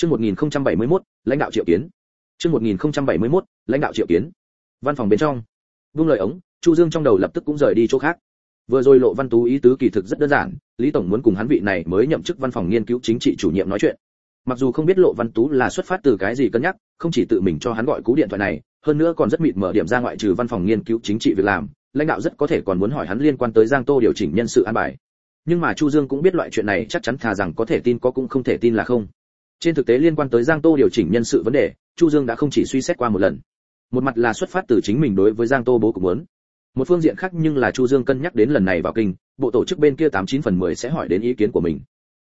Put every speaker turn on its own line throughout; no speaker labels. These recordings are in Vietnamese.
Chương 1071, lãnh đạo Triệu Kiến. Chương 1071, lãnh đạo Triệu Kiến. Văn phòng bên trong. Buông lời ống, Chu Dương trong đầu lập tức cũng rời đi chỗ khác. Vừa rồi Lộ Văn Tú ý tứ kỳ thực rất đơn giản, Lý tổng muốn cùng hắn vị này mới nhậm chức văn phòng nghiên cứu chính trị chủ nhiệm nói chuyện. Mặc dù không biết Lộ Văn Tú là xuất phát từ cái gì cân nhắc, không chỉ tự mình cho hắn gọi cú điện thoại này, hơn nữa còn rất mịt mở điểm ra ngoại trừ văn phòng nghiên cứu chính trị việc làm, lãnh đạo rất có thể còn muốn hỏi hắn liên quan tới Giang Tô điều chỉnh nhân sự an bài. Nhưng mà Chu Dương cũng biết loại chuyện này chắc chắn thà rằng có thể tin có cũng không thể tin là không trên thực tế liên quan tới giang tô điều chỉnh nhân sự vấn đề, chu dương đã không chỉ suy xét qua một lần. Một mặt là xuất phát từ chính mình đối với giang tô bố cục muốn. Một phương diện khác nhưng là chu dương cân nhắc đến lần này vào kinh, bộ tổ chức bên kia tám chín phần mười sẽ hỏi đến ý kiến của mình.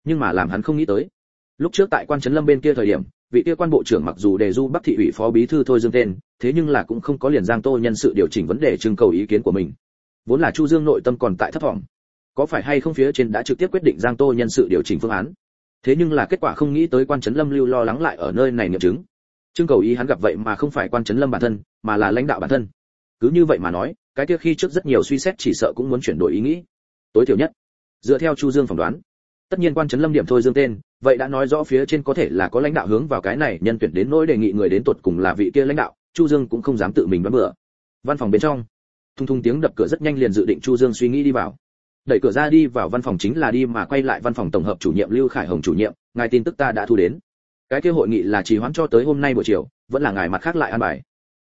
Nhưng mà làm hắn không nghĩ tới. Lúc trước tại quan trấn lâm bên kia thời điểm, vị kia quan bộ trưởng mặc dù đề du bắc thị ủy phó bí thư thôi dương tên, thế nhưng là cũng không có liền giang tô nhân sự điều chỉnh vấn đề trưng cầu ý kiến của mình. Vốn là chu dương nội tâm còn tại thất vọng. Có phải hay không phía trên đã trực tiếp quyết định giang tô nhân sự điều chỉnh phương án? Thế nhưng là kết quả không nghĩ tới quan trấn lâm lưu lo lắng lại ở nơi này nghiệm chứng. Trương cầu ý hắn gặp vậy mà không phải quan trấn lâm bản thân, mà là lãnh đạo bản thân. Cứ như vậy mà nói, cái kia khi trước rất nhiều suy xét chỉ sợ cũng muốn chuyển đổi ý nghĩ. Tối thiểu nhất, dựa theo chu dương phỏng đoán, tất nhiên quan trấn lâm điểm thôi dương tên, vậy đã nói rõ phía trên có thể là có lãnh đạo hướng vào cái này nhân tuyển đến nỗi đề nghị người đến tuột cùng là vị kia lãnh đạo, chu dương cũng không dám tự mình đoán bừa. Văn phòng bên trong, thung thung tiếng đập cửa rất nhanh liền dự định chu dương suy nghĩ đi vào đẩy cửa ra đi vào văn phòng chính là đi mà quay lại văn phòng tổng hợp chủ nhiệm lưu khải hồng chủ nhiệm, ngài tin tức ta đã thu đến. Cái kia hội nghị là trì hoãn cho tới hôm nay buổi chiều, vẫn là ngài mặt khác lại an bài.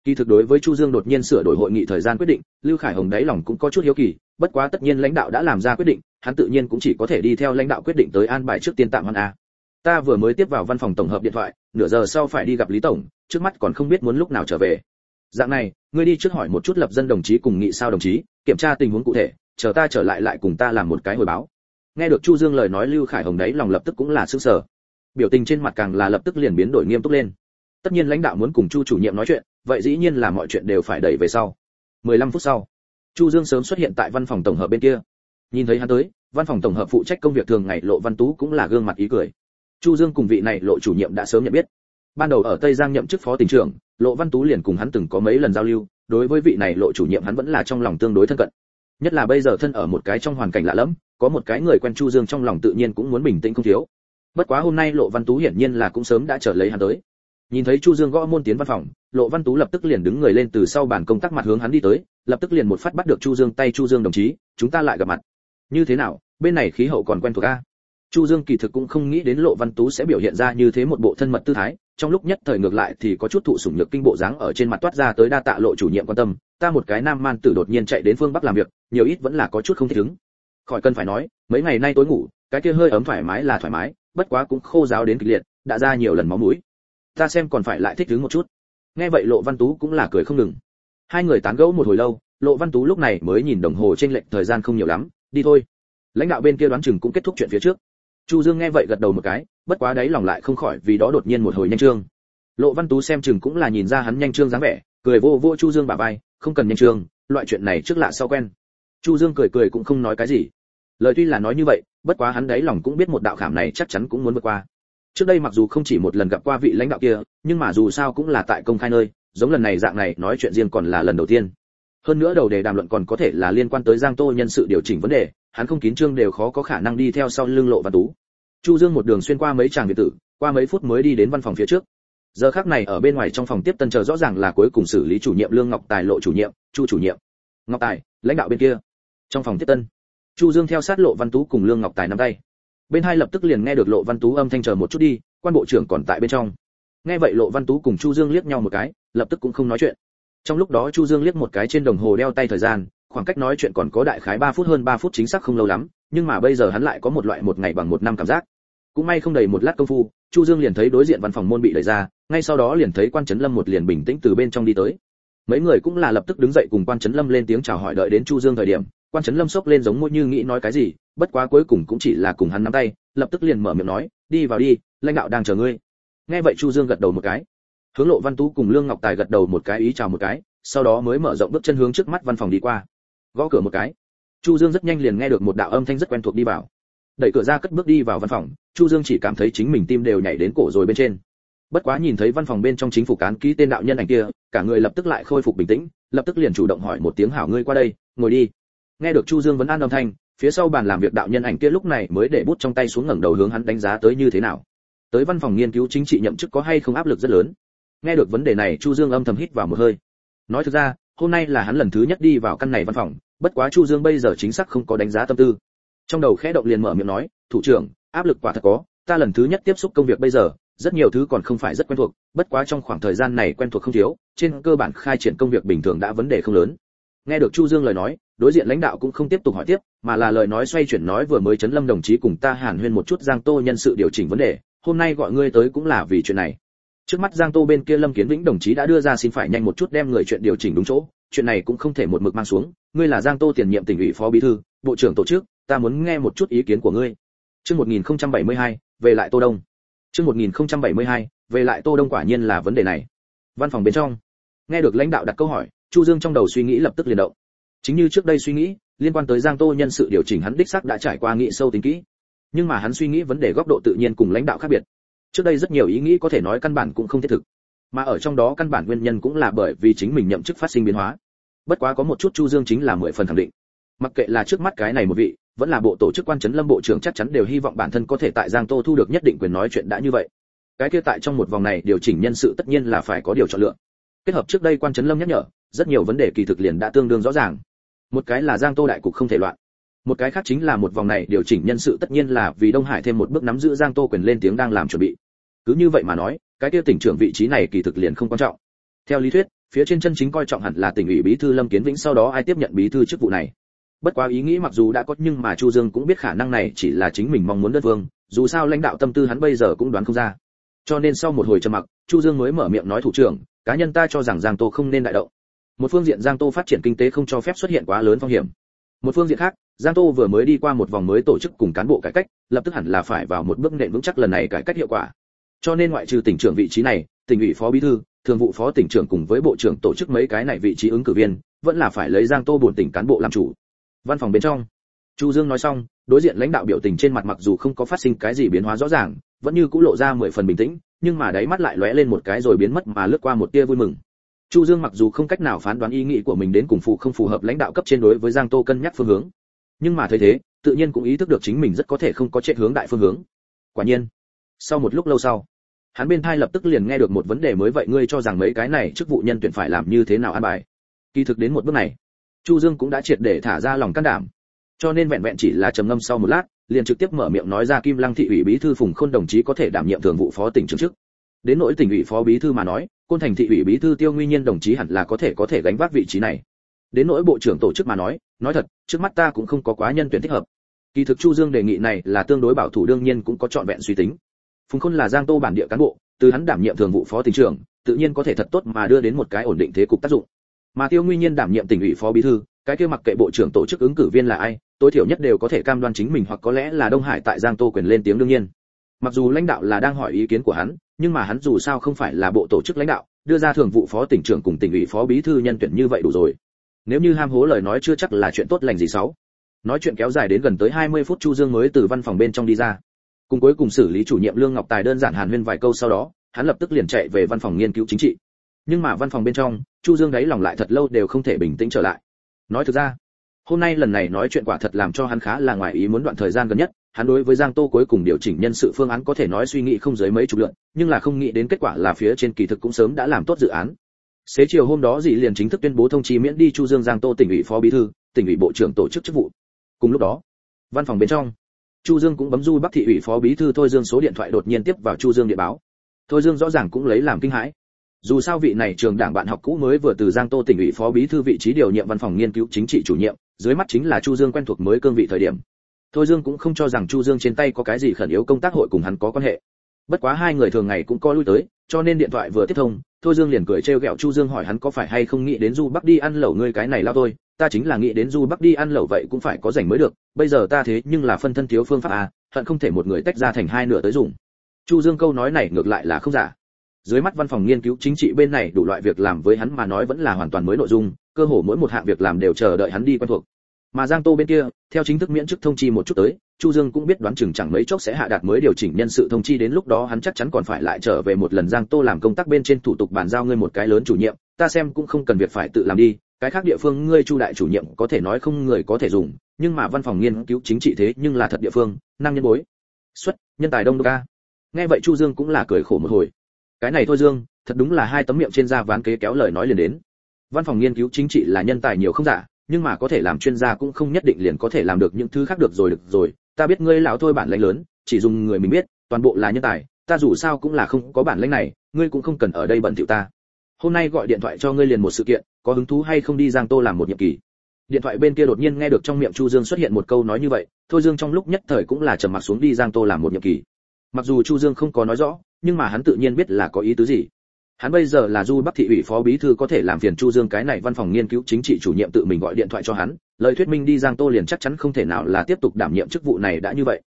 Kỳ thực đối với chu dương đột nhiên sửa đổi hội nghị thời gian quyết định, lưu khải hồng đáy lòng cũng có chút hiếu kỳ, bất quá tất nhiên lãnh đạo đã làm ra quyết định, hắn tự nhiên cũng chỉ có thể đi theo lãnh đạo quyết định tới an bài trước tiên tạm hoan a. Ta vừa mới tiếp vào văn phòng tổng hợp điện thoại, nửa giờ sau phải đi gặp lý tổng, trước mắt còn không biết muốn lúc nào trở về. Dạng này, ngươi đi trước hỏi một chút lập dân đồng chí cùng nghị sao đồng chí, kiểm tra tình huống cụ thể chờ ta trở lại lại cùng ta làm một cái hồi báo. Nghe được chu dương lời nói lưu khải hồng đấy lòng lập tức cũng là sững sờ. Biểu tình trên mặt càng là lập tức liền biến đổi nghiêm túc lên. Tất nhiên lãnh đạo muốn cùng chu chủ nhiệm nói chuyện, vậy dĩ nhiên là mọi chuyện đều phải đẩy về sau. 15 phút sau, chu dương sớm xuất hiện tại văn phòng tổng hợp bên kia. Nhìn thấy hắn tới, văn phòng tổng hợp phụ trách công việc thường ngày lộ văn tú cũng là gương mặt ý cười. Chu dương cùng vị này lộ chủ nhiệm đã sớm nhận biết. Ban đầu ở tây giang nhậm chức phó tỉnh trưởng, lộ văn tú liền cùng hắn từng có mấy lần giao lưu, đối với vị này lộ chủ nhiệm hắn vẫn là trong lòng tương đối thân cận nhất là bây giờ thân ở một cái trong hoàn cảnh lạ lẫm, có một cái người quen chu dương trong lòng tự nhiên cũng muốn bình tĩnh không thiếu. Bất quá hôm nay lộ văn tú hiển nhiên là cũng sớm đã trở lấy hắn tới. Nhìn thấy chu dương gõ môn tiến văn phòng, lộ văn tú lập tức liền đứng người lên từ sau bàn công tác mặt hướng hắn đi tới, lập tức liền một phát bắt được chu dương tay chu dương đồng chí, chúng ta lại gặp mặt. Như thế nào? Bên này khí hậu còn quen thuộc a? Chu dương kỳ thực cũng không nghĩ đến lộ văn tú sẽ biểu hiện ra như thế một bộ thân mật tư thái, trong lúc nhất thời ngược lại thì có chút thụ sủng nhược kinh bộ dáng ở trên mặt toát ra tới đa tạ lộ chủ nhiệm quan tâm, ta một cái nam man tử đột nhiên chạy đến phương bắc làm việc, nhiều ít vẫn là có chút không thích ứng. Khỏi cần phải nói, mấy ngày nay tối ngủ, cái kia hơi ấm thoải mái là thoải mái, bất quá cũng khô giáo đến kịch liệt, đã ra nhiều lần máu mũi. Ta xem còn phải lại thích ứng một chút. Nghe vậy lộ văn tú cũng là cười không ngừng. Hai người tán gẫu một hồi lâu, lộ văn tú lúc này mới nhìn đồng hồ trên lệnh thời gian không nhiều lắm, đi thôi. Lãnh đạo bên kia đoán chừng cũng kết thúc chuyện phía trước chu dương nghe vậy gật đầu một cái, bất quá đấy lòng lại không khỏi vì đó đột nhiên một hồi nhanh trương. Lộ văn tú xem chừng cũng là nhìn ra hắn nhanh trương dáng vẻ, cười vô vô chu dương bả vai, không cần nhanh trương, loại chuyện này trước lạ sau quen. Chu dương cười cười cũng không nói cái gì. Lời tuy là nói như vậy, bất quá hắn đấy lòng cũng biết một đạo khảm này chắc chắn cũng muốn vượt qua. Trước đây mặc dù không chỉ một lần gặp qua vị lãnh đạo kia, nhưng mà dù sao cũng là tại công khai nơi, giống lần này dạng này, nói chuyện riêng còn là lần đầu tiên hơn nữa đầu đề đàm luận còn có thể là liên quan tới giang tô nhân sự điều chỉnh vấn đề, hắn không kín trương đều khó có khả năng đi theo sau lưng lộ văn tú. Chu dương một đường xuyên qua mấy tràng biệt tử qua mấy phút mới đi đến văn phòng phía trước. Giờ khắc này ở bên ngoài trong phòng tiếp tân chờ rõ ràng là cuối cùng xử lý chủ nhiệm lương ngọc tài lộ chủ nhiệm, chu chủ nhiệm. Ngọc tài, lãnh đạo bên kia. Trong phòng tiếp tân, chu dương theo sát lộ văn tú cùng lương ngọc tài nắm tay. Bên hai lập tức liền nghe được lộ văn tú âm thanh chờ một chút đi, quan bộ trưởng còn tại bên trong. Nghe vậy lộ văn tú cùng chu dương liếc nhau một cái, lập tức cũng không nói chuyện trong lúc đó chu dương liếc một cái trên đồng hồ đeo tay thời gian, khoảng cách nói chuyện còn có đại khái 3 phút hơn 3 phút chính xác không lâu lắm, nhưng mà bây giờ hắn lại có một loại một ngày bằng một năm cảm giác. Cũng may không đầy một lát công phu, chu dương liền thấy đối diện văn phòng môn bị đẩy ra, ngay sau đó liền thấy quan trấn lâm một liền bình tĩnh từ bên trong đi tới. Mấy người cũng là lập tức đứng dậy cùng quan trấn lâm lên tiếng chào hỏi đợi đến chu dương thời điểm, quan trấn lâm sốc lên giống môi như nghĩ nói cái gì, bất quá cuối cùng cũng chỉ là cùng hắn nắm tay, lập tức liền mở miệng nói, đi vào đi, lãnh đạo đang chờ ngươi. Nghe vậy chu dương gật đầu một cái hướng lộ văn tú cùng lương ngọc tài gật đầu một cái ý chào một cái, sau đó mới mở rộng bước chân hướng trước mắt văn phòng đi qua. Gõ cửa một cái. Chu dương rất nhanh liền nghe được một đạo âm thanh rất quen thuộc đi vào. Đẩy cửa ra cất bước đi vào văn phòng, chu dương chỉ cảm thấy chính mình tim đều nhảy đến cổ rồi bên trên. Bất quá nhìn thấy văn phòng bên trong chính phủ cán ký tên đạo nhân ảnh kia, cả người lập tức lại khôi phục bình tĩnh, lập tức liền chủ động hỏi một tiếng hảo, ngươi qua đây, ngồi đi. Nghe được chu dương vẫn an âm thanh, phía sau bàn làm việc đạo nhân ảnh kia lúc này mới để bút trong tay xuống ngẩng đầu hướng hắn đánh giá tới như thế nào. Tới văn phòng nghiên cứu chính trị nhậm chức có hay không áp lực rất lớn nghe được vấn đề này, chu dương âm thầm hít vào một hơi. Nói thực ra, hôm nay là hắn lần thứ nhất đi vào căn này văn phòng, bất quá chu dương bây giờ chính xác không có đánh giá tâm tư. Trong đầu khẽ động liền mở miệng nói, thủ trưởng, áp lực quả thật có, ta lần thứ nhất tiếp xúc công việc bây giờ, rất nhiều thứ còn không phải rất quen thuộc, bất quá trong khoảng thời gian này quen thuộc không thiếu, trên cơ bản khai triển công việc bình thường đã vấn đề không lớn. Nghe được chu dương lời nói, đối diện lãnh đạo cũng không tiếp tục hỏi tiếp, mà là lời nói xoay chuyển nói vừa mới chấn lâm đồng chí cùng ta hàn huyên một chút giang tô nhân sự điều chỉnh vấn đề, hôm nay gọi ngươi tới cũng là vì chuyện này trước mắt giang tô bên kia lâm kiến vĩnh đồng chí đã đưa ra xin phải nhanh một chút đem người chuyện điều chỉnh đúng chỗ chuyện này cũng không thể một mực mang xuống ngươi là giang tô tiền nhiệm tỉnh ủy phó bí thư bộ trưởng tổ chức ta muốn nghe một chút ý kiến của ngươi Chương 1072, về lại Tô Đông. Chương 1072, về lại Tô Đông quả nhiên là vấn đề này. Văn phòng bên trong, nghe được lãnh đạo đặt câu hỏi, Chu Dương trong đầu suy nghĩ lập tức liền động. Chính như trước đây suy nghĩ, liên quan tới Giang Tô nhân sự điều chỉnh hắn đích xác đã trải qua nghĩ sâu tính kỹ. Nhưng mà hắn suy nghĩ vấn đề góc độ tự nhiên cùng lãnh đạo khác biệt. Trước đây rất nhiều ý nghĩ có thể nói căn bản cũng không thiết thực. Mà ở trong đó căn bản nguyên nhân cũng là bởi vì chính mình nhậm chức phát sinh biến hóa. Bất quá có một chút Chu Dương chính là mười phần khẳng định. Mặc kệ là trước mắt cái này một vị, vẫn là bộ tổ chức quan trấn lâm bộ trưởng chắc chắn đều hy vọng bản thân có thể tại giang tô thu được nhất định quyền nói chuyện đã như vậy cái kia tại trong một vòng này điều chỉnh nhân sự tất nhiên là phải có điều chọn lựa kết hợp trước đây quan trấn lâm nhắc nhở rất nhiều vấn đề kỳ thực liền đã tương đương rõ ràng một cái là giang tô đại cục không thể loạn một cái khác chính là một vòng này điều chỉnh nhân sự tất nhiên là vì đông hải thêm một bước nắm giữ giang tô quyền lên tiếng đang làm chuẩn bị cứ như vậy mà nói, cái kia tỉnh trưởng vị trí này kỳ thực liền không quan trọng. Theo lý thuyết, phía trên chân chính coi trọng hẳn là tỉnh ủy bí thư lâm kiến vĩnh, sau đó ai tiếp nhận bí thư chức vụ này. Bất quá ý nghĩ mặc dù đã có nhưng mà chu dương cũng biết khả năng này chỉ là chính mình mong muốn đất vương dù sao lãnh đạo tâm tư hắn bây giờ cũng đoán không ra. Cho nên sau một hồi trầm mặc, chu dương mới mở miệng nói, thủ trưởng, cá nhân ta cho rằng giang tô không nên đại động. Một phương diện giang tô phát triển kinh tế không cho phép xuất hiện quá lớn phong hiểm. Một phương diện khác, giang tô vừa mới đi qua một vòng mới tổ chức cùng cán bộ cải cách, lập tức hẳn là phải vào một bước nền vững chắc lần này cải cách hiệu quả cho nên ngoại trừ tỉnh trưởng vị trí này, tỉnh ủy phó bí thư, thường vụ phó tỉnh trưởng cùng với bộ trưởng tổ chức mấy cái này vị trí ứng cử viên, vẫn là phải lấy giang tô bổn tỉnh cán bộ làm chủ. Văn phòng bên trong, chu dương nói xong, đối diện lãnh đạo biểu tình trên mặt mặc dù không có phát sinh cái gì biến hóa rõ ràng, vẫn như cũ lộ ra mười phần bình tĩnh, nhưng mà đáy mắt lại lóe lên một cái rồi biến mất mà lướt qua một tia vui mừng. Chu dương mặc dù không cách nào phán đoán ý nghĩ của mình đến cùng phụ không phù hợp lãnh đạo cấp trên đối với giang tô cân nhắc phương hướng. Nhưng mà thấy thế, tự nhiên cũng ý thức được chính mình rất có thể không có chạy hướng đại phương hướng. Quả nhiên, sau một lúc lâu sau hắn bên thai lập tức liền nghe được một vấn đề mới vậy, ngươi cho rằng mấy cái này chức vụ nhân tuyển phải làm như thế nào an bài? Kỳ thực đến một bước này, chu dương cũng đã triệt để thả ra lòng can đảm. Cho nên vẹn vẹn chỉ là trầm ngâm sau một lát, liền trực tiếp mở miệng nói ra kim lăng thị ủy bí thư phùng khôn đồng chí có thể đảm nhiệm thường vụ phó tỉnh trưởng chức. Đến nỗi tỉnh ủy phó bí thư mà nói, côn thành thị ủy bí thư tiêu Nguyên nhiên đồng chí hẳn là có thể có thể gánh vác vị trí này. Đến nỗi bộ trưởng tổ chức mà nói nói thật, trước mắt ta cũng không có quá nhân tuyển thích hợp. Kỳ thực chu dương đề nghị này là tương đối bảo thủ, đương nhiên cũng có trọn vẹn suy tính phùng khôn là giang tô bản địa cán bộ, từ hắn đảm nhiệm thường vụ phó tỉnh trưởng, tự nhiên có thể thật tốt mà đưa đến một cái ổn định thế cục tác dụng. Mà tiêu nguyên nhiên đảm nhiệm tỉnh ủy phó bí thư, cái kia mặc kệ bộ trưởng tổ chức ứng cử viên là ai, tối thiểu nhất đều có thể cam đoan chính mình hoặc có lẽ là đông hải tại giang tô quyền lên tiếng đương nhiên. Mặc dù lãnh đạo là đang hỏi ý kiến của hắn, nhưng mà hắn dù sao không phải là bộ tổ chức lãnh đạo, đưa ra thường vụ phó tỉnh trưởng cùng tỉnh ủy phó bí thư nhân tuyển như vậy đủ rồi. Nếu như ham hố lời nói chưa chắc là chuyện tốt lành gì xấu nói chuyện kéo dài đến gần tới 20 phút chu dương mới từ văn phòng bên trong đi ra cùng cuối cùng xử lý chủ nhiệm lương ngọc tài đơn giản hàn huyên vài câu sau đó, hắn lập tức liền chạy về văn phòng nghiên cứu chính trị. Nhưng mà văn phòng bên trong, chu dương đấy lòng lại thật lâu đều không thể bình tĩnh trở lại. Nói thực ra, hôm nay lần này nói chuyện quả thật làm cho hắn khá là ngoài ý muốn đoạn thời gian gần nhất, hắn đối với giang tô cuối cùng điều chỉnh nhân sự phương án có thể nói suy nghĩ không dưới mấy chục lượng, nhưng là không nghĩ đến kết quả là phía trên kỳ thực cũng sớm đã làm tốt dự án. Xế chiều hôm đó dị liền chính thức tuyên bố thông chi miễn đi chu dương giang tô tỉnh ủy phó bí thư, tỉnh ủy bộ trưởng tổ chức chức vụ. Cùng lúc đó, văn phòng bên trong chu dương cũng bấm du bắc thị ủy phó bí thư thôi dương số điện thoại đột nhiên tiếp vào chu dương địa báo. Thôi dương rõ ràng cũng lấy làm kinh hãi. Dù sao vị này trường đảng bạn học cũ mới vừa từ giang tô tỉnh ủy phó bí thư vị trí điều nhiệm văn phòng nghiên cứu chính trị chủ nhiệm, dưới mắt chính là chu dương quen thuộc mới cương vị thời điểm. Thôi dương cũng không cho rằng chu dương trên tay có cái gì khẩn yếu công tác hội cùng hắn có quan hệ. Bất quá hai người thường ngày cũng có lui tới, cho nên điện thoại vừa tiếp thông, thôi dương liền cười trêu ghẹo chu dương hỏi hắn có phải hay không nghĩ đến du bắc đi ăn lẩu ngươi cái này lao thôi ta chính là nghĩ đến du bắc đi ăn lẩu vậy cũng phải có rảnh mới được, bây giờ ta thế nhưng là phân thân thiếu phương pháp à hận không thể một người tách ra thành hai nửa tới dùng. Chu dương câu nói này ngược lại là không giả. Dưới mắt văn phòng nghiên cứu chính trị bên này đủ loại việc làm với hắn mà nói vẫn là hoàn toàn mới nội dung, cơ hồ mỗi một hạng việc làm đều chờ đợi hắn đi quen thuộc. Mà giang tô bên kia, theo chính thức miễn chức thông chi một chút tới, chu dương cũng biết đoán chừng chẳng mấy chốc sẽ hạ đạt mới điều chỉnh nhân sự thông chi đến lúc đó hắn chắc chắn còn phải lại trở về một lần giang tô làm công tác bên trên thủ tục bàn giao ngươi một cái lớn chủ nhiệm, ta xem cũng không cần việc phải tự làm đi cái khác địa phương ngươi chu đại chủ nhiệm có thể nói không người có thể dùng, nhưng mà văn phòng nghiên cứu chính trị thế nhưng là thật địa phương, năng nhân bối. Xuất, nhân tài đông đô ca. Nghe vậy chu dương cũng là cười khổ một hồi. Cái này thôi dương, thật đúng là hai tấm miệng trên da ván kế kéo lời nói liền đến. Văn phòng nghiên cứu chính trị là nhân tài nhiều không giả, nhưng mà có thể làm chuyên gia cũng không nhất định liền có thể làm được những thứ khác được rồi được rồi. Ta biết ngươi lão thôi bản lãnh lớn, chỉ dùng người mình biết, toàn bộ là nhân tài, ta dù sao cũng là không có bản lãnh này, ngươi cũng không cần ở đây bận tiểu ta hôm nay gọi điện thoại cho ngươi liền một sự kiện, có hứng thú hay không đi giang tô làm một nhiệm kỳ. Điện thoại bên kia đột nhiên nghe được trong miệng chu dương xuất hiện một câu nói như vậy, thôi dương trong lúc nhất thời cũng là trầm mặc xuống đi giang tô làm một nhiệm kỳ. Mặc dù chu dương không có nói rõ, nhưng mà hắn tự nhiên biết là có ý tứ gì. Hắn bây giờ là du bắc thị ủy phó bí thư có thể làm phiền chu dương cái này văn phòng nghiên cứu chính trị chủ nhiệm tự mình gọi điện thoại cho hắn, lời thuyết minh đi giang tô liền chắc chắn không thể nào là tiếp tục đảm nhiệm chức vụ này đã như vậy.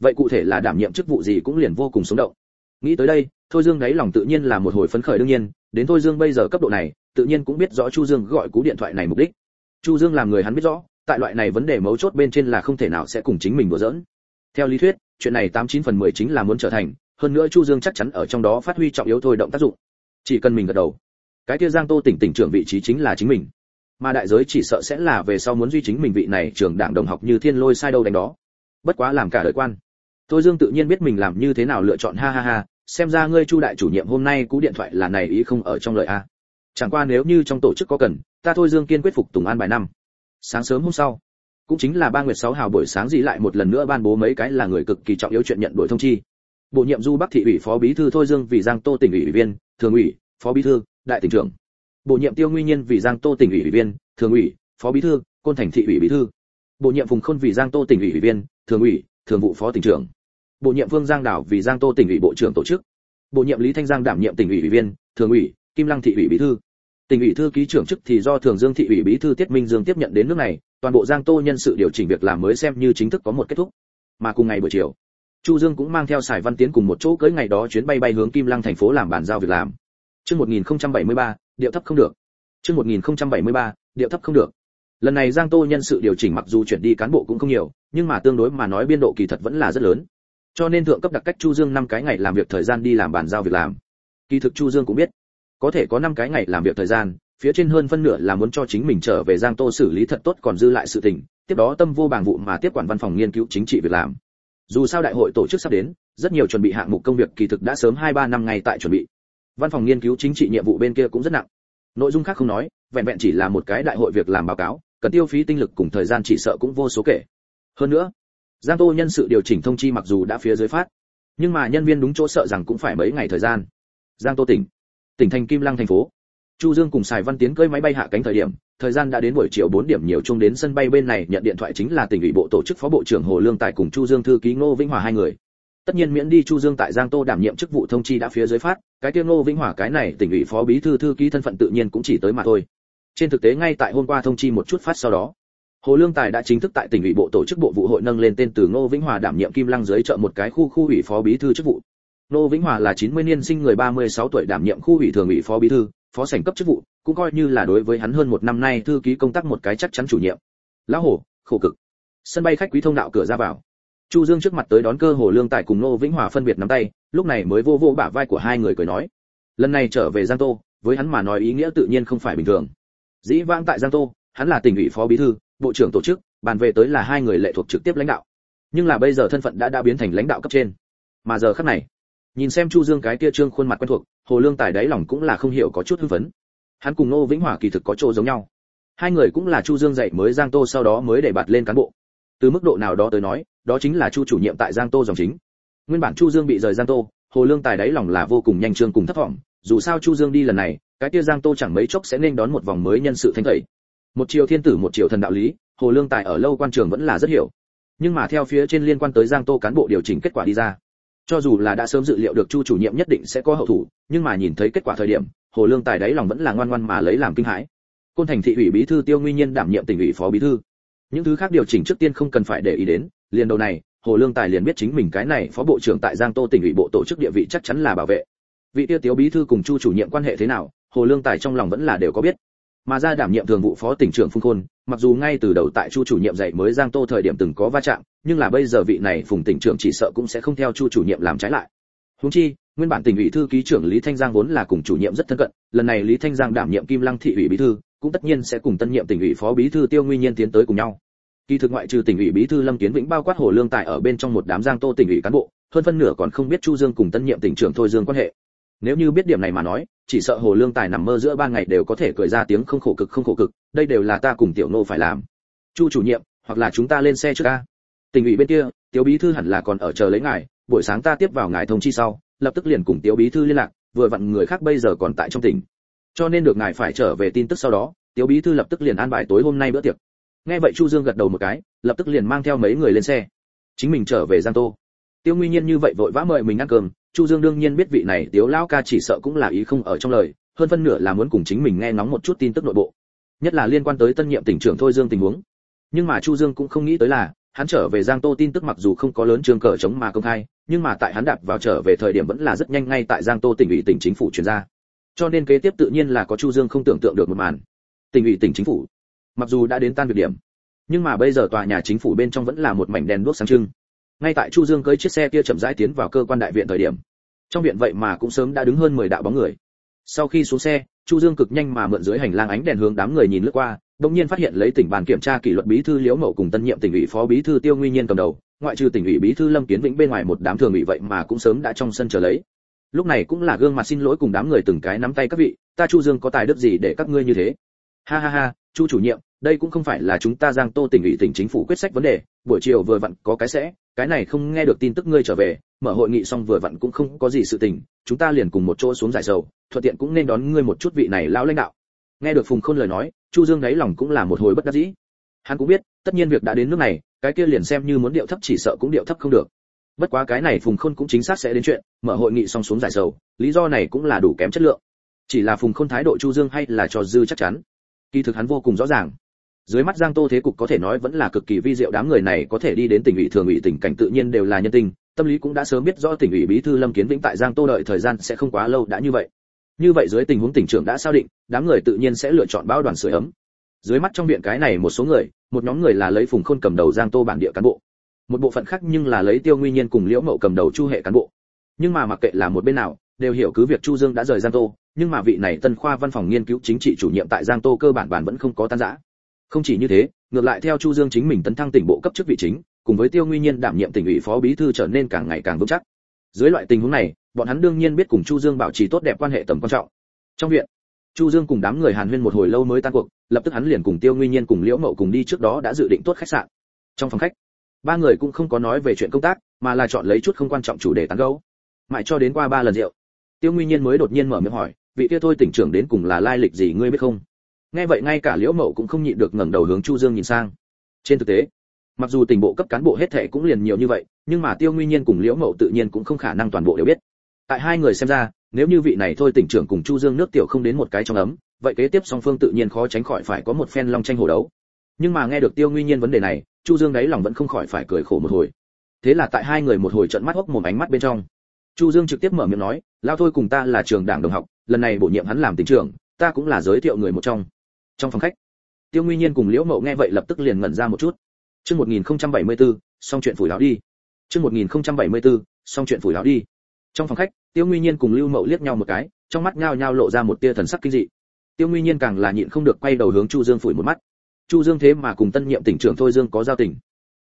Vậy cụ thể là đảm nhiệm chức vụ gì cũng liền vô cùng sống động. Nghĩ tới đây, thôi dương đáy lòng tự nhiên là một hồi phấn khởi đương nhiên đến thôi dương bây giờ cấp độ này, tự nhiên cũng biết rõ chu dương gọi cú điện thoại này mục đích. Chu dương làm người hắn biết rõ, tại loại này vấn đề mấu chốt bên trên là không thể nào sẽ cùng chính mình đùa giỡn. Theo lý thuyết, chuyện này tám chín phần mười chính là muốn trở thành, hơn nữa chu dương chắc chắn ở trong đó phát huy trọng yếu thôi động tác dụng. Chỉ cần mình gật đầu, cái kia giang tô tỉnh tỉnh trưởng vị trí chính là chính mình. Mà đại giới chỉ sợ sẽ là về sau muốn duy chính mình vị này trưởng đảng đồng học như thiên lôi sai đâu đánh đó. Bất quá làm cả đời quan. Tôi dương tự nhiên biết mình làm như thế nào lựa chọn, ha ha ha xem ra ngươi chu đại chủ nhiệm hôm nay cú điện thoại là này ý không ở trong lời a. Chẳng qua nếu như trong tổ chức có cần, ta thôi dương kiên quyết phục tùng an bài năm. Sáng sớm hôm sau, cũng chính là ba nguyệt sáu hào buổi sáng dị lại một lần nữa ban bố mấy cái là người cực kỳ trọng yếu chuyện nhận đổi thông chi. Bộ nhiệm du bắc thị ủy phó bí thư thôi dương vì giang tô tỉnh ủy ủy viên, thường ủy, phó bí thư, đại tỉnh trưởng. Bộ nhiệm tiêu nguyên nhiên vì giang tô tỉnh ủy ủy viên, thường ủy, phó bí thư, côn thành thị ủy bí thư. Bộ nhiệm phùng khôn vì giang tô tỉnh ủy ủy viên, thường ủy, thường vụ phó tỉnh trưởng bộ nhiệm vương giang đảo vì giang tô tỉnh ủy bộ trưởng tổ chức bộ nhiệm lý thanh giang đảm nhiệm tỉnh ủy ủy viên thường ủy kim lăng thị ủy bí thư tỉnh ủy thư ký trưởng chức thì do thường dương thị ủy bí thư tiết minh dương tiếp nhận đến nước này toàn bộ giang tô nhân sự điều chỉnh việc làm mới xem như chính thức có một kết thúc mà cùng ngày buổi chiều chu dương cũng mang theo sài văn tiến cùng một chỗ cưới ngày đó chuyến bay bay hướng kim lăng thành phố làm bàn giao việc làm Chương 1073, điệu thấp không được. Chương 1073, điệu thấp không được. Lần này Giang Tô nhân sự điều chỉnh mặc dù chuyển đi cán bộ cũng không nhiều, nhưng mà tương đối mà nói biên độ kỳ thật vẫn là rất lớn. Cho nên thượng cấp đặc cách Chu Dương năm cái ngày làm việc thời gian đi làm bàn giao việc làm. Kỳ thực Chu Dương cũng biết, có thể có năm cái ngày làm việc thời gian, phía trên hơn phân nửa là muốn cho chính mình trở về Giang Tô xử lý thật tốt còn dư lại sự tình, tiếp đó tâm vô bảng vụ mà tiếp quản văn phòng nghiên cứu chính trị việc làm. Dù sao đại hội tổ chức sắp đến, rất nhiều chuẩn bị hạng mục công việc kỳ thực đã sớm 2 3 năm ngày tại chuẩn bị văn phòng nghiên cứu chính trị nhiệm vụ bên kia cũng rất nặng nội dung khác không nói vẹn vẹn chỉ là một cái đại hội việc làm báo cáo cần tiêu phí tinh lực cùng thời gian chỉ sợ cũng vô số kể hơn nữa giang tô nhân sự điều chỉnh thông chi mặc dù đã phía dưới phát, nhưng mà nhân viên đúng chỗ sợ rằng cũng phải mấy ngày thời gian. Giang tô tỉnh. Tỉnh thành kim lăng thành phố. Chu dương cùng sài văn tiến cơi máy bay hạ cánh thời điểm, thời gian đã đến buổi chiều 4 điểm nhiều chung đến sân bay bên này nhận điện thoại chính là tỉnh ủy bộ tổ chức phó bộ trưởng hồ lương tài cùng chu dương thư ký ngô vĩnh hòa hai người. Tất nhiên miễn đi chu dương tại giang tô đảm nhiệm chức vụ thông chi đã phía dưới phát, cái tiêu ngô vĩnh hòa cái này tỉnh ủy phó bí thư thư ký thân phận tự nhiên cũng chỉ tới mà thôi. Trên thực tế ngay tại hôm qua thông chi một chút phát sau đó hồ lương tài đã chính thức tại tỉnh ủy bộ tổ chức bộ vụ hội nâng lên tên từ ngô vĩnh hòa đảm nhiệm kim lăng dưới trợ một cái khu khu ủy phó bí thư chức vụ. Ngô vĩnh hòa là 90 niên sinh người 36 tuổi đảm nhiệm khu ủy thường ủy phó bí thư, phó sảnh cấp chức vụ, cũng coi như là đối với hắn hơn một năm nay thư ký công tác một cái chắc chắn chủ nhiệm. Lão hổ khổ cực. Sân bay khách quý thông đạo cửa ra vào. Chu dương trước mặt tới đón cơ hồ lương tài cùng Ngô vĩnh hòa phân biệt nắm tay, lúc này mới vô vô bả vai của hai người cười nói. Lần này trở về giang tô, với hắn mà nói ý nghĩa tự nhiên không phải bình thường. Dĩ vãng tại giang tô, hắn là tỉnh ủy phó bí thư bộ trưởng tổ chức, bàn về tới là hai người lệ thuộc trực tiếp lãnh đạo. Nhưng là bây giờ thân phận đã đã biến thành lãnh đạo cấp trên. Mà giờ khắc này, nhìn xem chu dương cái kia trương khuôn mặt quen thuộc, hồ lương tài đáy lòng cũng là không hiểu có chút hưng phấn. Hắn cùng nô vĩnh hòa kỳ thực có chỗ giống nhau. Hai người cũng là chu dương dạy mới giang tô sau đó mới để bạt lên cán bộ. Từ mức độ nào đó tới nói, đó chính là chu chủ nhiệm tại giang tô dòng chính. Nguyên bản chu dương bị rời giang tô, hồ lương tài đáy lòng là vô cùng nhanh trương cùng thất vọng. Dù sao chu dương đi lần này, cái kia giang tô chẳng mấy chốc sẽ nên đón một vòng mới nhân sự thanh tẩy một triều thiên tử một triều thần đạo lý, hồ lương tài ở lâu quan trường vẫn là rất hiểu. Nhưng mà theo phía trên liên quan tới giang tô cán bộ điều chỉnh kết quả đi ra, cho dù là đã sớm dự liệu được chu chủ nhiệm nhất định sẽ có hậu thủ, nhưng mà nhìn thấy kết quả thời điểm, hồ lương tài đáy lòng vẫn là ngoan ngoan mà lấy làm kinh hãi. Côn thành thị ủy bí thư tiêu nguyên nhiên đảm nhiệm tỉnh ủy phó bí thư. Những thứ khác điều chỉnh trước tiên không cần phải để ý đến, liền đầu này, hồ lương tài liền biết chính mình cái này phó bộ trưởng tại giang tô tỉnh ủy bộ tổ chức địa vị chắc chắn là bảo vệ. Vị tiêu tiếu bí thư cùng chu chủ nhiệm quan hệ thế nào, hồ lương tài trong lòng vẫn là đều có biết mà ra đảm nhiệm thường vụ phó tỉnh trưởng phung khôn, mặc dù ngay từ đầu tại chu chủ nhiệm dạy mới giang tô thời điểm từng có va chạm, nhưng là bây giờ vị này phùng tỉnh trưởng chỉ sợ cũng sẽ không theo chu chủ nhiệm làm trái lại. Húng chi, nguyên bản tỉnh ủy thư ký trưởng lý thanh giang vốn là cùng chủ nhiệm rất thân cận, lần này lý thanh giang đảm nhiệm kim lăng thị ủy bí thư, cũng tất nhiên sẽ cùng tân nhiệm tỉnh ủy phó bí thư tiêu nguyên nhiên tiến tới cùng nhau. Kỳ thực ngoại trừ tỉnh ủy bí thư lâm kiến vĩnh bao quát hồ lương tài ở bên trong một đám giang tô tỉnh ủy cán bộ, hơn phân nửa còn không biết chu dương cùng tân nhiệm tỉnh trưởng thôi dương quan hệ nếu như biết điểm này mà nói, chỉ sợ hồ lương tài nằm mơ giữa ban ngày đều có thể cười ra tiếng không khổ cực, không khổ cực, đây đều là ta cùng tiểu nô phải làm. Chu chủ nhiệm, hoặc là chúng ta lên xe trước ca. Tỉnh ủy bên kia tiểu bí thư hẳn là còn ở chờ lấy ngài, buổi sáng ta tiếp vào ngài thông chi sau, lập tức liền cùng tiểu bí thư liên lạc, vừa vặn người khác bây giờ còn tại trong tỉnh. Cho nên được ngài phải trở về tin tức sau đó tiểu bí thư lập tức liền an bài tối hôm nay bữa tiệc. Nghe vậy chu dương gật đầu một cái, lập tức liền mang theo mấy người lên xe. Chính mình trở về giang tô. Tiêu nguyên nhiên như vậy vội vã mời mình ăn cơm chu dương đương nhiên biết vị này tiếu lão ca chỉ sợ cũng là ý không ở trong lời, hơn phân nửa là muốn cùng chính mình nghe ngóng một chút tin tức nội bộ. Nhất là liên quan tới tân nhiệm tỉnh trưởng thôi dương tình huống. Nhưng mà chu dương cũng không nghĩ tới là, hắn trở về giang tô tin tức mặc dù không có lớn trường cờ chống mà công khai, nhưng mà tại hắn đạp vào trở về thời điểm vẫn là rất nhanh ngay tại giang tô tỉnh ủy tỉnh chính phủ chuyển ra. Cho nên kế tiếp tự nhiên là có chu dương không tưởng tượng được một màn. Tỉnh ủy tỉnh chính phủ. Mặc dù đã đến tan việc điểm, nhưng mà bây giờ tòa nhà chính phủ bên trong vẫn là một mảnh đèn đuốc sáng trưng ngay tại chu dương cưỡi chiếc xe kia chậm rãi tiến vào cơ quan đại viện thời điểm, trong viện vậy mà cũng sớm đã đứng hơn 10 đạo bóng người. Sau khi xuống xe, chu dương cực nhanh mà mượn dưới hành lang ánh đèn hướng đám người nhìn lướt qua, đột nhiên phát hiện lấy tỉnh bàn kiểm tra kỷ luật bí thư liễu mậu cùng tân nhiệm tỉnh ủy phó bí thư tiêu nguyên nhiên cầm đầu, ngoại trừ tỉnh ủy bí thư lâm kiến vĩnh bên ngoài một đám thường ủy vậy mà cũng sớm đã trong sân chờ lấy. Lúc này cũng là gương mặt xin lỗi cùng đám người từng cái nắm tay các vị, ta chu dương có tài đức gì để các ngươi như thế? Ha ha ha, chu chủ nhiệm, đây cũng không phải là chúng ta giang tô tỉnh ủy tỉnh chính phủ quyết sách vấn đề, buổi chiều vừa vặn có cái sẽ cái này không nghe được tin tức ngươi trở về, mở hội nghị xong vừa vặn cũng không có gì sự tình, chúng ta liền cùng một chỗ xuống giải sầu, thuận tiện cũng nên đón ngươi một chút vị này lão lãnh đạo. Nghe được phùng khôn lời nói, chu dương đáy lòng cũng là một hồi bất đắc dĩ. Hắn cũng biết, tất nhiên việc đã đến nước này, cái kia liền xem như muốn điệu thấp chỉ sợ cũng điệu thấp không được. Bất quá cái này phùng khôn cũng chính xác sẽ đến chuyện, mở hội nghị xong xuống giải sầu, lý do này cũng là đủ kém chất lượng. Chỉ là phùng khôn thái độ chu dương hay là cho dư chắc chắn. Kỳ thực hắn vô cùng rõ ràng dưới mắt giang tô thế cục có thể nói vẫn là cực kỳ vi diệu, đám người này có thể đi đến tỉnh ủy thường ủy tỉnh cảnh tự nhiên đều là nhân tình tâm lý cũng đã sớm biết rõ tỉnh ủy bí thư lâm kiến vĩnh tại giang tô đợi thời gian sẽ không quá lâu đã như vậy. Như vậy dưới tình huống tỉnh trưởng đã xác định, đám người tự nhiên sẽ lựa chọn bao đoàn sưởi ấm. Dưới mắt trong viện cái này một số người, một nhóm người là lấy phùng khôn cầm đầu giang tô bản địa cán bộ. Một bộ phận khác nhưng là lấy tiêu nguyên nhiên cùng liễu mậu cầm đầu chu hệ cán bộ. Nhưng mà mặc kệ là một bên nào, đều hiểu cứ việc chu dương đã rời giang tô, nhưng mà vị này tân khoa văn phòng nghiên cứu chính trị chủ nhiệm tại giang tô cơ bản bản vẫn không có tan giã không chỉ như thế, ngược lại theo chu dương chính mình tấn thăng tỉnh bộ cấp chức vị chính, cùng với tiêu nguy nhiên đảm nhiệm tỉnh ủy phó bí thư trở nên càng ngày càng vững chắc. Dưới loại tình huống này, bọn hắn đương nhiên biết cùng chu dương bảo trì tốt đẹp quan hệ tầm quan trọng. Trong viện, chu dương cùng đám người hàn huyên một hồi lâu mới tan cuộc, lập tức hắn liền cùng tiêu nguy nhiên cùng liễu mậu cùng đi trước đó đã dự định tốt khách sạn. Trong phòng khách, ba người cũng không có nói về chuyện công tác, mà là chọn lấy chút không quan trọng chủ đề tán gẫu. Mãi cho đến qua ba lần rượu, tiêu nguy nhiên mới đột nhiên mở miệng hỏi, vị kia thôi tỉnh trưởng đến cùng là lai lịch gì, ngươi biết không? Nghe vậy ngay cả liễu mậu cũng không nhịn được ngẩng đầu hướng chu dương nhìn sang. Trên thực tế, mặc dù tỉnh bộ cấp cán bộ hết thệ cũng liền nhiều như vậy, nhưng mà tiêu nguyên nhiên cùng liễu mậu tự nhiên cũng không khả năng toàn bộ đều biết. Tại hai người xem ra, nếu như vị này thôi tỉnh trưởng cùng chu dương nước tiểu không đến một cái trong ấm, vậy kế tiếp song phương tự nhiên khó tránh khỏi phải có một phen long tranh hổ đấu. Nhưng mà nghe được tiêu nguyên nhiên vấn đề này, chu dương đáy lòng vẫn không khỏi phải cười khổ một hồi. Thế là tại hai người một hồi trận mắt hốc mồm ánh mắt bên trong, chu dương trực tiếp mở miệng nói, lao thôi cùng ta là trường đảng đồng học, lần này bổ nhiệm hắn làm tỉnh trưởng, ta cũng là giới thiệu người một trong trong phòng khách. Tiêu nguy nhiên cùng liễu mậu nghe vậy lập tức liền ngẩn ra một chút. Chương 1074, xong chuyện phủi lão đi. Chương 1074, xong chuyện phủi lão đi. Trong phòng khách tiêu nguy nhiên cùng lưu mậu liếc nhau một cái trong mắt nhao nhao lộ ra một tia thần sắc kinh dị. Tiêu nguy nhiên càng là nhịn không được quay đầu hướng chu dương phủi một mắt. Chu dương thế mà cùng tân nhiệm tỉnh trưởng thôi dương có giao tình.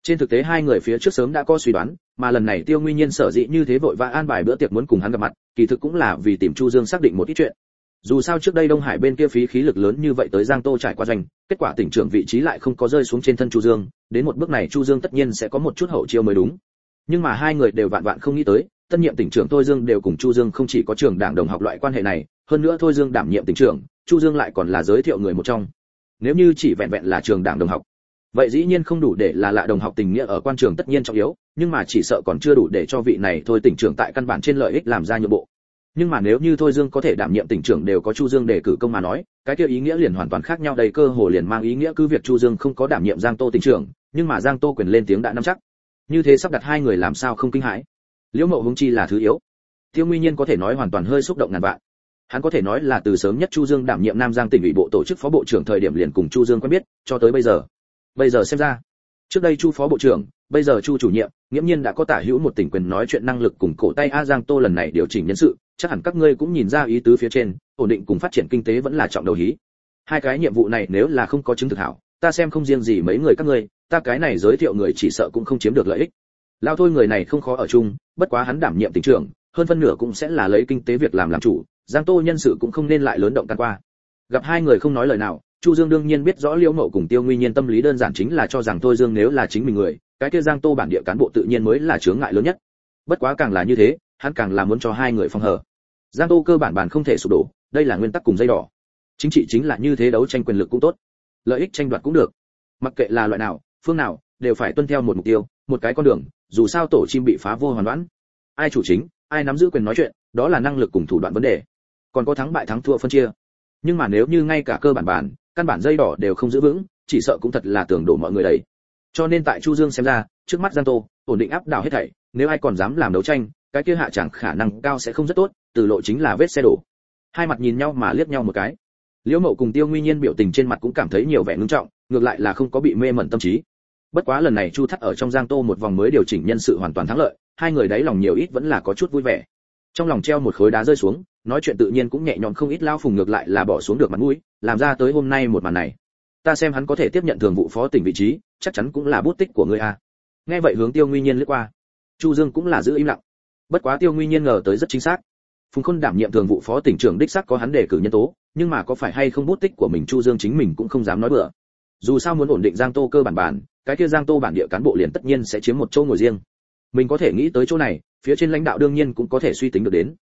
Trên thực tế hai người phía trước sớm đã có suy đoán mà lần này tiêu nguy nhiên sở dĩ như thế vội vã an bài bữa tiệc muốn cùng hắn gặp mặt kỳ thực cũng là vì tìm chu dương xác định một ít chuyện dù sao trước đây đông hải bên kia phí khí lực lớn như vậy tới giang tô trải qua doanh, kết quả tỉnh trưởng vị trí lại không có rơi xuống trên thân chu dương, đến một bước này chu dương tất nhiên sẽ có một chút hậu chiêu mới đúng. Nhưng mà hai người đều vạn vạn không nghĩ tới, tân nhiệm tỉnh trưởng thôi dương đều cùng chu dương không chỉ có trường đảng đồng học loại quan hệ này, hơn nữa thôi dương đảm nhiệm tỉnh trưởng, chu dương lại còn là giới thiệu người một trong. Nếu như chỉ vẹn vẹn là trường đảng đồng học, vậy dĩ nhiên không đủ để là lạ đồng học tình nghĩa ở quan trường tất nhiên trọng yếu, nhưng mà chỉ sợ còn chưa đủ để cho vị này thôi tỉnh trưởng tại căn bản trên lợi ích làm ra nhượng bộ nhưng mà nếu như thôi dương có thể đảm nhiệm tỉnh trưởng đều có chu dương để cử công mà nói, cái kia ý nghĩa liền hoàn toàn khác nhau đầy cơ hồ liền mang ý nghĩa cứ việc chu dương không có đảm nhiệm giang tô tỉnh trưởng, nhưng mà giang tô quyền lên tiếng đã nắm chắc. Như thế sắp đặt hai người làm sao không kinh hãi? Liễu mậu hướng chi là thứ yếu. Tiêu nguyên nhiên có thể nói hoàn toàn hơi xúc động ngàn vạn. Hắn có thể nói là từ sớm nhất chu dương đảm nhiệm nam giang tỉnh ủy bộ tổ chức phó bộ trưởng thời điểm liền cùng chu dương quen biết, cho tới bây giờ. Bây giờ xem ra, trước đây chu phó bộ trưởng, bây giờ chu chủ nhiệm, nghiễm nhiên đã có tả hữu một tỉnh quyền nói chuyện năng lực cùng cổ tay a giang tô lần này điều chỉnh nhân sự chắc hẳn các ngươi cũng nhìn ra ý tứ phía trên, ổn định cùng phát triển kinh tế vẫn là trọng đầu hí. Hai cái nhiệm vụ này nếu là không có chứng thực hảo, ta xem không riêng gì mấy người các ngươi, ta cái này giới thiệu người chỉ sợ cũng không chiếm được lợi ích. Lao thôi người này không khó ở chung, bất quá hắn đảm nhiệm tỉnh trưởng, hơn phân nửa cũng sẽ là lấy kinh tế việc làm làm chủ, giang tô nhân sự cũng không nên lại lớn động tan qua. Gặp hai người không nói lời nào, chu dương đương nhiên biết rõ liễu mậu cùng tiêu nguy nhiên tâm lý đơn giản chính là cho rằng thôi dương nếu là chính mình người, cái kia giang tô bản địa cán bộ tự nhiên mới là chướng ngại lớn nhất. Bất quá càng là như thế hắn càng là muốn cho hai người phòng hở giang tô cơ bản bản không thể sụp đổ, đây là nguyên tắc cùng dây đỏ. Chính trị chính là như thế đấu tranh quyền lực cũng tốt. Lợi ích tranh đoạt cũng được. Mặc kệ là loại nào, phương nào, đều phải tuân theo một mục tiêu, một cái con đường, dù sao tổ chim bị phá vô hoàn đoán ai chủ chính, ai nắm giữ quyền nói chuyện, đó là năng lực cùng thủ đoạn vấn đề. Còn có thắng bại thắng thua phân chia. Nhưng mà nếu như ngay cả cơ bản bản, căn bản dây đỏ đều không giữ vững, chỉ sợ cũng thật là tưởng đổ mọi người đấy cho nên tại chu dương xem ra, trước mắt giang tô, ổn định áp đảo hết thảy, nếu ai còn dám làm đấu tranh cái kia hạ chẳng khả năng cao sẽ không rất tốt, từ lộ chính là vết xe đổ. Hai mặt nhìn nhau mà liếc nhau một cái. Liễu mậu cùng tiêu nguy nhiên biểu tình trên mặt cũng cảm thấy nhiều vẻ ngưng trọng, ngược lại là không có bị mê mẩn tâm trí. Bất quá lần này chu thắt ở trong giang tô một vòng mới điều chỉnh nhân sự hoàn toàn thắng lợi, hai người đáy lòng nhiều ít vẫn là có chút vui vẻ. Trong lòng treo một khối đá rơi xuống, nói chuyện tự nhiên cũng nhẹ nhõm không ít lao phùng ngược lại là bỏ xuống được mặt mũi, làm ra tới hôm nay một màn này. Ta xem hắn có thể tiếp nhận thường vụ phó tỉnh vị trí, chắc chắn cũng là bút tích của ngươi a. Nghe vậy hướng tiêu nguy nhiên lướt qua. Chu dương cũng là giữ im lặng bất quá tiêu nguy nhiên ngờ tới rất chính xác. Phùng khôn đảm nhiệm thường vụ phó tỉnh trưởng đích xác có hắn đề cử nhân tố, nhưng mà có phải hay không bút tích của mình chu dương chính mình cũng không dám nói bừa. Dù sao muốn ổn định giang tô cơ bản bản, cái kia giang tô bản địa cán bộ liền tất nhiên sẽ chiếm một chỗ ngồi riêng. Mình có thể nghĩ tới chỗ này, phía trên lãnh đạo đương nhiên cũng có thể suy tính được đến.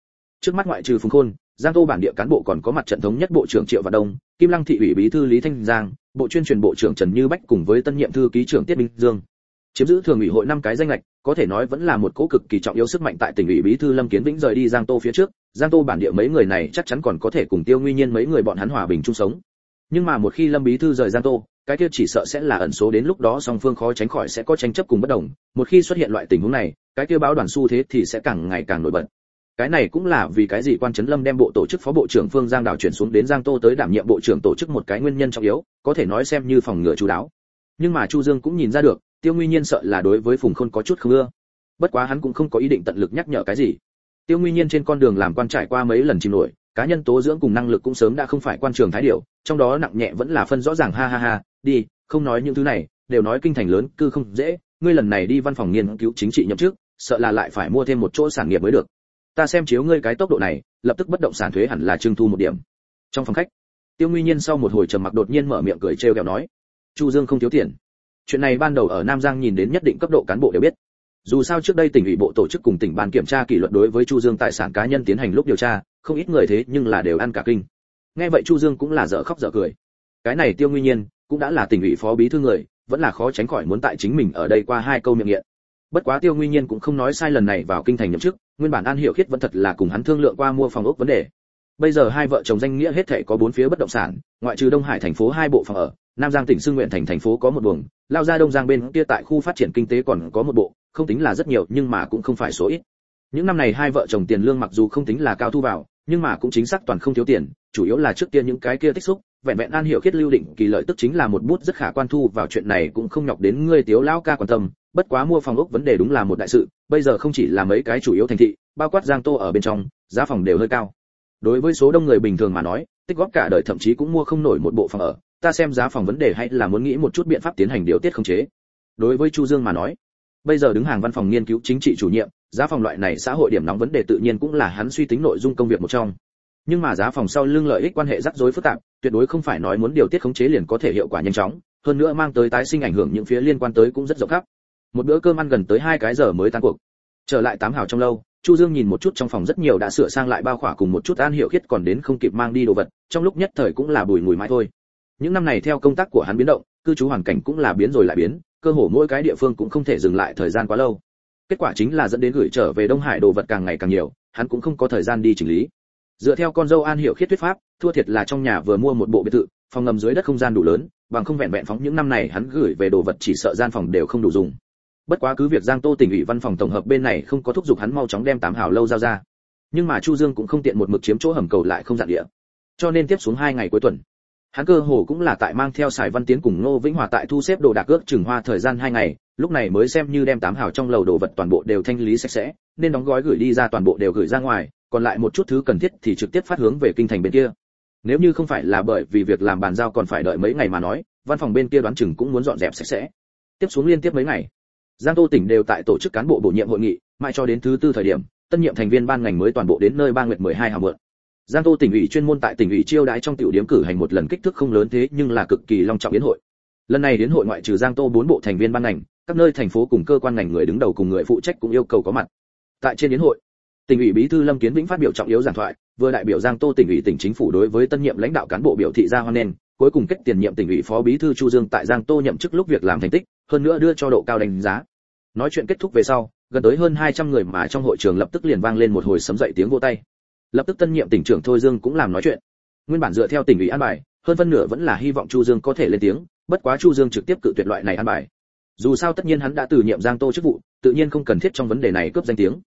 Trước mắt ngoại trừ phùng khôn, giang tô bản địa cán bộ còn có mặt trận thống nhất bộ trưởng triệu văn đông, kim lăng thị ủy bí thư lý thanh giang, bộ chuyên truyền bộ trưởng trần như bách cùng với tân nhiệm thư ký trưởng tiết minh dương. Chiếm giữ thường ủy hội năm cái danh lệch có thể nói vẫn là một cố cực kỳ trọng yếu sức mạnh tại tỉnh ủy bí thư lâm kiến vĩnh rời đi giang tô phía trước. Giang tô bản địa mấy người này chắc chắn còn có thể cùng tiêu nguyên nhiên mấy người bọn hắn hòa bình chung sống. Nhưng mà một khi lâm bí thư rời giang tô, cái kia chỉ sợ sẽ là ẩn số đến lúc đó song phương khó tránh khỏi sẽ có tranh chấp cùng bất đồng. Một khi xuất hiện loại tình huống này, cái kia báo đoàn xu thế thì sẽ càng ngày càng nổi bật. Cái này cũng là vì cái gì quan trấn lâm đem bộ tổ chức phó bộ trưởng phương giang đào chuyển xuống đến giang tô tới đảm nhiệm bộ trưởng tổ chức một cái nguyên nhân trọng yếu, có thể nói xem như phòng ngừa chú đáo. Nhưng mà chu dương cũng nhìn ra được tiêu nguy nhiên sợ là đối với phùng khôn có chút không ưa. Bất quá hắn cũng không có ý định tận lực nhắc nhở cái gì. Tiêu nguy nhiên trên con đường làm quan trải qua mấy lần chìm nổi, cá nhân tố dưỡng cùng năng lực cũng sớm đã không phải quan trường thái điệu trong đó nặng nhẹ vẫn là phân rõ ràng, ha ha ha, đi, không nói những thứ này, đều nói kinh thành lớn, cư không dễ, ngươi lần này đi văn phòng nghiên cứu chính trị nhậm chức, sợ là lại phải mua thêm một chỗ sản nghiệp mới được. Ta xem chiếu ngươi cái tốc độ này, lập tức bất động sản thuế hẳn là trưng thu một điểm. Trong phòng khách, tiêu nguy nhiên sau một hồi trầm mặc đột nhiên mở miệng cười trêu ghẹo nói, chu dương không thiếu tiền chuyện này ban đầu ở nam giang nhìn đến nhất định cấp độ cán bộ đều biết. Dù sao trước đây tỉnh ủy bộ tổ chức cùng tỉnh ban kiểm tra kỷ luật đối với chu dương tài sản cá nhân tiến hành lúc điều tra, không ít người thế nhưng là đều ăn cả kinh. Nghe vậy chu dương cũng là dở khóc dở cười. Cái này tiêu nguyên nhiên cũng đã là tỉnh ủy phó bí thư người, vẫn là khó tránh khỏi muốn tại chính mình ở đây qua hai câu miệng nghiện. Bất quá tiêu nguyên nhiên cũng không nói sai lần này vào kinh thành nhậm chức, nguyên bản an hiệu khiết vẫn thật là cùng hắn thương lượng qua mua phòng ốc vấn đề bây giờ hai vợ chồng danh nghĩa hết thảy có bốn phía bất động sản, ngoại trừ đông hải thành phố hai bộ phòng ở, nam giang tỉnh xưng nguyện thành thành phố có một buồng, lao ra đông giang bên kia tại khu phát triển kinh tế còn có một bộ, không tính là rất nhiều nhưng mà cũng không phải số ít. Những năm này hai vợ chồng tiền lương mặc dù không tính là cao thu vào, nhưng mà cũng chính xác toàn không thiếu tiền, chủ yếu là trước tiên những cái kia tích xúc, vẹn vẹn an hiểu khiết lưu định kỳ lợi tức chính là một bút rất khả quan thu vào chuyện này cũng không nhọc đến ngươi tiếu lão ca quan tâm, bất quá mua phòng ốc vấn đề đúng là một đại sự, bây giờ không chỉ là mấy cái chủ yếu thành thị, bao quát giang tô ở bên trong, giá phòng đều hơi cao đối với số đông người bình thường mà nói, tích góp cả đời thậm chí cũng mua không nổi một bộ phòng ở. Ta xem giá phòng vấn đề hay là muốn nghĩ một chút biện pháp tiến hành điều tiết khống chế. Đối với chu dương mà nói, bây giờ đứng hàng văn phòng nghiên cứu chính trị chủ nhiệm, giá phòng loại này xã hội điểm nóng vấn đề tự nhiên cũng là hắn suy tính nội dung công việc một trong. Nhưng mà giá phòng sau lưng lợi ích quan hệ rắc rối phức tạp, tuyệt đối không phải nói muốn điều tiết khống chế liền có thể hiệu quả nhanh chóng, hơn nữa mang tới tái sinh ảnh hưởng những phía liên quan tới cũng rất rộng khắp. Một bữa cơm ăn gần tới hai cái giờ mới tan cuộc. Trở lại tám hào trong lâu chu dương nhìn một chút trong phòng rất nhiều đã sửa sang lại bao khỏa cùng một chút an hiệu khiết còn đến không kịp mang đi đồ vật, trong lúc nhất thời cũng là bùi ngùi mãi thôi. Những năm này theo công tác của hắn biến động, cư trú hoàn cảnh cũng là biến rồi lại biến, cơ hồ mỗi cái địa phương cũng không thể dừng lại thời gian quá lâu. Kết quả chính là dẫn đến gửi trở về đông hải đồ vật càng ngày càng nhiều, hắn cũng không có thời gian đi chỉnh lý. Dựa theo con dâu an hiểu khiết thuyết pháp, thua thiệt là trong nhà vừa mua một bộ biệt thự, phòng ngầm dưới đất không gian đủ lớn, bằng không vẹn vẹn phóng những năm này hắn gửi về đồ vật chỉ sợ gian phòng đều không đủ dùng bất quá cứ việc giang tô tỉnh ủy văn phòng tổng hợp bên này không có thúc giục hắn mau chóng đem tám hào lâu giao ra. Nhưng mà chu dương cũng không tiện một mực chiếm chỗ hầm cầu lại không dạn địa. Cho nên tiếp xuống hai ngày cuối tuần, hắn cơ hồ cũng là tại mang theo sài văn tiến cùng ngô vĩnh hòa tại thu xếp đồ đạc ước chừng hoa thời gian hai ngày, lúc này mới xem như đem tám hào trong lầu đồ vật toàn bộ đều thanh lý sạch sẽ, nên đóng gói gửi đi ra toàn bộ đều gửi ra ngoài, còn lại một chút thứ cần thiết thì trực tiếp phát hướng về kinh thành bên kia. Nếu như không phải là bởi vì việc làm bàn giao còn phải đợi mấy ngày mà nói, văn phòng bên kia đoán chừng cũng muốn dọn dẹp sạch sẽ. Tiếp xuống liên tiếp mấy ngày giang tô tỉnh đều tại tổ chức cán bộ bổ nhiệm hội nghị, mãi cho đến thứ tư thời điểm, tân nhiệm thành viên ban ngành mới toàn bộ đến nơi ba nguyệt 12 hào mượn. Giang tô tỉnh ủy chuyên môn tại tỉnh ủy chiêu đãi trong tiểu điểm cử hành một lần kích thước không lớn thế nhưng là cực kỳ long trọng đến hội. Lần này đến hội ngoại trừ giang tô bốn bộ thành viên ban ngành, các nơi thành phố cùng cơ quan ngành người đứng đầu cùng người phụ trách cũng yêu cầu có mặt. Tại trên đến hội, tỉnh ủy bí thư lâm kiến vĩnh phát biểu trọng yếu giảng thoại, vừa đại biểu giang tô tỉnh ủy tỉnh chính phủ đối với tân nhiệm lãnh đạo cán bộ biểu thị ra hoan nghênh, cuối cùng kết tiền nhiệm tỉnh ủy phó bí thư chu dương tại giang tô nhậm chức lúc việc làm thành tích, hơn nữa đưa cho độ cao đánh giá nói chuyện kết thúc về sau, gần tới hơn 200 người mà trong hội trường lập tức liền vang lên một hồi sấm dậy tiếng vỗ tay. Lập tức tân nhiệm tỉnh trưởng thôi dương cũng làm nói chuyện. Nguyên bản dựa theo tỉnh ủy an bài, hơn phân nửa vẫn là hy vọng chu dương có thể lên tiếng, bất quá chu dương trực tiếp cự tuyệt loại này an bài. Dù sao tất nhiên hắn đã từ nhiệm giang tô chức vụ, tự nhiên không cần thiết trong vấn đề này cướp danh tiếng.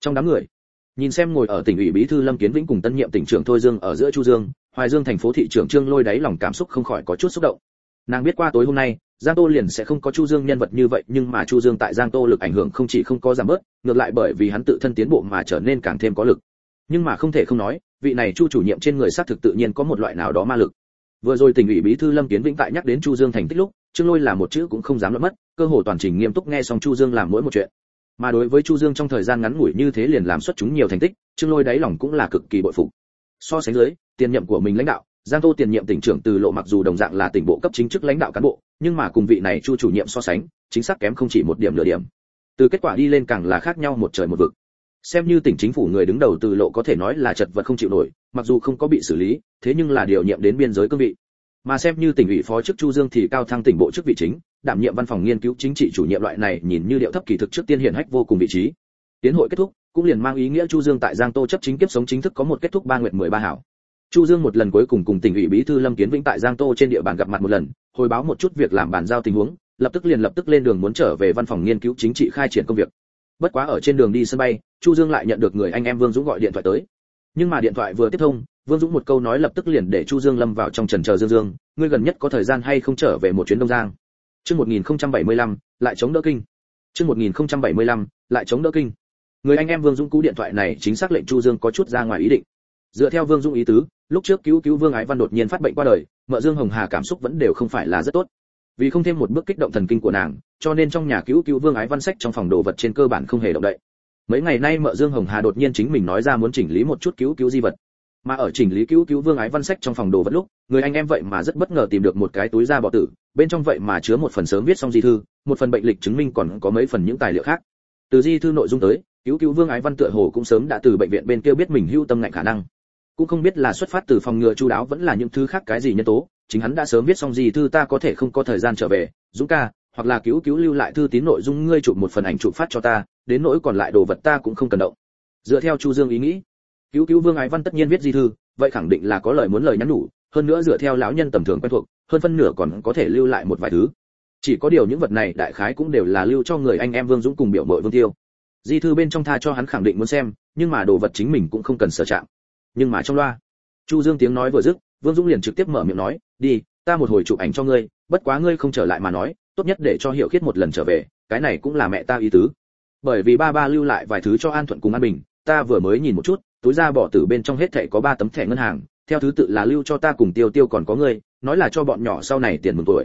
Trong đám người, nhìn xem ngồi ở tỉnh ủy bí thư lâm kiến vĩnh cùng tân nhiệm tỉnh trưởng thôi dương ở giữa chu dương, hoài dương thành phố thị trưởng trương lôi đáy lòng cảm xúc không khỏi có chút xúc động. Nàng biết qua tối hôm nay giang tô liền sẽ không có chu dương nhân vật như vậy, nhưng mà chu dương tại giang tô lực ảnh hưởng không chỉ không có giảm bớt, ngược lại bởi vì hắn tự thân tiến bộ mà trở nên càng thêm có lực. Nhưng mà không thể không nói, vị này chu chủ nhiệm trên người xác thực tự nhiên có một loại nào đó ma lực. Vừa rồi tỉnh ủy bí thư lâm kiến vĩnh tại nhắc đến chu dương thành tích lúc, trương lôi là một chữ cũng không dám lỡ mất, cơ hồ toàn trình nghiêm túc nghe xong chu dương làm mỗi một chuyện. Mà đối với chu dương trong thời gian ngắn ngủi như thế liền làm xuất chúng nhiều thành tích, trương lôi đáy lòng cũng là cực kỳ bội phục. So sánh dưới, tiền nhiệm của mình lãnh đạo giang tô tiền nhiệm tỉnh trưởng từ lộ mặc dù đồng dạng là tỉnh bộ cấp chính chức lãnh đạo cán bộ, nhưng mà cùng vị này chu chủ nhiệm so sánh, chính xác kém không chỉ một điểm nửa điểm. Từ kết quả đi lên càng là khác nhau một trời một vực. Xem như tỉnh chính phủ người đứng đầu từ lộ có thể nói là chật vật không chịu nổi, mặc dù không có bị xử lý, thế nhưng là điều nhiệm đến biên giới cương vị. Mà xem như tỉnh ủy phó chức chu dương thì cao thăng tỉnh bộ chức vị chính, đảm nhiệm văn phòng nghiên cứu chính trị chủ nhiệm loại này nhìn như điệu thấp kỳ thực trước tiên hiển hách vô cùng vị trí. Tiến hội kết thúc, cũng liền mang ý nghĩa chu dương tại giang tô chấp chính kiếp sống chính thức có một kết thúc ba nguyện mười ba hảo chu dương một lần cuối cùng cùng tỉnh ủy bí thư lâm kiến vĩnh tại giang tô trên địa bàn gặp mặt một lần hồi báo một chút việc làm bàn giao tình huống lập tức liền lập tức lên đường muốn trở về văn phòng nghiên cứu chính trị khai triển công việc bất quá ở trên đường đi sân bay chu dương lại nhận được người anh em vương dũng gọi điện thoại tới nhưng mà điện thoại vừa tiếp thông vương dũng một câu nói lập tức liền để chu dương lâm vào trong trần chờ dương dương ngươi gần nhất có thời gian hay không trở về một chuyến đông giang Chương 1075, lại chống đỡ kinh. Chương 1075, lại chống đỡ kinh. Người anh em Vương Dũng cú điện thoại này chính xác lệnh Chu Dương có chút ra ngoài ý định. Dựa theo Vương Dũng ý tứ, lúc trước cứu cứu Vương Ái Văn đột nhiên phát bệnh qua đời, mợ Dương Hồng Hà cảm xúc vẫn đều không phải là rất tốt. Vì không thêm một bước kích động thần kinh của nàng, cho nên trong nhà cứu cứu Vương Ái Văn sách trong phòng đồ vật trên cơ bản không hề động đậy. Mấy ngày nay mợ Dương Hồng Hà đột nhiên chính mình nói ra muốn chỉnh lý một chút cứu cứu di vật, mà ở chỉnh lý cứu cứu vương ái văn sách trong phòng đồ vật lúc người anh em vậy mà rất bất ngờ tìm được một cái túi da bọ tử bên trong vậy mà chứa một phần sớm viết xong di thư một phần bệnh lịch chứng minh còn có mấy phần những tài liệu khác từ di thư nội dung tới cứu cứu vương ái văn tựa hồ cũng sớm đã từ bệnh viện bên kia biết mình hưu tâm ngạnh khả năng cũng không biết là xuất phát từ phòng ngừa chu đáo vẫn là những thứ khác cái gì nhân tố, chính hắn đã sớm viết xong gì thư ta có thể không có thời gian trở về, dũng ca, hoặc là cứu cứu lưu lại thư tín nội dung ngươi chụp một phần ảnh chụp phát cho ta, đến nỗi còn lại đồ vật ta cũng không cần động. Dựa theo chu dương ý nghĩ, cứu cứu vương ái văn tất nhiên viết di thư, vậy khẳng định là có lời muốn lời nhắn nhủ, hơn nữa dựa theo lão nhân tầm thường quen thuộc, hơn phân nửa còn có thể lưu lại một vài thứ. Chỉ có điều những vật này đại khái cũng đều là lưu cho người anh em vương dũng cùng biểu mội vương tiêu. Di thư bên trong tha cho hắn khẳng định muốn xem, nhưng mà đồ vật chính mình cũng không cần sở chạm nhưng mà trong loa chu dương tiếng nói vừa dứt vương dũng liền trực tiếp mở miệng nói đi ta một hồi chụp ảnh cho ngươi bất quá ngươi không trở lại mà nói tốt nhất để cho hiểu khiết một lần trở về cái này cũng là mẹ ta ý tứ bởi vì ba ba lưu lại vài thứ cho an thuận cùng an bình ta vừa mới nhìn một chút túi ra bỏ từ bên trong hết thảy có ba tấm thẻ ngân hàng, theo thứ tự là lưu cho ta cùng Tiêu Tiêu còn có ngươi, nói là cho bọn nhỏ sau này tiền mừng tuổi.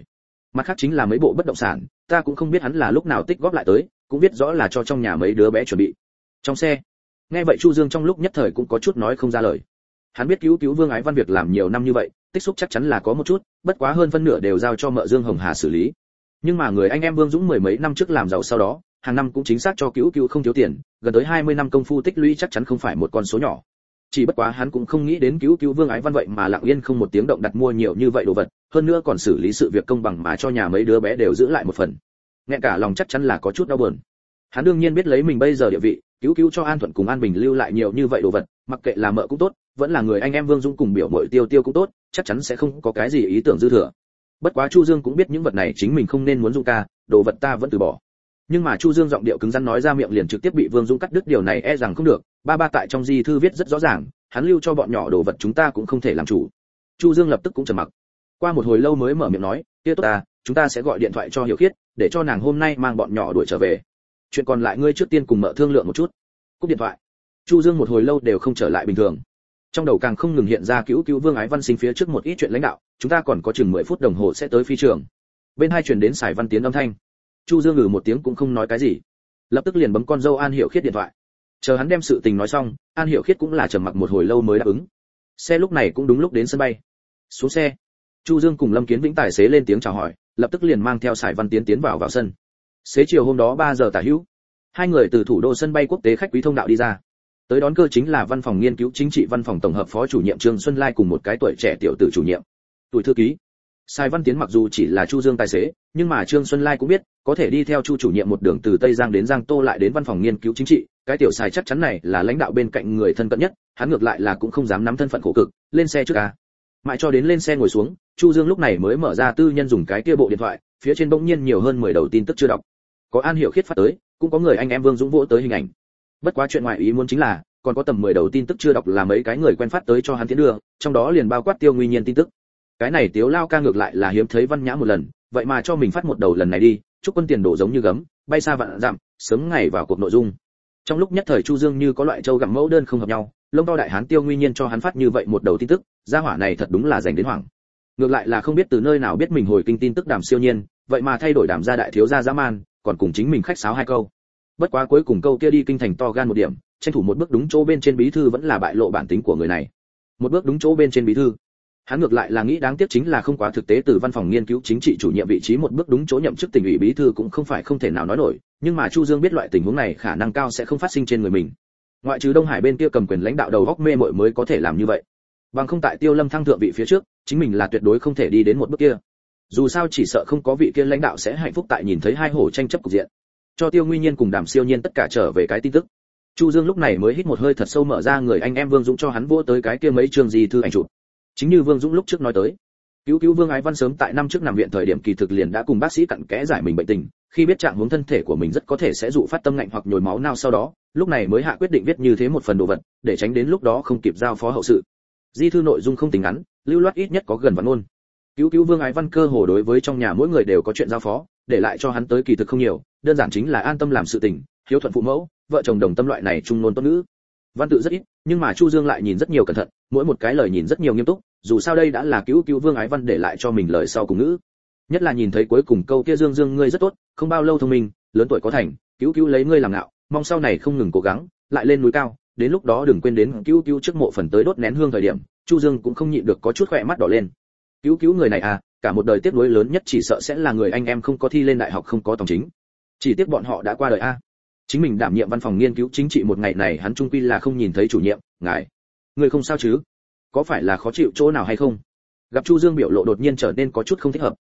Mặt khác chính là mấy bộ bất động sản, ta cũng không biết hắn là lúc nào tích góp lại tới, cũng biết rõ là cho trong nhà mấy đứa bé chuẩn bị. Trong xe, nghe vậy Chu Dương trong lúc nhất thời cũng có chút nói không ra lời. Hắn biết cứu cứu Vương Ái Văn việc làm nhiều năm như vậy, tích xúc chắc chắn là có một chút, bất quá hơn phân nửa đều giao cho mợ Dương Hồng Hà xử lý. Nhưng mà người anh em Vương Dũng mười mấy năm trước làm giàu sau đó, hàng năm cũng chính xác cho cứu cứu không thiếu tiền, gần tới 20 năm công phu tích lũy chắc chắn không phải một con số nhỏ. Chỉ bất quá hắn cũng không nghĩ đến cứu cứu Vương Ái Văn vậy mà lặng yên không một tiếng động đặt mua nhiều như vậy đồ vật, hơn nữa còn xử lý sự việc công bằng mà cho nhà mấy đứa bé đều giữ lại một phần. Nghe cả lòng chắc chắn là có chút đau buồn. Hắn đương nhiên biết lấy mình bây giờ địa vị, cứu cứu cho An Thuận cùng An Bình lưu lại nhiều như vậy đồ vật, mặc kệ là mợ cũng tốt, vẫn là người anh em Vương Dung cùng biểu muội Tiêu Tiêu cũng tốt, chắc chắn sẽ không có cái gì ý tưởng dư thừa. Bất quá Chu Dương cũng biết những vật này chính mình không nên muốn Dung ca, đồ vật ta vẫn từ bỏ. Nhưng mà chu dương giọng điệu cứng rắn nói ra miệng liền trực tiếp bị vương dũng cắt đứt điều này e rằng không được. Ba ba tại trong di thư viết rất rõ ràng hắn lưu cho bọn nhỏ đồ vật chúng ta cũng không thể làm chủ. Chu dương lập tức cũng trầm mặc. Qua một hồi lâu mới mở miệng nói kia tốt ta chúng ta sẽ gọi điện thoại cho hiểu khiết để cho nàng hôm nay mang bọn nhỏ đuổi trở về chuyện còn lại ngươi trước tiên cùng mợ thương lượng một chút. Cúp điện thoại. Chu dương một hồi lâu đều không trở lại bình thường. Trong đầu càng không ngừng hiện ra cứu cứu vương ái văn sinh phía trước một ít chuyện lãnh đạo, chúng ta còn có chừng 10 phút đồng hồ sẽ tới phi trường. Bên hai chuyển đến sài văn tiến âm thanh. Chu dương ngừ một tiếng cũng không nói cái gì. Lập tức liền bấm con dâu an hiểu khiết điện thoại. Chờ hắn đem sự tình nói xong, an hiểu khiết cũng là trầm mặc một hồi lâu mới đáp ứng. Xe lúc này cũng đúng lúc đến sân bay. Xuống xe. Chu dương cùng lâm kiến vĩnh tài xế lên tiếng chào hỏi, lập tức liền mang theo sải văn tiến tiến vào vào sân xế chiều hôm đó 3 giờ tả hữu hai người từ thủ đô sân bay quốc tế khách quý thông đạo đi ra. Tới đón cơ chính là văn phòng nghiên cứu chính trị văn phòng tổng hợp phó chủ nhiệm trương xuân lai cùng một cái tuổi trẻ tiểu tử chủ nhiệm. Tuổi thư ký. Sai Văn Tiến mặc dù chỉ là Chu Dương tài xế, nhưng mà Trương Xuân Lai cũng biết, có thể đi theo Chu chủ nhiệm một đường từ Tây Giang đến Giang Tô lại đến văn phòng nghiên cứu chính trị, cái tiểu Sai chắc chắn này là lãnh đạo bên cạnh người thân cận nhất, hắn ngược lại là cũng không dám nắm thân phận khổ cực, lên xe trước ca. Mãi cho đến lên xe ngồi xuống, Chu Dương lúc này mới mở ra tư nhân dùng cái kia bộ điện thoại, phía trên bỗng nhiên nhiều hơn 10 đầu tin tức chưa đọc. Có An Hiểu Khiết phát tới, cũng có người anh em Vương Dũng vỗ tới hình ảnh. Bất quá chuyện ngoại ý muốn chính là, còn có tầm 10 đầu tin tức chưa đọc là mấy cái người quen phát tới cho hắn tiến đưa, trong đó liền bao quát Tiêu Nguy Nhiên tin tức. Cái này tiếu lao ca ngược lại là hiếm thấy văn nhã một lần vậy mà cho mình phát một đầu lần này đi chúc quân tiền đổ giống như gấm bay xa vạn dặm sớm ngày vào cuộc nội dung. Trong lúc nhất thời chu dương như có loại châu gặm mẫu đơn không hợp nhau lông to đại hán tiêu nguyên nhiên cho hắn phát như vậy một đầu tin tức gia hỏa này thật đúng là dành đến hoảng. Ngược lại là không biết từ nơi nào biết mình hồi kinh tin tức đàm siêu nhiên vậy mà thay đổi đàm gia đại thiếu gia dã man còn cùng chính mình khách sáo hai câu. Bất quá cuối cùng câu kia đi kinh thành to gan một điểm, tranh thủ một bước đúng chỗ bên trên bí thư vẫn là bại lộ bản tính của người này. Một bước đúng chỗ bên trên bí thư. Hắn ngược lại là nghĩ đáng tiếc chính là không quá thực tế từ văn phòng nghiên cứu chính trị chủ nhiệm vị trí một bước đúng chỗ nhậm chức tỉnh ủy bí thư cũng không phải không thể nào nói nổi, nhưng mà chu dương biết loại tình huống này khả năng cao sẽ không phát sinh trên người mình. Ngoại trừ đông hải bên kia cầm quyền lãnh đạo đầu góc mê mội mới có thể làm như vậy. Bằng không tại tiêu lâm thăng thượng vị phía trước, chính mình là tuyệt đối không thể đi đến một bước kia dù sao chỉ sợ không có vị kia lãnh đạo sẽ hạnh phúc tại nhìn thấy hai hổ tranh chấp cục diện. Cho tiêu nguyên nhiên cùng đàm siêu nhiên tất cả trở về cái tin tức. Chu dương lúc này mới hít một hơi thật sâu mở ra người anh em vương dũng cho hắn vô tới cái kia mấy trường gì thư ảnh chụp. Chính như vương dũng lúc trước nói tới, cứu cứu vương ái văn sớm tại năm trước nằm viện thời điểm kỳ thực liền đã cùng bác sĩ cặn kẽ giải mình bệnh tình, khi biết trạng hướng thân thể của mình rất có thể sẽ dụ phát tâm ngạnh hoặc nhồi máu nào sau đó, lúc này mới hạ quyết định viết như thế một phần đồ vật, để tránh đến lúc đó không kịp giao phó hậu sự. Di thư nội dung không tính ngắn, lưu loát ít nhất có gần vạn ngôn cứu cứu vương ái văn cơ hồ đối với trong nhà mỗi người đều có chuyện giao phó, để lại cho hắn tới kỳ thực không nhiều, đơn giản chính là an tâm làm sự tình, hiếu thuận phụ mẫu, vợ chồng đồng tâm loại này trung nôn tốt nữ. Văn tự rất ít, nhưng mà chu dương lại nhìn rất nhiều cẩn thận, mỗi một cái lời nhìn rất nhiều nghiêm túc, dù sao đây đã là cứu cứu vương ái văn để lại cho mình lời sau cùng ngữ. Nhất là nhìn thấy cuối cùng câu kia dương dương ngươi rất tốt, không bao lâu thông minh, lớn tuổi có thành, cứu cứu lấy ngươi làm ngạo, mong sau này không ngừng cố gắng, lại lên núi cao, đến lúc đó đừng quên đến cứu cứu trước mộ phần tới đốt nén hương thời điểm, chu dương cũng không nhịn được có chút khỏe mắt đỏ lên cứu cứu người này à cả một đời tiếc nuối lớn nhất chỉ sợ sẽ là người anh em không có thi lên đại học không có tổng chính. Chỉ tiếc bọn họ đã qua đời a. Chính mình đảm nhiệm văn phòng nghiên cứu chính trị một ngày này hắn trung quy là không nhìn thấy chủ nhiệm, ngài. Người không sao chứ? Có phải là khó chịu chỗ nào hay không? Gặp chu dương biểu lộ đột nhiên trở nên có chút không thích hợp.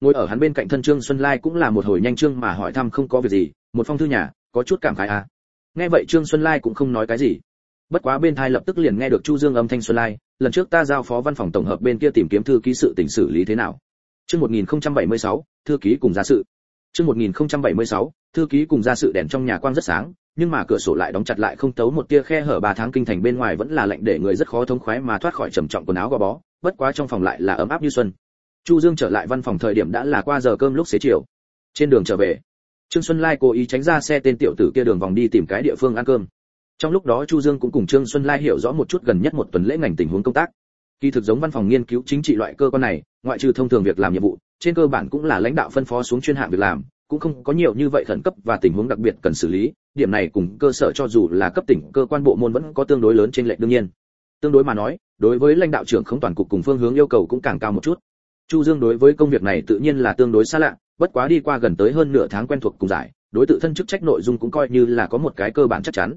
Ngồi ở hắn bên cạnh thân trương xuân lai cũng là một hồi nhanh trương mà hỏi thăm không có việc gì, một phong thư nhà, có chút cảm khái à nghe vậy trương xuân lai cũng không nói cái gì. Bất quá bên thai lập tức liền nghe được chu dương âm thanh xuân lai lần trước ta giao phó văn phòng tổng hợp bên kia tìm kiếm thư ký sự tình xử lý thế nào? Chương 1076, thư ký cùng gia sự. Chương 1076, thư ký cùng gia sự đèn trong nhà quang rất sáng nhưng mà cửa sổ lại đóng chặt lại không tấu một tia khe hở ba tháng kinh thành bên ngoài vẫn là lạnh để người rất khó thông khoái mà thoát khỏi trầm trọng quần áo gò bó bất quá trong phòng lại là ấm áp như xuân. Chu dương trở lại văn phòng thời điểm đã là qua giờ cơm lúc xế chiều. Trên đường trở về trương xuân lai cố ý tránh ra xe tên tiểu tử kia đường vòng đi tìm cái địa phương ăn cơm trong lúc đó chu dương cũng cùng trương xuân lai hiểu rõ một chút gần nhất một tuần lễ ngành tình huống công tác. Kỳ thực giống văn phòng nghiên cứu chính trị loại cơ quan này, ngoại trừ thông thường việc làm nhiệm vụ, trên cơ bản cũng là lãnh đạo phân phó xuống chuyên hạng việc làm, cũng không có nhiều như vậy khẩn cấp và tình huống đặc biệt cần xử lý. Điểm này cùng cơ sở cho dù là cấp tỉnh, cơ quan bộ môn vẫn có tương đối lớn trên lệch đương nhiên. Tương đối mà nói, đối với lãnh đạo trưởng không toàn cục cùng phương hướng yêu cầu cũng càng cao một chút. Chu dương đối với công việc này tự nhiên là tương đối xa lạ, bất quá đi qua gần tới hơn nửa tháng quen thuộc cùng giải, đối tự thân chức trách nội dung cũng coi như là có một cái cơ bản chắc chắn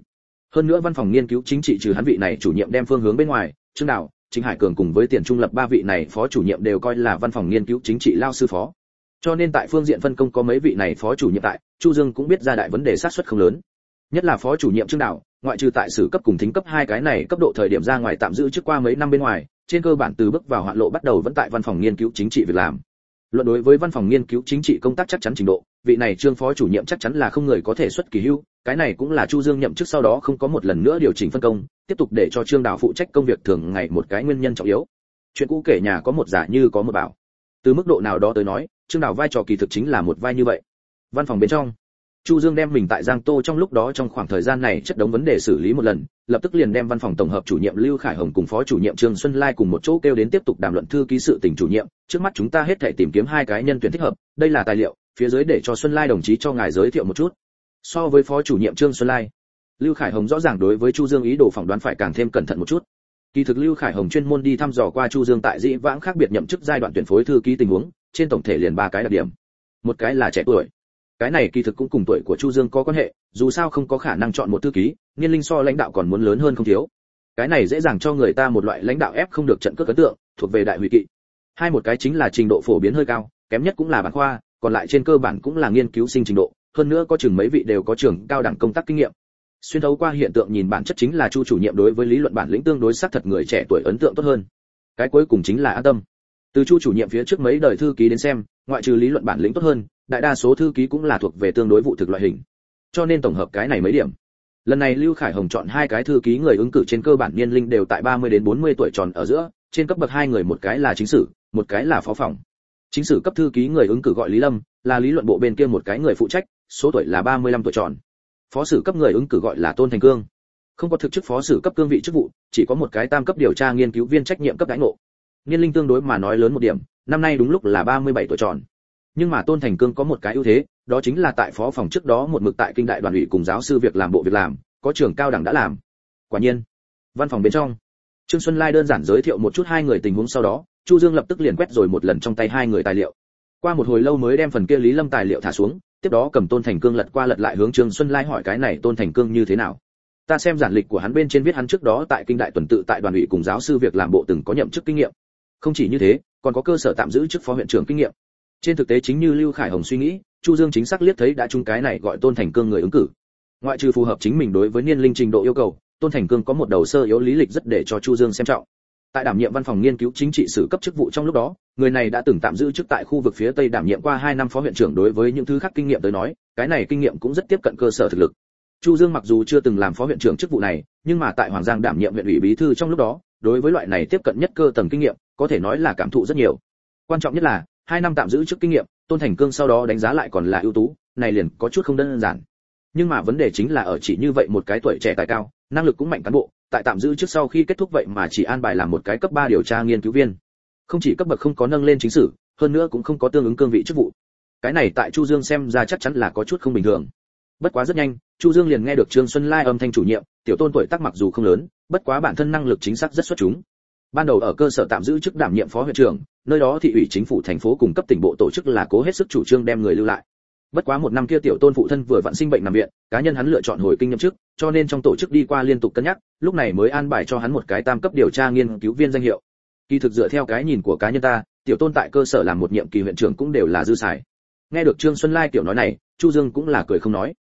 hơn nữa văn phòng nghiên cứu chính trị trừ hắn vị này chủ nhiệm đem phương hướng bên ngoài, trương đạo chính hải cường cùng với tiền trung lập ba vị này phó chủ nhiệm đều coi là văn phòng nghiên cứu chính trị lao sư phó. Cho nên tại phương diện phân công có mấy vị này phó chủ nhiệm tại, chu dương cũng biết ra đại vấn đề sát xuất không lớn. Nhất là phó chủ nhiệm trương đạo, ngoại trừ tại sử cấp cùng thính cấp hai cái này cấp độ thời điểm ra ngoài tạm giữ trước qua mấy năm bên ngoài, trên cơ bản từ bước vào hoạn lộ bắt đầu vẫn tại văn phòng nghiên cứu chính trị việc làm. Luận đối với văn phòng nghiên cứu chính trị công tác chắc chắn trình độ, vị này trương phó chủ nhiệm chắc chắn là không người có thể xuất kỳ hưu cái này cũng là chu dương nhậm chức sau đó không có một lần nữa điều chỉnh phân công, tiếp tục để cho trương đạo phụ trách công việc thường ngày một cái nguyên nhân trọng yếu. Chuyện cũ kể nhà có một giả như có một bảo. Từ mức độ nào đó tới nói, trương đào vai trò kỳ thực chính là một vai như vậy. Văn phòng bên trong, chu dương đem mình tại giang tô trong lúc đó trong khoảng thời gian này chất đống vấn đề xử lý một lần, lập tức liền đem văn phòng tổng hợp chủ nhiệm lưu khải hồng cùng phó chủ nhiệm trương xuân lai cùng một chỗ kêu đến tiếp tục đàm luận thư ký sự tình chủ nhiệm. Trước mắt chúng ta hết thể tìm kiếm hai cái nhân tuyển thích hợp, đây là tài liệu, phía dưới để cho xuân lai đồng chí cho ngài giới thiệu một chút so với phó chủ nhiệm trương xuân lai, lưu khải hồng rõ ràng đối với chu dương ý đồ phỏng đoán phải càng thêm cẩn thận một chút. Kỳ thực lưu khải hồng chuyên môn đi thăm dò qua chu dương tại dĩ vãng khác biệt nhậm chức giai đoạn tuyển phối thư ký tình huống, trên tổng thể liền ba cái đặc điểm. Một cái là trẻ tuổi. Cái này kỳ thực cũng cùng tuổi của chu dương có quan hệ, dù sao không có khả năng chọn một thư ký, niên linh so lãnh đạo còn muốn lớn hơn không thiếu. Cái này dễ dàng cho người ta một loại lãnh đạo ép không được trận cước ấn tượng, thuộc về đại hủy kỵ. Hai một cái chính là trình độ phổ biến hơi cao, kém nhất cũng là bản khoa, còn lại trên cơ bản cũng là nghiên cứu sinh trình độ hơn nữa có chừng mấy vị đều có trường cao đẳng công tác kinh nghiệm. Xuyên thấu qua hiện tượng nhìn bản chất chính là chu chủ nhiệm đối với lý luận bản lĩnh tương đối xác thật người trẻ tuổi ấn tượng tốt hơn. Cái cuối cùng chính là an tâm. Từ chu chủ nhiệm phía trước mấy đời thư ký đến xem, ngoại trừ lý luận bản lĩnh tốt hơn, đại đa số thư ký cũng là thuộc về tương đối vụ thực loại hình. Cho nên tổng hợp cái này mấy điểm. Lần này lưu khải hồng chọn hai cái thư ký người ứng cử trên cơ bản niên linh đều tại 30 đến 40 tuổi tròn ở giữa, trên cấp bậc hai người một cái là chính sử, một cái là phó phòng. Chính sử cấp thư ký người ứng cử gọi lý lâm, là lý luận bộ bên kia một cái người phụ trách số tuổi là 35 tuổi tròn. Phó sử cấp người ứng cử gọi là tôn thành cương. Không có thực chức phó sử cấp cương vị chức vụ, chỉ có một cái tam cấp điều tra nghiên cứu viên trách nhiệm cấp đãi ngộ. Niên linh tương đối mà nói lớn một điểm, năm nay đúng lúc là 37 tuổi tròn. Nhưng mà tôn thành cương có một cái ưu thế, đó chính là tại phó phòng trước đó một mực tại kinh đại đoàn ủy cùng giáo sư việc làm bộ việc làm, có trường cao đẳng đã làm. Quả nhiên, văn phòng bên trong, trương xuân lai đơn giản giới thiệu một chút hai người tình huống sau đó, chu dương lập tức liền quét rồi một lần trong tay hai người tài liệu. Qua một hồi lâu mới đem phần kia lý lâm tài liệu thả xuống tiếp đó cầm tôn thành cương lật qua lật lại hướng trương xuân lai hỏi cái này tôn thành cương như thế nào? Ta xem giản lịch của hắn bên trên viết hắn trước đó tại kinh đại tuần tự tại đoàn ủy cùng giáo sư việc làm bộ từng có nhậm chức kinh nghiệm. Không chỉ như thế, còn có cơ sở tạm giữ chức phó huyện trưởng kinh nghiệm. Trên thực tế chính như lưu khải hồng suy nghĩ, chu dương chính xác liếc thấy đã chung cái này gọi tôn thành cương người ứng cử. Ngoại trừ phù hợp chính mình đối với niên linh trình độ yêu cầu, tôn thành cương có một đầu sơ yếu lý lịch rất để cho chu dương xem trọng tại đảm nhiệm văn phòng nghiên cứu chính trị sử cấp chức vụ trong lúc đó, người này đã từng tạm giữ chức tại khu vực phía tây đảm nhiệm qua 2 năm phó huyện trưởng đối với những thứ khác kinh nghiệm tới nói, cái này kinh nghiệm cũng rất tiếp cận cơ sở thực lực. Chu dương mặc dù chưa từng làm phó huyện trưởng chức vụ này, nhưng mà tại hoàng giang đảm nhiệm huyện ủy bí thư trong lúc đó, đối với loại này tiếp cận nhất cơ tầng kinh nghiệm, có thể nói là cảm thụ rất nhiều. Quan trọng nhất là, hai năm tạm giữ chức kinh nghiệm, tôn thành cương sau đó đánh giá lại còn là ưu tú, này liền có chút không đơn giản. Nhưng mà vấn đề chính là ở chỉ như vậy một cái tuổi trẻ tài cao, năng lực cũng mạnh cán bộ tại tạm giữ trước sau khi kết thúc vậy mà chỉ an bài làm một cái cấp 3 điều tra nghiên cứu viên. Không chỉ cấp bậc không có nâng lên chính sử, hơn nữa cũng không có tương ứng cương vị chức vụ. Cái này tại chu dương xem ra chắc chắn là có chút không bình thường. Bất quá rất nhanh, chu dương liền nghe được trương xuân lai âm thanh chủ nhiệm, tiểu tôn tuổi tác mặc dù không lớn, bất quá bản thân năng lực chính xác rất xuất chúng. Ban đầu ở cơ sở tạm giữ chức đảm nhiệm phó huyện trưởng, nơi đó thị ủy chính phủ thành phố cùng cấp tỉnh bộ tổ chức là cố hết sức chủ trương đem người lưu lại bất quá một năm kia tiểu tôn phụ thân vừa vặn sinh bệnh nằm viện, cá nhân hắn lựa chọn hồi kinh nhậm chức cho nên trong tổ chức đi qua liên tục cân nhắc, lúc này mới an bài cho hắn một cái tam cấp điều tra nghiên cứu viên danh hiệu. Kỳ thực dựa theo cái nhìn của cá nhân ta, tiểu tôn tại cơ sở làm một nhiệm kỳ huyện trưởng cũng đều là dư xài. Nghe được trương xuân lai tiểu nói này, chu dương cũng là cười không nói.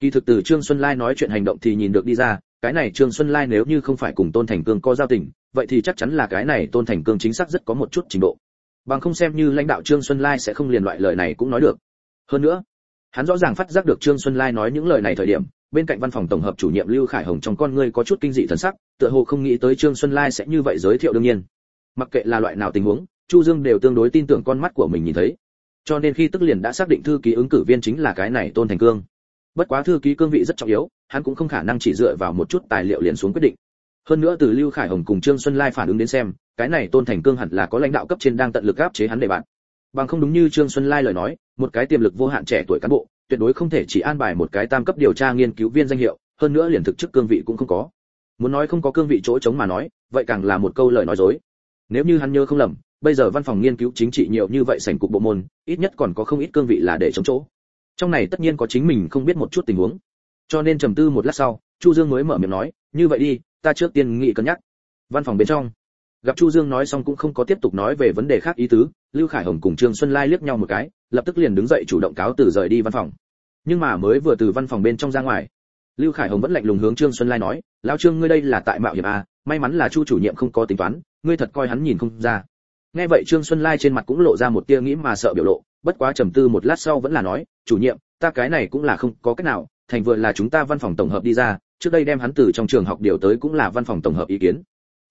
Kỳ thực từ trương xuân lai nói chuyện hành động thì nhìn được đi ra, cái này trương xuân lai nếu như không phải cùng tôn thành cương có giao tình, vậy thì chắc chắn là cái này tôn thành cương chính xác rất có một chút trình độ. Bằng không xem như lãnh đạo trương xuân lai sẽ không liền loại lời này cũng nói được. Hơn nữa hắn rõ ràng phát giác được trương xuân lai nói những lời này thời điểm, bên cạnh văn phòng tổng hợp chủ nhiệm lưu khải hồng trong con ngươi có chút kinh dị thần sắc, tựa hồ không nghĩ tới trương xuân lai sẽ như vậy giới thiệu đương nhiên. Mặc kệ là loại nào tình huống, chu dương đều tương đối tin tưởng con mắt của mình nhìn thấy. Cho nên khi tức liền đã xác định thư ký ứng cử viên chính là cái này tôn thành cương. Bất quá thư ký cương vị rất trọng yếu, hắn cũng không khả năng chỉ dựa vào một chút tài liệu liền xuống quyết định. Hơn nữa từ lưu khải hồng cùng trương xuân lai phản ứng đến xem, cái này tôn thành cương hẳn là có lãnh đạo cấp trên đang tận lực áp chế hắn để bạn bằng không đúng như trương xuân lai lời nói, một cái tiềm lực vô hạn trẻ tuổi cán bộ, tuyệt đối không thể chỉ an bài một cái tam cấp điều tra nghiên cứu viên danh hiệu, hơn nữa liền thực chức cương vị cũng không có. Muốn nói không có cương vị chỗ trống mà nói, vậy càng là một câu lời nói dối. Nếu như hắn nhớ không lầm, bây giờ văn phòng nghiên cứu chính trị nhiều như vậy sảnh cục bộ môn, ít nhất còn có không ít cương vị là để chống chỗ. Trong này tất nhiên có chính mình không biết một chút tình huống. Cho nên trầm tư một lát sau, chu dương mới mở miệng nói, như vậy đi, ta trước tiên nghĩ cân nhắc. Văn phòng bên trong gặp chu dương nói xong cũng không có tiếp tục nói về vấn đề khác ý tứ, lưu khải hồng cùng trương xuân lai liếc nhau một cái, lập tức liền đứng dậy chủ động cáo từ rời đi văn phòng. Nhưng mà mới vừa từ văn phòng bên trong ra ngoài, lưu khải hồng vẫn lạnh lùng hướng trương xuân lai nói, lão trương, ngươi đây là tại mạo hiểm à may mắn là chu chủ nhiệm không có tính toán, ngươi thật coi hắn nhìn không ra. Nghe vậy trương xuân lai trên mặt cũng lộ ra một tia nghĩ mà sợ biểu lộ, bất quá trầm tư một lát sau vẫn là nói, chủ nhiệm, ta cái này cũng là không có cách nào, thành vừa là chúng ta văn phòng tổng hợp đi ra, trước đây đem hắn từ trong trường học điều tới cũng là văn phòng tổng hợp ý kiến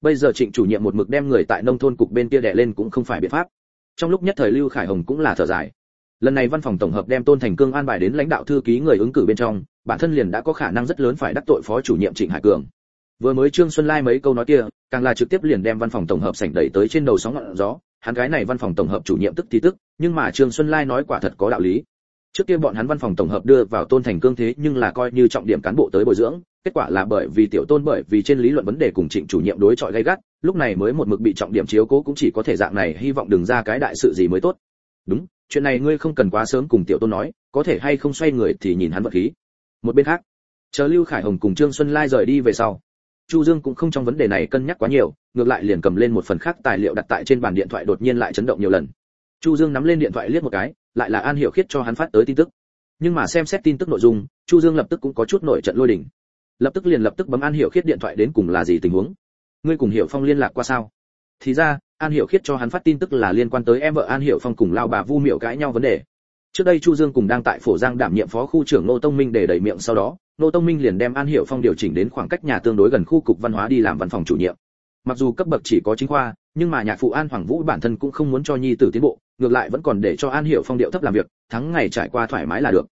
bây giờ trịnh chủ nhiệm một mực đem người tại nông thôn cục bên kia đè lên cũng không phải biện pháp. Trong lúc nhất thời lưu khải hồng cũng là thở dài. Lần này văn phòng tổng hợp đem tôn thành cương an bài đến lãnh đạo thư ký người ứng cử bên trong, bản thân liền đã có khả năng rất lớn phải đắc tội phó chủ nhiệm trịnh hải cường. Vừa mới trương xuân lai mấy câu nói kia, càng là trực tiếp liền đem văn phòng tổng hợp sảnh đẩy tới trên đầu sóng ngọn gió, hắn cái này văn phòng tổng hợp chủ nhiệm tức thì tức, nhưng mà trương xuân lai nói quả thật có đạo lý. Trước kia bọn hắn văn phòng tổng hợp đưa vào tôn thành cương thế nhưng là coi như trọng điểm cán bộ tới bồi dưỡng kết quả là bởi vì tiểu tôn bởi vì trên lý luận vấn đề cùng trịnh chủ nhiệm đối chọi gay gắt, lúc này mới một mực bị trọng điểm chiếu cố cũng chỉ có thể dạng này, hy vọng đừng ra cái đại sự gì mới tốt. Đúng, chuyện này ngươi không cần quá sớm cùng tiểu tôn nói, có thể hay không xoay người thì nhìn hắn vật khí. Một bên khác, chờ lưu khải hồng cùng trương xuân lai rời đi về sau, chu dương cũng không trong vấn đề này cân nhắc quá nhiều, ngược lại liền cầm lên một phần khác tài liệu đặt tại trên bàn điện thoại đột nhiên lại chấn động nhiều lần. Chu dương nắm lên điện thoại liếc một cái, lại là an hiểu khiết cho hắn phát tới tin tức. Nhưng mà xem xét tin tức nội dung, chu dương lập tức cũng có chút nổi trận lôi đình lập tức liền lập tức bấm an hiểu khiết điện thoại đến cùng là gì tình huống. Ngươi cùng hiểu phong liên lạc qua sao? Thì ra, an hiểu khiết cho hắn phát tin tức là liên quan tới em vợ an hiểu phong cùng lao bà vu miệu cãi nhau vấn đề. Trước đây chu dương cùng đang tại phổ giang đảm nhiệm phó khu trưởng nô tông minh để đẩy miệng sau đó nô tông minh liền đem an hiểu phong điều chỉnh đến khoảng cách nhà tương đối gần khu cục văn hóa đi làm văn phòng chủ nhiệm. Mặc dù cấp bậc chỉ có chính khoa, nhưng mà nhạc phụ an hoàng vũ bản thân cũng không muốn cho nhi tử tiến bộ, ngược lại vẫn còn để cho an hiểu phong điệu thấp làm việc, thắng ngày trải qua thoải mái là được.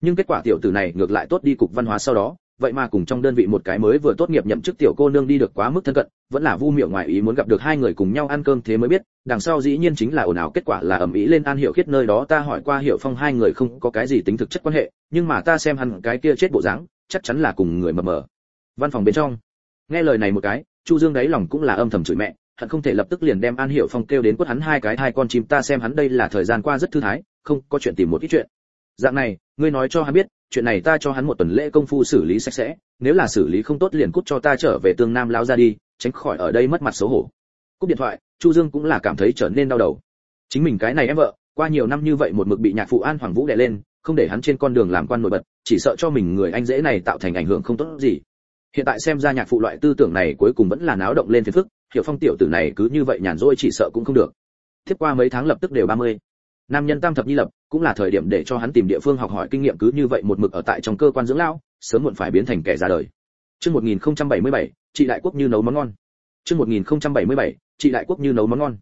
Nhưng kết quả tiểu tử này ngược lại tốt đi cục văn hóa sau đó vậy mà cùng trong đơn vị một cái mới vừa tốt nghiệp nhậm chức tiểu cô nương đi được quá mức thân cận, vẫn là vu miệng ngoài ý muốn gặp được hai người cùng nhau ăn cơm thế mới biết, đằng sau dĩ nhiên chính là ồn ào kết quả là ầm ĩ lên an hiểu khiết nơi đó ta hỏi qua hiểu phong hai người không có cái gì tính thực chất quan hệ, nhưng mà ta xem hắn cái kia chết bộ dáng, chắc chắn là cùng người mờ mờ. Văn phòng bên trong, nghe lời này một cái, chu dương đáy lòng cũng là âm thầm chửi mẹ hắn không thể lập tức liền đem an hiểu phong kêu đến quất hắn hai cái hai con chim, ta xem hắn đây là thời gian qua rất thư thái, không có chuyện tìm một ít chuyện. Dạng này, ngươi nói cho hắn biết chuyện này ta cho hắn một tuần lễ công phu xử lý sạch sẽ, nếu là xử lý không tốt liền cút cho ta trở về tương nam lao ra đi, tránh khỏi ở đây mất mặt xấu hổ. Cúp điện thoại, chu dương cũng là cảm thấy trở nên đau đầu. Chính mình cái này em vợ, qua nhiều năm như vậy một mực bị nhạc phụ an hoàng vũ đè lên, không để hắn trên con đường làm quan nổi bật, chỉ sợ cho mình người anh dễ này tạo thành ảnh hưởng không tốt gì. Hiện tại xem ra nhạc phụ loại tư tưởng này cuối cùng vẫn là náo động lên phiền phức, hiểu phong tiểu tử này cứ như vậy nhàn rỗi chỉ sợ cũng không được. Tiếp qua mấy tháng lập tức đều 30 nam nhân tam thập nhi lập cũng là thời điểm để cho hắn tìm địa phương học hỏi kinh nghiệm cứ như vậy một mực ở tại trong cơ quan dưỡng lão sớm muộn phải biến thành kẻ ra đời Chương 1077, chị đại quốc như nấu món ngon. Chương 1077, chị đại quốc như nấu món ngon.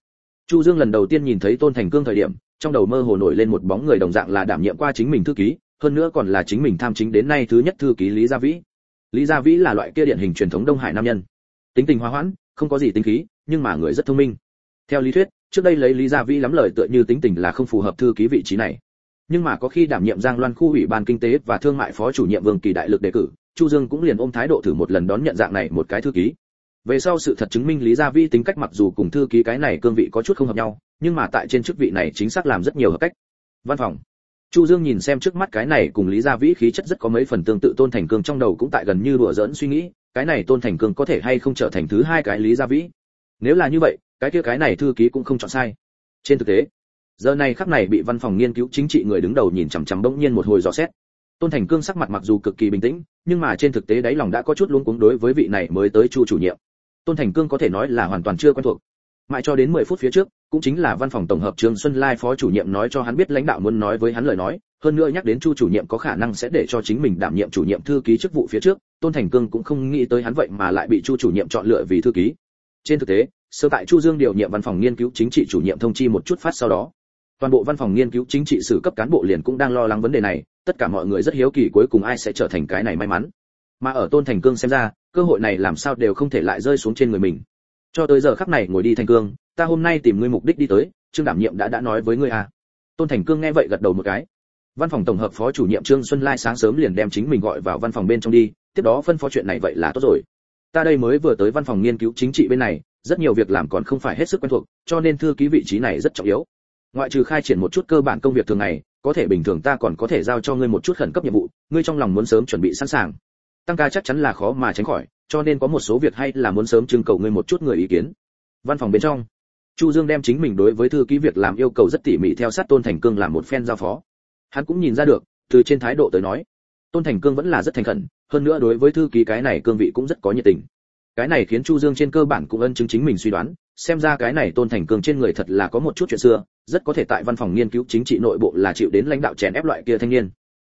Chu Dương lần đầu tiên nhìn thấy Tôn Thành Cương thời điểm, trong đầu mơ hồ nổi lên một bóng người đồng dạng là đảm nhiệm qua chính mình thư ký, hơn nữa còn là chính mình tham chính đến nay thứ nhất thư ký Lý Gia Vĩ. Lý Gia Vĩ là loại kia điển hình truyền thống Đông Hải nam nhân, tính tình hòa hoãn, không có gì tính khí, nhưng mà người rất thông minh. Theo lý thuyết, trước đây lấy Lý Gia Vĩ lắm lời tựa như tính tình là không phù hợp thư ký vị trí này. Nhưng mà có khi đảm nhiệm Giang Loan khu ủy ban kinh tế và thương mại phó chủ nhiệm Vương Kỳ đại lực đề cử, Chu Dương cũng liền ôm thái độ thử một lần đón nhận dạng này một cái thư ký. Về sau sự thật chứng minh Lý Gia Vi tính cách mặc dù cùng thư ký cái này cương vị có chút không hợp nhau, nhưng mà tại trên chức vị này chính xác làm rất nhiều hợp cách. Văn phòng. Chu Dương nhìn xem trước mắt cái này cùng Lý Gia Vĩ khí chất rất có mấy phần tương tự Tôn Thành Cương trong đầu cũng tại gần như đùa giỡn suy nghĩ, cái này Tôn Thành Cương có thể hay không trở thành thứ hai cái Lý Gia Vĩ. Nếu là như vậy, cái kia cái này thư ký cũng không chọn sai. Trên thực tế, giờ này khắc này bị văn phòng nghiên cứu chính trị người đứng đầu nhìn chằm chằm bỗng nhiên một hồi dò xét, tôn thành cương sắc mặt mặc dù cực kỳ bình tĩnh nhưng mà trên thực tế đáy lòng đã có chút luống cuống đối với vị này mới tới chu chủ nhiệm. Tôn thành cương có thể nói là hoàn toàn chưa quen thuộc. Mãi cho đến 10 phút phía trước cũng chính là văn phòng tổng hợp trường xuân lai phó chủ nhiệm nói cho hắn biết lãnh đạo muốn nói với hắn lời nói hơn nữa nhắc đến chu chủ nhiệm có khả năng sẽ để cho chính mình đảm nhiệm chủ nhiệm thư ký chức vụ phía trước tôn thành cương cũng không nghĩ tới hắn vậy mà lại bị chu chủ nhiệm chọn lựa vì thư ký. Trên thực tế sơ tại chu dương điều nhiệm văn phòng nghiên cứu chính trị chủ nhiệm thông chi một chút phát sau đó. Toàn bộ văn phòng nghiên cứu chính trị sử cấp cán bộ liền cũng đang lo lắng vấn đề này, tất cả mọi người rất hiếu kỳ cuối cùng ai sẽ trở thành cái này may mắn. Mà ở tôn thành cương xem ra, cơ hội này làm sao đều không thể lại rơi xuống trên người mình. Cho tới giờ khắc này ngồi đi thành cương, ta hôm nay tìm ngươi mục đích đi tới, trương đảm nhiệm đã đã nói với ngươi à. Tôn thành cương nghe vậy gật đầu một cái. Văn phòng tổng hợp phó chủ nhiệm trương xuân lai sáng sớm liền đem chính mình gọi vào văn phòng bên trong đi, tiếp đó phân phó chuyện này vậy là tốt rồi. Ta đây mới vừa tới văn phòng nghiên cứu chính trị bên này rất nhiều việc làm còn không phải hết sức quen thuộc, cho nên thư ký vị trí này rất trọng yếu. Ngoại trừ khai triển một chút cơ bản công việc thường ngày, có thể bình thường ta còn có thể giao cho ngươi một chút khẩn cấp nhiệm vụ, ngươi trong lòng muốn sớm chuẩn bị sẵn sàng. Tăng ca chắc chắn là khó mà tránh khỏi, cho nên có một số việc hay là muốn sớm trưng cầu ngươi một chút người ý kiến. Văn phòng bên trong, chu dương đem chính mình đối với thư ký việc làm yêu cầu rất tỉ mỉ theo sát tôn thành cương làm một phen giao phó. Hắn cũng nhìn ra được, từ trên thái độ tới nói, tôn thành cương vẫn là rất thành khẩn, hơn nữa đối với thư ký cái này cương vị cũng rất có nhiệt tình cái này khiến chu dương trên cơ bản cũng ân chứng chính mình suy đoán, xem ra cái này tôn thành cương trên người thật là có một chút chuyện xưa, rất có thể tại văn phòng nghiên cứu chính trị nội bộ là chịu đến lãnh đạo chèn ép loại kia thanh niên.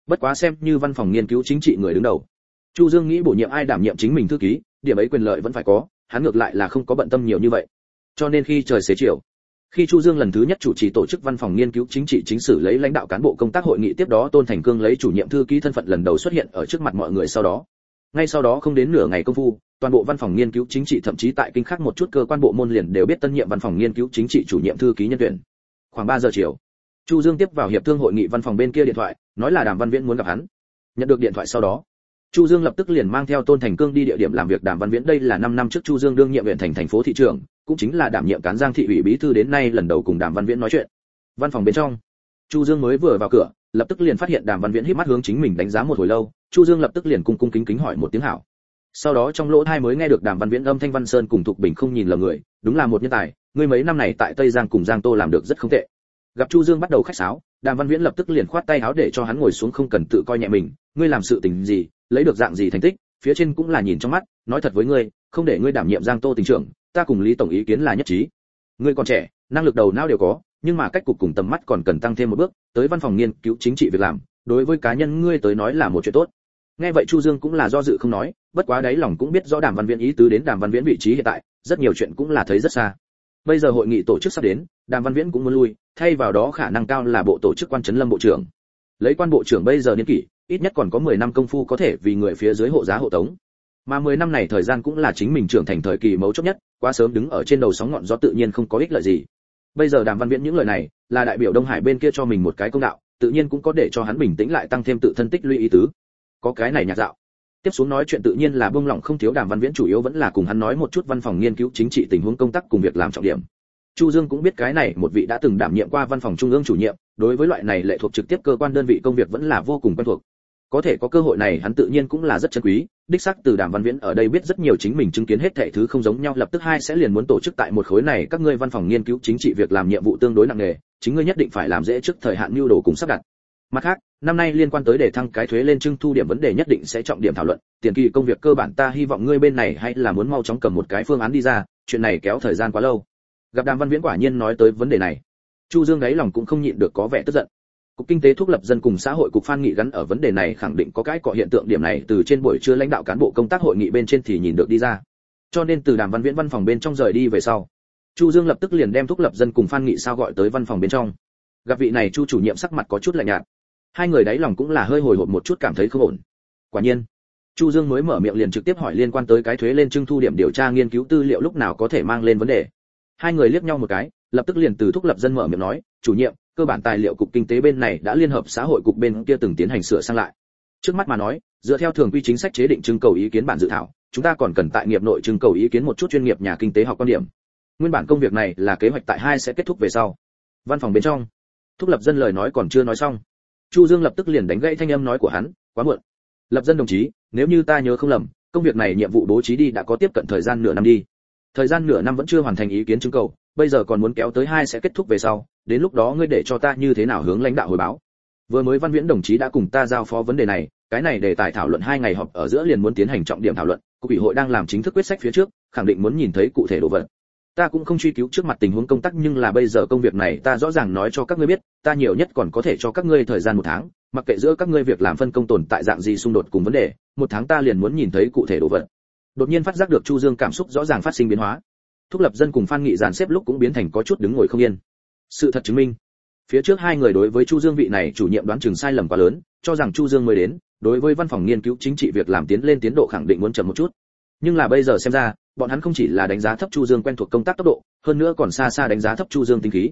Bất quá xem như văn phòng nghiên cứu chính trị người đứng đầu, chu dương nghĩ bổ nhiệm ai đảm nhiệm chính mình thư ký, điểm ấy quyền lợi vẫn phải có, hắn ngược lại là không có bận tâm nhiều như vậy. Cho nên khi trời xế chiều, khi chu dương lần thứ nhất chủ trì tổ chức văn phòng nghiên cứu chính trị chính sử lấy lãnh đạo cán bộ công tác hội nghị, tiếp đó tôn thành cương lấy chủ nhiệm thư ký thân phận lần đầu xuất hiện ở trước mặt mọi người sau đó. Ngay sau đó không đến nửa ngày công phu toàn bộ văn phòng nghiên cứu chính trị, thậm chí tại kinh khác một chút cơ quan bộ môn liền đều biết tân nhiệm văn phòng nghiên cứu chính trị chủ nhiệm thư ký nhân tuyển. Khoảng 3 giờ chiều, chu dương tiếp vào hiệp thương hội nghị văn phòng bên kia điện thoại, nói là đàm văn viễn muốn gặp hắn. Nhận được điện thoại sau đó, chu dương lập tức liền mang theo tôn thành cương đi địa điểm làm việc. Đàm văn viễn đây là 5 năm trước chu dương đương nhiệm huyện thành thành phố thị trưởng cũng chính là đảm nhiệm cán giang thị ủy bí thư đến nay lần đầu cùng đàm văn viễn nói chuyện. Văn phòng bên trong, chu dương mới vừa vào cửa, lập tức liền phát hiện đàm văn viễn híp mắt hướng chính mình đánh giá một hồi lâu. Chu dương lập tức liền cung cung kính kính hỏi một tiếng hảo sau đó trong lỗ thai mới nghe được đàm văn viễn âm thanh văn sơn cùng thục bình không nhìn lầm người, đúng là một nhân tài ngươi mấy năm này tại tây giang cùng giang tô làm được rất không tệ. Gặp chu dương bắt đầu khách sáo, đàm văn viễn lập tức liền khoát tay áo để cho hắn ngồi xuống không cần tự coi nhẹ mình, ngươi làm sự tình gì, lấy được dạng gì thành tích, phía trên cũng là nhìn trong mắt, nói thật với ngươi, không để ngươi đảm nhiệm giang tô tình trưởng, ta cùng lý tổng ý kiến là nhất trí. Ngươi còn trẻ, năng lực đầu não đều có, nhưng mà cách cục cùng tầm mắt còn cần tăng thêm một bước, tới văn phòng nghiên cứu chính trị việc làm, đối với cá nhân ngươi tới nói là một chuyện tốt nghe vậy chu dương cũng là do dự không nói, bất quá đấy lòng cũng biết rõ đàm văn viễn ý tứ đến đàm văn viễn vị trí hiện tại, rất nhiều chuyện cũng là thấy rất xa. Bây giờ hội nghị tổ chức sắp đến, đàm văn viễn cũng muốn lui, thay vào đó khả năng cao là bộ tổ chức quan trấn lâm bộ trưởng. Lấy quan bộ trưởng bây giờ niên kỷ, ít nhất còn có 10 năm công phu có thể vì người phía dưới hộ giá hộ tống. Mà 10 năm này thời gian cũng là chính mình trưởng thành thời kỳ mấu chốt nhất, quá sớm đứng ở trên đầu sóng ngọn gió tự nhiên không có ích lợi gì. Bây giờ đàm văn viễn những lời này, là đại biểu đông hải bên kia cho mình một cái công đạo, tự nhiên cũng có để cho hắn bình tĩnh lại tăng thêm tự thân tích lũy ý tứ có cái này nhạc dạo. Tiếp xuống nói chuyện tự nhiên là bông lỏng không thiếu đàm văn viễn, chủ yếu vẫn là cùng hắn nói một chút văn phòng nghiên cứu chính trị tình huống công tác cùng việc làm trọng điểm. Chu dương cũng biết cái này, một vị đã từng đảm nhiệm qua văn phòng trung ương chủ nhiệm, đối với loại này lệ thuộc trực tiếp cơ quan đơn vị công việc vẫn là vô cùng quen thuộc. Có thể có cơ hội này, hắn tự nhiên cũng là rất chân quý, đích xác từ đàm văn viễn ở đây biết rất nhiều chính mình chứng kiến hết thảy thứ không giống nhau, lập tức hai sẽ liền muốn tổ chức tại một khối này, các ngươi văn phòng nghiên cứu chính trị việc làm nhiệm vụ tương đối nặng nề, chính ngươi nhất định phải làm dễ trước thời hạn nhu đồ cùng sắp đặt. Mặt khác năm nay liên quan tới đề thăng cái thuế lên trưng thu điểm vấn đề nhất định sẽ trọng điểm thảo luận. Tiền kỳ công việc cơ bản ta hy vọng ngươi bên này hay là muốn mau chóng cầm một cái phương án đi ra, chuyện này kéo thời gian quá lâu. Gặp đàm văn viễn quả nhiên nói tới vấn đề này. Chu dương đáy lòng cũng không nhịn được có vẻ tức giận. Cục kinh tế thuốc lập dân cùng xã hội cục phan nghị gắn ở vấn đề này khẳng định có cái cọ hiện tượng điểm này từ trên buổi trưa lãnh đạo cán bộ công tác hội nghị bên trên thì nhìn được đi ra. Cho nên từ đàm văn viễn văn phòng bên trong rời đi về sau, chu dương lập tức liền đem thuốc lập dân cùng phan nghị sao gọi tới văn phòng bên trong. Gặp vị này chu chủ nhiệm sắc mặt có chút lạnh nhạt hai người đáy lòng cũng là hơi hồi hộp một chút cảm thấy không ổn. Quả nhiên, chu dương mới mở miệng liền trực tiếp hỏi liên quan tới cái thuế lên trưng thu điểm điều tra nghiên cứu tư liệu lúc nào có thể mang lên vấn đề. Hai người liếc nhau một cái, lập tức liền từ thúc lập dân mở miệng nói, chủ nhiệm, cơ bản tài liệu cục kinh tế bên này đã liên hợp xã hội cục bên kia từng tiến hành sửa sang lại. Trước mắt mà nói, dựa theo thường quy chính sách chế định trưng cầu ý kiến bản dự thảo, chúng ta còn cần tại nghiệp nội trưng cầu ý kiến một chút chuyên nghiệp nhà kinh tế học quan điểm. Nguyên bản công việc này là kế hoạch tại hai sẽ kết thúc về sau. Văn phòng bên trong, thúc lập dân lời nói còn chưa nói xong chu dương lập tức liền đánh gãy thanh âm nói của hắn, quá muộn. Lập dân đồng chí, nếu như ta nhớ không lầm, công việc này nhiệm vụ bố trí đi đã có tiếp cận thời gian nửa năm đi. Thời gian nửa năm vẫn chưa hoàn thành ý kiến chứng cầu, bây giờ còn muốn kéo tới hai sẽ kết thúc về sau, đến lúc đó ngươi để cho ta như thế nào hướng lãnh đạo hồi báo? Vừa mới văn viễn đồng chí đã cùng ta giao phó vấn đề này, cái này để tài thảo luận hai ngày họp ở giữa liền muốn tiến hành trọng điểm thảo luận, cục ủy hội đang làm chính thức quyết sách phía trước, khẳng định muốn nhìn thấy cụ thể đồ vật ta cũng không truy cứu trước mặt tình huống công tác, nhưng là bây giờ công việc này ta rõ ràng nói cho các ngươi biết, ta nhiều nhất còn có thể cho các ngươi thời gian một tháng, mặc kệ giữa các ngươi việc làm phân công tồn tại dạng gì xung đột cùng vấn đề, một tháng ta liền muốn nhìn thấy cụ thể đồ vật. Đột nhiên phát giác được chu dương cảm xúc rõ ràng phát sinh biến hóa. Thúc lập dân cùng phan nghị dàn xếp lúc cũng biến thành có chút đứng ngồi không yên. Sự thật chứng minh, phía trước hai người đối với chu dương vị này chủ nhiệm đoán chừng sai lầm quá lớn, cho rằng chu dương mới đến, đối với văn phòng nghiên cứu chính trị việc làm tiến lên tiến độ khẳng định muốn chậm một chút. Nhưng là bây giờ xem ra bọn hắn không chỉ là đánh giá thấp chu dương quen thuộc công tác tốc độ, hơn nữa còn xa xa đánh giá thấp chu dương tinh khí.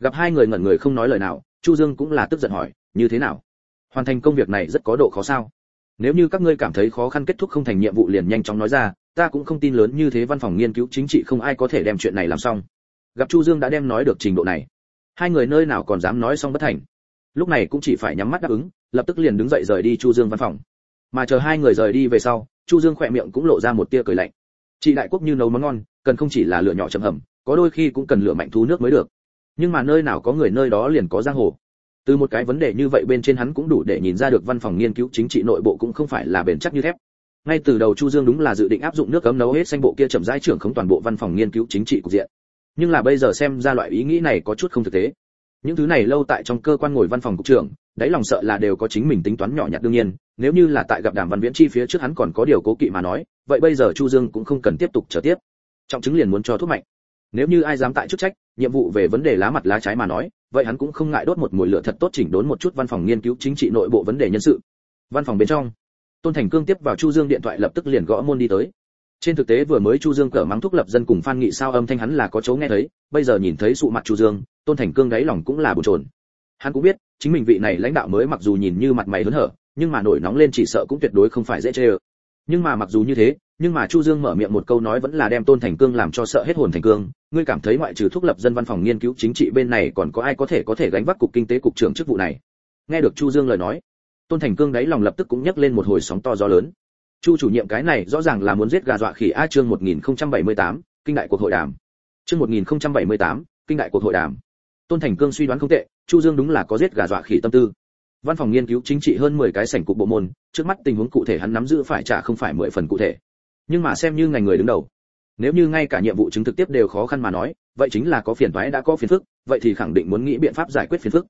Gặp hai người ngẩn người không nói lời nào, chu dương cũng là tức giận hỏi, như thế nào? Hoàn thành công việc này rất có độ khó sao? Nếu như các ngươi cảm thấy khó khăn kết thúc không thành nhiệm vụ liền nhanh chóng nói ra, ta cũng không tin lớn như thế văn phòng nghiên cứu chính trị không ai có thể đem chuyện này làm xong. Gặp chu dương đã đem nói được trình độ này, hai người nơi nào còn dám nói xong bất thành. Lúc này cũng chỉ phải nhắm mắt đáp ứng, lập tức liền đứng dậy rời đi chu dương văn phòng. Mà chờ hai người rời đi về sau, chu dương khỏe miệng cũng lộ ra một tia cười lạnh chị đại quốc như nấu món ngon, cần không chỉ là lửa nhỏ chậm hầm, có đôi khi cũng cần lửa mạnh thú nước mới được. Nhưng mà nơi nào có người nơi đó liền có giang hồ. Từ một cái vấn đề như vậy bên trên hắn cũng đủ để nhìn ra được văn phòng nghiên cứu chính trị nội bộ cũng không phải là bền chắc như thép. Ngay từ đầu chu dương đúng là dự định áp dụng nước cấm nấu hết xanh bộ kia chậm rãi trưởng không toàn bộ văn phòng nghiên cứu chính trị cục diện. Nhưng là bây giờ xem ra loại ý nghĩ này có chút không thực tế những thứ này lâu tại trong cơ quan ngồi văn phòng cục trưởng, đáy lòng sợ là đều có chính mình tính toán nhỏ nhặt đương nhiên, nếu như là tại gặp đàm văn viễn chi phía trước hắn còn có điều cố kỵ mà nói, vậy bây giờ chu dương cũng không cần tiếp tục chờ tiếp. Trọng chứng liền muốn cho thuốc mạnh. Nếu như ai dám tại chức trách, nhiệm vụ về vấn đề lá mặt lá trái mà nói, vậy hắn cũng không ngại đốt một mùi lửa thật tốt chỉnh đốn một chút văn phòng nghiên cứu chính trị nội bộ vấn đề nhân sự. Văn phòng bên trong, tôn thành cương tiếp vào chu dương điện thoại lập tức liền gõ môn đi tới. Trên thực tế vừa mới chu dương cở mắng thúc lập dân cùng phan nghị sao âm thanh hắn là có chỗ nghe thấy, bây giờ nhìn thấy sụ mặt chu dương tôn thành cương đáy lòng cũng là bồn chồn. Hắn cũng biết chính mình vị này lãnh đạo mới mặc dù nhìn như mặt mày hớn hở nhưng mà nổi nóng lên chỉ sợ cũng tuyệt đối không phải dễ chơi nhưng mà mặc dù như thế nhưng mà chu dương mở miệng một câu nói vẫn là đem tôn thành cương làm cho sợ hết hồn thành cương. Ngươi cảm thấy ngoại trừ thúc lập dân văn phòng nghiên cứu chính trị bên này còn có ai có thể có thể gánh vác cục kinh tế cục trưởng chức vụ này? Nghe được chu dương lời nói tôn thành cương đáy lòng lập tức cũng nhấc lên một hồi sóng to gió lớn. Chu chủ nhiệm cái này rõ ràng là muốn giết gà dọa khỉ a chương 1078, kinh đại cuộc hội đàm. Chương 1078, kinh đại cuộc hội đàm tôn thành cương suy đoán không tệ, chu dương đúng là có giết gà dọa khỉ tâm tư. Văn phòng nghiên cứu chính trị hơn 10 cái sảnh cục bộ môn, trước mắt tình huống cụ thể hắn nắm giữ phải trả không phải 10 phần cụ thể. Nhưng mà xem như ngành người đứng đầu, nếu như ngay cả nhiệm vụ chứng thực tiếp đều khó khăn mà nói, vậy chính là có phiền toái đã có phiền phức, vậy thì khẳng định muốn nghĩ biện pháp giải quyết phiền phức.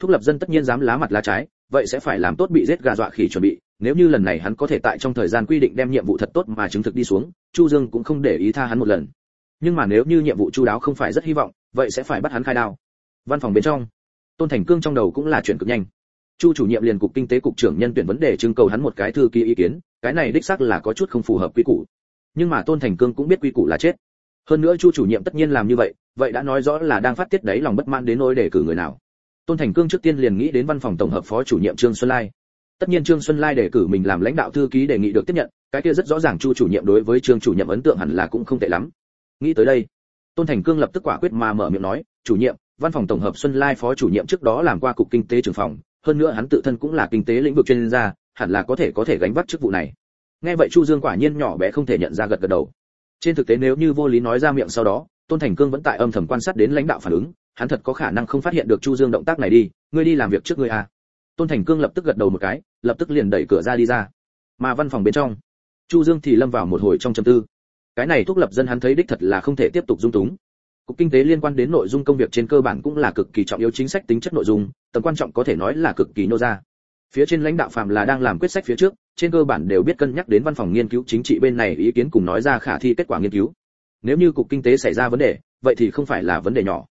Thúc lập dân tất nhiên dám lá mặt lá trái, vậy sẽ phải làm tốt bị giết gà dọa khỉ chuẩn bị, nếu như lần này hắn có thể tại trong thời gian quy định đem nhiệm vụ thật tốt mà chứng thực đi xuống, chu dương cũng không để ý tha hắn một lần. Nhưng mà nếu như nhiệm vụ chu đáo không phải rất hy vọng, vậy sẽ phải bắt hắn khai đao văn phòng bên trong. Tôn thành cương trong đầu cũng là chuyện cực nhanh. Chu chủ nhiệm liền cục kinh tế cục trưởng nhân tuyển vấn đề trưng cầu hắn một cái thư ký ý kiến, cái này đích xác là có chút không phù hợp quy củ. Nhưng mà tôn thành cương cũng biết quy củ là chết. Hơn nữa chu chủ nhiệm tất nhiên làm như vậy vậy đã nói rõ là đang phát tiết đấy lòng bất mãn đến nỗi để cử người nào. Tôn thành cương trước tiên liền nghĩ đến văn phòng tổng hợp phó chủ nhiệm trương xuân lai. Tất nhiên trương xuân lai đề cử mình làm lãnh đạo thư ký đề nghị được tiếp nhận, cái kia rất rõ ràng chu chủ nhiệm đối với trương chủ nhiệm ấn tượng hẳn là cũng không tệ lắm. Nghĩ tới đây, tôn thành cương lập tức quả quyết mà mở miệng nói, chủ nhiệm văn phòng tổng hợp xuân lai phó chủ nhiệm trước đó làm qua cục kinh tế trưởng phòng, hơn nữa hắn tự thân cũng là kinh tế lĩnh vực chuyên gia, hẳn là có thể có thể gánh vác chức vụ này. Nghe vậy chu dương quả nhiên nhỏ bé không thể nhận ra gật gật đầu. Trên thực tế nếu như vô lý nói ra miệng sau đó, tôn thành cương vẫn tại âm thầm quan sát đến lãnh đạo phản ứng, hắn thật có khả năng không phát hiện được chu dương động tác này đi, ngươi đi làm việc trước ngươi à. Tôn thành cương lập tức gật đầu một cái, lập tức liền đẩy cửa ra đi ra. Mà văn phòng bên trong, chu dương thì lâm vào một hồi trong trầm tư. Cái này thúc lập dân hắn thấy đích thật là không thể tiếp tục dung túng cục kinh tế liên quan đến nội dung công việc trên cơ bản cũng là cực kỳ trọng yếu chính sách tính chất nội dung, tầm quan trọng có thể nói là cực kỳ nô ra. Phía trên lãnh đạo phạm là đang làm quyết sách phía trước, trên cơ bản đều biết cân nhắc đến văn phòng nghiên cứu chính trị bên này ý kiến cùng nói ra khả thi kết quả nghiên cứu. Nếu như cục kinh tế xảy ra vấn đề, vậy thì không phải là vấn đề nhỏ.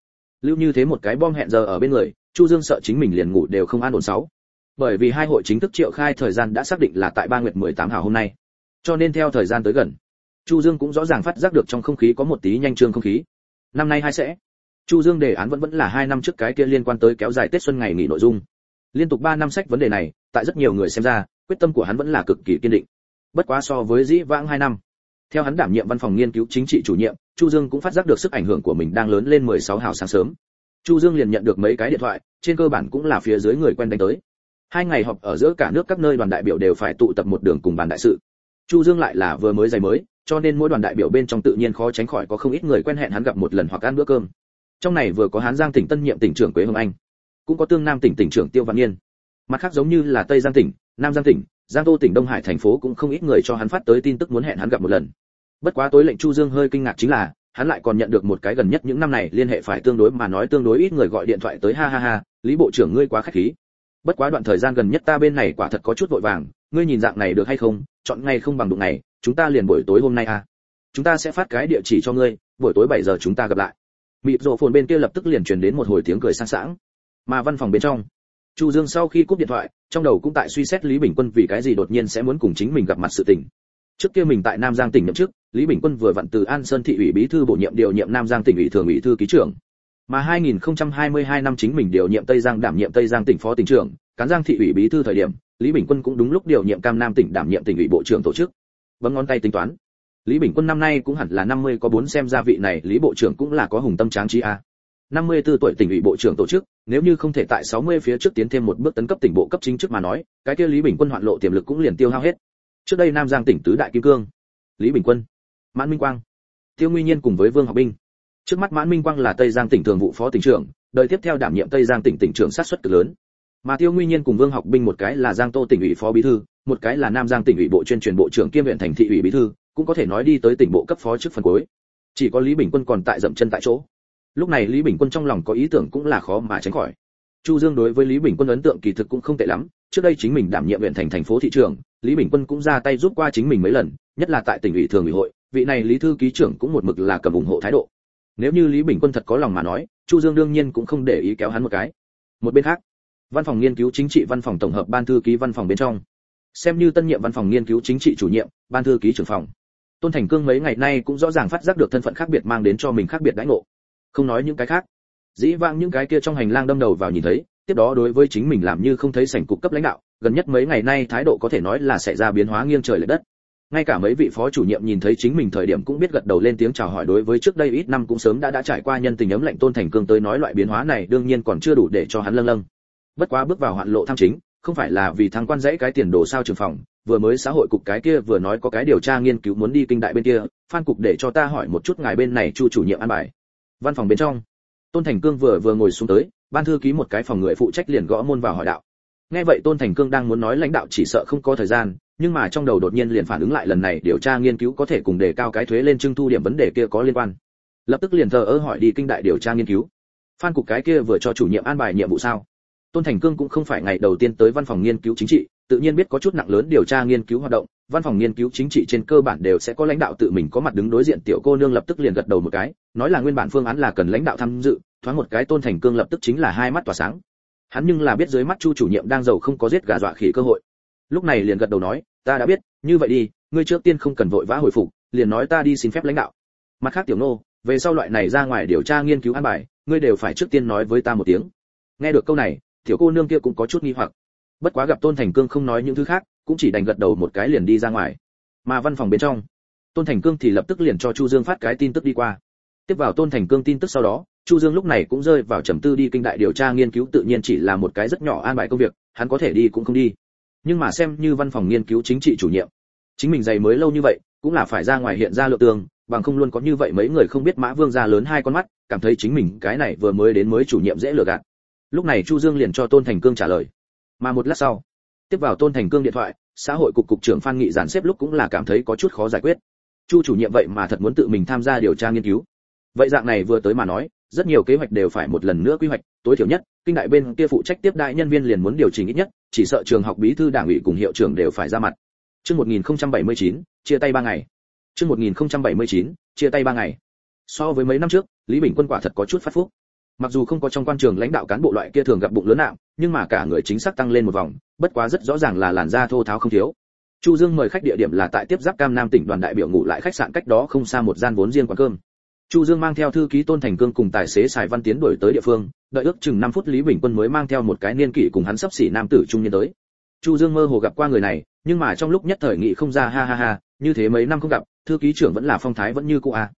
Lưu như thế một cái bom hẹn giờ ở bên người, chu dương sợ chính mình liền ngủ đều không an ổn sáu. Bởi vì hai hội chính thức triệu khai thời gian đã xác định là tại ba nguyệt 18 hào hôm nay. Cho nên theo thời gian tới gần, chu dương cũng rõ ràng phát giác được trong không khí có một tí nhanh trương không khí năm nay hai sẽ. Chu dương đề án vẫn vẫn là hai năm trước cái kia liên quan tới kéo dài tết xuân ngày nghỉ nội dung. Liên tục ba năm sách vấn đề này, tại rất nhiều người xem ra, quyết tâm của hắn vẫn là cực kỳ kiên định. Bất quá so với dĩ vãng hai năm, theo hắn đảm nhiệm văn phòng nghiên cứu chính trị chủ nhiệm, chu dương cũng phát giác được sức ảnh hưởng của mình đang lớn lên 16 hào sáng sớm. Chu dương liền nhận được mấy cái điện thoại, trên cơ bản cũng là phía dưới người quen đánh tới. Hai ngày họp ở giữa cả nước các nơi đoàn đại biểu đều phải tụ tập một đường cùng bàn đại sự. Chu dương lại là vừa mới giày mới cho nên mỗi đoàn đại biểu bên trong tự nhiên khó tránh khỏi có không ít người quen hẹn hắn gặp một lần hoặc ăn bữa cơm. Trong này vừa có hán giang tỉnh tân nhiệm tỉnh trưởng quế hồng anh, cũng có tương nam tỉnh tỉnh trưởng tiêu văn nghiên mặt khác giống như là tây giang tỉnh, nam giang tỉnh, giang tô tỉnh, đông hải thành phố cũng không ít người cho hắn phát tới tin tức muốn hẹn hắn gặp một lần. Bất quá tối lệnh chu dương hơi kinh ngạc chính là, hắn lại còn nhận được một cái gần nhất những năm này liên hệ phải tương đối mà nói tương đối ít người gọi điện thoại tới ha ha ha, lý bộ trưởng ngươi quá khách khí. Bất quá đoạn thời gian gần nhất ta bên này quả thật có chút vội vàng, ngươi nhìn dạng này được hay không? Chọn ngày không bằng đụng ngày chúng ta liền buổi tối hôm nay à. Chúng ta sẽ phát cái địa chỉ cho ngươi, buổi tối 7 giờ chúng ta gặp lại. Mịp rộ phồn bên kia lập tức liền truyền đến một hồi tiếng cười sang sảng. Mà văn phòng bên trong, chu dương sau khi cúp điện thoại, trong đầu cũng tại suy xét lý bình quân vì cái gì đột nhiên sẽ muốn cùng chính mình gặp mặt sự tình. Trước kia mình tại nam giang tỉnh nhậm chức, lý bình quân vừa vặn từ an sơn thị ủy bí thư bổ nhiệm điều nhiệm nam giang tỉnh ủy thường ủy thư ký trưởng. Mà 2022 năm chính mình điều nhiệm tây giang đảm nhiệm tây giang tỉnh phó tỉnh trưởng, cán giang thị ủy bí thư thời điểm, lý bình quân cũng đúng lúc điều nhiệm cam nam tỉnh đảm nhiệm tỉnh ủy bộ trưởng tổ chức bấm ngón tay tính toán. Lý bình quân năm nay cũng hẳn là 50 có bốn xem ra vị này, lý bộ trưởng cũng là có hùng tâm tráng trí a. 54 tuổi tỉnh ủy bộ trưởng tổ chức, nếu như không thể tại 60 phía trước tiến thêm một bước tấn cấp tỉnh bộ cấp chính chức mà nói, cái kia lý bình quân hoạn lộ tiềm lực cũng liền tiêu hao hết. Trước đây nam giang tỉnh tứ đại kim cương. Lý bình quân, mãn minh quang, tiêu nguy nhiên cùng với vương học binh. Trước mắt mãn minh quang là tây giang tỉnh thường vụ phó tỉnh trưởng, đời tiếp theo đảm nhiệm tây giang tỉnh tỉnh trưởng sát suất cực lớn. Mà tiêu nguy nhiên cùng vương học binh một cái là giang tô tỉnh ủy phó bí thư một cái là nam giang tỉnh ủy bộ chuyên truyền bộ trưởng kiêm huyện thành thị ủy bí thư, cũng có thể nói đi tới tỉnh bộ cấp phó trước phần cuối. Chỉ có lý bình quân còn tại dậm chân tại chỗ. Lúc này lý bình quân trong lòng có ý tưởng cũng là khó mà tránh khỏi. Chu dương đối với lý bình quân ấn tượng kỳ thực cũng không tệ lắm, trước đây chính mình đảm nhiệm huyện thành thành phố thị trường lý bình quân cũng ra tay giúp qua chính mình mấy lần, nhất là tại tỉnh ủy thường ủy hội, vị này lý thư ký trưởng cũng một mực là cầm ủng hộ thái độ. Nếu như lý bình quân thật có lòng mà nói, chu dương đương nhiên cũng không để ý kéo hắn một cái. Một bên khác, văn phòng nghiên cứu chính trị văn phòng tổng hợp ban thư ký văn phòng bên trong xem như tân nhiệm văn phòng nghiên cứu chính trị chủ nhiệm, ban thư ký trưởng phòng. Tôn thành cương mấy ngày nay cũng rõ ràng phát giác được thân phận khác biệt mang đến cho mình khác biệt đãi ngộ. Không nói những cái khác. Dĩ vãng những cái kia trong hành lang đâm đầu vào nhìn thấy, tiếp đó đối với chính mình làm như không thấy sảnh cục cấp lãnh đạo, gần nhất mấy ngày nay thái độ có thể nói là sẽ ra biến hóa nghiêng trời lệch đất. Ngay cả mấy vị phó chủ nhiệm nhìn thấy chính mình thời điểm cũng biết gật đầu lên tiếng chào hỏi đối với trước đây ít năm cũng sớm đã đã trải qua nhân tình ấm lạnh tôn thành cương tới nói loại biến hóa này đương nhiên còn chưa đủ để cho hắn lâng lâng. Bất quá bước vào hoạn lộ tham chính không phải là vì thăng quan dãy cái tiền đồ sao trường phòng, vừa mới xã hội cục cái kia vừa nói có cái điều tra nghiên cứu muốn đi kinh đại bên kia, phan cục để cho ta hỏi một chút ngài bên này chu chủ nhiệm an bài. Văn phòng bên trong, tôn thành cương vừa vừa ngồi xuống tới, ban thư ký một cái phòng người phụ trách liền gõ môn vào hỏi đạo. Nghe vậy tôn thành cương đang muốn nói lãnh đạo chỉ sợ không có thời gian, nhưng mà trong đầu đột nhiên liền phản ứng lại lần này điều tra nghiên cứu có thể cùng đề cao cái thuế lên trưng thu điểm vấn đề kia có liên quan. Lập tức liền thờ ơ hỏi đi kinh đại điều tra nghiên cứu. Phan cục cái kia vừa cho chủ nhiệm an bài nhiệm vụ sao? Tôn thành cương cũng không phải ngày đầu tiên tới văn phòng nghiên cứu chính trị, tự nhiên biết có chút nặng lớn điều tra nghiên cứu hoạt động, văn phòng nghiên cứu chính trị trên cơ bản đều sẽ có lãnh đạo tự mình có mặt đứng đối diện tiểu cô nương lập tức liền gật đầu một cái, nói là nguyên bản phương án là cần lãnh đạo tham dự, thoáng một cái tôn thành cương lập tức chính là hai mắt tỏa sáng. Hắn nhưng là biết dưới mắt chu chủ nhiệm đang giàu không có giết gà dọa khỉ cơ hội. Lúc này liền gật đầu nói, ta đã biết, như vậy đi, ngươi trước tiên không cần vội vã hồi phục, liền nói ta đi xin phép lãnh đạo. Mặt khác tiểu nô, về sau loại này ra ngoài điều tra nghiên cứu an bài, ngươi đều phải trước tiên nói với ta một tiếng. Nghe được câu này tiểu cô nương kia cũng có chút nghi hoặc. Bất quá gặp tôn thành cương không nói những thứ khác, cũng chỉ đành gật đầu một cái liền đi ra ngoài. Mà văn phòng bên trong, tôn thành cương thì lập tức liền cho chu dương phát cái tin tức đi qua. Tiếp vào tôn thành cương tin tức sau đó, chu dương lúc này cũng rơi vào trầm tư đi kinh đại điều tra nghiên cứu tự nhiên chỉ là một cái rất nhỏ an bài công việc, hắn có thể đi cũng không đi. Nhưng mà xem như văn phòng nghiên cứu chính trị chủ nhiệm, chính mình dày mới lâu như vậy, cũng là phải ra ngoài hiện ra lượng tường, bằng không luôn có như vậy mấy người không biết mã vương ra lớn hai con mắt, cảm thấy chính mình cái này vừa mới đến mới chủ nhiệm dễ lừa gạt lúc này chu dương liền cho tôn thành cương trả lời. Mà một lát sau tiếp vào tôn thành cương điện thoại xã hội cục cục trưởng phan nghị giản xếp lúc cũng là cảm thấy có chút khó giải quyết. Chu chủ nhiệm vậy mà thật muốn tự mình tham gia điều tra nghiên cứu. Vậy dạng này vừa tới mà nói rất nhiều kế hoạch đều phải một lần nữa quy hoạch tối thiểu nhất kinh đại bên kia phụ trách tiếp đại nhân viên liền muốn điều chỉnh ít nhất chỉ sợ trường học bí thư đảng ủy cùng hiệu trưởng đều phải ra mặt. Chương 1079, chia tay ba ngày. Chương 1079, chia tay ba ngày. So với mấy năm trước lý bình quân quả thật có chút phát phúc mặc dù không có trong quan trường lãnh đạo cán bộ loại kia thường gặp bụng lớn nặng nhưng mà cả người chính xác tăng lên một vòng, bất quá rất rõ ràng là làn da thô tháo không thiếu. Chu dương mời khách địa điểm là tại tiếp giáp cam nam tỉnh đoàn đại biểu ngủ lại khách sạn cách đó không xa một gian vốn riêng quán cơm. Chu dương mang theo thư ký tôn thành cương cùng tài xế sài văn tiến đổi tới địa phương, đợi ước chừng 5 phút lý bình quân mới mang theo một cái niên kỷ cùng hắn sắp xỉ nam tử trung niên tới. Chu dương mơ hồ gặp qua người này, nhưng mà trong lúc nhất thời nghị không ra, ha ha ha, như thế mấy năm không gặp, thư ký trưởng vẫn là phong thái vẫn như cũ à.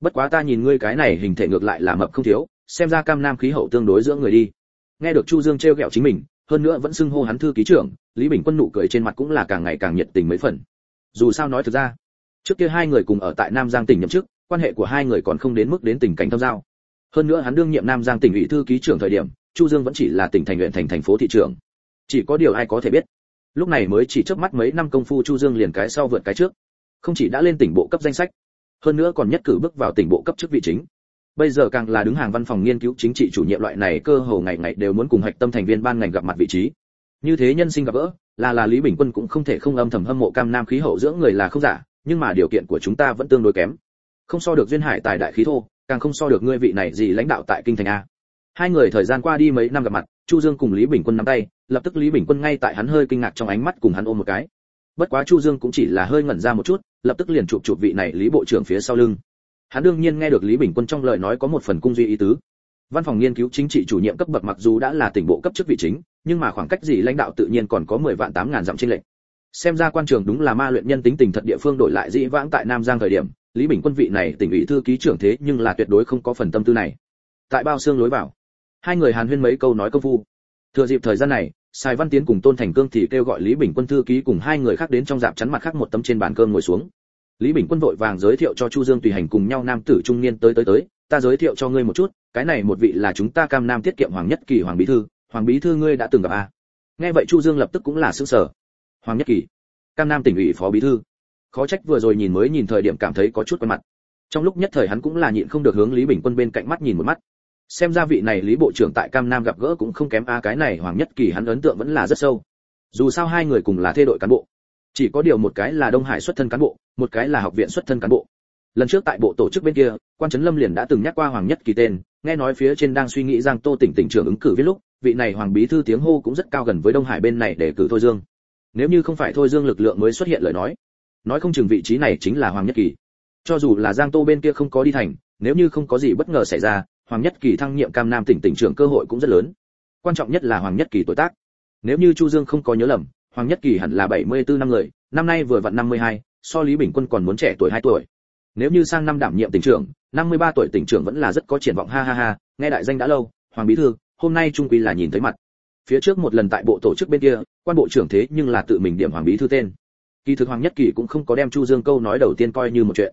bất quá ta nhìn ngươi cái này hình thể ngược lại là mập không thiếu xem ra cam nam khí hậu tương đối giữa người đi. Nghe được chu dương trêu ghẹo chính mình, hơn nữa vẫn xưng hô hắn thư ký trưởng, lý bình quân nụ cười trên mặt cũng là càng ngày càng nhiệt tình mấy phần. Dù sao nói thực ra, trước kia hai người cùng ở tại nam giang tỉnh nhậm chức, quan hệ của hai người còn không đến mức đến tình cảnh thâm giao. Hơn nữa hắn đương nhiệm nam giang tỉnh ủy thư ký trưởng thời điểm, chu dương vẫn chỉ là tỉnh thành huyện thành thành phố thị trưởng. Chỉ có điều ai có thể biết, lúc này mới chỉ chớp mắt mấy năm công phu chu dương liền cái sau vượt cái trước. Không chỉ đã lên tỉnh bộ cấp danh sách, hơn nữa còn nhất cử bước vào tỉnh bộ cấp chức vị chính bây giờ càng là đứng hàng văn phòng nghiên cứu chính trị chủ nhiệm loại này cơ hồ ngày ngày đều muốn cùng hạch tâm thành viên ban ngành gặp mặt vị trí. Như thế nhân sinh gặp gỡ, là là lý bình quân cũng không thể không âm thầm hâm mộ cam nam khí hậu dưỡng người là không giả, nhưng mà điều kiện của chúng ta vẫn tương đối kém. Không so được duyên hải tài đại khí thô, càng không so được ngươi vị này gì lãnh đạo tại kinh thành a. Hai người thời gian qua đi mấy năm gặp mặt, chu dương cùng lý bình quân nắm tay, lập tức lý bình quân ngay tại hắn hơi kinh ngạc trong ánh mắt cùng hắn ôm một cái. Bất quá chu dương cũng chỉ là hơi ngẩn ra một chút, lập tức liền chụp chụp vị này lý bộ trưởng phía sau lưng hắn đương nhiên nghe được lý bình quân trong lời nói có một phần cung duy ý tứ. Văn phòng nghiên cứu chính trị chủ nhiệm cấp bậc mặc dù đã là tỉnh bộ cấp chức vị chính, nhưng mà khoảng cách gì lãnh đạo tự nhiên còn có 10 vạn tám ngàn dặm trên lệnh xem ra quan trường đúng là ma luyện nhân tính tình thật địa phương đổi lại dĩ vãng tại nam giang thời điểm, lý bình quân vị này tỉnh ủy thư ký trưởng thế nhưng là tuyệt đối không có phần tâm tư này. Tại bao xương lối vào, hai người hàn huyên mấy câu nói công phu. Thừa dịp thời gian này, sài văn tiến cùng tôn thành cương thì kêu gọi lý bình quân thư ký cùng hai người khác đến trong dạp chắn mặt khác một tấm trên bàn cơm ngồi xuống lý bình quân vội vàng giới thiệu cho chu dương tùy hành cùng nhau nam tử trung niên tới tới tới, ta giới thiệu cho ngươi một chút, cái này một vị là chúng ta cam nam tiết kiệm hoàng nhất kỳ hoàng bí thư, hoàng bí thư ngươi đã từng gặp à? nghe vậy chu dương lập tức cũng là sững sờ hoàng nhất kỳ, cam nam tỉnh ủy phó bí thư. Khó trách vừa rồi nhìn mới nhìn thời điểm cảm thấy có chút quen mặt. Trong lúc nhất thời hắn cũng là nhịn không được hướng lý bình quân bên cạnh mắt nhìn một mắt. Xem ra vị này lý bộ trưởng tại cam nam gặp gỡ cũng không kém a, cái này hoàng nhất kỳ hắn ấn tượng vẫn là rất sâu. Dù sao hai người cùng là thê đội cán bộ chỉ có điều một cái là đông hải xuất thân cán bộ, một cái là học viện xuất thân cán bộ. Lần trước tại bộ tổ chức bên kia, quan trấn lâm liền đã từng nhắc qua hoàng nhất kỳ tên, nghe nói phía trên đang suy nghĩ giang tô tỉnh tỉnh trưởng ứng cử viết lúc, vị này hoàng bí thư tiếng hô cũng rất cao gần với đông hải bên này để cử thôi dương. Nếu như không phải thôi dương lực lượng mới xuất hiện lời nói nói không chừng vị trí này chính là hoàng nhất kỳ. Cho dù là giang tô bên kia không có đi thành, nếu như không có gì bất ngờ xảy ra, hoàng nhất kỳ thăng nhiệm cam nam tỉnh tỉnh trưởng cơ hội cũng rất lớn. Quan trọng nhất là hoàng nhất kỳ tuổi tác. Nếu như chu dương không có nhớ lầm hoàng nhất kỳ hẳn là 74 năm người năm nay vừa vặn 52, so lý bình quân còn muốn trẻ tuổi 2 tuổi. Nếu như sang năm đảm nhiệm tỉnh trưởng 53 tuổi tỉnh trưởng vẫn là rất có triển vọng ha ha ha nghe đại danh đã lâu hoàng bí thư hôm nay trung quy là nhìn thấy mặt. Phía trước một lần tại bộ tổ chức bên kia quan bộ trưởng thế nhưng là tự mình điểm hoàng bí thư tên. Kỳ thực hoàng nhất kỳ cũng không có đem chu dương câu nói đầu tiên coi như một chuyện.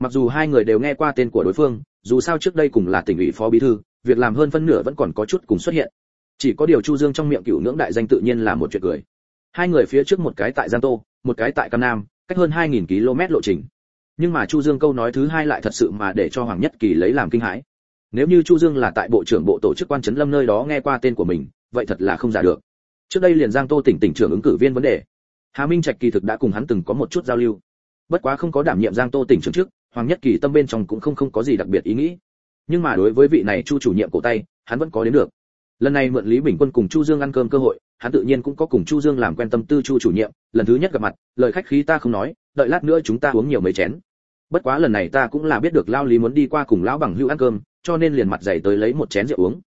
Mặc dù hai người đều nghe qua tên của đối phương dù sao trước đây cùng là tỉnh ủy phó bí thư việc làm hơn phân nửa vẫn còn có chút cùng xuất hiện. Chỉ có điều chu dương trong miệng cửu ngưỡng đại danh tự nhiên là một chuyện cười hai người phía trước một cái tại giang tô, một cái tại cam nam, cách hơn 2.000 km lộ trình. Nhưng mà chu dương câu nói thứ hai lại thật sự mà để cho hoàng nhất kỳ lấy làm kinh hãi. Nếu như chu dương là tại bộ trưởng bộ tổ chức quan trấn lâm nơi đó nghe qua tên của mình, vậy thật là không giả được. Trước đây liền giang tô tỉnh tỉnh trưởng ứng cử viên vấn đề. Hà minh trạch kỳ thực đã cùng hắn từng có một chút giao lưu. Bất quá không có đảm nhiệm giang tô tỉnh trưởng trước, hoàng nhất kỳ tâm bên trong cũng không không có gì đặc biệt ý nghĩ. Nhưng mà đối với vị này chu chủ nhiệm cổ tay, hắn vẫn có đến được. Lần này mượn lý bình quân cùng chu dương ăn cơm cơ hội hắn tự nhiên cũng có cùng chu dương làm quen tâm tư chu chủ nhiệm, lần thứ nhất gặp mặt, lời khách khí ta không nói, đợi lát nữa chúng ta uống nhiều mấy chén. Bất quá lần này ta cũng là biết được lao lý muốn đi qua cùng lão bằng hưu ăn cơm, cho nên liền mặt dày tới lấy một chén rượu uống.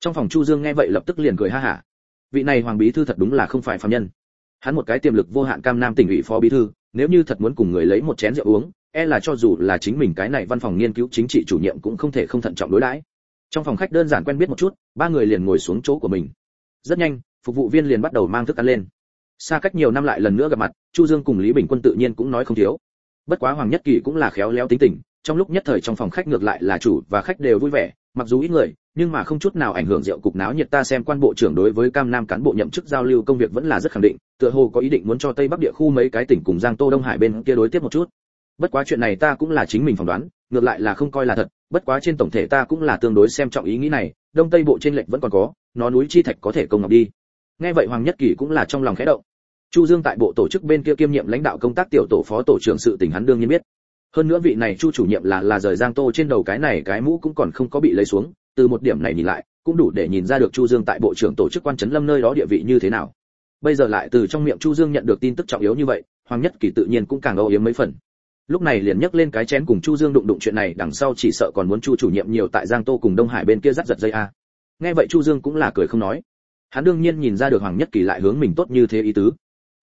Trong phòng chu dương nghe vậy lập tức liền cười ha hả. Vị này hoàng bí thư thật đúng là không phải phàm nhân. Hắn một cái tiềm lực vô hạn cam nam tỉnh ủy phó bí thư, nếu như thật muốn cùng người lấy một chén rượu uống e là cho dù là chính mình cái này văn phòng nghiên cứu chính trị chủ nhiệm cũng không thể không thận trọng đối đãi. Trong phòng khách đơn giản quen biết một chút, ba người liền ngồi xuống chỗ của mình. Rất nhanh phục vụ viên liền bắt đầu mang thức ăn lên. Xa cách nhiều năm lại lần nữa gặp mặt, chu dương cùng lý bình quân tự nhiên cũng nói không thiếu. Bất quá hoàng nhất kỳ cũng là khéo léo tính tình, trong lúc nhất thời trong phòng khách ngược lại là chủ và khách đều vui vẻ, mặc dù ít người, nhưng mà không chút nào ảnh hưởng rượu cục náo nhiệt ta xem quan bộ trưởng đối với cam nam cán bộ nhậm chức giao lưu công việc vẫn là rất khẳng định, tựa hồ có ý định muốn cho tây bắc địa khu mấy cái tỉnh cùng giang tô đông hải bên kia đối tiếp một chút. Bất quá chuyện này ta cũng là chính mình phỏng đoán, ngược lại là không coi là thật, bất quá trên tổng thể ta cũng là tương đối xem trọng ý nghĩ này, đông tây bộ trên lệnh vẫn còn có, nó núi chi thạch có thể công ngọc đi nghe vậy hoàng nhất kỳ cũng là trong lòng khẽ động. Chu dương tại bộ tổ chức bên kia kiêm nhiệm lãnh đạo công tác tiểu tổ phó tổ trưởng sự tình hắn đương nhiên biết. Hơn nữa vị này chu chủ nhiệm là là rời giang tô trên đầu cái này cái mũ cũng còn không có bị lấy xuống, từ một điểm này nhìn lại, cũng đủ để nhìn ra được chu dương tại bộ trưởng tổ chức quan trấn lâm nơi đó địa vị như thế nào. Bây giờ lại từ trong miệng chu dương nhận được tin tức trọng yếu như vậy, hoàng nhất kỳ tự nhiên cũng càng âu yếm mấy phần. Lúc này liền nhấc lên cái chén cùng chu dương đụng đụng chuyện này, đằng sau chỉ sợ còn muốn chu chủ nhiệm nhiều tại giang tô cùng đông hải bên kia dắt giật dây a. Nghe vậy chu dương cũng là cười không nói hắn đương nhiên nhìn ra được hoàng nhất kỳ lại hướng mình tốt như thế ý tứ.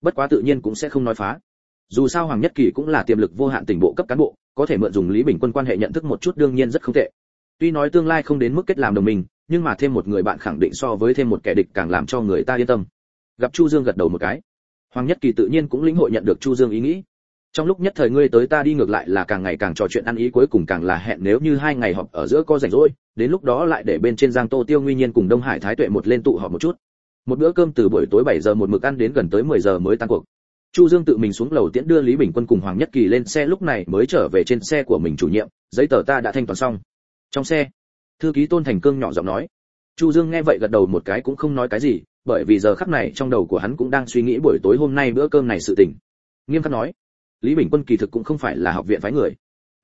Bất quá tự nhiên cũng sẽ không nói phá. Dù sao hoàng nhất kỳ cũng là tiềm lực vô hạn tỉnh bộ cấp cán bộ, có thể mượn dùng lý bình quân quan hệ nhận thức một chút đương nhiên rất không tệ. Tuy nói tương lai không đến mức kết làm đồng minh, nhưng mà thêm một người bạn khẳng định so với thêm một kẻ địch càng làm cho người ta yên tâm. Gặp chu dương gật đầu một cái. Hoàng nhất kỳ tự nhiên cũng lĩnh hội nhận được chu dương ý nghĩ trong lúc nhất thời ngươi tới ta đi ngược lại là càng ngày càng trò chuyện ăn ý cuối cùng càng là hẹn nếu như hai ngày họp ở giữa có rảnh rỗi, đến lúc đó lại để bên trên giang tô tiêu nguyên nhiên cùng đông hải thái tuệ một lên tụ họp một chút. Một bữa cơm từ buổi tối 7 giờ một mực ăn đến gần tới 10 giờ mới tan cuộc. Chu dương tự mình xuống lầu tiễn đưa lý bình quân cùng hoàng nhất kỳ lên xe lúc này mới trở về trên xe của mình chủ nhiệm, giấy tờ ta đã thanh toán xong. Trong xe, thư ký tôn thành cương nhỏ giọng nói. Chu dương nghe vậy gật đầu một cái cũng không nói cái gì, bởi vì giờ khắc này trong đầu của hắn cũng đang suy nghĩ buổi tối hôm nay bữa cơm này sự tình. Nghiêm khắc nói lý bình quân kỳ thực cũng không phải là học viện phái người.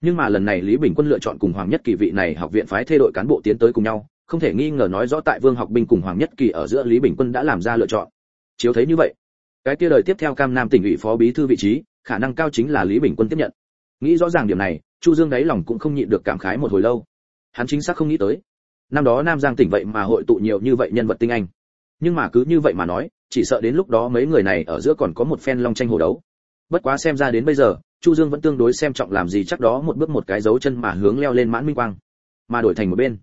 Nhưng mà lần này lý bình quân lựa chọn cùng hoàng nhất kỳ vị này học viện phái thay đội cán bộ tiến tới cùng nhau, không thể nghi ngờ nói rõ tại vương học binh cùng hoàng nhất kỳ ở giữa lý bình quân đã làm ra lựa chọn. Chiếu thấy như vậy, cái kia đời tiếp theo cam nam tỉnh ủy phó bí thư vị trí, khả năng cao chính là lý bình quân tiếp nhận. Nghĩ rõ ràng điểm này, chu dương đáy lòng cũng không nhịn được cảm khái một hồi lâu. Hắn chính xác không nghĩ tới, năm đó nam giang tỉnh vậy mà hội tụ nhiều như vậy nhân vật tinh anh. Nhưng mà cứ như vậy mà nói, chỉ sợ đến lúc đó mấy người này ở giữa còn có một phen long tranh hồ đấu bất quá xem ra đến bây giờ chu dương vẫn tương đối xem trọng làm gì chắc đó một bước một cái dấu chân mà hướng leo lên mãn minh quang mà đổi thành một bên.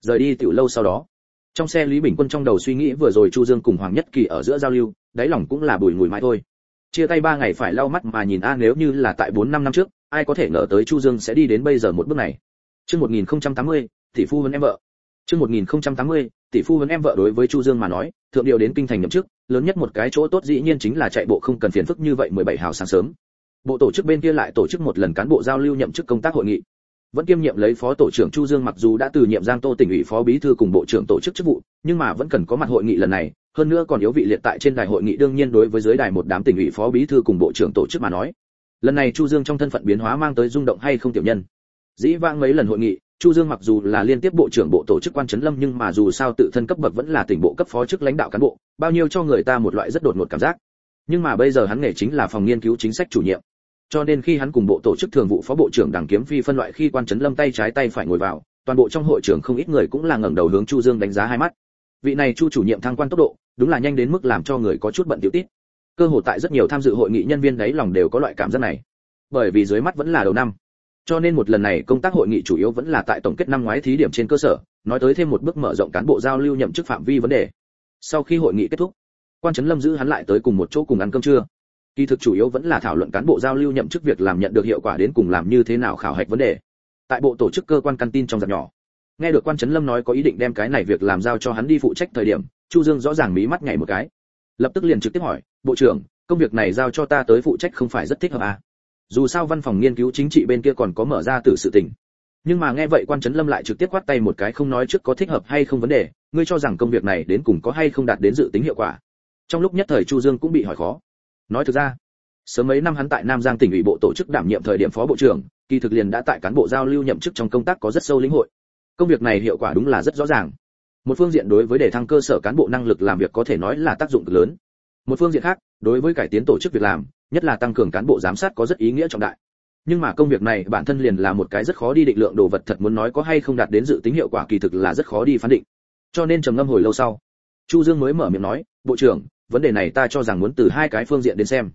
Rời đi tiểu lâu sau đó trong xe lý bình quân trong đầu suy nghĩ vừa rồi chu dương cùng hoàng nhất kỳ ở giữa giao lưu đáy lòng cũng là bùi ngùi mãi thôi. Chia tay ba ngày phải lau mắt mà nhìn a nếu như là tại bốn năm năm trước ai có thể ngờ tới chu dương sẽ đi đến bây giờ một bước này. Chương 1080, tỷ phu vấn em vợ. Chương 1080, tỷ phu vấn em vợ đối với chu dương mà nói thượng điều đến kinh thành nhậm chức lớn nhất một cái chỗ tốt dĩ nhiên chính là chạy bộ không cần phiền phức như vậy 17 hào sáng sớm. Bộ tổ chức bên kia lại tổ chức một lần cán bộ giao lưu nhậm chức công tác hội nghị. Vẫn kiêm nhiệm lấy phó tổ trưởng chu dương mặc dù đã từ nhiệm giang tô tỉnh ủy phó bí thư cùng bộ trưởng tổ chức chức vụ, nhưng mà vẫn cần có mặt hội nghị lần này, hơn nữa còn yếu vị liệt tại trên đài hội nghị đương nhiên đối với dưới đài một đám tỉnh ủy phó bí thư cùng bộ trưởng tổ chức mà nói. Lần này chu dương trong thân phận biến hóa mang tới rung động hay không tiểu nhân. Dĩ vãng mấy lần hội nghị chu dương mặc dù là liên tiếp bộ trưởng bộ tổ chức quan trấn lâm, nhưng mà dù sao tự thân cấp bậc vẫn là tỉnh bộ cấp phó chức lãnh đạo cán bộ, bao nhiêu cho người ta một loại rất đột ngột cảm giác. Nhưng mà bây giờ hắn nghề chính là phòng nghiên cứu chính sách chủ nhiệm. Cho nên khi hắn cùng bộ tổ chức thường vụ phó bộ trưởng đảng kiếm phi phân loại khi quan trấn lâm tay trái tay phải ngồi vào, toàn bộ trong hội trường không ít người cũng là ngẩng đầu hướng chu dương đánh giá hai mắt. Vị này chu chủ nhiệm thăng quan tốc độ, đúng là nhanh đến mức làm cho người có chút bận tiểu tít. Cơ hội tại rất nhiều tham dự hội nghị nhân viên đấy lòng đều có loại cảm giác này. Bởi vì dưới mắt vẫn là đầu năm cho nên một lần này công tác hội nghị chủ yếu vẫn là tại tổng kết năm ngoái thí điểm trên cơ sở, nói tới thêm một bước mở rộng cán bộ giao lưu nhậm chức phạm vi vấn đề. Sau khi hội nghị kết thúc, quan trấn lâm giữ hắn lại tới cùng một chỗ cùng ăn cơm trưa. Kỳ thực chủ yếu vẫn là thảo luận cán bộ giao lưu nhậm chức việc làm nhận được hiệu quả đến cùng làm như thế nào khảo hạch vấn đề. Tại bộ tổ chức cơ quan căn tin trong giặc nhỏ, nghe được quan trấn lâm nói có ý định đem cái này việc làm giao cho hắn đi phụ trách thời điểm, chu dương rõ ràng mí mắt nhảy một cái. Lập tức liền trực tiếp hỏi, bộ trưởng, công việc này giao cho ta tới phụ trách không phải rất thích hợp à? Dù sao văn phòng nghiên cứu chính trị bên kia còn có mở ra từ sự tình. Nhưng mà nghe vậy quan trấn lâm lại trực tiếp quát tay một cái không nói trước có thích hợp hay không vấn đề, ngươi cho rằng công việc này đến cùng có hay không đạt đến dự tính hiệu quả? Trong lúc nhất thời chu dương cũng bị hỏi khó. Nói thực ra, sớm mấy năm hắn tại nam giang tỉnh ủy bộ tổ chức đảm nhiệm thời điểm phó bộ trưởng, kỳ thực liền đã tại cán bộ giao lưu nhậm chức trong công tác có rất sâu lĩnh hội. Công việc này hiệu quả đúng là rất rõ ràng. Một phương diện đối với đề thăng cơ sở cán bộ năng lực làm việc có thể nói là tác dụng cực lớn một phương diện khác, đối với cải tiến tổ chức việc làm, nhất là tăng cường cán bộ giám sát có rất ý nghĩa trọng đại. Nhưng mà công việc này bản thân liền là một cái rất khó đi định lượng đồ vật thật muốn nói có hay không đạt đến dự tính hiệu quả kỳ thực là rất khó đi phán định. Cho nên trầm ngâm hồi lâu sau, chu dương mới mở miệng nói, bộ trưởng, vấn đề này ta cho rằng muốn từ hai cái phương diện đến xem.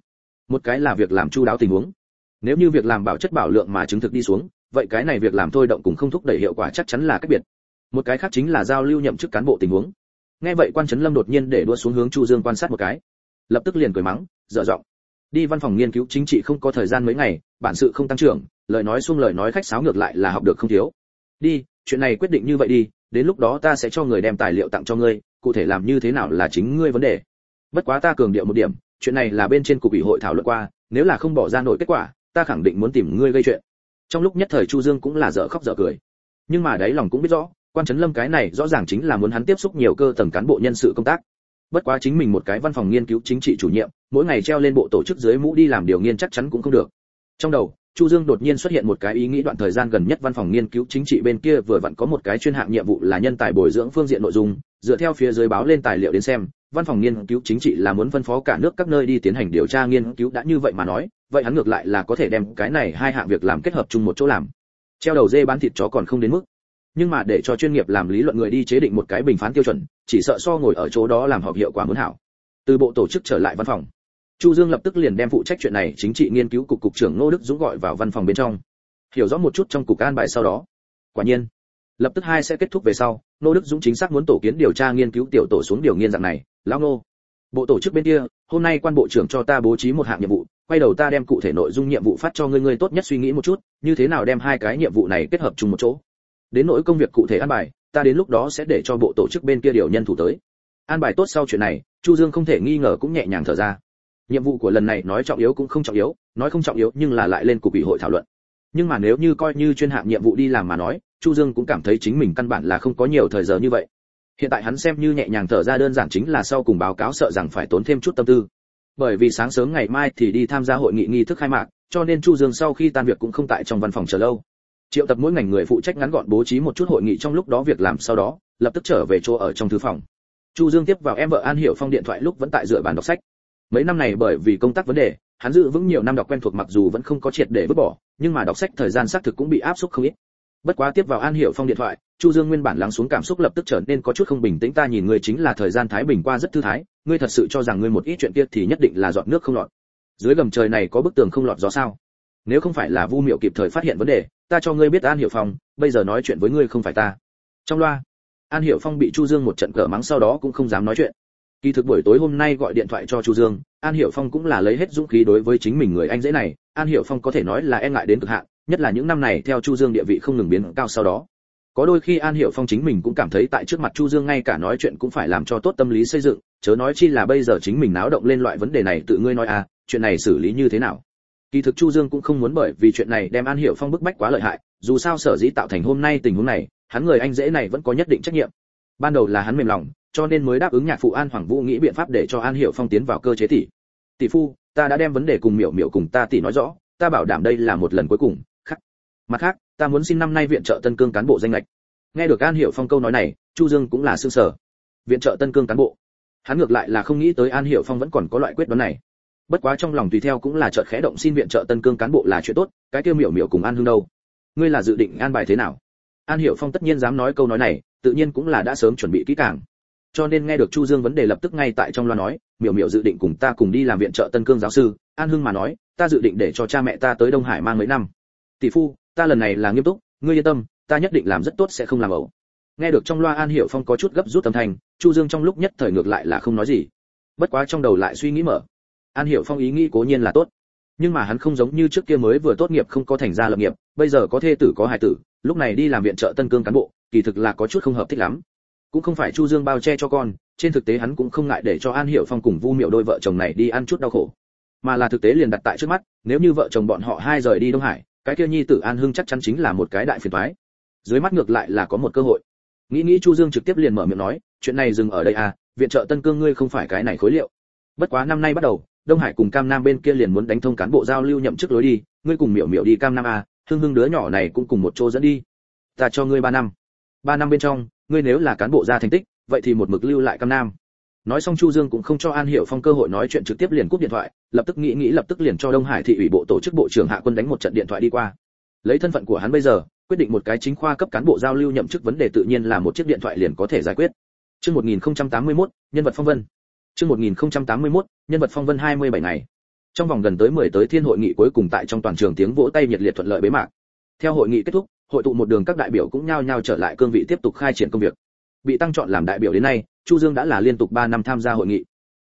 Một cái là việc làm chu đáo tình huống. Nếu như việc làm bảo chất bảo lượng mà chứng thực đi xuống, vậy cái này việc làm thôi động cùng không thúc đẩy hiệu quả chắc chắn là cách biệt. Một cái khác chính là giao lưu nhậm chức cán bộ tình huống. Nghe vậy quan trấn lâm đột nhiên để đua xuống hướng chu dương quan sát một cái lập tức liền cười mắng, dở giọng. Đi văn phòng nghiên cứu chính trị không có thời gian mấy ngày, bản sự không tăng trưởng, lời nói xuông lời nói khách sáo ngược lại là học được không thiếu. Đi, chuyện này quyết định như vậy đi, đến lúc đó ta sẽ cho người đem tài liệu tặng cho ngươi, cụ thể làm như thế nào là chính ngươi vấn đề. Bất quá ta cường điệu một điểm, chuyện này là bên trên cục ủy hội thảo luận qua, nếu là không bỏ ra nổi kết quả, ta khẳng định muốn tìm ngươi gây chuyện. Trong lúc nhất thời chu dương cũng là dở khóc dở cười. Nhưng mà đấy lòng cũng biết rõ, quan trấn lâm cái này rõ ràng chính là muốn hắn tiếp xúc nhiều cơ tầng cán bộ nhân sự công tác bất quá chính mình một cái văn phòng nghiên cứu chính trị chủ nhiệm, mỗi ngày treo lên bộ tổ chức dưới mũ đi làm điều nghiên chắc chắn cũng không được. Trong đầu, chu dương đột nhiên xuất hiện một cái ý nghĩ đoạn thời gian gần nhất văn phòng nghiên cứu chính trị bên kia vừa vặn có một cái chuyên hạng nhiệm vụ là nhân tài bồi dưỡng phương diện nội dung, dựa theo phía dưới báo lên tài liệu đến xem, văn phòng nghiên cứu chính trị là muốn phân phó cả nước các nơi đi tiến hành điều tra nghiên cứu đã như vậy mà nói, vậy hắn ngược lại là có thể đem cái này hai hạng việc làm kết hợp chung một chỗ làm. Treo đầu dê bán thịt chó còn không đến mức. Nhưng mà để cho chuyên nghiệp làm lý luận người đi chế định một cái bình phán tiêu chuẩn chỉ sợ so ngồi ở chỗ đó làm họp hiệu quả muốn hảo. Từ bộ tổ chức trở lại văn phòng, chu dương lập tức liền đem phụ trách chuyện này chính trị nghiên cứu cục cục trưởng ngô đức dũng gọi vào văn phòng bên trong. Hiểu rõ một chút trong cục an bài sau đó. Quả nhiên, lập tức hai sẽ kết thúc về sau, ngô đức dũng chính xác muốn tổ kiến điều tra nghiên cứu tiểu tổ xuống điều nghiên dạng này. Lão ngô, bộ tổ chức bên kia, hôm nay quan bộ trưởng cho ta bố trí một hạng nhiệm vụ, quay đầu ta đem cụ thể nội dung nhiệm vụ phát cho ngươi ngươi tốt nhất suy nghĩ một chút, như thế nào đem hai cái nhiệm vụ này kết hợp chung một chỗ. Đến nỗi công việc cụ thể an bài ta đến lúc đó sẽ để cho bộ tổ chức bên kia điều nhân thủ tới. An bài tốt sau chuyện này, chu dương không thể nghi ngờ cũng nhẹ nhàng thở ra. Nhiệm vụ của lần này nói trọng yếu cũng không trọng yếu, nói không trọng yếu nhưng là lại lên cục ủy hội thảo luận. Nhưng mà nếu như coi như chuyên hạng nhiệm vụ đi làm mà nói, chu dương cũng cảm thấy chính mình căn bản là không có nhiều thời giờ như vậy. Hiện tại hắn xem như nhẹ nhàng thở ra đơn giản chính là sau cùng báo cáo sợ rằng phải tốn thêm chút tâm tư. Bởi vì sáng sớm ngày mai thì đi tham gia hội nghị nghi thức khai mạc, cho nên chu dương sau khi tan việc cũng không tại trong văn phòng chờ lâu triệu tập mỗi ngành người phụ trách ngắn gọn bố trí một chút hội nghị trong lúc đó việc làm sau đó, lập tức trở về chỗ ở trong thư phòng. Chu dương tiếp vào em vợ an hiểu phong điện thoại lúc vẫn tại dựa bàn đọc sách. Mấy năm này bởi vì công tác vấn đề, hắn giữ vững nhiều năm đọc quen thuộc mặc dù vẫn không có triệt để vứt bỏ, nhưng mà đọc sách thời gian xác thực cũng bị áp suất không ít. Bất quá tiếp vào an hiểu phong điện thoại, chu dương nguyên bản lắng xuống cảm xúc lập tức trở nên có chút không bình tĩnh, ta nhìn ngươi chính là thời gian thái bình qua rất thư thái, ngươi thật sự cho rằng ngươi một ít chuyện kia thì nhất định là dọn nước không lọt. Dưới gầm trời này có bức tường không lọt gió sao? Nếu không phải là vu miệu kịp thời phát hiện vấn đề, ta cho ngươi biết an hiểu phong, bây giờ nói chuyện với ngươi không phải ta. Trong loa, an hiểu phong bị chu dương một trận cờ mắng sau đó cũng không dám nói chuyện. Kỳ thực buổi tối hôm nay gọi điện thoại cho chu dương, an hiểu phong cũng là lấy hết dũng khí đối với chính mình người anh dễ này. An hiểu phong có thể nói là e ngại đến cực hạn, nhất là những năm này theo chu dương địa vị không ngừng biến cao sau đó. Có đôi khi an hiểu phong chính mình cũng cảm thấy tại trước mặt chu dương ngay cả nói chuyện cũng phải làm cho tốt tâm lý xây dựng, chớ nói chi là bây giờ chính mình náo động lên loại vấn đề này tự ngươi nói à chuyện này xử lý như thế nào? Kỳ thực chu dương cũng không muốn bởi vì chuyện này đem an hiểu phong bức bách quá lợi hại, dù sao sở dĩ tạo thành hôm nay tình huống này, hắn người anh dễ này vẫn có nhất định trách nhiệm. Ban đầu là hắn mềm lòng, cho nên mới đáp ứng nhạc phụ an hoàng vũ nghĩ biện pháp để cho an hiểu phong tiến vào cơ chế tỷ. Tỷ phu, ta đã đem vấn đề cùng miểu miểu cùng ta tỷ nói rõ, ta bảo đảm đây là một lần cuối cùng. Khác mặt khác, ta muốn xin năm nay viện trợ tân cương cán bộ danh lệch. Nghe được an hiểu phong câu nói này, chu dương cũng là sương sở viện trợ tân cương cán bộ. Hắn ngược lại là không nghĩ tới an hiểu phong vẫn còn có loại quyết đoán này bất quá trong lòng tùy theo cũng là chợt khẽ động xin viện trợ tân cương cán bộ là chuyện tốt, cái kia miểu miểu cùng an hương đâu? Ngươi là dự định an bài thế nào? An hiểu phong tất nhiên dám nói câu nói này, tự nhiên cũng là đã sớm chuẩn bị kỹ càng. Cho nên nghe được chu dương vấn đề lập tức ngay tại trong loa nói, miểu miểu dự định cùng ta cùng đi làm viện trợ tân cương giáo sư, an hưng mà nói, ta dự định để cho cha mẹ ta tới đông hải mang mấy năm. Tỷ phu, ta lần này là nghiêm túc, ngươi yên tâm, ta nhất định làm rất tốt sẽ không làm ẩu. Nghe được trong loa an hiểu phong có chút gấp rút tâm thanh, chu dương trong lúc nhất thời ngược lại là không nói gì. Bất quá trong đầu lại suy nghĩ mở an hiểu phong ý nghĩ cố nhiên là tốt. Nhưng mà hắn không giống như trước kia mới vừa tốt nghiệp không có thành ra lập nghiệp, bây giờ có thê tử có hài tử, lúc này đi làm viện trợ tân cương cán bộ, kỳ thực là có chút không hợp thích lắm. Cũng không phải chu dương bao che cho con, trên thực tế hắn cũng không ngại để cho an hiểu phong cùng vu miệu đôi vợ chồng này đi ăn chút đau khổ. Mà là thực tế liền đặt tại trước mắt, nếu như vợ chồng bọn họ hai rời đi đông hải, cái kia nhi tử an hưng chắc chắn chính là một cái đại phiền toái. Dưới mắt ngược lại là có một cơ hội. Nghĩ nghĩ chu dương trực tiếp liền mở miệng nói, chuyện này dừng ở đây à viện trợ tân cương ngươi không phải cái này khối liệu. Bất quá năm nay bắt đầu đông hải cùng cam nam bên kia liền muốn đánh thông cán bộ giao lưu nhậm chức lối đi ngươi cùng miểu miểu đi cam nam à hưng hưng đứa nhỏ này cũng cùng một chỗ dẫn đi. Ta cho ngươi ba năm. Ba năm bên trong ngươi nếu là cán bộ ra thành tích vậy thì một mực lưu lại cam nam. Nói xong chu dương cũng không cho an hiểu phong cơ hội nói chuyện trực tiếp liền cúp điện thoại lập tức nghĩ nghĩ lập tức liền cho đông hải thị ủy bộ tổ chức bộ trưởng hạ quân đánh một trận điện thoại đi qua. Lấy thân phận của hắn bây giờ quyết định một cái chính khoa cấp cán bộ giao lưu nhậm chức vấn đề tự nhiên là một chiếc điện thoại liền có thể giải quyết. Chương 1081, nhân vật phong vân chương 1081, nhân vật phong vân 27 ngày. Trong vòng gần tới 10 tới thiên hội nghị cuối cùng tại trong toàn trường tiếng vỗ tay nhiệt liệt thuận lợi bế mạc. Theo hội nghị kết thúc hội tụ một đường các đại biểu cũng nhao nhao trở lại cương vị tiếp tục khai triển công việc. Bị tăng chọn làm đại biểu đến nay chu dương đã là liên tục 3 năm tham gia hội nghị.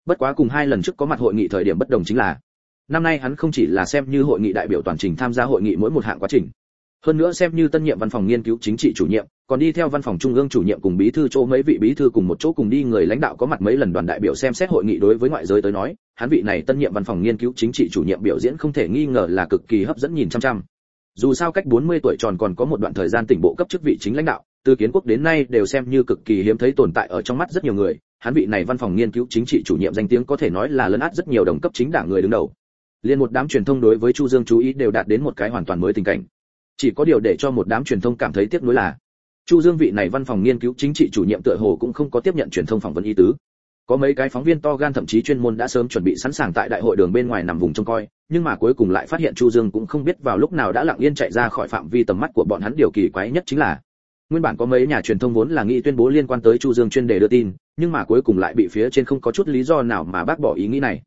Bất quá cùng hai lần trước có mặt hội nghị thời điểm bất đồng chính là năm nay hắn không chỉ là xem như hội nghị đại biểu toàn trình tham gia hội nghị mỗi một hạng quá trình hơn nữa xem như tân nhiệm văn phòng nghiên cứu chính trị chủ nhiệm, còn đi theo văn phòng trung ương chủ nhiệm cùng bí thư chỗ mấy vị bí thư cùng một chỗ cùng đi người lãnh đạo có mặt mấy lần đoàn đại biểu xem xét hội nghị đối với ngoại giới tới nói, hắn vị này tân nhiệm văn phòng nghiên cứu chính trị chủ nhiệm biểu diễn không thể nghi ngờ là cực kỳ hấp dẫn nhìn chăm chăm. Dù sao cách 40 tuổi tròn còn có một đoạn thời gian tỉnh bộ cấp chức vị chính lãnh đạo, từ kiến quốc đến nay đều xem như cực kỳ hiếm thấy tồn tại ở trong mắt rất nhiều người, hắn vị này văn phòng nghiên cứu chính trị chủ nhiệm danh tiếng có thể nói là lấn át rất nhiều đồng cấp chính đảng người đứng đầu. Liên một đám truyền thông đối với chu dương chú ý đều đạt đến một cái hoàn toàn mới tình cảnh chỉ có điều để cho một đám truyền thông cảm thấy tiếc nuối là, chu dương vị này văn phòng nghiên cứu chính trị chủ nhiệm tựa hồ cũng không có tiếp nhận truyền thông phỏng vấn ý tứ. Có mấy cái phóng viên to gan thậm chí chuyên môn đã sớm chuẩn bị sẵn sàng tại đại hội đường bên ngoài nằm vùng trông coi, nhưng mà cuối cùng lại phát hiện chu dương cũng không biết vào lúc nào đã lặng yên chạy ra khỏi phạm vi tầm mắt của bọn hắn. Điều kỳ quái nhất chính là, nguyên bản có mấy nhà truyền thông vốn là nghĩ tuyên bố liên quan tới chu dương chuyên đề đưa tin, nhưng mà cuối cùng lại bị phía trên không có chút lý do nào mà bác bỏ ý nghĩ này.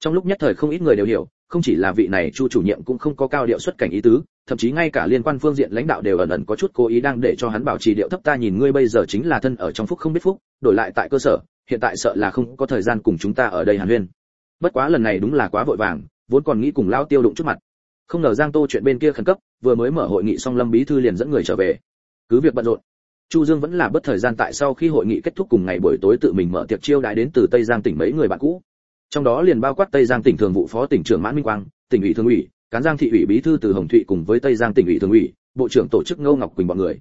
Trong lúc nhất thời không ít người đều hiểu không chỉ là vị này chu chủ nhiệm cũng không có cao điệu xuất cảnh ý tứ, thậm chí ngay cả liên quan phương diện lãnh đạo đều ẩn ẩn có chút cố ý đang để cho hắn bảo trì điệu thấp ta nhìn ngươi bây giờ chính là thân ở trong phúc không biết phúc, đổi lại tại cơ sở, hiện tại sợ là không có thời gian cùng chúng ta ở đây hàn huyên. Bất quá lần này đúng là quá vội vàng, vốn còn nghĩ cùng lao tiêu đụng chút mặt. Không ngờ giang tô chuyện bên kia khẩn cấp, vừa mới mở hội nghị xong lâm bí thư liền dẫn người trở về. Cứ việc bận rộn, chu dương vẫn là bất thời gian tại sau khi hội nghị kết thúc cùng ngày buổi tối tự mình mở tiệc chiêu đãi đến từ tây giang tỉnh mấy người bạn cũ trong đó liền bao quát tây giang tỉnh thường vụ phó tỉnh trưởng mãn minh quang, tỉnh ủy thường ủy, cán giang thị ủy bí thư từ hồng thụy cùng với tây giang tỉnh ủy thường ủy, bộ trưởng tổ chức ngô ngọc quỳnh bọn người.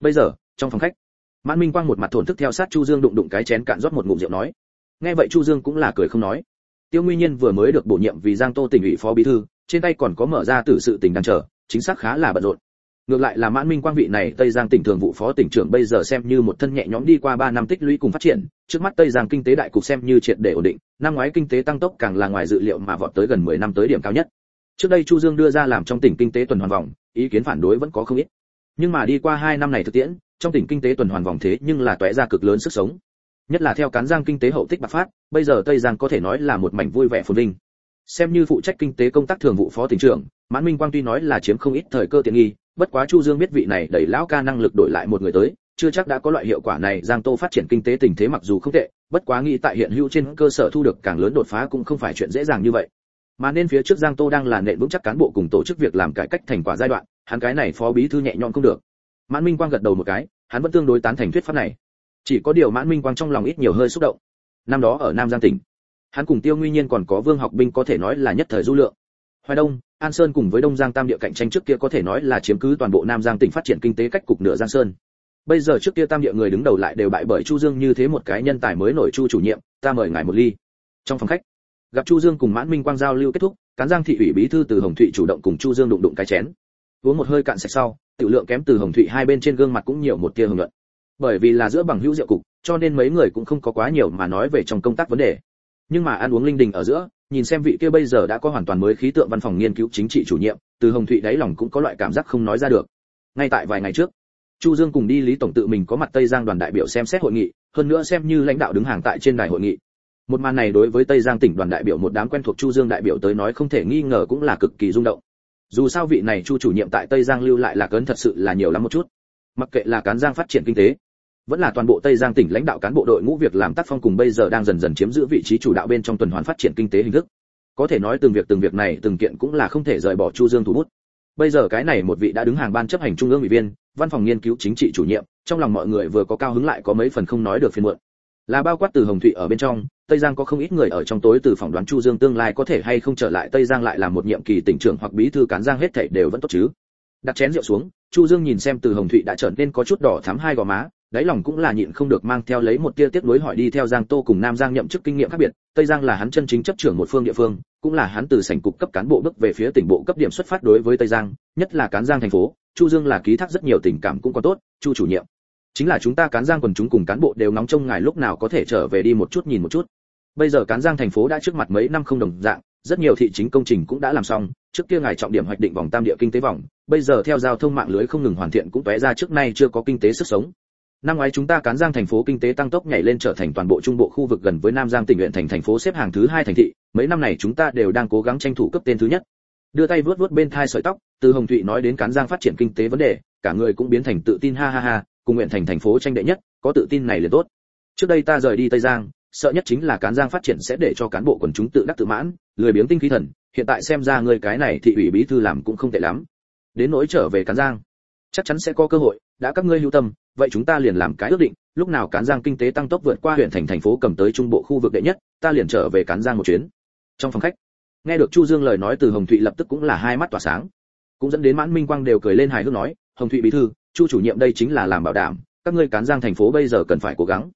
Bây giờ, trong phòng khách, mãn minh quang một mặt thổn thức theo sát chu dương đụng đụng cái chén cạn rót một ngụm rượu nói. Nghe vậy chu dương cũng là cười không nói. Tiêu nguyên nhiên vừa mới được bổ nhiệm vì giang tô tỉnh ủy phó bí thư, trên tay còn có mở ra tử sự tình đang chờ, chính xác khá là bận rộn ngược lại là mãn minh quang vị này, tây giang tỉnh thường vụ phó tỉnh trưởng bây giờ xem như một thân nhẹ nhõm đi qua 3 năm tích lũy cùng phát triển, trước mắt tây giang kinh tế đại cục xem như triệt để ổn định, năm ngoái kinh tế tăng tốc càng là ngoài dự liệu mà vọt tới gần 10 năm tới điểm cao nhất. Trước đây chu dương đưa ra làm trong tỉnh kinh tế tuần hoàn vòng, ý kiến phản đối vẫn có không ít. Nhưng mà đi qua 2 năm này thực tiễn, trong tỉnh kinh tế tuần hoàn vòng thế nhưng là toé ra cực lớn sức sống. Nhất là theo cán giang kinh tế hậu tích bạc phát, bây giờ tây giang có thể nói là một mảnh vui vẻ phồn vinh xem như phụ trách kinh tế công tác thường vụ phó tỉnh trưởng, mãn minh quang tuy nói là chiếm không ít thời cơ tiện nghi, bất quá chu dương biết vị này đẩy lão ca năng lực đổi lại một người tới, chưa chắc đã có loại hiệu quả này, giang tô phát triển kinh tế tình thế mặc dù không tệ, bất quá nghĩ tại hiện hữu trên cơ sở thu được càng lớn đột phá cũng không phải chuyện dễ dàng như vậy. Mà nên phía trước giang tô đang là nện vững chắc cán bộ cùng tổ chức việc làm cải cách thành quả giai đoạn, hắn cái này phó bí thư nhẹ nhõm không được. Mãn minh quang gật đầu một cái, hắn vẫn tương đối tán thành thuyết pháp này. Chỉ có điều mãn minh quang trong lòng ít nhiều hơi xúc động. Năm đó ở nam giang tỉnh hắn cùng tiêu nguyên nhiên còn có vương học binh có thể nói là nhất thời du lượng. Hoài đông, an sơn cùng với đông giang tam địa cạnh tranh trước kia có thể nói là chiếm cứ toàn bộ nam giang tỉnh phát triển kinh tế cách cục nửa giang sơn. Bây giờ trước kia tam địa người đứng đầu lại đều bại bởi chu dương như thế một cái nhân tài mới nổi chu chủ nhiệm, ta mời ngài một ly. Trong phòng khách, gặp chu dương cùng mãn minh quang giao lưu kết thúc, cán giang thị ủy bí thư từ hồng thụy chủ động cùng chu dương đụng đụng cái chén. Uống một hơi cạn sạch sau, tiểu lượng kém từ hồng thụy hai bên trên gương mặt cũng nhiều một tia hưởng luận. Bởi vì là giữa bằng hữu rượu cục, cho nên mấy người cũng không có quá nhiều mà nói về trong công tác vấn đề nhưng mà ăn uống linh đình ở giữa, nhìn xem vị kia bây giờ đã có hoàn toàn mới khí tượng văn phòng nghiên cứu chính trị chủ nhiệm, từ hồng thụy đáy lòng cũng có loại cảm giác không nói ra được. Ngay tại vài ngày trước, chu dương cùng đi lý tổng tự mình có mặt tây giang đoàn đại biểu xem xét hội nghị, hơn nữa xem như lãnh đạo đứng hàng tại trên đài hội nghị. Một màn này đối với tây giang tỉnh đoàn đại biểu một đám quen thuộc chu dương đại biểu tới nói không thể nghi ngờ cũng là cực kỳ rung động. Dù sao vị này chu chủ nhiệm tại tây giang lưu lại là cấn thật sự là nhiều lắm một chút. Mặc kệ là cán giang phát triển kinh tế vẫn là toàn bộ tây giang tỉnh lãnh đạo cán bộ đội ngũ việc làm tác phong cùng bây giờ đang dần dần chiếm giữ vị trí chủ đạo bên trong tuần hoàn phát triển kinh tế hình thức. Có thể nói từng việc từng việc này, từng kiện cũng là không thể rời bỏ chu dương thủ bút. Bây giờ cái này một vị đã đứng hàng ban chấp hành trung ương ủy viên, văn phòng nghiên cứu chính trị chủ nhiệm, trong lòng mọi người vừa có cao hứng lại có mấy phần không nói được phiền muộn. Là bao quát từ hồng thụy ở bên trong, tây giang có không ít người ở trong tối từ phỏng đoán chu dương tương lai có thể hay không trở lại tây giang lại làm một nhiệm kỳ tỉnh trưởng hoặc bí thư cán giang hết thảy đều vẫn tốt chứ. Đặt chén rượu xuống, chu dương nhìn xem từ hồng thụy đã trở nên có chút đỏ thắm hai gò má đáy lòng cũng là nhịn không được mang theo lấy một tia tiếc nuối hỏi đi theo giang tô cùng nam giang nhậm chức kinh nghiệm khác biệt. Tây giang là hắn chân chính chấp trưởng một phương địa phương, cũng là hắn từ sảnh cục cấp cán bộ bước về phía tỉnh bộ cấp điểm xuất phát đối với tây giang, nhất là cán giang thành phố. Chu dương là ký thác rất nhiều tình cảm cũng có tốt, chu chủ nhiệm. Chính là chúng ta cán giang quần chúng cùng cán bộ đều nóng trông ngài lúc nào có thể trở về đi một chút nhìn một chút. Bây giờ cán giang thành phố đã trước mặt mấy năm không đồng dạng, rất nhiều thị chính công trình cũng đã làm xong, trước kia ngài trọng điểm hoạch định vòng tam địa kinh tế vòng, bây giờ theo giao thông mạng lưới không ngừng hoàn thiện cũng tóe ra trước nay chưa có kinh tế sức sống năm ngoái chúng ta cán giang thành phố kinh tế tăng tốc nhảy lên trở thành toàn bộ trung bộ khu vực gần với nam giang tỉnh huyện thành thành phố xếp hàng thứ hai thành thị. Mấy năm này chúng ta đều đang cố gắng tranh thủ cấp tên thứ nhất. Đưa tay vuốt vuốt bên thai sợi tóc, từ hồng thụy nói đến cán giang phát triển kinh tế vấn đề, cả người cũng biến thành tự tin ha ha ha, cùng nguyện thành thành phố tranh đệ nhất, có tự tin này là tốt. Trước đây ta rời đi tây giang, sợ nhất chính là cán giang phát triển sẽ để cho cán bộ quần chúng tự đắc tự mãn, lười biếng tinh khí thần, hiện tại xem ra người cái này thị ủy bí thư làm cũng không tệ lắm. Đến nỗi trở về cán giang chắc chắn sẽ có cơ hội, đã các ngươi lưu tâm, vậy chúng ta liền làm cái ước định, lúc nào cán giang kinh tế tăng tốc vượt qua huyện thành thành phố cầm tới trung bộ khu vực đệ nhất, ta liền trở về cán giang một chuyến. Trong phòng khách, nghe được chu dương lời nói từ hồng thụy lập tức cũng là hai mắt tỏa sáng. Cũng dẫn đến mãn minh quang đều cười lên hài hước nói, hồng thụy bí thư, chu chủ nhiệm đây chính là làm bảo đảm, các ngươi cán giang thành phố bây giờ cần phải cố gắng.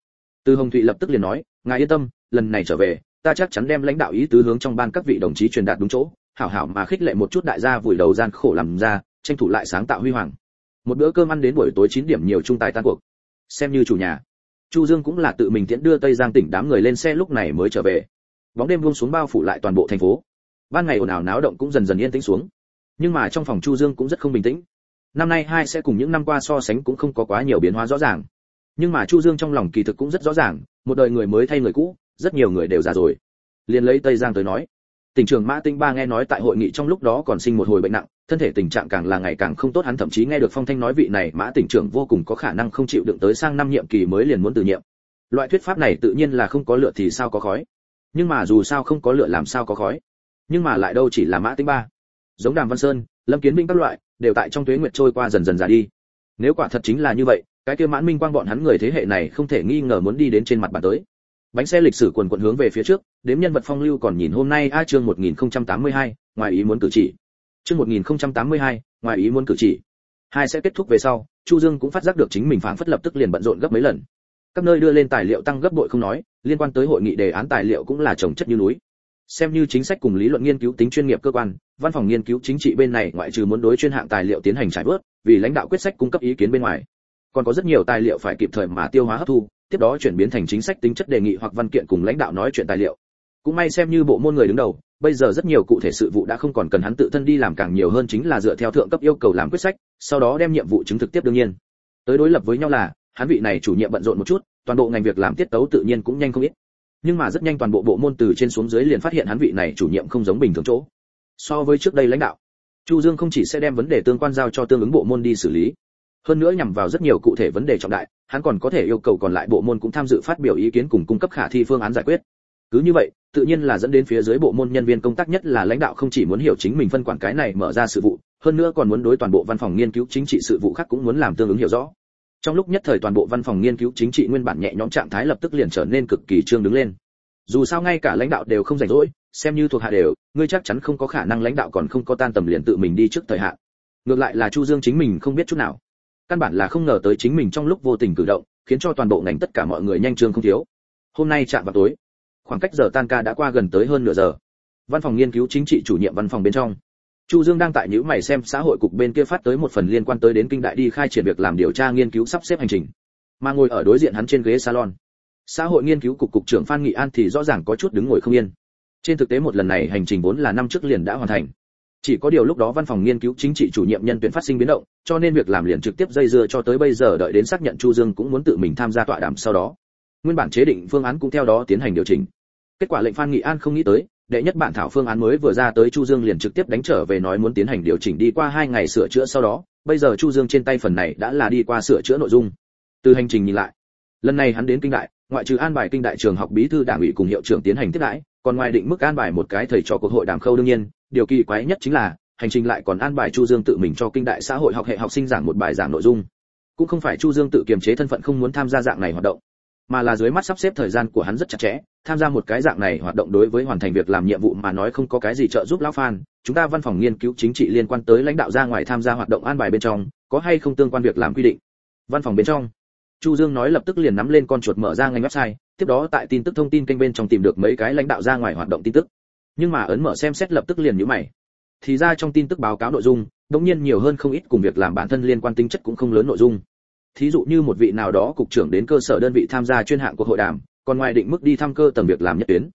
Từ hồng thụy lập tức liền nói, ngài yên tâm, lần này trở về, ta chắc chắn đem lãnh đạo ý tứ hướng trong ban các vị đồng chí truyền đạt đúng chỗ, hảo hảo mà khích lệ một chút đại gia vùi đầu gian khổ làm ra, tranh thủ lại sáng tạo huy hoàng một bữa cơm ăn đến buổi tối 9 điểm nhiều trung tài tan cuộc. Xem như chủ nhà. Chu dương cũng là tự mình tiễn đưa tây giang tỉnh đám người lên xe lúc này mới trở về. Bóng đêm buông xuống bao phủ lại toàn bộ thành phố. Ban ngày ồn ào náo động cũng dần dần yên tĩnh xuống. Nhưng mà trong phòng chu dương cũng rất không bình tĩnh. Năm nay hai sẽ cùng những năm qua so sánh cũng không có quá nhiều biến hóa rõ ràng. Nhưng mà chu dương trong lòng kỳ thực cũng rất rõ ràng, một đời người mới thay người cũ, rất nhiều người đều già rồi. Liền lấy tây giang tới nói tỉnh trưởng mã tinh ba nghe nói tại hội nghị trong lúc đó còn sinh một hồi bệnh nặng, thân thể tình trạng càng là ngày càng không tốt, hắn thậm chí nghe được phong thanh nói vị này mã tỉnh trưởng vô cùng có khả năng không chịu đựng tới sang năm nhiệm kỳ mới liền muốn từ nhiệm. Loại thuyết pháp này tự nhiên là không có lựa thì sao có khói. Nhưng mà dù sao không có lựa làm sao có khói. Nhưng mà lại đâu chỉ là mã tinh ba. Giống đàm văn sơn, lâm kiến minh các loại, đều tại trong tuế nguyệt trôi qua dần dần già đi. Nếu quả thật chính là như vậy, cái kia mãn minh quang bọn hắn người thế hệ này không thể nghi ngờ muốn đi đến trên mặt bàn tới bánh xe lịch sử quần quận hướng về phía trước đếm nhân vật phong lưu còn nhìn hôm nay a chương 1082, ngoài ý muốn cử chỉ. Chương 1082, ngoài ý muốn cử chỉ. Hai sẽ kết thúc về sau chu dương cũng phát giác được chính mình phảng phất lập tức liền bận rộn gấp mấy lần. Các nơi đưa lên tài liệu tăng gấp bội không nói liên quan tới hội nghị đề án tài liệu cũng là trồng chất như núi. Xem như chính sách cùng lý luận nghiên cứu tính chuyên nghiệp cơ quan văn phòng nghiên cứu chính trị bên này ngoại trừ muốn đối chuyên hạng tài liệu tiến hành trải bớt vì lãnh đạo quyết sách cung cấp ý kiến bên ngoài còn có rất nhiều tài liệu phải kịp thời mà tiêu hóa hấp thu, tiếp đó chuyển biến thành chính sách tính chất đề nghị hoặc văn kiện cùng lãnh đạo nói chuyện tài liệu. Cũng may xem như bộ môn người đứng đầu, bây giờ rất nhiều cụ thể sự vụ đã không còn cần hắn tự thân đi làm càng nhiều hơn chính là dựa theo thượng cấp yêu cầu làm quyết sách, sau đó đem nhiệm vụ chứng thực tiếp đương nhiên. Tới đối lập với nhau là, hắn vị này chủ nhiệm bận rộn một chút, toàn bộ ngành việc làm tiết tấu tự nhiên cũng nhanh không ít. Nhưng mà rất nhanh toàn bộ bộ môn từ trên xuống dưới liền phát hiện hắn vị này chủ nhiệm không giống bình thường chỗ. So với trước đây lãnh đạo, chu dương không chỉ sẽ đem vấn đề tương quan giao cho tương ứng bộ môn đi xử lý hơn nữa nhằm vào rất nhiều cụ thể vấn đề trọng đại, hắn còn có thể yêu cầu còn lại bộ môn cũng tham dự phát biểu ý kiến cùng cung cấp khả thi phương án giải quyết. Cứ như vậy, tự nhiên là dẫn đến phía dưới bộ môn nhân viên công tác nhất là lãnh đạo không chỉ muốn hiểu chính mình phân quản cái này mở ra sự vụ, hơn nữa còn muốn đối toàn bộ văn phòng nghiên cứu chính trị sự vụ khác cũng muốn làm tương ứng hiểu rõ. Trong lúc nhất thời toàn bộ văn phòng nghiên cứu chính trị nguyên bản nhẹ nhõm trạng thái lập tức liền trở nên cực kỳ trương đứng lên. Dù sao ngay cả lãnh đạo đều không rảnh rỗi, xem như thuộc hạ đều, ngươi chắc chắn không có khả năng lãnh đạo còn không có tan tầm liền tự mình đi trước thời hạn. Ngược lại là chu dương chính mình không biết chút nào căn bản là không ngờ tới chính mình trong lúc vô tình cử động, khiến cho toàn bộ ngành tất cả mọi người nhanh trương không thiếu. Hôm nay chạm vào tối, khoảng cách giờ tan ca đã qua gần tới hơn nửa giờ. Văn phòng nghiên cứu chính trị chủ nhiệm văn phòng bên trong. Chu dương đang tại nhữ mày xem xã hội cục bên kia phát tới một phần liên quan tới đến kinh đại đi khai triển việc làm điều tra nghiên cứu sắp xếp hành trình. Mà ngồi ở đối diện hắn trên ghế salon. Xã hội nghiên cứu cục cục trưởng phan nghị an thì rõ ràng có chút đứng ngồi không yên. Trên thực tế một lần này hành trình vốn là năm trước liền đã hoàn thành chỉ có điều lúc đó văn phòng nghiên cứu chính trị chủ nhiệm nhân tuyển phát sinh biến động, cho nên việc làm liền trực tiếp dây dưa cho tới bây giờ đợi đến xác nhận chu dương cũng muốn tự mình tham gia tọa đàm sau đó. Nguyên bản chế định phương án cũng theo đó tiến hành điều chỉnh. Kết quả lệnh phan nghị an không nghĩ tới, đệ nhất bản thảo phương án mới vừa ra tới chu dương liền trực tiếp đánh trở về nói muốn tiến hành điều chỉnh đi qua hai ngày sửa chữa sau đó, bây giờ chu dương trên tay phần này đã là đi qua sửa chữa nội dung. Từ hành trình nhìn lại, lần này hắn đến kinh đại, ngoại trừ an bài kinh đại trường học bí thư đảng ủy cùng hiệu trưởng tiến hành tiếp đãi, còn ngoài định mức an bài một cái thầy trò cuộc hội đàm khâu đương nhiên điều kỳ quái nhất chính là, hành trình lại còn an bài chu dương tự mình cho kinh đại xã hội học hệ học sinh giảng một bài giảng nội dung. Cũng không phải chu dương tự kiềm chế thân phận không muốn tham gia dạng này hoạt động, mà là dưới mắt sắp xếp thời gian của hắn rất chặt chẽ, tham gia một cái dạng này hoạt động đối với hoàn thành việc làm nhiệm vụ mà nói không có cái gì trợ giúp lão phan. Chúng ta văn phòng nghiên cứu chính trị liên quan tới lãnh đạo ra ngoài tham gia hoạt động an bài bên trong, có hay không tương quan việc làm quy định? Văn phòng bên trong, chu dương nói lập tức liền nắm lên con chuột mở ra ngành website, tiếp đó tại tin tức thông tin kênh bên trong tìm được mấy cái lãnh đạo ra ngoài hoạt động tin tức nhưng mà ấn mở xem xét lập tức liền nhíu mày. Thì ra trong tin tức báo cáo nội dung, đống nhiên nhiều hơn không ít cùng việc làm bản thân liên quan tính chất cũng không lớn nội dung. Thí dụ như một vị nào đó cục trưởng đến cơ sở đơn vị tham gia chuyên hạng cuộc hội đàm, còn ngoài định mức đi thăm cơ tầng việc làm nhất tuyến.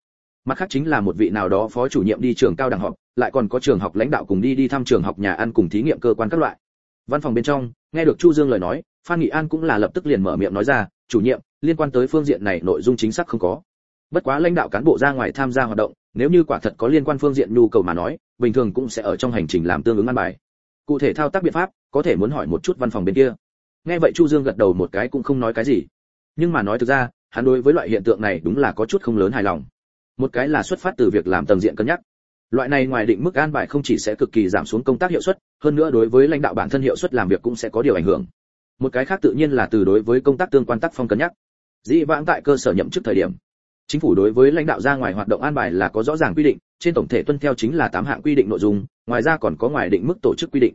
Mặt khác chính là một vị nào đó phó chủ nhiệm đi trường cao đẳng học lại còn có trường học lãnh đạo cùng đi đi thăm trường học nhà ăn cùng thí nghiệm cơ quan các loại. Văn phòng bên trong, nghe được chu dương lời nói, phan nghị an cũng là lập tức liền mở miệng nói ra, chủ nhiệm, liên quan tới phương diện này nội dung chính xác không có. Bất quá lãnh đạo cán bộ ra ngoài tham gia hoạt động nếu như quả thật có liên quan phương diện nhu cầu mà nói, bình thường cũng sẽ ở trong hành trình làm tương ứng an bài. Cụ thể thao tác biện pháp, có thể muốn hỏi một chút văn phòng bên kia. Nghe vậy chu dương gật đầu một cái cũng không nói cái gì. Nhưng mà nói thực ra, hắn đối với loại hiện tượng này đúng là có chút không lớn hài lòng. Một cái là xuất phát từ việc làm tầng diện cân nhắc. Loại này ngoài định mức an bài không chỉ sẽ cực kỳ giảm xuống công tác hiệu suất, hơn nữa đối với lãnh đạo bản thân hiệu suất làm việc cũng sẽ có điều ảnh hưởng. Một cái khác tự nhiên là từ đối với công tác tương quan tác phong cân nhắc. Dĩ vãng tại cơ sở nhậm chức thời điểm chính phủ đối với lãnh đạo ra ngoài hoạt động an bài là có rõ ràng quy định, trên tổng thể tuân theo chính là tám hạng quy định nội dung, ngoài ra còn có ngoài định mức tổ chức quy định.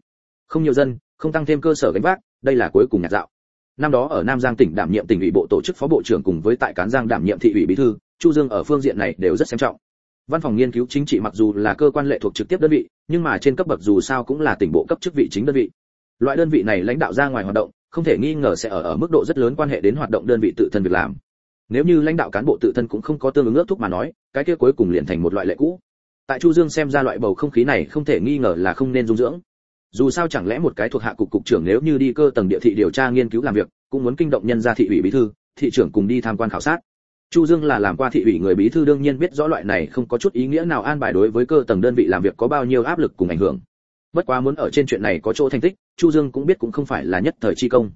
Không nhiều dân, không tăng thêm cơ sở gánh vác, đây là cuối cùng nhạc dạo. Năm đó ở nam giang tỉnh đảm nhiệm tỉnh ủy bộ tổ chức phó bộ trưởng cùng với tại cán giang đảm nhiệm thị ủy bí thư, chu dương ở phương diện này đều rất xem trọng. Văn phòng nghiên cứu chính trị mặc dù là cơ quan lệ thuộc trực tiếp đơn vị, nhưng mà trên cấp bậc dù sao cũng là tỉnh bộ cấp chức vị chính đơn vị. Loại đơn vị này lãnh đạo ra ngoài hoạt động, không thể nghi ngờ sẽ ở ở mức độ rất lớn quan hệ đến hoạt động đơn vị tự thân việc làm nếu như lãnh đạo cán bộ tự thân cũng không có tương ứng ước thúc mà nói, cái kia cuối cùng liền thành một loại lệ cũ. Tại chu dương xem ra loại bầu không khí này không thể nghi ngờ là không nên dung dưỡng. Dù sao chẳng lẽ một cái thuộc hạ cục cục trưởng nếu như đi cơ tầng địa thị điều tra nghiên cứu làm việc, cũng muốn kinh động nhân gia thị ủy bí thư, thị trưởng cùng đi tham quan khảo sát. Chu dương là làm qua thị ủy người bí thư đương nhiên biết rõ loại này không có chút ý nghĩa nào an bài đối với cơ tầng đơn vị làm việc có bao nhiêu áp lực cùng ảnh hưởng. Bất quá muốn ở trên chuyện này có chỗ thành tích, chu dương cũng biết cũng không phải là nhất thời chi công.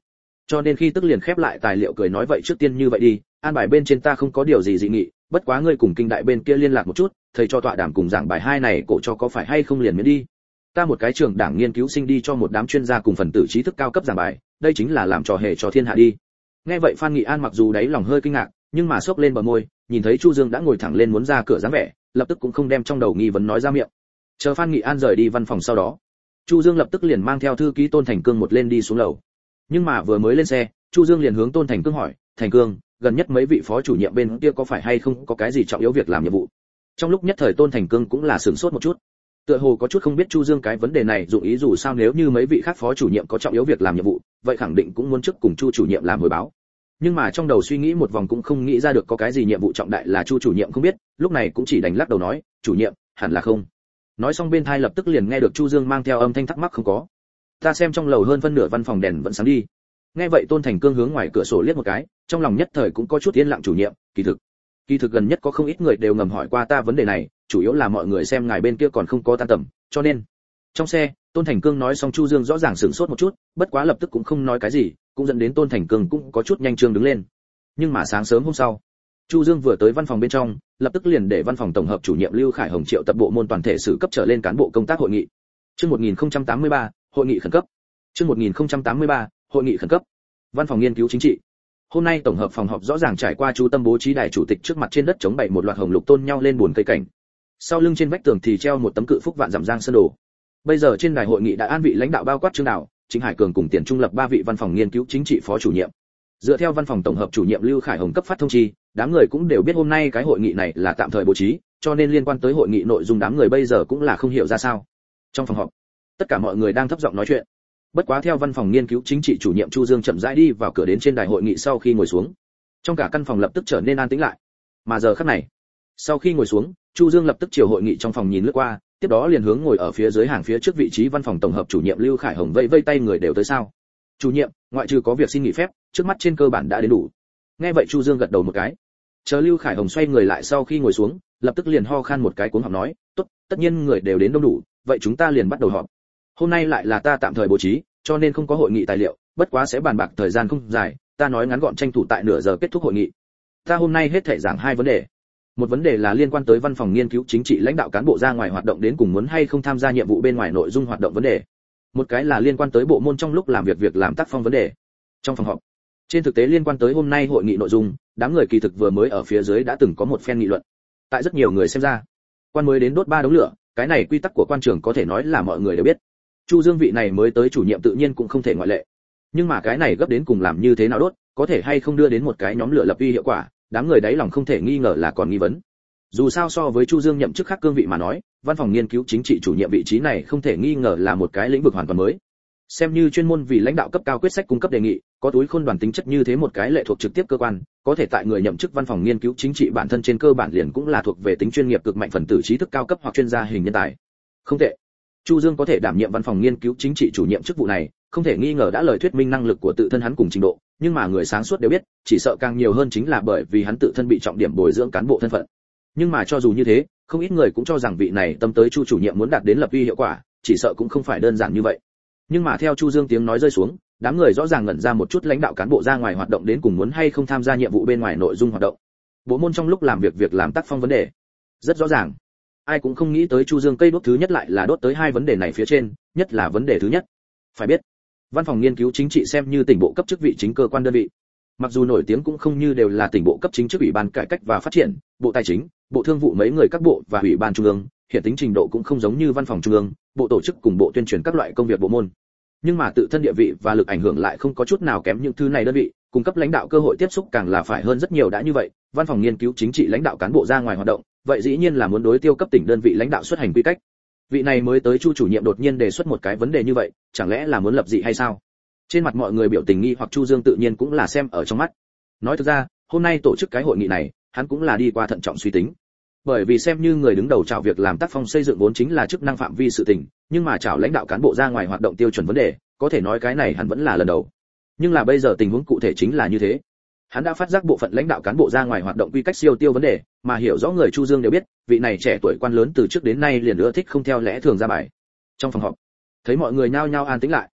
Cho nên khi tức liền khép lại tài liệu cười nói vậy trước tiên như vậy đi an bài bên trên ta không có điều gì dị nghị, bất quá ngươi cùng kinh đại bên kia liên lạc một chút, thầy cho tọa đàm cùng giảng bài hai này cổ cho có phải hay không liền miễn đi. Ta một cái trường đảng nghiên cứu sinh đi cho một đám chuyên gia cùng phần tử trí thức cao cấp giảng bài, đây chính là làm trò hề cho thiên hạ đi. Nghe vậy phan nghị an mặc dù đáy lòng hơi kinh ngạc, nhưng mà xốc lên bờ môi, nhìn thấy chu dương đã ngồi thẳng lên muốn ra cửa dáng vẻ, lập tức cũng không đem trong đầu nghi vấn nói ra miệng. Chờ phan nghị an rời đi văn phòng sau đó, chu dương lập tức liền mang theo thư ký tôn thành cương một lên đi xuống lầu. Nhưng mà vừa mới lên xe, chu dương liền hướng tôn thành cương hỏi, thành cương gần nhất mấy vị phó chủ nhiệm bên kia có phải hay không có cái gì trọng yếu việc làm nhiệm vụ? Trong lúc nhất thời tôn thành cương cũng là sửng sốt một chút. Tựa hồ có chút không biết chu dương cái vấn đề này dụng ý dù sao nếu như mấy vị khác phó chủ nhiệm có trọng yếu việc làm nhiệm vụ, vậy khẳng định cũng muốn trước cùng chu chủ nhiệm làm hồi báo. Nhưng mà trong đầu suy nghĩ một vòng cũng không nghĩ ra được có cái gì nhiệm vụ trọng đại là chu chủ nhiệm không biết, lúc này cũng chỉ đành lắc đầu nói, chủ nhiệm, hẳn là không. Nói xong bên thai lập tức liền nghe được chu dương mang theo âm thanh thắc mắc không có. Ta xem trong lầu hơn phân nửa văn phòng đèn vẫn sáng đi nghe vậy tôn thành cương hướng ngoài cửa sổ liếc một cái trong lòng nhất thời cũng có chút yên lặng chủ nhiệm kỳ thực kỳ thực gần nhất có không ít người đều ngầm hỏi qua ta vấn đề này chủ yếu là mọi người xem ngài bên kia còn không có tan tầm cho nên. Trong xe tôn thành cương nói xong chu dương rõ ràng sửng sốt một chút bất quá lập tức cũng không nói cái gì cũng dẫn đến tôn thành cương cũng có chút nhanh trương đứng lên. Nhưng mà sáng sớm hôm sau chu dương vừa tới văn phòng bên trong lập tức liền để văn phòng tổng hợp chủ nhiệm lưu khải hồng triệu tập bộ môn toàn thể xử cấp trở lên cán bộ công tác hội nghị. Chương 1083, hội nghị khẩn cấp. Chương 1083, hội nghị khẩn cấp. Văn phòng nghiên cứu chính trị. Hôm nay tổng hợp phòng họp rõ ràng trải qua chú tâm bố trí đài chủ tịch trước mặt trên đất chống bảy một loạt hồng lục tôn nhau lên buồn cây cảnh. Sau lưng trên vách tường thì treo một tấm cự phúc vạn giảm giang sơn đồ. Bây giờ trên đài hội nghị đã an vị lãnh đạo bao quát chương đạo chính hải cường cùng tiền trung lập ba vị văn phòng nghiên cứu chính trị phó chủ nhiệm. Dựa theo văn phòng tổng hợp chủ nhiệm lưu khải hồng cấp phát thông chi, đám người cũng đều biết hôm nay cái hội nghị này là tạm thời bố trí, cho nên liên quan tới hội nghị nội dung đám người bây giờ cũng là không hiểu ra sao. Trong phòng họp, tất cả mọi người đang thấp giọng nói chuyện bất quá theo văn phòng nghiên cứu chính trị chủ nhiệm chu dương chậm rãi đi vào cửa đến trên đài hội nghị sau khi ngồi xuống. Trong cả căn phòng lập tức trở nên an tĩnh lại. Mà giờ khắc này, sau khi ngồi xuống, chu dương lập tức chiều hội nghị trong phòng nhìn lướt qua, tiếp đó liền hướng ngồi ở phía dưới hàng phía trước vị trí văn phòng tổng hợp chủ nhiệm lưu khải hồng vây vây tay người đều tới sao. Chủ nhiệm, ngoại trừ có việc xin nghỉ phép, trước mắt trên cơ bản đã đến đủ. Nghe vậy chu dương gật đầu một cái. Chờ lưu khải hồng xoay người lại sau khi ngồi xuống, lập tức liền ho khan một cái cuống họng nói, tốt, tất nhiên người đều đến đông đủ, vậy chúng ta liền bắt đầu họp hôm nay lại là ta tạm thời bố trí, cho nên không có hội nghị tài liệu, bất quá sẽ bàn bạc thời gian không dài, ta nói ngắn gọn tranh thủ tại nửa giờ kết thúc hội nghị. Ta hôm nay hết thể giảng hai vấn đề. Một vấn đề là liên quan tới văn phòng nghiên cứu chính trị lãnh đạo cán bộ ra ngoài hoạt động đến cùng muốn hay không tham gia nhiệm vụ bên ngoài nội dung hoạt động vấn đề. Một cái là liên quan tới bộ môn trong lúc làm việc việc làm tác phong vấn đề. Trong phòng họp, trên thực tế liên quan tới hôm nay hội nghị nội dung, đám người kỳ thực vừa mới ở phía dưới đã từng có một phen nghị luận. Tại rất nhiều người xem ra, quan mới đến đốt ba đống lửa, cái này quy tắc của quan trường có thể nói là mọi người đều biết chu dương vị này mới tới chủ nhiệm tự nhiên cũng không thể ngoại lệ. Nhưng mà cái này gấp đến cùng làm như thế nào đốt, có thể hay không đưa đến một cái nhóm lửa lập uy hiệu quả, đám người đáy lòng không thể nghi ngờ là còn nghi vấn. Dù sao so với chu dương nhậm chức khác cương vị mà nói, văn phòng nghiên cứu chính trị chủ nhiệm vị trí này không thể nghi ngờ là một cái lĩnh vực hoàn toàn mới. Xem như chuyên môn vì lãnh đạo cấp cao quyết sách cung cấp đề nghị, có túi khôn đoàn tính chất như thế một cái lệ thuộc trực tiếp cơ quan, có thể tại người nhậm chức văn phòng nghiên cứu chính trị bản thân trên cơ bản liền cũng là thuộc về tính chuyên nghiệp cực mạnh phần tử trí thức cao cấp hoặc chuyên gia hình nhân tài. Không tệ chu dương có thể đảm nhiệm văn phòng nghiên cứu chính trị chủ nhiệm chức vụ này, không thể nghi ngờ đã lời thuyết minh năng lực của tự thân hắn cùng trình độ, nhưng mà người sáng suốt đều biết, chỉ sợ càng nhiều hơn chính là bởi vì hắn tự thân bị trọng điểm bồi dưỡng cán bộ thân phận. Nhưng mà cho dù như thế, không ít người cũng cho rằng vị này tâm tới chu chủ nhiệm muốn đạt đến lập uy hiệu quả, chỉ sợ cũng không phải đơn giản như vậy. Nhưng mà theo chu dương tiếng nói rơi xuống, đám người rõ ràng ngẩn ra một chút lãnh đạo cán bộ ra ngoài hoạt động đến cùng muốn hay không tham gia nhiệm vụ bên ngoài nội dung hoạt động. Bộ môn trong lúc làm việc việc làm tác phong vấn đề. Rất rõ ràng ai cũng không nghĩ tới chu dương cây đốt thứ nhất lại là đốt tới hai vấn đề này phía trên, nhất là vấn đề thứ nhất. Phải biết, văn phòng nghiên cứu chính trị xem như tỉnh bộ cấp chức vị chính cơ quan đơn vị. Mặc dù nổi tiếng cũng không như đều là tỉnh bộ cấp chính chức ủy ban cải cách và phát triển, bộ tài chính, bộ thương vụ mấy người các bộ và ủy ban trung ương, hiện tính trình độ cũng không giống như văn phòng trung ương, bộ tổ chức cùng bộ tuyên truyền các loại công việc bộ môn. Nhưng mà tự thân địa vị và lực ảnh hưởng lại không có chút nào kém những thứ này đơn vị, cung cấp lãnh đạo cơ hội tiếp xúc càng là phải hơn rất nhiều đã như vậy, văn phòng nghiên cứu chính trị lãnh đạo cán bộ ra ngoài hoạt động vậy dĩ nhiên là muốn đối tiêu cấp tỉnh đơn vị lãnh đạo xuất hành quy cách. Vị này mới tới chu chủ nhiệm đột nhiên đề xuất một cái vấn đề như vậy, chẳng lẽ là muốn lập dị hay sao? Trên mặt mọi người biểu tình nghi hoặc chu dương tự nhiên cũng là xem ở trong mắt. Nói thực ra, hôm nay tổ chức cái hội nghị này, hắn cũng là đi qua thận trọng suy tính. Bởi vì xem như người đứng đầu chào việc làm tác phong xây dựng vốn chính là chức năng phạm vi sự tình, nhưng mà chào lãnh đạo cán bộ ra ngoài hoạt động tiêu chuẩn vấn đề, có thể nói cái này hắn vẫn là lần đầu. Nhưng là bây giờ tình huống cụ thể chính là như thế hắn đã phát giác bộ phận lãnh đạo cán bộ ra ngoài hoạt động quy cách siêu tiêu vấn đề, mà hiểu rõ người chu dương đều biết, vị này trẻ tuổi quan lớn từ trước đến nay liền ưa thích không theo lẽ thường ra bài. Trong phòng họp, thấy mọi người nhao nhao an tĩnh lại.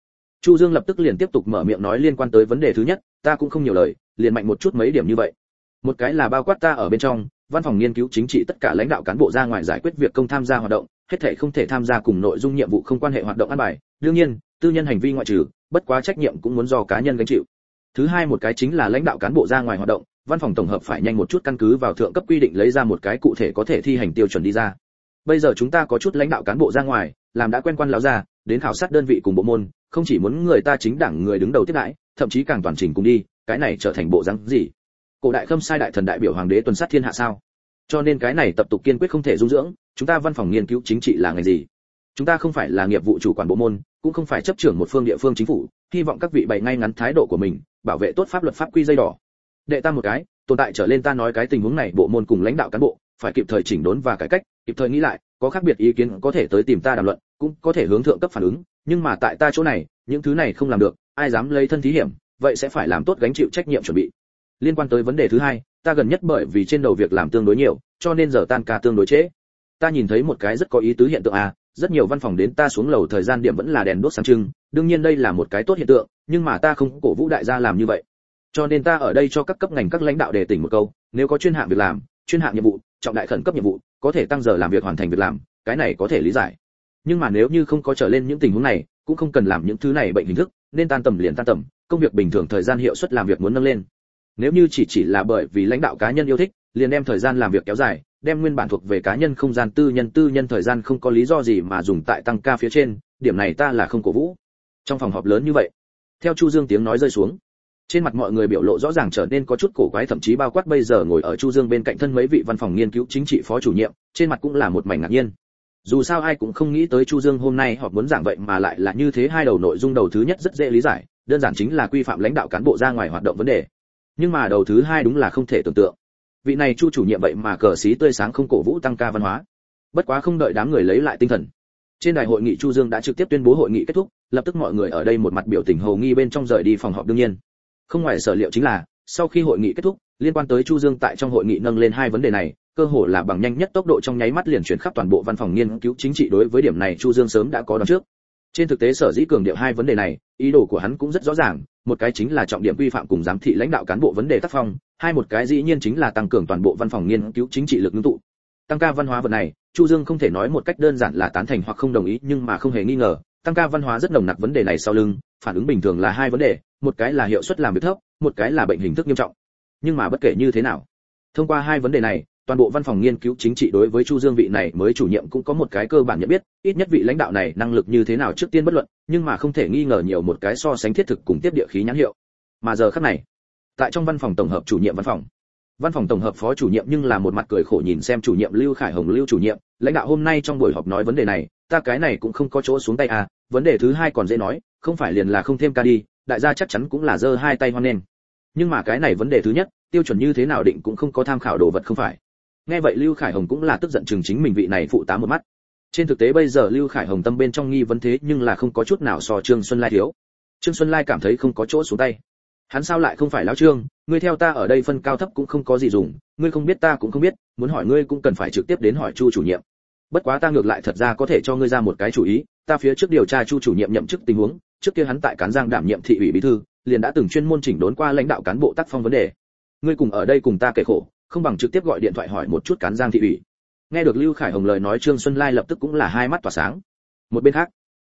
Chu dương lập tức liền tiếp tục mở miệng nói liên quan tới vấn đề thứ nhất, ta cũng không nhiều lời, liền mạnh một chút mấy điểm như vậy. Một cái là bao quát ta ở bên trong, văn phòng nghiên cứu chính trị tất cả lãnh đạo cán bộ ra ngoài giải quyết việc công tham gia hoạt động, hết thể không thể tham gia cùng nội dung nhiệm vụ không quan hệ hoạt động ăn bài. Đương nhiên, tư nhân hành vi ngoại trừ, bất quá trách nhiệm cũng muốn do cá nhân gánh chịu thứ hai một cái chính là lãnh đạo cán bộ ra ngoài hoạt động, văn phòng tổng hợp phải nhanh một chút căn cứ vào thượng cấp quy định lấy ra một cái cụ thể có thể thi hành tiêu chuẩn đi ra. Bây giờ chúng ta có chút lãnh đạo cán bộ ra ngoài, làm đã quen quan lão ra đến khảo sát đơn vị cùng bộ môn, không chỉ muốn người ta chính đảng người đứng đầu tiếp đãi, thậm chí càng toàn trình cùng đi, cái này trở thành bộ rắn gì? Cổ đại khâm sai đại thần đại biểu hoàng đế tuần sát thiên hạ sao? Cho nên cái này tập tục kiên quyết không thể dung dưỡng, chúng ta văn phòng nghiên cứu chính trị là ngành gì? Chúng ta không phải là nghiệp vụ chủ quản bộ môn, cũng không phải chấp trưởng một phương địa phương chính phủ, hy vọng các vị bày ngay ngắn thái độ của mình bảo vệ tốt pháp luật pháp quy dây đỏ. Đệ ta một cái, tồn tại trở lên ta nói cái tình huống này, bộ môn cùng lãnh đạo cán bộ, phải kịp thời chỉnh đốn và cải cách, kịp thời nghĩ lại, có khác biệt ý kiến có thể tới tìm ta đàm luận, cũng có thể hướng thượng cấp phản ứng, nhưng mà tại ta chỗ này, những thứ này không làm được, ai dám lấy thân thí hiểm, vậy sẽ phải làm tốt gánh chịu trách nhiệm chuẩn bị. Liên quan tới vấn đề thứ hai, ta gần nhất bởi vì trên đầu việc làm tương đối nhiều, cho nên giờ tan ca tương đối trễ. Ta nhìn thấy một cái rất có ý tứ hiện tượng à rất nhiều văn phòng đến ta xuống lầu thời gian điểm vẫn là đèn đốt sáng trưng, đương nhiên đây là một cái tốt hiện tượng, nhưng mà ta không cổ vũ đại gia làm như vậy. Cho nên ta ở đây cho các cấp ngành các lãnh đạo đề tỉnh một câu, nếu có chuyên hạng việc làm, chuyên hạng nhiệm vụ, trọng đại khẩn cấp nhiệm vụ, có thể tăng giờ làm việc hoàn thành việc làm, cái này có thể lý giải. Nhưng mà nếu như không có trở lên những tình huống này, cũng không cần làm những thứ này bệnh hình thức, nên tan tầm liền tan tầm, công việc bình thường thời gian hiệu suất làm việc muốn nâng lên. Nếu như chỉ chỉ là bởi vì lãnh đạo cá nhân yêu thích, liền đem thời gian làm việc kéo dài đem nguyên bản thuộc về cá nhân không gian tư nhân tư nhân thời gian không có lý do gì mà dùng tại tăng ca phía trên, điểm này ta là không cổ vũ. Trong phòng họp lớn như vậy, theo chu dương tiếng nói rơi xuống, trên mặt mọi người biểu lộ rõ ràng trở nên có chút cổ quái, thậm chí bao quát bây giờ ngồi ở chu dương bên cạnh thân mấy vị văn phòng nghiên cứu chính trị phó chủ nhiệm, trên mặt cũng là một mảnh ngạc nhiên. Dù sao ai cũng không nghĩ tới chu dương hôm nay họp muốn giảng vậy mà lại là như thế, hai đầu nội dung đầu thứ nhất rất dễ lý giải, đơn giản chính là quy phạm lãnh đạo cán bộ ra ngoài hoạt động vấn đề. Nhưng mà đầu thứ hai đúng là không thể tưởng tượng vị này chu chủ nhiệm vậy mà cờ xí tươi sáng không cổ vũ tăng ca văn hóa. Bất quá không đợi đám người lấy lại tinh thần. Trên đài hội nghị chu dương đã trực tiếp tuyên bố hội nghị kết thúc, lập tức mọi người ở đây một mặt biểu tình hầu nghi bên trong rời đi phòng họp đương nhiên. Không ngoài sở liệu chính là, sau khi hội nghị kết thúc, liên quan tới chu dương tại trong hội nghị nâng lên hai vấn đề này, cơ hồ là bằng nhanh nhất tốc độ trong nháy mắt liền chuyển khắp toàn bộ văn phòng nghiên cứu chính trị đối với điểm này chu dương sớm đã có đón trước trên thực tế sở dĩ cường điệu hai vấn đề này, ý đồ của hắn cũng rất rõ ràng, một cái chính là trọng điểm quy phạm cùng giám thị lãnh đạo cán bộ vấn đề tác phong, hai một cái dĩ nhiên chính là tăng cường toàn bộ văn phòng nghiên cứu chính trị lực ngưng tụ. Tăng ca văn hóa vật này, chu dương không thể nói một cách đơn giản là tán thành hoặc không đồng ý, nhưng mà không hề nghi ngờ, tăng ca văn hóa rất nồng nặc vấn đề này sau lưng, phản ứng bình thường là hai vấn đề, một cái là hiệu suất làm việc thấp, một cái là bệnh hình thức nghiêm trọng. Nhưng mà bất kể như thế nào, thông qua hai vấn đề này toàn bộ văn phòng nghiên cứu chính trị đối với chu dương vị này mới chủ nhiệm cũng có một cái cơ bản nhận biết, ít nhất vị lãnh đạo này năng lực như thế nào trước tiên bất luận, nhưng mà không thể nghi ngờ nhiều một cái so sánh thiết thực cùng tiếp địa khí nhãn hiệu. Mà giờ khắc này, tại trong văn phòng tổng hợp chủ nhiệm văn phòng văn phòng tổng hợp phó chủ nhiệm nhưng là một mặt cười khổ nhìn xem chủ nhiệm lưu khải hồng lưu chủ nhiệm, lãnh đạo hôm nay trong buổi họp nói vấn đề này, ta cái này cũng không có chỗ xuống tay à vấn đề thứ hai còn dễ nói, không phải liền là không thêm ca đi, đại gia chắc chắn cũng là giơ hai tay hoan nghênh. Nhưng mà cái này vấn đề thứ nhất, tiêu chuẩn như thế nào định cũng không có tham khảo đồ vật không phải nghe vậy lưu khải hồng cũng là tức giận chừng chính mình vị này phụ tá một mắt. Trên thực tế bây giờ lưu khải hồng tâm bên trong nghi vấn thế nhưng là không có chút nào so trương xuân lai thiếu. Trương xuân lai cảm thấy không có chỗ xuống tay. Hắn sao lại không phải lão trương? Ngươi theo ta ở đây phân cao thấp cũng không có gì dùng. Ngươi không biết ta cũng không biết. Muốn hỏi ngươi cũng cần phải trực tiếp đến hỏi chu chủ nhiệm. Bất quá ta ngược lại thật ra có thể cho ngươi ra một cái chủ ý. Ta phía trước điều tra chu chủ nhiệm nhậm chức tình huống. Trước kia hắn tại cán giang đảm nhiệm thị ủy bí thư, liền đã từng chuyên môn chỉnh đốn qua lãnh đạo cán bộ tác phong vấn đề. Ngươi cùng ở đây cùng ta kể khổ không bằng trực tiếp gọi điện thoại hỏi một chút cán giang thị ủy. Nghe được lưu khải hồng lời nói, trương xuân lai lập tức cũng là hai mắt tỏa sáng. Một bên khác,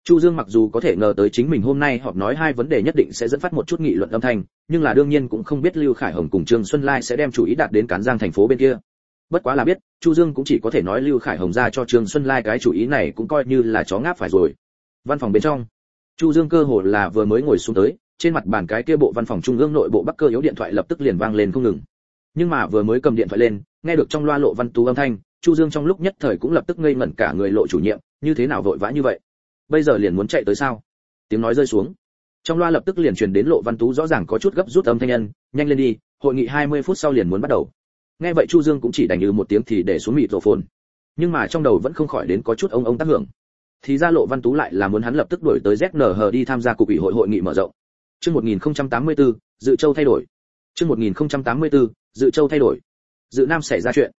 chu dương mặc dù có thể ngờ tới chính mình hôm nay họp nói hai vấn đề nhất định sẽ dẫn phát một chút nghị luận âm thanh, nhưng là đương nhiên cũng không biết lưu khải hồng cùng trương xuân lai sẽ đem chủ ý đạt đến cán giang thành phố bên kia. Bất quá là biết, chu dương cũng chỉ có thể nói lưu khải hồng ra cho trương xuân lai cái chủ ý này cũng coi như là chó ngáp phải rồi. Văn phòng bên trong, chu dương cơ hồ là vừa mới ngồi xuống tới, trên mặt bàn cái kia bộ văn phòng trung ương nội bộ bắc cơ yếu điện thoại lập tức liền vang lên không ngừng nhưng mà vừa mới cầm điện thoại lên, nghe được trong loa lộ văn tú âm thanh, chu dương trong lúc nhất thời cũng lập tức ngây ngẩn cả người lộ chủ nhiệm, như thế nào vội vã như vậy? Bây giờ liền muốn chạy tới sao? Tiếng nói rơi xuống. Trong loa lập tức liền truyền đến lộ văn tú rõ ràng có chút gấp rút âm thanh nhân, nhanh lên đi, hội nghị 20 phút sau liền muốn bắt đầu. Nghe vậy chu dương cũng chỉ đành như một tiếng thì để xuống mịt rổ phồn. Nhưng mà trong đầu vẫn không khỏi đến có chút ông ông tác hưởng. Thì ra lộ văn tú lại là muốn hắn lập tức đuổi tới ZNH đi tham gia cục ủy hội hội nghị mở rộng. Chương 1084 dự châu thay đổi chương 1084 dự châu thay đổi. Dự nam xảy ra chuyện.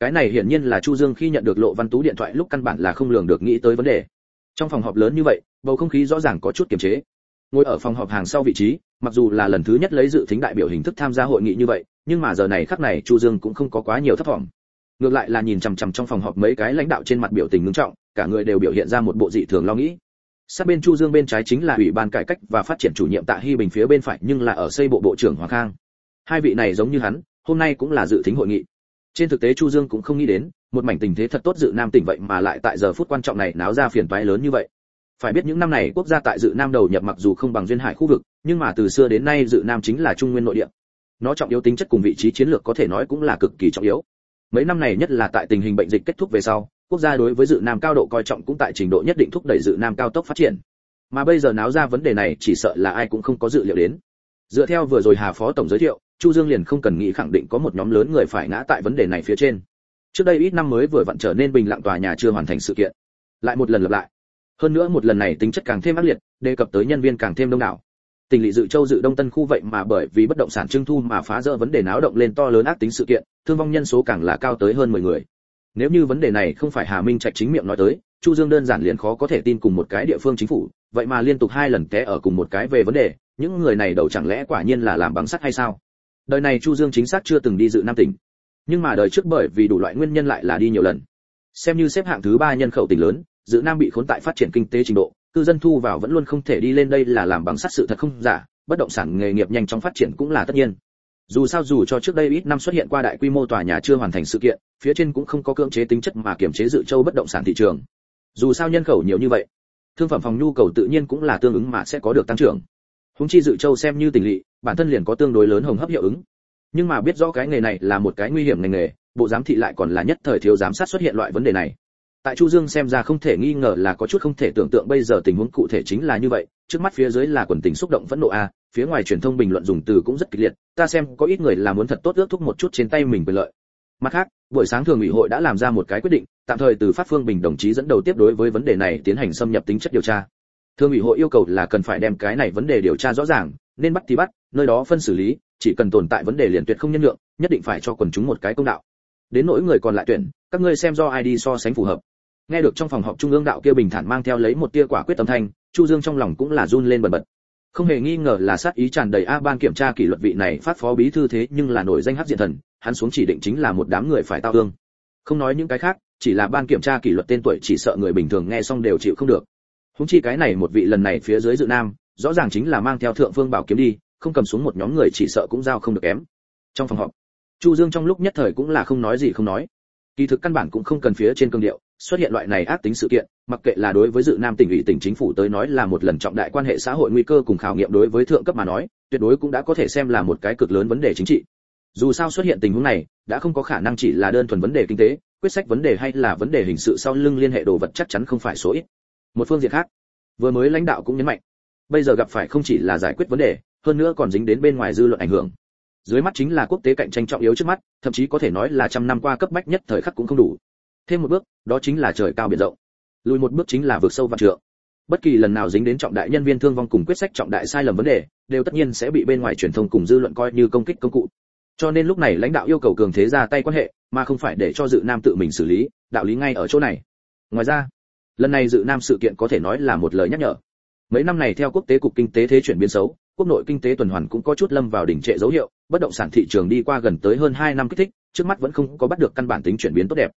Cái này hiển nhiên là chu dương khi nhận được lộ văn tú điện thoại lúc căn bản là không lường được nghĩ tới vấn đề. Trong phòng họp lớn như vậy, bầu không khí rõ ràng có chút kiềm chế. Ngồi ở phòng họp hàng sau vị trí, mặc dù là lần thứ nhất lấy dự thính đại biểu hình thức tham gia hội nghị như vậy, nhưng mà giờ này khắc này chu dương cũng không có quá nhiều thất vọng. Ngược lại là nhìn chằm chằm trong phòng họp mấy cái lãnh đạo trên mặt biểu tình nghiêm trọng, cả người đều biểu hiện ra một bộ dị thường lo nghĩ. Sát bên chu dương bên trái chính là ủy ban cải cách và phát triển chủ nhiệm tạ hy bình, phía bên phải nhưng là ở xây bộ bộ trưởng hoàng khang hai vị này giống như hắn, hôm nay cũng là dự tính hội nghị. Trên thực tế chu dương cũng không nghĩ đến, một mảnh tình thế thật tốt dự nam tỉnh vậy mà lại tại giờ phút quan trọng này náo ra phiền toái lớn như vậy. Phải biết những năm này quốc gia tại dự nam đầu nhập mặc dù không bằng duyên hải khu vực, nhưng mà từ xưa đến nay dự nam chính là trung nguyên nội địa. Nó trọng yếu tính chất cùng vị trí chiến lược có thể nói cũng là cực kỳ trọng yếu. Mấy năm này nhất là tại tình hình bệnh dịch kết thúc về sau, quốc gia đối với dự nam cao độ coi trọng cũng tại trình độ nhất định thúc đẩy dự nam cao tốc phát triển. Mà bây giờ náo ra vấn đề này chỉ sợ là ai cũng không có dự liệu đến. Dựa theo vừa rồi hà phó tổng giới thiệu chu dương liền không cần nghĩ khẳng định có một nhóm lớn người phải ngã tại vấn đề này phía trên. Trước đây ít năm mới vừa vặn trở nên bình lặng tòa nhà chưa hoàn thành sự kiện. Lại một lần lặp lại. Hơn nữa một lần này tính chất càng thêm ác liệt, đề cập tới nhân viên càng thêm đông đảo. Tỉnh lỵ dự châu dự đông tân khu vậy mà bởi vì bất động sản trưng thu mà phá rỡ vấn đề náo động lên to lớn ác tính sự kiện, thương vong nhân số càng là cao tới hơn 10 người. Nếu như vấn đề này không phải hà minh trạch chính miệng nói tới, chu dương đơn giản liền khó có thể tin cùng một cái địa phương chính phủ, vậy mà liên tục hai lần té ở cùng một cái về vấn đề, những người này đầu chẳng lẽ quả nhiên là làm bằng sắt hay sao? Đời này chu dương chính xác chưa từng đi dự nam tỉnh. Nhưng mà đời trước bởi vì đủ loại nguyên nhân lại là đi nhiều lần. Xem như xếp hạng thứ ba nhân khẩu tỉnh lớn, dự nam bị khốn tại phát triển kinh tế trình độ, cư dân thu vào vẫn luôn không thể đi lên đây là làm bằng sắt sự thật không giả, bất động sản nghề nghiệp nhanh chóng phát triển cũng là tất nhiên. Dù sao dù cho trước đây ít năm xuất hiện qua đại quy mô tòa nhà chưa hoàn thành sự kiện, phía trên cũng không có cưỡng chế tính chất mà kiểm chế dự châu bất động sản thị trường. Dù sao nhân khẩu nhiều như vậy, thương phẩm phòng nhu cầu tự nhiên cũng là tương ứng mà sẽ có được tăng trưởng húng chi dự châu xem như tình lỵ, bản thân liền có tương đối lớn hồng hấp hiệu ứng. Nhưng mà biết rõ cái nghề này là một cái nguy hiểm ngành nghề, bộ giám thị lại còn là nhất thời thiếu giám sát xuất hiện loại vấn đề này. Tại chu dương xem ra không thể nghi ngờ là có chút không thể tưởng tượng bây giờ tình huống cụ thể chính là như vậy, trước mắt phía dưới là quần tình xúc động phẫn nộ a, phía ngoài truyền thông bình luận dùng từ cũng rất kịch liệt, ta xem có ít người là muốn thật tốt ước thúc một chút trên tay mình quyền lợi. Mặt khác, buổi sáng thường ủy hội đã làm ra một cái quyết định, tạm thời từ phát phương bình đồng chí dẫn đầu tiếp đối với vấn đề này tiến hành xâm nhập tính chất điều tra thương ủy hội yêu cầu là cần phải đem cái này vấn đề điều tra rõ ràng, nên bắt thì bắt, nơi đó phân xử lý, chỉ cần tồn tại vấn đề liền tuyệt không nhân lượng nhất định phải cho quần chúng một cái công đạo. Đến nỗi người còn lại tuyển, các ngươi xem do ai đi so sánh phù hợp. Nghe được trong phòng họp trung ương đạo kia bình thản mang theo lấy một tia quả quyết tâm thanh, chu dương trong lòng cũng là run lên bần bật. Không hề nghi ngờ là sát ý tràn đầy a ban kiểm tra kỷ luật vị này phát phó bí thư thế nhưng là nổi danh hắc diện thần, hắn xuống chỉ định chính là một đám người phải tao ương không nói những cái khác, chỉ là ban kiểm tra kỷ luật tên tuổi chỉ sợ người bình thường nghe xong đều chịu không được húng chi cái này một vị lần này phía dưới dự nam, rõ ràng chính là mang theo thượng phương bảo kiếm đi, không cầm xuống một nhóm người chỉ sợ cũng giao không được kém. Trong phòng họp, chu dương trong lúc nhất thời cũng là không nói gì không nói. Kỳ thực căn bản cũng không cần phía trên cương điệu, xuất hiện loại này ác tính sự kiện, mặc kệ là đối với dự nam tỉnh ủy tỉnh chính phủ tới nói là một lần trọng đại quan hệ xã hội nguy cơ cùng khảo nghiệm đối với thượng cấp mà nói, tuyệt đối cũng đã có thể xem là một cái cực lớn vấn đề chính trị. Dù sao xuất hiện tình huống này, đã không có khả năng chỉ là đơn thuần vấn đề kinh tế, quyết sách vấn đề hay là vấn đề hình sự sau lưng liên hệ đồ vật chắc chắn không phải số ít một phương diện khác. Vừa mới lãnh đạo cũng nhấn mạnh, bây giờ gặp phải không chỉ là giải quyết vấn đề, hơn nữa còn dính đến bên ngoài dư luận ảnh hưởng. Dưới mắt chính là quốc tế cạnh tranh trọng yếu trước mắt, thậm chí có thể nói là trăm năm qua cấp bách nhất thời khắc cũng không đủ. Thêm một bước, đó chính là trời cao biển rộng. Lùi một bước chính là vượt sâu và trượng. Bất kỳ lần nào dính đến trọng đại nhân viên thương vong cùng quyết sách trọng đại sai lầm vấn đề, đều tất nhiên sẽ bị bên ngoài truyền thông cùng dư luận coi như công kích công cụ. Cho nên lúc này lãnh đạo yêu cầu cường thế ra tay quan hệ, mà không phải để cho dự nam tự mình xử lý, đạo lý ngay ở chỗ này. Ngoài ra lần này dự nam sự kiện có thể nói là một lời nhắc nhở. Mấy năm này theo quốc tế cục kinh tế thế chuyển biến xấu, quốc nội kinh tế tuần hoàn cũng có chút lâm vào đỉnh trệ dấu hiệu, bất động sản thị trường đi qua gần tới hơn 2 năm kích thích, trước mắt vẫn không có bắt được căn bản tính chuyển biến tốt đẹp.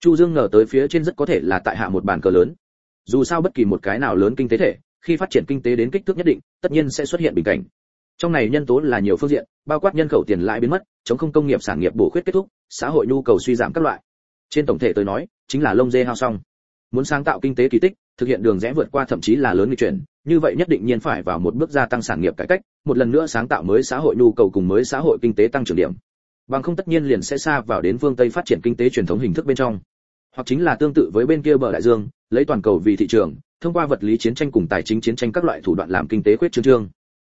Chu dương ngờ tới phía trên rất có thể là tại hạ một bàn cờ lớn. Dù sao bất kỳ một cái nào lớn kinh tế thể, khi phát triển kinh tế đến kích thước nhất định, tất nhiên sẽ xuất hiện bình cảnh. Trong này nhân tố là nhiều phương diện, bao quát nhân khẩu tiền lãi biến mất, chống không công nghiệp sản nghiệp bổ khuyết kết thúc, xã hội nhu cầu suy giảm các loại. Trên tổng thể tôi nói, chính là lông dê hao xong muốn sáng tạo kinh tế kỳ tích, thực hiện đường rẽ vượt qua thậm chí là lớn nghịch chuyển, như vậy nhất định nhiên phải vào một bước gia tăng sản nghiệp cải cách, một lần nữa sáng tạo mới xã hội nhu cầu cùng mới xã hội kinh tế tăng trưởng điểm. Bằng không tất nhiên liền sẽ xa vào đến phương tây phát triển kinh tế truyền thống hình thức bên trong. Hoặc chính là tương tự với bên kia bờ đại dương, lấy toàn cầu vì thị trường, thông qua vật lý chiến tranh cùng tài chính chiến tranh các loại thủ đoạn làm kinh tế khuyết trương trương.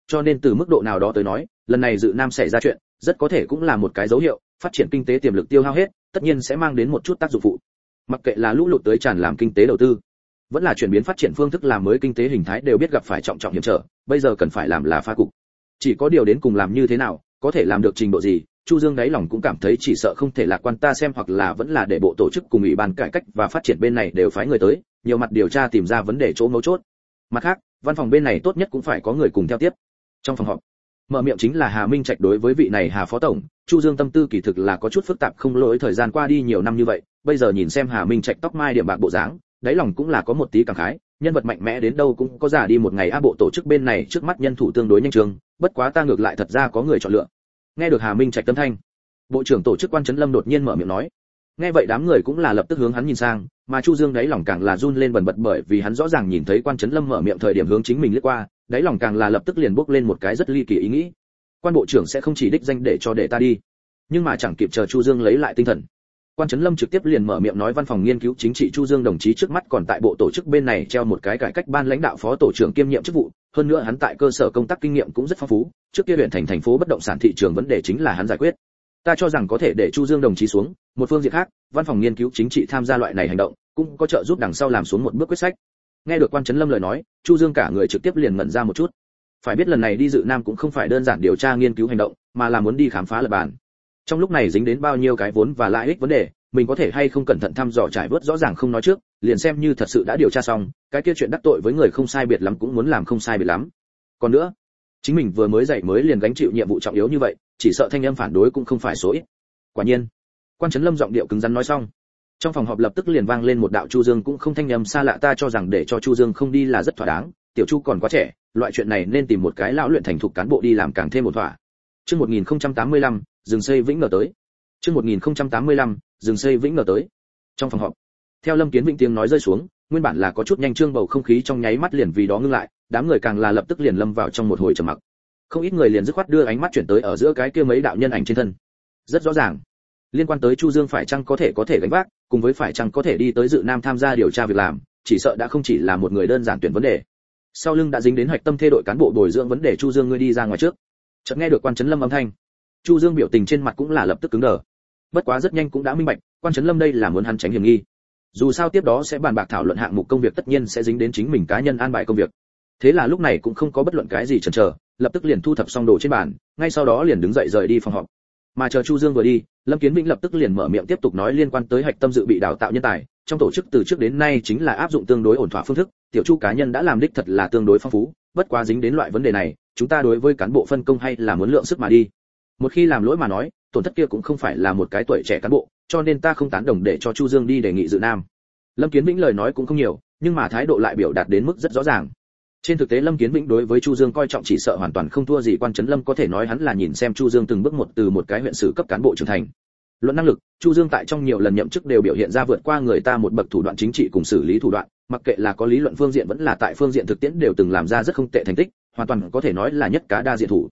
Cho nên từ mức độ nào đó tới nói, lần này dự nam xảy ra chuyện, rất có thể cũng là một cái dấu hiệu, phát triển kinh tế tiềm lực tiêu hao hết, tất nhiên sẽ mang đến một chút tác dụng phụ mặc kệ là lũ lụt tới tràn làm kinh tế đầu tư, vẫn là chuyển biến phát triển phương thức làm mới kinh tế hình thái đều biết gặp phải trọng trọng hiểm trở, bây giờ cần phải làm là phá cục. Chỉ có điều đến cùng làm như thế nào, có thể làm được trình độ gì, chu dương đáy lòng cũng cảm thấy chỉ sợ không thể lạc quan ta xem hoặc là vẫn là để bộ tổ chức cùng ủy ban cải cách và phát triển bên này đều phái người tới, nhiều mặt điều tra tìm ra vấn đề chỗ mấu chốt. Mặt khác, văn phòng bên này tốt nhất cũng phải có người cùng theo tiếp. Trong phòng họp, mở miệng chính là hà minh trạch đối với vị này hà phó tổng, chu dương tâm tư kỳ thực là có chút phức tạp không lỗi thời gian qua đi nhiều năm như vậy bây giờ nhìn xem hà minh trạch tóc mai điểm bạc bộ dáng, đáy lòng cũng là có một tí cảm khái, nhân vật mạnh mẽ đến đâu cũng có giả đi một ngày, a, bộ tổ chức bên này trước mắt nhân thủ tương đối nhanh trường, bất quá ta ngược lại thật ra có người chọn lựa. Nghe được hà minh trạch tâm thanh, bộ trưởng tổ chức quan trấn lâm đột nhiên mở miệng nói. Nghe vậy đám người cũng là lập tức hướng hắn nhìn sang, mà chu dương đáy lòng càng là run lên bần bật bởi vì hắn rõ ràng nhìn thấy quan trấn lâm mở miệng thời điểm hướng chính mình lướt qua, đáy lòng càng là lập tức liền bốc lên một cái rất ly kỳ ý nghĩ. Quan bộ trưởng sẽ không chỉ đích danh để cho để ta đi, nhưng mà chẳng kịp chờ chu dương lấy lại tinh thần quan trấn lâm trực tiếp liền mở miệng nói văn phòng nghiên cứu chính trị chu dương đồng chí trước mắt còn tại bộ tổ chức bên này treo một cái cải cách ban lãnh đạo phó tổ trưởng kiêm nhiệm chức vụ, hơn nữa hắn tại cơ sở công tác kinh nghiệm cũng rất phong phú, trước kia huyện thành thành phố bất động sản thị trường vấn đề chính là hắn giải quyết. Ta cho rằng có thể để chu dương đồng chí xuống, một phương diện khác, văn phòng nghiên cứu chính trị tham gia loại này hành động, cũng có trợ giúp đằng sau làm xuống một bước quyết sách. Nghe được quan trấn lâm lời nói, chu dương cả người trực tiếp liền ngẩn ra một chút. Phải biết lần này đi dự nam cũng không phải đơn giản điều tra nghiên cứu hành động, mà là muốn đi khám phá lập bản trong lúc này dính đến bao nhiêu cái vốn và lãi ích vấn đề, mình có thể hay không cẩn thận thăm dò trải vớt rõ ràng không nói trước, liền xem như thật sự đã điều tra xong, cái kia chuyện đắc tội với người không sai biệt lắm cũng muốn làm không sai biệt lắm. Còn nữa, chính mình vừa mới dậy mới liền gánh chịu nhiệm vụ trọng yếu như vậy, chỉ sợ thanh âm phản đối cũng không phải số ít. Quả nhiên, quan trấn lâm giọng điệu cứng rắn nói xong. Trong phòng họp lập tức liền vang lên một đạo chu dương cũng không thanh âm xa lạ ta cho rằng để cho chu dương không đi là rất thỏa đáng, tiểu chu còn quá trẻ, loại chuyện này nên tìm một cái lão luyện thành thục cán bộ đi làm càng thêm một thỏa. Chương 1085 dừng xây vĩnh ngờ tới. Chương 1085 dừng xây vĩnh ngờ tới. Trong phòng họp, theo lâm kiến vĩnh tiếng nói rơi xuống, nguyên bản là có chút nhanh trương bầu không khí trong nháy mắt liền vì đó ngưng lại, đám người càng là lập tức liền lâm vào trong một hồi trầm mặc. Không ít người liền dứt khoát đưa ánh mắt chuyển tới ở giữa cái kia mấy đạo nhân ảnh trên thân. Rất rõ ràng, liên quan tới chu dương phải chăng có thể có thể gánh vác, cùng với phải chăng có thể đi tới dự nam tham gia điều tra việc làm, chỉ sợ đã không chỉ là một người đơn giản tuyển vấn đề. Sau lưng đã dính đến hoạch tâm thê đội cán bộ bồi dưỡng vấn đề chu dương ngươi đi ra ngoài trước. Chợt nghe được quan trấn lâm âm thanh chu dương biểu tình trên mặt cũng là lập tức cứng đờ. Bất quá rất nhanh cũng đã minh bạch, quan trấn lâm đây là muốn hắn tránh hiểm nghi. Dù sao tiếp đó sẽ bàn bạc thảo luận hạng mục công việc tất nhiên sẽ dính đến chính mình cá nhân an bài công việc. Thế là lúc này cũng không có bất luận cái gì chần chờ, lập tức liền thu thập xong đồ trên bàn, ngay sau đó liền đứng dậy rời đi phòng họp. Mà chờ chu dương vừa đi, lâm kiến vĩnh lập tức liền mở miệng tiếp tục nói liên quan tới hạch tâm dự bị đào tạo nhân tài. Trong tổ chức từ trước đến nay chính là áp dụng tương đối ổn thỏa phương thức, tiểu chu cá nhân đã làm đích thật là tương đối phong phú, bất quá dính đến loại vấn đề này, chúng ta đối với cán bộ phân công hay là muốn lượng sức mà đi một khi làm lỗi mà nói, tổn thất kia cũng không phải là một cái tuổi trẻ cán bộ, cho nên ta không tán đồng để cho chu dương đi đề nghị dự nam. Lâm kiến vĩnh lời nói cũng không nhiều, nhưng mà thái độ lại biểu đạt đến mức rất rõ ràng. Trên thực tế lâm kiến vĩnh đối với chu dương coi trọng chỉ sợ hoàn toàn không thua gì quan trấn lâm, có thể nói hắn là nhìn xem chu dương từng bước một từ một cái huyện sử cấp cán bộ trưởng thành. Luận năng lực, chu dương tại trong nhiều lần nhậm chức đều biểu hiện ra vượt qua người ta một bậc thủ đoạn chính trị cùng xử lý thủ đoạn, mặc kệ là có lý luận phương diện vẫn là tại phương diện thực tiễn đều từng làm ra rất không tệ thành tích, hoàn toàn có thể nói là nhất cá đa diện thủ.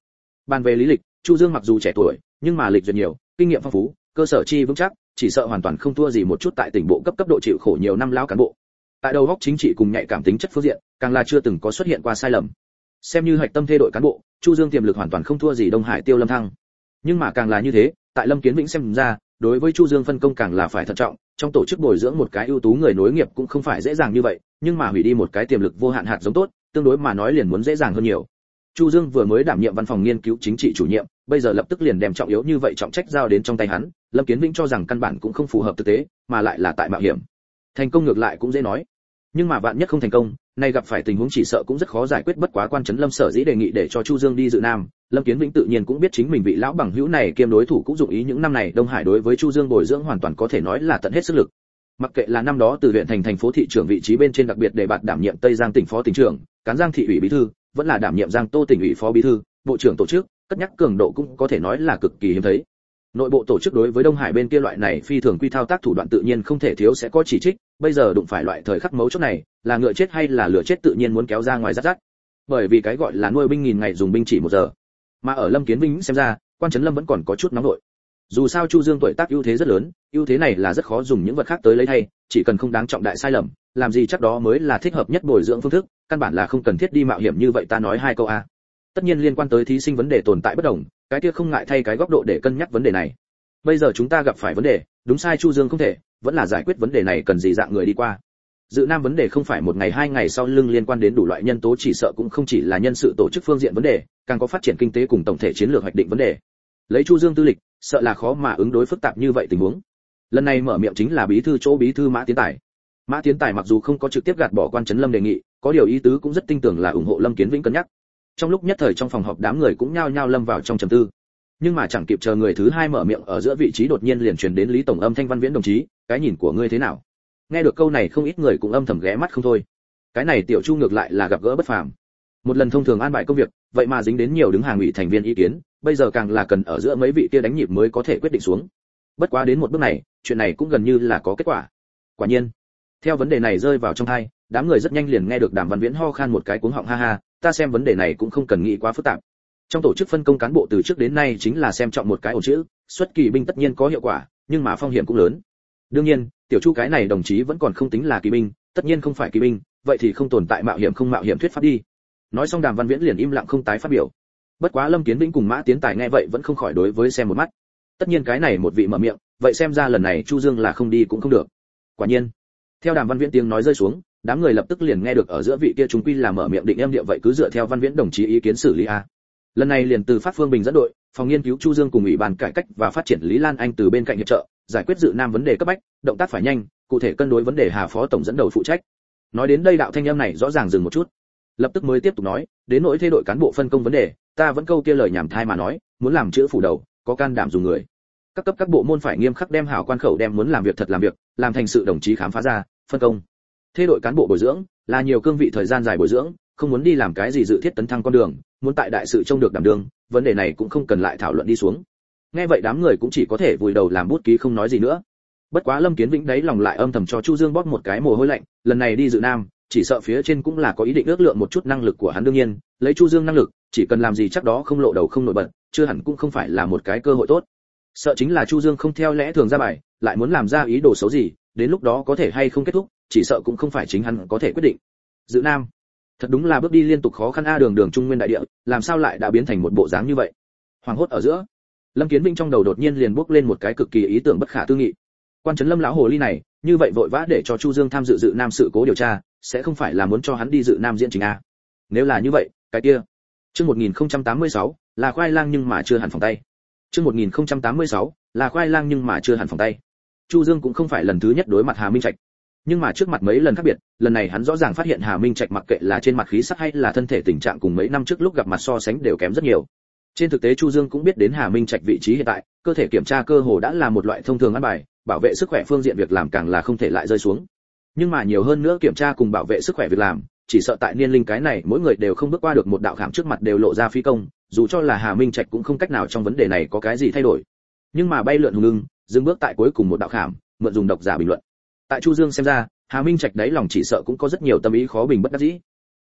Bàn về lý lịch chu dương mặc dù trẻ tuổi, nhưng mà lịch duyệt nhiều, kinh nghiệm phong phú, cơ sở chi vững chắc, chỉ sợ hoàn toàn không thua gì một chút tại tỉnh bộ cấp cấp độ chịu khổ nhiều năm lao cán bộ. Tại đầu góc chính trị cùng nhạy cảm tính chất phương diện, càng là chưa từng có xuất hiện qua sai lầm. Xem như hạch tâm thay đổi cán bộ, chu dương tiềm lực hoàn toàn không thua gì đông hải tiêu lâm thăng. Nhưng mà càng là như thế, tại lâm kiến vĩnh xem ra, đối với chu dương phân công càng là phải thận trọng, trong tổ chức bồi dưỡng một cái ưu tú người nối nghiệp cũng không phải dễ dàng như vậy, nhưng mà hủy đi một cái tiềm lực vô hạn hạt giống tốt, tương đối mà nói liền muốn dễ dàng hơn nhiều chu dương vừa mới đảm nhiệm văn phòng nghiên cứu chính trị chủ nhiệm, bây giờ lập tức liền đem trọng yếu như vậy trọng trách giao đến trong tay hắn, lâm kiến vĩnh cho rằng căn bản cũng không phù hợp thực tế, mà lại là tại mạo hiểm. Thành công ngược lại cũng dễ nói. Nhưng mà vạn nhất không thành công, nay gặp phải tình huống chỉ sợ cũng rất khó giải quyết bất quá quan trấn lâm sở dĩ đề nghị để cho chu dương đi dự nam, lâm kiến vĩnh tự nhiên cũng biết chính mình vị lão bằng hữu này kiêm đối thủ cũng dụng ý những năm này, đông hải đối với chu dương bồi dưỡng hoàn toàn có thể nói là tận hết sức lực. Mặc kệ là năm đó từ huyện thành thành phố thị trưởng vị trí bên trên đặc biệt để bạt đảm nhiệm tây giang tỉnh phó tỉnh trưởng, cán giang thị ủy bí thư vẫn là đảm nhiệm giang tô tỉnh ủy phó bí thư, bộ trưởng tổ chức, cất nhắc cường độ cũng có thể nói là cực kỳ hiếm thấy. Nội bộ tổ chức đối với đông hải bên kia loại này phi thường quy thao tác thủ đoạn tự nhiên không thể thiếu sẽ có chỉ trích, bây giờ đụng phải loại thời khắc mấu chốt này, là ngựa chết hay là lửa chết tự nhiên muốn kéo ra ngoài rát rát. Bởi vì cái gọi là nuôi binh nghìn ngày dùng binh chỉ một giờ. Mà ở lâm kiến binh xem ra, quan trấn lâm vẫn còn có chút nóng nổi dù sao chu dương tuổi tác ưu thế rất lớn, ưu thế này là rất khó dùng những vật khác tới lấy thay, chỉ cần không đáng trọng đại sai lầm làm gì chắc đó mới là thích hợp nhất bồi dưỡng phương thức, căn bản là không cần thiết đi mạo hiểm như vậy ta nói hai câu a. Tất nhiên liên quan tới thí sinh vấn đề tồn tại bất đồng, cái kia không ngại thay cái góc độ để cân nhắc vấn đề này. Bây giờ chúng ta gặp phải vấn đề, đúng sai chu dương không thể, vẫn là giải quyết vấn đề này cần gì dạng người đi qua. Dự nam vấn đề không phải một ngày hai ngày sau lưng liên quan đến đủ loại nhân tố chỉ sợ cũng không chỉ là nhân sự tổ chức phương diện vấn đề, càng có phát triển kinh tế cùng tổng thể chiến lược hoạch định vấn đề. Lấy chu dương tư lịch, sợ là khó mà ứng đối phức tạp như vậy tình huống. Lần này mở miệng chính là bí thư chỗ bí thư mã tiến tài mã tiến tài mặc dù không có trực tiếp gạt bỏ quan trấn lâm đề nghị, có điều ý tứ cũng rất tin tưởng là ủng hộ lâm kiến vĩnh cân nhắc. Trong lúc nhất thời trong phòng họp đám người cũng nhao nhao lâm vào trong trầm tư. Nhưng mà chẳng kịp chờ người thứ hai mở miệng ở giữa vị trí đột nhiên liền truyền đến lý tổng âm thanh văn viễn đồng chí, cái nhìn của ngươi thế nào? Nghe được câu này không ít người cũng âm thầm ghé mắt không thôi. Cái này tiểu chu ngược lại là gặp gỡ bất phàm. Một lần thông thường an bài công việc, vậy mà dính đến nhiều đứng hàng ủy thành viên ý kiến, bây giờ càng là cần ở giữa mấy vị kia đánh nhịp mới có thể quyết định xuống. Bất quá đến một bước này, chuyện này cũng gần như là có kết quả. Quả nhiên theo vấn đề này rơi vào trong thai, đám người rất nhanh liền nghe được đàm văn viễn ho khan một cái cuống họng, ha ha, ta xem vấn đề này cũng không cần nghĩ quá phức tạp. Trong tổ chức phân công cán bộ từ trước đến nay chính là xem trọng một cái ổ chữ, xuất kỳ binh tất nhiên có hiệu quả, nhưng mà phong hiểm cũng lớn. Đương nhiên, tiểu chu cái này đồng chí vẫn còn không tính là kỳ binh, tất nhiên không phải kỳ binh, vậy thì không tồn tại mạo hiểm không mạo hiểm thuyết pháp đi. Nói xong đàm văn viễn liền im lặng không tái phát biểu. Bất quá lâm kiến vĩnh cùng mã tiến tài nghe vậy vẫn không khỏi đối với xem một mắt. Tất nhiên cái này một vị mở miệng, vậy xem ra lần này chu dương là không đi cũng không được. Quả nhiên theo đàm văn viễn tiếng nói rơi xuống, đám người lập tức liền nghe được ở giữa vị kia chúng quy là mở miệng định em địa vậy cứ dựa theo văn viễn đồng chí ý kiến xử lý a. Lần này liền từ phát phương bình dẫn đội, phòng nghiên cứu chu dương cùng ủy ban cải cách và phát triển lý lan anh từ bên cạnh hiệp trợ, giải quyết dự nam vấn đề cấp bách, động tác phải nhanh, cụ thể cân đối vấn đề hà phó tổng dẫn đầu phụ trách. Nói đến đây đạo thanh em này rõ ràng dừng một chút. Lập tức mới tiếp tục nói, đến nỗi thay đổi cán bộ phân công vấn đề, ta vẫn câu kia lời nhảm thai mà nói, muốn làm chữ phủ đầu, có can đảm dùng người các cấp các bộ môn phải nghiêm khắc đem hảo quan khẩu đem muốn làm việc thật làm việc, làm thành sự đồng chí khám phá ra, phân công. Thay đổi cán bộ bồi dưỡng, là nhiều cương vị thời gian dài bồi dưỡng, không muốn đi làm cái gì dự thiết tấn thăng con đường, muốn tại đại sự trông được đảm đường vấn đề này cũng không cần lại thảo luận đi xuống. Nghe vậy đám người cũng chỉ có thể vùi đầu làm bút ký không nói gì nữa. Bất quá lâm kiến vĩnh đấy lòng lại âm thầm cho chu dương bóp một cái mồ hôi lạnh, lần này đi dự nam, chỉ sợ phía trên cũng là có ý định ước lượng một chút năng lực của hắn đương nhiên, lấy chu dương năng lực, chỉ cần làm gì chắc đó không lộ đầu không nổi bật, chưa hẳn cũng không phải là một cái cơ hội tốt sợ chính là chu dương không theo lẽ thường ra bài lại muốn làm ra ý đồ xấu gì đến lúc đó có thể hay không kết thúc chỉ sợ cũng không phải chính hắn có thể quyết định. Dự nam thật đúng là bước đi liên tục khó khăn a đường đường trung nguyên đại địa làm sao lại đã biến thành một bộ dáng như vậy? Hoàng hốt ở giữa lâm kiến vinh trong đầu đột nhiên liền bước lên một cái cực kỳ ý tưởng bất khả tư nghị. Quan trấn lâm lão hồ ly này như vậy vội vã để cho chu dương tham dự dự nam sự cố điều tra sẽ không phải là muốn cho hắn đi dự nam diễn trình a? Nếu là như vậy cái kia Chương 1086, là khoai lang nhưng mà chưa hẳn phòng tay. Chương 1086, là khoai lang nhưng mà chưa hẳn phòng tay. Chu Dương cũng không phải lần thứ nhất đối mặt Hà Minh Trạch. Nhưng mà trước mặt mấy lần khác biệt, lần này hắn rõ ràng phát hiện Hà Minh Trạch mặc kệ là trên mặt khí sắc hay là thân thể tình trạng cùng mấy năm trước lúc gặp mặt so sánh đều kém rất nhiều. Trên thực tế Chu Dương cũng biết đến Hà Minh Trạch vị trí hiện tại, cơ thể kiểm tra cơ hồ đã là một loại thông thường ăn bài, bảo vệ sức khỏe phương diện việc làm càng là không thể lại rơi xuống. Nhưng mà nhiều hơn nữa kiểm tra cùng bảo vệ sức khỏe việc làm, chỉ sợ tại niên linh cái này mỗi người đều không bước qua được một đạo khảm trước mặt đều lộ ra phi công, dù cho là Hà Minh Trạch cũng không cách nào trong vấn đề này có cái gì thay đổi. Nhưng mà bay lượn hùng lưng, dừng bước tại cuối cùng một đạo khảm, mượn dùng độc giả bình luận. Tại Chu Dương xem ra, Hà Minh Trạch đấy lòng chỉ sợ cũng có rất nhiều tâm ý khó bình bất đắc dĩ.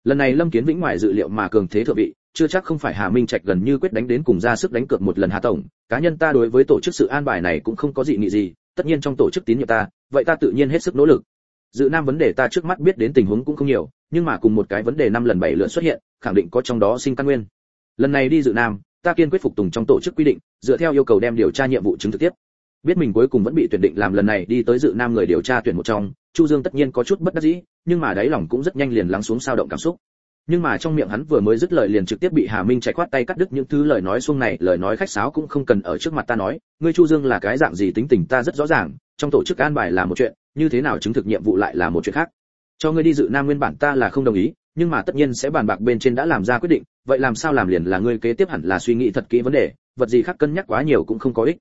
Lần này Lâm Kiến Vĩnh ngoài dự liệu mà cường thế thượng vị, chưa chắc không phải Hà Minh Trạch gần như quyết đánh đến cùng ra sức đánh cược một lần Hà tổng, cá nhân ta đối với tổ chức sự an bài này cũng không có gì nghị gì, tất nhiên trong tổ chức tín nhiệm ta, vậy ta tự nhiên hết sức nỗ lực. Dự Nam vấn đề ta trước mắt biết đến tình huống cũng không nhiều, nhưng mà cùng một cái vấn đề năm lần bảy lượt xuất hiện, khẳng định có trong đó sinh căn nguyên. Lần này đi Dự Nam, ta kiên quyết phục tùng trong tổ chức quy định, dựa theo yêu cầu đem điều tra nhiệm vụ chứng thực tiếp. Biết mình cuối cùng vẫn bị tuyển định làm lần này đi tới Dự Nam người điều tra tuyển một trong, Chu Dương tất nhiên có chút bất đắc dĩ, nhưng mà đáy lòng cũng rất nhanh liền lắng xuống sao động cảm xúc nhưng mà trong miệng hắn vừa mới dứt lời liền trực tiếp bị Hà Minh chạy khoát tay cắt đứt những thứ lời nói xuông này, lời nói khách sáo cũng không cần ở trước mặt ta nói, ngươi Chu Dương là cái dạng gì tính tình ta rất rõ ràng, trong tổ chức an bài là một chuyện, như thế nào chứng thực nhiệm vụ lại là một chuyện khác. Cho ngươi đi dự Nam nguyên bản ta là không đồng ý, nhưng mà tất nhiên sẽ bàn bạc bên trên đã làm ra quyết định, vậy làm sao làm liền là ngươi kế tiếp hẳn là suy nghĩ thật kỹ vấn đề, vật gì khác cân nhắc quá nhiều cũng không có ích.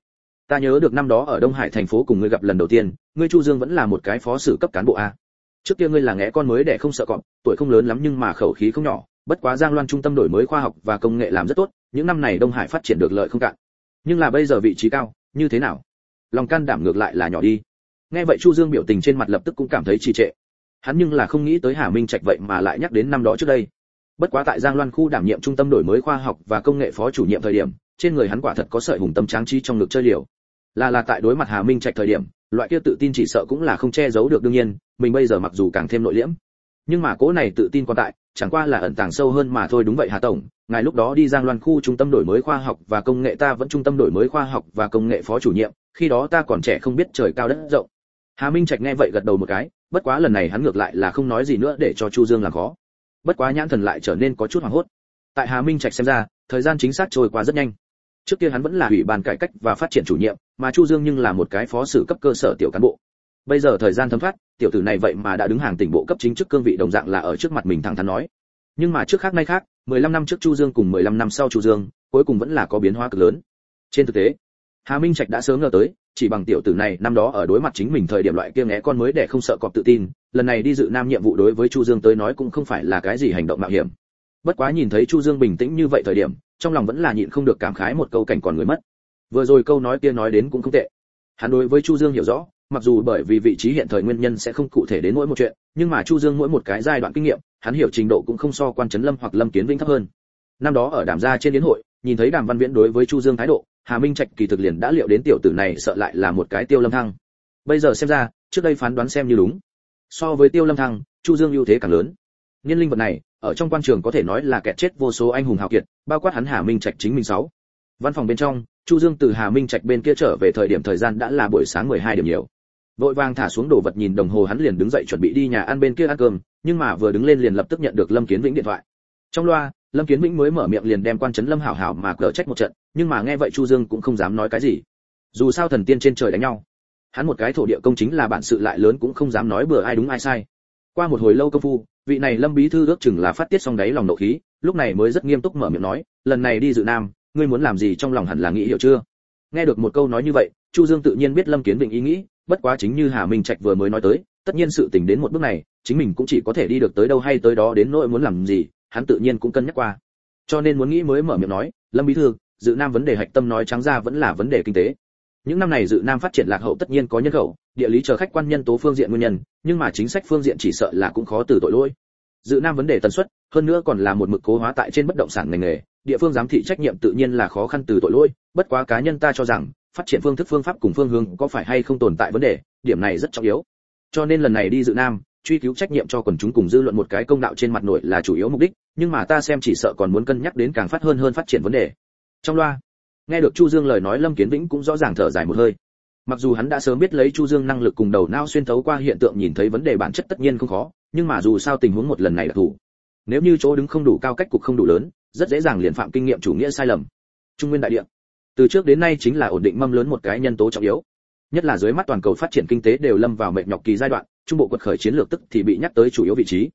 Ta nhớ được năm đó ở Đông Hải thành phố cùng ngươi gặp lần đầu tiên, ngươi Chu Dương vẫn là một cái phó sử cấp cán bộ a. Trước kia ngươi là ngẽ con mới để không sợ cọp, tuổi không lớn lắm nhưng mà khẩu khí không nhỏ, bất quá Giang Loan trung tâm đổi mới khoa học và công nghệ làm rất tốt, những năm này Đông Hải phát triển được lợi không cạn. Nhưng là bây giờ vị trí cao, như thế nào? Lòng can đảm ngược lại là nhỏ đi. Nghe vậy Chu Dương biểu tình trên mặt lập tức cũng cảm thấy trì trệ. Hắn nhưng là không nghĩ tới Hà Minh Trạch vậy mà lại nhắc đến năm đó trước đây. Bất quá tại Giang Loan khu đảm nhiệm trung tâm đổi mới khoa học và công nghệ phó chủ nhiệm thời điểm, trên người hắn quả thật có sợi hùng tâm tráng trí trong ngực chơi liều. Là là tại đối mặt Hà Minh Trạch thời điểm, loại kia tự tin chỉ sợ cũng là không che giấu được đương nhiên, mình bây giờ mặc dù càng thêm nội liễm, nhưng mà cố này tự tin còn tại, chẳng qua là ẩn tàng sâu hơn mà thôi đúng vậy hà tổng ngài lúc đó đi giang loan khu trung tâm đổi mới khoa học và công nghệ ta vẫn trung tâm đổi mới khoa học và công nghệ phó chủ nhiệm khi đó ta còn trẻ không biết trời cao đất rộng hà minh trạch nghe vậy gật đầu một cái bất quá lần này hắn ngược lại là không nói gì nữa để cho chu dương làm khó. Bất quá nhãn thần lại trở nên có chút hoảng hốt. Tại hà minh trạch xem ra, thời gian chính xác trôi qua rất nhanh. Trước kia hắn vẫn là ủy ban cải cách và phát triển chủ nhiệm, mà chu dương nhưng là một cái phó sử cấp cơ sở tiểu cán bộ. Bây giờ thời gian thấm thoát, tiểu tử này vậy mà đã đứng hàng tỉnh bộ cấp chính chức cương vị đồng dạng là ở trước mặt mình thẳng thắn nói. Nhưng mà trước khác nay khác 15 năm trước chu dương cùng 15 năm sau chu dương, cuối cùng vẫn là có biến hóa cực lớn. Trên thực tế, hà minh trạch đã sớm ngờ tới chỉ bằng tiểu tử này năm đó ở đối mặt chính mình thời điểm loại kia ngẽ con mới để không sợ cọp tự tin, lần này đi dự nam nhiệm vụ đối với chu dương tới nói cũng không phải là cái gì hành động mạo hiểm. Bất quá nhìn thấy chu dương bình tĩnh như vậy thời điểm, trong lòng vẫn là nhịn không được cảm khái một câu cảnh còn người mất. Vừa rồi câu nói kia nói đến cũng không tệ. Hắn đối với chu dương hiểu rõ, mặc dù bởi vì vị trí hiện thời nguyên nhân sẽ không cụ thể đến mỗi một chuyện, nhưng mà chu dương mỗi một cái giai đoạn kinh nghiệm, hắn hiểu trình độ cũng không so quan trấn lâm hoặc lâm kiến vinh thấp hơn. Năm đó ở đàm gia trên đến hội, nhìn thấy đàm văn viễn đối với chu dương thái độ hà minh trạch kỳ thực liền đã liệu đến tiểu tử này sợ lại là một cái tiêu lâm thăng. Bây giờ xem ra, trước đây phán đoán xem như đúng. So với tiêu lâm thăng, chu dương ưu thế càng lớn. Nhân linh vật này, ở trong quan trường có thể nói là kẻ chết vô số anh hùng hào kiệt, bao quát hắn hà minh trạch chính mình sáu. Văn phòng bên trong, chu dương từ hà minh trạch bên kia trở về thời điểm thời gian đã là buổi sáng 12 điểm nhiều. Vội vàng thả xuống đồ vật nhìn đồng hồ hắn liền đứng dậy chuẩn bị đi nhà ăn bên kia ăn cơm, nhưng mà vừa đứng lên liền lập tức nhận được lâm kiến vĩnh điện thoại. Trong loa lâm kiến vĩnh mới mở miệng liền đem quan trấn lâm hảo hảo mà cờ trách một trận nhưng mà nghe vậy chu dương cũng không dám nói cái gì. Dù sao thần tiên trên trời đánh nhau. Hắn một cái thổ địa công chính là bản sự lại lớn cũng không dám nói bừa ai đúng ai sai. Qua một hồi lâu công phu vị này lâm bí thư ước chừng là phát tiết xong đáy lòng nộ khí lúc này mới rất nghiêm túc mở miệng nói lần này đi dự nam ngươi muốn làm gì trong lòng hẳn là nghĩ hiểu chưa? Nghe được một câu nói như vậy chu dương tự nhiên biết lâm kiến vĩnh ý nghĩ bất quá chính như Hà Minh Trạch vừa mới nói tới, tất nhiên sự tình đến một bước này, chính mình cũng chỉ có thể đi được tới đâu hay tới đó đến nỗi muốn làm gì, hắn tự nhiên cũng cân nhắc qua. Cho nên muốn nghĩ mới mở miệng nói, Lâm bí thư, dự Nam vấn đề hạch tâm nói trắng ra vẫn là vấn đề kinh tế. Những năm này dự Nam phát triển lạc hậu tất nhiên có nhân khẩu, địa lý chờ khách quan nhân tố phương diện nguyên nhân, nhưng mà chính sách phương diện chỉ sợ là cũng khó từ tội lỗi. Dự Nam vấn đề tần suất, hơn nữa còn là một mực cố hóa tại trên bất động sản ngành nghề, địa phương giám thị trách nhiệm tự nhiên là khó khăn từ tội lỗi, bất quá cá nhân ta cho rằng, phát triển phương thức phương pháp cùng phương hướng có phải hay không tồn tại vấn đề điểm này rất trọng yếu cho nên lần này đi dự nam truy cứu trách nhiệm cho quần chúng cùng dư luận một cái công đạo trên mặt nội là chủ yếu mục đích, nhưng mà ta xem chỉ sợ còn muốn cân nhắc đến càng phát hơn hơn phát triển vấn đề. Trong loa, nghe được chu dương lời nói lâm kiến vĩnh cũng rõ ràng thở dài một hơi. Mặc dù hắn đã sớm biết lấy chu dương năng lực cùng đầu não xuyên thấu qua hiện tượng nhìn thấy vấn đề bản chất tất nhiên không khó, nhưng mà dù sao tình huống một lần này là thủ. Nếu như chỗ đứng không đủ cao cách cục không đủ lớn, rất dễ dàng liền phạm kinh nghiệm chủ nghĩa sai lầm. Trung nguyên đại địa, từ trước đến nay chính là ổn định mâm lớn một cái nhân tố trọng yếu nhất là dưới mắt toàn cầu phát triển kinh tế đều lâm vào mệt nhọc kỳ giai đoạn, trung bộ quật khởi chiến lược tức thì bị nhắc tới chủ yếu vị trí.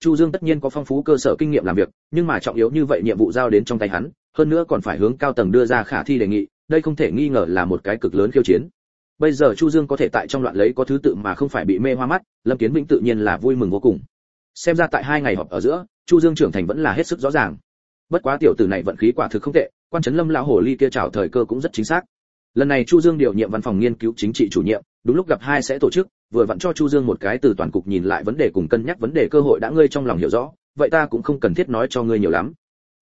Chu dương tất nhiên có phong phú cơ sở kinh nghiệm làm việc, nhưng mà trọng yếu như vậy nhiệm vụ giao đến trong tay hắn, hơn nữa còn phải hướng cao tầng đưa ra khả thi đề nghị, đây không thể nghi ngờ là một cái cực lớn khiêu chiến. Bây giờ chu dương có thể tại trong loạn lấy có thứ tự mà không phải bị mê hoa mắt, lâm kiến vĩnh tự nhiên là vui mừng vô cùng. Xem ra tại hai ngày họp ở giữa, chu dương trưởng thành vẫn là hết sức rõ ràng. Bất quá tiểu tử này vận khí quả thực không tệ, quan trấn lâm lão hồ ly kia chào thời cơ cũng rất chính xác lần này chu dương điều nhiệm văn phòng nghiên cứu chính trị chủ nhiệm, đúng lúc gặp hai sẽ tổ chức, vừa vặn cho chu dương một cái từ toàn cục nhìn lại vấn đề cùng cân nhắc vấn đề cơ hội đã ngươi trong lòng hiểu rõ, vậy ta cũng không cần thiết nói cho ngươi nhiều lắm.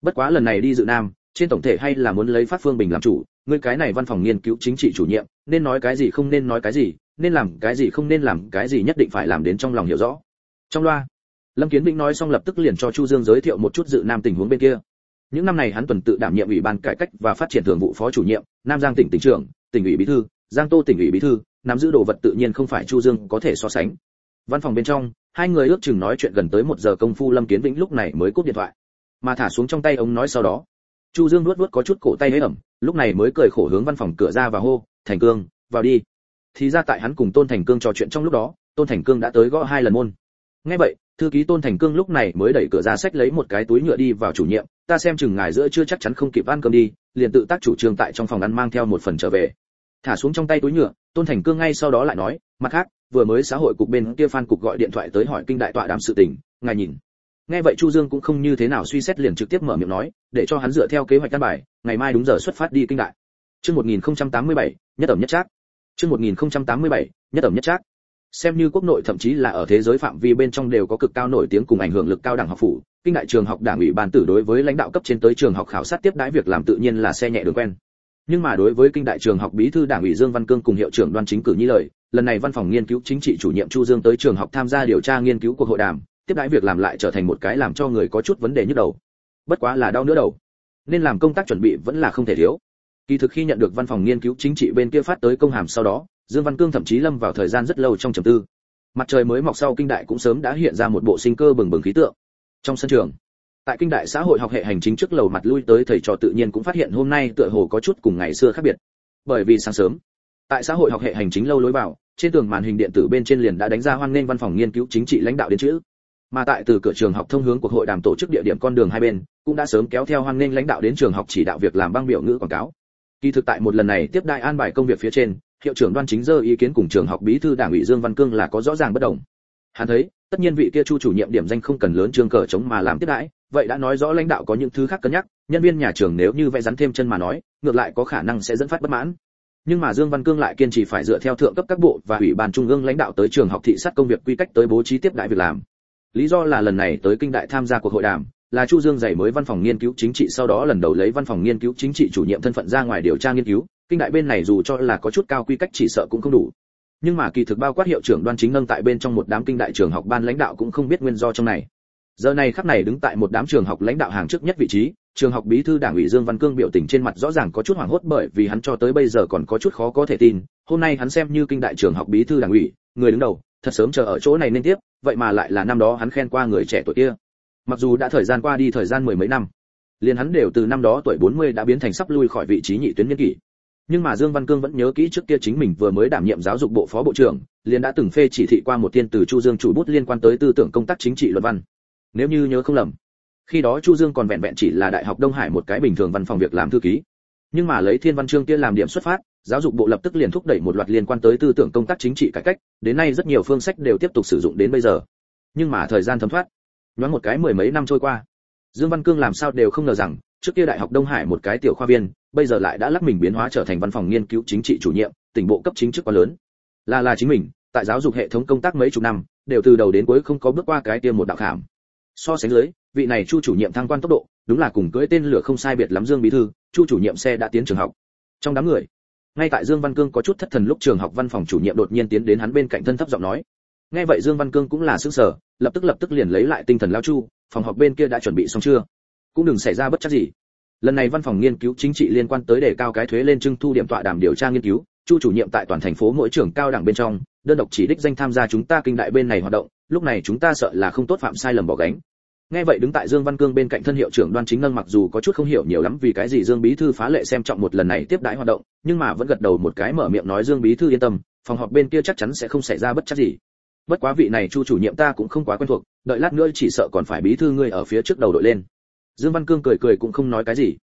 Bất quá lần này đi dự nam, trên tổng thể hay là muốn lấy phát phương bình làm chủ, ngươi cái này văn phòng nghiên cứu chính trị chủ nhiệm, nên nói cái gì không nên nói cái gì, nên làm cái gì không nên làm cái gì nhất định phải làm đến trong lòng hiểu rõ. Trong loa, lâm kiến vĩnh nói xong lập tức liền cho chu dương giới thiệu một chút dự nam tình huống bên kia những năm này hắn tuần tự đảm nhiệm ủy ban cải cách và phát triển thường vụ phó chủ nhiệm, nam giang tỉnh tỉnh trưởng tỉnh ủy bí thư, giang tô tỉnh ủy bí thư, nắm giữ đồ vật tự nhiên không phải chu dương có thể so sánh. Văn phòng bên trong, hai người ước chừng nói chuyện gần tới một giờ công phu lâm kiến vĩnh lúc này mới cúp điện thoại. Mà thả xuống trong tay ông nói sau đó. Chu dương nuốt nuốt có chút cổ tay hơi ẩm, lúc này mới cười khổ hướng văn phòng cửa ra và hô, thành cương, vào đi. Thì ra tại hắn cùng tôn thành cương trò chuyện trong lúc đó, tôn thành cương đã tới gõ hai lần môn. Nghe vậy, thư ký tôn thành cương lúc này mới đẩy cửa ra sách lấy một cái túi nhựa đi vào chủ nhiệm ta xem chừng ngài giữa chưa chắc chắn không kịp ăn cơm đi liền tự tác chủ trương tại trong phòng ăn mang theo một phần trở về. Thả xuống trong tay túi nhựa tôn thành cương ngay sau đó lại nói mặt khác vừa mới xã hội cục bên kia phan cục gọi điện thoại tới hỏi kinh đại tọa đàm sự tình ngài nhìn. Nghe vậy chu dương cũng không như thế nào suy xét liền trực tiếp mở miệng nói để cho hắn dựa theo kế hoạch căn bài ngày mai đúng giờ xuất phát đi kinh đại. Chương 1087, nhất ẩm nhất trác. Chương 1087, nhất ẩm nhất trác xem như quốc nội thậm chí là ở thế giới phạm vi bên trong đều có cực cao nổi tiếng cùng ảnh hưởng lực cao đẳng học phủ, kinh đại trường học đảng ủy ban tử đối với lãnh đạo cấp trên tới trường học khảo sát tiếp đãi việc làm tự nhiên là xe nhẹ đường quen. Nhưng mà đối với kinh đại trường học bí thư đảng ủy dương văn cương cùng hiệu trưởng đoàn chính cử nhi lời, lần này văn phòng nghiên cứu chính trị chủ nhiệm chu dương tới trường học tham gia điều tra nghiên cứu cuộc hội đàm, tiếp đãi việc làm lại trở thành một cái làm cho người có chút vấn đề nhức đầu. Bất quá là đau nữa đầu. Nên làm công tác chuẩn bị vẫn là không thể thiếu. Kỳ thực khi nhận được văn phòng nghiên cứu chính trị bên kia phát tới công hàm sau đó dương văn cương thậm chí lâm vào thời gian rất lâu trong trầm tư. Mặt trời mới mọc sau kinh đại cũng sớm đã hiện ra một bộ sinh cơ bừng bừng khí tượng. Trong sân trường, tại kinh đại xã hội học hệ hành chính trước lầu mặt lui tới thầy trò tự nhiên cũng phát hiện hôm nay tựa hồ có chút cùng ngày xưa khác biệt. Bởi vì sáng sớm, tại xã hội học hệ hành chính lâu lối vào, trên tường màn hình điện tử bên trên liền đã đánh ra hoan nghênh văn phòng nghiên cứu chính trị lãnh đạo đến chữ. Mà tại từ cửa trường học thông hướng cuộc hội đàm tổ chức địa điểm con đường hai bên, cũng đã sớm kéo theo hoan nghênh lãnh đạo đến trường học chỉ đạo việc làm băng biểu ngữ quảng cáo. Kỳ thực tại một lần này tiếp đại an bài công việc phía trên hiệu trưởng đoan chính dơ ý kiến cùng trường học bí thư đảng ủy dương văn cương là có rõ ràng bất đồng. Hắn thấy, tất nhiên vị kia chu chủ nhiệm điểm danh không cần lớn trường cờ chống mà làm tiếp đãi, vậy đã nói rõ lãnh đạo có những thứ khác cân nhắc, nhân viên nhà trường nếu như vẽ rắn thêm chân mà nói, ngược lại có khả năng sẽ dẫn phát bất mãn. Nhưng mà dương văn cương lại kiên trì phải dựa theo thượng cấp các bộ và ủy ban trung ương lãnh đạo tới trường học thị sát công việc quy cách tới bố trí tiếp đại việc làm. Lý do là lần này tới kinh đại tham gia cuộc hội đàm là chu dương dạy mới văn phòng nghiên cứu chính trị, sau đó lần đầu lấy văn phòng nghiên cứu chính trị chủ nhiệm thân phận ra ngoài điều tra nghiên cứu. Kinh đại bên này dù cho là có chút cao quy cách chỉ sợ cũng không đủ. Nhưng mà kỳ thực bao quát hiệu trưởng đoan chính nâng tại bên trong một đám kinh đại trường học ban lãnh đạo cũng không biết nguyên do trong này. Giờ này khắc này đứng tại một đám trường học lãnh đạo hàng trước nhất vị trí, trường học bí thư đảng ủy dương văn cương biểu tình trên mặt rõ ràng có chút hoảng hốt bởi vì hắn cho tới bây giờ còn có chút khó có thể tin, hôm nay hắn xem như kinh đại trường học bí thư đảng ủy, người đứng đầu, thật sớm chờ ở chỗ này nên tiếp, vậy mà lại là năm đó hắn khen qua người trẻ tuổi kia mặc dù đã thời gian qua đi thời gian mười mấy năm liền hắn đều từ năm đó tuổi 40 đã biến thành sắp lui khỏi vị trí nhị tuyến nhân kỷ nhưng mà Dương Văn Cương vẫn nhớ kỹ trước kia chính mình vừa mới đảm nhiệm giáo dục bộ phó bộ trưởng, liền đã từng phê chỉ thị qua một tiên từ Chu Dương chủ bút liên quan tới tư tưởng công tác chính trị luận văn. Nếu như nhớ không lầm, khi đó Chu Dương còn vẹn vẹn chỉ là đại học Đông Hải một cái bình thường văn phòng việc làm thư ký. Nhưng mà lấy Thiên Văn Chương kia làm điểm xuất phát, giáo dục bộ lập tức liền thúc đẩy một loạt liên quan tới tư tưởng công tác chính trị cải cách, đến nay rất nhiều phương sách đều tiếp tục sử dụng đến bây giờ. Nhưng mà thời gian thấm thoát, nhoáng một cái mười mấy năm trôi qua, Dương Văn Cương làm sao đều không ngờ rằng, trước kia đại học Đông Hải một cái tiểu khoa viên, bây giờ lại đã lắc mình biến hóa trở thành văn phòng nghiên cứu chính trị chủ nhiệm, tỉnh bộ cấp chính chức quá lớn. Là là chính mình, tại giáo dục hệ thống công tác mấy chục năm, đều từ đầu đến cuối không có bước qua cái tiêm một đạo khảm. So sánh dưới, vị này Chu chủ nhiệm thăng quan tốc độ, đúng là cùng cưỡi tên lửa không sai biệt lắm Dương bí thư, Chu chủ nhiệm xe đã tiến trường học. Trong đám người, ngay tại Dương Văn Cương có chút thất thần lúc trường học văn phòng chủ nhiệm đột nhiên tiến đến hắn bên cạnh thân thấp giọng nói. Nghe vậy Dương Văn Cương cũng là sửng sở, lập tức lập tức liền lấy lại tinh thần lao Chu, phòng họp bên kia đã chuẩn bị xong chưa? Cũng đừng xảy ra bất chắc gì. Lần này văn phòng nghiên cứu chính trị liên quan tới đề cao cái thuế lên trưng thu điểm tọa đàm điều tra nghiên cứu chu chủ nhiệm tại toàn thành phố mỗi trưởng cao đẳng bên trong đơn độc chỉ đích danh tham gia chúng ta kinh đại bên này hoạt động lúc này chúng ta sợ là không tốt phạm sai lầm bỏ gánh. Nghe vậy đứng tại dương văn cương bên cạnh thân hiệu trưởng đoan chính ngân mặc dù có chút không hiểu nhiều lắm vì cái gì dương bí thư phá lệ xem trọng một lần này tiếp đãi hoạt động nhưng mà vẫn gật đầu một cái mở miệng nói dương bí thư yên tâm phòng họp bên kia chắc chắn sẽ không xảy ra bất chắc gì bất quá vị này chu chủ nhiệm ta cũng không quá quen thuộc, đợi lát nữa chỉ sợ còn phải bí thư ngươi ở phía trước đầu đội lên. Dương văn cương cười cười cũng không nói cái gì.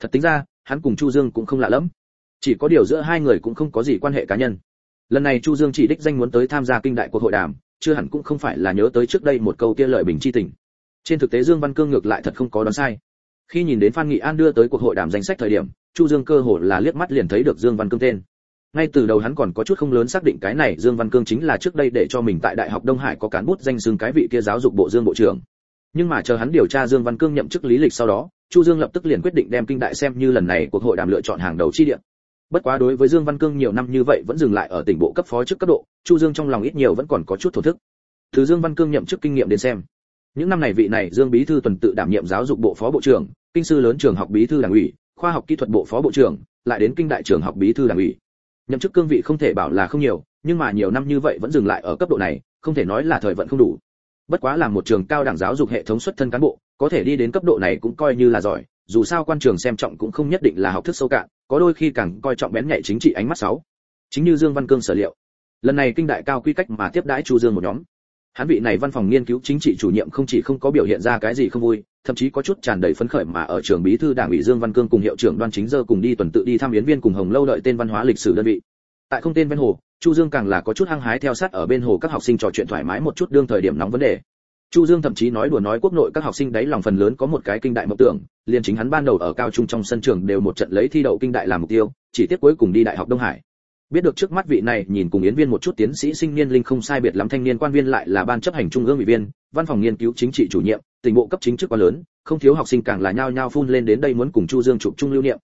Thật tính ra, hắn cùng chu dương cũng không lạ lẫm. Chỉ có điều giữa hai người cũng không có gì quan hệ cá nhân. Lần này chu dương chỉ đích danh muốn tới tham gia kinh đại cuộc hội đàm, chưa hẳn cũng không phải là nhớ tới trước đây một câu kia lợi bình chi tình. Trên thực tế dương văn cương ngược lại thật không có đoán sai. Khi nhìn đến phan nghị an đưa tới cuộc hội đàm danh sách thời điểm, chu dương cơ hồ là liếc mắt liền thấy được dương văn cương tên ngay từ đầu hắn còn có chút không lớn xác định cái này dương văn cương chính là trước đây để cho mình tại đại học đông hải có cán bút danh xưng cái vị kia giáo dục bộ dương bộ trưởng. Nhưng mà chờ hắn điều tra dương văn cương nhậm chức lý lịch sau đó, chu dương lập tức liền quyết định đem kinh đại xem như lần này cuộc hội đàm lựa chọn hàng đầu chi điện. bất quá đối với dương văn cương nhiều năm như vậy vẫn dừng lại ở tỉnh bộ cấp phó chức cấp độ, chu dương trong lòng ít nhiều vẫn còn có chút thổ thức. Từ dương văn cương nhậm chức kinh nghiệm đến xem, những năm này vị này dương bí thư tuần tự đảm nhiệm giáo dục bộ phó bộ trưởng, kinh sư lớn trường học bí thư đảng ủy, khoa học kỹ thuật bộ phó bộ trưởng, lại đến kinh đại trường học bí thư đảng ủy nhậm chức cương vị không thể bảo là không nhiều, nhưng mà nhiều năm như vậy vẫn dừng lại ở cấp độ này, không thể nói là thời vận không đủ. Bất quá là một trường cao đẳng giáo dục hệ thống xuất thân cán bộ, có thể đi đến cấp độ này cũng coi như là giỏi, dù sao quan trường xem trọng cũng không nhất định là học thức sâu cạn, có đôi khi càng coi trọng bén nhạy chính trị ánh mắt sáu. Chính như dương văn cương sở liệu, lần này kinh đại cao quy cách mà tiếp đãi chu dương một nhóm hắn vị này văn phòng nghiên cứu chính trị chủ nhiệm không chỉ không có biểu hiện ra cái gì không vui, thậm chí có chút tràn đầy phấn khởi mà ở trường bí thư đảng ủy dương văn cương cùng hiệu trưởng đoan chính dơ cùng đi tuần tự đi thăm yến viên cùng hồng lâu đợi tên văn hóa lịch sử đơn vị. Tại không tên ven hồ, chu dương càng là có chút hăng hái theo sát ở bên hồ các học sinh trò chuyện thoải mái một chút đương thời điểm nóng vấn đề. Chu dương thậm chí nói đùa nói quốc nội các học sinh đấy lòng phần lớn có một cái kinh đại mộng tưởng, liền chính hắn ban đầu ở cao trung trong sân trường đều một trận lấy thi đậu kinh đại làm mục tiêu, chỉ tiếc cuối cùng đi đại học đông hải biết được trước mắt vị này, nhìn cùng yến viên một chút tiến sĩ sinh niên linh không sai biệt lắm thanh niên quan viên lại là ban chấp hành trung ương ủy viên, văn phòng nghiên cứu chính trị chủ nhiệm tỉnh bộ cấp chính chức quá lớn, không thiếu học sinh càng là nhao nhao phun lên đến đây muốn cùng chu dương chụp chung lưu niệm.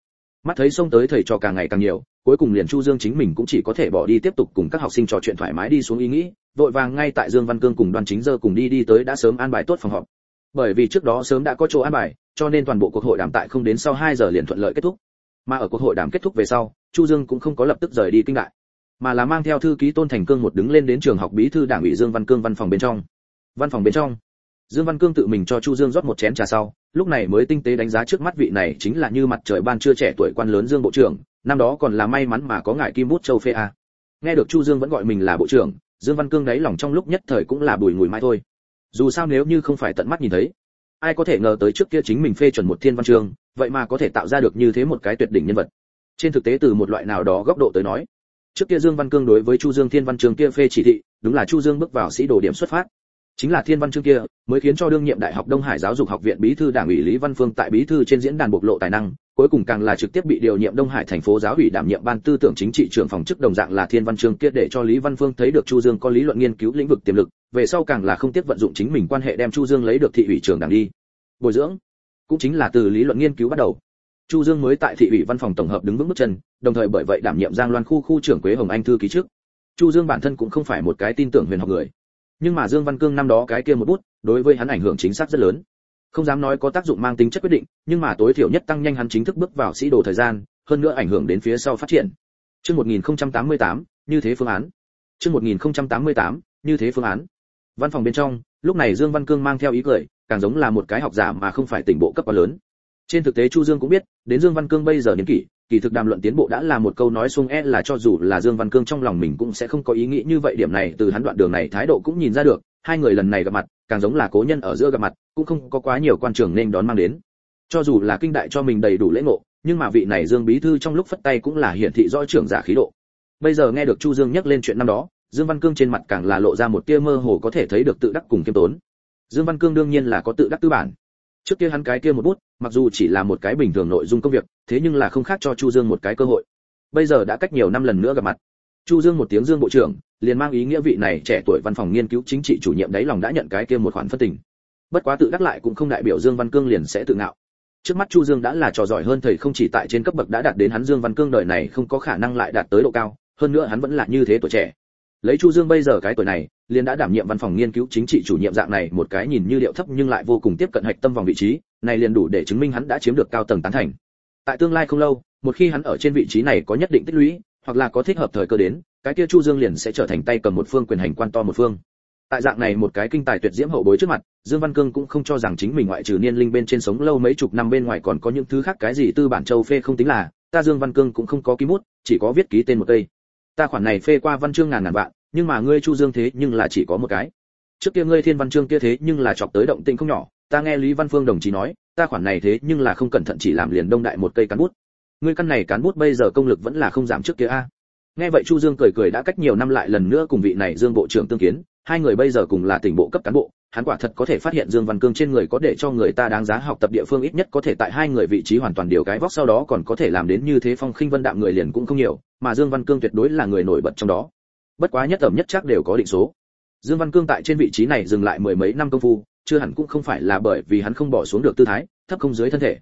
Mắt thấy xông tới thầy trò càng ngày càng nhiều, cuối cùng liền chu dương chính mình cũng chỉ có thể bỏ đi tiếp tục cùng các học sinh trò chuyện thoải mái đi xuống ý nghĩ, vội vàng ngay tại dương văn cương cùng đoàn chính dơ cùng đi đi tới đã sớm an bài tốt phòng họp. Bởi vì trước đó sớm đã có chỗ an bài, cho nên toàn bộ cuộc hội đàm tại không đến sau 2 giờ liền thuận lợi kết thúc mà ở cuộc hội đàm kết thúc về sau, chu dương cũng không có lập tức rời đi kinh đại, mà là mang theo thư ký tôn thành cương một đứng lên đến trường học bí thư đảng ủy dương văn cương văn phòng bên trong. Văn phòng bên trong, dương văn cương tự mình cho chu dương rót một chén trà sau, lúc này mới tinh tế đánh giá trước mắt vị này chính là như mặt trời ban chưa trẻ tuổi quan lớn dương bộ trưởng, năm đó còn là may mắn mà có ngài kim bút châu phê a. Nghe được chu dương vẫn gọi mình là bộ trưởng, dương văn cương đáy lòng trong lúc nhất thời cũng là bùi ngùi mai thôi. Dù sao nếu như không phải tận mắt nhìn thấy, ai có thể ngờ tới trước kia chính mình phê chuẩn một thiên văn chương vậy mà có thể tạo ra được như thế một cái tuyệt đỉnh nhân vật. Trên thực tế từ một loại nào đó góc độ tới nói, trước kia dương văn cương đối với chu dương thiên văn trường kia phê chỉ thị, đúng là chu dương bước vào sĩ đồ điểm xuất phát. Chính là thiên văn chương kia mới khiến cho đương nhiệm đại học đông hải giáo dục học viện bí thư đảng ủy lý văn phương tại bí thư trên diễn đàn bộc lộ tài năng, cuối cùng càng là trực tiếp bị điều nhiệm đông hải thành phố giáo ủy đảm nhiệm ban tư tưởng chính trị trưởng phòng chức đồng dạng là thiên văn chương kia để cho lý văn phương thấy được chu dương có lý luận nghiên cứu lĩnh vực tiềm lực, về sau càng là không tiếc vận dụng chính mình quan hệ đem chu dương lấy được thị ủy trường đảng đi. Bồi dưỡng cũng chính là từ lý luận nghiên cứu bắt đầu. Chu dương mới tại thị ủy văn phòng tổng hợp đứng vững bước chân đồng thời bởi vậy đảm nhiệm giang loan khu khu trưởng quế hồng anh thư ký trước. Chu dương bản thân cũng không phải một cái tin tưởng huyền học người. Nhưng mà dương văn cương năm đó cái kia một bút đối với hắn ảnh hưởng chính xác rất lớn. Không dám nói có tác dụng mang tính chất quyết định nhưng mà tối thiểu nhất tăng nhanh hắn chính thức bước vào sĩ đồ thời gian hơn nữa ảnh hưởng đến phía sau phát triển. Chương 1088, như thế phương án. Chương 1088, như thế phương án. Văn phòng bên trong lúc này dương văn cương mang theo ý cười càng giống là một cái học giả mà không phải tỉnh bộ cấp quá lớn. Trên thực tế chu dương cũng biết, đến dương văn cương bây giờ niên kỷ, kỳ thực đàm luận tiến bộ đã là một câu nói xuông e là cho dù là dương văn cương trong lòng mình cũng sẽ không có ý nghĩ như vậy. Điểm này từ hắn đoạn đường này thái độ cũng nhìn ra được, hai người lần này gặp mặt, càng giống là cố nhân ở giữa gặp mặt, cũng không có quá nhiều quan trường nên đón mang đến. Cho dù là kinh đại cho mình đầy đủ lễ ngộ, nhưng mà vị này dương bí thư trong lúc phất tay cũng là hiển thị rõ trưởng giả khí độ. Bây giờ nghe được chu dương nhắc lên chuyện năm đó, dương văn cương trên mặt càng là lộ ra một tia mơ hồ có thể thấy được tự đắc cùng kiêm tốn dương văn cương đương nhiên là có tự đắc tư bản. Trước kia hắn cái kia một bút, mặc dù chỉ là một cái bình thường nội dung công việc, thế nhưng là không khác cho chu dương một cái cơ hội. Bây giờ đã cách nhiều năm lần nữa gặp mặt. Chu dương một tiếng dương bộ trưởng, liền mang ý nghĩa vị này trẻ tuổi văn phòng nghiên cứu chính trị chủ nhiệm đấy lòng đã nhận cái kia một khoản phân tình. Bất quá tự đắc lại cũng không đại biểu dương văn cương liền sẽ tự ngạo. Trước mắt chu dương đã là trò giỏi hơn thầy không chỉ tại trên cấp bậc đã đạt đến hắn dương văn cương đời này không có khả năng lại đạt tới độ cao, hơn nữa hắn vẫn là như thế tuổi trẻ lấy chu dương bây giờ cái tuổi này, liền đã đảm nhiệm văn phòng nghiên cứu chính trị chủ nhiệm dạng này, một cái nhìn như điệu thấp nhưng lại vô cùng tiếp cận hạch tâm vòng vị trí, này liền đủ để chứng minh hắn đã chiếm được cao tầng tán thành. Tại tương lai không lâu, một khi hắn ở trên vị trí này có nhất định tích lũy, hoặc là có thích hợp thời cơ đến, cái kia chu dương liền sẽ trở thành tay cầm một phương quyền hành quan to một phương. Tại dạng này một cái kinh tài tuyệt diễm hậu bối trước mặt, dương văn cương cũng không cho rằng chính mình ngoại trừ niên linh bên trên sống lâu mấy chục năm bên ngoài còn có những thứ khác cái gì tư bản châu phê không tính là, ta dương văn cương cũng không có ký mút, chỉ có viết ký tên một cây ta khoản này phê qua văn chương ngàn ngàn vạn, nhưng mà ngươi chu dương thế nhưng là chỉ có một cái. Trước kia ngươi thiên văn chương kia thế nhưng là chọc tới động tĩnh không nhỏ, ta nghe lý văn phương đồng chí nói, ta khoản này thế nhưng là không cẩn thận chỉ làm liền đông đại một cây cán bút. Ngươi căn này cán bút bây giờ công lực vẫn là không giảm trước kia a. Nghe vậy chu dương cười cười đã cách nhiều năm lại lần nữa cùng vị này dương bộ trưởng tương kiến hai người bây giờ cùng là tỉnh bộ cấp cán bộ, hắn quả thật có thể phát hiện dương văn cương trên người có để cho người ta đáng giá học tập địa phương ít nhất có thể tại hai người vị trí hoàn toàn điều cái vóc sau đó còn có thể làm đến như thế phong khinh vân đạm người liền cũng không nhiều, mà dương văn cương tuyệt đối là người nổi bật trong đó. Bất quá nhất ẩm nhất chắc đều có định số. Dương văn cương tại trên vị trí này dừng lại mười mấy năm công phu, chưa hẳn cũng không phải là bởi vì hắn không bỏ xuống được tư thái, thấp không dưới thân thể.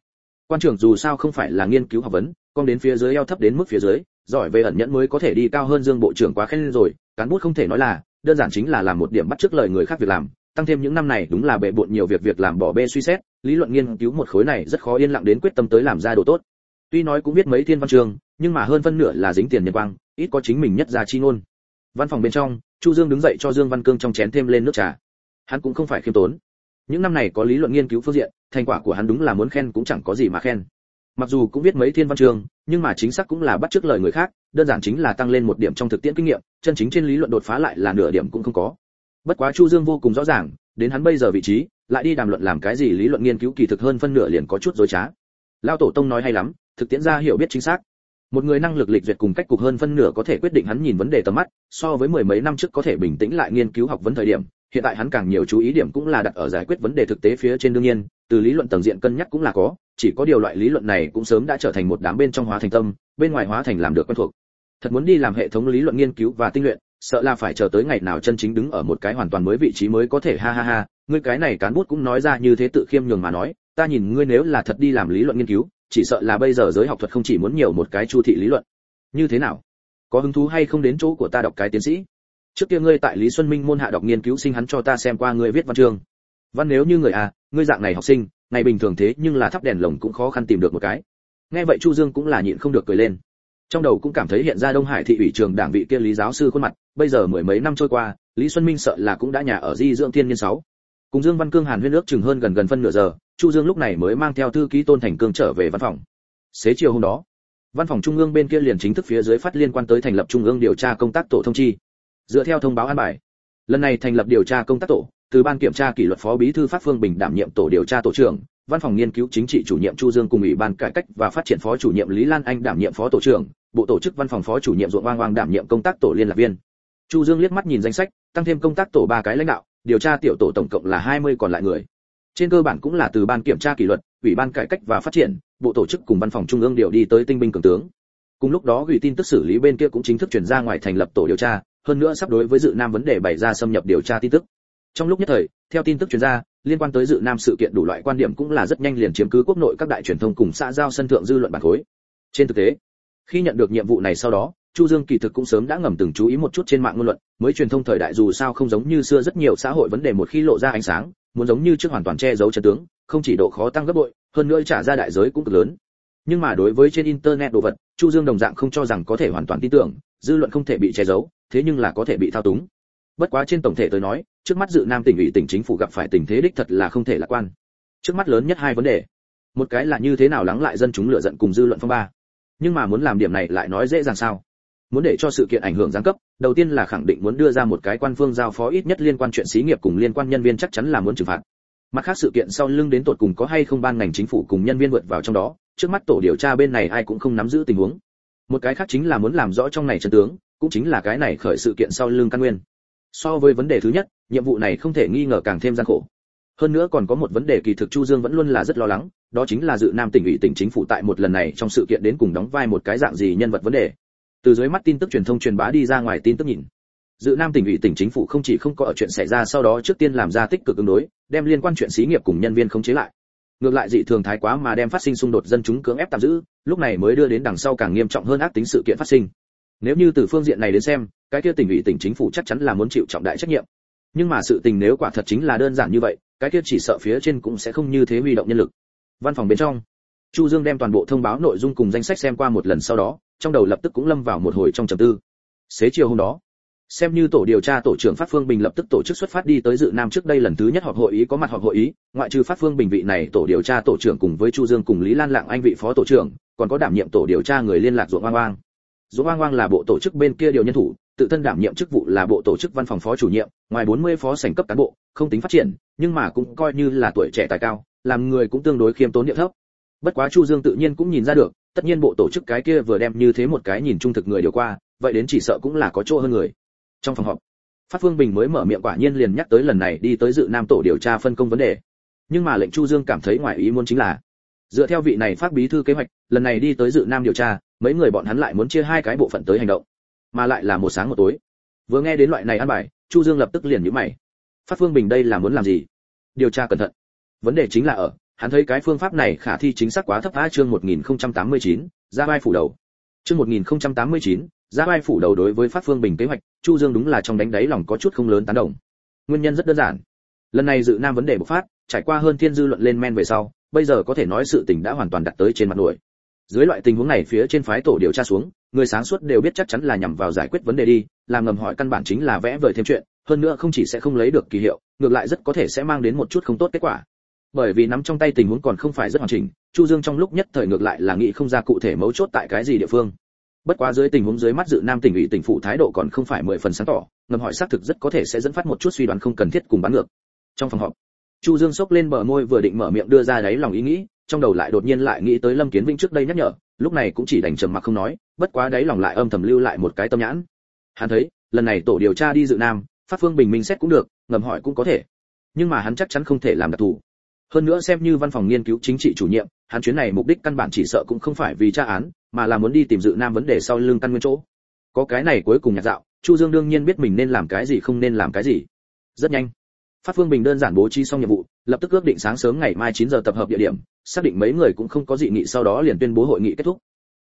Quan trưởng dù sao không phải là nghiên cứu học vấn, con đến phía dưới eo thấp đến mức phía dưới, giỏi về ẩn nhẫn mới có thể đi cao hơn dương bộ trưởng quá khen rồi, cán bút không thể nói là đơn giản chính là làm một điểm bắt trước lời người khác việc làm, tăng thêm những năm này đúng là bệ bộn nhiều việc việc làm bỏ bê suy xét, lý luận nghiên cứu một khối này rất khó yên lặng đến quyết tâm tới làm ra đồ tốt. Tuy nói cũng biết mấy thiên văn chương, nhưng mà hơn phân nửa là dính tiền nhân quang, ít có chính mình nhất ra chi ngôn. Văn phòng bên trong, chu dương đứng dậy cho dương văn cương trong chén thêm lên nước trà. Hắn cũng không phải khiêm tốn. Những năm này có lý luận nghiên cứu phương diện, thành quả của hắn đúng là muốn khen cũng chẳng có gì mà khen. Mặc dù cũng biết mấy thiên văn chương, nhưng mà chính xác cũng là bắt chước lời người khác đơn giản chính là tăng lên một điểm trong thực tiễn kinh nghiệm, chân chính trên lý luận đột phá lại là nửa điểm cũng không có. Bất quá chu dương vô cùng rõ ràng, đến hắn bây giờ vị trí, lại đi đàm luận làm cái gì lý luận nghiên cứu kỳ thực hơn phân nửa liền có chút dối trá. Lao tổ tông nói hay lắm, thực tiễn ra hiểu biết chính xác. Một người năng lực lịch duyệt cùng cách cục hơn phân nửa có thể quyết định hắn nhìn vấn đề tầm mắt, so với mười mấy năm trước có thể bình tĩnh lại nghiên cứu học vấn thời điểm, hiện tại hắn càng nhiều chú ý điểm cũng là đặt ở giải quyết vấn đề thực tế phía trên đương nhiên, từ lý luận tầng diện cân nhắc cũng là có, chỉ có điều loại lý luận này cũng sớm đã trở thành một đám bên trong hóa thành tâm, bên ngoài hóa thành làm được quen thuộc thật muốn đi làm hệ thống lý luận nghiên cứu và tinh luyện, sợ là phải chờ tới ngày nào chân chính đứng ở một cái hoàn toàn mới vị trí mới có thể, ha ha ha, ngươi cái này cán bút cũng nói ra như thế tự khiêm nhường mà nói, ta nhìn ngươi nếu là thật đi làm lý luận nghiên cứu, chỉ sợ là bây giờ giới học thuật không chỉ muốn nhiều một cái chu thị lý luận. Như thế nào? Có hứng thú hay không đến chỗ của ta đọc cái tiến sĩ? Trước kia ngươi tại lý xuân minh môn hạ đọc nghiên cứu sinh hắn cho ta xem qua ngươi viết văn chương. Văn nếu như người à ngươi dạng này học sinh, ngày bình thường thế nhưng là thắp đèn lồng cũng khó khăn tìm được một cái. Nghe vậy chu dương cũng là nhịn không được cười lên trong đầu cũng cảm thấy hiện ra đông hải thị ủy trường đảng vị kia lý giáo sư khuôn mặt, bây giờ mười mấy năm trôi qua, lý xuân minh sợ là cũng đã nhà ở di dưỡng thiên niên sáu. Cùng dương văn cương hàn huyên ước chừng hơn gần gần phân nửa giờ, chu dương lúc này mới mang theo thư ký tôn thành cương trở về văn phòng. Xế chiều hôm đó, văn phòng trung ương bên kia liền chính thức phía dưới phát liên quan tới thành lập trung ương điều tra công tác tổ thông chi. Dựa theo thông báo an bài, lần này thành lập điều tra công tác tổ, từ ban kiểm tra kỷ luật phó bí thư pháp phương bình đảm nhiệm tổ điều tra tổ trưởng văn phòng nghiên cứu chính trị chủ nhiệm chu dương cùng ủy ban cải cách và phát triển phó chủ nhiệm lý lan anh đảm nhiệm phó tổ trưởng, bộ tổ chức văn phòng phó chủ nhiệm ruộng oang oang đảm nhiệm công tác tổ liên lạc viên. Chu dương liếc mắt nhìn danh sách, tăng thêm công tác tổ ba cái lãnh đạo, điều tra tiểu tổ tổng cộng là 20 còn lại người. Trên cơ bản cũng là từ ban kiểm tra kỷ luật, ủy ban cải cách và phát triển, bộ tổ chức cùng văn phòng trung ương điều đi tới tinh binh cường tướng. Cùng lúc đó gửi tin tức xử lý bên kia cũng chính thức chuyển ra ngoài thành lập tổ điều tra, hơn nữa sắp đối với dự nam vấn đề bày ra xâm nhập điều tra tin tức trong lúc nhất thời, theo tin tức chuyên gia liên quan tới dự nam sự kiện đủ loại quan điểm cũng là rất nhanh liền chiếm cứ quốc nội các đại truyền thông cùng xã giao sân thượng dư luận bản khối. Trên thực tế, khi nhận được nhiệm vụ này sau đó, chu dương kỳ thực cũng sớm đã ngầm từng chú ý một chút trên mạng ngôn luận, mới truyền thông thời đại dù sao không giống như xưa rất nhiều xã hội vấn đề một khi lộ ra ánh sáng, muốn giống như trước hoàn toàn che giấu chân tướng, không chỉ độ khó tăng gấp bội, hơn nữa trả ra đại giới cũng cực lớn. Nhưng mà đối với trên internet đồ vật, chu dương đồng dạng không cho rằng có thể hoàn toàn tin tưởng, dư luận không thể bị che giấu, thế nhưng là có thể bị thao túng. Bất quá trên tổng thể tôi nói trước mắt dự nam tỉnh ủy tỉnh chính phủ gặp phải tình thế đích thật là không thể lạc quan. Trước mắt lớn nhất hai vấn đề. Một cái là như thế nào lắng lại dân chúng lựa giận cùng dư luận phong ba. Nhưng mà muốn làm điểm này lại nói dễ dàng sao? Muốn để cho sự kiện ảnh hưởng giáng cấp, đầu tiên là khẳng định muốn đưa ra một cái quan phương giao phó ít nhất liên quan chuyện xí nghiệp cùng liên quan nhân viên chắc chắn là muốn trừng phạt. Mặt khác sự kiện sau lưng đến tột cùng có hay không ban ngành chính phủ cùng nhân viên vượt vào trong đó, trước mắt tổ điều tra bên này ai cũng không nắm giữ tình huống. Một cái khác chính là muốn làm rõ trong này chân tướng, cũng chính là cái này khởi sự kiện sau lưng căn nguyên. So với vấn đề thứ nhất nhiệm vụ này không thể nghi ngờ càng thêm gian khổ. Hơn nữa còn có một vấn đề kỳ thực chu dương vẫn luôn là rất lo lắng, đó chính là dự nam tỉnh ủy tỉnh chính phủ tại một lần này trong sự kiện đến cùng đóng vai một cái dạng gì nhân vật vấn đề. Từ dưới mắt tin tức truyền thông truyền bá đi ra ngoài tin tức nhìn. Dự nam tỉnh ủy tỉnh chính phủ không chỉ không có ở chuyện xảy ra sau đó trước tiên làm ra tích cực ứng đối, đem liên quan chuyện xí nghiệp cùng nhân viên không chế lại. Ngược lại dị thường thái quá mà đem phát sinh xung đột dân chúng cưỡng ép tạm giữ, lúc này mới đưa đến đằng sau càng nghiêm trọng hơn ác tính sự kiện phát sinh. Nếu như từ phương diện này đến xem, cái kia tỉnh ủy tỉnh chính phủ chắc chắn là muốn chịu trọng đại trách nhiệm nhưng mà sự tình nếu quả thật chính là đơn giản như vậy, cái kia chỉ sợ phía trên cũng sẽ không như thế huy động nhân lực. Văn phòng bên trong, chu dương đem toàn bộ thông báo nội dung cùng danh sách xem qua một lần sau đó, trong đầu lập tức cũng lâm vào một hồi trong trầm tư. Xế chiều hôm đó, xem như tổ điều tra tổ trưởng phát phương bình lập tức tổ chức xuất phát đi tới dự nam trước đây lần thứ nhất họp hội ý có mặt họp hội ý, ngoại trừ phát phương bình vị này tổ điều tra tổ trưởng cùng với chu dương cùng lý lan lạng anh vị phó tổ trưởng, còn có đảm nhiệm tổ điều tra người liên lạc ruộng oang oang ruộng oang oang là bộ tổ chức bên kia điều nhân thủ tự thân đảm nhiệm chức vụ là bộ tổ chức văn phòng phó chủ nhiệm, ngoài 40 phó sảnh cấp cán bộ, không tính phát triển, nhưng mà cũng coi như là tuổi trẻ tài cao, làm người cũng tương đối khiêm tốn địa thấp. Bất quá chu dương tự nhiên cũng nhìn ra được, tất nhiên bộ tổ chức cái kia vừa đem như thế một cái nhìn trung thực người điều qua, vậy đến chỉ sợ cũng là có chỗ hơn người. Trong phòng họp, phát phương bình mới mở miệng quả nhiên liền nhắc tới lần này đi tới dự nam tổ điều tra phân công vấn đề. Nhưng mà lệnh chu dương cảm thấy ngoài ý muốn chính là, dựa theo vị này phát bí thư kế hoạch, lần này đi tới dự nam điều tra, mấy người bọn hắn lại muốn chia hai cái bộ phận tới hành động mà lại là một sáng một tối. Vừa nghe đến loại này ăn bài chu dương lập tức liền nhíu mày. Phát phương bình đây là muốn làm gì? Điều tra cẩn thận. Vấn đề chính là ở hắn thấy cái phương pháp này khả thi chính xác quá thấp a chương 1089, ra vai phủ đầu. Chương 1089, ra vai phủ đầu đối với phát phương bình kế hoạch chu dương đúng là trong đánh đáy lòng có chút không lớn tán đồng. Nguyên nhân rất đơn giản. Lần này dự nam vấn đề bộc phát trải qua hơn thiên dư luận lên men về sau bây giờ có thể nói sự tình đã hoàn toàn đặt tới trên mặt nổi. Dưới loại tình huống này phía trên phái tổ điều tra xuống người sáng suốt đều biết chắc chắn là nhằm vào giải quyết vấn đề đi, làm ngầm hỏi căn bản chính là vẽ vời thêm chuyện, hơn nữa không chỉ sẽ không lấy được kỳ hiệu, ngược lại rất có thể sẽ mang đến một chút không tốt kết quả. Bởi vì nắm trong tay tình huống còn không phải rất hoàn chỉnh, chu dương trong lúc nhất thời ngược lại là nghĩ không ra cụ thể mấu chốt tại cái gì địa phương. Bất quá dưới tình huống dưới mắt dự nam tỉnh ủy tỉnh phụ thái độ còn không phải mười phần sáng tỏ, ngầm hỏi xác thực rất có thể sẽ dẫn phát một chút suy đoán không cần thiết cùng bán ngược. Trong phòng họp, chu dương sốc lên bờ môi vừa định mở miệng đưa ra đáy lòng ý nghĩ, trong đầu lại đột nhiên lại nghĩ tới lâm kiến vinh trước đây nhắc nhở, lúc này cũng chỉ đành trầm mặc không nói bất quá đáy lòng lại âm thầm lưu lại một cái tâm nhãn. Hắn thấy, lần này tổ điều tra đi dự nam phát phương bình minh xét cũng được, ngầm hỏi cũng có thể. Nhưng mà hắn chắc chắn không thể làm đặc thù. Hơn nữa xem như văn phòng nghiên cứu chính trị chủ nhiệm, hắn chuyến này mục đích căn bản chỉ sợ cũng không phải vì tra án, mà là muốn đi tìm dự nam vấn đề sau lưng căn nguyên chỗ. Có cái này cuối cùng nhạt dạo, chu dương đương nhiên biết mình nên làm cái gì không nên làm cái gì. Rất nhanh phát phương bình đơn giản bố trí xong nhiệm vụ, lập tức ước định sáng sớm ngày mai 9 giờ tập hợp địa điểm, xác định mấy người cũng không có dị nghị sau đó liền tuyên bố hội nghị kết thúc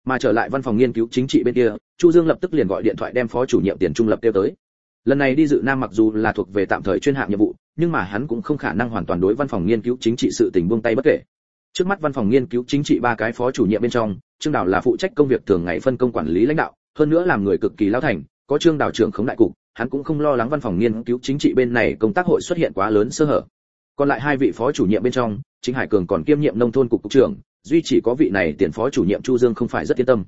mà trở lại văn phòng nghiên cứu chính trị bên kia, chu dương lập tức liền gọi điện thoại đem phó chủ nhiệm tiền trung lập tiêu tới. Lần này đi dự nam mặc dù là thuộc về tạm thời chuyên hạng nhiệm vụ, nhưng mà hắn cũng không khả năng hoàn toàn đối văn phòng nghiên cứu chính trị sự tình buông tay bất kể. Trước mắt văn phòng nghiên cứu chính trị ba cái phó chủ nhiệm bên trong, trương đào là phụ trách công việc thường ngày phân công quản lý lãnh đạo, hơn nữa làm người cực kỳ lao thành, có trương đào trưởng khống đại cục, hắn cũng không lo lắng văn phòng nghiên cứu chính trị bên này công tác hội xuất hiện quá lớn sơ hở. Còn lại hai vị phó chủ nhiệm bên trong chính hải cường còn kiêm nhiệm nông thôn cục cục trưởng duy chỉ có vị này tiền phó chủ nhiệm chu dương không phải rất yên tâm.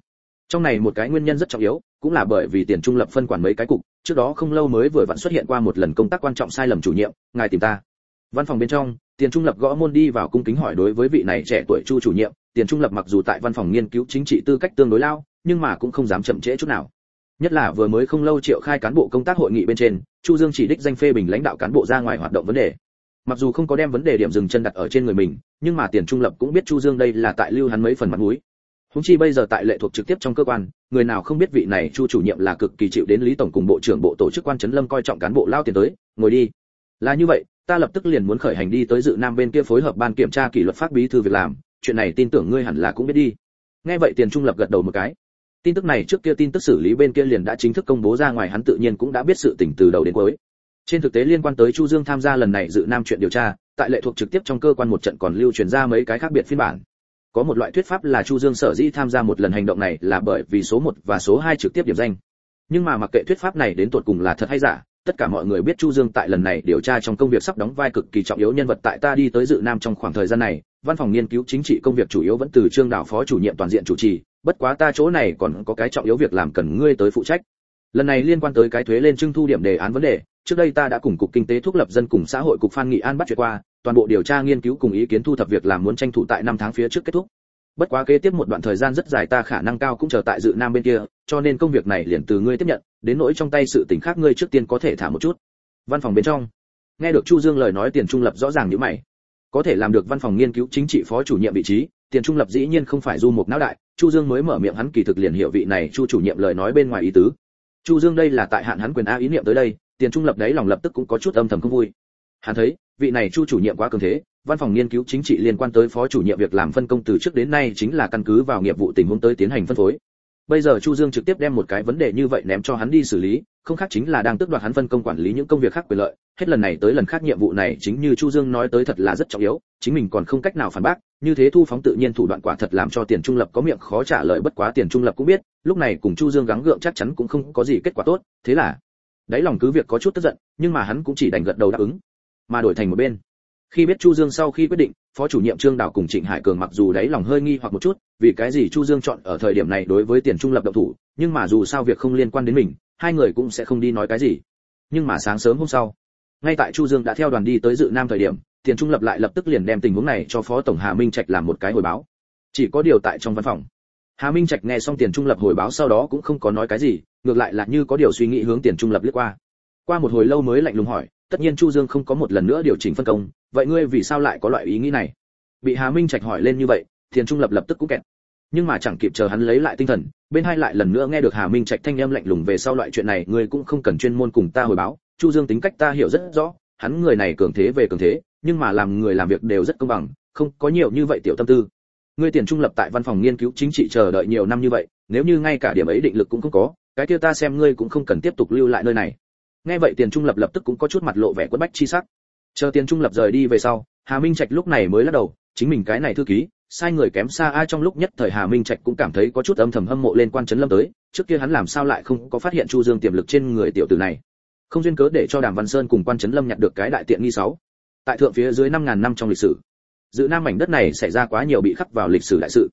Trong này một cái nguyên nhân rất trọng yếu, cũng là bởi vì tiền trung lập phân quản mấy cái cục, trước đó không lâu mới vừa vặn xuất hiện qua một lần công tác quan trọng sai lầm chủ nhiệm, ngài tìm ta. Văn phòng bên trong, tiền trung lập gõ môn đi vào cung kính hỏi đối với vị này trẻ tuổi chu chủ nhiệm, tiền trung lập mặc dù tại văn phòng nghiên cứu chính trị tư cách tương đối lao, nhưng mà cũng không dám chậm trễ chút nào. Nhất là vừa mới không lâu triệu khai cán bộ công tác hội nghị bên trên, chu dương chỉ đích danh phê bình lãnh đạo cán bộ ra ngoài hoạt động vấn đề mặc dù không có đem vấn đề điểm dừng chân đặt ở trên người mình, nhưng mà tiền trung lập cũng biết chu dương đây là tại lưu hắn mấy phần mặt mũi. Húng chi bây giờ tại lệ thuộc trực tiếp trong cơ quan, người nào không biết vị này chu chủ nhiệm là cực kỳ chịu đến lý tổng cùng bộ trưởng bộ tổ chức quan trấn lâm coi trọng cán bộ lao tiền tới, ngồi đi. Là như vậy, ta lập tức liền muốn khởi hành đi tới dự nam bên kia phối hợp ban kiểm tra kỷ luật pháp bí thư việc làm, chuyện này tin tưởng ngươi hẳn là cũng biết đi. Nghe vậy tiền trung lập gật đầu một cái. Tin tức này trước kia tin tức xử lý bên kia liền đã chính thức công bố ra ngoài, hắn tự nhiên cũng đã biết sự tình từ đầu đến cuối trên thực tế liên quan tới chu dương tham gia lần này dự nam chuyện điều tra, tại lệ thuộc trực tiếp trong cơ quan một trận còn lưu truyền ra mấy cái khác biệt phiên bản. Có một loại thuyết pháp là chu dương sở dĩ tham gia một lần hành động này là bởi vì số 1 và số 2 trực tiếp điểm danh. Nhưng mà mặc kệ thuyết pháp này đến tột cùng là thật hay giả, tất cả mọi người biết chu dương tại lần này điều tra trong công việc sắp đóng vai cực kỳ trọng yếu nhân vật tại ta đi tới dự nam trong khoảng thời gian này, văn phòng nghiên cứu chính trị công việc chủ yếu vẫn từ trương đảo phó chủ nhiệm toàn diện chủ trì, bất quá ta chỗ này còn có cái trọng yếu việc làm cần ngươi tới phụ trách. Lần này liên quan tới cái thuế lên trưng thu điểm đề án vấn đề trước đây ta đã cùng cục kinh tế thuốc lập dân cùng xã hội cục phan nghị an bắt chuyện qua, toàn bộ điều tra nghiên cứu cùng ý kiến thu thập việc làm muốn tranh thủ tại năm tháng phía trước kết thúc. Bất quá kế tiếp một đoạn thời gian rất dài ta khả năng cao cũng chờ tại dự nam bên kia, cho nên công việc này liền từ ngươi tiếp nhận, đến nỗi trong tay sự tình khác ngươi trước tiên có thể thả một chút. Văn phòng bên trong. Nghe được chu dương lời nói tiền trung lập rõ ràng như mày. Có thể làm được văn phòng nghiên cứu chính trị phó chủ nhiệm vị trí, tiền trung lập dĩ nhiên không phải du mục não đại, chu dương mới mở miệng hắn kỳ thực liền hiểu vị này chu chủ nhiệm lời nói bên ngoài ý tứ. Chu dương đây là tại hạn hắn quyền a ý niệm tới đây tiền trung lập đấy lòng lập tức cũng có chút âm thầm không vui. Hắn thấy, vị này chu chủ nhiệm quá cường thế, văn phòng nghiên cứu chính trị liên quan tới phó chủ nhiệm việc làm phân công từ trước đến nay chính là căn cứ vào nghiệp vụ tình huống tới tiến hành phân phối. Bây giờ chu dương trực tiếp đem một cái vấn đề như vậy ném cho hắn đi xử lý, không khác chính là đang tước đoạt hắn phân công quản lý những công việc khác quyền lợi. Hết lần này tới lần khác nhiệm vụ này chính như chu dương nói tới thật là rất trọng yếu, chính mình còn không cách nào phản bác, như thế thu phóng tự nhiên thủ đoạn quả thật làm cho tiền trung lập có miệng khó trả lời bất quá tiền trung lập cũng biết, lúc này cùng chu dương gắng gượng chắc chắn cũng không có gì kết quả tốt, thế là đáy lòng cứ việc có chút tức giận, nhưng mà hắn cũng chỉ đành gật đầu đáp ứng, mà đổi thành một bên. Khi biết chu dương sau khi quyết định, phó chủ nhiệm trương đảo cùng trịnh hải cường mặc dù đáy lòng hơi nghi hoặc một chút, vì cái gì chu dương chọn ở thời điểm này đối với tiền trung lập động thủ, nhưng mà dù sao việc không liên quan đến mình, hai người cũng sẽ không đi nói cái gì. Nhưng mà sáng sớm hôm sau, ngay tại chu dương đã theo đoàn đi tới dự nam thời điểm, tiền trung lập lại lập tức liền đem tình huống này cho phó tổng hà minh trạch làm một cái hồi báo. Chỉ có điều tại trong văn phòng, hà minh trạch nghe xong tiền trung lập hồi báo sau đó cũng không có nói cái gì ngược lại là như có điều suy nghĩ hướng tiền trung lập liếc qua. Qua một hồi lâu mới lạnh lùng hỏi, tất nhiên chu dương không có một lần nữa điều chỉnh phân công, vậy ngươi vì sao lại có loại ý nghĩ này? Bị hà minh trạch hỏi lên như vậy, tiền trung lập lập tức cũng kẹt. Nhưng mà chẳng kịp chờ hắn lấy lại tinh thần, bên hai lại lần nữa nghe được hà minh trạch thanh âm lạnh lùng về sau loại chuyện này, ngươi cũng không cần chuyên môn cùng ta hồi báo, chu dương tính cách ta hiểu rất rõ, hắn người này cường thế về cường thế, nhưng mà làm người làm việc đều rất công bằng, không có nhiều như vậy tiểu tâm tư. Ngươi tiền trung lập tại văn phòng nghiên cứu chính trị chờ đợi nhiều năm như vậy, nếu như ngay cả điểm ấy định lực cũng không có cái kia ta xem ngươi cũng không cần tiếp tục lưu lại nơi này. Nghe vậy tiền trung lập lập tức cũng có chút mặt lộ vẻ quất bách chi sắc. Chờ tiền trung lập rời đi về sau, hà minh trạch lúc này mới lắc đầu, chính mình cái này thư ký, sai người kém xa ai trong lúc nhất thời hà minh trạch cũng cảm thấy có chút âm thầm hâm mộ lên quan trấn lâm tới, trước kia hắn làm sao lại không có phát hiện chu dương tiềm lực trên người tiểu tử này. Không duyên cớ để cho đàm văn sơn cùng quan trấn lâm nhặt được cái đại tiện nghi sáu. Tại thượng phía dưới năm ngàn năm trong lịch sử, dự nam mảnh đất này xảy ra quá nhiều bị khắc vào lịch sử đại sự.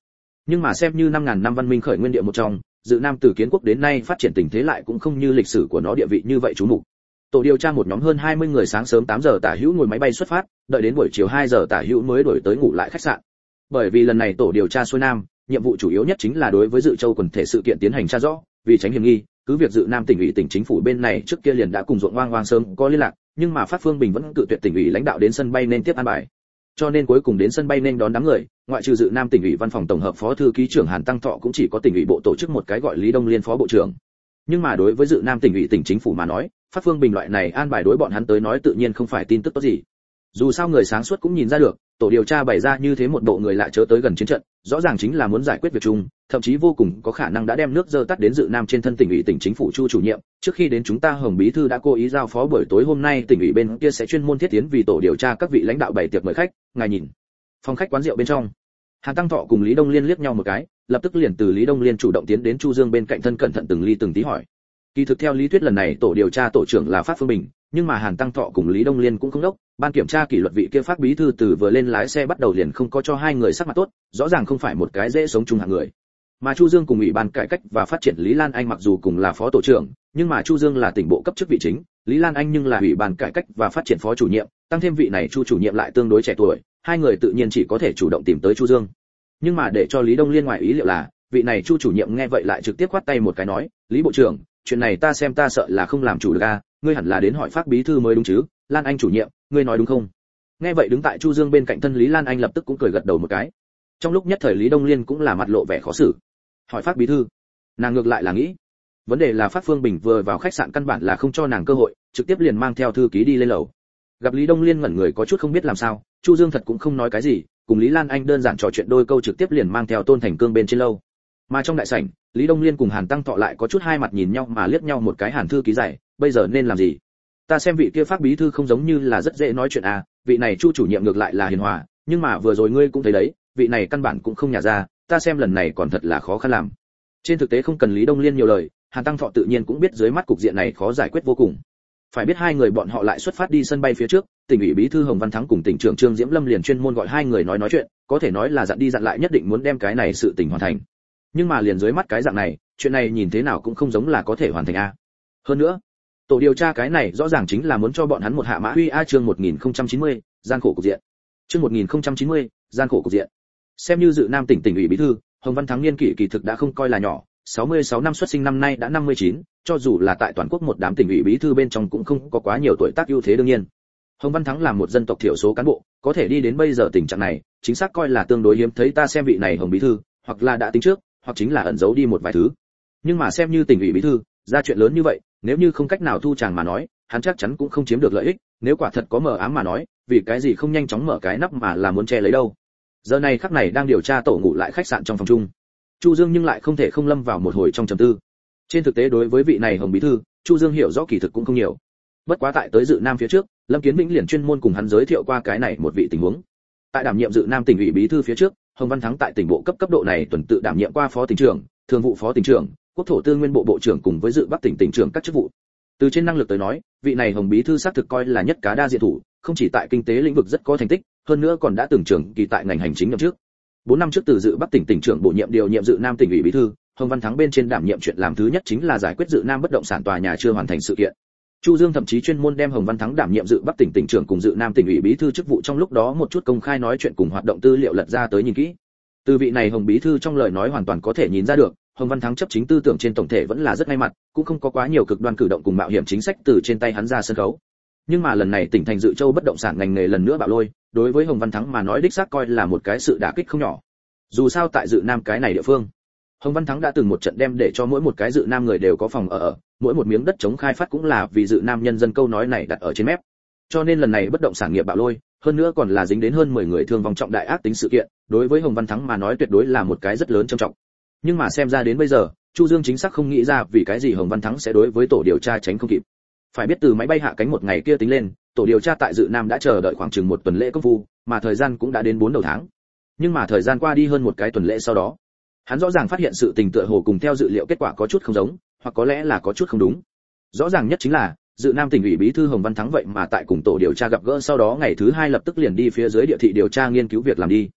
Nhưng mà xem như năm ngàn năm văn minh khởi nguyên địa một trong dự nam từ kiến quốc đến nay phát triển tình thế lại cũng không như lịch sử của nó địa vị như vậy chú mục. Tổ điều tra một nhóm hơn 20 người sáng sớm 8 giờ tả hữu ngồi máy bay xuất phát, đợi đến buổi chiều 2 giờ tả hữu mới đổi tới ngủ lại khách sạn. Bởi vì lần này tổ điều tra xuôi nam, nhiệm vụ chủ yếu nhất chính là đối với dự châu quần thể sự kiện tiến hành tra rõ, vì tránh hiểm nghi, cứ việc dự nam tỉnh ủy tỉnh chính phủ bên này trước kia liền đã cùng ruộng hoang hoang sớm có liên lạc, nhưng mà phát phương bình vẫn cự tuyệt tỉnh ủy lãnh đạo đến sân bay nên tiếp an bài cho nên cuối cùng đến sân bay nên đón đám người, ngoại trừ dự nam tỉnh ủy văn phòng tổng hợp phó thư ký trưởng hàn tăng thọ cũng chỉ có tỉnh ủy bộ tổ chức một cái gọi lý đông liên phó bộ trưởng. Nhưng mà đối với dự nam tỉnh ủy tỉnh chính phủ mà nói, phát phương bình loại này an bài đối bọn hắn tới nói tự nhiên không phải tin tức tốt gì dù sao người sáng suốt cũng nhìn ra được, tổ điều tra bày ra như thế một bộ người lạ chớ tới gần chiến trận, rõ ràng chính là muốn giải quyết việc chung, thậm chí vô cùng có khả năng đã đem nước dơ tắt đến dự nam trên thân tỉnh ủy tỉnh chính phủ chu chủ nhiệm. Trước khi đến chúng ta, hồng bí thư đã cố ý giao phó buổi tối hôm nay tỉnh ủy bên kia sẽ chuyên môn thiết tiến vì tổ điều tra các vị lãnh đạo bày tiệc mời khách, ngài nhìn. Phòng khách quán rượu bên trong, hàn tăng thọ cùng lý đông liên liếc nhau một cái, lập tức liền từ lý đông liên chủ động tiến đến chu dương bên cạnh thân cẩn thận từng ly từng tí hỏi. Kỳ thực theo lý thuyết lần này tổ điều tra tổ trưởng là phát phương bình, nhưng mà hàn tăng thọ cùng lý đông liên cũng không đốc ban kiểm tra kỷ luật vị kia phát bí thư từ vừa lên lái xe bắt đầu liền không có cho hai người sắc mặt tốt, rõ ràng không phải một cái dễ sống chung hạng người. Mà chu dương cùng ủy ban cải cách và phát triển lý lan anh mặc dù cùng là phó tổ trưởng, nhưng mà chu dương là tỉnh bộ cấp chức vị chính, lý lan anh nhưng là ủy ban cải cách và phát triển phó chủ nhiệm, tăng thêm vị này chu chủ nhiệm lại tương đối trẻ tuổi, hai người tự nhiên chỉ có thể chủ động tìm tới chu dương. Nhưng mà để cho lý đông liên ngoài ý liệu là, vị này chu chủ nhiệm nghe vậy lại trực tiếp quát tay một cái nói, lý bộ trưởng, chuyện này ta xem ta sợ là không làm chủ được a ngươi hẳn là đến hỏi phát bí thư mới đúng chứ, lan anh chủ nhiệm ngươi nói đúng không? Nghe vậy đứng tại chu dương bên cạnh thân lý lan anh lập tức cũng cười gật đầu một cái. Trong lúc nhất thời lý đông liên cũng là mặt lộ vẻ khó xử. Hỏi phát bí thư, nàng ngược lại là nghĩ, vấn đề là phát phương bình vừa vào khách sạn căn bản là không cho nàng cơ hội, trực tiếp liền mang theo thư ký đi lên lầu. Gặp lý đông liên ngẩn người có chút không biết làm sao, chu dương thật cũng không nói cái gì, cùng lý lan anh đơn giản trò chuyện đôi câu trực tiếp liền mang theo tôn thành cương bên trên lâu. Mà trong đại sảnh, lý đông liên cùng hàn tăng thọ lại có chút hai mặt nhìn nhau mà liếc nhau một cái hàn thư ký giải bây giờ nên làm gì? Ta xem vị kia phát bí thư không giống như là rất dễ nói chuyện à vị này chu chủ nhiệm ngược lại là hiền hòa, nhưng mà vừa rồi ngươi cũng thấy đấy, vị này căn bản cũng không nhả ra, ta xem lần này còn thật là khó khăn làm. Trên thực tế không cần lý đông liên nhiều lời, hàn tăng thọ tự nhiên cũng biết dưới mắt cục diện này khó giải quyết vô cùng. Phải biết hai người bọn họ lại xuất phát đi sân bay phía trước, tỉnh ủy bí thư hồng văn thắng cùng tỉnh trưởng trương diễm lâm liền chuyên môn gọi hai người nói nói chuyện, có thể nói là dặn đi dặn lại nhất định muốn đem cái này sự tình hoàn thành. Nhưng mà liền dưới mắt cái dạng này, chuyện này nhìn thế nào cũng không giống là có thể hoàn thành a hơn nữa tổ điều tra cái này rõ ràng chính là muốn cho bọn hắn một hạ mã huy a chương 1090, gian khổ cục diện chương 1090, gian khổ cục diện xem như dự nam tỉnh tỉnh ủy bí thư hồng văn thắng niên kỷ kỳ thực đã không coi là nhỏ 66 năm xuất sinh năm nay đã 59, cho dù là tại toàn quốc một đám tỉnh ủy bí thư bên trong cũng không có quá nhiều tuổi tác ưu thế đương nhiên. Hồng Văn Thắng là một dân tộc thiểu số cán bộ, có thể đi đến bây giờ tình trạng này, chính xác coi là tương đối hiếm thấy ta xem vị này Hồng bí thư, hoặc là đã tính trước, hoặc chính là ẩn giấu đi một vài thứ. Nhưng mà xem như tỉnh ủy bí thư, ra chuyện lớn như vậy, nếu như không cách nào thu chàng mà nói, hắn chắc chắn cũng không chiếm được lợi ích, nếu quả thật có mờ ám mà nói, vì cái gì không nhanh chóng mở cái nắp mà là muốn che lấy đâu. Giờ này khắc này đang điều tra tổ ngủ lại khách sạn trong phòng chung. Chu dương nhưng lại không thể không lâm vào một hồi trong trầm tư. Trên thực tế đối với vị này hồng bí thư chu dương hiểu rõ kỳ thực cũng không nhiều. Bất quá tại tới dự nam phía trước lâm kiến vĩnh liền chuyên môn cùng hắn giới thiệu qua cái này một vị tình huống. Tại đảm nhiệm dự nam tỉnh ủy bí thư phía trước hồng văn thắng tại tỉnh bộ cấp cấp độ này tuần tự đảm nhiệm qua phó tỉnh trưởng thường vụ phó tỉnh trưởng quốc thổ tư nguyên bộ bộ trưởng cùng với dự bắc tỉnh tỉnh trưởng các chức vụ. Từ trên năng lực tới nói, vị này hồng bí thư xác thực coi là nhất cá đa diện thủ, không chỉ tại kinh tế lĩnh vực rất có thành tích, hơn nữa còn đã từng trưởng kỳ tại ngành hành chính năm trước. Bốn năm trước từ dự bắc tỉnh tỉnh trưởng bổ nhiệm điều nhiệm dự nam tỉnh ủy bí thư, hồng văn thắng bên trên đảm nhiệm chuyện làm thứ nhất chính là giải quyết dự nam bất động sản tòa nhà chưa hoàn thành sự kiện. Chu dương thậm chí chuyên môn đem hồng văn thắng đảm nhiệm dự bắc tỉnh tỉnh trưởng cùng dự nam tỉnh ủy bí thư chức vụ trong lúc đó một chút công khai nói chuyện cùng hoạt động tư liệu lật ra tới nhìn kỹ. Từ vị này hồng bí thư trong lời nói hoàn toàn có thể nhìn ra được hồng văn thắng chấp chính tư tưởng trên tổng thể vẫn là rất ngay mặt cũng không có quá nhiều cực đoan cử động cùng mạo hiểm chính sách từ trên tay hắn ra sân khấu. Nhưng mà lần này tỉnh thành dự châu bất động sản ngành nghề lần nữa bạo lôi, đối với hồng văn thắng mà nói đích xác coi là một cái sự đả kích không nhỏ. Dù sao tại dự nam cái này địa phương, hồng văn thắng đã từng một trận đem để cho mỗi một cái dự nam người đều có phòng ở, mỗi một miếng đất chống khai phát cũng là vì dự nam nhân dân câu nói này đặt ở trên mép. Cho nên lần này bất động sản nghiệp bạo lôi, hơn nữa còn là dính đến hơn 10 người thương vong trọng đại ác tính sự kiện, đối với hồng văn thắng mà nói tuyệt đối là một cái rất lớn trầm trọng nhưng mà xem ra đến bây giờ, chu dương chính xác không nghĩ ra vì cái gì hồng văn thắng sẽ đối với tổ điều tra tránh không kịp. Phải biết từ máy bay hạ cánh một ngày kia tính lên, tổ điều tra tại dự nam đã chờ đợi khoảng chừng một tuần lễ công phu, mà thời gian cũng đã đến bốn đầu tháng. Nhưng mà thời gian qua đi hơn một cái tuần lễ sau đó, hắn rõ ràng phát hiện sự tình tựa hồ cùng theo dự liệu kết quả có chút không giống, hoặc có lẽ là có chút không đúng. Rõ ràng nhất chính là, dự nam tỉnh ủy bí thư hồng văn thắng vậy mà tại cùng tổ điều tra gặp gỡ sau đó ngày thứ hai lập tức liền đi phía dưới địa thị điều tra nghiên cứu việc làm đi.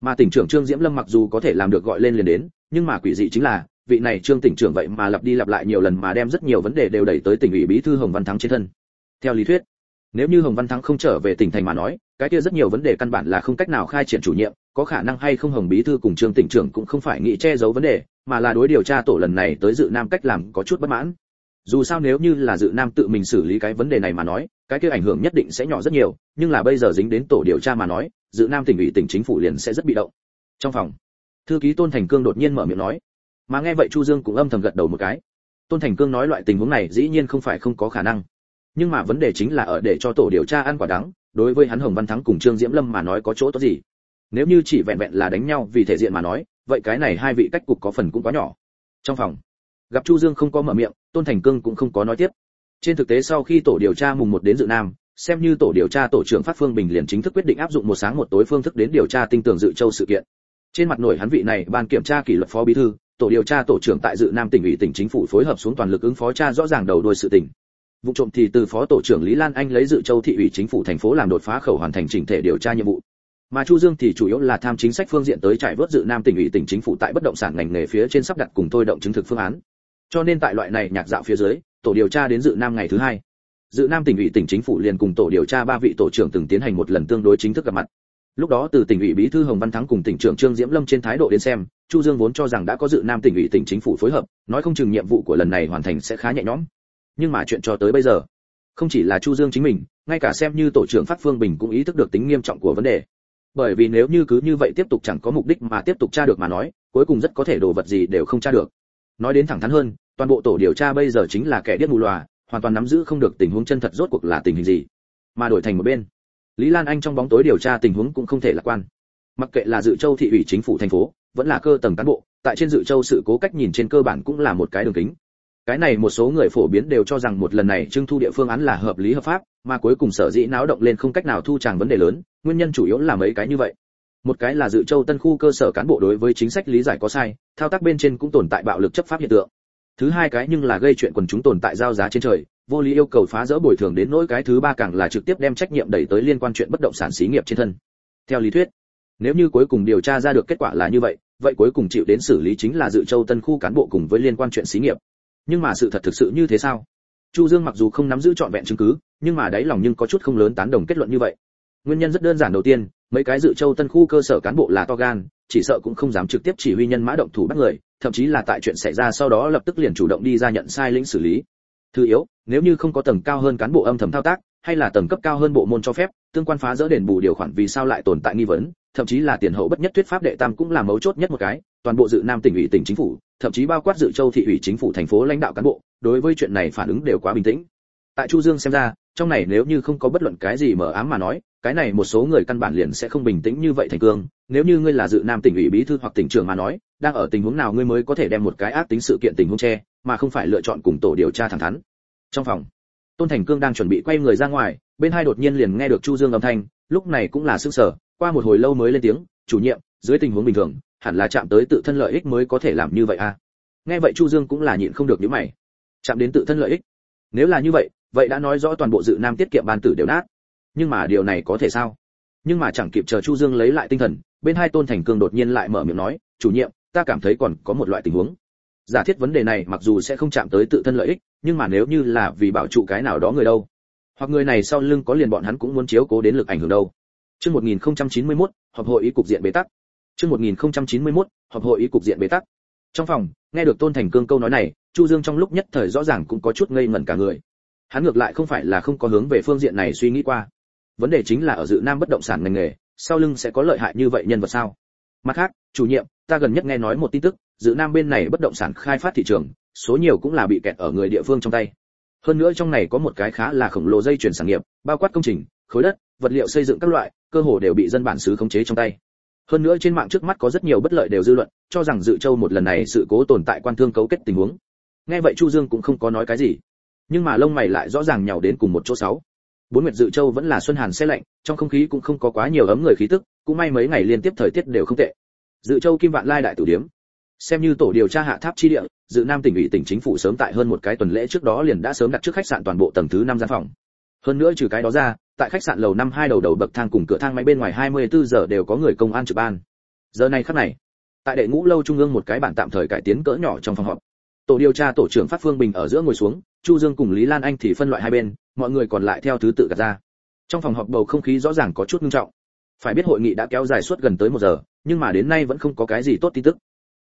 Mà tỉnh trưởng trương diễm lâm mặc dù có thể làm được gọi lên liền đến nhưng mà quỷ dị chính là, vị này trương tỉnh trưởng vậy mà lặp đi lặp lại nhiều lần mà đem rất nhiều vấn đề đều đẩy tới tỉnh ủy bí thư hồng văn thắng trên thân. Theo lý thuyết, nếu như hồng văn thắng không trở về tỉnh thành mà nói, cái kia rất nhiều vấn đề căn bản là không cách nào khai triển chủ nhiệm, có khả năng hay không hồng bí thư cùng trương tỉnh trưởng cũng không phải nghĩ che giấu vấn đề, mà là đối điều tra tổ lần này tới dự nam cách làm có chút bất mãn. Dù sao nếu như là dự nam tự mình xử lý cái vấn đề này mà nói, cái kia ảnh hưởng nhất định sẽ nhỏ rất nhiều, nhưng là bây giờ dính đến tổ điều tra mà nói, dự nam tỉnh ủy tỉnh chính phủ liền sẽ rất bị động. Trong phòng thư ký tôn thành cương đột nhiên mở miệng nói. Mà nghe vậy chu dương cũng âm thầm gật đầu một cái. Tôn thành cương nói loại tình huống này dĩ nhiên không phải không có khả năng. Nhưng mà vấn đề chính là ở để cho tổ điều tra ăn quả đắng, đối với hắn hồng văn thắng cùng trương diễm lâm mà nói có chỗ tốt gì? Nếu như chỉ vẹn vẹn là đánh nhau vì thể diện mà nói, vậy cái này hai vị cách cục có phần cũng quá nhỏ. Trong phòng, gặp chu dương không có mở miệng, tôn thành cương cũng không có nói tiếp. Trên thực tế sau khi tổ điều tra mùng một đến dự nam, xem như tổ điều tra tổ trưởng phát phương bình liền chính thức quyết định áp dụng một sáng một tối phương thức đến điều tra tinh tường dự châu sự kiện trên mặt nổi hắn vị này ban kiểm tra kỷ luật phó bí thư, tổ điều tra tổ trưởng tại dự nam tỉnh ủy tỉnh chính phủ phối hợp xuống toàn lực ứng phó tra rõ ràng đầu đuôi sự tình. Vụ trộm thì từ phó tổ trưởng lý lan anh lấy dự châu thị ủy chính phủ thành phố làm đột phá khẩu hoàn thành chỉnh thể điều tra nhiệm vụ. Mà chu dương thì chủ yếu là tham chính sách phương diện tới trải vớt dự nam tỉnh ủy tỉnh chính phủ tại bất động sản ngành nghề phía trên sắp đặt cùng tôi động chứng thực phương án. Cho nên tại loại này nhạc dạo phía dưới, tổ điều tra đến dự nam ngày thứ hai. Dự nam tỉnh ủy tỉnh chính phủ liền cùng tổ điều tra ba vị tổ trưởng từng tiến hành một lần tương đối chính thức gặp mặt lúc đó từ tỉnh ủy bí thư hồng văn thắng cùng tỉnh trưởng trương diễm lâm trên thái độ đến xem, chu dương vốn cho rằng đã có dự nam tỉnh ủy tỉnh chính phủ phối hợp, nói không chừng nhiệm vụ của lần này hoàn thành sẽ khá nhẹ nhõm. Nhưng mà chuyện cho tới bây giờ, không chỉ là chu dương chính mình, ngay cả xem như tổ trưởng phát phương bình cũng ý thức được tính nghiêm trọng của vấn đề. Bởi vì nếu như cứ như vậy tiếp tục chẳng có mục đích mà tiếp tục tra được mà nói, cuối cùng rất có thể đồ vật gì đều không tra được. Nói đến thẳng thắn hơn, toàn bộ tổ điều tra bây giờ chính là kẻ điếc mù lòa hoàn toàn nắm giữ không được tình huống chân thật rốt cuộc là tình hình gì, mà đổi thành một bên lý lan anh trong bóng tối điều tra tình huống cũng không thể lạc quan. Mặc kệ là dự châu thị ủy chính phủ thành phố, vẫn là cơ tầng cán bộ, tại trên dự châu sự cố cách nhìn trên cơ bản cũng là một cái đường kính. Cái này một số người phổ biến đều cho rằng một lần này trưng thu địa phương án là hợp lý hợp pháp, mà cuối cùng sở dĩ náo động lên không cách nào thu tràng vấn đề lớn, nguyên nhân chủ yếu là mấy cái như vậy. Một cái là dự châu tân khu cơ sở cán bộ đối với chính sách lý giải có sai, thao tác bên trên cũng tồn tại bạo lực chấp pháp hiện tượng. Thứ hai cái nhưng là gây chuyện quần chúng tồn tại giao giá trên trời vô lý yêu cầu phá rỡ bồi thường đến nỗi cái thứ ba càng là trực tiếp đem trách nhiệm đẩy tới liên quan chuyện bất động sản xí nghiệp trên thân. Theo lý thuyết, nếu như cuối cùng điều tra ra được kết quả là như vậy vậy cuối cùng chịu đến xử lý chính là dự châu tân khu cán bộ cùng với liên quan chuyện xí nghiệp. Nhưng mà sự thật thực sự như thế sao? Chu dương mặc dù không nắm giữ trọn vẹn chứng cứ, nhưng mà đáy lòng nhưng có chút không lớn tán đồng kết luận như vậy. Nguyên nhân rất đơn giản đầu tiên, mấy cái dự châu tân khu cơ sở cán bộ là to gan, chỉ sợ cũng không dám trực tiếp chỉ huy nhân mã động thủ bắt người, thậm chí là tại chuyện xảy ra sau đó lập tức liền chủ động đi ra nhận sai lĩnh xử lý thứ yếu, nếu như không có tầng cao hơn cán bộ âm thầm thao tác, hay là tầng cấp cao hơn bộ môn cho phép, tương quan phá dỡ đền bù điều khoản vì sao lại tồn tại nghi vấn, thậm chí là tiền hậu bất nhất thuyết pháp đệ tam cũng là mấu chốt nhất một cái, toàn bộ dự nam tỉnh ủy tỉnh chính phủ, thậm chí bao quát dự châu thị ủy chính phủ thành phố lãnh đạo cán bộ, đối với chuyện này phản ứng đều quá bình tĩnh. Tại chu dương xem ra, trong này nếu như không có bất luận cái gì mở ám mà nói cái này một số người căn bản liền sẽ không bình tĩnh như vậy thành cương. Nếu như ngươi là dự nam tỉnh ủy bí thư hoặc tỉnh trưởng mà nói, đang ở tình huống nào ngươi mới có thể đem một cái ác tính sự kiện tình huống che, mà không phải lựa chọn cùng tổ điều tra thẳng thắn. Trong phòng, tôn thành cương đang chuẩn bị quay người ra ngoài, bên hai đột nhiên liền nghe được chu dương âm thanh, lúc này cũng là sức sở qua một hồi lâu mới lên tiếng, chủ nhiệm, dưới tình huống bình thường, hẳn là chạm tới tự thân lợi ích mới có thể làm như vậy à? Nghe vậy chu dương cũng là nhịn không được những mày. Chạm đến tự thân lợi ích? Nếu là như vậy vậy đã nói rõ toàn bộ dự nam tiết kiệm ban tử đều nát nhưng mà điều này có thể sao? Nhưng mà chẳng kịp chờ chu dương lấy lại tinh thần, bên hai tôn thành cương đột nhiên lại mở miệng nói, chủ nhiệm, ta cảm thấy còn có một loại tình huống. Giả thiết vấn đề này mặc dù sẽ không chạm tới tự thân lợi ích, nhưng mà nếu như là vì bảo trụ cái nào đó người đâu, hoặc người này sau lưng có liền bọn hắn cũng muốn chiếu cố đến lực ảnh hưởng đâu. Chương 1091 họp hội ý cục diện bế tắc. Chương 1091 họp hội ý cục diện bế tắc. Trong phòng, nghe được tôn thành cương câu nói này, chu dương trong lúc nhất thời rõ ràng cũng có chút ngây ngẩn cả người. Hắn ngược lại không phải là không có hướng về phương diện này suy nghĩ qua vấn đề chính là ở dự nam bất động sản ngành nghề, sau lưng sẽ có lợi hại như vậy nhân vật sao? Mặt khác, chủ nhiệm, ta gần nhất nghe nói một tin tức, dự nam bên này bất động sản khai phát thị trường, số nhiều cũng là bị kẹt ở người địa phương trong tay. Hơn nữa trong này có một cái khá là khổng lồ dây chuyển sản nghiệp, bao quát công trình, khối đất, vật liệu xây dựng các loại, cơ hồ đều bị dân bản xứ khống chế trong tay. Hơn nữa trên mạng trước mắt có rất nhiều bất lợi đều dư luận, cho rằng dự châu một lần này sự cố tồn tại quan thương cấu kết tình huống. Nghe vậy chu dương cũng không có nói cái gì. Nhưng mà lông mày lại rõ ràng nhào đến cùng một chỗ sáu bốn nguyệt dự châu vẫn là xuân hàn xe lạnh, trong không khí cũng không có quá nhiều ấm người khí tức, cũng may mấy ngày liên tiếp thời tiết đều không tệ. Dự châu kim vạn lai đại tử điếm. Xem như tổ điều tra hạ tháp chi địa, dự nam tỉnh ủy tỉnh chính phủ sớm tại hơn một cái tuần lễ trước đó liền đã sớm đặt trước khách sạn toàn bộ tầng thứ năm gian phòng. Hơn nữa trừ cái đó ra, tại khách sạn lầu năm hai đầu đầu bậc thang cùng cửa thang máy bên ngoài 24 giờ đều có người công an trực ban. Giờ này khắc này, tại đệ ngũ lâu trung ương một cái bản tạm thời cải tiến cỡ nhỏ trong phòng họp. Tổ điều tra tổ trưởng phát phương bình ở giữa ngồi xuống, chu dương cùng lý lan anh thì phân loại hai bên mọi người còn lại theo thứ tự gạt ra. Trong phòng họp bầu không khí rõ ràng có chút nghiêm trọng. Phải biết hội nghị đã kéo dài suốt gần tới một giờ, nhưng mà đến nay vẫn không có cái gì tốt tin tức.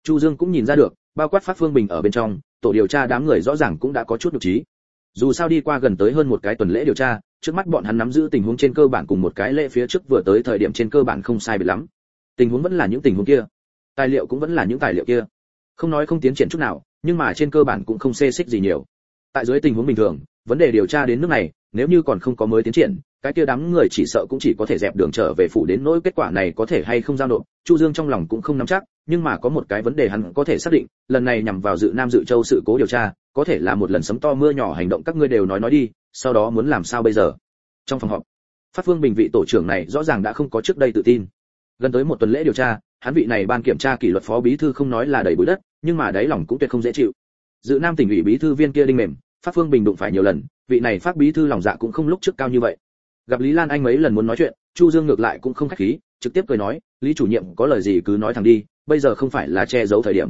Chu dương cũng nhìn ra được, bao quát phát phương bình ở bên trong, tổ điều tra đám người rõ ràng cũng đã có chút nhục trí. Dù sao đi qua gần tới hơn một cái tuần lễ điều tra, trước mắt bọn hắn nắm giữ tình huống trên cơ bản cùng một cái lễ phía trước vừa tới thời điểm trên cơ bản không sai biệt lắm. Tình huống vẫn là những tình huống kia. Tài liệu cũng vẫn là những tài liệu kia. Không nói không tiến triển chút nào, nhưng mà trên cơ bản cũng không xê xích gì nhiều. Tại dưới tình huống bình thường vấn đề điều tra đến nước này, nếu như còn không có mới tiến triển, cái kia đám người chỉ sợ cũng chỉ có thể dẹp đường trở về phủ đến nỗi kết quả này có thể hay không giao nộp, chu dương trong lòng cũng không nắm chắc, nhưng mà có một cái vấn đề hắn có thể xác định, lần này nhằm vào dự nam dự châu sự cố điều tra, có thể là một lần sấm to mưa nhỏ hành động các ngươi đều nói nói đi, sau đó muốn làm sao bây giờ? Trong phòng họp, phát phương bình vị tổ trưởng này rõ ràng đã không có trước đây tự tin. Gần tới một tuần lễ điều tra, hắn vị này ban kiểm tra kỷ luật phó bí thư không nói là đầy bụi đất, nhưng mà đáy lòng cũng tuyệt không dễ chịu. Dự nam tỉnh ủy bí thư viên kia đinh mềm phát phương bình đụng phải nhiều lần, vị này phát bí thư lòng dạ cũng không lúc trước cao như vậy. Gặp lý lan anh mấy lần muốn nói chuyện, chu dương ngược lại cũng không khách khí, trực tiếp cười nói, lý chủ nhiệm, có lời gì cứ nói thẳng đi, bây giờ không phải là che giấu thời điểm.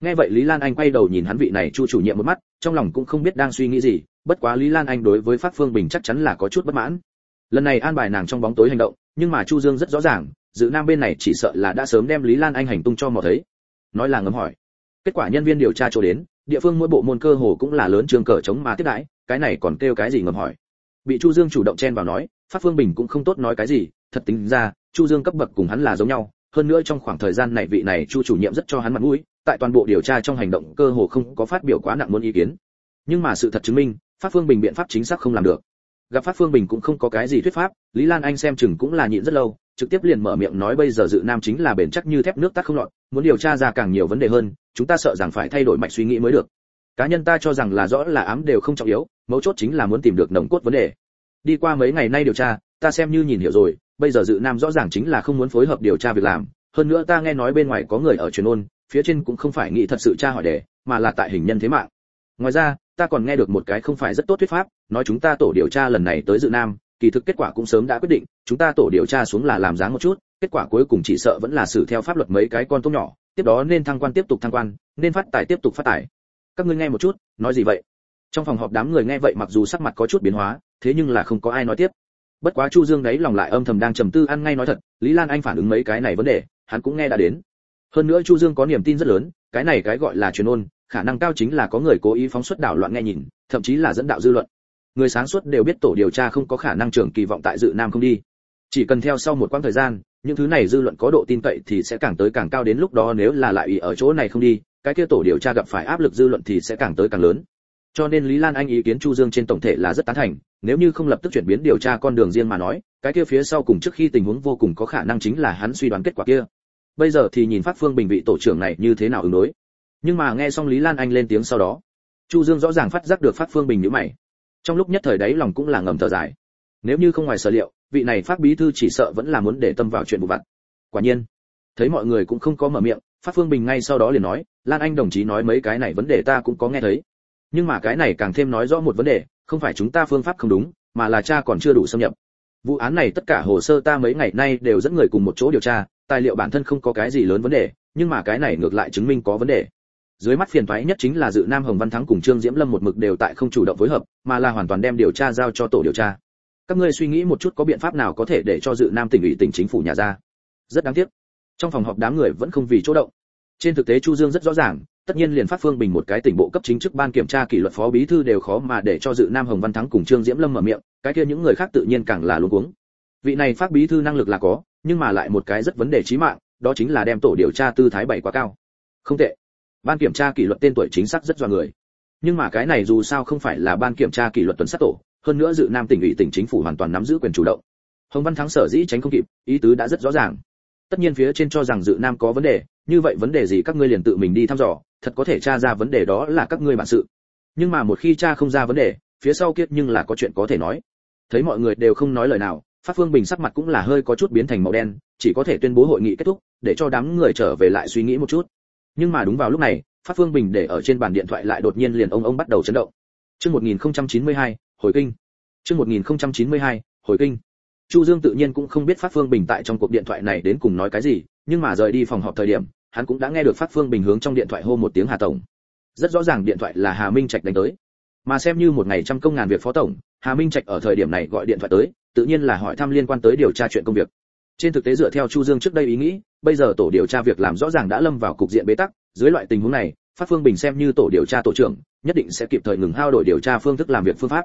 Nghe vậy lý lan anh quay đầu nhìn hắn vị này chu chủ nhiệm một mắt, trong lòng cũng không biết đang suy nghĩ gì, bất quá lý lan anh đối với phát phương bình chắc chắn là có chút bất mãn. Lần này an bài nàng trong bóng tối hành động, nhưng mà chu dương rất rõ ràng, dự nam bên này chỉ sợ là đã sớm đem lý lan anh hành tung cho mò thấy. Nói là ngấm hỏi. Kết quả nhân viên điều tra cho đến địa phương mỗi bộ môn cơ hồ cũng là lớn trường cờ chống mà tiếp đãi, cái này còn kêu cái gì ngầm hỏi. Bị chu dương chủ động chen vào nói phát phương bình cũng không tốt nói cái gì, thật tính ra, chu dương cấp bậc cùng hắn là giống nhau, hơn nữa trong khoảng thời gian này vị này chu chủ nhiệm rất cho hắn mặt mũi, tại toàn bộ điều tra trong hành động cơ hồ không có phát biểu quá nặng muốn ý kiến. Nhưng mà sự thật chứng minh phát phương bình biện pháp chính xác không làm được. Gặp phát phương bình cũng không có cái gì thuyết pháp, lý lan anh xem chừng cũng là nhịn rất lâu trực tiếp liền mở miệng nói bây giờ dự nam chính là bền chắc như thép nước tắt không lọt, muốn điều tra ra càng nhiều vấn đề hơn, chúng ta sợ rằng phải thay đổi mạch suy nghĩ mới được. Cá nhân ta cho rằng là rõ là ám đều không trọng yếu, mấu chốt chính là muốn tìm được nồng cốt vấn đề. Đi qua mấy ngày nay điều tra, ta xem như nhìn hiểu rồi, bây giờ dự nam rõ ràng chính là không muốn phối hợp điều tra việc làm, hơn nữa ta nghe nói bên ngoài có người ở truyền ôn, phía trên cũng không phải nghĩ thật sự tra hỏi đề, mà là tại hình nhân thế mạng. Ngoài ra, ta còn nghe được một cái không phải rất tốt thuyết pháp, nói chúng ta tổ điều tra lần này tới dự nam kỳ thực kết quả cũng sớm đã quyết định, chúng ta tổ điều tra xuống là làm dáng một chút, kết quả cuối cùng chỉ sợ vẫn là xử theo pháp luật mấy cái con tốt nhỏ, tiếp đó nên thăng quan tiếp tục thăng quan, nên phát tài tiếp tục phát tài. Các ngươi nghe một chút, nói gì vậy? Trong phòng họp đám người nghe vậy mặc dù sắc mặt có chút biến hóa, thế nhưng là không có ai nói tiếp. Bất quá chu dương đấy lòng lại âm thầm đang trầm tư ăn ngay nói thật, lý lan anh phản ứng mấy cái này vấn đề, hắn cũng nghe đã đến. Hơn nữa chu dương có niềm tin rất lớn, cái này cái gọi là truyền ôn, khả năng cao chính là có người cố ý phóng xuất đảo loạn nghe nhìn, thậm chí là dẫn đạo dư luận người sáng suốt đều biết tổ điều tra không có khả năng trưởng kỳ vọng tại dự nam không đi. Chỉ cần theo sau một quãng thời gian, những thứ này dư luận có độ tin cậy thì sẽ càng tới càng cao đến lúc đó nếu là lại ý ở chỗ này không đi, cái kia tổ điều tra gặp phải áp lực dư luận thì sẽ càng tới càng lớn. Cho nên lý lan anh ý kiến chu dương trên tổng thể là rất tán thành, nếu như không lập tức chuyển biến điều tra con đường riêng mà nói, cái kia phía sau cùng trước khi tình huống vô cùng có khả năng chính là hắn suy đoán kết quả kia. Bây giờ thì nhìn phát phương bình vị tổ trưởng này như thế nào ứng đối. Nhưng mà nghe xong lý lan anh lên tiếng sau đó, chu dương rõ ràng phát giác được phát phương bình nhíu mày trong lúc nhất thời đấy lòng cũng là ngầm thở dài. Nếu như không ngoài sở liệu, vị này phát bí thư chỉ sợ vẫn là muốn để tâm vào chuyện vụ vặt. Quả nhiên, thấy mọi người cũng không có mở miệng phát phương bình ngay sau đó liền nói, lan anh đồng chí nói mấy cái này vấn đề ta cũng có nghe thấy. Nhưng mà cái này càng thêm nói rõ một vấn đề, không phải chúng ta phương pháp không đúng, mà là cha còn chưa đủ xâm nhập. Vụ án này tất cả hồ sơ ta mấy ngày nay đều dẫn người cùng một chỗ điều tra, tài liệu bản thân không có cái gì lớn vấn đề, nhưng mà cái này ngược lại chứng minh có vấn đề dưới mắt phiền toái nhất chính là dự nam hồng văn thắng cùng trương diễm lâm một mực đều tại không chủ động phối hợp, mà là hoàn toàn đem điều tra giao cho tổ điều tra. Các ngươi suy nghĩ một chút có biện pháp nào có thể để cho dự nam tỉnh ủy tỉnh chính phủ nhà ra. Rất đáng tiếc. Trong phòng họp đám người vẫn không vì chỗ động. Trên thực tế chu dương rất rõ ràng, tất nhiên liền phát phương bình một cái tỉnh bộ cấp chính chức ban kiểm tra kỷ luật phó bí thư đều khó mà để cho dự nam hồng văn thắng cùng trương diễm lâm mở miệng, cái kia những người khác tự nhiên càng là luống cuống. Vị này phát bí thư năng lực là có, nhưng mà lại một cái rất vấn đề chí mạng, đó chính là đem tổ điều tra tư thái bảy quá cao. Không tệ ban kiểm tra kỷ luật tên tuổi chính xác rất do người. Nhưng mà cái này dù sao không phải là ban kiểm tra kỷ luật tuần sát tổ, hơn nữa dự nam tỉnh ủy tỉnh chính phủ hoàn toàn nắm giữ quyền chủ động. Hồng văn thắng sở dĩ tránh không kịp, ý tứ đã rất rõ ràng. Tất nhiên phía trên cho rằng dự nam có vấn đề, như vậy vấn đề gì các ngươi liền tự mình đi thăm dò, thật có thể tra ra vấn đề đó là các ngươi bản sự. Nhưng mà một khi tra không ra vấn đề, phía sau kiết nhưng là có chuyện có thể nói. Thấy mọi người đều không nói lời nào, phát phương bình sắc mặt cũng là hơi có chút biến thành màu đen, chỉ có thể tuyên bố hội nghị kết thúc, để cho đám người trở về lại suy nghĩ một chút nhưng mà đúng vào lúc này phát phương bình để ở trên bàn điện thoại lại đột nhiên liền ông ông bắt đầu chấn động. Chương 1092, hồi kinh. Chương 1092, hồi kinh. Chu dương tự nhiên cũng không biết phát phương bình tại trong cuộc điện thoại này đến cùng nói cái gì nhưng mà rời đi phòng họp thời điểm hắn cũng đã nghe được phát phương bình hướng trong điện thoại hô một tiếng hà tổng. Rất rõ ràng điện thoại là hà minh trạch đánh tới. Mà xem như một ngày trăm công ngàn việc phó tổng hà minh trạch ở thời điểm này gọi điện thoại tới tự nhiên là hỏi thăm liên quan tới điều tra chuyện công việc trên thực tế dựa theo chu dương trước đây ý nghĩ, bây giờ tổ điều tra việc làm rõ ràng đã lâm vào cục diện bế tắc, dưới loại tình huống này, phát phương bình xem như tổ điều tra tổ trưởng, nhất định sẽ kịp thời ngừng hao đổi điều tra phương thức làm việc phương pháp.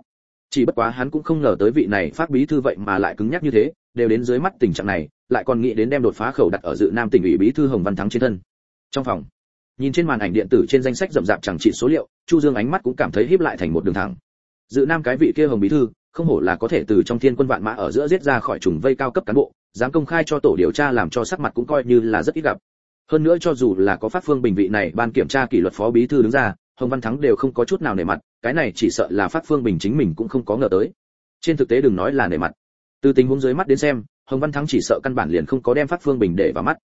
Chỉ bất quá hắn cũng không ngờ tới vị này phát bí thư vậy mà lại cứng nhắc như thế, đều đến dưới mắt tình trạng này, lại còn nghĩ đến đem đột phá khẩu đặt ở dự nam tỉnh ủy bí thư hồng văn thắng trên thân. Trong phòng, nhìn trên màn ảnh điện tử trên danh sách rậm rạp chẳng chỉ số liệu, chu dương ánh mắt cũng cảm thấy híp lại thành một đường thẳng. Dự nam cái vị kia hồng bí thư không hổ là có thể từ trong thiên quân vạn mã ở giữa giết ra khỏi trùng vây cao cấp cán bộ, dám công khai cho tổ điều tra làm cho sắc mặt cũng coi như là rất ít gặp. Hơn nữa cho dù là có phát phương bình vị này ban kiểm tra kỷ luật phó bí thư đứng ra, hồng văn thắng đều không có chút nào nể mặt, cái này chỉ sợ là phát phương bình chính mình cũng không có ngờ tới. Trên thực tế đừng nói là nể mặt. Từ tình huống dưới mắt đến xem, hồng văn thắng chỉ sợ căn bản liền không có đem phát phương bình để vào mắt.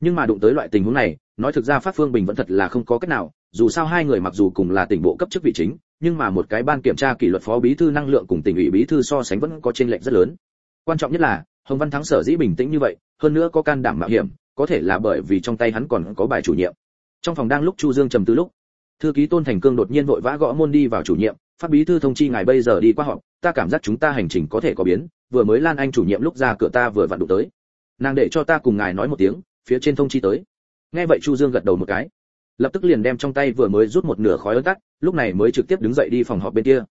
Nhưng mà đụng tới loại tình huống này, nói thực ra phát phương bình vẫn thật là không có cách nào, dù sao hai người mặc dù cùng là tỉnh bộ cấp chức vị chính nhưng mà một cái ban kiểm tra kỷ luật phó bí thư năng lượng cùng tỉnh ủy bí thư so sánh vẫn có chênh lệch rất lớn. Quan trọng nhất là, hồng văn thắng sở dĩ bình tĩnh như vậy, hơn nữa có can đảm mạo hiểm, có thể là bởi vì trong tay hắn còn có bài chủ nhiệm. Trong phòng đang lúc chu dương trầm tư lúc, thư ký tôn thành cương đột nhiên vội vã gõ môn đi vào chủ nhiệm, phát bí thư thông chi ngài bây giờ đi qua họp, ta cảm giác chúng ta hành trình có thể có biến, vừa mới lan anh chủ nhiệm lúc ra cửa ta vừa vặn đụng tới. Nàng để cho ta cùng ngài nói một tiếng, phía trên thông chi tới. Nghe vậy chu dương gật đầu một cái lập tức liền đem trong tay vừa mới rút một nửa khói ớt tắt lúc này mới trực tiếp đứng dậy đi phòng họp bên kia.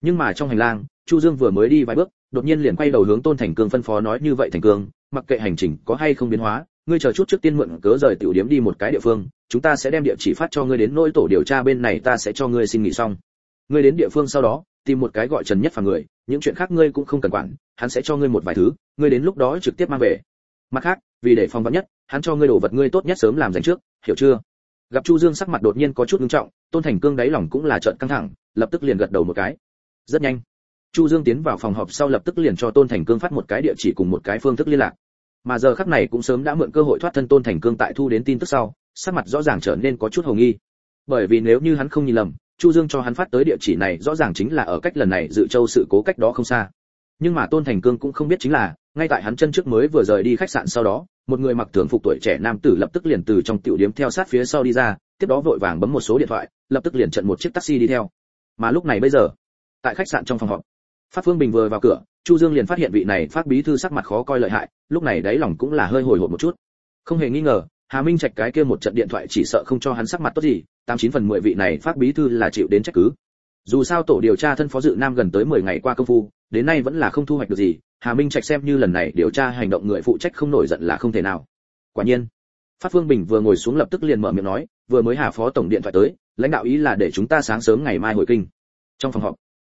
Nhưng mà trong hành lang, chu dương vừa mới đi vài bước, đột nhiên liền quay đầu hướng tôn thành cương phân phó nói như vậy thành cương mặc kệ hành trình có hay không biến hóa, ngươi chờ chút trước tiên mượn cớ rời tiểu điểm đi một cái địa phương, chúng ta sẽ đem địa chỉ phát cho ngươi đến nỗi tổ điều tra bên này ta sẽ cho ngươi xin nghỉ xong. Ngươi đến địa phương sau đó, tìm một cái gọi trần nhất phàm người, những chuyện khác ngươi cũng không cần quản, hắn sẽ cho ngươi một vài thứ, ngươi đến lúc đó trực tiếp mang về. Mặt khác, vì để phòng vắn nhất, hắn cho ngươi đồ vật ngươi tốt nhất sớm làm dành trước, hiểu chưa? Gặp chu dương sắc mặt đột nhiên có chút nghiêm trọng, tôn thành cương đáy lòng cũng là trợn căng thẳng, lập tức liền gật đầu một cái. Rất nhanh, chu dương tiến vào phòng họp sau lập tức liền cho tôn thành cương phát một cái địa chỉ cùng một cái phương thức liên lạc. Mà giờ khắc này cũng sớm đã mượn cơ hội thoát thân tôn thành cương tại thu đến tin tức sau, sắc mặt rõ ràng trở nên có chút hồng nghi. Bởi vì nếu như hắn không nhìn lầm, chu dương cho hắn phát tới địa chỉ này rõ ràng chính là ở cách lần này dự châu sự cố cách đó không xa. Nhưng mà tôn thành cương cũng không biết chính là, ngay tại hắn chân trước mới vừa rời đi khách sạn sau đó một người mặc thường phục tuổi trẻ nam tử lập tức liền từ trong tiểu điếm theo sát phía sau đi ra, tiếp đó vội vàng bấm một số điện thoại, lập tức liền trận một chiếc taxi đi theo. Mà lúc này bây giờ, tại khách sạn trong phòng họp, phát phương bình vừa vào cửa, chu dương liền phát hiện vị này phát bí thư sắc mặt khó coi lợi hại, lúc này đáy lòng cũng là hơi hồi hộp một chút. Không hề nghi ngờ, hà minh trạch cái kia một trận điện thoại chỉ sợ không cho hắn sắc mặt tốt gì, tám chín phần mười vị này phát bí thư là chịu đến trách cứ dù sao tổ điều tra thân phó dự nam gần tới 10 ngày qua công phu, đến nay vẫn là không thu hoạch được gì, hà minh trạch xem như lần này điều tra hành động người phụ trách không nổi giận là không thể nào. Quả nhiên, phát phương bình vừa ngồi xuống lập tức liền mở miệng nói, vừa mới hà phó tổng điện thoại tới, lãnh đạo ý là để chúng ta sáng sớm ngày mai hồi kinh. Trong phòng họp,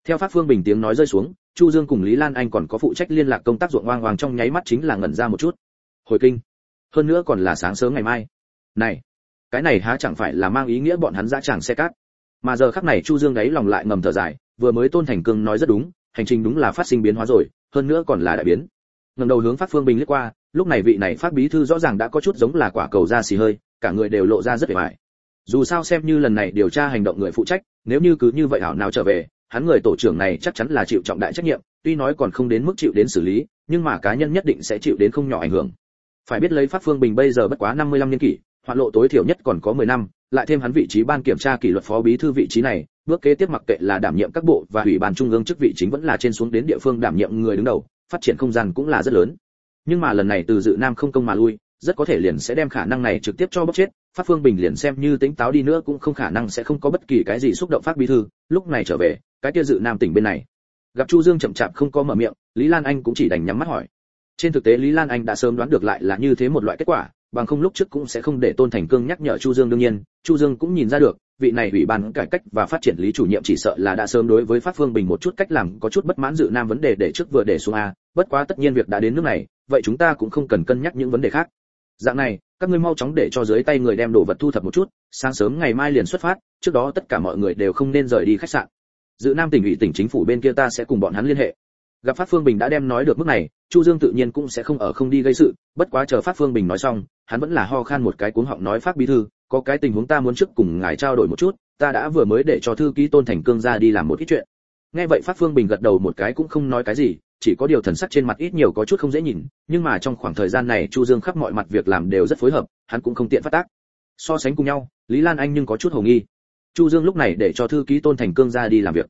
theo phát phương bình tiếng nói rơi xuống, chu dương cùng lý lan anh còn có phụ trách liên lạc công tác ruộng hoang hoàng trong nháy mắt chính là ngẩn ra một chút. Hồi kinh? Hơn nữa còn là sáng sớm ngày mai. Này, cái này há chẳng phải là mang ý nghĩa bọn hắn ra chẳng xe cát? Mà giờ khắc này chu dương đấy lòng lại ngầm thở dài, vừa mới tôn thành cương nói rất đúng, hành trình đúng là phát sinh biến hóa rồi, hơn nữa còn là đại biến. Ngẩng đầu hướng phát phương bình liếc qua, lúc này vị này phát bí thư rõ ràng đã có chút giống là quả cầu ra xì hơi, cả người đều lộ ra rất vẻ vải. Dù sao xem như lần này điều tra hành động người phụ trách, nếu như cứ như vậy hảo nào trở về, hắn người tổ trưởng này chắc chắn là chịu trọng đại trách nhiệm, tuy nói còn không đến mức chịu đến xử lý, nhưng mà cá nhân nhất định sẽ chịu đến không nhỏ ảnh hưởng. Phải biết lấy Phát phương bình bây giờ bất quá 55 niên kỷ hoạn lộ tối thiểu nhất còn có 10 năm, lại thêm hắn vị trí ban kiểm tra kỷ luật phó bí thư vị trí này, bước kế tiếp mặc kệ là đảm nhiệm các bộ và ủy ban trung ương chức vị chính vẫn là trên xuống đến địa phương đảm nhiệm người đứng đầu, phát triển không gian cũng là rất lớn. Nhưng mà lần này từ dự nam không công mà lui, rất có thể liền sẽ đem khả năng này trực tiếp cho bóc chết phát phương bình liền xem như tính táo đi nữa cũng không khả năng sẽ không có bất kỳ cái gì xúc động phát bí thư. Lúc này trở về, cái kia dự nam tỉnh bên này. Gặp chu dương chậm chạp không có mở miệng, lý lan anh cũng chỉ đành nhắm mắt hỏi. Trên thực tế lý lan anh đã sớm đoán được lại là như thế một loại kết quả bằng không lúc trước cũng sẽ không để tôn thành cương nhắc nhở chu dương đương nhiên, chu dương cũng nhìn ra được, vị này ủy ban cải cách và phát triển lý chủ nhiệm chỉ sợ là đã sớm đối với phát phương bình một chút cách làm có chút bất mãn dự nam vấn đề để trước vừa để xuống a, bất quá tất nhiên việc đã đến nước này, vậy chúng ta cũng không cần cân nhắc những vấn đề khác. Dạng này, các ngươi mau chóng để cho dưới tay người đem đồ vật thu thập một chút, sáng sớm ngày mai liền xuất phát, trước đó tất cả mọi người đều không nên rời đi khách sạn. Dự nam tỉnh ủy tỉnh chính phủ bên kia ta sẽ cùng bọn hắn liên hệ. Gặp phát phương bình đã đem nói được mức này, chu dương tự nhiên cũng sẽ không ở không đi gây sự, bất quá chờ phát phương bình nói xong hắn vẫn là ho khan một cái cuống họng nói, phát bí thư, có cái tình huống ta muốn trước cùng ngài trao đổi một chút, ta đã vừa mới để cho thư ký tôn thành cương ra đi làm một ít chuyện. Nghe vậy phát phương bình gật đầu một cái cũng không nói cái gì, chỉ có điều thần sắc trên mặt ít nhiều có chút không dễ nhìn, nhưng mà trong khoảng thời gian này chu dương khắp mọi mặt việc làm đều rất phối hợp, hắn cũng không tiện phát tác. So sánh cùng nhau, lý lan anh nhưng có chút hồ nghi. Chu dương lúc này để cho thư ký tôn thành cương ra đi làm việc.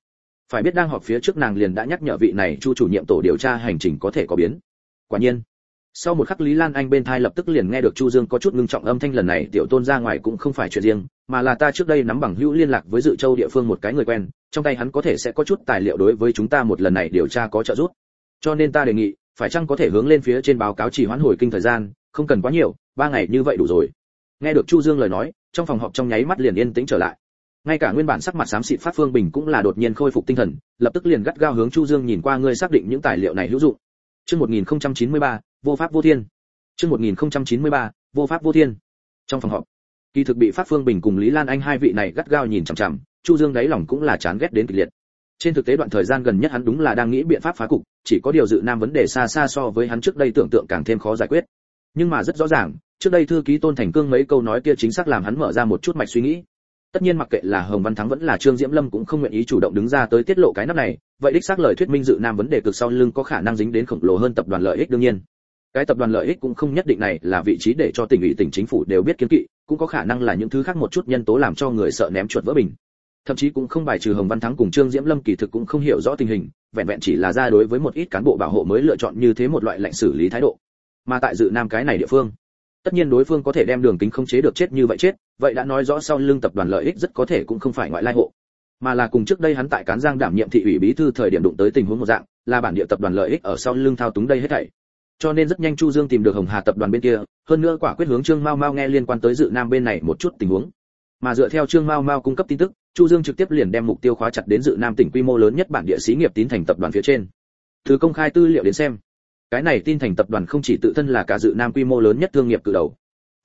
Phải biết đang họp phía trước nàng liền đã nhắc nhở vị này chu chủ nhiệm tổ điều tra hành trình có thể có biến. Quả nhiên sau một khắc lý lan anh bên thai lập tức liền nghe được chu dương có chút ngưng trọng âm thanh lần này tiểu tôn ra ngoài cũng không phải chuyện riêng mà là ta trước đây nắm bằng hữu liên lạc với dự châu địa phương một cái người quen trong tay hắn có thể sẽ có chút tài liệu đối với chúng ta một lần này điều tra có trợ giúp. Cho nên ta đề nghị phải chăng có thể hướng lên phía trên báo cáo chỉ hoãn hồi kinh thời gian không cần quá nhiều ba ngày như vậy đủ rồi. Nghe được chu dương lời nói trong phòng họp trong nháy mắt liền yên tĩnh trở lại. Ngay cả nguyên bản sắc mặt xám xịt phát phương bình cũng là đột nhiên khôi phục tinh thần lập tức liền gắt gao hướng chu dương nhìn qua ngươi xác định những tài liệu này hữu dụng. Chương 1093, vô pháp vô thiên. Chương 1093, vô pháp vô thiên. Trong phòng họp kỳ thực bị phát phương bình cùng lý lan anh hai vị này gắt gao nhìn chằm chằm chu dương đáy lòng cũng là chán ghét đến kịch liệt. Trên thực tế đoạn thời gian gần nhất hắn đúng là đang nghĩ biện pháp phá cục chỉ có điều dự nam vấn đề xa xa so với hắn trước đây tưởng tượng càng thêm khó giải quyết. Nhưng mà rất rõ ràng trước đây thư ký tôn thành cương mấy câu nói kia chính xác làm hắn mở ra một chút mạch suy nghĩ. Tất nhiên mặc kệ là hồng văn thắng vẫn là trương diễm lâm cũng không nguyện ý chủ động đứng ra tới tiết lộ cái nắp này vậy đích xác lời thuyết minh dự nam vấn đề cực sau lưng có khả năng dính đến khổng lồ hơn tập đoàn lợi ích đương nhiên cái tập đoàn lợi ích cũng không nhất định này là vị trí để cho tỉnh ủy, tỉnh chính phủ đều biết kiến kỵ, cũng có khả năng là những thứ khác một chút nhân tố làm cho người sợ ném chuột vỡ bình. Thậm chí cũng không bài trừ hồng văn thắng cùng trương diễm lâm kỳ thực cũng không hiểu rõ tình hình, vẹn vẹn chỉ là ra đối với một ít cán bộ bảo hộ mới lựa chọn như thế một loại lệnh xử lý thái độ. Mà tại dự nam cái này địa phương, tất nhiên đối phương có thể đem đường kính không chế được chết như vậy chết, vậy đã nói rõ sau lưng tập đoàn lợi ích rất có thể cũng không phải ngoại lai hộ. Mà là cùng trước đây hắn tại cán giang đảm nhiệm thị ủy bí thư thời điểm đụng tới tình huống một dạng, là bản địa tập đoàn lợi ích ở sau lưng thao túng đây hết thảy cho nên rất nhanh chu dương tìm được hồng hà tập đoàn bên kia, hơn nữa quả quyết hướng trương mao mao nghe liên quan tới dự nam bên này một chút tình huống. Mà dựa theo trương mao mao cung cấp tin tức, chu dương trực tiếp liền đem mục tiêu khóa chặt đến dự nam tỉnh quy mô lớn nhất bản địa xí nghiệp tín thành tập đoàn phía trên. Từ công khai tư liệu đến xem, cái này tin thành tập đoàn không chỉ tự thân là cả dự nam quy mô lớn nhất thương nghiệp cử đầu,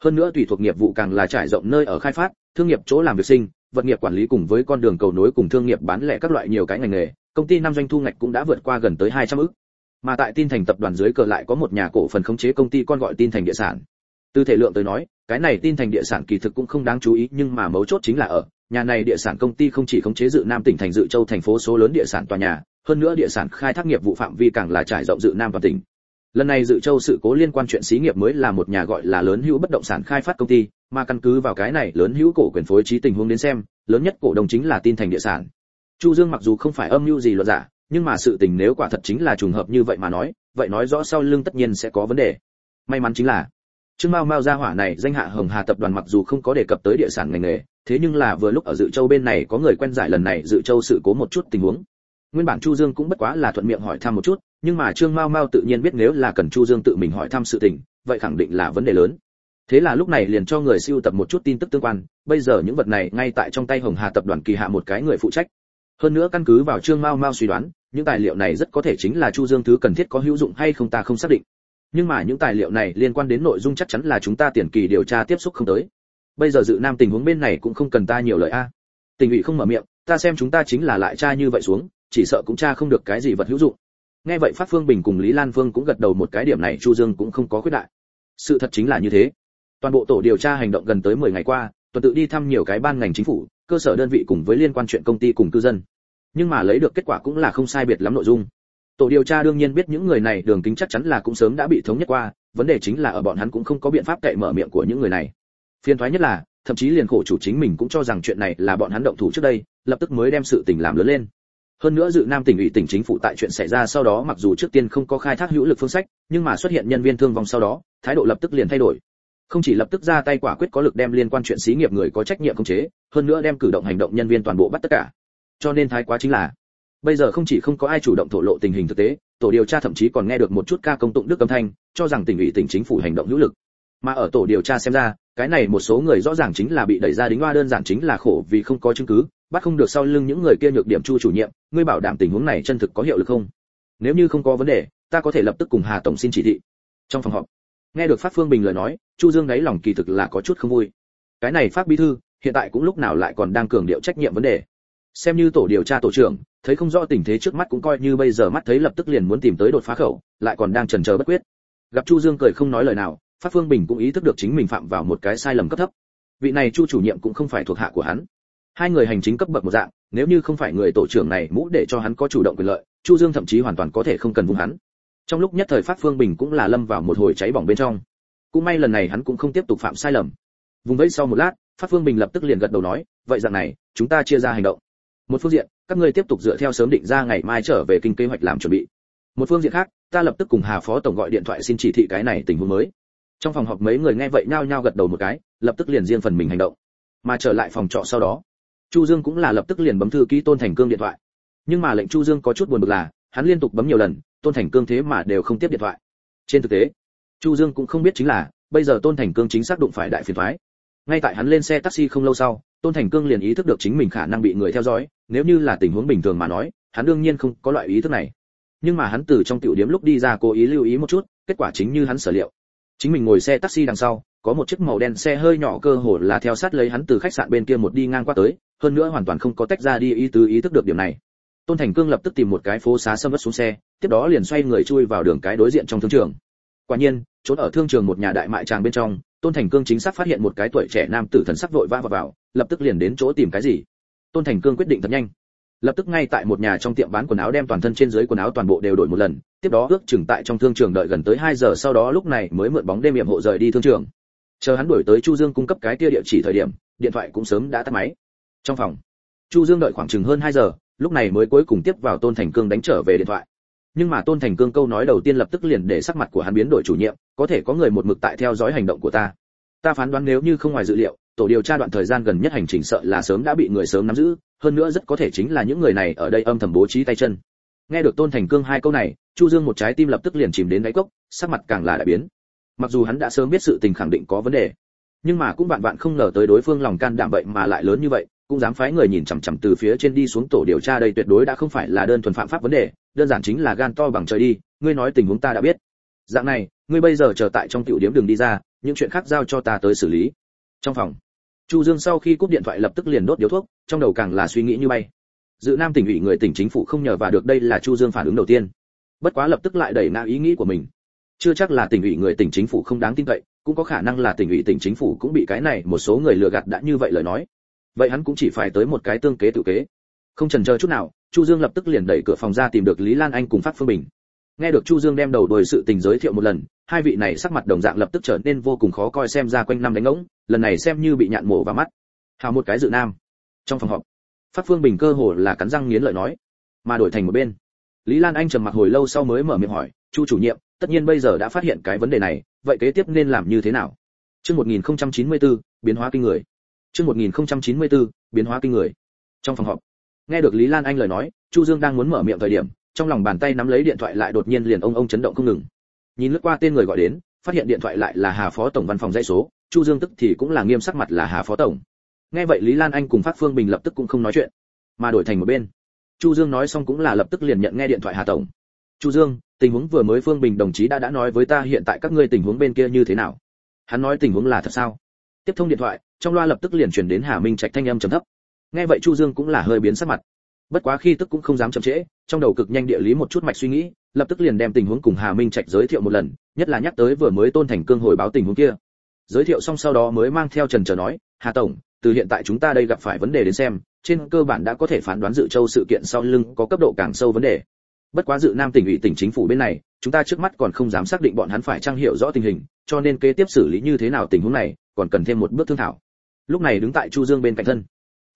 hơn nữa tùy thuộc nghiệp vụ càng là trải rộng nơi ở khai phát, thương nghiệp chỗ làm việc sinh, vật nghiệp quản lý cùng với con đường cầu nối cùng thương nghiệp bán lẻ các loại nhiều cái ngành nghề, công ty năm doanh thu ngạch cũng đã vượt qua gần tới 200 ức mà tại tin thành tập đoàn dưới cờ lại có một nhà cổ phần khống chế công ty con gọi tin thành địa sản. Từ thể lượng tới nói, cái này tin thành địa sản kỳ thực cũng không đáng chú ý, nhưng mà mấu chốt chính là ở, nhà này địa sản công ty không chỉ khống chế dự nam tỉnh thành dự châu thành phố số lớn địa sản tòa nhà, hơn nữa địa sản khai thác nghiệp vụ phạm vi càng là trải rộng dự nam toàn tỉnh. Lần này dự châu sự cố liên quan chuyện xí nghiệp mới là một nhà gọi là lớn hữu bất động sản khai phát công ty, mà căn cứ vào cái này lớn hữu cổ quyền phối trí tình huống đến xem, lớn nhất cổ đông chính là tin thành địa sản. Chu dương mặc dù không phải âm mưu gì luật giả nhưng mà sự tình nếu quả thật chính là trùng hợp như vậy mà nói vậy nói rõ sau lưng tất nhiên sẽ có vấn đề may mắn chính là Trương Mao Mao gia hỏa này danh hạ Hồng Hà tập đoàn mặc dù không có đề cập tới địa sản ngành nghề, thế nhưng là vừa lúc ở Dự Châu bên này có người quen giải lần này Dự Châu sự cố một chút tình huống. Nguyên bản Chu Dương cũng bất quá là thuận miệng hỏi thăm một chút, nhưng mà Trương Mao Mao tự nhiên biết nếu là cần Chu Dương tự mình hỏi thăm sự tình, vậy khẳng định là vấn đề lớn. Thế là lúc này liền cho người siêu tập một chút tin tức tương quan, bây giờ những vật này ngay tại trong tay Hồng Hà tập đoàn kỳ hạ một cái người phụ trách. Hơn nữa căn cứ vào Trương Mao Mao suy đoán, những tài liệu này rất có thể chính là Chu Dương thứ cần thiết có hữu dụng hay không ta không xác định. Nhưng mà những tài liệu này liên quan đến nội dung chắc chắn là chúng ta tiền kỳ điều tra tiếp xúc không tới. Bây giờ dự nam tình huống bên này cũng không cần ta nhiều lời a. Tình ủy không mở miệng ta xem chúng ta chính là lại tra như vậy xuống chỉ sợ cũng tra không được cái gì vật hữu dụng. Nghe vậy phát phương bình cùng lý lan phương cũng gật đầu một cái điểm này chu dương cũng không có quyết đại. Sự thật chính là như thế. Toàn bộ tổ điều tra hành động gần tới 10 ngày qua tuần tự đi thăm nhiều cái ban ngành chính phủ cơ sở đơn vị cùng với liên quan chuyện công ty cùng cư dân. Nhưng mà lấy được kết quả cũng là không sai biệt lắm nội dung. Tổ điều tra đương nhiên biết những người này đường kính chắc chắn là cũng sớm đã bị thống nhất qua, vấn đề chính là ở bọn hắn cũng không có biện pháp cậy mở miệng của những người này. Phiền thoái nhất là, thậm chí liền khổ chủ chính mình cũng cho rằng chuyện này là bọn hắn động thủ trước đây, lập tức mới đem sự tình làm lớn lên. Hơn nữa dự nam tỉnh ủy tỉnh chính phủ tại chuyện xảy ra sau đó mặc dù trước tiên không có khai thác hữu lực phương sách, nhưng mà xuất hiện nhân viên thương vong sau đó, thái độ lập tức liền thay đổi không chỉ lập tức ra tay quả quyết có lực đem liên quan chuyện xí nghiệp người có trách nhiệm khống chế, hơn nữa đem cử động hành động nhân viên toàn bộ bắt tất cả. Cho nên thái quá chính là, bây giờ không chỉ không có ai chủ động thổ lộ tình hình thực tế, tổ điều tra thậm chí còn nghe được một chút ca công tụng đức âm thanh, cho rằng tỉnh ủy, tỉnh chính phủ hành động hữu lực. Mà ở tổ điều tra xem ra, cái này một số người rõ ràng chính là bị đẩy ra đính hoa, đơn giản chính là khổ vì không có chứng cứ, bắt không được sau lưng những người kia nhược điểm chu chủ nhiệm, ngươi bảo đảm tình huống này chân thực có hiệu lực không? Nếu như không có vấn đề, ta có thể lập tức cùng hà tổng xin chỉ thị. Trong phòng họp nghe được phát phương bình lời nói, chu dương đáy lòng kỳ thực là có chút không vui. Cái này phát bí thư, hiện tại cũng lúc nào lại còn đang cường điệu trách nhiệm vấn đề. Xem như tổ điều tra tổ trưởng, thấy không rõ tình thế trước mắt cũng coi như bây giờ mắt thấy lập tức liền muốn tìm tới đột phá khẩu, lại còn đang chần chờ bất quyết. Gặp chu dương cười không nói lời nào, phát phương bình cũng ý thức được chính mình phạm vào một cái sai lầm cấp thấp. Vị này chu chủ nhiệm cũng không phải thuộc hạ của hắn. Hai người hành chính cấp bậc một dạng, nếu như không phải người tổ trưởng này mũ để cho hắn có chủ động quyền lợi, chu dương thậm chí hoàn toàn có thể không cần vung hắn trong lúc nhất thời phát phương bình cũng là lâm vào một hồi cháy bỏng bên trong. Cũng may lần này hắn cũng không tiếp tục phạm sai lầm. Vùng vẫy sau một lát, phát phương bình lập tức liền gật đầu nói, vậy dạng này, chúng ta chia ra hành động. Một phương diện, các ngươi tiếp tục dựa theo sớm định ra ngày mai trở về kinh kế hoạch làm chuẩn bị. Một phương diện khác, ta lập tức cùng hà phó tổng gọi điện thoại xin chỉ thị cái này tình huống mới. Trong phòng họp mấy người nghe vậy nhao nhao gật đầu một cái, lập tức liền riêng phần mình hành động. Mà trở lại phòng trọ sau đó, chu dương cũng là lập tức liền bấm thư ký tôn thành cương điện thoại. Nhưng mà lệnh chu dương có chút buồn bực là hắn liên tục bấm nhiều lần, tôn thành cương thế mà đều không tiếp điện thoại. Trên thực tế, chu dương cũng không biết chính là, bây giờ tôn thành cương chính xác đụng phải đại phiền toái ngay tại hắn lên xe taxi không lâu sau, tôn thành cương liền ý thức được chính mình khả năng bị người theo dõi, nếu như là tình huống bình thường mà nói, hắn đương nhiên không có loại ý thức này. Nhưng mà hắn từ trong tiểu điểm lúc đi ra cố ý lưu ý một chút, kết quả chính như hắn sở liệu. Chính mình ngồi xe taxi đằng sau, có một chiếc màu đen xe hơi nhỏ cơ hồ là theo sát lấy hắn từ khách sạn bên kia một đi ngang qua tới, hơn nữa hoàn toàn không có tách ra đi ý tứ ý thức được điểm này tôn thành cương lập tức tìm một cái phố xá xâm vất xuống xe tiếp đó liền xoay người chui vào đường cái đối diện trong thương trường. Quả nhiên trốn ở thương trường một nhà đại mại tràng bên trong tôn thành cương chính xác phát hiện một cái tuổi trẻ nam tử thần sắc vội vã vào, vào lập tức liền đến chỗ tìm cái gì. Tôn thành cương quyết định thật nhanh. Lập tức ngay tại một nhà trong tiệm bán quần áo đem toàn thân trên dưới quần áo toàn bộ đều đổi một lần tiếp đó ước chừng tại trong thương trường đợi gần tới 2 giờ sau đó lúc này mới mượn bóng đêm miệng hộ rời đi thương trường. Chờ hắn đuổi tới chu dương cung cấp cái kia địa chỉ thời điểm điện thoại cũng sớm đã tắt máy. Trong phòng chu dương đợi khoảng chừng hơn 2 giờ lúc này mới cuối cùng tiếp vào tôn thành cương đánh trở về điện thoại. Nhưng mà tôn thành cương câu nói đầu tiên lập tức liền để sắc mặt của hắn biến đổi chủ nhiệm, có thể có người một mực tại theo dõi hành động của ta. Ta phán đoán nếu như không ngoài dự liệu, tổ điều tra đoạn thời gian gần nhất hành trình sợ là sớm đã bị người sớm nắm giữ, hơn nữa rất có thể chính là những người này ở đây âm thầm bố trí tay chân. Nghe được tôn thành cương hai câu này, chu dương một trái tim lập tức liền chìm đến đáy cốc, sắc mặt càng là đại biến. Mặc dù hắn đã sớm biết sự tình khẳng định có vấn đề, nhưng mà cũng vạn vạn không ngờ tới đối phương lòng can đảm vậy mà lại lớn như vậy cũng dám phái người nhìn chằm chằm từ phía trên đi xuống tổ điều tra đây tuyệt đối đã không phải là đơn thuần phạm pháp vấn đề, đơn giản chính là gan to bằng trời đi, ngươi nói tình huống ta đã biết. Dạng này, ngươi bây giờ chờ tại trong tiểu điểm đường đi ra, những chuyện khác giao cho ta tới xử lý. Trong phòng, chu dương sau khi cúp điện thoại lập tức liền đốt điếu thuốc, trong đầu càng là suy nghĩ như bay. Dự nam tỉnh ủy người tỉnh chính phủ không nhờ và được đây là chu dương phản ứng đầu tiên. Bất quá lập tức lại đẩy ngã ý nghĩ của mình. Chưa chắc là tỉnh ủy người tỉnh chính phủ không đáng tin cậy, cũng có khả năng là tỉnh ủy tỉnh chính phủ cũng bị cái này một số người lừa gạt đã như vậy lời nói vậy hắn cũng chỉ phải tới một cái tương kế tự kế. Không chần chờ chút nào chu dương lập tức liền đẩy cửa phòng ra tìm được lý lan anh cùng phát phương bình. Nghe được chu dương đem đầu đuôi sự tình giới thiệu một lần hai vị này sắc mặt đồng dạng lập tức trở nên vô cùng khó coi xem ra quanh năm đánh ngỗng lần này xem như bị nhạn mổ vào mắt. Hào một cái dự nam. Trong phòng họp phát phương bình cơ hồ là cắn răng nghiến lợi nói mà đổi thành một bên. Lý lan anh trầm mặc hồi lâu sau mới mở miệng hỏi chu chủ nhiệm tất nhiên bây giờ đã phát hiện cái vấn đề này vậy kế tiếp nên làm như thế nào? Chương 1094, biến hóa kinh người chương 1094, biến hóa kinh người. Trong phòng họp nghe được lý lan anh lời nói chu dương đang muốn mở miệng thời điểm trong lòng bàn tay nắm lấy điện thoại lại đột nhiên liền ông ông chấn động không ngừng. Nhìn lướt qua tên người gọi đến phát hiện điện thoại lại là hà phó tổng văn phòng dây số chu dương tức thì cũng là nghiêm sắc mặt là hà phó tổng. Nghe vậy lý lan anh cùng phát phương bình lập tức cũng không nói chuyện mà đổi thành một bên. Chu dương nói xong cũng là lập tức liền nhận nghe điện thoại hà tổng. Chu dương tình huống vừa mới phương bình đồng chí đã đã nói với ta hiện tại các ngươi tình huống bên kia như thế nào? Hắn nói tình huống là thật sao? Tiếp thông điện thoại, trong loa lập tức liền truyền đến hà minh trạch thanh âm trầm thấp. Nghe vậy chu dương cũng là hơi biến sắc mặt. Bất quá khi tức cũng không dám chậm trễ, trong đầu cực nhanh địa lý một chút mạch suy nghĩ, lập tức liền đem tình huống cùng hà minh trạch giới thiệu một lần, nhất là nhắc tới vừa mới tôn thành cương hồi báo tình huống kia. Giới thiệu xong sau đó mới mang theo trần chờ nói, hà tổng, từ hiện tại chúng ta đây gặp phải vấn đề đến xem, trên cơ bản đã có thể phán đoán dự châu sự kiện sau lưng có cấp độ càng sâu vấn đề. Bất quá dự nam tỉnh ủy tỉnh chính phủ bên này, chúng ta trước mắt còn không dám xác định bọn hắn phải trang hiểu rõ tình hình, cho nên kế tiếp xử lý như thế nào tình huống này còn cần thêm một bước thương thảo. Lúc này đứng tại chu dương bên cạnh thân,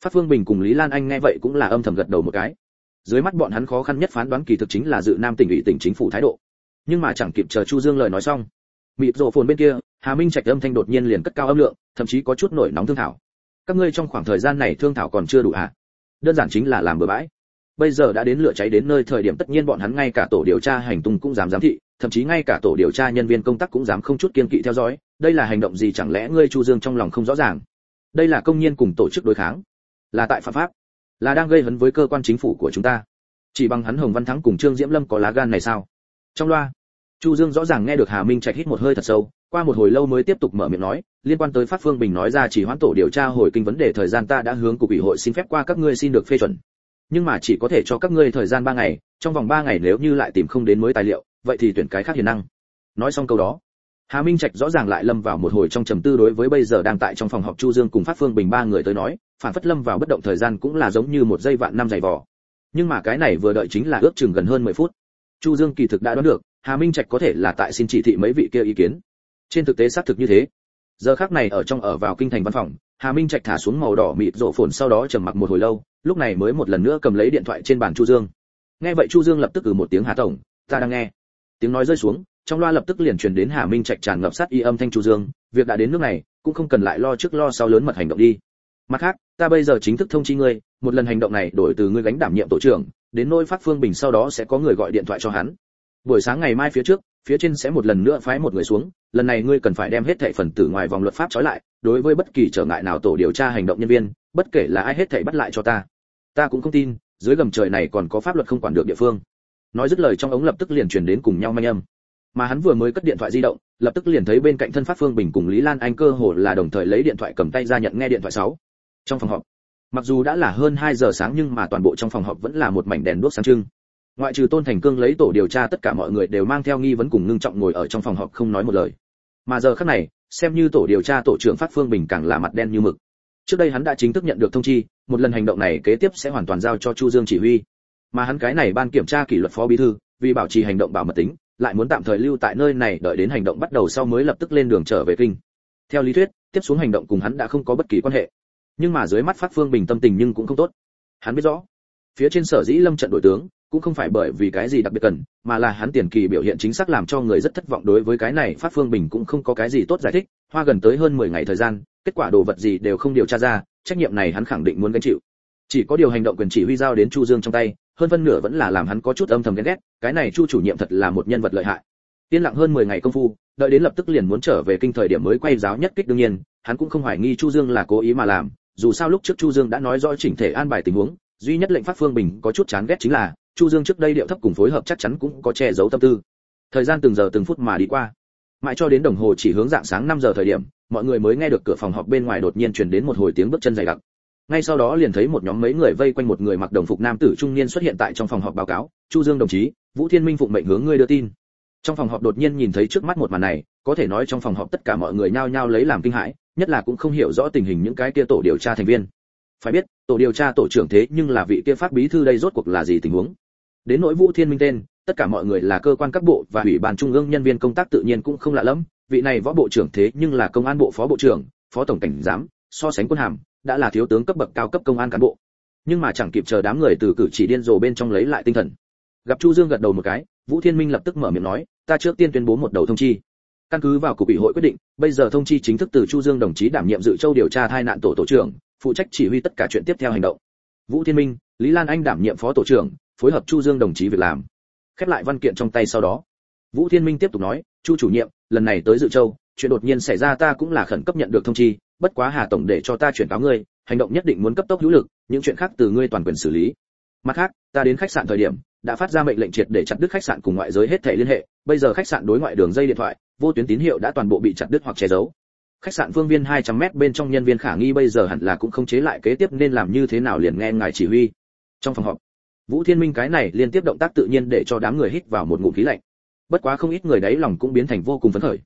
phát phương bình cùng lý lan anh nghe vậy cũng là âm thầm gật đầu một cái. Dưới mắt bọn hắn khó khăn nhất phán đoán kỳ thực chính là dự nam tỉnh ủy tỉnh chính phủ thái độ. Nhưng mà chẳng kịp chờ chu dương lời nói xong mịp rộ phồn bên kia, hà minh trạch âm thanh đột nhiên liền cất cao âm lượng, thậm chí có chút nổi nóng thương thảo. Các ngươi trong khoảng thời gian này thương thảo còn chưa đủ à? đơn giản chính là làm bừa bãi bây giờ đã đến lửa cháy đến nơi, thời điểm tất nhiên bọn hắn ngay cả tổ điều tra hành tung cũng dám giám thị, thậm chí ngay cả tổ điều tra nhân viên công tác cũng dám không chút kiên kỵ theo dõi, đây là hành động gì chẳng lẽ ngươi chu dương trong lòng không rõ ràng? Đây là công nhân cùng tổ chức đối kháng, là tại phạm pháp, là đang gây hấn với cơ quan chính phủ của chúng ta. Chỉ bằng hắn hồng văn thắng cùng trương diễm lâm có lá gan này sao? Trong loa, chu dương rõ ràng nghe được hà minh trạch hít một hơi thật sâu, qua một hồi lâu mới tiếp tục mở miệng nói, liên quan tới phát phương bình nói ra chỉ hoãn tổ điều tra hồi kinh vấn đề thời gian ta đã hướng cục ủy hội xin phép qua các ngươi xin được phê chuẩn nhưng mà chỉ có thể cho các ngươi thời gian 3 ngày trong vòng 3 ngày nếu như lại tìm không đến mới tài liệu vậy thì tuyển cái khác hiền năng nói xong câu đó Hà Minh Trạch rõ ràng lại lâm vào một hồi trong trầm tư đối với bây giờ đang tại trong phòng họp Chu Dương cùng Phát Phương Bình ba người tới nói, phản phất lâm vào bất động thời gian cũng là giống như một giây vạn năm dày vò. Nhưng mà cái này vừa đợi chính là ước chừng gần hơn 10 phút. Chu Dương kỳ thực đã đoán được, Hà Minh Trạch có thể là tại xin chỉ thị mấy vị kia ý kiến. Trên thực tế xác thực như thế. Giờ khắc này ở trong ở vào kinh thành văn phòng, Hà Minh Trạch thả xuống màu đỏ mịt rộ phồn sau đó trầm mặc một hồi lâu, lúc này mới một lần nữa cầm lấy điện thoại trên bàn Chu Dương. Nghe vậy Chu Dương lập tức ừ một tiếng Hà tổng, ta đang nghe. Tiếng nói rơi xuống, trong loa lập tức liền truyền đến Hà Minh Trạch tràn ngập sát y âm thanh Chu Dương, việc đã đến nước này, cũng không cần lại lo trước lo sau lớn mật hành động đi. Mặt khác, ta bây giờ chính thức thông chi ngươi, một lần hành động này đổi từ ngươi gánh đảm nhiệm tổ trưởng, đến nỗi phát phương bình sau đó sẽ có người gọi điện thoại cho hắn. Buổi sáng ngày mai phía trước, phía trên sẽ một lần nữa phái một người xuống, lần này ngươi cần phải đem hết thảy phần tử ngoài vòng luật pháp trói lại, đối với bất kỳ trở ngại nào tổ điều tra hành động nhân viên, bất kể là ai hết thảy bắt lại cho ta. Ta cũng không tin, dưới gầm trời này còn có pháp luật không quản được địa phương. Nói dứt lời trong ống lập tức liền truyền đến cùng nhau manh âm mà hắn vừa mới cất điện thoại di động lập tức liền thấy bên cạnh thân pháp phương bình cùng lý lan anh cơ hồ là đồng thời lấy điện thoại cầm tay ra nhận nghe điện thoại sáu. trong phòng họp mặc dù đã là hơn 2 giờ sáng nhưng mà toàn bộ trong phòng họp vẫn là một mảnh đèn đuốc sáng trưng ngoại trừ tôn thành cương lấy tổ điều tra, tất cả mọi người đều mang theo nghi vấn cùng ngưng trọng ngồi ở trong phòng họp không nói một lời. Mà giờ khắc này, xem như tổ điều tra, tổ trưởng phát phương bình càng là mặt đen như mực. Trước đây hắn đã chính thức nhận được thông chi, một lần hành động này kế tiếp sẽ hoàn toàn giao cho chu dương chỉ huy. Mà hắn cái này ban kiểm tra kỷ luật phó bí thư, vì bảo trì hành động bảo mật tính, lại muốn tạm thời lưu tại nơi này đợi đến hành động bắt đầu sau mới lập tức lên đường trở về kinh. Theo lý thuyết, tiếp xuống hành động cùng hắn đã không có bất kỳ quan hệ. Nhưng mà dưới mắt phát phương bình tâm tình nhưng cũng không tốt. Hắn biết rõ, phía trên sở dĩ lâm trận đội tướng cũng không phải bởi vì cái gì đặc biệt cần, mà là hắn tiền kỳ biểu hiện chính xác làm cho người rất thất vọng đối với cái này phát phương bình cũng không có cái gì tốt giải thích, hoa gần tới hơn 10 ngày thời gian, kết quả đồ vật gì đều không điều tra ra, trách nhiệm này hắn khẳng định muốn gánh chịu. Chỉ có điều hành động quyền chỉ huy giao đến chu dương trong tay, hơn phân nửa vẫn là làm hắn có chút âm thầm ghen ghét, cái này chu chủ nhiệm thật là một nhân vật lợi hại. Tiên lặng hơn 10 ngày công phu, đợi đến lập tức liền muốn trở về kinh thời điểm mới quay giáo nhất kích đương nhiên, hắn cũng không hoài nghi chu dương là cố ý mà làm, dù sao lúc trước chu dương đã nói rõ chỉnh thể an bài tình huống duy nhất lệnh phát phương bình có chút chán ghét chính là, chu dương trước đây điệu thấp cùng phối hợp chắc chắn cũng có che giấu tâm tư. Thời gian từng giờ từng phút mà đi qua. Mãi cho đến đồng hồ chỉ hướng dạng sáng 5 giờ thời điểm, mọi người mới nghe được cửa phòng họp bên ngoài đột nhiên truyền đến một hồi tiếng bước chân dày đặc. Ngay sau đó liền thấy một nhóm mấy người vây quanh một người mặc đồng phục nam tử trung niên xuất hiện tại trong phòng họp báo cáo, chu dương đồng chí, vũ thiên minh phụng mệnh hướng ngươi đưa tin. Trong phòng họp đột nhiên nhìn thấy trước mắt một màn này, có thể nói trong phòng họp tất cả mọi người nhao nhao lấy làm kinh hãi, nhất là cũng không hiểu rõ tình hình những cái kia tổ điều tra thành viên phải biết, tổ điều tra tổ trưởng thế nhưng là vị kia pháp bí thư đây rốt cuộc là gì tình huống? Đến nỗi vũ thiên minh tên, tất cả mọi người là cơ quan các bộ và ủy ban trung ương nhân viên công tác tự nhiên cũng không lạ lẫm. vị này võ bộ trưởng thế nhưng là công an bộ phó bộ trưởng, phó tổng cảnh giám, so sánh quân hàm, đã là thiếu tướng cấp bậc cao cấp công an cán bộ. Nhưng mà chẳng kịp chờ đám người từ cử chỉ điên rồ bên trong lấy lại tinh thần. Gặp chu dương gật đầu một cái, vũ thiên minh lập tức mở miệng nói, ta trước tiên tuyên bố một đầu thông chi. Căn cứ vào cục ủy hội quyết định, bây giờ thông chi chính thức từ chu dương đồng chí đảm nhiệm dự châu điều tra tai nạn tổ tổ trưởng phụ trách chỉ huy tất cả chuyện tiếp theo hành động. Vũ thiên minh, lý lan anh đảm nhiệm phó tổ trưởng, phối hợp chu dương đồng chí việc làm. Khép lại văn kiện trong tay sau đó. Vũ thiên minh tiếp tục nói, chu chủ nhiệm, lần này tới dự châu, chuyện đột nhiên xảy ra ta cũng là khẩn cấp nhận được thông chi, bất quá hà tổng để cho ta chuyển cáo ngươi, hành động nhất định muốn cấp tốc hữu lực, những chuyện khác từ ngươi toàn quyền xử lý. Mặt khác, ta đến khách sạn thời điểm, đã phát ra mệnh lệnh triệt để chặt đứt khách sạn cùng ngoại giới hết thể liên hệ, bây giờ khách sạn đối ngoại đường dây điện thoại, vô tuyến tín hiệu đã toàn bộ bị chặt đứt hoặc che giấu khách sạn phương viên 200 mét bên trong nhân viên khả nghi bây giờ hẳn là cũng không chế lại kế tiếp nên làm như thế nào liền nghe ngài chỉ huy. Trong phòng họp, vũ thiên minh cái này liên tiếp động tác tự nhiên để cho đám người hít vào một ngụm khí lạnh. Bất quá không ít người đấy lòng cũng biến thành vô cùng phấn khởi.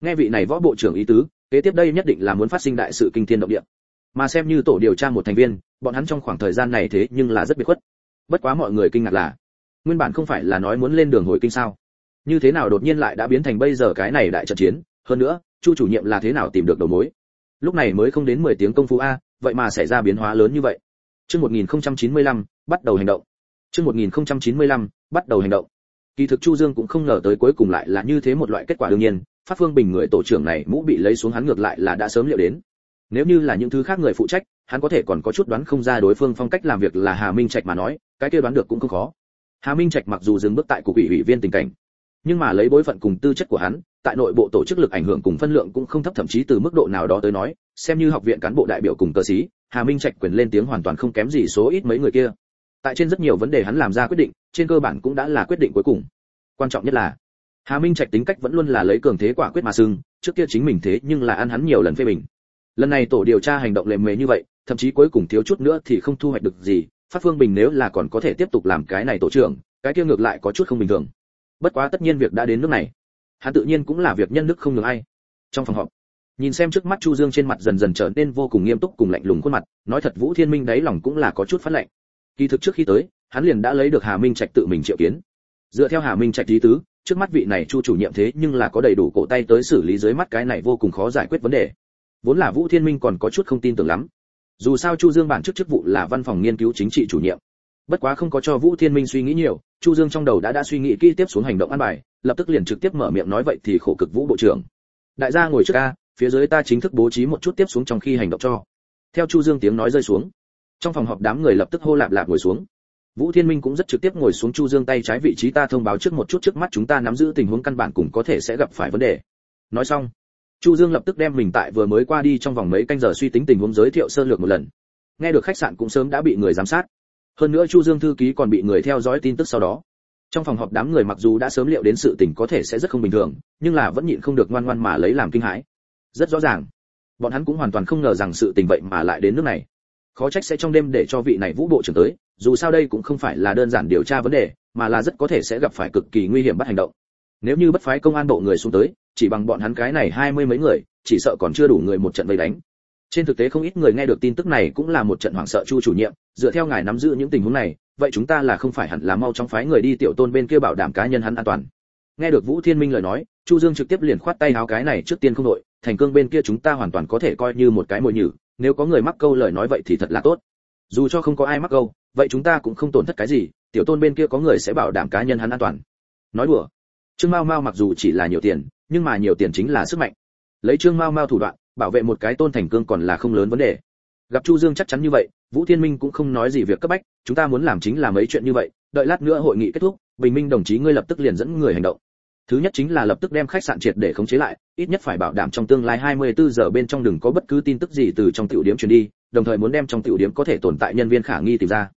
Nghe vị này võ bộ trưởng ý tứ, kế tiếp đây nhất định là muốn phát sinh đại sự kinh thiên động địa. Mà xem như tổ điều tra một thành viên, bọn hắn trong khoảng thời gian này thế nhưng là rất biệt khuất. Bất quá mọi người kinh ngạc là, nguyên bản không phải là nói muốn lên đường hồi kinh sao? Như thế nào đột nhiên lại đã biến thành bây giờ cái này đại trận chiến? Hơn nữa chu chủ nhiệm là thế nào tìm được đầu mối lúc này mới không đến 10 tiếng công phu a vậy mà xảy ra biến hóa lớn như vậy Chương 1095, bắt đầu hành động. Chương 1095, bắt đầu hành động. Kỳ thực Chu Dương cũng không ngờ tới cuối cùng lại là như thế một loại kết quả đương nhiên, Phát Phương Bình người tổ trưởng này mũ bị lấy xuống hắn ngược lại là đã sớm liệu đến. Nếu như là những thứ khác người phụ trách, hắn có thể còn có chút đoán không ra đối phương phong cách làm việc là Hà Minh Trạch mà nói, cái kia đoán được cũng không khó. Hà Minh Trạch mặc dù dừng bước tại cục ủy ủy viên tình cảnh, nhưng mà lấy bối phận cùng tư chất của hắn, tại nội bộ tổ chức lực ảnh hưởng cùng phân lượng cũng không thấp thậm chí từ mức độ nào đó tới nói, xem như học viện cán bộ đại biểu cùng cơ sĩ, Hà Minh Trạch quyền lên tiếng hoàn toàn không kém gì số ít mấy người kia. Tại trên rất nhiều vấn đề hắn làm ra quyết định, trên cơ bản cũng đã là quyết định cuối cùng. Quan trọng nhất là, Hà Minh Trạch tính cách vẫn luôn là lấy cường thế quả quyết mà sưng, trước kia chính mình thế nhưng là ăn hắn nhiều lần phê bình. Lần này tổ điều tra hành động lề mề như vậy, thậm chí cuối cùng thiếu chút nữa thì không thu hoạch được gì, Phát Phương Bình nếu là còn có thể tiếp tục làm cái này tổ trưởng, cái kia ngược lại có chút không bình thường. Bất quá tất nhiên việc đã đến nước này, hắn tự nhiên cũng là việc nhân đức không ngừng ai. Trong phòng họp, nhìn xem trước mắt chu dương trên mặt dần dần trở nên vô cùng nghiêm túc cùng lạnh lùng khuôn mặt nói thật vũ thiên minh đáy lòng cũng là có chút phát lạnh. Kỳ thực trước khi tới hắn liền đã lấy được hà minh trạch tự mình triệu kiến. Dựa theo hà minh trạch lý tứ trước mắt vị này chu chủ nhiệm thế nhưng là có đầy đủ cổ tay tới xử lý dưới mắt cái này vô cùng khó giải quyết vấn đề. Vốn là vũ thiên minh còn có chút không tin tưởng lắm. Dù sao chu dương bản chức chức vụ là văn phòng nghiên cứu chính trị chủ nhiệm bất quá không có cho vũ thiên minh suy nghĩ nhiều, chu dương trong đầu đã đã suy nghĩ kỹ tiếp xuống hành động an bài, lập tức liền trực tiếp mở miệng nói vậy thì khổ cực vũ bộ trưởng. Đại gia ngồi trước a, phía dưới ta chính thức bố trí một chút tiếp xuống trong khi hành động cho. Theo chu dương tiếng nói rơi xuống, trong phòng họp đám người lập tức hô lạp lạp ngồi xuống. Vũ thiên minh cũng rất trực tiếp ngồi xuống chu dương tay trái vị trí ta thông báo trước một chút trước mắt chúng ta nắm giữ tình huống căn bản cũng có thể sẽ gặp phải vấn đề. Nói xong, chu dương lập tức đem mình tại vừa mới qua đi trong vòng mấy canh giờ suy tính tình huống giới thiệu sơ lược một lần. Nghe được khách sạn cũng sớm đã bị người giám sát hơn nữa chu dương thư ký còn bị người theo dõi tin tức sau đó. Trong phòng họp đám người mặc dù đã sớm liệu đến sự tình có thể sẽ rất không bình thường, nhưng là vẫn nhịn không được ngoan ngoan mà lấy làm kinh hãi. Rất rõ ràng, bọn hắn cũng hoàn toàn không ngờ rằng sự tình vậy mà lại đến nước này. Khó trách sẽ trong đêm để cho vị này vũ bộ trưởng tới, dù sao đây cũng không phải là đơn giản điều tra vấn đề, mà là rất có thể sẽ gặp phải cực kỳ nguy hiểm bắt hành động. Nếu như bất phái công an bộ người xuống tới, chỉ bằng bọn hắn cái này hai mươi mấy người, chỉ sợ còn chưa đủ người một trận vây đánh. Trên thực tế không ít người nghe được tin tức này cũng là một trận hoảng sợ chu chủ nhiệm dựa theo ngài nắm giữ những tình huống này, vậy chúng ta là không phải hẳn là mau chóng phái người đi tiểu tôn bên kia bảo đảm cá nhân hắn an toàn. Nghe được vũ thiên minh lời nói, chu dương trực tiếp liền khoát tay áo cái này trước tiên không đội, thành cương bên kia chúng ta hoàn toàn có thể coi như một cái mồi nhử, nếu có người mắc câu lời nói vậy thì thật là tốt. Dù cho không có ai mắc câu, vậy chúng ta cũng không tổn thất cái gì, tiểu tôn bên kia có người sẽ bảo đảm cá nhân hắn an toàn. Nói đùa. Trương mao mao mặc dù chỉ là nhiều tiền, nhưng mà nhiều tiền chính là sức mạnh. Lấy trương mao mao thủ đoạn, bảo vệ một cái tôn thành cương còn là không lớn vấn đề. Gặp chu dương chắc chắn như vậy vũ thiên minh cũng không nói gì việc cấp bách, chúng ta muốn làm chính là mấy chuyện như vậy, đợi lát nữa hội nghị kết thúc, bình minh đồng chí ngươi lập tức liền dẫn người hành động. Thứ nhất chính là lập tức đem khách sạn triệt để khống chế lại, ít nhất phải bảo đảm trong tương lai 24 giờ bên trong đừng có bất cứ tin tức gì từ trong tiểu điểm truyền đi, đồng thời muốn đem trong tiểu điểm có thể tồn tại nhân viên khả nghi tìm ra.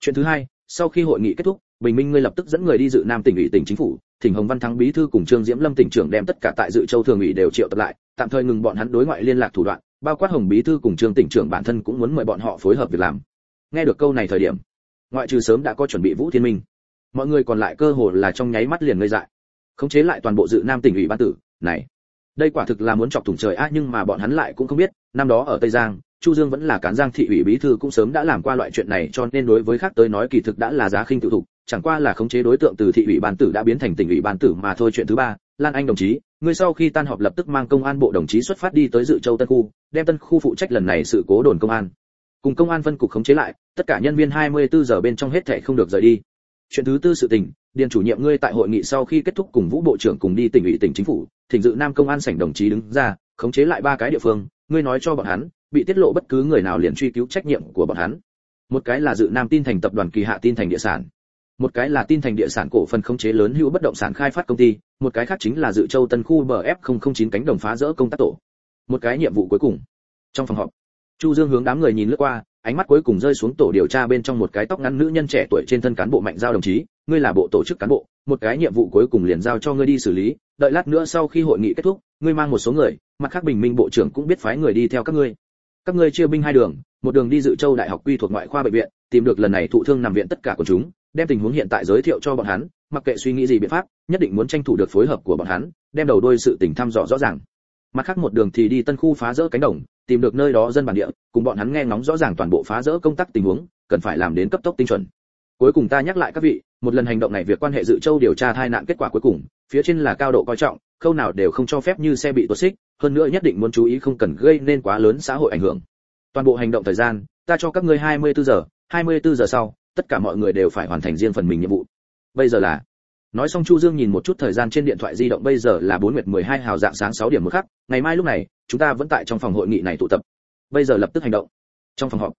Chuyện thứ hai, sau khi hội nghị kết thúc, bình minh ngươi lập tức dẫn người đi dự nam tỉnh ủy tỉnh chính phủ, thỉnh hồng văn thắng bí thư cùng trương diễm lâm tỉnh trưởng đem tất cả tại dự châu thường ủy đều triệu tập lại, tạm thời ngừng bọn hắn đối ngoại liên lạc thủ đoạn bao quát hồng bí thư cùng trương tỉnh trưởng bản thân cũng muốn mời bọn họ phối hợp việc làm. Nghe được câu này thời điểm, ngoại trừ sớm đã có chuẩn bị vũ thiên minh, mọi người còn lại cơ hồ là trong nháy mắt liền ngây dại. Khống chế lại toàn bộ dự nam tỉnh ủy ban tử, này, đây quả thực là muốn chọc thủng trời á, nhưng mà bọn hắn lại cũng không biết, năm đó ở tây giang, chu dương vẫn là cán giang thị ủy bí thư cũng sớm đã làm qua loại chuyện này, cho nên đối với khác tới nói kỳ thực đã là giá khinh tự thục chẳng qua là khống chế đối tượng từ thị ủy ban tử đã biến thành tỉnh ủy ban tử mà thôi, chuyện thứ ba, lan anh đồng chí người sau khi tan họp lập tức mang công an bộ đồng chí xuất phát đi tới dự châu tân khu, đem tân khu phụ trách lần này sự cố đồn công an. Cùng công an phân cục khống chế lại, tất cả nhân viên 24 giờ bên trong hết thảy không được rời đi. Chuyện thứ tư sự tình, điền chủ nhiệm ngươi tại hội nghị sau khi kết thúc cùng vũ bộ trưởng cùng đi tỉnh ủy tỉnh chính phủ, thỉnh dự nam công an sảnh đồng chí đứng ra, khống chế lại ba cái địa phương, ngươi nói cho bọn hắn, bị tiết lộ bất cứ người nào liền truy cứu trách nhiệm của bọn hắn. Một cái là dự nam tin thành tập đoàn kỳ hạ tin thành địa sản một cái là tin thành địa sản cổ phần khống chế lớn hữu bất động sản khai phát công ty, một cái khác chính là dự châu tân khu bf 009 cánh đồng phá rỡ công tác tổ. Một cái nhiệm vụ cuối cùng. Trong phòng họp, chu dương hướng đám người nhìn lướt qua, ánh mắt cuối cùng rơi xuống tổ điều tra bên trong một cái tóc ngắn nữ nhân trẻ tuổi trên thân cán bộ mạnh giao đồng chí, ngươi là bộ tổ chức cán bộ, một cái nhiệm vụ cuối cùng liền giao cho ngươi đi xử lý, đợi lát nữa sau khi hội nghị kết thúc, ngươi mang một số người, mặt khác bình minh bộ trưởng cũng biết phái người đi theo các ngươi. Các ngươi chia binh hai đường, một đường đi dự châu đại học quy thuộc ngoại khoa bệnh viện, tìm được lần này thụ thương nằm viện tất cả của chúng đem tình huống hiện tại giới thiệu cho bọn hắn, mặc kệ suy nghĩ gì biện pháp, nhất định muốn tranh thủ được phối hợp của bọn hắn, đem đầu đôi sự tình thăm dò rõ ràng. Mặt khác một đường thì đi tân khu phá rỡ cánh đồng, tìm được nơi đó dân bản địa, cùng bọn hắn nghe ngóng rõ ràng toàn bộ phá rỡ công tác tình huống, cần phải làm đến cấp tốc tinh chuẩn. Cuối cùng ta nhắc lại các vị, một lần hành động này việc quan hệ dự châu điều tra tai nạn kết quả cuối cùng, phía trên là cao độ coi trọng, khâu nào đều không cho phép như xe bị tuột xích, hơn nữa nhất định muốn chú ý không cần gây nên quá lớn xã hội ảnh hưởng. Toàn bộ hành động thời gian, ta cho các ngươi 24 giờ 24 giờ sau tất cả mọi người đều phải hoàn thành riêng phần mình nhiệm vụ. Bây giờ là, nói xong chu dương nhìn một chút thời gian trên điện thoại di động, bây giờ là 4 nguyệt 12 hào dạng sáng 6 điểm một khắc, ngày mai lúc này, chúng ta vẫn tại trong phòng hội nghị này tụ tập. Bây giờ lập tức hành động. Trong phòng họp,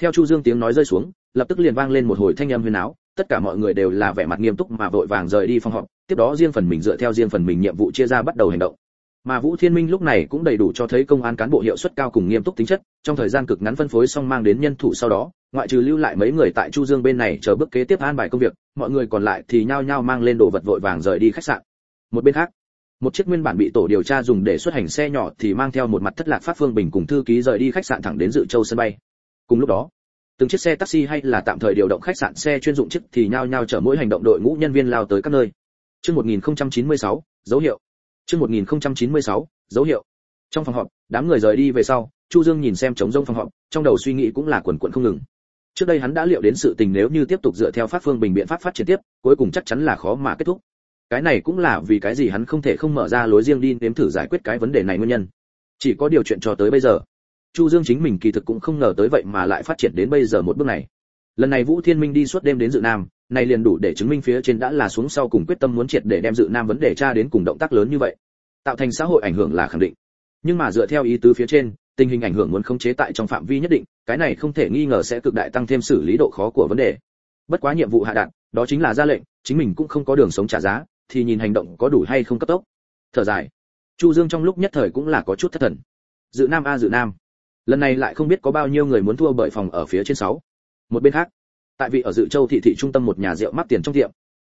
theo chu dương tiếng nói rơi xuống, lập tức liền vang lên một hồi thanh âm huyên áo, tất cả mọi người đều là vẻ mặt nghiêm túc mà vội vàng rời đi phòng họp, tiếp đó riêng phần mình dựa theo riêng phần mình nhiệm vụ chia ra bắt đầu hành động. Mà vũ thiên minh lúc này cũng đầy đủ cho thấy công an cán bộ hiệu suất cao cùng nghiêm túc tính chất, trong thời gian cực ngắn phân phối xong mang đến nhân thủ sau đó ngoại trừ lưu lại mấy người tại chu dương bên này chờ bước kế tiếp an bài công việc mọi người còn lại thì nhao nhao mang lên đồ vật vội vàng rời đi khách sạn một bên khác một chiếc nguyên bản bị tổ điều tra dùng để xuất hành xe nhỏ thì mang theo một mặt thất lạc phát phương bình cùng thư ký rời đi khách sạn thẳng đến dự châu sân bay cùng lúc đó từng chiếc xe taxi hay là tạm thời điều động khách sạn xe chuyên dụng chức thì nhao nhao chở mỗi hành động đội ngũ nhân viên lao tới các nơi. Chương 1096, dấu hiệu. Chương 1096, dấu hiệu. Trong phòng họp, đám người rời đi về sau, Chu Dương nhìn xem trống rông phòng họp, trong đầu suy nghĩ cũng là quần quận không ngừng. Trước đây hắn đã liệu đến sự tình nếu như tiếp tục dựa theo Phát Phương Bình biện pháp phát triển tiếp, cuối cùng chắc chắn là khó mà kết thúc. Cái này cũng là vì cái gì hắn không thể không mở ra lối riêng đi nếm thử giải quyết cái vấn đề này nguyên nhân. Chỉ có điều chuyện cho tới bây giờ, Chu Dương chính mình kỳ thực cũng không ngờ tới vậy mà lại phát triển đến bây giờ một bước này. Lần này Vũ Thiên Minh đi suốt đêm đến Dự Nam, này liền đủ để chứng minh phía trên đã là xuống sau cùng quyết tâm muốn triệt để đem Dự Nam vấn đề tra đến cùng động tác lớn như vậy. Tạo thành xã hội ảnh hưởng là khẳng định. Nhưng mà dựa theo ý tứ phía trên, tình hình ảnh hưởng muốn khống chế tại trong phạm vi nhất định, cái này không thể nghi ngờ sẽ cực đại tăng thêm xử lý độ khó của vấn đề. Bất quá nhiệm vụ hạ đạn đó chính là ra lệnh, chính mình cũng không có đường sống trả giá, thì nhìn hành động có đủ hay không cấp tốc. Thở dài, Chu Dương trong lúc nhất thời cũng là có chút thất thần. Dự Nam a Dự Nam lần này lại không biết có bao nhiêu người muốn thua bởi phòng ở phía trên sáu một bên khác tại vị ở dự châu thị thị trung tâm một nhà rượu mắc tiền trong tiệm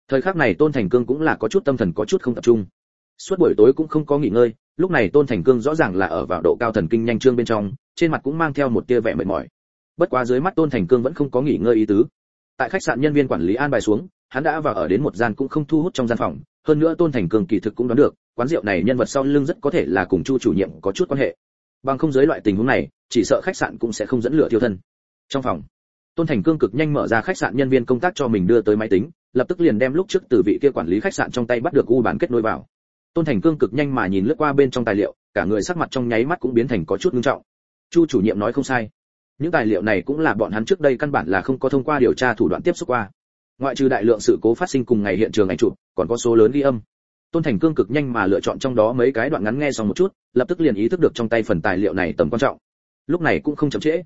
thời khắc này tôn thành cương cũng là có chút tâm thần có chút không tập trung suốt buổi tối cũng không có nghỉ ngơi, lúc này tôn thành cương rõ ràng là ở vào độ cao thần kinh nhanh trương bên trong, trên mặt cũng mang theo một tia vẻ mệt mỏi. Bất quá dưới mắt tôn thành cương vẫn không có nghỉ ngơi ý tứ. Tại khách sạn nhân viên quản lý an bài xuống, hắn đã vào ở đến một gian cũng không thu hút trong gian phòng, hơn nữa tôn thành cương kỳ thực cũng đoán được, quán rượu này nhân vật sau lưng rất có thể là cùng chu chủ nhiệm có chút quan hệ. Bằng không giới loại tình huống này, chỉ sợ khách sạn cũng sẽ không dẫn lửa thiêu thân. Trong phòng, tôn thành cương cực nhanh mở ra khách sạn nhân viên công tác cho mình đưa tới máy tính, lập tức liền đem lúc trước từ vị kia quản lý khách sạn trong tay bắt được u bản kết nối vào tôn thành cương cực nhanh mà nhìn lướt qua bên trong tài liệu, cả người sắc mặt trong nháy mắt cũng biến thành có chút nghiêm trọng. Chu chủ nhiệm nói không sai. Những tài liệu này cũng là bọn hắn trước đây căn bản là không có thông qua điều tra thủ đoạn tiếp xúc qua. Ngoại trừ đại lượng sự cố phát sinh cùng ngày hiện trường ảnh chụp, còn có số lớn ghi âm. Tôn thành cương cực nhanh mà lựa chọn trong đó mấy cái đoạn ngắn nghe xong một chút, lập tức liền ý thức được trong tay phần tài liệu này tầm quan trọng. Lúc này cũng không chậm trễ.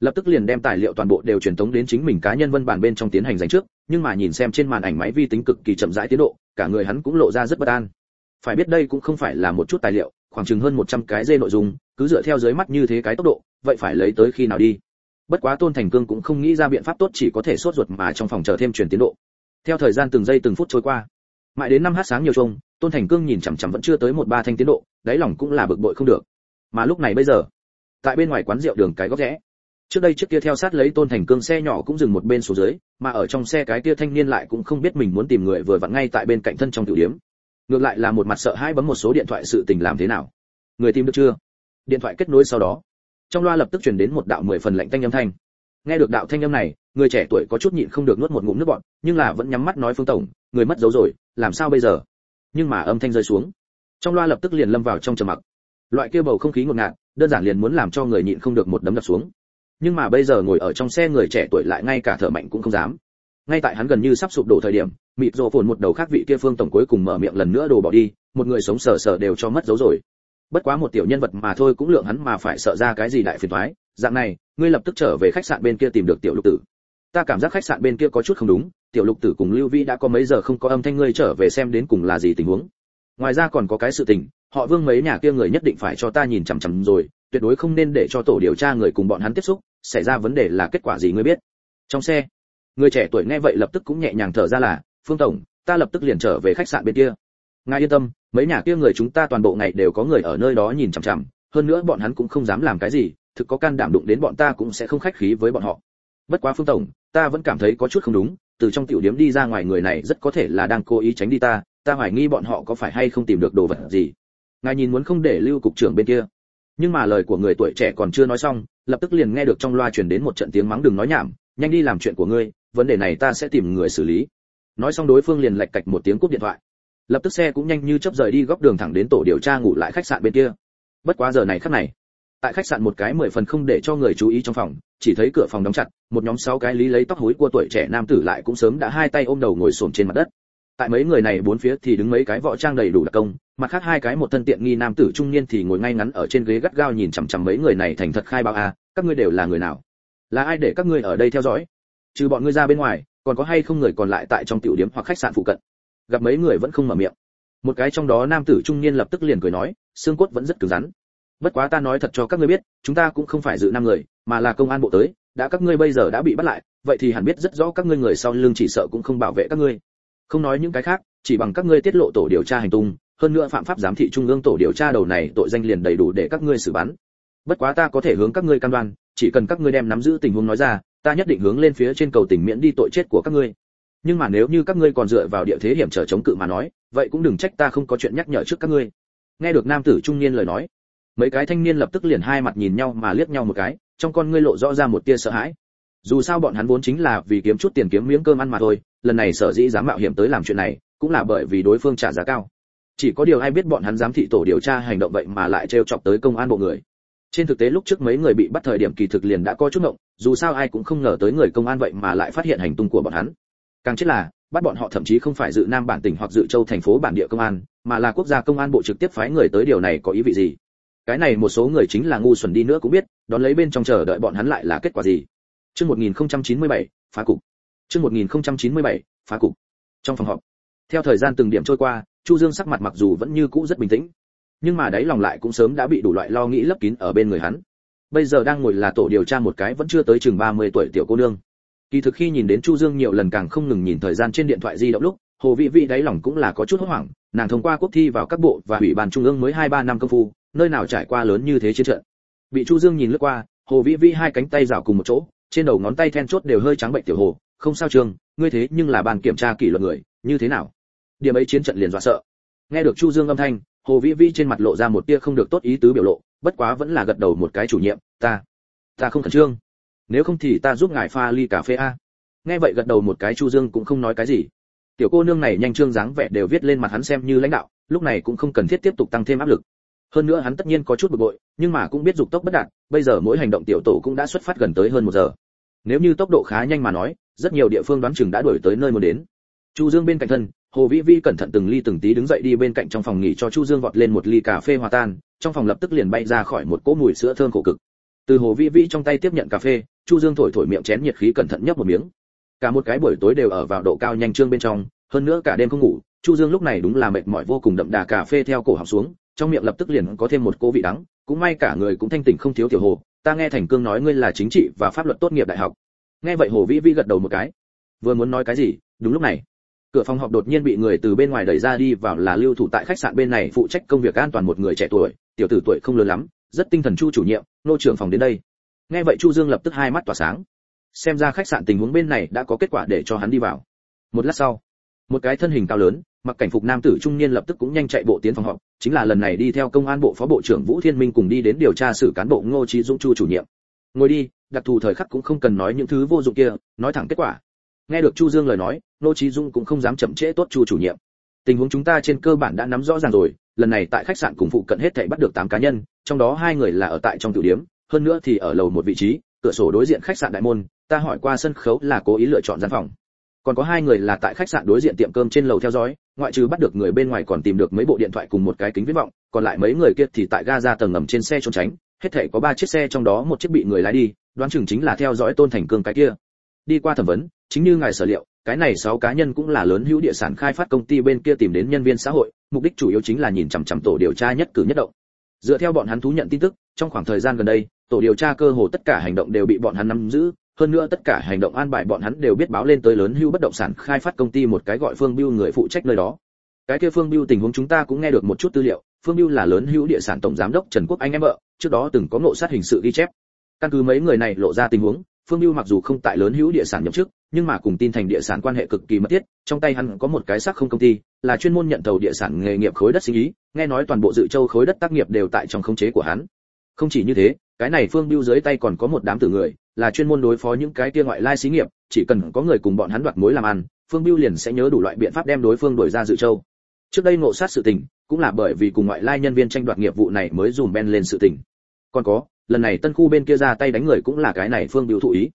Lập tức liền đem tài liệu toàn bộ đều truyền tống đến chính mình cá nhân văn bản bên trong tiến hành dành trước, nhưng mà nhìn xem trên màn ảnh máy vi tính cực kỳ chậm rãi tiến độ, cả người hắn cũng lộ ra rất bất an phải biết đây cũng không phải là một chút tài liệu, khoảng chừng hơn 100 cái dê nội dung, cứ dựa theo dưới mắt như thế cái tốc độ, vậy phải lấy tới khi nào đi? Bất quá tôn thành cương cũng không nghĩ ra biện pháp tốt chỉ có thể sốt ruột mà trong phòng chờ thêm truyền tiến độ. Theo thời gian từng giây từng phút trôi qua, mãi đến năm h sáng nhiều chung tôn thành cương nhìn chằm chằm vẫn chưa tới một ba thanh tiến độ, đáy lòng cũng là bực bội không được. Mà lúc này bây giờ, tại bên ngoài quán rượu đường cái góc rẽ. Trước đây chiếc kia theo sát lấy tôn thành cương xe nhỏ cũng dừng một bên số dưới, mà ở trong xe cái kia thanh niên lại cũng không biết mình muốn tìm người vừa vặn ngay tại bên cạnh thân trong tiểu điếm ngược lại là một mặt sợ hai bấm một số điện thoại sự tình làm thế nào? Người tìm được chưa? Điện thoại kết nối sau đó. Trong loa lập tức truyền đến một đạo mười phần lạnh thanh âm thanh. Nghe được đạo thanh âm này, người trẻ tuổi có chút nhịn không được nuốt một ngụm nước bọt, nhưng là vẫn nhắm mắt nói phương tổng, người mất dấu rồi, làm sao bây giờ? Nhưng mà âm thanh rơi xuống. Trong loa lập tức liền lâm vào trong trầm mặc. Loại kia bầu không khí ngột ngạt, đơn giản liền muốn làm cho người nhịn không được một đấm đập xuống. Nhưng mà bây giờ ngồi ở trong xe người trẻ tuổi lại ngay cả thở mạnh cũng không dám ngay tại hắn gần như sắp sụp đổ thời điểm, mịt rộ phồn một đầu khác vị kia phương tổng cuối cùng mở miệng lần nữa đồ bỏ đi, một người sống sờ sờ đều cho mất dấu rồi. Bất quá một tiểu nhân vật mà thôi cũng lượng hắn mà phải sợ ra cái gì đại phiền toái, dạng này, ngươi lập tức trở về khách sạn bên kia tìm được tiểu lục tử. Ta cảm giác khách sạn bên kia có chút không đúng, tiểu lục tử cùng lưu vi đã có mấy giờ không có âm thanh ngươi trở về xem đến cùng là gì tình huống. Ngoài ra còn có cái sự tình, họ vương mấy nhà kia người nhất định phải cho ta nhìn chằm chằm rồi, tuyệt đối không nên để cho tổ điều tra người cùng bọn hắn tiếp xúc, xảy ra vấn đề là kết quả gì ngươi biết. Trong xe người trẻ tuổi nghe vậy lập tức cũng nhẹ nhàng thở ra là, phương tổng, ta lập tức liền trở về khách sạn bên kia. Ngài yên tâm, mấy nhà kia người chúng ta toàn bộ ngày đều có người ở nơi đó nhìn chằm chằm, hơn nữa bọn hắn cũng không dám làm cái gì, thực có can đảm đụng đến bọn ta cũng sẽ không khách khí với bọn họ. Bất quá phương tổng, ta vẫn cảm thấy có chút không đúng, từ trong tiểu điếm đi ra ngoài người này rất có thể là đang cố ý tránh đi ta ta hoài nghi bọn họ có phải hay không tìm được đồ vật gì. Ngài nhìn muốn không để lưu cục trưởng bên kia. Nhưng mà lời của người tuổi trẻ còn chưa nói xong, lập tức liền nghe được trong loa truyền đến một trận tiếng mắng đừng nói nhảm, nhanh đi làm chuyện của ngươi vấn đề này ta sẽ tìm người xử lý. Nói xong đối phương liền lạch cạch một tiếng cúp điện thoại. Lập tức xe cũng nhanh như chớp rời đi góc đường thẳng đến tổ điều tra ngủ lại khách sạn bên kia. Bất quá giờ này khắc này, tại khách sạn một cái mười phần không để cho người chú ý trong phòng, chỉ thấy cửa phòng đóng chặt, một nhóm sáu cái lý lấy tóc hối của tuổi trẻ nam tử lại cũng sớm đã hai tay ôm đầu ngồi xổm trên mặt đất. Tại mấy người này bốn phía thì đứng mấy cái võ trang đầy đủ đặc công, mặt khác hai cái một thân tiện nghi nam tử trung niên thì ngồi ngay ngắn ở trên ghế gắt gao nhìn chằm chằm mấy người này thành thật khai báo a các ngươi đều là người nào? Là ai để các ngươi ở đây theo dõi? Trừ bọn ngươi ra bên ngoài, còn có hay không người còn lại tại trong tiểu điểm hoặc khách sạn phụ cận? Gặp mấy người vẫn không mở miệng. Một cái trong đó nam tử trung niên lập tức liền cười nói, xương cốt vẫn rất cứng rắn. Bất quá ta nói thật cho các ngươi biết, chúng ta cũng không phải dự năm người, mà là công an bộ tới, đã các ngươi bây giờ đã bị bắt lại, vậy thì hẳn biết rất rõ các ngươi người sau lưng chỉ sợ cũng không bảo vệ các ngươi. Không nói những cái khác, chỉ bằng các ngươi tiết lộ tổ điều tra hành tung, hơn nữa phạm pháp giám thị trung ương tổ điều tra đầu này tội danh liền đầy đủ để các ngươi xử bắn. Bất quá ta có thể hướng các ngươi cam đoan, chỉ cần các ngươi đem nắm giữ tình huống nói ra ta nhất định hướng lên phía trên cầu tình miễn đi tội chết của các ngươi. Nhưng mà nếu như các ngươi còn dựa vào địa thế hiểm trở chống cự mà nói, vậy cũng đừng trách ta không có chuyện nhắc nhở trước các ngươi. Nghe được nam tử trung niên lời nói, mấy cái thanh niên lập tức liền hai mặt nhìn nhau mà liếc nhau một cái, trong con ngươi lộ rõ ra một tia sợ hãi. Dù sao bọn hắn vốn chính là vì kiếm chút tiền kiếm miếng cơm ăn mà thôi, lần này sở dĩ dám mạo hiểm tới làm chuyện này, cũng là bởi vì đối phương trả giá cao. Chỉ có điều ai biết bọn hắn dám thị tổ điều tra hành động vậy mà lại trêu chọc tới công an bộ người trên thực tế lúc trước mấy người bị bắt thời điểm kỳ thực liền đã có chút ngộng dù sao ai cũng không ngờ tới người công an vậy mà lại phát hiện hành tung của bọn hắn. Càng chết là bắt bọn họ thậm chí không phải dự nam bản tỉnh hoặc dự châu thành phố bản địa công an mà là quốc gia công an bộ trực tiếp phái người tới điều này có ý vị gì? Cái này một số người chính là ngu xuẩn đi nữa cũng biết đón lấy bên trong chờ đợi bọn hắn lại là kết quả gì? Chương 1097, phá cục. Chương 1097, phá cục. Trong phòng họp theo thời gian từng điểm trôi qua chu dương sắc mặt mặc dù vẫn như cũ rất bình tĩnh nhưng mà đáy lòng lại cũng sớm đã bị đủ loại lo nghĩ lấp kín ở bên người hắn. Bây giờ đang ngồi là tổ điều tra một cái vẫn chưa tới chừng 30 tuổi tiểu cô nương. Kỳ thực khi nhìn đến chu dương nhiều lần càng không ngừng nhìn thời gian trên điện thoại di động lúc, hồ vị vị đáy lòng cũng là có chút hốt hoảng, nàng thông qua quốc thi vào các bộ và ủy ban trung ương mới hai ba năm công phu, nơi nào trải qua lớn như thế chiến trận. Bị chu dương nhìn lướt qua, hồ vị vị hai cánh tay rảo cùng một chỗ, trên đầu ngón tay then chốt đều hơi trắng bệnh tiểu hồ, không sao trường ngươi thế nhưng là bàn kiểm tra kỷ luật người, như thế nào? Điểm ấy chiến trận liền dọa sợ. Nghe được chu dương âm thanh hồ vĩ vĩ trên mặt lộ ra một tia không được tốt ý tứ biểu lộ, bất quá vẫn là gật đầu một cái chủ nhiệm, ta ta không khẩn trương. Nếu không thì ta giúp ngài pha ly cà phê a. Nghe vậy gật đầu một cái chu dương cũng không nói cái gì. Tiểu cô nương này nhanh trương dáng vẻ đều viết lên mặt hắn xem như lãnh đạo, lúc này cũng không cần thiết tiếp tục tăng thêm áp lực. Hơn nữa hắn tất nhiên có chút bực bội, nhưng mà cũng biết dục tốc bất đạt, bây giờ mỗi hành động tiểu tổ cũng đã xuất phát gần tới hơn một giờ. Nếu như tốc độ khá nhanh mà nói, rất nhiều địa phương đoán chừng đã đuổi tới nơi muốn đến. Chu dương bên cạnh thân hồ vĩ vi cẩn thận từng ly từng tí đứng dậy đi bên cạnh trong phòng nghỉ cho chu dương vọt lên một ly cà phê hòa tan, trong phòng lập tức liền bay ra khỏi một cỗ mùi sữa thơm khổ cực. Từ hồ vĩ vi trong tay tiếp nhận cà phê, chu dương thổi thổi miệng chén nhiệt khí cẩn thận nhấp một miếng. Cả một cái buổi tối đều ở vào độ cao nhanh trương bên trong, hơn nữa cả đêm không ngủ, chu dương lúc này đúng là mệt mỏi vô cùng đậm đà cà phê theo cổ họng xuống, trong miệng lập tức liền có thêm một cỗ vị đắng, cũng may cả người cũng thanh tỉnh không thiếu tiểu hồ, ta nghe thành cương nói ngươi là chính trị và pháp luật tốt nghiệp đại học. Nghe vậy hồ vĩ vi gật đầu một cái. Vừa muốn nói cái gì, đúng lúc này cửa phòng họp đột nhiên bị người từ bên ngoài đẩy ra đi vào là lưu thủ tại khách sạn bên này phụ trách công việc an toàn một người trẻ tuổi, tiểu tử tuổi không lớn lắm, rất tinh thần chu chủ nhiệm, nô trưởng phòng đến đây. Nghe vậy chu dương lập tức hai mắt tỏa sáng. Xem ra khách sạn tình huống bên này đã có kết quả để cho hắn đi vào. Một lát sau, một cái thân hình cao lớn, mặc cảnh phục nam tử trung niên lập tức cũng nhanh chạy bộ tiến phòng họp, chính là lần này đi theo công an bộ phó bộ trưởng vũ thiên minh cùng đi đến điều tra xử cán bộ ngô trí dũng chu chủ nhiệm. Ngồi đi, đặc thù thời khắc cũng không cần nói những thứ vô dụng kia, nói thẳng kết quả nghe được chu dương lời nói, nô trí dung cũng không dám chậm trễ tốt chu chủ nhiệm. Tình huống chúng ta trên cơ bản đã nắm rõ ràng rồi, lần này tại khách sạn cùng phụ cận hết thảy bắt được 8 cá nhân, trong đó hai người là ở tại trong tiểu điểm hơn nữa thì ở lầu một vị trí, cửa sổ đối diện khách sạn đại môn, ta hỏi qua sân khấu là cố ý lựa chọn gian phòng. Còn có hai người là tại khách sạn đối diện tiệm cơm trên lầu theo dõi, ngoại trừ bắt được người bên ngoài còn tìm được mấy bộ điện thoại cùng một cái kính viễn vọng, còn lại mấy người kia thì tại ga ra tầng ngầm trên xe trốn tránh, hết thảy có ba chiếc xe trong đó một chiếc bị người lái đi, đoán chừng chính là theo dõi tôn thành cương cái kia. Đi qua thẩm vấn chính như ngài sở liệu, cái này sáu cá nhân cũng là lớn hữu địa sản khai phát công ty bên kia tìm đến nhân viên xã hội, mục đích chủ yếu chính là nhìn chằm chằm tổ điều tra nhất cử nhất động. Dựa theo bọn hắn thú nhận tin tức, trong khoảng thời gian gần đây, tổ điều tra cơ hồ tất cả hành động đều bị bọn hắn nắm giữ, hơn nữa tất cả hành động an bài bọn hắn đều biết báo lên tới lớn hữu bất động sản khai phát công ty một cái gọi phương bưu người phụ trách nơi đó. Cái kia phương bưu tình huống chúng ta cũng nghe được một chút tư liệu, phương bưu là lớn hữu địa sản tổng giám đốc trần quốc anh em vợ trước đó từng có ngộ sát hình sự ghi chép. Căn cứ mấy người này lộ ra tình huống phương biêu mặc dù không tại lớn hữu địa sản nhậm chức, nhưng mà cùng tin thành địa sản quan hệ cực kỳ mật thiết, trong tay hắn có một cái xác không công ty, là chuyên môn nhận thầu địa sản nghề nghiệp khối đất sinh ý, nghe nói toàn bộ dự châu khối đất tác nghiệp đều tại trong khống chế của hắn. Không chỉ như thế, cái này phương biêu dưới tay còn có một đám tử người, là chuyên môn đối phó những cái kia ngoại lai xí nghiệp, chỉ cần có người cùng bọn hắn đoạt mối làm ăn, phương biêu liền sẽ nhớ đủ loại biện pháp đem đối phương đuổi ra dự châu. Trước đây ngộ sát sự tình, cũng là bởi vì cùng ngoại lai nhân viên tranh đoạt nghiệp vụ này mới dùm ben lên sự tình. Còn có lần này tân khu bên kia ra tay đánh người cũng là cái này phương biểu thụ ý.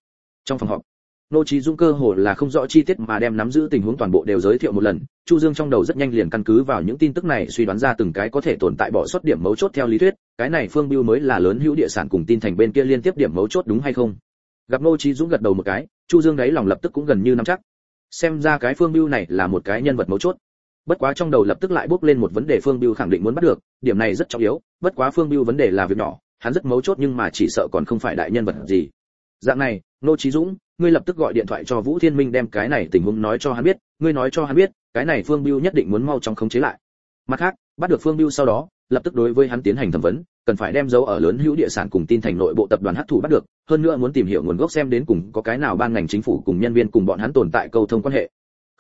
Trong phòng họp, nô trí dung cơ hồ là không rõ chi tiết mà đem nắm giữ tình huống toàn bộ đều giới thiệu một lần. Chu dương trong đầu rất nhanh liền căn cứ vào những tin tức này suy đoán ra từng cái có thể tồn tại bỏ sót điểm mấu chốt theo lý thuyết, cái này phương biêu mới là lớn hữu địa sản cùng tin thành bên kia liên tiếp điểm mấu chốt đúng hay không? Gặp nô trí dũng gật đầu một cái, chu dương đấy lòng lập tức cũng gần như nắm chắc. Xem ra cái phương biêu này là một cái nhân vật mấu chốt. Bất quá trong đầu lập tức lại bốc lên một vấn đề phương biêu khẳng định muốn bắt được, điểm này rất trọng yếu, bất quá phương biêu vấn đề là việc nhỏ hắn rất mấu chốt nhưng mà chỉ sợ còn không phải đại nhân vật gì. Dạng này, nô trí dũng, ngươi lập tức gọi điện thoại cho vũ thiên minh đem cái này tình huống nói cho hắn biết, ngươi nói cho hắn biết, cái này phương biêu nhất định muốn mau chóng khống chế lại. Mặt khác, bắt được phương biêu sau đó, lập tức đối với hắn tiến hành thẩm vấn, cần phải đem dấu ở lớn hữu địa sản cùng tin thành nội bộ tập đoàn hắc thủ bắt được, hơn nữa muốn tìm hiểu nguồn gốc xem đến cùng có cái nào ban ngành chính phủ cùng nhân viên cùng bọn hắn tồn tại câu thông quan hệ.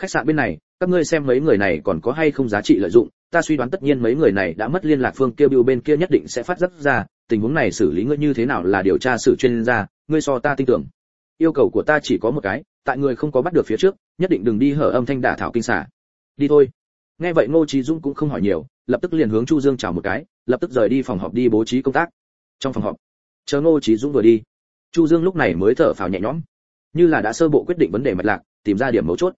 Khách sạn bên này, các ngươi xem mấy người này còn có hay không giá trị lợi dụng, ta suy đoán tất nhiên mấy người này đã mất liên lạc phương kia biêu bên kia nhất định sẽ phát rất ra tình huống này xử lý ngươi như thế nào là điều tra xử chuyên gia, ngươi so ta tin tưởng. Yêu cầu của ta chỉ có một cái, tại ngươi không có bắt được phía trước, nhất định đừng đi hở âm thanh đả thảo kinh xả. Đi thôi. Nghe vậy ngô trí dung cũng không hỏi nhiều, lập tức liền hướng chu dương chào một cái, lập tức rời đi phòng họp đi bố trí công tác. Trong phòng họp, chờ ngô trí dũng vừa đi, chu dương lúc này mới thở phào nhẹ nhõm. Như là đã sơ bộ quyết định vấn đề mạch lạc, tìm ra điểm mấu chốt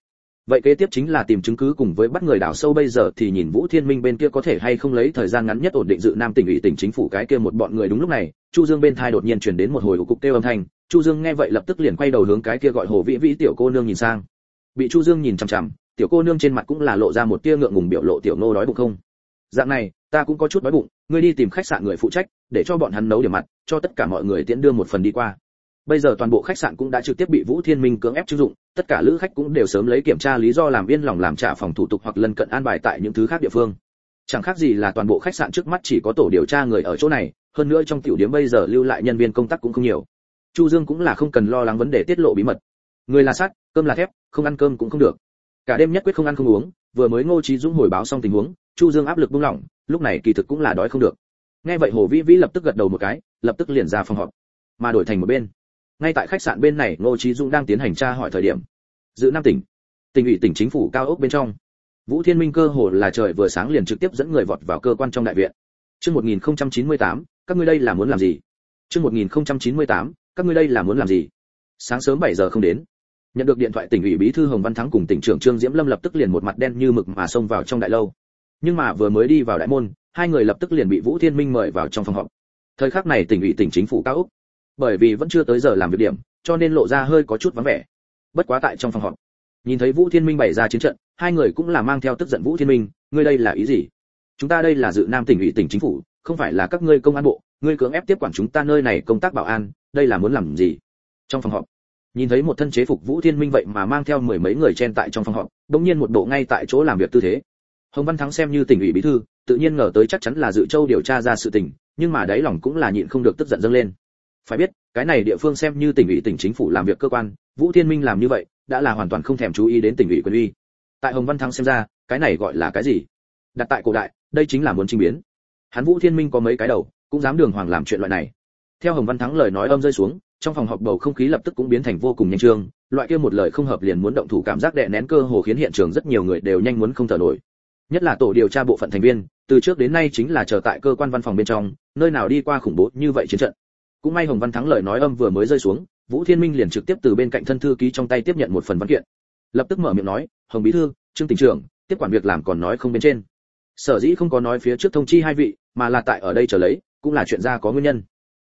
vậy kế tiếp chính là tìm chứng cứ cùng với bắt người đào sâu bây giờ thì nhìn vũ thiên minh bên kia có thể hay không lấy thời gian ngắn nhất ổn định dự nam tỉnh ủy tỉnh chính phủ cái kia một bọn người đúng lúc này, chu dương bên thai đột nhiên truyền đến một hồi cục kêu âm thanh. Chu dương nghe vậy lập tức liền quay đầu hướng cái kia gọi hồ vĩ vĩ tiểu cô nương nhìn sang. Bị chu dương nhìn chằm chằm, tiểu cô nương trên mặt cũng là lộ ra một tia ngượng ngùng biểu lộ tiểu nô đói bụng không? Dạng này, ta cũng có chút đói bụng, ngươi đi tìm khách sạn người phụ trách, để cho bọn hắn nấu điểm mặt, cho tất cả mọi người tiễn đưa một phần đi qua. Bây giờ toàn bộ khách sạn cũng đã trực tiếp bị vũ thiên minh cưỡng ép chưng dụng tất cả lữ khách cũng đều sớm lấy kiểm tra lý do làm yên lòng làm trả phòng thủ tục hoặc lân cận an bài tại những thứ khác địa phương. Chẳng khác gì là toàn bộ khách sạn trước mắt chỉ có tổ điều tra người ở chỗ này, hơn nữa trong tiểu điểm bây giờ lưu lại nhân viên công tác cũng không nhiều. Chu dương cũng là không cần lo lắng vấn đề tiết lộ bí mật. Người là sắt, cơm là thép, không ăn cơm cũng không được. Cả đêm nhất quyết không ăn không uống, vừa mới ngô trí dũng hồi báo xong tình huống, chu dương áp lực buông lỏng, lúc này kỳ thực cũng là đói không được. Nghe vậy hồ vĩ vĩ lập tức gật đầu một cái, lập tức liền ra phòng họp. Mà đổi thành một bên ngay tại khách sạn bên này ngô trí dũng đang tiến hành tra hỏi thời điểm. Dự nam tỉnh tỉnh ủy tỉnh chính phủ cao ốc bên trong. Vũ thiên minh cơ hồ là trời vừa sáng liền trực tiếp dẫn người vọt vào cơ quan trong đại viện. Chương 1098, các ngươi đây là muốn làm gì? Chương 1098, các ngươi đây là muốn làm gì? Sáng sớm 7 giờ không đến nhận được điện thoại tỉnh ủy bí thư hồng văn thắng cùng tỉnh trưởng trương diễm lâm lập tức liền một mặt đen như mực mà xông vào trong đại lâu. Nhưng mà vừa mới đi vào đại môn hai người lập tức liền bị vũ thiên minh mời vào trong phòng họp. Thời khắc này tỉnh ủy tỉnh chính phủ cao úc bởi vì vẫn chưa tới giờ làm việc điểm, cho nên lộ ra hơi có chút vắng vẻ. Bất quá tại trong phòng họp, nhìn thấy vũ thiên minh bày ra chiến trận, hai người cũng là mang theo tức giận vũ thiên minh, ngươi đây là ý gì? Chúng ta đây là dự nam tỉnh ủy tỉnh chính phủ, không phải là các ngươi công an bộ, ngươi cưỡng ép tiếp quản chúng ta nơi này công tác bảo an, đây là muốn làm gì? Trong phòng họp, nhìn thấy một thân chế phục vũ thiên minh vậy mà mang theo mười mấy người chen tại trong phòng họp đống nhiên một bộ ngay tại chỗ làm việc tư thế. Hồng văn thắng xem như tỉnh ủy bí thư, tự nhiên ngờ tới chắc chắn là dự châu điều tra ra sự tình, nhưng mà đáy lòng cũng là nhịn không được tức giận dâng lên phải biết, cái này địa phương xem như tỉnh ủy, tỉnh chính phủ làm việc cơ quan, vũ thiên minh làm như vậy, đã là hoàn toàn không thèm chú ý đến tỉnh ủy quyền uy. Tại hồng văn thắng xem ra, cái này gọi là cái gì? Đặt tại cổ đại, đây chính là muốn trình biến. Hắn vũ thiên minh có mấy cái đầu, cũng dám đường hoàng làm chuyện loại này. Theo hồng văn thắng lời nói âm rơi xuống, trong phòng họp bầu không khí lập tức cũng biến thành vô cùng nhanh trương loại kia một lời không hợp liền muốn động thủ cảm giác đè nén cơ hồ khiến hiện trường rất nhiều người đều nhanh muốn không thở nổi. Nhất là tổ điều tra bộ phận thành viên, từ trước đến nay chính là chờ tại cơ quan văn phòng bên trong, nơi nào đi qua khủng bố như vậy chiến trận cũng may hồng văn thắng lời nói âm vừa mới rơi xuống, vũ thiên minh liền trực tiếp từ bên cạnh thân thư ký trong tay tiếp nhận một phần văn kiện. Lập tức mở miệng nói, hồng bí thư, trương tỉnh trưởng, tiếp quản việc làm còn nói không bên trên. Sở dĩ không có nói phía trước thông chi hai vị, mà là tại ở đây chờ lấy, cũng là chuyện ra có nguyên nhân.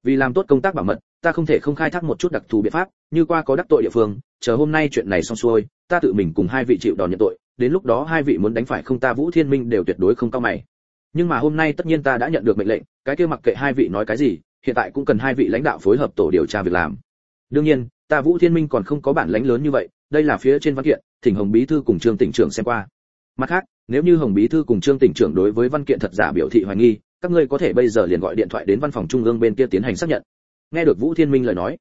Vì làm tốt công tác bảo mật, ta không thể không khai thác một chút đặc thù biện pháp, như qua có đắc tội địa phương, chờ hôm nay chuyện này xong xuôi, ta tự mình cùng hai vị chịu đòn nhận tội, đến lúc đó hai vị muốn đánh phải không ta vũ thiên minh đều tuyệt đối không cao mày. Nhưng mà hôm nay tất nhiên ta đã nhận được mệnh lệnh, cái kia mặc kệ hai vị nói cái gì hiện tại cũng cần hai vị lãnh đạo phối hợp tổ điều tra việc làm. Đương nhiên, ta vũ thiên minh còn không có bản lãnh lớn như vậy, đây là phía trên văn kiện, thỉnh hồng bí thư cùng trương tỉnh trưởng xem qua. Mặt khác, nếu như hồng bí thư cùng trương tỉnh trưởng đối với văn kiện thật giả biểu thị hoài nghi, các ngươi có thể bây giờ liền gọi điện thoại đến văn phòng trung ương bên kia tiến hành xác nhận. Nghe được vũ thiên minh lời nói,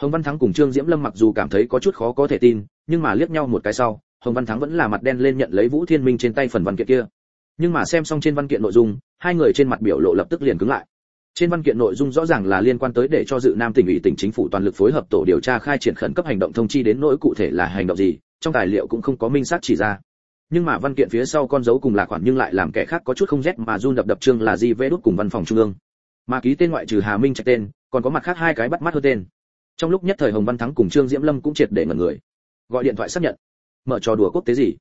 hồng văn thắng cùng trương diễm lâm mặc dù cảm thấy có chút khó có thể tin, nhưng mà liếc nhau một cái sau, hồng văn thắng vẫn là mặt đen lên nhận lấy vũ thiên minh trên tay phần văn kiện kia. Nhưng mà xem xong trên văn kiện nội dung, hai người trên mặt biểu lộ lập tức liền cứng lại trên văn kiện nội dung rõ ràng là liên quan tới để cho dự nam tỉnh ủy tỉnh chính phủ toàn lực phối hợp tổ điều tra khai triển khẩn cấp hành động thông chi đến nỗi cụ thể là hành động gì, trong tài liệu cũng không có minh xác chỉ ra. Nhưng mà văn kiện phía sau con dấu cùng là khoản nhưng lại làm kẻ khác có chút không rét mà run đập đập trương là di vê đốt cùng văn phòng trung ương. Mà ký tên ngoại trừ hà minh trạch tên, còn có mặt khác hai cái bắt mắt hơn tên. Trong lúc nhất thời hồng văn thắng cùng trương diễm lâm cũng triệt để ngẩn người. Gọi điện thoại xác nhận. Mở trò đùa quốc tế gì?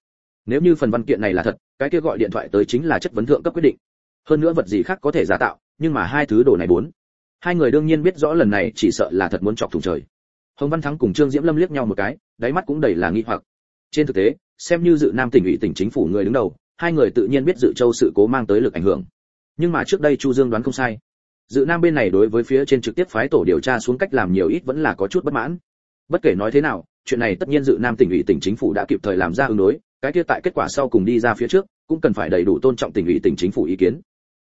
Nếu như phần văn kiện này là thật, cái kia gọi điện thoại tới chính là chất vấn thượng cấp quyết định. Hơn nữa vật gì khác có thể giả tạo? Nhưng mà hai thứ đồ này bốn. Hai người đương nhiên biết rõ lần này chỉ sợ là thật muốn chọc thủng trời. Hồng văn thắng cùng trương diễm lâm liếc nhau một cái, đáy mắt cũng đầy là nghi hoặc. Trên thực tế, xem như dự nam tỉnh ủy tỉnh chính phủ người đứng đầu, hai người tự nhiên biết dự châu sự cố mang tới lực ảnh hưởng. Nhưng mà trước đây chu dương đoán không sai. Dự nam bên này đối với phía trên trực tiếp phái tổ điều tra xuống cách làm nhiều ít vẫn là có chút bất mãn. Bất kể nói thế nào, chuyện này tất nhiên dự nam tỉnh ủy tỉnh chính phủ đã kịp thời làm ra ứng đối, cái kia tại kết quả sau cùng đi ra phía trước, cũng cần phải đầy đủ tôn trọng tỉnh ủy tỉnh chính phủ ý kiến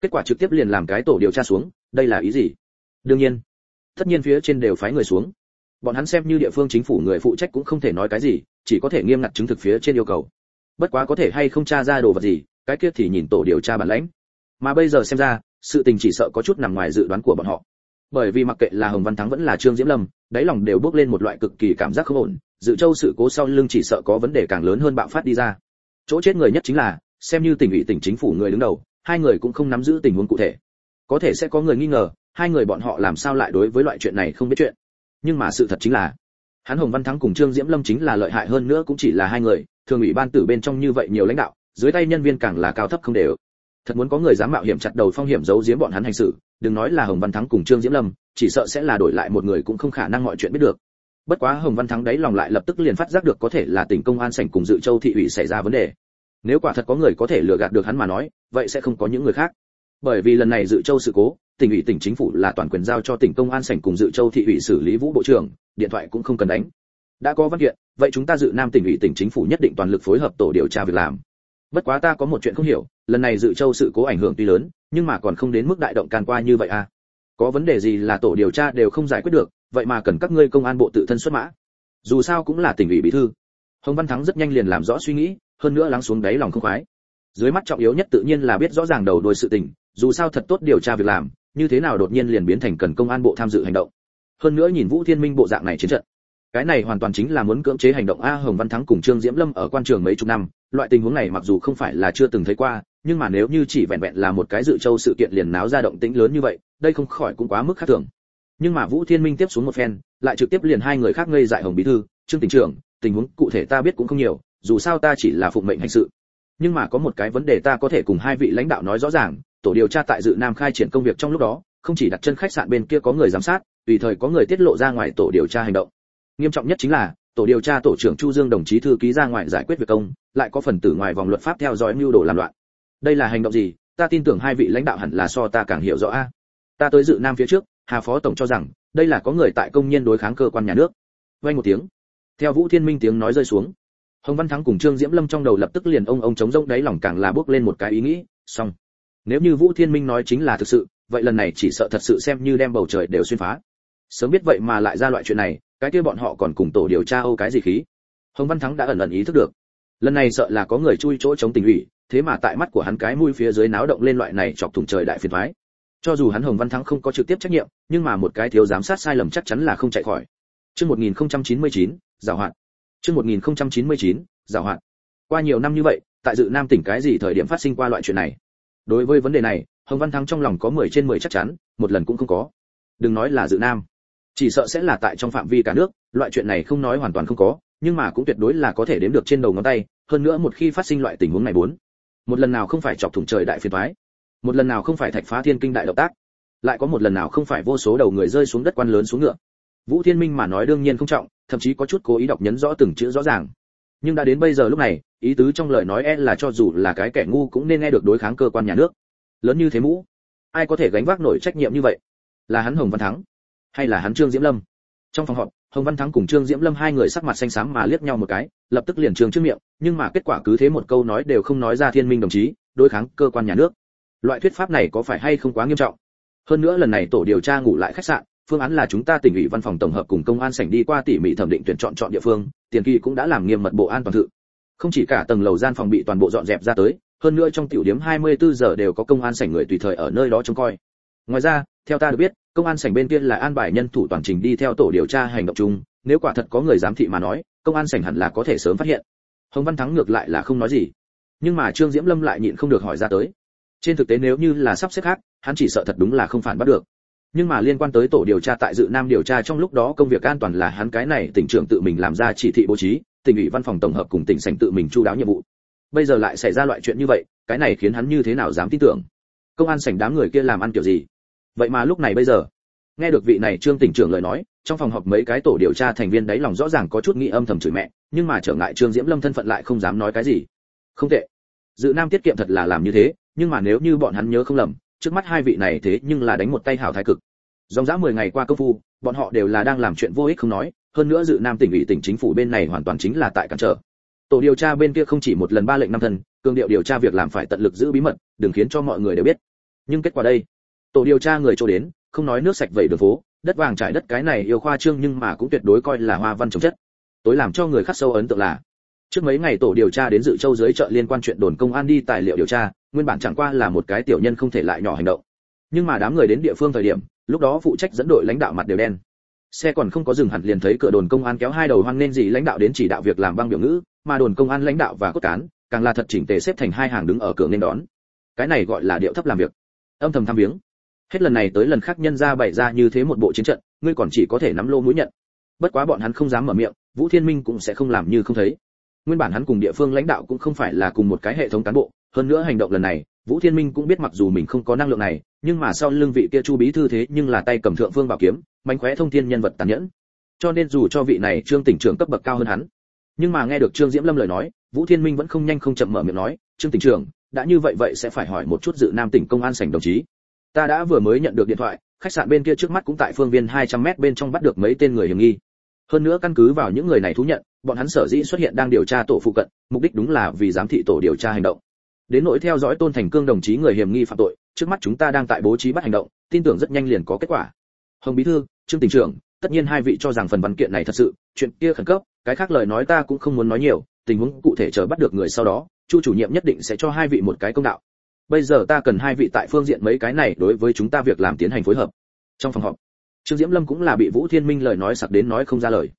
kết quả trực tiếp liền làm cái tổ điều tra xuống, đây là ý gì? Đương nhiên, tất nhiên phía trên đều phái người xuống. Bọn hắn xem như địa phương chính phủ người phụ trách cũng không thể nói cái gì, chỉ có thể nghiêm ngặt chứng thực phía trên yêu cầu. Bất quá có thể hay không tra ra đồ vật gì, cái kia thì nhìn tổ điều tra bản lãnh. Mà bây giờ xem ra, sự tình chỉ sợ có chút nằm ngoài dự đoán của bọn họ. Bởi vì mặc kệ là hồng văn thắng vẫn là trương diễm lâm, đáy lòng đều bước lên một loại cực kỳ cảm giác không ổn, dự châu sự cố sau lưng chỉ sợ có vấn đề càng lớn hơn bạo phát đi ra. Chỗ chết người nhất chính là, xem như tỉnh ủy tỉnh chính phủ người đứng đầu hai người cũng không nắm giữ tình huống cụ thể. Có thể sẽ có người nghi ngờ, hai người bọn họ làm sao lại đối với loại chuyện này không biết chuyện. Nhưng mà sự thật chính là, hắn hồng văn thắng cùng trương diễm lâm chính là lợi hại hơn nữa cũng chỉ là hai người, thường ủy ban tử bên trong như vậy nhiều lãnh đạo, dưới tay nhân viên càng là cao thấp không đều. Thật muốn có người dám mạo hiểm chặt đầu phong hiểm giấu giếm bọn hắn hành sự, đừng nói là hồng văn thắng cùng trương diễm lâm, chỉ sợ sẽ là đổi lại một người cũng không khả năng mọi chuyện biết được. Bất quá hồng văn thắng đấy lòng lại lập tức liền phát giác được có thể là tỉnh công an sảnh cùng dự châu thị ủy xảy ra vấn đề nếu quả thật có người có thể lừa gạt được hắn mà nói, vậy sẽ không có những người khác. Bởi vì lần này dự châu sự cố, tỉnh ủy tỉnh chính phủ là toàn quyền giao cho tỉnh công an sảnh cùng dự châu thị ủy xử lý vũ bộ trưởng, điện thoại cũng không cần đánh. Đã có văn kiện, vậy chúng ta dự nam tỉnh ủy tỉnh chính phủ nhất định toàn lực phối hợp tổ điều tra việc làm. Bất quá ta có một chuyện không hiểu, lần này dự châu sự cố ảnh hưởng tuy lớn, nhưng mà còn không đến mức đại động can qua như vậy à? Có vấn đề gì là tổ điều tra đều không giải quyết được, vậy mà cần các ngươi công an bộ tự thân xuất mã. Dù sao cũng là tỉnh ủy bí thư. Hồng văn thắng rất nhanh liền làm rõ suy nghĩ hơn nữa lắng xuống đáy lòng không khoái. Dưới mắt trọng yếu nhất tự nhiên là biết rõ ràng đầu đuôi sự tình, dù sao thật tốt điều tra việc làm, như thế nào đột nhiên liền biến thành cần công an bộ tham dự hành động. Hơn nữa nhìn vũ thiên minh bộ dạng này chiến trận, cái này hoàn toàn chính là muốn cưỡng chế hành động a hồng văn thắng cùng trương diễm lâm ở quan trường mấy chục năm, loại tình huống này mặc dù không phải là chưa từng thấy qua, nhưng mà nếu như chỉ vẹn vẹn là một cái dự châu sự kiện liền náo ra động tĩnh lớn như vậy, đây không khỏi cũng quá mức khác thường. Nhưng mà vũ thiên minh tiếp xuống một phen, lại trực tiếp liền hai người khác ngây dại hồng bí thư, trương tỉnh trưởng, tình huống cụ thể ta biết cũng không nhiều dù sao ta chỉ là phụng mệnh hành sự. Nhưng mà có một cái vấn đề ta có thể cùng hai vị lãnh đạo nói rõ ràng, tổ điều tra tại dự nam khai triển công việc trong lúc đó, không chỉ đặt chân khách sạn bên kia có người giám sát, tùy thời có người tiết lộ ra ngoài tổ điều tra hành động. Nghiêm trọng nhất chính là, tổ điều tra tổ trưởng chu dương đồng chí thư ký ra ngoài giải quyết việc công, lại có phần tử ngoài vòng luật pháp theo dõi mưu đồ làm loạn. Đây là hành động gì? Ta tin tưởng hai vị lãnh đạo hẳn là so ta càng hiểu rõ a. Ta tới dự nam phía trước, hà phó tổng cho rằng, đây là có người tại công nhân đối kháng cơ quan nhà nước. Vang một tiếng. Theo vũ thiên minh tiếng nói rơi xuống hồng văn thắng cùng trương diễm lâm trong đầu lập tức liền ông ông chống rông đáy lòng càng là bước lên một cái ý nghĩ xong. Nếu như vũ thiên minh nói chính là thực sự vậy lần này chỉ sợ thật sự xem như đem bầu trời đều xuyên phá. Sớm biết vậy mà lại ra loại chuyện này cái kia bọn họ còn cùng tổ điều tra âu cái gì khí? Hồng văn thắng đã ẩn ẩn ý thức được. Lần này sợ là có người chui chỗ chống tình ủy thế mà tại mắt của hắn cái mũi phía dưới náo động lên loại này chọc thủng trời đại phiền toái. Cho dù hắn hồng văn thắng không có trực tiếp trách nhiệm nhưng mà một cái thiếu giám sát sai lầm chắc chắn là không chạy khỏi. Chương 1099, giảo hoạt chương 1099, giảo hạn qua nhiều năm như vậy tại dự nam tỉnh cái gì thời điểm phát sinh qua loại chuyện này? Đối với vấn đề này hồng văn thắng trong lòng có 10 trên 10 chắc chắn một lần cũng không có. Đừng nói là dự nam. Chỉ sợ sẽ là tại trong phạm vi cả nước loại chuyện này không nói hoàn toàn không có nhưng mà cũng tuyệt đối là có thể đếm được trên đầu ngón tay hơn nữa một khi phát sinh loại tình huống này bốn một lần nào không phải chọc thủng trời đại phiền toái một lần nào không phải thạch phá thiên kinh đại động tác lại có một lần nào không phải vô số đầu người rơi xuống đất quan lớn xuống ngựa. Vũ thiên minh mà nói đương nhiên không trọng thậm chí có chút cố ý đọc nhấn rõ từng chữ rõ ràng. Nhưng đã đến bây giờ lúc này, ý tứ trong lời nói e là cho dù là cái kẻ ngu cũng nên nghe được đối kháng cơ quan nhà nước. Lớn như thế mũ, ai có thể gánh vác nổi trách nhiệm như vậy? Là hắn hồng văn thắng, hay là hắn trương diễm lâm? Trong phòng họp, hồng văn thắng cùng trương diễm lâm hai người sắc mặt xanh xám mà liếc nhau một cái, lập tức liền trường trước miệng, nhưng mà kết quả cứ thế một câu nói đều không nói ra thiên minh đồng chí, đối kháng cơ quan nhà nước. Loại thuyết pháp này có phải hay không quá nghiêm trọng? Hơn nữa lần này tổ điều tra ngủ lại khách sạn phương án là chúng ta tỉnh ủy văn phòng tổng hợp cùng công an sảnh đi qua tỉ mỉ thẩm định tuyển chọn chọn địa phương, tiền kỳ cũng đã làm nghiêm mật bộ an toàn thự. Không chỉ cả tầng lầu gian phòng bị toàn bộ dọn dẹp ra tới, hơn nữa trong tiểu điểm 24 giờ đều có công an sảnh người tùy thời ở nơi đó trông coi. Ngoài ra, theo ta được biết, công an sảnh bên kia là an bài nhân thủ toàn trình đi theo tổ điều tra hành động chung, nếu quả thật có người giám thị mà nói, công an sảnh hẳn là có thể sớm phát hiện. Hồng văn thắng ngược lại là không nói gì. Nhưng mà trương diễm lâm lại nhịn không được hỏi ra tới. Trên thực tế nếu như là sắp xếp khác, hắn chỉ sợ thật đúng là không phản bắt được nhưng mà liên quan tới tổ điều tra tại dự nam điều tra trong lúc đó công việc an toàn là hắn cái này tỉnh trưởng tự mình làm ra chỉ thị bố trí, tỉnh ủy văn phòng tổng hợp cùng tỉnh sảnh tự mình chu đáo nhiệm vụ. Bây giờ lại xảy ra loại chuyện như vậy, cái này khiến hắn như thế nào dám tin tưởng? Công an sảnh đám người kia làm ăn kiểu gì? Vậy mà lúc này bây giờ, nghe được vị này trương tỉnh trưởng lời nói, trong phòng họp mấy cái tổ điều tra thành viên đáy lòng rõ ràng có chút nghĩ âm thầm chửi mẹ, nhưng mà trở ngại trương diễm lâm thân phận lại không dám nói cái gì. Không tệ. Dự nam tiết kiệm thật là làm như thế, nhưng mà nếu như bọn hắn nhớ không lầm trước mắt hai vị này thế nhưng là đánh một tay hảo thái cực. Dòng dã 10 ngày qua công phu bọn họ đều là đang làm chuyện vô ích không nói hơn nữa dự nam tỉnh ủy tỉnh chính phủ bên này hoàn toàn chính là tại cản trở. Tổ điều tra bên kia không chỉ một lần ba lệnh năm thần, cường điệu điều tra việc làm phải tận lực giữ bí mật đừng khiến cho mọi người đều biết. Nhưng kết quả đây tổ điều tra người cho đến không nói nước sạch vậy đường phố đất vàng trải đất cái này yêu khoa trương nhưng mà cũng tuyệt đối coi là hoa văn trồng chất. Tối làm cho người khắc sâu ấn tượng là trước mấy ngày tổ điều tra đến dự châu dưới chợ liên quan chuyện đồn công an đi tài liệu điều tra, nguyên bản chẳng qua là một cái tiểu nhân không thể lại nhỏ hành động. Nhưng mà đám người đến địa phương thời điểm, lúc đó phụ trách dẫn đội lãnh đạo mặt đều đen. Xe còn không có dừng hẳn liền thấy cửa đồn công an kéo hai đầu hoang nên gì lãnh đạo đến chỉ đạo việc làm băng biểu ngữ, mà đồn công an lãnh đạo và cốt cán, càng là thật chỉnh tề xếp thành hai hàng đứng ở cửa nên đón. Cái này gọi là điệu thấp làm việc. Âm thầm tham viếng. Hết lần này tới lần khác nhân ra bày ra như thế một bộ chiến trận, ngươi còn chỉ có thể nắm lô mũi nhận. Bất quá bọn hắn không dám mở miệng, vũ thiên minh cũng sẽ không làm như không thấy nguyên bản hắn cùng địa phương lãnh đạo cũng không phải là cùng một cái hệ thống cán bộ, hơn nữa hành động lần này, vũ thiên minh cũng biết mặc dù mình không có năng lượng này, nhưng mà sau lưng vị kia chu bí thư thế nhưng là tay cầm thượng phương bảo kiếm, mánh khóe thông thiên nhân vật tàn nhẫn. Cho nên dù cho vị này trương tỉnh trưởng cấp bậc cao hơn hắn, nhưng mà nghe được trương diễm lâm lời nói, vũ thiên minh vẫn không nhanh không chậm mở miệng nói, trương tỉnh trưởng, đã như vậy vậy sẽ phải hỏi một chút dự nam tỉnh công an sảnh đồng chí. Ta đã vừa mới nhận được điện thoại, khách sạn bên kia trước mắt cũng tại phương viên 200 mét bên trong bắt được mấy tên người hiểm nghi. Hơn nữa căn cứ vào những người này thú nhận bọn hắn sở dĩ xuất hiện đang điều tra tổ phụ cận, mục đích đúng là vì giám thị tổ điều tra hành động. Đến nỗi theo dõi tôn thành cương đồng chí người hiểm nghi phạm tội, trước mắt chúng ta đang tại bố trí bắt hành động, tin tưởng rất nhanh liền có kết quả. Hồng bí thư, trương tỉnh trưởng, tất nhiên hai vị cho rằng phần văn kiện này thật sự, chuyện kia khẩn cấp, cái khác lời nói ta cũng không muốn nói nhiều, tình huống cụ thể chờ bắt được người sau đó, chu chủ nhiệm nhất định sẽ cho hai vị một cái công đạo. Bây giờ ta cần hai vị tại phương diện mấy cái này đối với chúng ta việc làm tiến hành phối hợp. Trong phòng họp, trương diễm lâm cũng là bị vũ thiên minh lời nói sặc đến nói không ra lời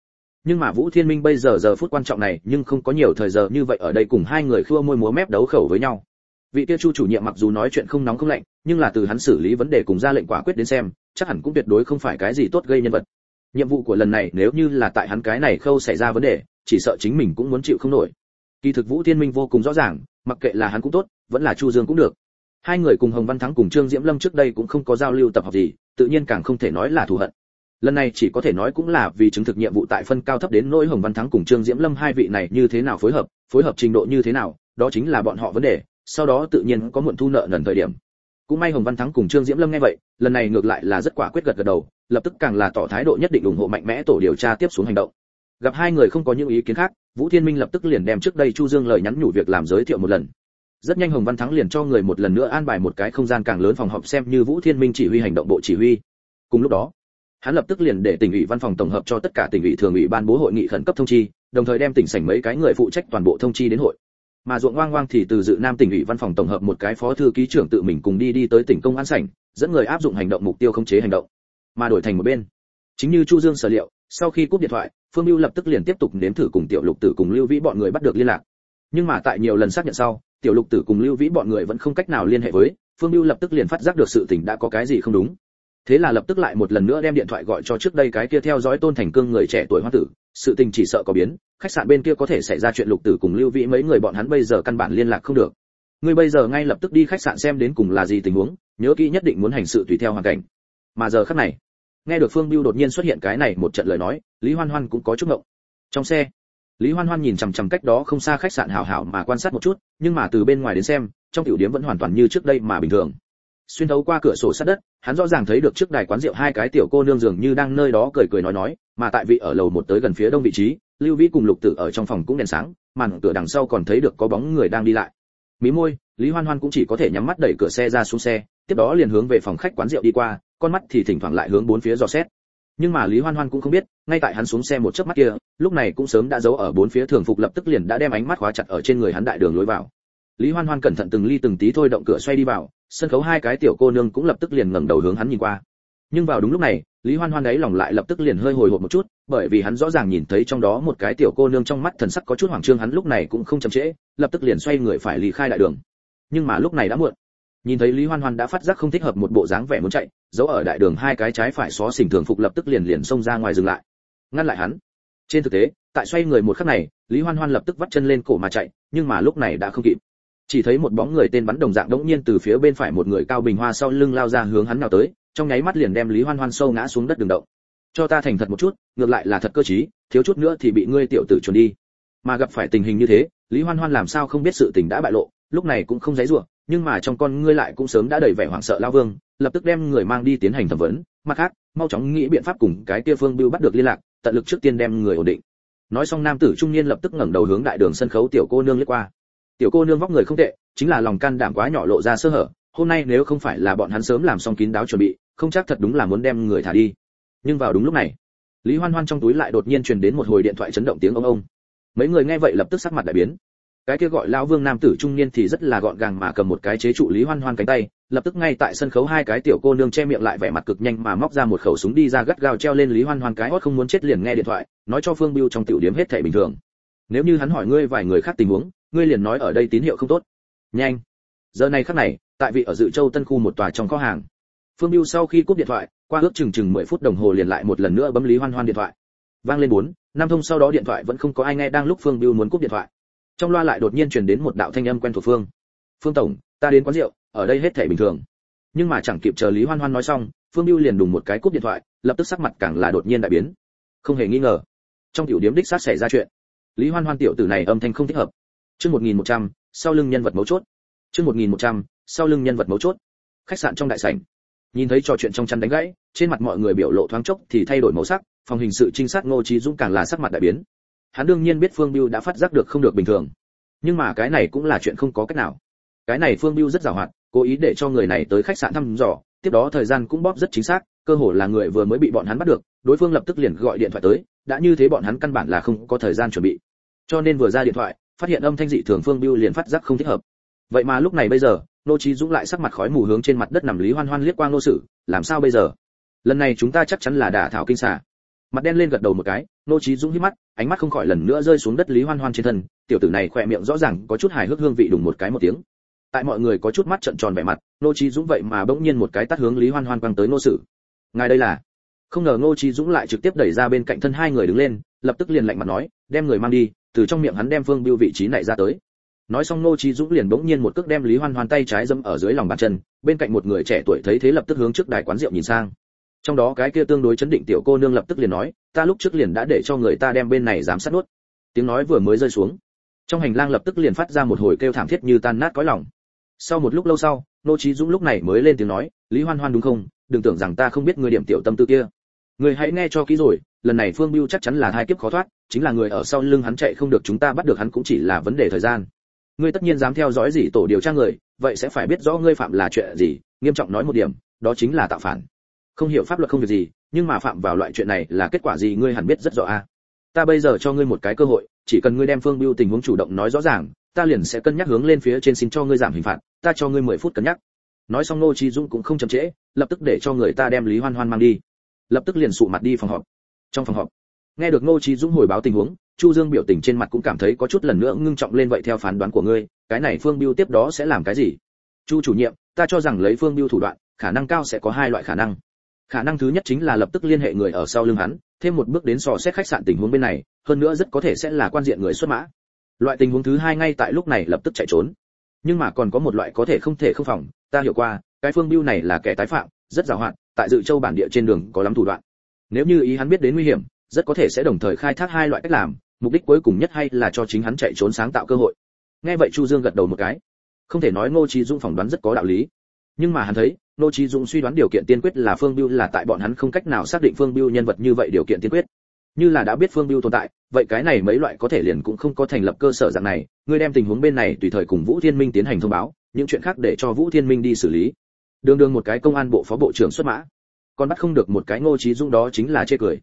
nhưng mà vũ thiên minh bây giờ giờ phút quan trọng này, nhưng không có nhiều thời giờ như vậy ở đây cùng hai người khua môi múa mép đấu khẩu với nhau. Vị kia chu chủ nhiệm mặc dù nói chuyện không nóng không lạnh, nhưng là từ hắn xử lý vấn đề cùng ra lệnh quả quyết đến xem, chắc hẳn cũng tuyệt đối không phải cái gì tốt gây nhân vật. Nhiệm vụ của lần này nếu như là tại hắn cái này khâu xảy ra vấn đề, chỉ sợ chính mình cũng muốn chịu không nổi. Kỳ thực vũ thiên minh vô cùng rõ ràng, mặc kệ là hắn cũng tốt, vẫn là chu dương cũng được. Hai người cùng hồng văn thắng cùng trương diễm lâm trước đây cũng không có giao lưu tập hợp gì, tự nhiên càng không thể nói là thù hận lần này chỉ có thể nói cũng là vì chứng thực nhiệm vụ tại phân cao thấp đến nỗi hồng văn thắng cùng trương diễm lâm hai vị này như thế nào phối hợp phối hợp trình độ như thế nào, đó chính là bọn họ vấn đề, sau đó tự nhiên có muộn thu nợ nần thời điểm. Cũng may hồng văn thắng cùng trương diễm lâm nghe vậy, lần này ngược lại là rất quả quyết gật gật đầu, lập tức càng là tỏ thái độ nhất định ủng hộ mạnh mẽ tổ điều tra tiếp xuống hành động. Gặp hai người không có những ý kiến khác, vũ thiên minh lập tức liền đem trước đây chu dương lời nhắn nhủ việc làm giới thiệu một lần. Rất nhanh hồng văn thắng liền cho người một lần nữa an bài một cái không gian càng lớn phòng họp xem như vũ thiên minh chỉ huy hành động bộ chỉ huy. Cùng lúc đó hắn lập tức liền để tỉnh ủy văn phòng tổng hợp cho tất cả tỉnh ủy thường ủy ban bố hội nghị khẩn cấp thông chi, đồng thời đem tỉnh sảnh mấy cái người phụ trách toàn bộ thông chi đến hội. Mà ruộng ngoang ngoang thì từ dự nam tỉnh ủy văn phòng tổng hợp một cái phó thư ký trưởng tự mình cùng đi đi tới tỉnh công an sảnh, dẫn người áp dụng hành động mục tiêu khống chế hành động, mà đổi thành một bên. Chính như chu dương sở liệu, sau khi cúp điện thoại, phương lưu lập tức liền tiếp tục nếm thử cùng tiểu lục tử cùng lưu vĩ bọn người bắt được liên lạc. Nhưng mà tại nhiều lần xác nhận sau, tiểu lục tử cùng lưu vĩ bọn người vẫn không cách nào liên hệ với, phương lưu lập tức liền phát giác được sự tình đã có cái gì không đúng thế là lập tức lại một lần nữa đem điện thoại gọi cho trước đây cái kia theo dõi tôn thành cương người trẻ tuổi hoa tử. Sự tình chỉ sợ có biến, khách sạn bên kia có thể xảy ra chuyện lục tử cùng lưu vĩ mấy người bọn hắn bây giờ căn bản liên lạc không được. Ngươi bây giờ ngay lập tức đi khách sạn xem đến cùng là gì tình huống, nhớ kỹ nhất định muốn hành sự tùy theo hoàn cảnh. Mà giờ khắc này, nghe được phương biêu đột nhiên xuất hiện cái này một trận lời nói, lý hoan hoan cũng có chút ngộng. Trong xe, lý hoan hoan nhìn chằm chằm cách đó không xa khách sạn hảo hảo mà quan sát một chút, nhưng mà từ bên ngoài đến xem, trong tiểu điểm vẫn hoàn toàn như trước đây mà bình thường xuyên thấu qua cửa sổ sát đất, hắn rõ ràng thấy được trước đài quán rượu hai cái tiểu cô nương dường như đang nơi đó cười cười nói nói, mà tại vị ở lầu một tới gần phía đông vị trí, lưu vĩ cùng lục tử ở trong phòng cũng đèn sáng, màn cửa đằng sau còn thấy được có bóng người đang đi lại. Mí môi, lý hoan hoan cũng chỉ có thể nhắm mắt đẩy cửa xe ra xuống xe, tiếp đó liền hướng về phòng khách quán rượu đi qua, con mắt thì thỉnh thoảng lại hướng bốn phía dò xét. Nhưng mà lý hoan hoan cũng không biết, ngay tại hắn xuống xe một chớp mắt kia, lúc này cũng sớm đã giấu ở bốn phía thường phục lập tức liền đã đem ánh mắt khóa chặt ở trên người hắn đại đường lối vào. Lý hoan hoan cẩn thận từng ly từng tí thôi động cửa xoay đi vào sân khấu hai cái tiểu cô nương cũng lập tức liền ngẩng đầu hướng hắn nhìn qua. Nhưng vào đúng lúc này, lý hoan hoan ấy lòng lại lập tức liền hơi hồi hộp một chút, bởi vì hắn rõ ràng nhìn thấy trong đó một cái tiểu cô nương trong mắt thần sắc có chút hoảng trương hắn lúc này cũng không chậm trễ, lập tức liền xoay người phải lý khai đại đường. Nhưng mà lúc này đã muộn. Nhìn thấy lý hoan hoan đã phát giác không thích hợp một bộ dáng vẻ muốn chạy, giấu ở đại đường hai cái trái phải xó xỉnh thường phục lập tức liền liền xông ra ngoài dừng lại. Ngăn lại hắn. Trên thực tế, tại xoay người một khắc này, lý hoan hoan lập tức vắt chân lên cổ mà chạy, nhưng mà lúc này đã không kịp chỉ thấy một bóng người tên bắn đồng dạng đống nhiên từ phía bên phải một người cao bình hoa sau lưng lao ra hướng hắn nào tới, trong nháy mắt liền đem lý hoan hoan sâu ngã xuống đất đường động. Cho ta thành thật một chút, ngược lại là thật cơ trí thiếu chút nữa thì bị ngươi tiểu tử chuẩn đi. Mà gặp phải tình hình như thế, lý hoan hoan làm sao không biết sự tình đã bại lộ, lúc này cũng không dãy rủa, nhưng mà trong con ngươi lại cũng sớm đã đầy vẻ hoảng sợ lao vương, lập tức đem người mang đi tiến hành thẩm vấn, mặt khác, mau chóng nghĩ biện pháp cùng cái kia phương bưu bắt được liên lạc, tận lực trước tiên đem người ổn định. Nói xong nam tử trung niên lập tức ngẩng đầu hướng đại đường sân khấu tiểu cô nương lướt qua tiểu cô nương vóc người không tệ, chính là lòng can đảm quá nhỏ lộ ra sơ hở, hôm nay nếu không phải là bọn hắn sớm làm xong kín đáo chuẩn bị, không chắc thật đúng là muốn đem người thả đi. Nhưng vào đúng lúc này, lý hoan hoan trong túi lại đột nhiên truyền đến một hồi điện thoại chấn động tiếng ông ông. Mấy người nghe vậy lập tức sắc mặt đại biến. Cái kia gọi lão vương nam tử trung niên thì rất là gọn gàng mà cầm một cái chế trụ lý hoan hoan cánh tay, lập tức ngay tại sân khấu hai cái tiểu cô nương che miệng lại vẻ mặt cực nhanh mà móc ra một khẩu súng đi ra gắt gao treo lên lý hoan hoan cái hót không muốn chết liền nghe điện thoại, nói cho phương biêu trong tiểu điểm hết thảy bình thường. Nếu như hắn hỏi ngươi vài người khác tình huống ngươi liền nói ở đây tín hiệu không tốt. Nhanh. Giờ này khắc này, tại vị ở dự châu tân khu một tòa trong kho hàng. Phương biêu sau khi cúp điện thoại, qua ước chừng chừng 10 phút đồng hồ liền lại một lần nữa bấm lý hoan hoan điện thoại. Vang lên bốn, năm thông sau đó điện thoại vẫn không có ai nghe đang lúc phương biêu muốn cúp điện thoại. Trong loa lại đột nhiên truyền đến một đạo thanh âm quen thuộc phương. Phương tổng, ta đến quán rượu, ở đây hết thể bình thường. Nhưng mà chẳng kịp chờ lý hoan hoan nói xong, phương biêu liền đùng một cái cúp điện thoại, lập tức sắc mặt càng là đột nhiên đại biến. Không hề nghi ngờ, trong tiểu điếm đích sát xảy ra chuyện. Lý hoan hoan tiểu tử này âm thanh không thích hợp chương một nghìn một trăm, sau lưng nhân vật mấu chốt. Chương một nghìn một trăm, sau lưng nhân vật mấu chốt. Khách sạn trong đại sảnh. Nhìn thấy trò chuyện trong chăn đánh gãy, trên mặt mọi người biểu lộ thoáng chốc thì thay đổi màu sắc, phòng hình sự trinh sát ngô trí dũng càng là sắc mặt đại biến. Hắn đương nhiên biết phương biêu đã phát giác được không được bình thường. Nhưng mà cái này cũng là chuyện không có cách nào. Cái này phương biêu rất giàu hoạt, cố ý để cho người này tới khách sạn thăm dò, tiếp đó thời gian cũng bóp rất chính xác, cơ hồ là người vừa mới bị bọn hắn bắt được, đối phương lập tức liền gọi điện thoại tới, đã như thế bọn hắn căn bản là không có thời gian chuẩn bị. Cho nên vừa ra điện thoại phát hiện âm thanh dị thường phương biêu liền phát giác không thích hợp. Vậy mà lúc này bây giờ, nô trí dũng lại sắc mặt khói mù hướng trên mặt đất nằm lý hoan hoan liếc quang nô sử, làm sao bây giờ? Lần này chúng ta chắc chắn là đả thảo kinh xà. Mặt đen lên gật đầu một cái, nô trí dũng hít mắt, ánh mắt không khỏi lần nữa rơi xuống đất lý hoan hoan trên thân, tiểu tử này khỏe miệng rõ ràng có chút hài hước hương vị đùng một cái một tiếng. Tại mọi người có chút mắt trợn tròn vẻ mặt, nô trí dũng vậy mà bỗng nhiên một cái tắt hướng lý hoan hoan quăng tới nô sử. Ngài đây là? Không ngờ nô trí dũng lại trực tiếp đẩy ra bên cạnh thân hai người đứng lên, lập tức liền lạnh mặt nói, đem người mang đi từ trong miệng hắn đem phương biêu vị trí này ra tới. Nói xong nô trí dũng liền bỗng nhiên một cước đem lý hoan hoan tay trái dẫm ở dưới lòng bàn chân, bên cạnh một người trẻ tuổi thấy thế lập tức hướng trước đài quán rượu nhìn sang. Trong đó cái kia tương đối chấn định tiểu cô nương lập tức liền nói, ta lúc trước liền đã để cho người ta đem bên này giám sát nuốt. Tiếng nói vừa mới rơi xuống, trong hành lang lập tức liền phát ra một hồi kêu thảm thiết như tan nát cõi lòng. Sau một lúc lâu sau nô trí dũng lúc này mới lên tiếng nói, lý hoan hoan đúng không? Đừng tưởng rằng ta không biết người điểm tiểu tâm tư kia người hãy nghe cho kỹ rồi, lần này phương biêu chắc chắn là hai kiếp khó thoát, chính là người ở sau lưng hắn chạy không được chúng ta bắt được hắn cũng chỉ là vấn đề thời gian. Ngươi tất nhiên dám theo dõi gì tổ điều tra người, vậy sẽ phải biết rõ ngươi phạm là chuyện gì, nghiêm trọng nói một điểm, đó chính là tạo phản. Không hiểu pháp luật không việc gì, nhưng mà phạm vào loại chuyện này là kết quả gì ngươi hẳn biết rất rõ a. Ta bây giờ cho ngươi một cái cơ hội, chỉ cần ngươi đem phương biêu tình huống chủ động nói rõ ràng, ta liền sẽ cân nhắc hướng lên phía trên xin cho ngươi giảm hình phạt, ta cho ngươi mười phút cân nhắc. Nói xong nô chi dũng cũng không chậm trễ, lập tức để cho người ta đem lý hoan hoan mang đi lập tức liền sụ mặt đi phòng họp. Trong phòng họp, nghe được Ngô chi dũng hồi báo tình huống, chu dương biểu tình trên mặt cũng cảm thấy có chút lần nữa ngưng trọng lên vậy theo phán đoán của ngươi, cái này phương biêu tiếp đó sẽ làm cái gì? Chu chủ nhiệm, ta cho rằng lấy phương biêu thủ đoạn, khả năng cao sẽ có hai loại khả năng. Khả năng thứ nhất chính là lập tức liên hệ người ở sau lưng hắn, thêm một bước đến sò xét khách sạn tình huống bên này, hơn nữa rất có thể sẽ là quan diện người xuất mã. Loại tình huống thứ hai ngay tại lúc này lập tức chạy trốn. Nhưng mà còn có một loại có thể không thể không phòng, ta hiểu qua, cái phương biêu này là kẻ tái phạm rất giàu hạn, tại dự châu bản địa trên đường có lắm thủ đoạn. Nếu như ý hắn biết đến nguy hiểm, rất có thể sẽ đồng thời khai thác hai loại cách làm, mục đích cuối cùng nhất hay là cho chính hắn chạy trốn sáng tạo cơ hội. Nghe vậy chu dương gật đầu một cái. Không thể nói ngô trí dũng phỏng đoán rất có đạo lý. Nhưng mà hắn thấy nô trí dũng suy đoán điều kiện tiên quyết là phương biêu là tại bọn hắn không cách nào xác định phương biêu nhân vật như vậy điều kiện tiên quyết. Như là đã biết phương biêu tồn tại, vậy cái này mấy loại có thể liền cũng không có thành lập cơ sở dạng này. Ngươi đem tình huống bên này tùy thời cùng vũ thiên minh tiến hành thông báo, những chuyện khác để cho vũ thiên minh đi xử lý đương đương một cái công an bộ phó bộ trưởng xuất mã. Còn bắt không được một cái ngô trí dũng đó chính là chê cười.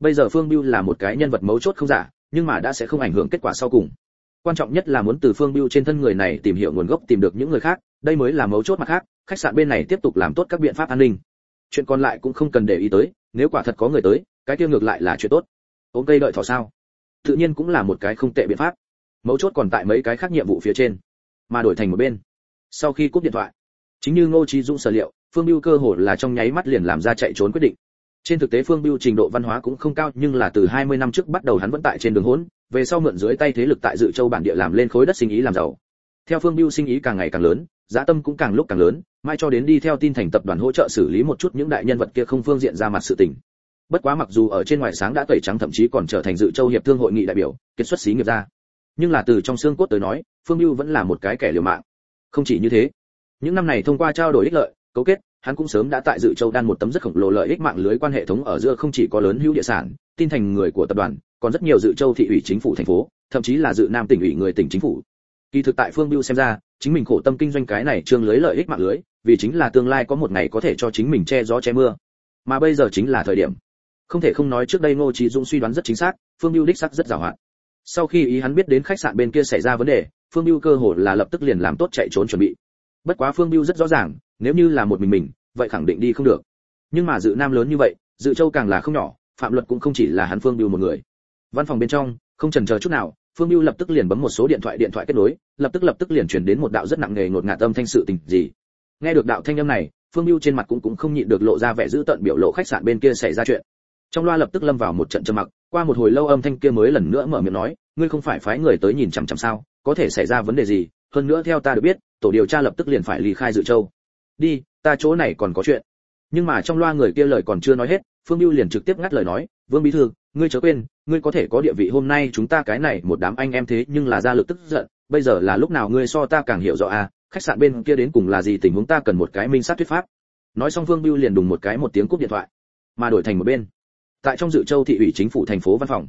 Bây giờ phương biêu là một cái nhân vật mấu chốt không giả, nhưng mà đã sẽ không ảnh hưởng kết quả sau cùng. Quan trọng nhất là muốn từ phương biêu trên thân người này tìm hiểu nguồn gốc, tìm được những người khác, đây mới là mấu chốt mặt khác, khách sạn bên này tiếp tục làm tốt các biện pháp an ninh. Chuyện còn lại cũng không cần để ý tới, nếu quả thật có người tới, cái tiêu ngược lại là chuyện tốt. Ôm cây đợi thỏ sao? Tự nhiên cũng là một cái không tệ biện pháp. Mấu chốt còn tại mấy cái khác nhiệm vụ phía trên, mà đổi thành một bên. Sau khi cúp điện thoại chính như ngô trí dũng sở liệu, phương biêu cơ hồ là trong nháy mắt liền làm ra chạy trốn quyết định. Trên thực tế phương biêu trình độ văn hóa cũng không cao, nhưng là từ 20 năm trước bắt đầu hắn vẫn tại trên đường hỗn, về sau mượn dưới tay thế lực tại dự châu bản địa làm lên khối đất sinh ý làm giàu. Theo phương biêu sinh ý càng ngày càng lớn, giá tâm cũng càng lúc càng lớn, mai cho đến đi theo tin thành tập đoàn hỗ trợ xử lý một chút những đại nhân vật kia không phương diện ra mặt sự tình. Bất quá mặc dù ở trên ngoài sáng đã tẩy trắng thậm chí còn trở thành dự châu hiệp thương hội nghị đại biểu kết xuất xí nghiệp ra. Nhưng là từ trong xương cốt tới nói, phương biêu vẫn là một cái kẻ liều mạng. Không chỉ như thế những năm này thông qua trao đổi ích lợi, cấu kết, hắn cũng sớm đã tại dự châu đan một tấm rất khổng lồ lợi ích mạng lưới quan hệ thống ở giữa không chỉ có lớn hữu địa sản, tin thành người của tập đoàn, còn rất nhiều dự châu thị ủy chính phủ thành phố, thậm chí là dự nam tỉnh ủy người tỉnh chính phủ. Kỳ thực tại phương biêu xem ra, chính mình khổ tâm kinh doanh cái này trương lưới lợi ích mạng lưới, vì chính là tương lai có một ngày có thể cho chính mình che gió che mưa. Mà bây giờ chính là thời điểm. Không thể không nói trước đây ngô Chí dũng suy đoán rất chính xác, phương biêu đích xác rất giàu hạn. Sau khi ý hắn biết đến khách sạn bên kia xảy ra vấn đề, phương biêu cơ hồ là lập tức liền làm tốt chạy trốn chuẩn bị bất quá phương biêu rất rõ ràng, nếu như là một mình mình, vậy khẳng định đi không được. Nhưng mà dự nam lớn như vậy, dự châu càng là không nhỏ, phạm luật cũng không chỉ là hắn phương biêu một người. Văn phòng bên trong, không chần chờ chút nào, phương biêu lập tức liền bấm một số điện thoại điện thoại kết nối, lập tức lập tức liền truyền đến một đạo rất nặng nề ngột ngạt âm thanh sự tình gì. Nghe được đạo thanh âm này, phương biêu trên mặt cũng cũng không nhịn được lộ ra vẻ giữ tận biểu lộ khách sạn bên kia xảy ra chuyện. Trong loa lập tức lâm vào một trận trầm mặc, qua một hồi lâu âm thanh kia mới lần nữa mở miệng nói, ngươi không phải phái người tới nhìn chằm chằm sao? Có thể xảy ra vấn đề gì? Hơn nữa theo ta được biết, tổ điều tra lập tức liền phải ly khai dự châu. Đi, ta chỗ này còn có chuyện. Nhưng mà trong loa người kia lời còn chưa nói hết, phương biêu liền trực tiếp ngắt lời nói, vương bí thư, ngươi chớ quên, ngươi có thể có địa vị hôm nay chúng ta cái này một đám anh em thế nhưng là ra lực tức giận, bây giờ là lúc nào ngươi so ta càng hiểu rõ à khách sạn bên kia đến cùng là gì tình huống ta cần một cái minh sát thuyết pháp. Nói xong vương biêu liền đùng một cái một tiếng cúp điện thoại, mà đổi thành một bên. Tại trong dự châu thị ủy chính phủ thành phố văn phòng,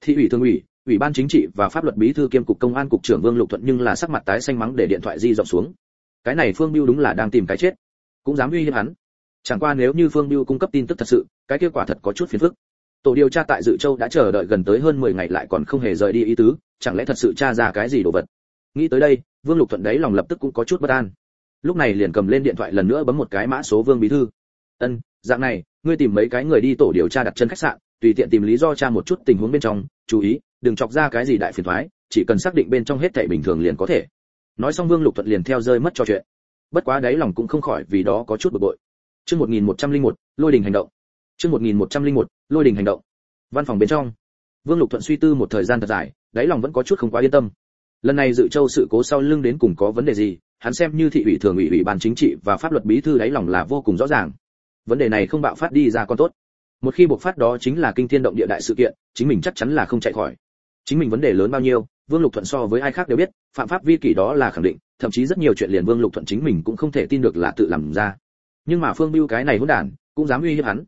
thị ủy thường ủy ủy ban chính trị và pháp luật bí thư kiêm cục công an cục trưởng vương lục thuận nhưng là sắc mặt tái xanh mắng để điện thoại di rộng xuống. Cái này phương biêu đúng là đang tìm cái chết. Cũng dám uy hiếp hắn. Chẳng qua nếu như phương biêu cung cấp tin tức thật sự, cái kết quả thật có chút phiền phức. Tổ điều tra tại dự châu đã chờ đợi gần tới hơn 10 ngày lại còn không hề rời đi ý tứ, chẳng lẽ thật sự tra ra cái gì đồ vật? Nghĩ tới đây, vương lục thuận đấy lòng lập tức cũng có chút bất an. Lúc này liền cầm lên điện thoại lần nữa bấm một cái mã số vương bí thư. Ân, dạng này, ngươi tìm mấy cái người đi tổ điều tra đặt chân khách sạn, tùy tiện tìm lý do tra một chút tình huống bên trong, chú ý đừng chọc ra cái gì đại phiền toái chỉ cần xác định bên trong hết thảy bình thường liền có thể. Nói xong vương lục thuận liền theo rơi mất cho chuyện. Bất quá đáy lòng cũng không khỏi vì đó có chút bực bội. Chương 1101, lôi đình hành động. Chương 1101, lôi đình hành động. Văn phòng bên trong. Vương lục thuận suy tư một thời gian thật dài đáy lòng vẫn có chút không quá yên tâm. Lần này dự châu sự cố sau lưng đến cùng có vấn đề gì hắn xem như thị ủy thường ủy ủy ban chính trị và pháp luật bí thư đáy lòng là vô cùng rõ ràng. Vấn đề này không bạo phát đi ra con tốt. Một khi bộc phát đó chính là kinh thiên động địa đại sự kiện chính mình chắc chắn là không chạy khỏi chính mình vấn đề lớn bao nhiêu, vương lục thuận so với ai khác đều biết, phạm pháp vi kỷ đó là khẳng định, thậm chí rất nhiều chuyện liền vương lục thuận chính mình cũng không thể tin được là tự làm ra. Nhưng mà phương biêu cái này hỗn đản, cũng dám uy hiếp hắn.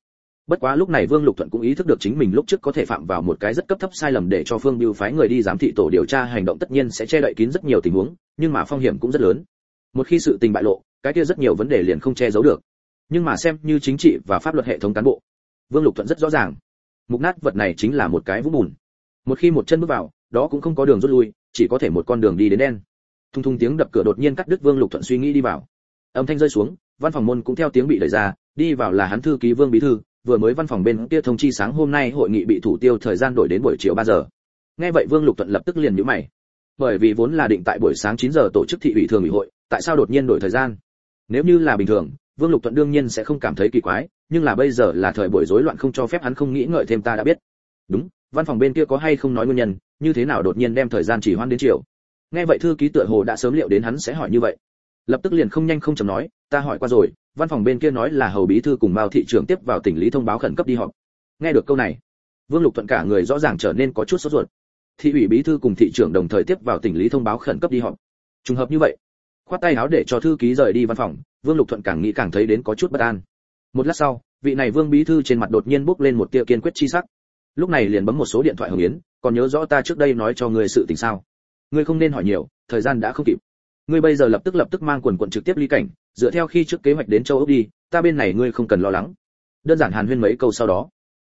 Bất quá lúc này vương lục thuận cũng ý thức được chính mình lúc trước có thể phạm vào một cái rất cấp thấp sai lầm để cho phương biêu phái người đi giám thị tổ điều tra hành động tất nhiên sẽ che đậy kín rất nhiều tình huống, nhưng mà phong hiểm cũng rất lớn. Một khi sự tình bại lộ, cái kia rất nhiều vấn đề liền không che giấu được. Nhưng mà xem như chính trị và pháp luật hệ thống cán bộ, vương lục thuận rất rõ ràng. Mục nát vật này chính là một cái vũng bùn một khi một chân bước vào, đó cũng không có đường rút lui, chỉ có thể một con đường đi đến đen. Thung thung tiếng đập cửa đột nhiên cắt đứt vương lục thuận suy nghĩ đi vào. Âm thanh rơi xuống, văn phòng môn cũng theo tiếng bị đẩy ra, đi vào là hắn thư ký vương bí thư, vừa mới văn phòng bên kia thông chi sáng hôm nay hội nghị bị thủ tiêu thời gian đổi đến buổi chiều 3 giờ. Nghe vậy vương lục thuận lập tức liền nhíu mày. Bởi vì vốn là định tại buổi sáng 9 giờ tổ chức thị ủy thường ủy hội, tại sao đột nhiên đổi thời gian? Nếu như là bình thường, vương lục thuận đương nhiên sẽ không cảm thấy kỳ quái, nhưng là bây giờ là thời buổi rối loạn không cho phép hắn không nghĩ ngợi thêm ta đã biết. Đúng văn phòng bên kia có hay không nói nguyên nhân, như thế nào đột nhiên đem thời gian chỉ hoãn đến chiều? Nghe vậy thư ký tựa hồ đã sớm liệu đến hắn sẽ hỏi như vậy. Lập tức liền không nhanh không chậm nói, ta hỏi qua rồi, văn phòng bên kia nói là hầu bí thư cùng mao thị trưởng tiếp vào tỉnh lý thông báo khẩn cấp đi họp. Nghe được câu này, vương lục thuận cả người rõ ràng trở nên có chút sốt ruột. Thị ủy bí thư cùng thị trưởng đồng thời tiếp vào tỉnh lý thông báo khẩn cấp đi họp. Trùng hợp như vậy, khoát tay áo để cho thư ký rời đi văn phòng, vương lục thuận càng nghĩ càng thấy đến có chút bất an. Một lát sau, vị này vương bí thư trên mặt đột nhiên bốc lên một tia kiên quyết chi sắc lúc này liền bấm một số điện thoại hồng yến, còn nhớ rõ ta trước đây nói cho ngươi sự tình sao? Ngươi không nên hỏi nhiều, thời gian đã không kịp. Ngươi bây giờ lập tức lập tức mang quần quần trực tiếp ly cảnh, dựa theo khi trước kế hoạch đến châu ốc đi, ta bên này ngươi không cần lo lắng. Đơn giản hàn huyên mấy câu sau đó,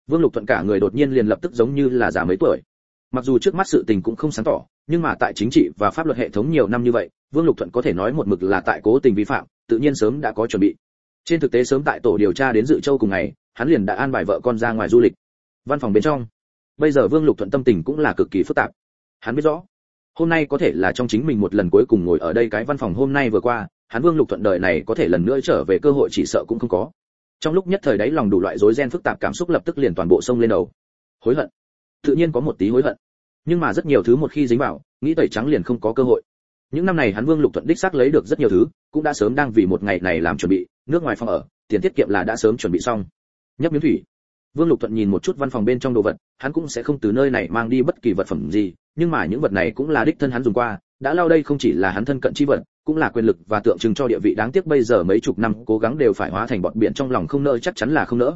vương lục thuận cả người đột nhiên liền lập tức giống như là già mấy tuổi. Mặc dù trước mắt sự tình cũng không sáng tỏ, nhưng mà tại chính trị và pháp luật hệ thống nhiều năm như vậy, vương lục thuận có thể nói một mực là tại cố tình vi phạm, tự nhiên sớm đã có chuẩn bị. Trên thực tế sớm tại tổ điều tra đến dự châu cùng ngày, hắn liền đã an bài vợ con ra ngoài du lịch văn phòng bên trong. Bây giờ vương lục thuận tâm tình cũng là cực kỳ phức tạp. Hắn biết rõ, hôm nay có thể là trong chính mình một lần cuối cùng ngồi ở đây cái văn phòng hôm nay vừa qua, hắn vương lục thuận đời này có thể lần nữa trở về cơ hội chỉ sợ cũng không có. Trong lúc nhất thời đấy lòng đủ loại rối ren phức tạp cảm xúc lập tức liền toàn bộ sông lên đầu. Hối hận. Tự nhiên có một tí hối hận. Nhưng mà rất nhiều thứ một khi dính vào, nghĩ tẩy trắng liền không có cơ hội. Những năm này hắn vương lục thuận đích xác lấy được rất nhiều thứ, cũng đã sớm đang vì một ngày này làm chuẩn bị, nước ngoài phòng ở, tiền tiết kiệm là đã sớm chuẩn bị xong. Nhấp miếng thủy vương lục thuận nhìn một chút văn phòng bên trong đồ vật, hắn cũng sẽ không từ nơi này mang đi bất kỳ vật phẩm gì, nhưng mà những vật này cũng là đích thân hắn dùng qua, đã lao đây không chỉ là hắn thân cận chi vật, cũng là quyền lực và tượng trưng cho địa vị đáng tiếc bây giờ mấy chục năm cố gắng đều phải hóa thành bọt biển trong lòng không nỡ, chắc chắn là không nỡ.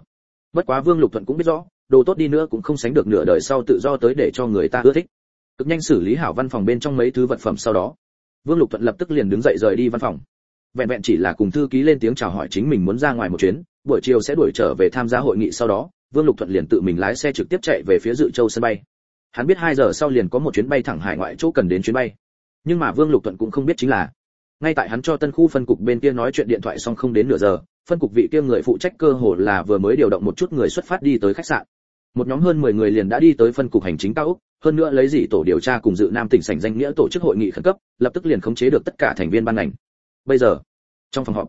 Bất quá vương lục thuận cũng biết rõ, đồ tốt đi nữa cũng không sánh được nửa đời sau tự do tới để cho người ta ưa thích. Cực nhanh xử lý hảo văn phòng bên trong mấy thứ vật phẩm sau đó, vương lục thuận lập tức liền đứng dậy rời đi văn phòng. Vẹn vẹn chỉ là cùng thư ký lên tiếng chào hỏi chính mình muốn ra ngoài một chuyến, buổi chiều sẽ đuổi trở về tham gia hội nghị sau đó vương lục thuận liền tự mình lái xe trực tiếp chạy về phía dự châu sân bay. Hắn biết 2 giờ sau liền có một chuyến bay thẳng hải ngoại chỗ cần đến chuyến bay. Nhưng mà vương lục thuận cũng không biết chính là, ngay tại hắn cho tân khu phân cục bên kia nói chuyện điện thoại xong không đến nửa giờ, phân cục vị kia người phụ trách cơ hồ là vừa mới điều động một chút người xuất phát đi tới khách sạn. Một nhóm hơn 10 người liền đã đi tới phân cục hành chính cao ốc, hơn nữa lấy gì tổ điều tra cùng dự nam tỉnh sảnh danh nghĩa tổ chức hội nghị khẩn cấp, lập tức liền khống chế được tất cả thành viên ban ngành. Bây giờ, trong phòng họp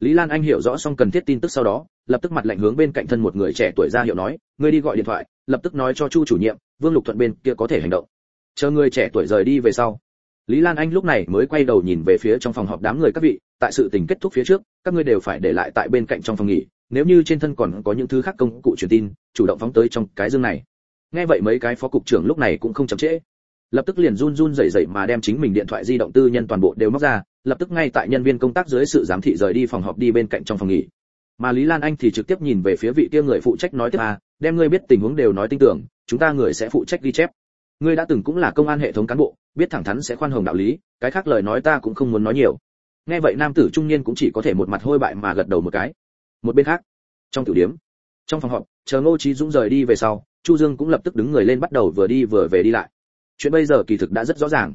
lý lan anh hiểu rõ xong cần thiết tin tức sau đó, lập tức mặt lạnh hướng bên cạnh thân một người trẻ tuổi ra hiệu nói, ngươi đi gọi điện thoại, lập tức nói cho chu chủ nhiệm, vương lục thuận bên kia có thể hành động. Chờ người trẻ tuổi rời đi về sau, lý lan anh lúc này mới quay đầu nhìn về phía trong phòng họp đám người các vị, tại sự tình kết thúc phía trước, các ngươi đều phải để lại tại bên cạnh trong phòng nghỉ, nếu như trên thân còn có những thứ khác công cụ truyền tin, chủ động phóng tới trong cái dương này. Nghe vậy mấy cái phó cục trưởng lúc này cũng không chậm trễ. Lập tức liền run run rẩy rẩy mà đem chính mình điện thoại di động tư nhân toàn bộ đều móc ra lập tức ngay tại nhân viên công tác dưới sự giám thị rời đi phòng họp đi bên cạnh trong phòng nghỉ. Mà lý lan anh thì trực tiếp nhìn về phía vị kia người phụ trách nói tiếp à đem ngươi biết tình huống đều nói tin tưởng, chúng ta người sẽ phụ trách ghi chép. Ngươi đã từng cũng là công an hệ thống cán bộ, biết thẳng thắn sẽ khoan hồng đạo lý, cái khác lời nói ta cũng không muốn nói nhiều. Nghe vậy nam tử trung niên cũng chỉ có thể một mặt hôi bại mà gật đầu một cái. Một bên khác, trong tiểu điếm trong phòng họp, chờ ngô trí dũng rời đi về sau, chu dương cũng lập tức đứng người lên bắt đầu vừa đi vừa về đi lại. Chuyện bây giờ kỳ thực đã rất rõ ràng.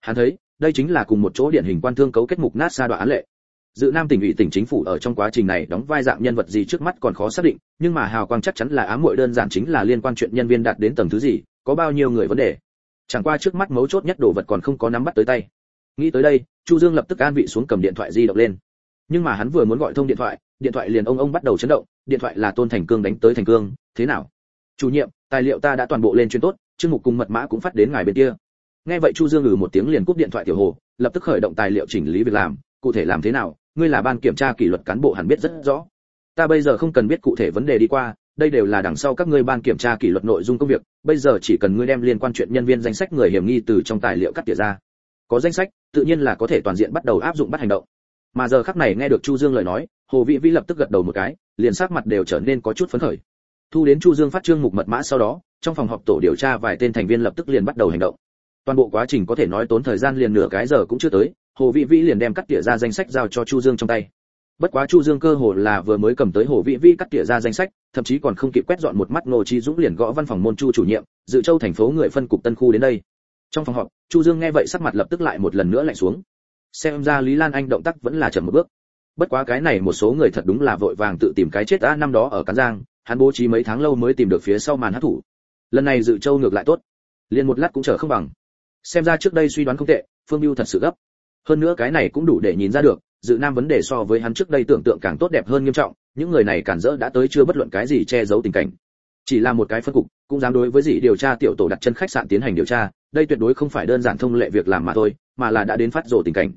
Hắn thấy đây chính là cùng một chỗ điển hình quan thương cấu kết mục nát xa đoạn án lệ. Dự nam tỉnh ủy tỉnh chính phủ ở trong quá trình này đóng vai dạng nhân vật gì trước mắt còn khó xác định, nhưng mà hào quang chắc chắn là ám muội đơn giản chính là liên quan chuyện nhân viên đạt đến tầng thứ gì, có bao nhiêu người vấn đề. Chẳng qua trước mắt mấu chốt nhất đồ vật còn không có nắm bắt tới tay. Nghĩ tới đây, chu dương lập tức an vị xuống cầm điện thoại di động lên. Nhưng mà hắn vừa muốn gọi thông điện thoại điện thoại liền ông ông bắt đầu chấn động, điện thoại là tôn thành cương đánh tới thành cương, thế nào? Chủ nhiệm, tài liệu ta đã toàn bộ lên chuyên tốt, chương mục cùng mật mã cũng phát đến ngài bên kia nghe vậy chu dương ngừ một tiếng liền cúp điện thoại tiểu hồ, lập tức khởi động tài liệu chỉnh lý việc làm, cụ thể làm thế nào, ngươi là ban kiểm tra kỷ luật cán bộ hẳn biết rất rõ. Ta bây giờ không cần biết cụ thể vấn đề đi qua, đây đều là đằng sau các ngươi ban kiểm tra kỷ luật nội dung công việc, bây giờ chỉ cần ngươi đem liên quan chuyện nhân viên danh sách người hiểm nghi từ trong tài liệu cắt tỉa ra. Có danh sách, tự nhiên là có thể toàn diện bắt đầu áp dụng bắt hành động. Mà giờ khắc này nghe được chu dương lời nói, hồ vị vĩ lập tức gật đầu một cái, liền sắc mặt đều trở nên có chút phấn khởi. Thu đến chu dương phát trương mục mật mã sau đó, trong phòng họp tổ điều tra vài tên thành viên lập tức liền bắt đầu hành động toàn bộ quá trình có thể nói tốn thời gian liền nửa cái giờ cũng chưa tới, hồ vị vĩ liền đem cắt tỉa ra danh sách giao cho chu dương trong tay. Bất quá chu dương cơ hồ là vừa mới cầm tới hồ vị vĩ cắt tỉa ra danh sách, thậm chí còn không kịp quét dọn một mắt ngô chi dũng liền gõ văn phòng môn chu chủ nhiệm, dự châu thành phố người phân cục tân khu đến đây. Trong phòng họp, chu dương nghe vậy sắc mặt lập tức lại một lần nữa lạnh xuống. Xem ra lý lan anh động tác vẫn là chậm một bước. Bất quá cái này một số người thật đúng là vội vàng tự tìm cái chết đã năm đó ở cán giang, hắn bố trí mấy tháng lâu mới tìm được phía sau màn hát thủ. Lần này dự châu ngược lại tốt. Liền một lát cũng chờ không bằng xem ra trước đây suy đoán không tệ phương mưu thật sự gấp. Hơn nữa cái này cũng đủ để nhìn ra được dự nam vấn đề so với hắn trước đây tưởng tượng càng tốt đẹp hơn nghiêm trọng những người này cản rỡ đã tới chưa bất luận cái gì che giấu tình cảnh. Chỉ là một cái phân cục cũng dám đối với gì điều tra tiểu tổ đặt chân khách sạn tiến hành điều tra đây tuyệt đối không phải đơn giản thông lệ việc làm mà thôi mà là đã đến phát rồ tình cảnh.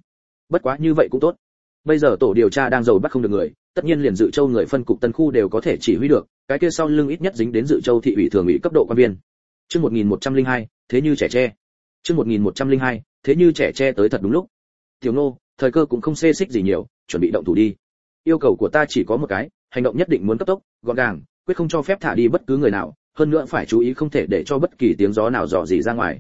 Bất quá như vậy cũng tốt. Bây giờ tổ điều tra đang giàu bắt không được người tất nhiên liền dự châu người phân cục tân khu đều có thể chỉ huy được cái kia sau lưng ít nhất dính đến dự châu thị ủy thường ủy cấp độ quan viên. Chương 1102, thế như trẻ tre chương 1102, thế như trẻ che tới thật đúng lúc. Tiểu nô thời cơ cũng không xê xích gì nhiều chuẩn bị động thủ đi. Yêu cầu của ta chỉ có một cái hành động nhất định muốn cấp tốc gọn gàng quyết không cho phép thả đi bất cứ người nào hơn nữa phải chú ý không thể để cho bất kỳ tiếng gió nào dò gì ra ngoài.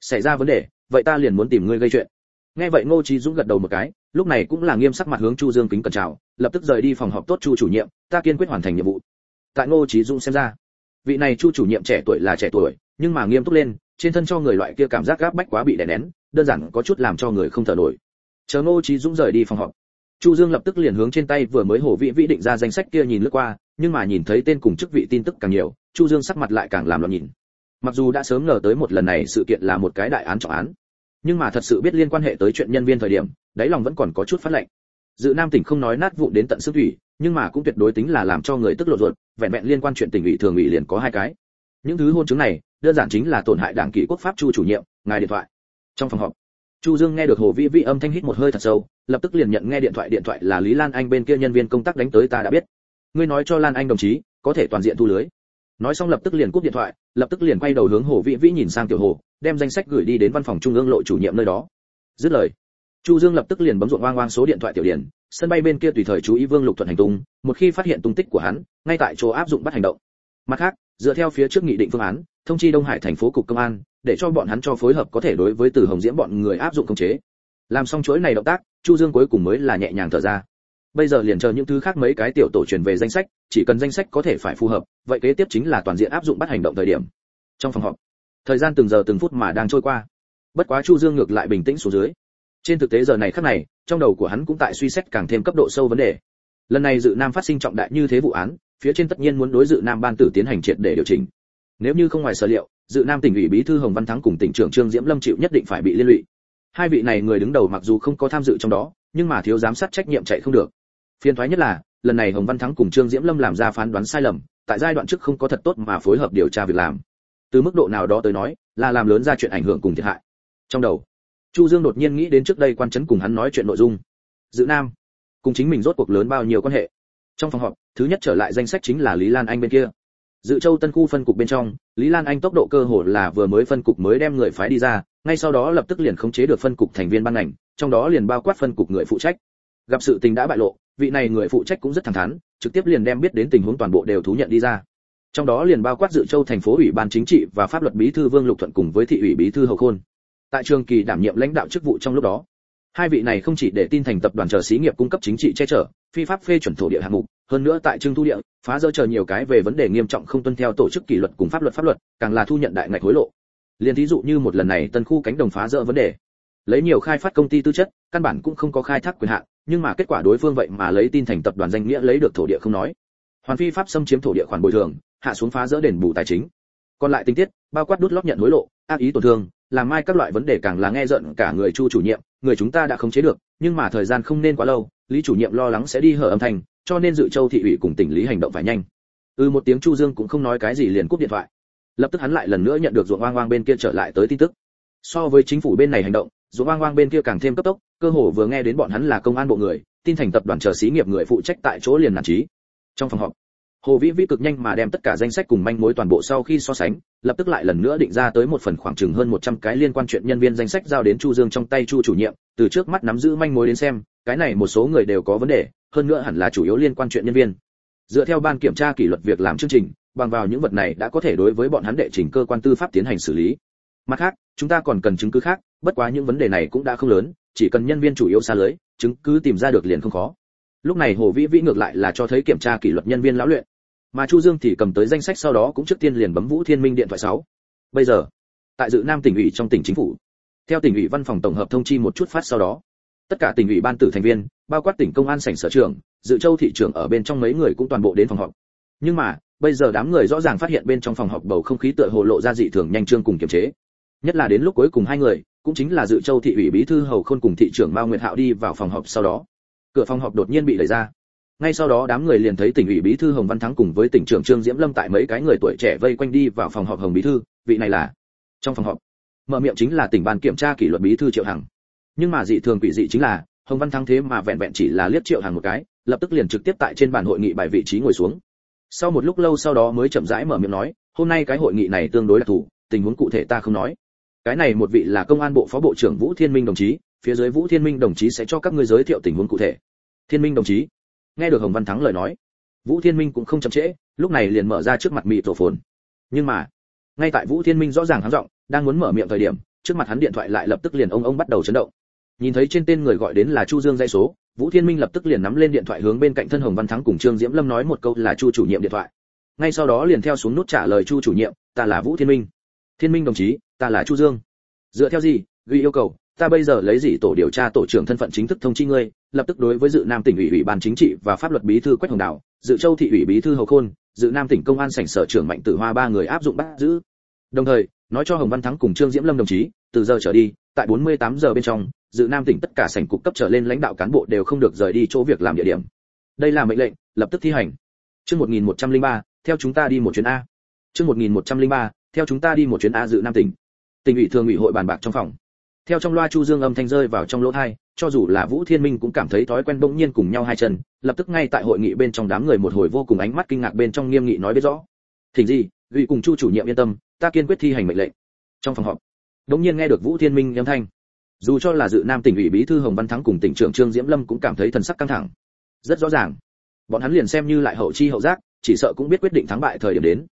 Xảy ra vấn đề vậy ta liền muốn tìm ngươi gây chuyện. Nghe vậy ngô Chí dũng gật đầu một cái lúc này cũng là nghiêm sắc mặt hướng chu dương kính cẩn chào lập tức rời đi phòng họp tốt chu chủ nhiệm ta kiên quyết hoàn thành nhiệm vụ. Tại ngô Chí dũng xem ra vị này chu chủ nhiệm trẻ tuổi là trẻ tuổi nhưng mà nghiêm túc lên trên thân cho người loại kia cảm giác gáp bách quá bị đè nén, đơn giản có chút làm cho người không thở nổi. Chờ ngô trí dũng rời đi phòng họp, chu dương lập tức liền hướng trên tay vừa mới hổ vị vĩ định ra danh sách kia nhìn lướt qua, nhưng mà nhìn thấy tên cùng chức vị tin tức càng nhiều, chu dương sắc mặt lại càng làm loạn nhìn. Mặc dù đã sớm ngờ tới một lần này sự kiện là một cái đại án trọng án, nhưng mà thật sự biết liên quan hệ tới chuyện nhân viên thời điểm, đáy lòng vẫn còn có chút phát lệnh. Dự nam tỉnh không nói nát vụ đến tận sức thủy, nhưng mà cũng tuyệt đối tính là làm cho người tức lộ ruột, vẹn vẹn liên quan chuyện tỉnh ủy thường ủy liền có hai cái. Những thứ hôn chứng này đơn giản chính là tổn hại đảng kỷ quốc pháp chu chủ nhiệm, ngài điện thoại. Trong phòng họp, chu dương nghe được hồ vĩ vĩ âm thanh hít một hơi thật sâu, lập tức liền nhận nghe điện thoại điện thoại là lý lan anh bên kia nhân viên công tác đánh tới ta đã biết. Ngươi nói cho lan anh đồng chí, có thể toàn diện thu lưới. Nói xong lập tức liền cúp điện thoại, lập tức liền quay đầu hướng hồ vĩ vĩ nhìn sang tiểu hồ, đem danh sách gửi đi đến văn phòng trung ương lộ chủ nhiệm nơi đó. Dứt lời, chu dương lập tức liền bấm ruộng oang oang số điện thoại tiểu điển sân bay bên kia tùy thời chú ý vương lục thuận hành tung, một khi phát hiện tung tích của hắn, ngay tại chỗ áp dụng bắt hành động mặt khác, dựa theo phía trước nghị định phương án, thông chi đông hải thành phố cục công an, để cho bọn hắn cho phối hợp có thể đối với từ hồng diễm bọn người áp dụng công chế. Làm xong chuỗi này động tác, chu dương cuối cùng mới là nhẹ nhàng thở ra. Bây giờ liền chờ những thứ khác mấy cái tiểu tổ truyền về danh sách, chỉ cần danh sách có thể phải phù hợp, vậy kế tiếp chính là toàn diện áp dụng bắt hành động thời điểm. Trong phòng họp, thời gian từng giờ từng phút mà đang trôi qua. Bất quá chu dương ngược lại bình tĩnh xuống dưới. Trên thực tế giờ này khắc này, trong đầu của hắn cũng tại suy xét càng thêm cấp độ sâu vấn đề. Lần này dự nam phát sinh trọng đại như thế vụ án phía trên tất nhiên muốn đối dự nam ban tử tiến hành triệt để điều chỉnh. Nếu như không ngoài sở liệu, dự nam tỉnh ủy bí thư hồng văn thắng cùng tỉnh trưởng trương diễm lâm chịu nhất định phải bị liên lụy. Hai vị này người đứng đầu mặc dù không có tham dự trong đó, nhưng mà thiếu giám sát trách nhiệm chạy không được. Phiền thoái nhất là, lần này hồng văn thắng cùng trương diễm lâm làm ra phán đoán sai lầm, tại giai đoạn trước không có thật tốt mà phối hợp điều tra việc làm. Từ mức độ nào đó tới nói, là làm lớn ra chuyện ảnh hưởng cùng thiệt hại. Trong đầu, chu dương đột nhiên nghĩ đến trước đây quan chấn cùng hắn nói chuyện nội dung. Dự nam, cùng chính mình rốt cuộc lớn bao nhiêu quan hệ? Trong phòng họp thứ nhất trở lại danh sách chính là lý lan anh bên kia. Dự châu tân khu phân cục bên trong, lý lan anh tốc độ cơ hồ là vừa mới phân cục mới đem người phái đi ra, ngay sau đó lập tức liền khống chế được phân cục thành viên ban ngành, trong đó liền bao quát phân cục người phụ trách. Gặp sự tình đã bại lộ, vị này người phụ trách cũng rất thẳng thắn, trực tiếp liền đem biết đến tình huống toàn bộ đều thú nhận đi ra. Trong đó liền bao quát dự châu thành phố ủy ban chính trị và pháp luật bí thư vương lục thuận cùng với thị ủy bí thư hậu khôn. Tại trường kỳ đảm nhiệm lãnh đạo chức vụ trong lúc đó, hai vị này không chỉ để tin thành tập đoàn chờ xí nghiệp cung cấp chính trị che chở, phi pháp phê chuẩn thổ địa hạng mục hơn nữa tại trưng thu địa, phá dỡ chờ nhiều cái về vấn đề nghiêm trọng không tuân theo tổ chức kỷ luật cùng pháp luật pháp luật, càng là thu nhận đại ngạch hối lộ. Liền thí dụ như một lần này tân khu cánh đồng phá dỡ vấn đề. Lấy nhiều khai phát công ty tư chất, căn bản cũng không có khai thác quyền hạn, nhưng mà kết quả đối phương vậy mà lấy tin thành tập đoàn danh nghĩa lấy được thổ địa không nói. Hoàn phi pháp xâm chiếm thổ địa khoản bồi thường, hạ xuống phá dỡ đền bù tài chính. Còn lại tình tiết, bao quát đút lót nhận hối lộ, ác ý tổn thương, làm mai các loại vấn đề càng là nghe giận cả người chu chủ nhiệm, người chúng ta đã khống chế được, nhưng mà thời gian không nên quá lâu, lý chủ nhiệm lo lắng sẽ đi hở âm thanh cho nên dự châu thị ủy cùng tỉnh lý hành động phải nhanh. Ừ một tiếng chu dương cũng không nói cái gì liền cúp điện thoại. Lập tức hắn lại lần nữa nhận được ruộng oang oang bên kia trở lại tới tin tức. So với chính phủ bên này hành động, ruộng oang oang bên kia càng thêm cấp tốc, cơ hồ vừa nghe đến bọn hắn là công an bộ người, tin thành tập đoàn chờ xí nghiệp người phụ trách tại chỗ liền nản trí. Trong phòng họp, hồ vĩ vĩ cực nhanh mà đem tất cả danh sách cùng manh mối toàn bộ sau khi so sánh, lập tức lại lần nữa định ra tới một phần khoảng chừng hơn 100 cái liên quan chuyện nhân viên danh sách giao đến chu dương trong tay chu chủ nhiệm, từ trước mắt nắm giữ manh mối đến xem, cái này một số người đều có vấn đề hơn nữa hẳn là chủ yếu liên quan chuyện nhân viên. Dựa theo ban kiểm tra kỷ luật việc làm chương trình, bằng vào những vật này đã có thể đối với bọn hắn đệ trình cơ quan tư pháp tiến hành xử lý. Mặt khác, chúng ta còn cần chứng cứ khác, bất quá những vấn đề này cũng đã không lớn, chỉ cần nhân viên chủ yếu xa lưới, chứng cứ tìm ra được liền không khó. Lúc này hồ vĩ vĩ ngược lại là cho thấy kiểm tra kỷ luật nhân viên lão luyện. Mà chu dương thì cầm tới danh sách sau đó cũng trước tiên liền bấm vũ thiên minh điện thoại 6. bây giờ, tại dự nam tỉnh ủy trong tỉnh chính phủ, theo tỉnh ủy văn phòng tổng hợp thông chi một chút phát sau đó, tất cả tỉnh ủy ban tử thành viên bao quát tỉnh công an sảnh sở trưởng dự châu thị trưởng ở bên trong mấy người cũng toàn bộ đến phòng họp. Nhưng mà, bây giờ đám người rõ ràng phát hiện bên trong phòng họp bầu không khí tựa hồ lộ ra dị thường nhanh trương cùng kiềm chế. Nhất là đến lúc cuối cùng hai người, cũng chính là dự châu thị ủy bí thư hầu khôn cùng thị trưởng mao nguyệt hạo đi vào phòng họp sau đó. Cửa phòng họp đột nhiên bị đẩy ra. Ngay sau đó đám người liền thấy tỉnh ủy bí thư hồng văn thắng cùng với tỉnh trưởng trương diễm lâm tại mấy cái người tuổi trẻ vây quanh đi vào phòng họp hồng bí thư, vị này là trong phòng họp. Mở miệng chính là tỉnh ban kiểm tra kỷ luật bí thư triệu hằng. Nhưng mà dị thường quỷ dị chính là hồng văn thắng thế mà vẹn vẹn chỉ là liếc triệu hằng một cái, lập tức liền trực tiếp tại trên bàn hội nghị bài vị trí ngồi xuống. Sau một lúc lâu sau đó mới chậm rãi mở miệng nói, hôm nay cái hội nghị này tương đối đặc thù, tình huống cụ thể ta không nói. Cái này một vị là công an bộ phó bộ trưởng vũ thiên minh đồng chí, phía dưới vũ thiên minh đồng chí sẽ cho các ngươi giới thiệu tình huống cụ thể. Thiên minh đồng chí. Nghe được hồng văn thắng lời nói, vũ thiên minh cũng không chậm trễ, lúc này liền mở ra trước mặt mị tổ phồn. Nhưng mà, ngay tại vũ thiên minh rõ ràng hắn giọng, đang muốn mở miệng thời điểm, trước mặt hắn điện thoại lại lập tức liền ông ông bắt đầu chấn động nhìn thấy trên tên người gọi đến là chu dương dây số, vũ thiên minh lập tức liền nắm lên điện thoại hướng bên cạnh thân hồng văn thắng cùng trương diễm lâm nói một câu là chu chủ nhiệm điện thoại. Ngay sau đó liền theo xuống nút trả lời chu chủ nhiệm, ta là vũ thiên minh. Thiên minh đồng chí, ta là chu dương. Dựa theo gì? Ghi yêu cầu, ta bây giờ lấy gì tổ điều tra tổ trưởng thân phận chính thức thông chi ngươi? Lập tức đối với dự nam tỉnh ủy ủy ban chính trị và pháp luật bí thư quách hồng đào, dự châu thị ủy bí thư hầu khôn, dự nam tỉnh công an sảnh sở trưởng mạnh tử hoa ba người áp dụng bắt giữ đồng thời, nói cho hồng văn thắng cùng trương diễm lâm đồng chí, từ giờ trở đi, tại 48 giờ bên trong, dự nam tỉnh tất cả sảnh cục cấp trở lên lãnh đạo cán bộ đều không được rời đi chỗ việc làm địa điểm. Đây là mệnh lệnh, lập tức thi hành. Chương 1103 theo chúng ta đi một chuyến a. Chương 1103 theo chúng ta đi một chuyến a dự nam tỉnh. Tỉnh ủy thường ủy hội bàn bạc trong phòng. Theo trong loa chu dương âm thanh rơi vào trong lỗ tai cho dù là vũ thiên minh cũng cảm thấy thói quen bỗng nhiên cùng nhau hai chân, lập tức ngay tại hội nghị bên trong đám người một hồi vô cùng ánh mắt kinh ngạc bên trong nghiêm nghị nói biết rõ. Thỉnh gì ghi cùng chu chủ nhiệm yên tâm ta kiên quyết thi hành mệnh lệnh. Trong phòng họp, đống nhiên nghe được vũ thiên minh âm thanh. Dù cho là dự nam tỉnh ủy bí thư hồng văn thắng cùng tỉnh trưởng trương diễm lâm cũng cảm thấy thần sắc căng thẳng. Rất rõ ràng, bọn hắn liền xem như lại hậu chi hậu giác, chỉ sợ cũng biết quyết định thắng bại thời điểm đến.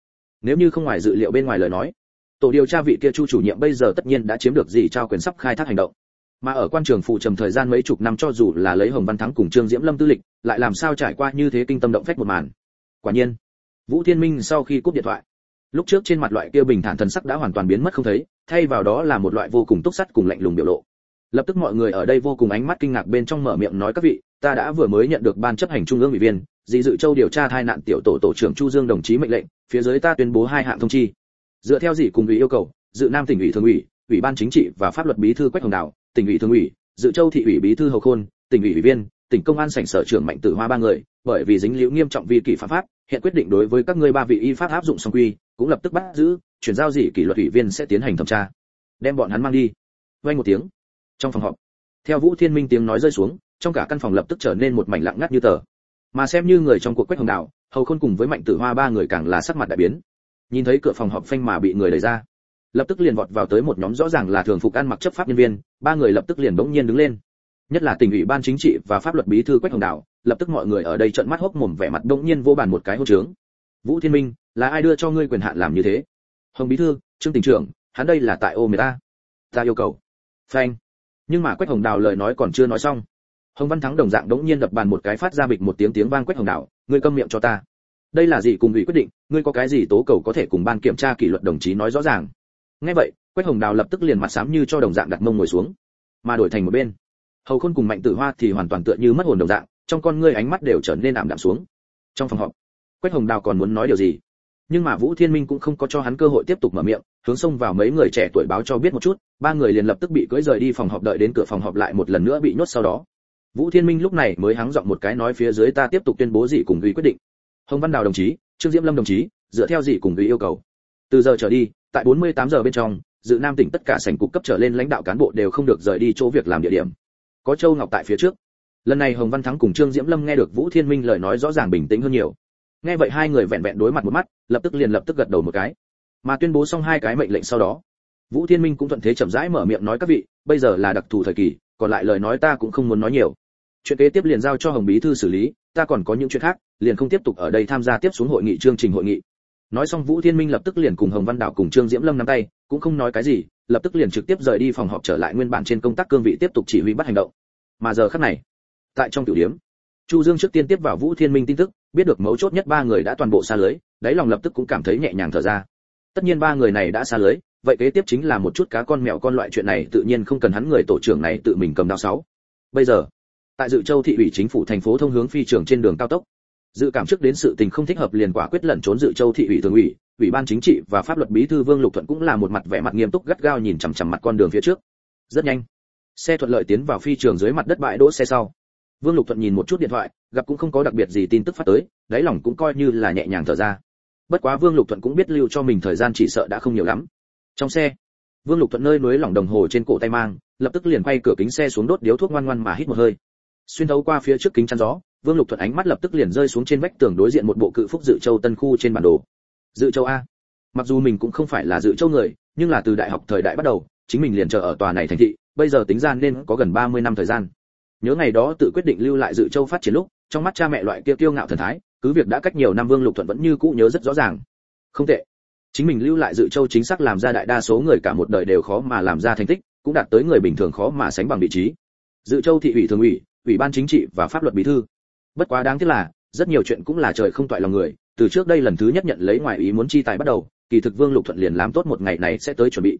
Nếu như không ngoài dự liệu bên ngoài lời nói, tổ điều tra vị kia chu chủ nhiệm bây giờ tất nhiên đã chiếm được gì trao quyền sắp khai thác hành động. Mà ở quan trường phụ trầm thời gian mấy chục năm cho dù là lấy hồng văn thắng cùng trương diễm lâm tư lịch, lại làm sao trải qua như thế kinh tâm động phách một màn. Quả nhiên, vũ thiên minh sau khi cúp điện thoại lúc trước trên mặt loại kia bình thản thần sắc đã hoàn toàn biến mất không thấy, thay vào đó là một loại vô cùng túc sắt cùng lạnh lùng biểu lộ. Lập tức mọi người ở đây vô cùng ánh mắt kinh ngạc bên trong mở miệng nói các vị, ta đã vừa mới nhận được ban chấp hành trung ương ủy viên dị dự châu điều tra tai nạn tiểu tổ tổ trưởng chu dương đồng chí mệnh lệnh, phía dưới ta tuyên bố hai hạng thông chi. Dựa theo dị cùng ủy yêu cầu, dự nam tỉnh ủy thường ủy ủy ban chính trị và pháp luật bí thư quách hồng đào, tỉnh ủy thường ủy, dự châu thị ủy bí thư hầu khôn, tỉnh ủy ủy viên, tỉnh công an sảnh sở trưởng mạnh tử hoa ba người, bởi vì dính liễu nghiêm trọng vi kỷ phạm pháp, hiện quyết định đối với các ngươi ba vị y pháp áp dụng song quy cũng lập tức bắt giữ, chuyển giao dị kỷ luật ủy viên sẽ tiến hành thẩm tra. Đem bọn hắn mang đi. Vang một tiếng. Trong phòng họp, theo vũ thiên minh tiếng nói rơi xuống, trong cả căn phòng lập tức trở nên một mảnh lặng ngắt như tờ. Mà xem như người trong cuộc quách hồng đạo hầu khôn cùng với mạnh tử hoa ba người càng là sắc mặt đại biến. Nhìn thấy cửa phòng họp phanh mà bị người đẩy ra, lập tức liền vọt vào tới một nhóm rõ ràng là thường phục ăn mặc chấp pháp nhân viên, ba người lập tức liền bỗng nhiên đứng lên. Nhất là tỉnh ủy ban chính trị và pháp luật bí thư quách hồng đạo lập tức mọi người ở đây trợn mắt hốc mồm vẻ mặt bỗng nhiên vô bàn một cái hô trướng. Vũ thiên minh là ai đưa cho ngươi quyền hạn làm như thế? Hồng bí thư, trương tỉnh trưởng, hắn đây là tại ô người ta. Ta yêu cầu. Phanh. Nhưng mà quách hồng đào lời nói còn chưa nói xong. Hồng văn thắng đồng dạng đống nhiên đập bàn một cái phát ra bịch một tiếng tiếng vang quách hồng đào, ngươi câm miệng cho ta. Đây là gì cùng ủy quyết định, ngươi có cái gì tố cầu có thể cùng ban kiểm tra kỷ luật đồng chí nói rõ ràng? Nghe vậy, quách hồng đào lập tức liền mặt sám như cho đồng dạng đặt mông ngồi xuống. Mà đổi thành một bên. Hầu khôn cùng mạnh tử hoa thì hoàn toàn tựa như mất hồn đồng dạng, trong con ngươi ánh mắt đều trở nên ảm đạm xuống. Trong phòng họp, quách hồng đào còn muốn nói điều gì? Nhưng mà vũ thiên minh cũng không có cho hắn cơ hội tiếp tục mở miệng, hướng xông vào mấy người trẻ tuổi báo cho biết một chút, ba người liền lập tức bị cưỡi rời đi phòng họp đợi đến cửa phòng họp lại một lần nữa bị nhốt sau đó. Vũ thiên minh lúc này mới hắng giọng một cái nói phía dưới ta tiếp tục tuyên bố gì cùng ủy quyết định. Hồng văn đào đồng chí, trương diễm lâm đồng chí, dựa theo gì cùng ủy yêu cầu. Từ giờ trở đi, tại 48 giờ bên trong, dự nam tỉnh tất cả sảnh cục cấp trở lên lãnh đạo cán bộ đều không được rời đi chỗ việc làm địa điểm. Có châu ngọc tại phía trước. Lần này hồng văn thắng cùng trương diễm lâm nghe được vũ thiên minh lời nói rõ ràng bình tĩnh hơn nhiều nghe vậy hai người vẹn vẹn đối mặt một mắt, lập tức liền lập tức gật đầu một cái. Mà tuyên bố xong hai cái mệnh lệnh sau đó, vũ thiên minh cũng thuận thế chậm rãi mở miệng nói các vị, bây giờ là đặc thù thời kỳ, còn lại lời nói ta cũng không muốn nói nhiều. Chuyện kế tiếp liền giao cho hồng bí thư xử lý, ta còn có những chuyện khác, liền không tiếp tục ở đây tham gia tiếp xuống hội nghị, chương trình hội nghị. Nói xong vũ thiên minh lập tức liền cùng hồng văn đạo cùng trương diễm lâm nắm tay, cũng không nói cái gì, lập tức liền trực tiếp rời đi phòng họp trở lại nguyên bản trên công tác cương vị tiếp tục chỉ huy bắt hành động. Mà giờ khắc này, tại trong tiểu điểm, chu dương trước tiên tiếp vào vũ thiên minh tin tức biết được mấu chốt nhất ba người đã toàn bộ xa lưới, đáy lòng lập tức cũng cảm thấy nhẹ nhàng thở ra. Tất nhiên ba người này đã xa lưới, vậy kế tiếp chính là một chút cá con mèo con loại chuyện này tự nhiên không cần hắn người tổ trưởng này tự mình cầm đao sáu. Bây giờ, tại dự châu thị ủy chính phủ thành phố thông hướng phi trường trên đường cao tốc, dự cảm trước đến sự tình không thích hợp liền quả quyết lẩn trốn dự châu thị ủy thường ủy ủy ban chính trị và pháp luật bí thư vương lục thuận cũng là một mặt vẻ mặt nghiêm túc gắt gao nhìn chằm chằm mặt con đường phía trước. Rất nhanh, xe thuận lợi tiến vào phi trường dưới mặt đất bãi đỗ xe sau vương lục thuận nhìn một chút điện thoại, gặp cũng không có đặc biệt gì tin tức phát tới, đáy lòng cũng coi như là nhẹ nhàng thở ra. Bất quá vương lục thuận cũng biết lưu cho mình thời gian chỉ sợ đã không nhiều lắm. Trong xe, vương lục thuận nơi núi lỏng đồng hồ trên cổ tay mang, lập tức liền quay cửa kính xe xuống đốt điếu thuốc ngoan ngoan mà hít một hơi. Xuyên thấu qua phía trước kính chắn gió, vương lục thuận ánh mắt lập tức liền rơi xuống trên vách tường đối diện một bộ cự phúc dự châu tân khu trên bản đồ. Dự châu a. Mặc dù mình cũng không phải là dự châu người, nhưng là từ đại học thời đại bắt đầu, chính mình liền chờ ở tòa này thành thị, bây giờ tính ra nên có gần 30 năm thời gian nhớ ngày đó tự quyết định lưu lại dự châu phát triển lúc, trong mắt cha mẹ loại kia kiêu ngạo thần thái, cứ việc đã cách nhiều năm vương lục thuận vẫn như cũ nhớ rất rõ ràng. Không tệ. Chính mình lưu lại dự châu chính xác làm ra đại đa số người cả một đời đều khó mà làm ra thành tích, cũng đạt tới người bình thường khó mà sánh bằng vị trí. Dự châu thị ủy thường ủy ủy ban chính trị và pháp luật bí thư. Bất quá đáng tiếc là, rất nhiều chuyện cũng là trời không toại lòng người, từ trước đây lần thứ nhất nhận lấy ngoài ý muốn chi tài bắt đầu, kỳ thực vương lục thuận liền làm tốt một ngày này sẽ tới chuẩn bị.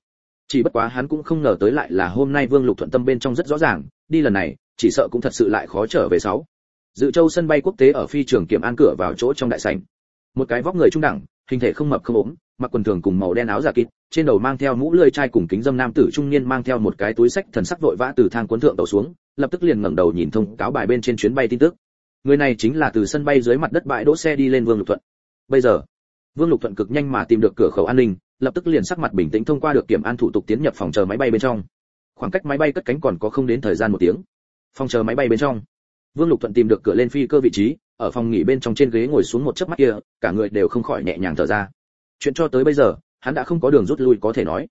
Chỉ bất quá hắn cũng không ngờ tới lại là hôm nay vương lục thuận tâm bên trong rất rõ ràng, đi lần này chỉ sợ cũng thật sự lại khó trở về sáu. Dự châu sân bay quốc tế ở phi trường kiểm an cửa vào chỗ trong đại sảnh. Một cái vóc người trung đẳng hình thể không mập không ốm mặc quần thường cùng màu đen áo giả kín, trên đầu mang theo mũ lưỡi chai cùng kính dâm nam tử trung niên mang theo một cái túi sách thần sắc vội vã từ thang cuốn thượng tàu xuống lập tức liền ngẩng đầu nhìn thông cáo bài bên trên chuyến bay tin tức. Người này chính là từ sân bay dưới mặt đất bãi đỗ xe đi lên vương lục thuận. Bây giờ vương lục thuận cực nhanh mà tìm được cửa khẩu an ninh lập tức liền sắc mặt bình tĩnh thông qua được kiểm an thủ tục tiến nhập phòng chờ máy bay bên trong. Khoảng cách máy bay cất cánh còn có không đến thời gian một tiếng phòng chờ máy bay bên trong. Vương lục thuận tìm được cửa lên phi cơ vị trí, ở phòng nghỉ bên trong trên ghế ngồi xuống một chớp mắt kia, cả người đều không khỏi nhẹ nhàng thở ra. Chuyện cho tới bây giờ, hắn đã không có đường rút lui có thể nói.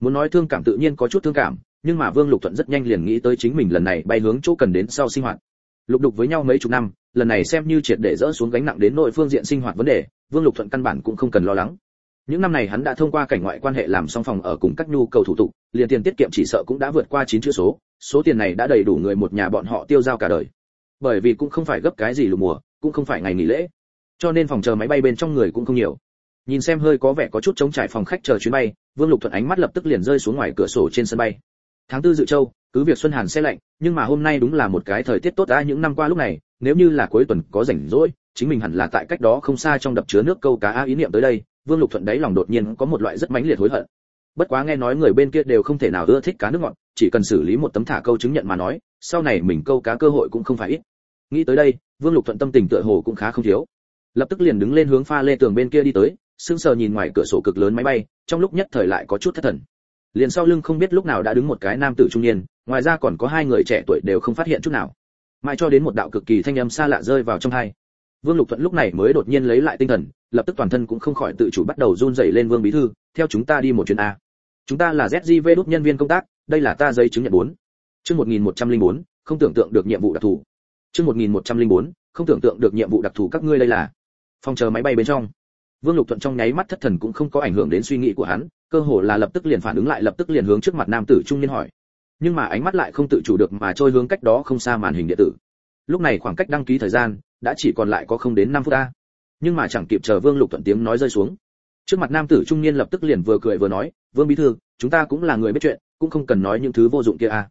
Muốn nói thương cảm tự nhiên có chút thương cảm, nhưng mà vương lục thuận rất nhanh liền nghĩ tới chính mình lần này bay hướng chỗ cần đến sau sinh hoạt. Lục đục với nhau mấy chục năm, lần này xem như triệt để dỡ xuống gánh nặng đến nội phương diện sinh hoạt vấn đề, vương lục thuận căn bản cũng không cần lo lắng những năm này hắn đã thông qua cảnh ngoại quan hệ làm xong phòng ở cùng các nhu cầu thủ tục, liền tiền tiết kiệm chỉ sợ cũng đã vượt qua chín chữ số số tiền này đã đầy đủ người một nhà bọn họ tiêu dao cả đời. Bởi vì cũng không phải gấp cái gì lục mùa, cũng không phải ngày nghỉ lễ. Cho nên phòng chờ máy bay bên trong người cũng không nhiều. Nhìn xem hơi có vẻ có chút chống trải phòng khách chờ chuyến bay, vương lục thuận ánh mắt lập tức liền rơi xuống ngoài cửa sổ trên sân bay. Tháng tư dự châu, cứ việc xuân hàn xe lạnh, nhưng mà hôm nay đúng là một cái thời tiết tốt đã những năm qua lúc này, nếu như là cuối tuần có rảnh rỗi, chính mình hẳn là tại cách đó không xa trong đập chứa nước câu cá á ý niệm tới đây vương lục thuận đáy lòng đột nhiên có một loại rất mãnh liệt hối hận. Bất quá nghe nói người bên kia đều không thể nào ưa thích cá nước ngọt, chỉ cần xử lý một tấm thả câu chứng nhận mà nói, sau này mình câu cá cơ hội cũng không phải ít. Nghĩ tới đây, vương lục thuận tâm tình tựa hồ cũng khá không thiếu. Lập tức liền đứng lên hướng pha lê tường bên kia đi tới, sững sờ nhìn ngoài cửa sổ cực lớn máy bay, trong lúc nhất thời lại có chút thất thần. Liền sau lưng không biết lúc nào đã đứng một cái nam tử trung niên, ngoài ra còn có hai người trẻ tuổi đều không phát hiện chút nào. Mãi cho đến một đạo cực kỳ thanh âm xa lạ rơi vào trong hai vương lục thuận lúc này mới đột nhiên lấy lại tinh thần lập tức toàn thân cũng không khỏi tự chủ bắt đầu run rẩy lên vương bí thư theo chúng ta đi một chuyến a. Chúng ta là zgv đốt nhân viên công tác đây là ta giấy chứng nhận bốn. Chương 1104, không tưởng tượng được nhiệm vụ đặc thù. Chương 1104, không tưởng tượng được nhiệm vụ đặc thù các ngươi đây là. Phòng chờ máy bay bên trong. Vương lục thuận trong nháy mắt thất thần cũng không có ảnh hưởng đến suy nghĩ của hắn cơ hồ là lập tức liền phản ứng lại lập tức liền hướng trước mặt nam tử trung niên hỏi. Nhưng mà ánh mắt lại không tự chủ được mà trôi hướng cách đó không xa màn hình điện tử. Lúc này khoảng cách đăng ký thời gian đã chỉ còn lại có không đến 5 phút a nhưng mà chẳng kịp chờ vương lục thuận tiếng nói rơi xuống. Trước mặt nam tử trung niên lập tức liền vừa cười vừa nói, vương bí thư, chúng ta cũng là người biết chuyện, cũng không cần nói những thứ vô dụng kia a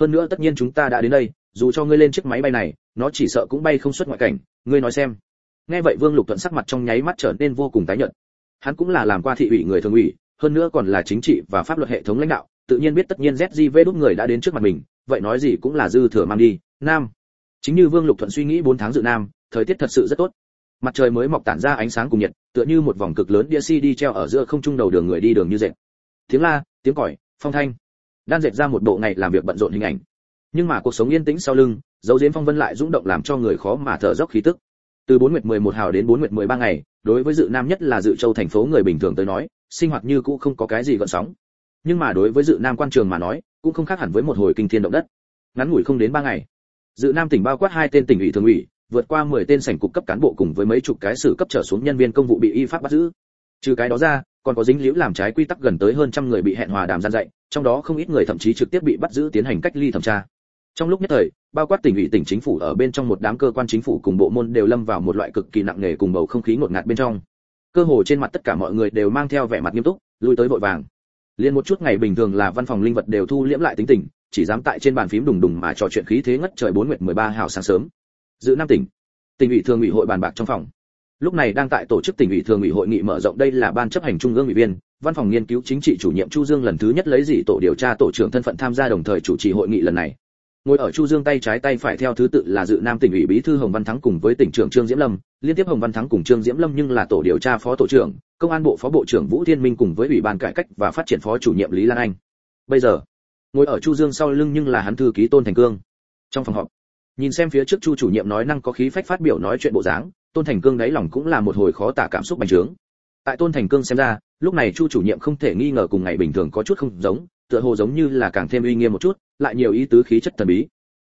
hơn nữa tất nhiên chúng ta đã đến đây, dù cho ngươi lên chiếc máy bay này, nó chỉ sợ cũng bay không xuất ngoại cảnh, ngươi nói xem. Nghe vậy vương lục thuận sắc mặt trong nháy mắt trở nên vô cùng tái nhợt. Hắn cũng là làm qua thị ủy người thường ủy, hơn nữa còn là chính trị và pháp luật hệ thống lãnh đạo, tự nhiên biết tất nhiên zjv đúc người đã đến trước mặt mình, vậy nói gì cũng là dư thừa mang đi. Nam chính như vương lục thuận suy nghĩ 4 tháng dự nam, thời tiết thật sự rất tốt. Mặt trời mới mọc tản ra ánh sáng cùng nhiệt, tựa như một vòng cực lớn đĩa cd treo ở giữa không trung đầu đường người đi đường như dệt. Tiếng la, tiếng còi, phong thanh. Đan dệt ra một bộ ngày làm việc bận rộn hình ảnh. Nhưng mà cuộc sống yên tĩnh sau lưng, dấu diếm phong vân lại rung động làm cho người khó mà thở dốc khí tức. Từ bốn nguyệt mười một hào đến bốn nguyệt mười ba ngày, đối với dự nam nhất là dự châu thành phố người bình thường tới nói, sinh hoạt như cũ không có cái gì gợn sóng. Nhưng mà đối với dự nam quan trường mà nói, cũng không khác hẳn với một hồi kinh thiên động đất. Ngắn ngủi không đến ba ngày dự nam tỉnh bao quát hai tên tỉnh ủy thường ủy vượt qua 10 tên sảnh cục cấp cán bộ cùng với mấy chục cái xử cấp trở xuống nhân viên công vụ bị y pháp bắt giữ. Trừ cái đó ra, còn có dính liễu làm trái quy tắc gần tới hơn trăm người bị hẹn hòa đàm gian dạy, trong đó không ít người thậm chí trực tiếp bị bắt giữ tiến hành cách ly thẩm tra. Trong lúc nhất thời, bao quát tỉnh ủy tỉnh chính phủ ở bên trong một đám cơ quan chính phủ cùng bộ môn đều lâm vào một loại cực kỳ nặng nề cùng bầu không khí ngột ngạt bên trong. Cơ hồ trên mặt tất cả mọi người đều mang theo vẻ mặt nghiêm túc, lui tới vội vàng. Liên một chút ngày bình thường là văn phòng linh vật đều thu liễm lại tính tình, chỉ dám tại trên bàn phím đùng đùng mà trò chuyện khí thế ngất trời bốn nguyệt 13 hào sáng sớm. Dự năm tỉnh. Tỉnh ủy thường ủy hội bàn bạc trong phòng. Lúc này đang tại tổ chức tỉnh ủy thường ủy hội nghị mở rộng đây là ban chấp hành trung ương ủy viên văn phòng nghiên cứu chính trị chủ nhiệm chu dương lần thứ nhất lấy dị tổ điều tra tổ trưởng thân phận tham gia đồng thời chủ trì hội nghị lần này ngồi ở chu dương tay trái tay phải theo thứ tự là dự nam tỉnh ủy bí thư hồng văn thắng cùng với tỉnh trưởng trương diễm lâm. Liên tiếp hồng văn thắng cùng trương diễm lâm nhưng là tổ điều tra phó tổ trưởng, công an bộ phó bộ trưởng vũ thiên minh cùng với ủy ban cải cách và phát triển phó chủ nhiệm lý lan anh. Bây giờ, ngồi ở chu dương sau lưng nhưng là hắn thư ký tôn thành cương. Trong phòng họp, nhìn xem phía trước chu chủ nhiệm nói năng có khí phách phát biểu nói chuyện bộ dáng, tôn thành cương đáy lòng cũng là một hồi khó tả cảm xúc bành trướng. Tại tôn thành cương xem ra, lúc này chu chủ nhiệm không thể nghi ngờ cùng ngày bình thường có chút không giống tựa hồ giống như là càng thêm uy nghiêm một chút, lại nhiều ý tứ khí chất thần bí.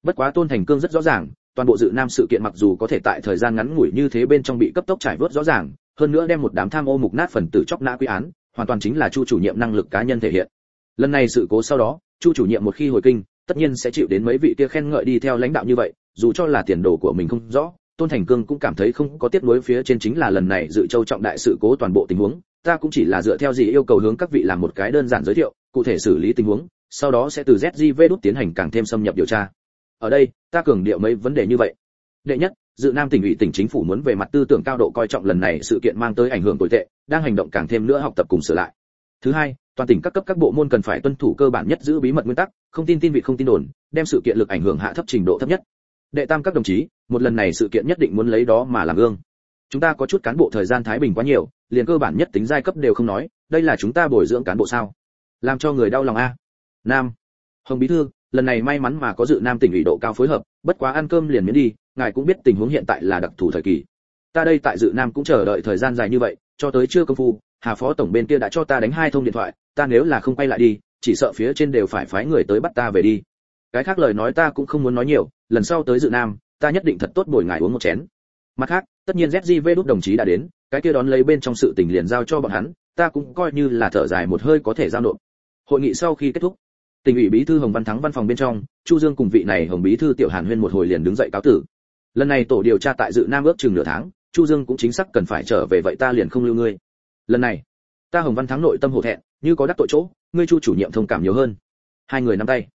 Bất quá tôn thành cương rất rõ ràng, toàn bộ dự nam sự kiện mặc dù có thể tại thời gian ngắn ngủi như thế bên trong bị cấp tốc trải vớt rõ ràng, hơn nữa đem một đám tham ô mục nát phần tử chóc nã quy án, hoàn toàn chính là chu chủ nhiệm năng lực cá nhân thể hiện. Lần này sự cố sau đó, chu chủ nhiệm một khi hồi kinh, tất nhiên sẽ chịu đến mấy vị kia khen ngợi đi theo lãnh đạo như vậy, dù cho là tiền đồ của mình không rõ, tôn thành cương cũng cảm thấy không có tiếp nối phía trên chính là lần này dự châu trọng đại sự cố toàn bộ tình huống, ta cũng chỉ là dựa theo gì yêu cầu hướng các vị làm một cái đơn giản giới thiệu cụ thể xử lý tình huống, sau đó sẽ từ zgv đút tiến hành càng thêm xâm nhập điều tra. Ở đây, ta cường điệu mấy vấn đề như vậy. Đệ nhất, dự nam tỉnh ủy tỉnh chính phủ muốn về mặt tư tưởng cao độ coi trọng lần này sự kiện mang tới ảnh hưởng tồi tệ, đang hành động càng thêm nữa học tập cùng sửa lại. Thứ hai, toàn tỉnh các cấp các bộ môn cần phải tuân thủ cơ bản nhất giữ bí mật nguyên tắc, không tin tin vị không tin đồn, đem sự kiện lực ảnh hưởng hạ thấp trình độ thấp nhất. Đệ tam các đồng chí, một lần này sự kiện nhất định muốn lấy đó mà làm gương. Chúng ta có chút cán bộ thời gian thái bình quá nhiều, liền cơ bản nhất tính giai cấp đều không nói, đây là chúng ta bồi dưỡng cán bộ sao? Làm cho người đau lòng a. Nam. Hồng bí thư, lần này may mắn mà có dự nam tỉnh ủy độ cao phối hợp, bất quá ăn cơm liền miễn đi, ngài cũng biết tình huống hiện tại là đặc thù thời kỳ. Ta đây tại dự nam cũng chờ đợi thời gian dài như vậy, cho tới chưa công phu, hà phó tổng bên kia đã cho ta đánh hai thông điện thoại, ta nếu là không quay lại đi, chỉ sợ phía trên đều phải phái người tới bắt ta về đi. Cái khác lời nói ta cũng không muốn nói nhiều, lần sau tới dự nam, ta nhất định thật tốt bồi ngài uống một chén. Mặt khác, tất nhiên zgv đúc đồng chí đã đến, cái kia đón lấy bên trong sự tình liền giao cho bọn hắn, ta cũng coi như là thở dài một hơi có thể giao nộp hội nghị sau khi kết thúc tỉnh ủy bí thư hồng văn thắng văn phòng bên trong, chu dương cùng vị này hồng bí thư tiểu hàn huyên một hồi liền đứng dậy cáo tử. Lần này tổ điều tra tại dự nam ước chừng nửa tháng, chu dương cũng chính xác cần phải trở về vậy ta liền không lưu ngươi. Lần này, ta hồng văn thắng nội tâm hổ thẹn, như có đắc tội chỗ, ngươi chu chủ nhiệm thông cảm nhiều hơn. Hai người nắm tay.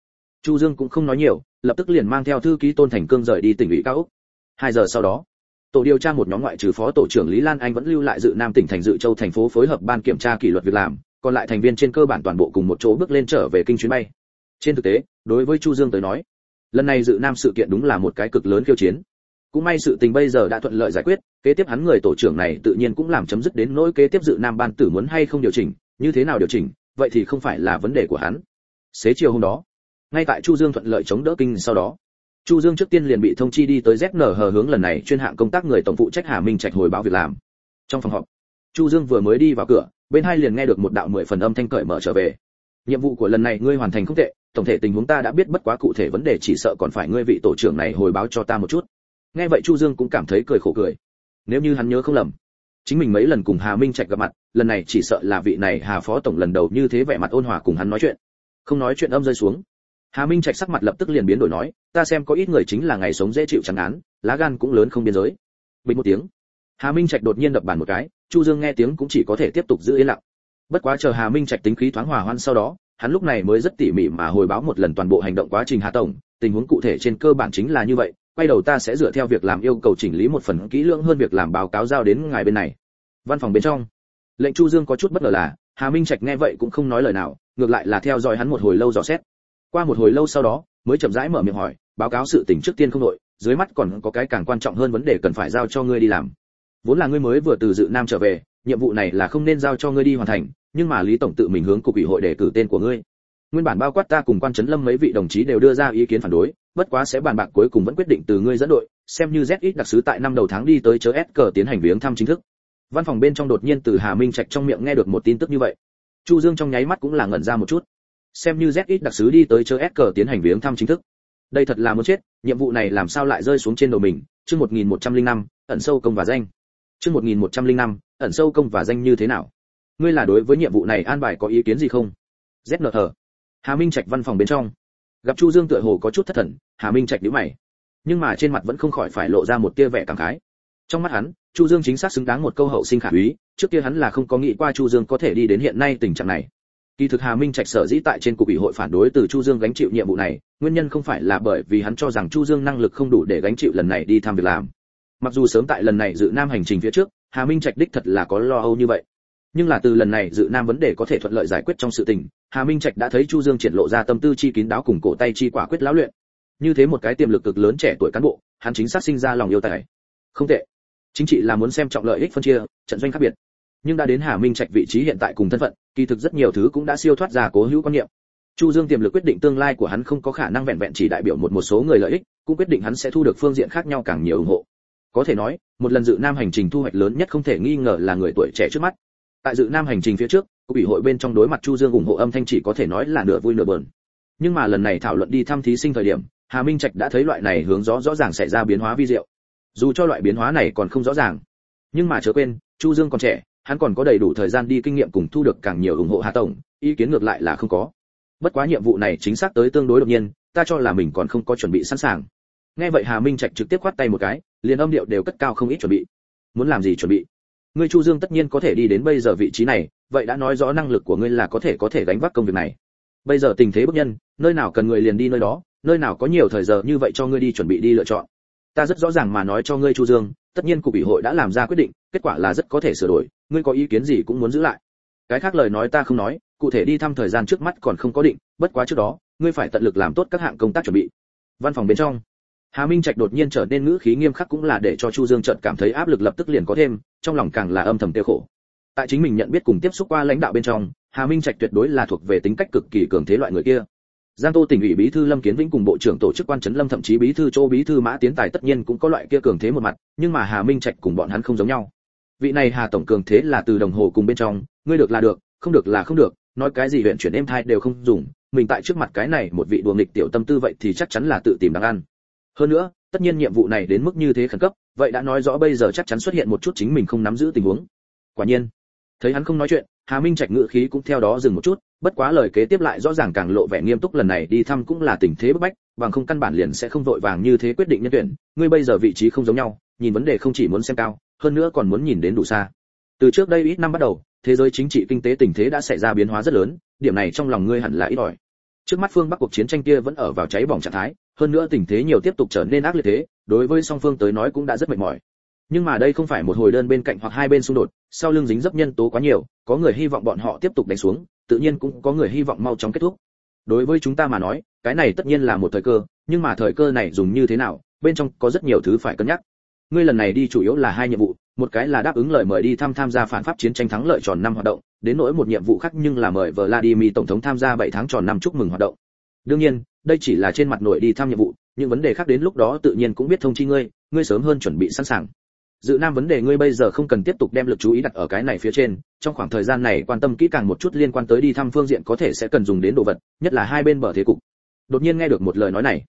Chu dương cũng không nói nhiều, lập tức liền mang theo thư ký tôn thành cương rời đi tỉnh ủy cao úc hai giờ sau đó, tổ điều tra một nhóm ngoại trừ phó tổ trưởng lý lan anh vẫn lưu lại dự nam tỉnh thành dự châu thành phố phối hợp ban kiểm tra kỷ luật việc làm còn lại thành viên trên cơ bản toàn bộ cùng một chỗ bước lên trở về kinh chuyến bay. Trên thực tế, đối với chu dương tới nói, lần này dự nam sự kiện đúng là một cái cực lớn khiêu chiến. Cũng may sự tình bây giờ đã thuận lợi giải quyết, kế tiếp hắn người tổ trưởng này tự nhiên cũng làm chấm dứt đến nỗi kế tiếp dự nam ban tử muốn hay không điều chỉnh, như thế nào điều chỉnh, vậy thì không phải là vấn đề của hắn. Xế chiều hôm đó, ngay tại chu dương thuận lợi chống đỡ kinh sau đó, chu dương trước tiên liền bị thông chi đi tới zn hướng lần này chuyên hạng công tác người tổng phụ trách hà minh trạch hồi báo việc làm. Trong phòng họp, chu dương vừa mới đi vào cửa bên hai liền nghe được một đạo mười phần âm thanh cởi mở trở về. Nhiệm vụ của lần này ngươi hoàn thành không tệ, tổng thể tình huống ta đã biết bất quá cụ thể vấn đề chỉ sợ còn phải ngươi vị tổ trưởng này hồi báo cho ta một chút. Nghe vậy chu dương cũng cảm thấy cười khổ cười. Nếu như hắn nhớ không lầm, chính mình mấy lần cùng hà minh trạch gặp mặt, lần này chỉ sợ là vị này hà phó tổng lần đầu như thế vẻ mặt ôn hòa cùng hắn nói chuyện. Không nói chuyện âm rơi xuống, hà minh trạch sắc mặt lập tức liền biến đổi nói, ta xem có ít người chính là ngày sống dễ chịu chẳng án, lá gan cũng lớn không biên giới. Bình một tiếng, hà minh trạch đột nhiên đập bàn một cái chu dương nghe tiếng cũng chỉ có thể tiếp tục giữ yên lặng. Bất quá chờ hà minh trạch tính khí thoáng hòa hoan sau đó, hắn lúc này mới rất tỉ mỉ mà hồi báo một lần toàn bộ hành động quá trình hà tổng. Tình huống cụ thể trên cơ bản chính là như vậy, quay đầu ta sẽ dựa theo việc làm yêu cầu chỉnh lý một phần kỹ lưỡng hơn việc làm báo cáo giao đến ngài bên này. Văn phòng bên trong, lệnh chu dương có chút bất ngờ là, hà minh trạch nghe vậy cũng không nói lời nào, ngược lại là theo dõi hắn một hồi lâu dò xét. Qua một hồi lâu sau đó, mới chậm rãi mở miệng hỏi, báo cáo sự tình trước tiên không đội dưới mắt còn có cái càng quan trọng hơn vấn đề cần phải giao cho ngươi đi làm vốn là ngươi mới vừa từ dự nam trở về nhiệm vụ này là không nên giao cho ngươi đi hoàn thành nhưng mà lý tổng tự mình hướng cục ủy hội để cử tên của ngươi. Nguyên bản bao quát ta cùng quan trấn lâm mấy vị đồng chí đều đưa ra ý kiến phản đối bất quá sẽ bàn bạc cuối cùng vẫn quyết định từ ngươi dẫn đội xem như ZX đặc sứ tại năm đầu tháng đi tới chớ S cờ tiến hành viếng thăm chính thức. Văn phòng bên trong đột nhiên từ Hà Minh Trạch trong miệng nghe được một tin tức như vậy. Chu Dương trong nháy mắt cũng là ngẩn ra một chút. Xem như ZX đặc sứ đi tới chớ S cờ tiến hành viếng thăm chính thức. Đây thật là muốn chết nhiệm vụ này làm sao lại rơi xuống trên đầu mình chương 1105, ẩn sâu công và danh chương 1105, ẩn sâu công và danh như thế nào? Ngươi là đối với nhiệm vụ này an bài có ý kiến gì không? ZNT Hà Minh Trạch văn phòng bên trong. Gặp chu dương tựa hồ có chút thất thần hà minh trạch nhíu mày. Nhưng mà trên mặt vẫn không khỏi phải lộ ra một tia vẻ cảm khái. Trong mắt hắn chu dương chính xác xứng đáng một câu hậu sinh khả úy trước kia hắn là không có nghĩ qua chu dương có thể đi đến hiện nay tình trạng này. Kỳ thực hà minh trạch sở dĩ tại trên cục ủy hội phản đối từ chu dương gánh chịu nhiệm vụ này nguyên nhân không phải là bởi vì hắn cho rằng chu dương năng lực không đủ để gánh chịu lần này đi thăm việc làm mặc dù sớm tại lần này dự nam hành trình phía trước, hà minh trạch đích thật là có lo âu như vậy. Nhưng là từ lần này dự nam vấn đề có thể thuận lợi giải quyết trong sự tình, hà minh trạch đã thấy chu dương triển lộ ra tâm tư chi kín đáo cùng cổ tay chi quả quyết lão luyện. Như thế một cái tiềm lực cực lớn trẻ tuổi cán bộ, hắn chính xác sinh ra lòng yêu tài. Không tệ. Chính trị là muốn xem trọng lợi ích phân chia, trận doanh khác biệt. Nhưng đã đến hà minh trạch vị trí hiện tại cùng thân phận, kỳ thực rất nhiều thứ cũng đã siêu thoát ra cố hữu quan niệm. Chu dương tiềm lực quyết định tương lai của hắn không có khả năng vẹn vẹn chỉ đại biểu một một số người lợi ích, cũng quyết định hắn sẽ thu được phương diện khác nhau càng nhiều ủng hộ có thể nói, một lần dự nam hành trình thu hoạch lớn nhất không thể nghi ngờ là người tuổi trẻ trước mắt. Tại dự nam hành trình phía trước, cục ủy hội bên trong đối mặt chu dương ủng hộ âm thanh chỉ có thể nói là nửa vui nửa buồn. Nhưng mà lần này thảo luận đi thăm thí sinh thời điểm, hà minh trạch đã thấy loại này hướng rõ rõ ràng xảy ra biến hóa vi diệu. Dù cho loại biến hóa này còn không rõ ràng, nhưng mà chớ quên, chu dương còn trẻ, hắn còn có đầy đủ thời gian đi kinh nghiệm cùng thu được càng nhiều ủng hộ hà tổng, ý kiến ngược lại là không có. Bất quá nhiệm vụ này chính xác tới tương đối đột nhiên, ta cho là mình còn không có chuẩn bị sẵn sàng. Nghe vậy hà minh trạch trực tiếp khoát tay một cái liền âm điệu đều cất cao không ít chuẩn bị. Muốn làm gì chuẩn bị? Ngươi chu dương tất nhiên có thể đi đến bây giờ vị trí này, vậy đã nói rõ năng lực của ngươi là có thể có thể gánh vác công việc này. Bây giờ tình thế bức nhân, nơi nào cần người liền đi nơi đó, nơi nào có nhiều thời giờ như vậy cho ngươi đi chuẩn bị đi lựa chọn. Ta rất rõ ràng mà nói cho ngươi chu dương, tất nhiên cục ủy hội đã làm ra quyết định, kết quả là rất có thể sửa đổi, ngươi có ý kiến gì cũng muốn giữ lại. Cái khác lời nói ta không nói, cụ thể đi thăm thời gian trước mắt còn không có định, bất quá trước đó, ngươi phải tận lực làm tốt các hạng công tác chuẩn bị. Văn phòng bên trong hà minh trạch đột nhiên trở nên ngữ khí nghiêm khắc cũng là để cho chu dương chợt cảm thấy áp lực lập tức liền có thêm, trong lòng càng là âm thầm tiêu khổ. Tại chính mình nhận biết cùng tiếp xúc qua lãnh đạo bên trong, hà minh trạch tuyệt đối là thuộc về tính cách cực kỳ cường thế loại người kia. Giang tô tỉnh ủy bí thư lâm kiến vĩnh cùng bộ trưởng tổ chức quan trấn lâm thậm chí bí thư châu bí thư mã tiến tài tất nhiên cũng có loại kia cường thế một mặt, nhưng mà hà minh trạch cùng bọn hắn không giống nhau. Vị này hà tổng cường thế là từ đồng hồ cùng bên trong, ngươi được là được, không được là không được, nói cái gì huyện chuyển êm thai đều không dùng, mình tại trước mặt cái này một vị đùa nghịch tiểu tâm tư vậy thì chắc chắn là tự tìm đáng ăn hơn nữa, tất nhiên nhiệm vụ này đến mức như thế khẩn cấp, vậy đã nói rõ bây giờ chắc chắn xuất hiện một chút chính mình không nắm giữ tình huống. Quả nhiên, thấy hắn không nói chuyện, hà minh trạch ngự khí cũng theo đó dừng một chút, bất quá lời kế tiếp lại rõ ràng càng lộ vẻ nghiêm túc lần này đi thăm cũng là tình thế bức bách, bằng không căn bản liền sẽ không vội vàng như thế quyết định nhân tuyển, ngươi bây giờ vị trí không giống nhau, nhìn vấn đề không chỉ muốn xem cao, hơn nữa còn muốn nhìn đến đủ xa. Từ trước đây ít năm bắt đầu, thế giới chính trị kinh tế tình thế đã xảy ra biến hóa rất lớn, điểm này trong lòng ngươi hẳn là ít ỏi trước mắt phương bắc cuộc chiến tranh kia vẫn ở vào cháy bỏng trạng thái, hơn nữa tình thế nhiều tiếp tục trở nên ác liệt thế, đối với song phương tới nói cũng đã rất mệt mỏi. Nhưng mà đây không phải một hồi đơn bên cạnh hoặc hai bên xung đột, sau lưng dính dấp nhân tố quá nhiều, có người hy vọng bọn họ tiếp tục đánh xuống, tự nhiên cũng có người hy vọng mau chóng kết thúc. Đối với chúng ta mà nói, cái này tất nhiên là một thời cơ, nhưng mà thời cơ này dùng như thế nào, bên trong có rất nhiều thứ phải cân nhắc. Ngươi lần này đi chủ yếu là hai nhiệm vụ một cái là đáp ứng lời mời đi thăm tham gia phản pháp chiến tranh thắng lợi tròn năm hoạt động, đến nỗi một nhiệm vụ khác nhưng là mời vladimir tổng thống tham gia 7 tháng tròn năm chúc mừng hoạt động. Đương nhiên, đây chỉ là trên mặt nội đi thăm nhiệm vụ, những vấn đề khác đến lúc đó tự nhiên cũng biết thông chi ngươi ngươi sớm hơn chuẩn bị sẵn sàng. Dự nam vấn đề ngươi bây giờ không cần tiếp tục đem lực chú ý đặt ở cái này phía trên, trong khoảng thời gian này quan tâm kỹ càng một chút liên quan tới đi thăm phương diện có thể sẽ cần dùng đến đồ vật, nhất là hai bên bờ thế cục. Đột nhiên nghe được một lời nói này,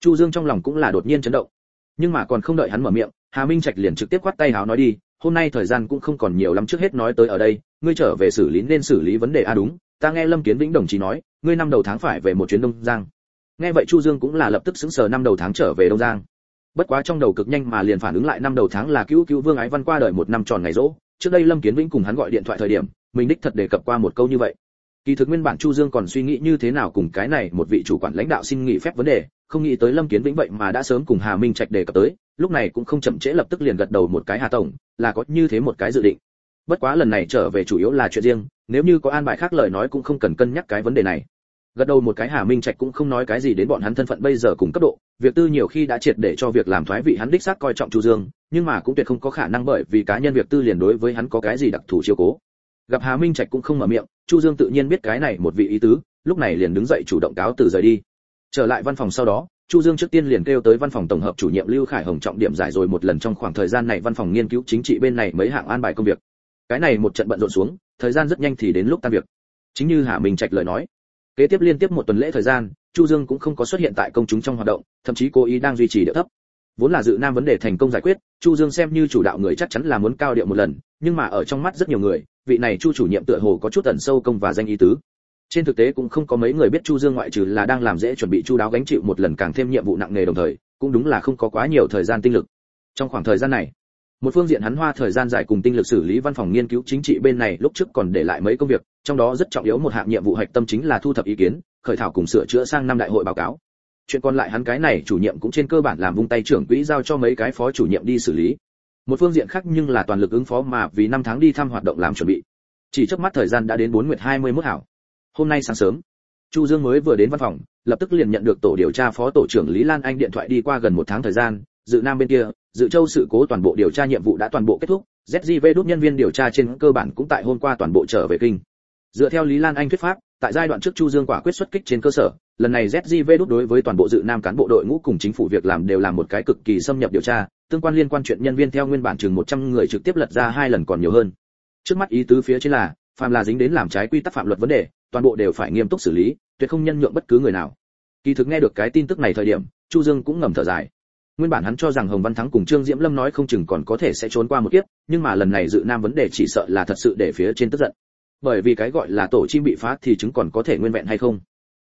chu dương trong lòng cũng là đột nhiên chấn động nhưng mà còn không đợi hắn mở miệng, hà minh trạch liền trực tiếp quát tay háo nói đi, hôm nay thời gian cũng không còn nhiều lắm trước hết nói tới ở đây, ngươi trở về xử lý nên xử lý vấn đề a đúng, ta nghe lâm kiến vĩnh đồng chí nói, ngươi năm đầu tháng phải về một chuyến đông giang. Nghe vậy chu dương cũng là lập tức xứng sờ năm đầu tháng trở về đông giang. Bất quá trong đầu cực nhanh mà liền phản ứng lại năm đầu tháng là cứu cứu vương ái văn qua đời một năm tròn ngày rỗ. Trước đây lâm kiến vĩnh cùng hắn gọi điện thoại thời điểm, mình đích thật đề cập qua một câu như vậy kỳ thực nguyên bản chu dương còn suy nghĩ như thế nào cùng cái này một vị chủ quản lãnh đạo xin nghỉ phép vấn đề, không nghĩ tới lâm kiến vĩnh vậy mà đã sớm cùng hà minh trạch đề cập tới, lúc này cũng không chậm trễ lập tức liền gật đầu một cái hà tổng, là có như thế một cái dự định. Bất quá lần này trở về chủ yếu là chuyện riêng, nếu như có an bài khác lời nói cũng không cần cân nhắc cái vấn đề này. Gật đầu một cái hà minh trạch cũng không nói cái gì đến bọn hắn thân phận bây giờ cùng cấp độ, việc tư nhiều khi đã triệt để cho việc làm thoái vị hắn đích xác coi trọng chu dương, nhưng mà cũng tuyệt không có khả năng bởi vì cá nhân việc tư liền đối với hắn có cái gì đặc thù chiếu cố gặp hà minh trạch cũng không mở miệng, chu dương tự nhiên biết cái này một vị ý tứ, lúc này liền đứng dậy chủ động cáo từ rời đi. Trở lại văn phòng sau đó, chu dương trước tiên liền kêu tới văn phòng tổng hợp chủ nhiệm lưu khải hồng trọng điểm giải rồi một lần trong khoảng thời gian này văn phòng nghiên cứu chính trị bên này mấy hạng an bài công việc. Cái này một trận bận rộn xuống, thời gian rất nhanh thì đến lúc tan việc. Chính như hà minh trạch lời nói, kế tiếp liên tiếp một tuần lễ thời gian, chu dương cũng không có xuất hiện tại công chúng trong hoạt động, thậm chí cố ý đang duy trì địa thấp vốn là dự nam vấn đề thành công giải quyết, chu dương xem như chủ đạo người chắc chắn là muốn cao điệu một lần, nhưng mà ở trong mắt rất nhiều người, vị này chu chủ nhiệm tựa hồ có chút ẩn sâu công và danh ý tứ. Trên thực tế cũng không có mấy người biết chu dương ngoại trừ là đang làm dễ chuẩn bị chu đáo gánh chịu một lần càng thêm nhiệm vụ nặng nề đồng thời, cũng đúng là không có quá nhiều thời gian tinh lực. Trong khoảng thời gian này, một phương diện hắn hoa thời gian dài cùng tinh lực xử lý văn phòng nghiên cứu chính trị bên này lúc trước còn để lại mấy công việc, trong đó rất trọng yếu một hạng nhiệm vụ hạch tâm chính là thu thập ý kiến, khởi thảo cùng sửa chữa sang năm đại hội báo cáo chuyện còn lại hắn cái này chủ nhiệm cũng trên cơ bản làm vung tay trưởng quỹ giao cho mấy cái phó chủ nhiệm đi xử lý. Một phương diện khác nhưng là toàn lực ứng phó mà vì năm tháng đi thăm hoạt động làm chuẩn bị. Chỉ trước mắt thời gian đã đến bốn nguyệt hai mươi mốt hảo. Hôm nay sáng sớm, chu dương mới vừa đến văn phòng, lập tức liền nhận được tổ điều tra phó tổ trưởng lý lan anh điện thoại đi qua gần một tháng thời gian, dự nam bên kia, dự châu sự cố toàn bộ điều tra nhiệm vụ đã toàn bộ kết thúc zgv đốt nhân viên điều tra trên cơ bản cũng tại hôm qua toàn bộ trở về kinh. Dựa theo lý lan anh thuyết pháp, tại giai đoạn trước chu dương quả quyết xuất kích trên cơ sở lần này ZJV đút đối với toàn bộ dự nam cán bộ đội ngũ cùng chính phủ việc làm đều làm một cái cực kỳ xâm nhập điều tra, tương quan liên quan chuyện nhân viên theo nguyên bản chừng 100 người trực tiếp lật ra hai lần còn nhiều hơn. Trước mắt ý tứ phía trên là, phàm là dính đến làm trái quy tắc phạm luật vấn đề, toàn bộ đều phải nghiêm túc xử lý, tuyệt không nhân nhượng bất cứ người nào. Kỳ thực nghe được cái tin tức này thời điểm, chu dương cũng ngầm thở dài. Nguyên bản hắn cho rằng hồng văn thắng cùng trương diễm lâm nói không chừng còn có thể sẽ trốn qua một kiếp, nhưng mà lần này dự nam vấn đề chỉ sợ là thật sự để phía trên tức giận. Bởi vì cái gọi là tổ chim bị phá thì chứng còn có thể nguyên vẹn hay không?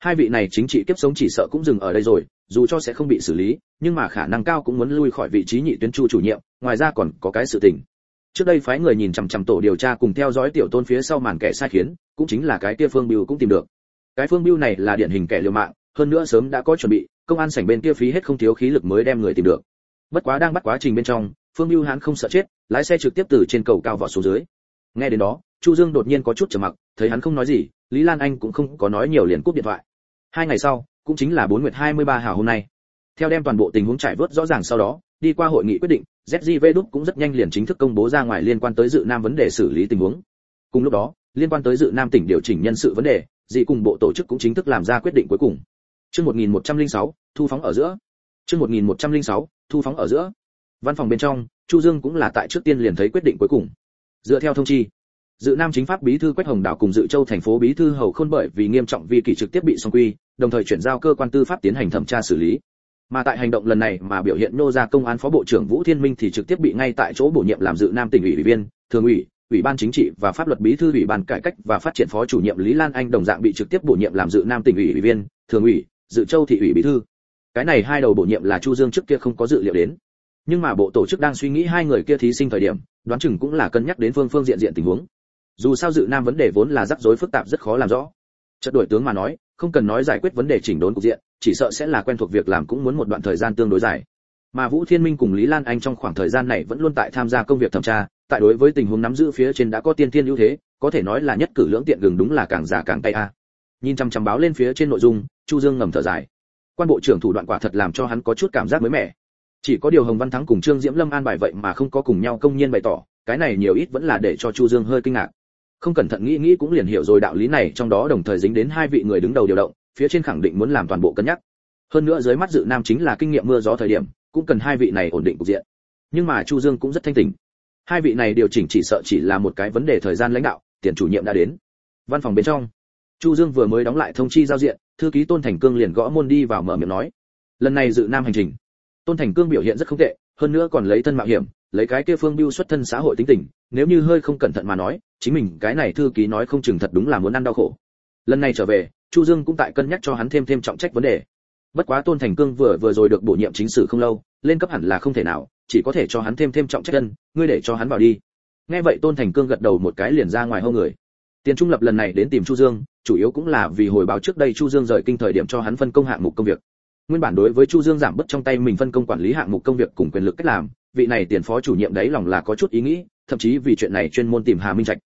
Hai vị này chính trị kiếp sống chỉ sợ cũng dừng ở đây rồi, dù cho sẽ không bị xử lý, nhưng mà khả năng cao cũng muốn lui khỏi vị trí nhị tuyến chu chủ nhiệm, ngoài ra còn có cái sự tình. Trước đây phái người nhìn chằm chằm tổ điều tra cùng theo dõi tiểu tôn phía sau màn kẻ sai khiến, cũng chính là cái kia phương biêu cũng tìm được. Cái phương biêu này là điển hình kẻ liều mạng, hơn nữa sớm đã có chuẩn bị, công an sảnh bên kia phí hết không thiếu khí lực mới đem người tìm được. Bất quá đang bắt quá trình bên trong, phương biêu hắn không sợ chết, lái xe trực tiếp từ trên cầu cao vọt xuống dưới. Nghe đến đó, chu dương đột nhiên có chút trầm mặc, thấy hắn không nói gì, lý lan anh cũng không có nói nhiều liền cúp điện thoại hai ngày sau cũng chính là bốn nguyệt 23 hào hôm nay. Theo đem toàn bộ tình huống trải vớt rõ ràng sau đó đi qua hội nghị quyết định ZGV đúc cũng rất nhanh liền chính thức công bố ra ngoài liên quan tới dự nam vấn đề xử lý tình huống. Cùng lúc đó liên quan tới dự nam tỉnh điều chỉnh nhân sự vấn đề dị cùng bộ tổ chức cũng chính thức làm ra quyết định cuối cùng. Chương 1106, thu phóng ở giữa. Chương 1106, thu phóng ở giữa. Văn phòng bên trong chu dương cũng là tại trước tiên liền thấy quyết định cuối cùng. Dựa theo thông chi dự nam chính pháp bí thư quách hồng đảo cùng dự châu thành phố bí thư hầu khôn bởi vì nghiêm trọng vi kỷ trực tiếp bị song quy, đồng thời chuyển giao cơ quan tư pháp tiến hành thẩm tra xử lý. Mà tại hành động lần này mà biểu hiện nô ra công an phó bộ trưởng vũ thiên minh thì trực tiếp bị ngay tại chỗ bổ nhiệm làm dự nam tỉnh ủy ủy viên, thường ủy ủy ban chính trị và pháp luật bí thư ủy ban cải cách và phát triển phó chủ nhiệm lý lan anh đồng dạng bị trực tiếp bổ nhiệm làm dự nam tỉnh ủy ủy viên, thường ủy, dự châu thị ủy bí thư. Cái này hai đầu bổ nhiệm là chu dương trước kia không có dự liệu đến. Nhưng mà bộ tổ chức đang suy nghĩ hai người kia thí sinh thời điểm, đoán chừng cũng là cân nhắc đến phương phương diện diện tình huống dù sao dự nam vấn đề vốn là rắc rối phức tạp rất khó làm rõ. Trận đổi tướng mà nói, không cần nói giải quyết vấn đề chỉnh đốn cục diện, chỉ sợ sẽ là quen thuộc việc làm cũng muốn một đoạn thời gian tương đối dài. Mà vũ thiên minh cùng lý lan anh trong khoảng thời gian này vẫn luôn tại tham gia công việc thẩm tra, tại đối với tình huống nắm giữ phía trên đã có tiên thiên ưu thế, có thể nói là nhất cử lưỡng tiện gừng đúng là càng già càng tay a. Nhìn chăm chăm báo lên phía trên nội dung, chu dương ngầm thở dài. Quan bộ trưởng thủ đoạn quả thật làm cho hắn có chút cảm giác mới mẻ. Chỉ có điều hồng văn thắng cùng trương diễm lâm an bài vậy mà không có cùng nhau công nhiên bày tỏ, cái này nhiều ít vẫn là để cho chu dương hơi kinh ngạc không cẩn thận nghĩ nghĩ cũng liền hiểu rồi đạo lý này, trong đó đồng thời dính đến hai vị người đứng đầu điều động, phía trên khẳng định muốn làm toàn bộ cân nhắc. Hơn nữa dưới mắt dự nam chính là kinh nghiệm mưa gió thời điểm, cũng cần hai vị này ổn định cục diện. Nhưng mà chu dương cũng rất thanh tỉnh hai vị này điều chỉnh chỉ sợ chỉ là một cái vấn đề thời gian lãnh đạo, tiền chủ nhiệm đã đến. Văn phòng bên trong, chu dương vừa mới đóng lại thông chi giao diện, thư ký tôn thành cương liền gõ môn đi vào mở miệng nói, lần này dự nam hành trình, tôn thành cương biểu hiện rất không tệ, hơn nữa còn lấy thân mạo hiểm, lấy cái kia phương biêu xuất thân xã hội tính tình nếu như hơi không cẩn thận mà nói, chính mình cái này thư ký nói không chừng thật đúng là muốn ăn đau khổ. Lần này trở về, chu dương cũng tại cân nhắc cho hắn thêm thêm trọng trách vấn đề. Bất quá tôn thành cương vừa vừa rồi được bổ nhiệm chính sử không lâu, lên cấp hẳn là không thể nào, chỉ có thể cho hắn thêm thêm trọng trách ân, ngươi để cho hắn vào đi. Nghe vậy tôn thành cương gật đầu một cái liền ra ngoài hô người. Tiền trung lập lần này đến tìm chu dương, chủ yếu cũng là vì hồi báo trước đây chu dương rời kinh thời điểm cho hắn phân công hạng mục công việc. Nguyên bản đối với chu dương giảm bớt trong tay mình phân công quản lý hạng mục công việc cùng quyền lực cách làm, vị này tiền phó chủ nhiệm đấy lòng là có chút ý nghĩ thậm chí vì chuyện này chuyên môn tìm hà minh trạch.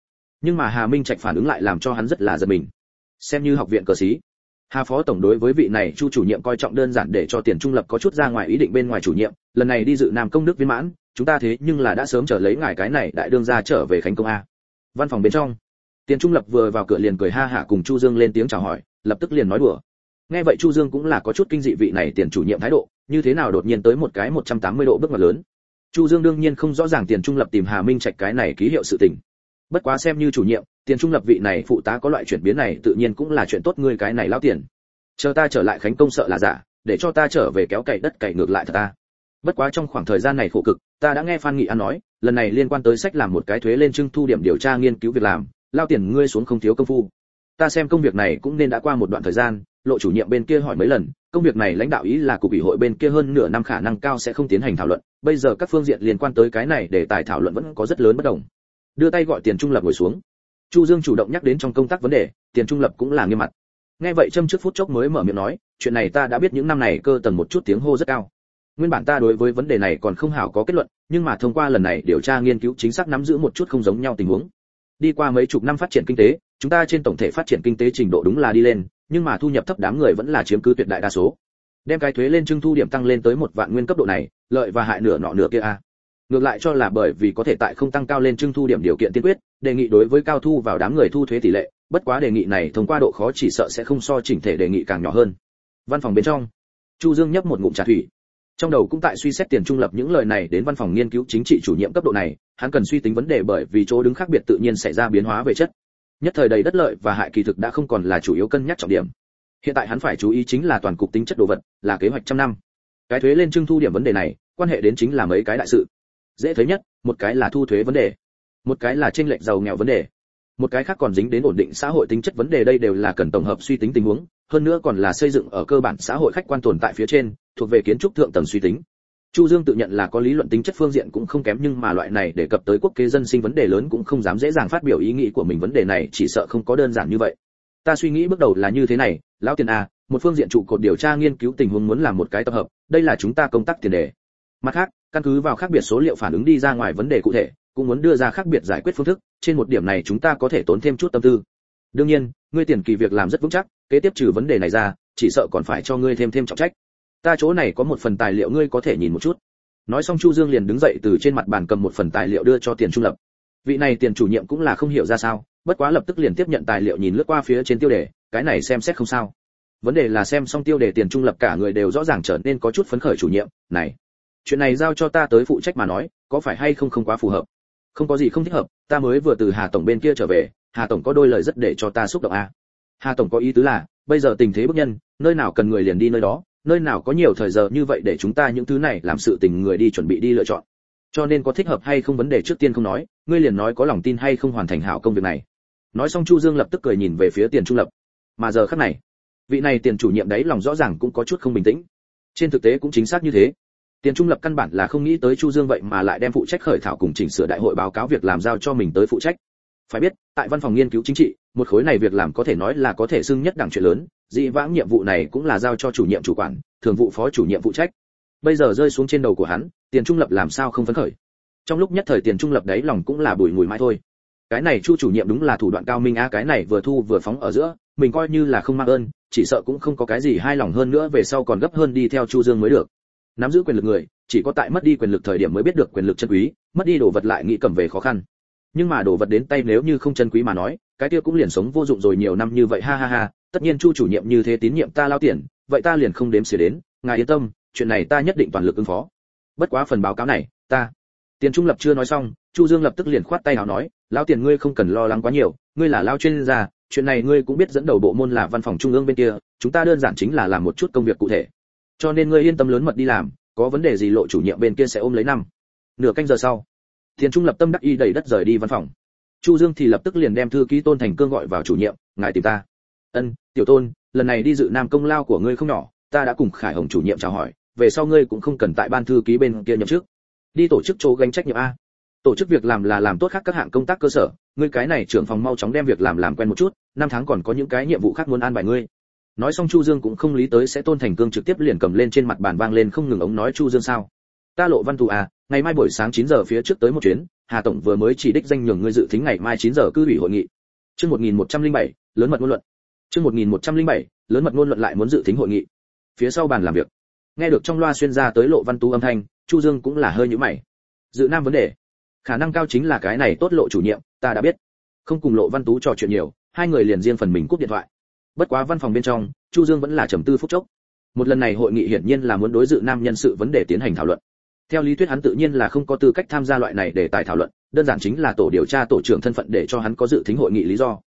Nhưng mà hà minh trạch phản ứng lại làm cho hắn rất là giật mình. Xem như học viện cờ sĩ, hà phó tổng đối với vị này chu chủ nhiệm coi trọng đơn giản để cho tiền trung lập có chút ra ngoài ý định bên ngoài chủ nhiệm, lần này đi dự nam công đức viên mãn, chúng ta thế nhưng là đã sớm trở lấy ngài cái này đại đương ra trở về khánh công a. Văn phòng bên trong, tiền trung lập vừa vào cửa liền cười ha hả cùng chu dương lên tiếng chào hỏi, lập tức liền nói đùa. Nghe vậy chu dương cũng là có chút kinh dị vị này tiền chủ nhiệm thái độ, như thế nào đột nhiên tới một cái 180 độ bước ngoặt lớn chu dương đương nhiên không rõ ràng tiền trung lập tìm hà minh trạch cái này ký hiệu sự tình. Bất quá xem như chủ nhiệm, tiền trung lập vị này phụ tá có loại chuyển biến này tự nhiên cũng là chuyện tốt ngươi cái này lao tiền. Chờ ta trở lại khánh công sợ là giả, để cho ta trở về kéo cày đất cày ngược lại thật ta. Bất quá trong khoảng thời gian này khổ cực, ta đã nghe phan nghị an nói, lần này liên quan tới sách làm một cái thuế lên trưng thu điểm điều tra nghiên cứu việc làm lao tiền ngươi xuống không thiếu công phu. Ta xem công việc này cũng nên đã qua một đoạn thời gian lộ chủ nhiệm bên kia hỏi mấy lần, công việc này lãnh đạo ý là cục ủy hội bên kia hơn nửa năm khả năng cao sẽ không tiến hành thảo luận, bây giờ các phương diện liên quan tới cái này để tài thảo luận vẫn có rất lớn bất đồng. Đưa tay gọi tiền trung lập ngồi xuống. Chu dương chủ động nhắc đến trong công tác vấn đề, tiền trung lập cũng là nghiêm mặt. Nghe vậy châm trước phút chốc mới mở miệng nói, chuyện này ta đã biết những năm này cơ tần một chút tiếng hô rất cao. Nguyên bản ta đối với vấn đề này còn không hảo có kết luận, nhưng mà thông qua lần này điều tra nghiên cứu chính xác nắm giữ một chút không giống nhau tình huống. Đi qua mấy chục năm phát triển kinh tế, chúng ta trên tổng thể phát triển kinh tế trình độ đúng là đi lên nhưng mà thu nhập thấp đám người vẫn là chiếm cứ tuyệt đại đa số. Đem cái thuế lên trưng thu điểm tăng lên tới một vạn nguyên cấp độ này, lợi và hại nửa nọ nửa kia a. Ngược lại cho là bởi vì có thể tại không tăng cao lên trưng thu điểm điều kiện tiên quyết, đề nghị đối với cao thu vào đám người thu thuế tỷ lệ, bất quá đề nghị này thông qua độ khó chỉ sợ sẽ không so chỉnh thể đề nghị càng nhỏ hơn. Văn phòng bên trong, chu dương nhấp một ngụm trà thủy. Trong đầu cũng tại suy xét tiền trung lập những lời này đến văn phòng nghiên cứu chính trị chủ nhiệm cấp độ này, hắn cần suy tính vấn đề bởi vì chỗ đứng khác biệt tự nhiên xảy ra biến hóa về chất nhất thời đầy đất lợi và hại kỳ thực đã không còn là chủ yếu cân nhắc trọng điểm. Hiện tại hắn phải chú ý chính là toàn cục tính chất đồ vật, là kế hoạch trăm năm. Cái thuế lên trưng thu điểm vấn đề này, quan hệ đến chính là mấy cái đại sự. Dễ thấy nhất, một cái là thu thuế vấn đề, một cái là tranh lệch giàu nghèo vấn đề. Một cái khác còn dính đến ổn định xã hội tính chất vấn đề đây đều là cần tổng hợp suy tính tình huống, hơn nữa còn là xây dựng ở cơ bản xã hội khách quan tồn tại phía trên, thuộc về kiến trúc thượng tầng suy tính. Chu Dương tự nhận là có lý luận tính chất phương diện cũng không kém nhưng mà loại này để cập tới quốc kế dân sinh vấn đề lớn cũng không dám dễ dàng phát biểu ý nghĩ của mình vấn đề này chỉ sợ không có đơn giản như vậy. Ta suy nghĩ bước đầu là như thế này, lão tiền a, một phương diện trụ cột điều tra nghiên cứu tình huống muốn làm một cái tập hợp, đây là chúng ta công tác tiền đề. Mặt khác, căn cứ vào khác biệt số liệu phản ứng đi ra ngoài vấn đề cụ thể, cũng muốn đưa ra khác biệt giải quyết phương thức, trên một điểm này chúng ta có thể tốn thêm chút tâm tư. Đương nhiên, ngươi tiền kỳ việc làm rất vững chắc, kế tiếp trừ vấn đề này ra, chỉ sợ còn phải cho ngươi thêm thêm trọng trách ta chỗ này có một phần tài liệu ngươi có thể nhìn một chút. Nói xong chu dương liền đứng dậy từ trên mặt bàn cầm một phần tài liệu đưa cho tiền trung lập. Vị này tiền chủ nhiệm cũng là không hiểu ra sao, bất quá lập tức liền tiếp nhận tài liệu nhìn lướt qua phía trên tiêu đề, cái này xem xét không sao. Vấn đề là xem xong tiêu đề tiền trung lập cả người đều rõ ràng trở nên có chút phấn khởi chủ nhiệm, này, chuyện này giao cho ta tới phụ trách mà nói, có phải hay không không quá phù hợp? Không có gì không thích hợp, ta mới vừa từ hà tổng bên kia trở về, hà tổng có đôi lời rất để cho ta xúc động a à. hà tổng có ý tứ là, bây giờ tình thế bức nhân, nơi nào cần người liền đi nơi đó nơi nào có nhiều thời giờ như vậy để chúng ta những thứ này làm sự tình người đi chuẩn bị đi lựa chọn. Cho nên có thích hợp hay không vấn đề trước tiên không nói, ngươi liền nói có lòng tin hay không hoàn thành hảo công việc này. Nói xong chu dương lập tức cười nhìn về phía tiền trung lập. Mà giờ khắc này, vị này tiền chủ nhiệm đấy lòng rõ ràng cũng có chút không bình tĩnh. Trên thực tế cũng chính xác như thế. Tiền trung lập căn bản là không nghĩ tới chu dương vậy mà lại đem phụ trách khởi thảo cùng chỉnh sửa đại hội báo cáo việc làm giao cho mình tới phụ trách. Phải biết, tại văn phòng nghiên cứu chính trị, một khối này việc làm có thể nói là có thể xưng nhất đẳng chuyện lớn dị vãng nhiệm vụ này cũng là giao cho chủ nhiệm chủ quản, thường vụ phó chủ nhiệm phụ trách. Bây giờ rơi xuống trên đầu của hắn, tiền trung lập làm sao không phấn khởi. Trong lúc nhất thời tiền trung lập đấy lòng cũng là bùi ngùi mãi thôi. Cái này chu chủ nhiệm đúng là thủ đoạn cao minh á, cái này vừa thu vừa phóng ở giữa, mình coi như là không mang ơn, chỉ sợ cũng không có cái gì hai lòng hơn nữa về sau còn gấp hơn đi theo chu dương mới được. Nắm giữ quyền lực người, chỉ có tại mất đi quyền lực thời điểm mới biết được quyền lực chân quý, mất đi đồ vật lại nghĩ cầm về khó khăn. Nhưng mà đồ vật đến tay nếu như không chân quý mà nói, cái kia cũng liền sống vô dụng rồi nhiều năm như vậy, ha ha ha tất nhiên chu chủ nhiệm như thế tín nhiệm ta lao tiền, vậy ta liền không đếm xỉa đến, ngài yên tâm, chuyện này ta nhất định toàn lực ứng phó. Bất quá phần báo cáo này, ta. Tiền trung lập chưa nói xong, chu dương lập tức liền khoát tay nào nói, lao tiền ngươi không cần lo lắng quá nhiều, ngươi là lao chuyên gia, chuyện này ngươi cũng biết dẫn đầu bộ môn là văn phòng trung ương bên kia, chúng ta đơn giản chính là làm một chút công việc cụ thể. Cho nên ngươi yên tâm lớn mật đi làm, có vấn đề gì lộ chủ nhiệm bên kia sẽ ôm lấy năm. Nửa canh giờ sau, tiền trung lập tâm đắc y đầy đất rời đi văn phòng. Chu dương thì lập tức liền đem thư ký tôn thành cương gọi vào chủ nhiệm, ngài tìm ta ân tiểu tôn lần này đi dự nam công lao của ngươi không nhỏ ta đã cùng khải hồng chủ nhiệm chào hỏi về sau ngươi cũng không cần tại ban thư ký bên kia nhậm chức. Đi tổ chức chỗ gánh trách nhiệm a. Tổ chức việc làm là làm tốt khác các hạng công tác cơ sở ngươi cái này trưởng phòng mau chóng đem việc làm làm quen một chút năm tháng còn có những cái nhiệm vụ khác muốn an bài ngươi. Nói xong chu dương cũng không lý tới sẽ tôn thành cương trực tiếp liền cầm lên trên mặt bàn vang lên không ngừng ống nói chu dương sao. Ta lộ văn thù à ngày mai buổi sáng 9 giờ phía trước tới một chuyến hà tổng vừa mới chỉ đích danh nhường ngươi dự tính ngày mai 9 giờ cư ủy hội nghị. Chương 1107, lớn mật ngôn luận chương 1107, lớn mật ngôn luận lại muốn dự tính hội nghị. Phía sau bàn làm việc. Nghe được trong loa xuyên ra tới lộ văn tú âm thanh chu dương cũng là hơi nhíu mày. Dự nam vấn đề. Khả năng cao chính là cái này tốt lộ chủ nhiệm ta đã biết. Không cùng lộ văn tú trò chuyện nhiều hai người liền riêng phần mình cúp điện thoại. Bất quá văn phòng bên trong chu dương vẫn là trầm tư phút chốc. Một lần này hội nghị hiển nhiên là muốn đối dự nam nhân sự vấn đề tiến hành thảo luận. Theo lý thuyết hắn tự nhiên là không có tư cách tham gia loại này để tài thảo luận đơn giản chính là tổ điều tra tổ trưởng thân phận để cho hắn có dự tính hội nghị lý do.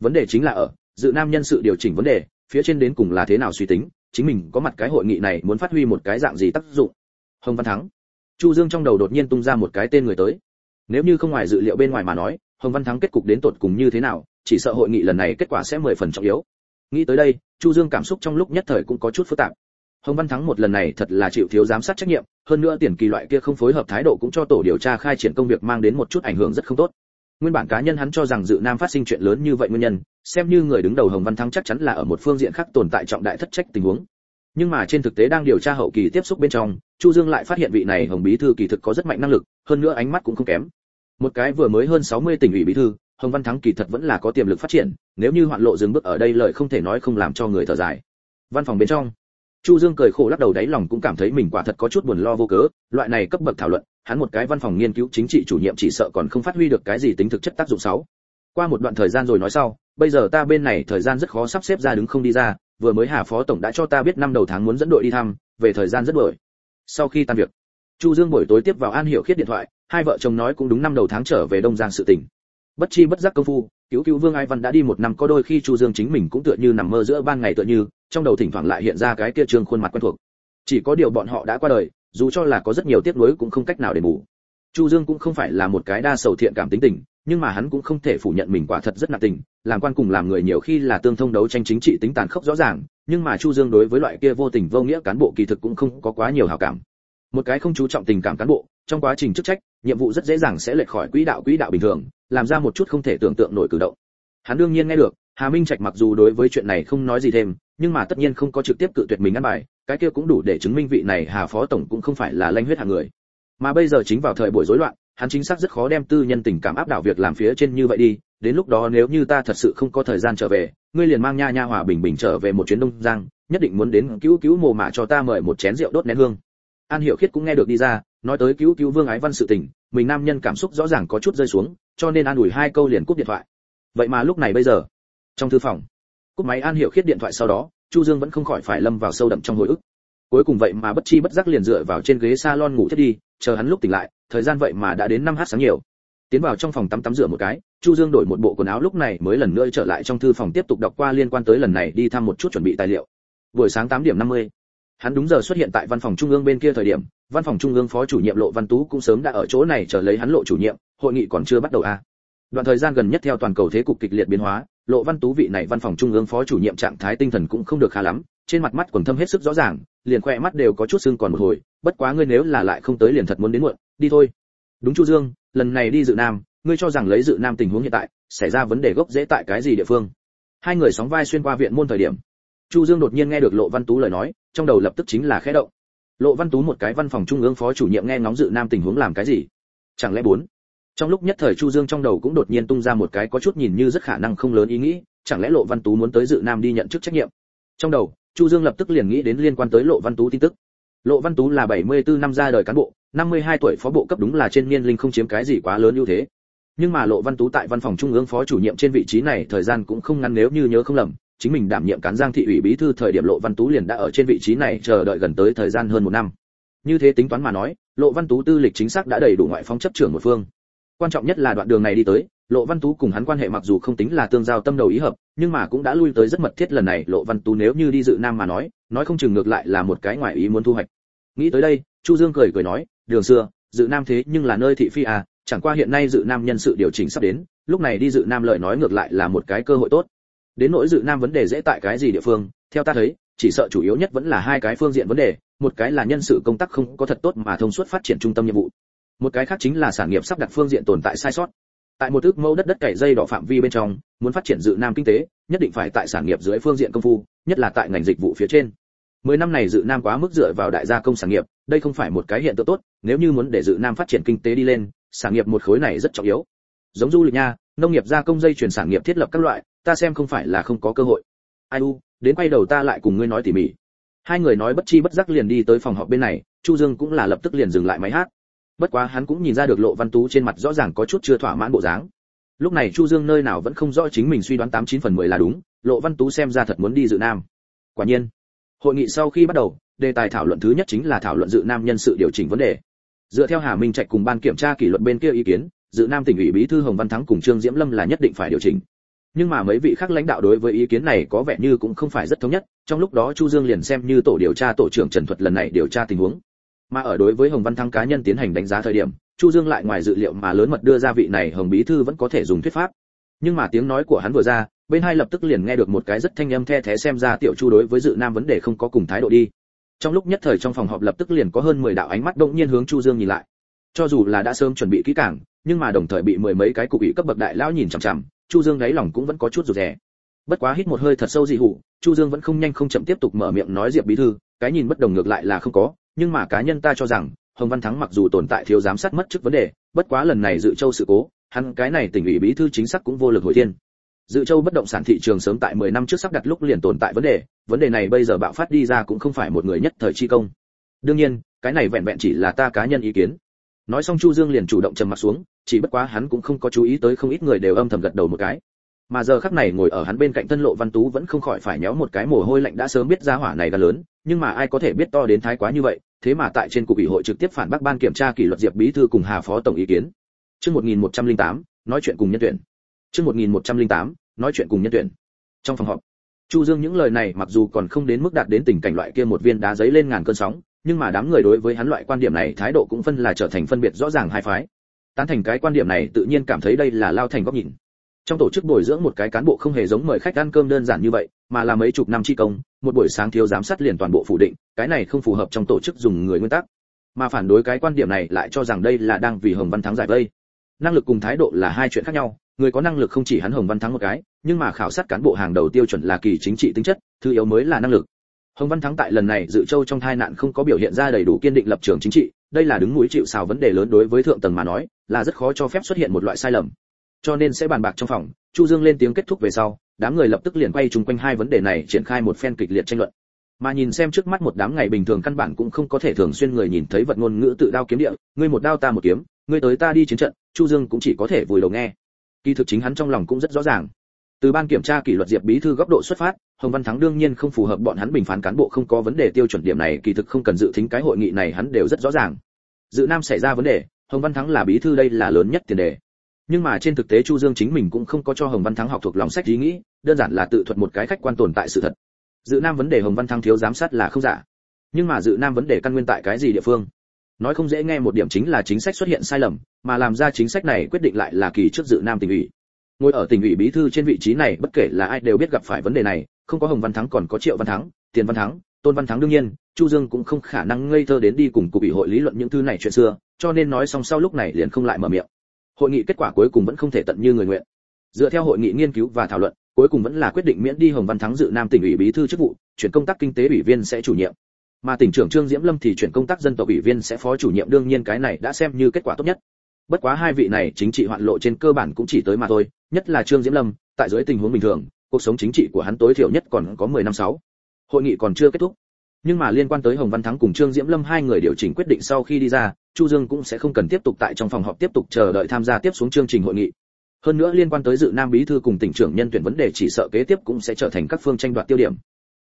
Vấn đề chính là ở dự nam nhân sự điều chỉnh vấn đề, phía trên đến cùng là thế nào suy tính, chính mình có mặt cái hội nghị này muốn phát huy một cái dạng gì tác dụng? Hồng văn thắng. Chu dương trong đầu đột nhiên tung ra một cái tên người tới. Nếu như không ngoài dự liệu bên ngoài mà nói, hồng văn thắng kết cục đến tột cùng như thế nào, chỉ sợ hội nghị lần này kết quả sẽ mười phần trọng yếu. Nghĩ tới đây, chu dương cảm xúc trong lúc nhất thời cũng có chút phức tạp. Hồng văn thắng một lần này thật là chịu thiếu giám sát trách nhiệm, hơn nữa tiền kỳ loại kia không phối hợp thái độ cũng cho tổ điều tra khai triển công việc mang đến một chút ảnh hưởng rất không tốt nguyên bản cá nhân hắn cho rằng dự nam phát sinh chuyện lớn như vậy nguyên nhân, xem như người đứng đầu hồng văn thắng chắc chắn là ở một phương diện khác tồn tại trọng đại thất trách tình huống. Nhưng mà trên thực tế đang điều tra hậu kỳ tiếp xúc bên trong, chu dương lại phát hiện vị này hồng bí thư kỳ thực có rất mạnh năng lực, hơn nữa ánh mắt cũng không kém. Một cái vừa mới hơn 60 tỉnh ủy bí thư, hồng văn thắng kỳ thật vẫn là có tiềm lực phát triển, nếu như hoạn lộ dừng bước ở đây lợi không thể nói không làm cho người thở dài. Văn phòng bên trong, chu dương cười khổ lắc đầu đáy lòng cũng cảm thấy mình quả thật có chút buồn lo vô cớ, loại này cấp bậc thảo luận hắn một cái văn phòng nghiên cứu chính trị chủ nhiệm chỉ sợ còn không phát huy được cái gì tính thực chất tác dụng xấu qua một đoạn thời gian rồi nói sau, bây giờ ta bên này thời gian rất khó sắp xếp ra đứng không đi ra, vừa mới hà phó tổng đã cho ta biết năm đầu tháng muốn dẫn đội đi thăm, về thời gian rất đổi sau khi tan việc, chu dương buổi tối tiếp vào an hiểu khiết điện thoại, hai vợ chồng nói cũng đúng năm đầu tháng trở về đông giang sự tỉnh bất chi bất giác công phu, cứu cứu vương ai văn đã đi một năm, có đôi khi chu dương chính mình cũng tựa như nằm mơ giữa ban ngày tựa như, trong đầu thỉnh thoảng lại hiện ra cái kia trương khuôn mặt quen thuộc. Chỉ có điều bọn họ đã qua đời dù cho là có rất nhiều tiếc nuối cũng không cách nào để bù. Chu dương cũng không phải là một cái đa sầu thiện cảm tính tình, nhưng mà hắn cũng không thể phủ nhận mình quả thật rất nặng tình, làm quan cùng làm người nhiều khi là tương thông đấu tranh chính trị tính tàn khốc rõ ràng, nhưng mà chu dương đối với loại kia vô tình vô nghĩa cán bộ kỳ thực cũng không có quá nhiều hảo cảm. Một cái không chú trọng tình cảm cán bộ, trong quá trình chức trách, nhiệm vụ rất dễ dàng sẽ lệch khỏi quỹ đạo quỹ đạo bình thường, làm ra một chút không thể tưởng tượng nổi cử động. Hắn đương nhiên nghe được, hà minh trạch mặc dù đối với chuyện này không nói gì thêm, nhưng mà tất nhiên không có trực tiếp cự tuyệt mình ăn bài cái kia cũng đủ để chứng minh vị này hà phó tổng cũng không phải là lanh huyết hạng người. Mà bây giờ chính vào thời buổi rối loạn, hắn chính xác rất khó đem tư nhân tình cảm áp đảo việc làm phía trên như vậy đi, đến lúc đó nếu như ta thật sự không có thời gian trở về, ngươi liền mang nha nha hòa bình bình trở về một chuyến đông giang, nhất định muốn đến cứu cứu mồ mả cho ta mời một chén rượu đốt nén hương. An hiểu khiết cũng nghe được đi ra, nói tới cứu cứu vương ái văn sự tình, mình nam nhân cảm xúc rõ ràng có chút rơi xuống, cho nên an ủi hai câu liền cúp điện thoại. Vậy mà lúc này bây giờ, trong thư phòng, cúp máy an hiểu khiết điện thoại sau đó chu dương vẫn không khỏi phải lâm vào sâu đậm trong hồi ức cuối cùng vậy mà bất chi bất giác liền dựa vào trên ghế salon ngủ thiết đi, chờ hắn lúc tỉnh lại, thời gian vậy mà đã đến năm h sáng nhiều tiến vào trong phòng tắm tắm rửa một cái, chu dương đổi một bộ quần áo lúc này mới lần nữa trở lại trong thư phòng tiếp tục đọc qua liên quan tới lần này đi thăm một chút chuẩn bị tài liệu buổi sáng 8 điểm 50. hắn đúng giờ xuất hiện tại văn phòng trung ương bên kia thời điểm, văn phòng trung ương phó chủ nhiệm lộ văn tú cũng sớm đã ở chỗ này chờ lấy hắn lộ chủ nhiệm, hội nghị còn chưa bắt đầu à đoạn thời gian gần nhất theo toàn cầu thế cục kịch liệt biến hóa, lộ văn tú vị này văn phòng trung ương phó chủ nhiệm trạng thái tinh thần cũng không được khá lắm, trên mặt mắt quần thâm hết sức rõ ràng, liền khoe mắt đều có chút sưng còn một hồi, bất quá ngươi nếu là lại không tới liền thật muốn đến muộn, đi thôi. Đúng chu dương, lần này đi dự nam, ngươi cho rằng lấy dự nam tình huống hiện tại, xảy ra vấn đề gốc dễ tại cái gì địa phương? Hai người sóng vai xuyên qua viện môn thời điểm, chu dương đột nhiên nghe được lộ văn tú lời nói, trong đầu lập tức chính là khẽ động. Lộ văn tú một cái văn phòng trung ương phó chủ nhiệm nghe ngóng dự nam tình huống làm cái gì? Chẳng lẽ bốn? Trong lúc nhất thời chu dương trong đầu cũng đột nhiên tung ra một cái có chút nhìn như rất khả năng không lớn ý nghĩ, chẳng lẽ lộ văn tú muốn tới dự nam đi nhận chức trách nhiệm? Trong đầu, chu dương lập tức liền nghĩ đến liên quan tới lộ văn tú tin tức. Lộ văn tú là 74 năm ra đời cán bộ 52 tuổi phó bộ cấp đúng là trên niên linh không chiếm cái gì quá lớn ưu thế. Nhưng mà lộ văn tú tại văn phòng trung ương phó chủ nhiệm trên vị trí này thời gian cũng không ngắn nếu như nhớ không lầm, chính mình đảm nhiệm cán giang thị ủy bí thư thời điểm lộ văn tú liền đã ở trên vị trí này chờ đợi gần tới thời gian hơn một năm. Như thế tính toán mà nói, lộ văn tú tư lịch chính xác đã đầy đủ ngoại phong chấp trưởng một phương quan trọng nhất là đoạn đường này đi tới, lộ văn tú cùng hắn quan hệ mặc dù không tính là tương giao tâm đầu ý hợp, nhưng mà cũng đã lui tới rất mật thiết lần này, lộ văn tú nếu như đi dự nam mà nói nói không chừng ngược lại là một cái ngoại ý muốn thu hoạch. Nghĩ tới đây, chu dương cười cười nói, đường xưa, dự nam thế nhưng là nơi thị phi à chẳng qua hiện nay dự nam nhân sự điều chỉnh sắp đến, lúc này đi dự nam lời nói ngược lại là một cái cơ hội tốt. Đến nỗi dự nam vấn đề dễ tại cái gì địa phương, theo ta thấy, chỉ sợ chủ yếu nhất vẫn là hai cái phương diện vấn đề, một cái là nhân sự công tác không có thật tốt mà thông suốt phát triển trung tâm nhiệm vụ một cái khác chính là sản nghiệp sắp đặt phương diện tồn tại sai sót. Tại một ước mẫu đất đất cày dây đỏ phạm vi bên trong, muốn phát triển dự nam kinh tế, nhất định phải tại sản nghiệp dưới phương diện công phu, nhất là tại ngành dịch vụ phía trên. Mười năm này dự nam quá mức dựa vào đại gia công sản nghiệp, đây không phải một cái hiện tượng tốt, nếu như muốn để dự nam phát triển kinh tế đi lên, sản nghiệp một khối này rất trọng yếu. Giống du lịch nha, nông nghiệp gia công dây chuyển sản nghiệp thiết lập các loại, ta xem không phải là không có cơ hội. Ai u, đến quay đầu ta lại cùng ngươi nói tỉ mỉ. Hai người nói bất chi bất giác liền đi tới phòng họp bên này, chu dương cũng là lập tức liền dừng lại máy hát bất quá hắn cũng nhìn ra được lộ văn tú trên mặt rõ ràng có chút chưa thỏa mãn bộ dáng. Lúc này chu dương nơi nào vẫn không rõ chính mình suy đoán tám chín phần mười là đúng, lộ văn tú xem ra thật muốn đi dự nam. Quả nhiên, hội nghị sau khi bắt đầu, đề tài thảo luận thứ nhất chính là thảo luận dự nam nhân sự điều chỉnh vấn đề. Dựa theo hà minh trạch cùng ban kiểm tra kỷ luật bên kia ý kiến, dự nam tỉnh ủy bí thư hồng văn thắng cùng trương diễm lâm là nhất định phải điều chỉnh. Nhưng mà mấy vị khác lãnh đạo đối với ý kiến này có vẻ như cũng không phải rất thống nhất, trong lúc đó chu dương liền xem như tổ điều tra tổ trưởng trần thuật lần này điều tra tình huống mà ở đối với hồng văn thắng cá nhân tiến hành đánh giá thời điểm, chu dương lại ngoài dự liệu mà lớn mật đưa ra vị này hồng bí thư vẫn có thể dùng thuyết pháp. Nhưng mà tiếng nói của hắn vừa ra, bên hai lập tức liền nghe được một cái rất thanh âm the thé xem ra tiểu chu đối với dự nam vấn đề không có cùng thái độ đi. Trong lúc nhất thời trong phòng họp lập tức liền có hơn 10 đạo ánh mắt động nhiên hướng chu dương nhìn lại. Cho dù là đã sớm chuẩn bị kỹ càng, nhưng mà đồng thời bị mười mấy cái cục ủy cấp bậc đại lão nhìn chằm chằm, chu dương đáy lòng cũng vẫn có chút rụt rè. Bất quá hít một hơi thật sâu dị hủ, chu dương vẫn không nhanh không chậm tiếp tục mở miệng nói diệp bí thư, cái nhìn bất đồng ngược lại là không có nhưng mà cá nhân ta cho rằng, hồng văn thắng mặc dù tồn tại thiếu giám sát mất chức vấn đề, bất quá lần này dự châu sự cố, hắn cái này tỉnh ủy bí thư chính xác cũng vô lực hồi thiên. Dự châu bất động sản thị trường sớm tại 10 năm trước sắp đặt lúc liền tồn tại vấn đề vấn đề này bây giờ bạo phát đi ra cũng không phải một người nhất thời chi công. Đương nhiên, cái này vẹn vẹn chỉ là ta cá nhân ý kiến. Nói xong chu dương liền chủ động trầm mặt xuống, chỉ bất quá hắn cũng không có chú ý tới không ít người đều âm thầm gật đầu một cái. Mà giờ khắc này ngồi ở hắn bên cạnh thân lộ văn tú vẫn không khỏi phải nhéo một cái mồ hôi lạnh đã sớm biết ra hỏa này là lớn, nhưng mà ai có thể biết to đến thái quá như vậy thế mà tại trên cục ủy hội trực tiếp phản bác ban kiểm tra kỷ luật diệp bí thư cùng hà phó tổng ý kiến. Chương 1108, nói chuyện cùng nhân tuyển. Chương 1108, nói chuyện cùng nhân tuyển. Trong phòng họp chu dương những lời này mặc dù còn không đến mức đạt đến tình cảnh loại kia một viên đá giấy lên ngàn cơn sóng nhưng mà đám người đối với hắn loại quan điểm này thái độ cũng phân là trở thành phân biệt rõ ràng hai phái. Tán thành cái quan điểm này tự nhiên cảm thấy đây là lao thành góc nhìn. Trong tổ chức bồi dưỡng một cái cán bộ không hề giống mời khách ăn cơm đơn giản như vậy mà là mấy chục năm chi công, một buổi sáng thiếu giám sát liền toàn bộ phủ định, cái này không phù hợp trong tổ chức dùng người nguyên tắc. Mà phản đối cái quan điểm này lại cho rằng đây là đang vì hồng văn thắng giải vây. Năng lực cùng thái độ là hai chuyện khác nhau, người có năng lực không chỉ hắn hồng văn thắng một cái, nhưng mà khảo sát cán bộ hàng đầu tiêu chuẩn là kỳ chính trị tính chất, thứ yếu mới là năng lực. Hồng văn thắng tại lần này dự châu trong tai nạn không có biểu hiện ra đầy đủ kiên định lập trường chính trị, đây là đứng mũi chịu sào vấn đề lớn đối với thượng tầng mà nói, là rất khó cho phép xuất hiện một loại sai lầm. Cho nên sẽ bàn bạc trong phòng, chu dương lên tiếng kết thúc về sau đám người lập tức liền quay chung quanh hai vấn đề này triển khai một phen kịch liệt tranh luận. Mà nhìn xem trước mắt một đám ngày bình thường căn bản cũng không có thể thường xuyên người nhìn thấy vật ngôn ngữ tự đao kiếm địa, ngươi một đao ta một kiếm, ngươi tới ta đi chiến trận, chu dương cũng chỉ có thể vùi đầu nghe. Kỳ thực chính hắn trong lòng cũng rất rõ ràng. Từ ban kiểm tra kỷ luật diệp bí thư góc độ xuất phát, hồng văn thắng đương nhiên không phù hợp bọn hắn bình phán cán bộ không có vấn đề tiêu chuẩn điểm này, kỳ thực không cần dự tính cái hội nghị này hắn đều rất rõ ràng. Dự nam xảy ra vấn đề, hồng văn thắng là bí thư đây là lớn nhất tiền đề nhưng mà trên thực tế chu dương chính mình cũng không có cho hồng văn thắng học thuộc lòng sách ý nghĩ, đơn giản là tự thuật một cái khách quan tồn tại sự thật. Dự nam vấn đề hồng văn thắng thiếu giám sát là không giả. Nhưng mà dự nam vấn đề căn nguyên tại cái gì địa phương? Nói không dễ nghe một điểm chính là chính sách xuất hiện sai lầm, mà làm ra chính sách này quyết định lại là kỳ trước dự nam tỉnh ủy. Ngồi ở tỉnh ủy bí thư trên vị trí này, bất kể là ai đều biết gặp phải vấn đề này, không có hồng văn thắng còn có triệu văn thắng, tiền văn thắng, tôn văn thắng đương nhiên, chu dương cũng không khả năng ngây thơ đến đi cùng cục ủy hội lý luận những thứ này chuyện xưa, cho nên nói xong sau lúc này liền không lại mở miệng hội nghị kết quả cuối cùng vẫn không thể tận như người nguyện. Dựa theo hội nghị nghiên cứu và thảo luận, cuối cùng vẫn là quyết định miễn đi hồng văn thắng dự nam tỉnh ủy bí thư chức vụ, chuyển công tác kinh tế ủy viên sẽ chủ nhiệm. Mà tỉnh trưởng trương diễm lâm thì chuyển công tác dân tộc ủy viên sẽ phó chủ nhiệm, đương nhiên cái này đã xem như kết quả tốt nhất. Bất quá hai vị này chính trị hoạn lộ trên cơ bản cũng chỉ tới mà thôi, nhất là trương diễm lâm, tại dưới tình huống bình thường, cuộc sống chính trị của hắn tối thiểu nhất còn có 10 năm sáu. Hội nghị còn chưa kết thúc nhưng mà liên quan tới hồng văn thắng cùng trương diễm lâm hai người điều chỉnh quyết định sau khi đi ra, chu dương cũng sẽ không cần tiếp tục tại trong phòng họp tiếp tục chờ đợi tham gia tiếp xuống chương trình hội nghị. Hơn nữa liên quan tới dự nam bí thư cùng tỉnh trưởng nhân tuyển vấn đề chỉ sợ kế tiếp cũng sẽ trở thành các phương tranh đoạt tiêu điểm.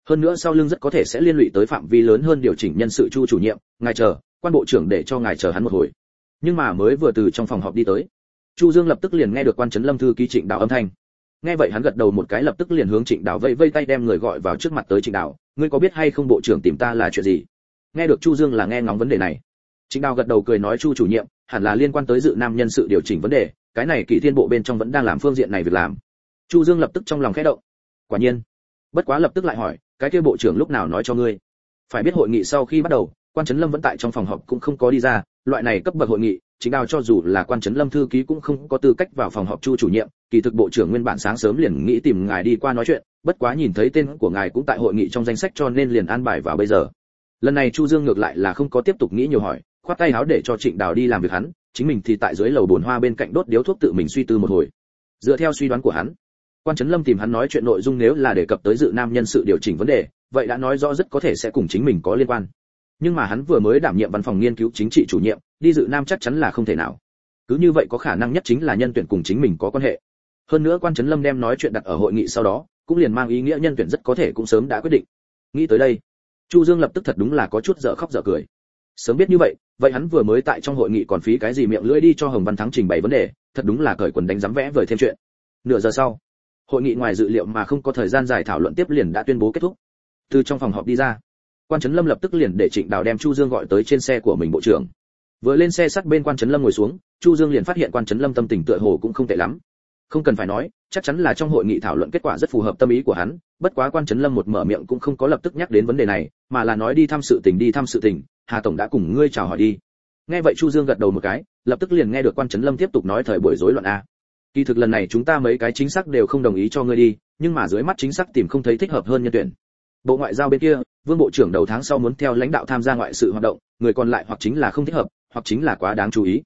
Hơn nữa sau lưng rất có thể sẽ liên lụy tới phạm vi lớn hơn điều chỉnh nhân sự chu chủ nhiệm, ngài chờ, quan bộ trưởng để cho ngài chờ hắn một hồi. Nhưng mà mới vừa từ trong phòng họp đi tới, chu dương lập tức liền nghe được quan trấn lâm thư ký trịnh đạo âm thanh. Nghe vậy hắn gật đầu một cái lập tức liền hướng trịnh đạo vẫy vây tay đem người gọi vào trước mặt tới trịnh đạo ngươi có biết hay không bộ trưởng tìm ta là chuyện gì? Nghe được chu dương là nghe ngóng vấn đề này. Chính đào gật đầu cười nói chu chủ nhiệm, hẳn là liên quan tới dự nam nhân sự điều chỉnh vấn đề, cái này kỳ thiên bộ bên trong vẫn đang làm phương diện này việc làm. Chu dương lập tức trong lòng khẽ động. Quả nhiên, bất quá lập tức lại hỏi, cái kia bộ trưởng lúc nào nói cho ngươi? Phải biết hội nghị sau khi bắt đầu, quan trấn lâm vẫn tại trong phòng họp cũng không có đi ra, loại này cấp bậc hội nghị chính đào cho dù là quan trấn lâm thư ký cũng không có tư cách vào phòng họp chu chủ nhiệm, kỳ thực bộ trưởng nguyên bản sáng sớm liền nghĩ tìm ngài đi qua nói chuyện, bất quá nhìn thấy tên của ngài cũng tại hội nghị trong danh sách cho nên liền an bài vào bây giờ. Lần này chu dương ngược lại là không có tiếp tục nghĩ nhiều hỏi, khoát tay áo để cho trịnh đào đi làm việc hắn, chính mình thì tại dưới lầu bồn hoa bên cạnh đốt điếu thuốc tự mình suy tư một hồi. Dựa theo suy đoán của hắn, quan trấn lâm tìm hắn nói chuyện nội dung nếu là đề cập tới dự nam nhân sự điều chỉnh vấn đề, vậy đã nói rõ rất có thể sẽ cùng chính mình có liên quan nhưng mà hắn vừa mới đảm nhiệm văn phòng nghiên cứu chính trị chủ nhiệm, đi dự nam chắc chắn là không thể nào. Cứ như vậy có khả năng nhất chính là nhân tuyển cùng chính mình có quan hệ. Hơn nữa quan trấn lâm đem nói chuyện đặt ở hội nghị sau đó, cũng liền mang ý nghĩa nhân tuyển rất có thể cũng sớm đã quyết định. Nghĩ tới đây, chu dương lập tức thật đúng là có chút dở khóc dở cười. Sớm biết như vậy vậy hắn vừa mới tại trong hội nghị còn phí cái gì miệng lưỡi đi cho hồng văn thắng trình bày vấn đề, thật đúng là cởi quần đánh giám vẽ vời thêm chuyện. Nửa giờ sau, hội nghị ngoài dự liệu mà không có thời gian dài thảo luận tiếp liền đã tuyên bố kết thúc. Từ trong phòng họp đi ra quan trấn lâm lập tức liền để trịnh đào đem chu dương gọi tới trên xe của mình bộ trưởng. Vừa lên xe sát bên quan trấn lâm ngồi xuống, chu dương liền phát hiện quan trấn lâm tâm tình tựa hồ cũng không tệ lắm. Không cần phải nói, chắc chắn là trong hội nghị thảo luận kết quả rất phù hợp tâm ý của hắn, bất quá quan trấn lâm một mở miệng cũng không có lập tức nhắc đến vấn đề này, mà là nói đi thăm sự tình, đi thăm sự tình, hà tổng đã cùng ngươi chào hỏi đi. Nghe vậy chu dương gật đầu một cái, lập tức liền nghe được quan trấn lâm tiếp tục nói thời buổi rối loạn a. Kỳ thực lần này chúng ta mấy cái chính xác đều không đồng ý cho ngươi đi, nhưng mà dưới mắt chính xác tìm không thấy thích hợp hơn nhân tuyển. Bộ ngoại giao bên kia vương bộ trưởng đầu tháng sau muốn theo lãnh đạo tham gia ngoại sự hoạt động, người còn lại hoặc chính là không thích hợp, hoặc chính là quá đáng chú ý.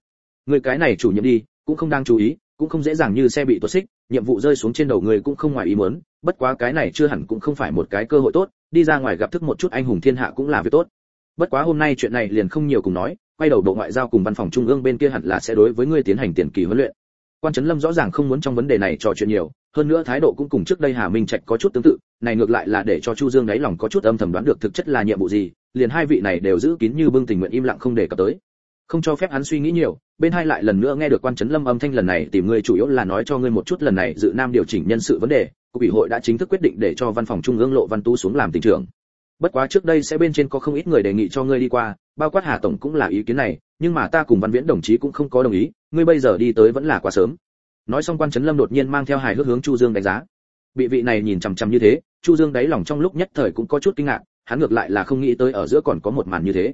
Người cái này chủ nhiệm đi, cũng không đáng chú ý, cũng không dễ dàng như xe bị tuột xích, nhiệm vụ rơi xuống trên đầu người cũng không ngoài ý muốn, bất quá cái này chưa hẳn cũng không phải một cái cơ hội tốt, đi ra ngoài gặp thức một chút anh hùng thiên hạ cũng là việc tốt. Bất quá hôm nay chuyện này liền không nhiều cùng nói, quay đầu bộ ngoại giao cùng văn phòng trung ương bên kia hẳn là sẽ đối với ngươi tiến hành tiền kỳ huấn luyện quan trấn lâm rõ ràng không muốn trong vấn đề này trò chuyện nhiều, hơn nữa thái độ cũng cùng trước đây hà minh trạch có chút tương tự, này ngược lại là để cho chu dương đáy lòng có chút âm thầm đoán được thực chất là nhiệm vụ gì, liền hai vị này đều giữ kín như bưng tình nguyện im lặng không để cập tới. Không cho phép hắn suy nghĩ nhiều, bên hai lại lần nữa nghe được quan trấn lâm âm thanh lần này tìm ngươi chủ yếu là nói cho ngươi một chút lần này dự nam điều chỉnh nhân sự vấn đề, cục ủy hội đã chính thức quyết định để cho văn phòng trung ương lộ văn tu xuống làm tỉnh trưởng. Bất quá trước đây sẽ bên trên có không ít người đề nghị cho ngươi đi qua, bao quát hà tổng cũng là ý kiến này nhưng mà ta cùng văn viễn đồng chí cũng không có đồng ý, ngươi bây giờ đi tới vẫn là quá sớm. Nói xong quan trấn lâm đột nhiên mang theo hài hước hướng chu dương đánh giá. Bị vị này nhìn chằm chằm như thế, chu dương đáy lòng trong lúc nhất thời cũng có chút kinh ngạc, hắn ngược lại là không nghĩ tới ở giữa còn có một màn như thế.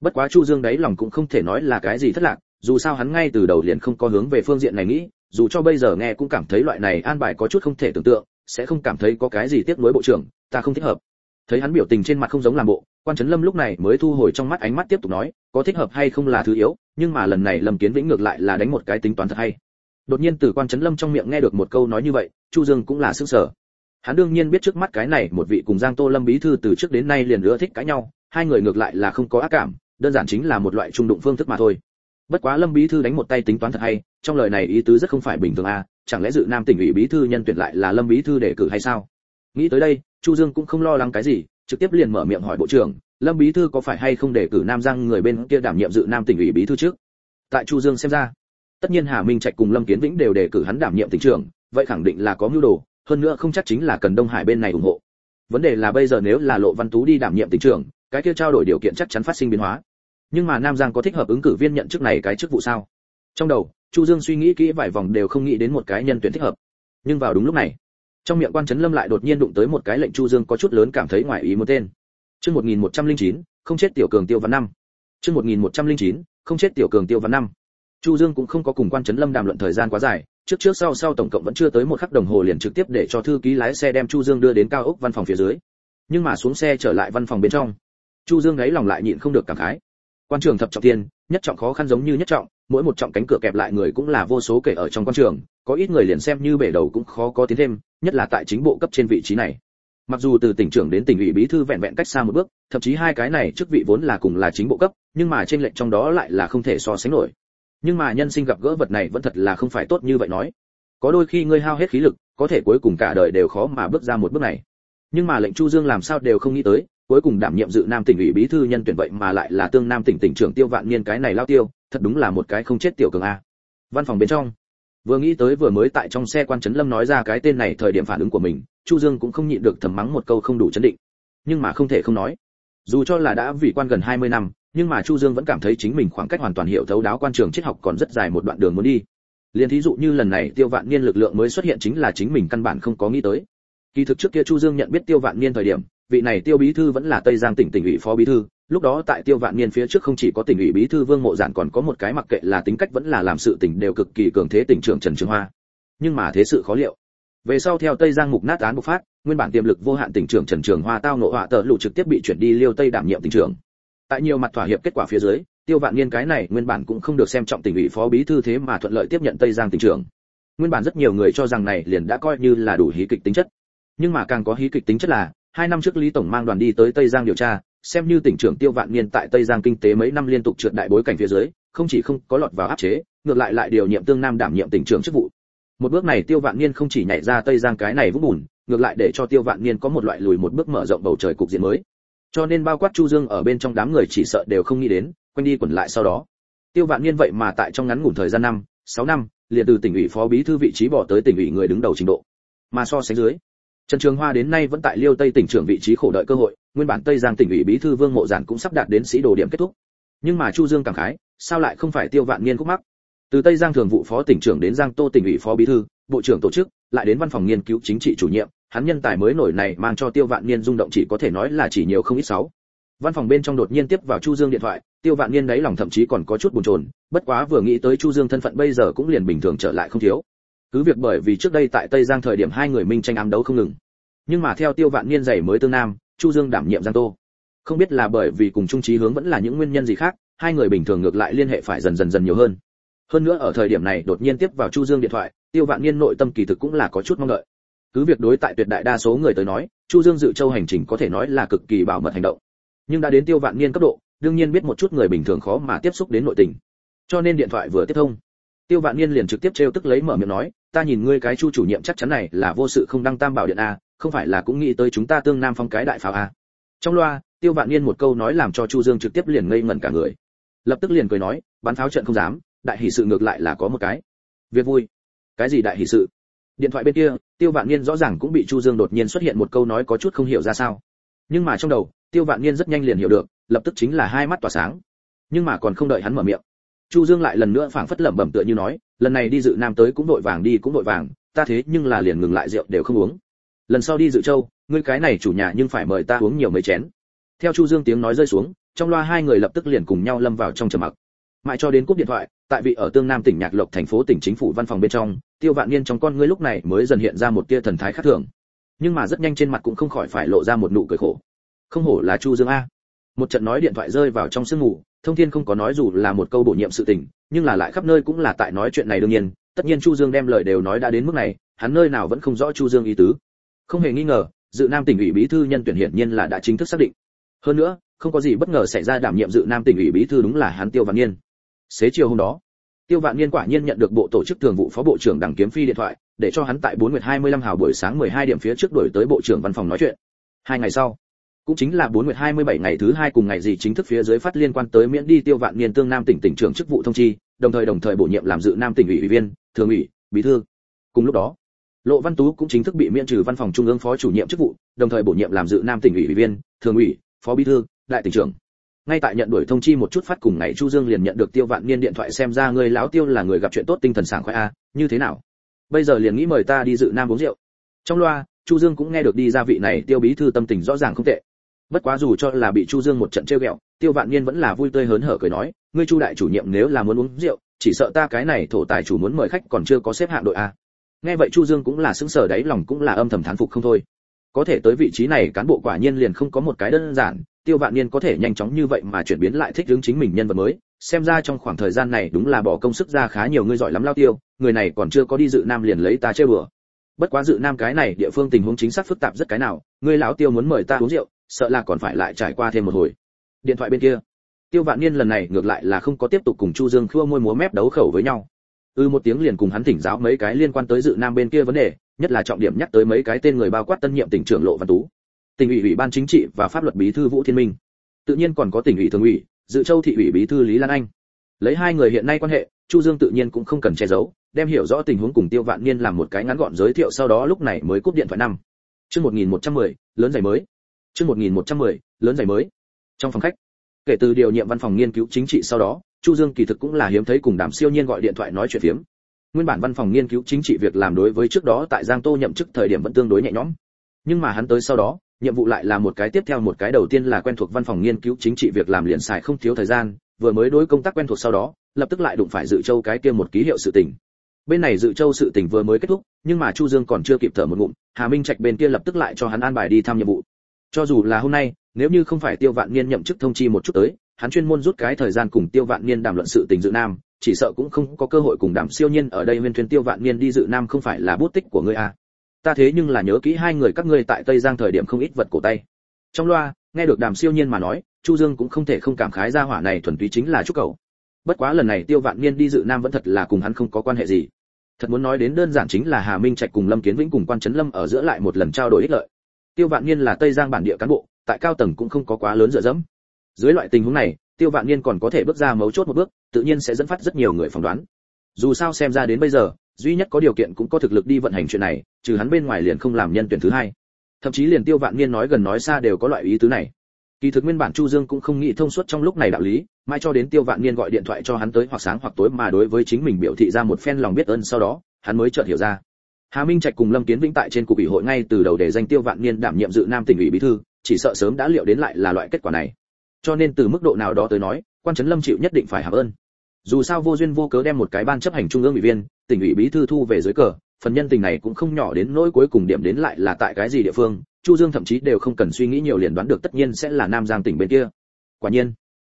Bất quá chu dương đáy lòng cũng không thể nói là cái gì thất lạc, dù sao hắn ngay từ đầu liền không có hướng về phương diện này nghĩ, dù cho bây giờ nghe cũng cảm thấy loại này an bài có chút không thể tưởng tượng, sẽ không cảm thấy có cái gì tiếc nuối bộ trưởng, ta không thích hợp thấy hắn biểu tình trên mặt không giống làm bộ, quan trấn lâm lúc này mới thu hồi trong mắt ánh mắt tiếp tục nói, có thích hợp hay không là thứ yếu, nhưng mà lần này lâm kiến vĩnh ngược lại là đánh một cái tính toán thật hay. Đột nhiên từ quan trấn lâm trong miệng nghe được một câu nói như vậy, chu dương cũng là sức sở hắn đương nhiên biết trước mắt cái này một vị cùng giang tô lâm bí thư từ trước đến nay liền ưa thích cãi nhau, hai người ngược lại là không có ác cảm, đơn giản chính là một loại trung đụng phương thức mà thôi. Bất quá lâm bí thư đánh một tay tính toán thật hay, trong lời này ý tứ rất không phải bình thường à chẳng lẽ dự nam tỉnh ủy bí thư nhân tuyển lại là lâm bí thư để cử hay sao? Nghĩ tới đây chu dương cũng không lo lắng cái gì, trực tiếp liền mở miệng hỏi bộ trưởng, lâm bí thư có phải hay không để cử nam giang người bên kia đảm nhiệm dự nam tỉnh ủy bí thư trước? Tại chu dương xem ra, tất nhiên hà minh trạch cùng lâm kiến vĩnh đều đề cử hắn đảm nhiệm tỉnh trưởng, vậy khẳng định là có mưu đồ, hơn nữa không chắc chính là cần đông hải bên này ủng hộ. Vấn đề là bây giờ nếu là lộ văn tú đi đảm nhiệm tỉnh trưởng, cái kia trao đổi điều kiện chắc chắn phát sinh biến hóa. Nhưng mà nam giang có thích hợp ứng cử viên nhận chức này cái chức vụ sao? Trong đầu, chu dương suy nghĩ kỹ vài vòng đều không nghĩ đến một cái nhân tuyển thích hợp. Nhưng vào đúng lúc này trong miệng quan trấn lâm lại đột nhiên đụng tới một cái lệnh chu dương có chút lớn cảm thấy ngoài ý muốn tên. Chương 1109, không chết tiểu cường tiêu văn năm. Chương 1109, không chết tiểu cường tiêu văn năm. Chu dương cũng không có cùng quan trấn lâm đàm luận thời gian quá dài trước trước sau sau tổng cộng vẫn chưa tới một khắc đồng hồ liền trực tiếp để cho thư ký lái xe đem chu dương đưa đến cao ốc văn phòng phía dưới. Nhưng mà xuống xe trở lại văn phòng bên trong chu dương ấy lòng lại nhịn không được cảm khái. Quan trường thập trọng tiền nhất trọng khó khăn giống như nhất trọng mỗi một trọng cánh cửa kẹp lại người cũng là vô số kể ở trong quan trường, có ít người liền xem như bể đầu cũng khó có tiến thêm, nhất là tại chính bộ cấp trên vị trí này. Mặc dù từ tỉnh trưởng đến tỉnh ủy bí thư vẹn vẹn cách xa một bước, thậm chí hai cái này chức vị vốn là cùng là chính bộ cấp, nhưng mà trên lệnh trong đó lại là không thể so sánh nổi. Nhưng mà nhân sinh gặp gỡ vật này vẫn thật là không phải tốt như vậy nói. Có đôi khi ngươi hao hết khí lực, có thể cuối cùng cả đời đều khó mà bước ra một bước này. Nhưng mà lệnh chu dương làm sao đều không nghĩ tới cuối cùng đảm nhiệm dự nam tỉnh ủy bí thư nhân tuyển vậy mà lại là tương nam tỉnh tỉnh trưởng tiêu vạn niên cái này lao tiêu, thật đúng là một cái không chết tiểu cường a. Văn phòng bên trong, vừa nghĩ tới vừa mới tại trong xe quan trấn lâm nói ra cái tên này thời điểm phản ứng của mình, chu dương cũng không nhịn được thầm mắng một câu không đủ chấn định. Nhưng mà không thể không nói, dù cho là đã vì quan gần 20 năm, nhưng mà chu dương vẫn cảm thấy chính mình khoảng cách hoàn toàn hiểu thấu đáo quan trường triết học còn rất dài một đoạn đường muốn đi. Liền thí dụ như lần này tiêu vạn niên lực lượng mới xuất hiện chính là chính mình căn bản không có nghĩ tới. Kỳ thực trước kia chu dương nhận biết tiêu vạn niên thời điểm vị này tiêu bí thư vẫn là tây giang tỉnh tỉnh ủy phó bí thư, lúc đó tại tiêu vạn niên phía trước không chỉ có tỉnh ủy bí thư vương mộ giản còn có một cái mặc kệ là tính cách vẫn là làm sự tỉnh đều cực kỳ cường thế tỉnh trưởng trần trường hoa. Nhưng mà thế sự khó liệu. Về sau theo tây giang mục nát án bộc phát, nguyên bản tiềm lực vô hạn tỉnh trưởng trần trường hoa tao nộ họa tợ lụ trực tiếp bị chuyển đi liêu tây đảm nhiệm tỉnh trưởng. Tại nhiều mặt thỏa hiệp kết quả phía dưới, tiêu vạn niên cái này nguyên bản cũng không được xem trọng tỉnh ủy phó bí thư thế mà thuận lợi tiếp nhận tây giang tỉnh trưởng. Nguyên bản rất nhiều người cho rằng này liền đã coi như là đủ hí kịch tính chất. Nhưng mà càng có hí kịch tính chất là hai năm trước lý tổng mang đoàn đi tới tây giang điều tra, xem như tỉnh trưởng tiêu vạn niên tại tây giang kinh tế mấy năm liên tục trượt đại bối cảnh phía dưới, không chỉ không có lọt vào áp chế, ngược lại lại điều nhiệm tương nam đảm nhiệm tỉnh trưởng chức vụ. Một bước này tiêu vạn niên không chỉ nhảy ra tây giang cái này vũng bùn, ngược lại để cho tiêu vạn niên có một loại lùi một bước mở rộng bầu trời cục diện mới. Cho nên bao quát chu dương ở bên trong đám người chỉ sợ đều không nghĩ đến, quanh đi quẩn lại sau đó. Tiêu vạn niên vậy mà tại trong ngắn ngủn thời gian năm, sáu năm, liền từ tỉnh ủy phó bí thư vị trí bỏ tới tỉnh ủy người đứng đầu trình độ. Mà so sánh dưới Trần Trường Hoa đến nay vẫn tại Liêu Tây tỉnh trưởng vị trí khổ đợi cơ hội, nguyên bản Tây Giang tỉnh ủy bí thư Vương Mộ Giản cũng sắp đạt đến sĩ đồ điểm kết thúc. Nhưng mà Chu Dương cảm khái, sao lại không phải Tiêu Vạn Niên khúc mắc? Từ Tây Giang thường vụ phó tỉnh trưởng đến Giang Tô tỉnh ủy phó bí thư, bộ trưởng tổ chức, lại đến văn phòng nghiên cứu chính trị chủ nhiệm, hắn nhân tài mới nổi này mang cho Tiêu Vạn Niên rung động chỉ có thể nói là chỉ nhiều không ít sáu. Văn phòng bên trong đột nhiên tiếp vào Chu Dương điện thoại, Tiêu Vạn Niên đấy lòng thậm chí còn có chút buồn chồn, bất quá vừa nghĩ tới Chu Dương thân phận bây giờ cũng liền bình thường trở lại không thiếu. Cứ việc bởi vì trước đây tại Tây Giang thời điểm hai người minh tranh ám đấu không ngừng, nhưng mà theo tiêu vạn niên giày mới tương nam, chu dương đảm nhiệm giang tô. Không biết là bởi vì cùng trung trí hướng vẫn là những nguyên nhân gì khác, hai người bình thường ngược lại liên hệ phải dần dần dần nhiều hơn. Hơn nữa ở thời điểm này đột nhiên tiếp vào chu dương điện thoại, tiêu vạn niên nội tâm kỳ thực cũng là có chút mong đợi. Cứ việc đối tại tuyệt đại đa số người tới nói, chu dương dự châu hành trình có thể nói là cực kỳ bảo mật hành động. Nhưng đã đến tiêu vạn niên cấp độ, đương nhiên biết một chút người bình thường khó mà tiếp xúc đến nội tình. Cho nên điện thoại vừa tiếp thông tiêu vạn niên liền trực tiếp trêu tức lấy mở miệng nói, ta nhìn ngươi cái chu chủ nhiệm chắc chắn này là vô sự không đăng tam bảo điện a, không phải là cũng nghĩ tới chúng ta tương nam phong cái đại pháo a. Trong loa, tiêu vạn niên một câu nói làm cho chu dương trực tiếp liền ngây ngẩn cả người. Lập tức liền cười nói bắn pháo trận không dám, đại hỷ sự ngược lại là có một cái. Việc vui. Cái gì đại hỷ sự? Điện thoại bên kia, tiêu vạn niên rõ ràng cũng bị chu dương đột nhiên xuất hiện một câu nói có chút không hiểu ra sao. Nhưng mà trong đầu, tiêu vạn niên rất nhanh liền hiểu được, lập tức chính là hai mắt tỏa sáng. Nhưng mà còn không đợi hắn mở miệng chu dương lại lần nữa phảng phất lẩm bẩm tựa như nói, lần này đi dự nam tới cũng đội vàng đi cũng đội vàng, ta thế nhưng là liền ngừng lại rượu đều không uống. Lần sau đi dự châu, ngươi cái này chủ nhà nhưng phải mời ta uống nhiều mấy chén. Theo chu dương tiếng nói rơi xuống, trong loa hai người lập tức liền cùng nhau lâm vào trong trầm mặc. Mãi cho đến cúp điện thoại, tại vị ở tương nam tỉnh nhạc lộc thành phố tỉnh chính phủ văn phòng bên trong, tiêu vạn niên trong con ngươi lúc này mới dần hiện ra một tia thần thái khác thường. Nhưng mà rất nhanh trên mặt cũng không khỏi phải lộ ra một nụ cười khổ. Không hổ là chu dương a một trận nói điện thoại rơi vào trong sương ngủ thông thiên không có nói dù là một câu bổ nhiệm sự tình, nhưng là lại khắp nơi cũng là tại nói chuyện này đương nhiên. Tất nhiên chu dương đem lời đều nói đã đến mức này, hắn nơi nào vẫn không rõ chu dương ý tứ. Không hề nghi ngờ, dự nam tỉnh ủy bí thư nhân tuyển hiển nhiên là đã chính thức xác định. Hơn nữa, không có gì bất ngờ xảy ra đảm nhiệm dự nam tỉnh ủy bí thư đúng là hắn tiêu vạn niên. Xế chiều hôm đó, tiêu vạn niên quả nhiên nhận được bộ tổ chức thường vụ phó bộ trưởng đặng kiếm phi điện thoại, để cho hắn tại 4 nguyệt 25 hào buổi sáng 12 điểm phía trước đổi tới bộ trưởng văn phòng nói chuyện. Hai ngày sau cũng chính là 4 nguyệt 27 ngày thứ hai cùng ngày gì chính thức phía dưới phát liên quan tới miễn đi tiêu vạn niên tương nam tỉnh tỉnh trưởng chức vụ thông chi, đồng thời đồng thời bổ nhiệm làm dự nam tỉnh ủy ủy viên, thường ủy, bí thư. Cùng lúc đó, lộ văn tú cũng chính thức bị miễn trừ văn phòng trung ương phó chủ nhiệm chức vụ, đồng thời bổ nhiệm làm dự nam tỉnh ủy ủy viên, thường ủy, phó bí thư, đại tỉnh trưởng. Ngay tại nhận đuổi thông chi một chút phát cùng ngày, chu dương liền nhận được tiêu vạn niên điện thoại xem ra người lão tiêu là người gặp chuyện tốt tinh thần sảng khoái a, như thế nào? Bây giờ liền nghĩ mời ta đi dự nam uống rượu. Trong loa, chu dương cũng nghe được đi ra vị này tiêu bí thư tâm tình rõ ràng không tệ bất quá dù cho là bị chu dương một trận trêu ghẹo, tiêu vạn niên vẫn là vui tươi hớn hở cười nói, ngươi chu đại chủ nhiệm nếu là muốn uống rượu, chỉ sợ ta cái này thổ tài chủ muốn mời khách còn chưa có xếp hạng đội a. Nghe vậy chu dương cũng là sững sờ đáy lòng cũng là âm thầm thán phục không thôi. Có thể tới vị trí này cán bộ quả nhiên liền không có một cái đơn giản, tiêu vạn niên có thể nhanh chóng như vậy mà chuyển biến lại thích ứng chính mình nhân vật mới, xem ra trong khoảng thời gian này đúng là bỏ công sức ra khá nhiều người giỏi lắm lao tiêu, người này còn chưa có đi dự nam liền lấy ta chơi bừa. Bất quá dự nam cái này địa phương tình huống chính xác phức tạp rất cái nào, ngươi lão tiêu muốn mời ta uống rượu sợ là còn phải lại trải qua thêm một hồi. Điện thoại bên kia. Tiêu vạn niên lần này ngược lại là không có tiếp tục cùng chu dương khua môi múa mép đấu khẩu với nhau. Ư ừ một tiếng liền cùng hắn thỉnh giáo mấy cái liên quan tới dự nam bên kia vấn đề nhất là trọng điểm nhắc tới mấy cái tên người bao quát tân nhiệm tỉnh trưởng lộ văn tú tỉnh ủy ủy ban chính trị và pháp luật bí thư vũ thiên minh. Tự nhiên còn có tỉnh ủy thường ủy dự châu thị ủy bí thư lý lan anh. Lấy hai người hiện nay quan hệ chu dương tự nhiên cũng không cần che giấu đem hiểu rõ tình huống cùng tiêu vạn niên làm một cái ngắn gọn giới thiệu sau đó lúc này mới cúp điện thoại năm. Chương 1110, lớn giày mới chương 1110, lớn giày mới. Trong phòng khách kể từ điều nhiệm văn phòng nghiên cứu chính trị sau đó chu dương kỳ thực cũng là hiếm thấy cùng đàm siêu nhiên gọi điện thoại nói chuyện phiếm. Nguyên bản văn phòng nghiên cứu chính trị việc làm đối với trước đó tại giang tô nhậm chức thời điểm vẫn tương đối nhẹ nhõm. Nhưng mà hắn tới sau đó nhiệm vụ lại là một cái tiếp theo một cái đầu tiên là quen thuộc văn phòng nghiên cứu chính trị việc làm liền xài không thiếu thời gian vừa mới đối công tác quen thuộc sau đó lập tức lại đụng phải dự châu cái kia một ký hiệu sự tình. Bên này dự châu sự tình vừa mới kết thúc nhưng mà chu dương còn chưa kịp thở một ngụm hà minh trạch bên kia lập tức lại cho hắn an bài đi thăm nhiệm vụ cho dù là hôm nay, nếu như không phải tiêu vạn niên nhậm chức thông chi một chút tới, hắn chuyên môn rút cái thời gian cùng tiêu vạn niên đàm luận sự tình dự nam, chỉ sợ cũng không có cơ hội cùng đàm siêu nhiên ở đây nguyên thuyền tiêu vạn niên đi dự nam không phải là bút tích của ngươi à. Ta thế nhưng là nhớ kỹ hai người các ngươi tại tây giang thời điểm không ít vật cổ tay. Trong loa, nghe được đàm siêu nhiên mà nói, chu dương cũng không thể không cảm khái ra hỏa này thuần túy chính là chúc cầu. Bất quá lần này tiêu vạn niên đi dự nam vẫn thật là cùng hắn không có quan hệ gì. Thật muốn nói đến đơn giản chính là hà minh trạch cùng lâm kiến vĩnh cùng quan trấn lâm ở giữa lại một lần trao đổi ích lợi tiêu vạn niên là tây giang bản địa cán bộ, tại cao tầng cũng không có quá lớn dựa dẫm. Dưới loại tình huống này, tiêu vạn niên còn có thể bước ra mấu chốt một bước, tự nhiên sẽ dẫn phát rất nhiều người phỏng đoán. Dù sao xem ra đến bây giờ, duy nhất có điều kiện cũng có thực lực đi vận hành chuyện này, trừ hắn bên ngoài liền không làm nhân tuyển thứ hai. Thậm chí liền tiêu vạn niên nói gần nói xa đều có loại ý tứ này. Kỳ thực nguyên bản chu dương cũng không nghĩ thông suốt trong lúc này đạo lý, mai cho đến tiêu vạn niên gọi điện thoại cho hắn tới hoặc sáng hoặc tối mà đối với chính mình biểu thị ra một phen lòng biết ơn sau đó, hắn mới chợt hiểu ra hà minh trạch cùng lâm kiến vĩnh tại trên cục ủy hội ngay từ đầu để danh tiêu vạn niên đảm nhiệm dự nam tỉnh ủy bí thư, chỉ sợ sớm đã liệu đến lại là loại kết quả này. Cho nên từ mức độ nào đó tới nói, quan trấn lâm chịu nhất định phải hàm ơn. Dù sao vô duyên vô cớ đem một cái ban chấp hành trung ương ủy viên, tỉnh ủy bí thư thu về dưới cờ, phần nhân tình này cũng không nhỏ đến nỗi cuối cùng điểm đến lại là tại cái gì địa phương, chu dương thậm chí đều không cần suy nghĩ nhiều liền đoán được tất nhiên sẽ là nam giang tỉnh bên kia. Quả nhiên,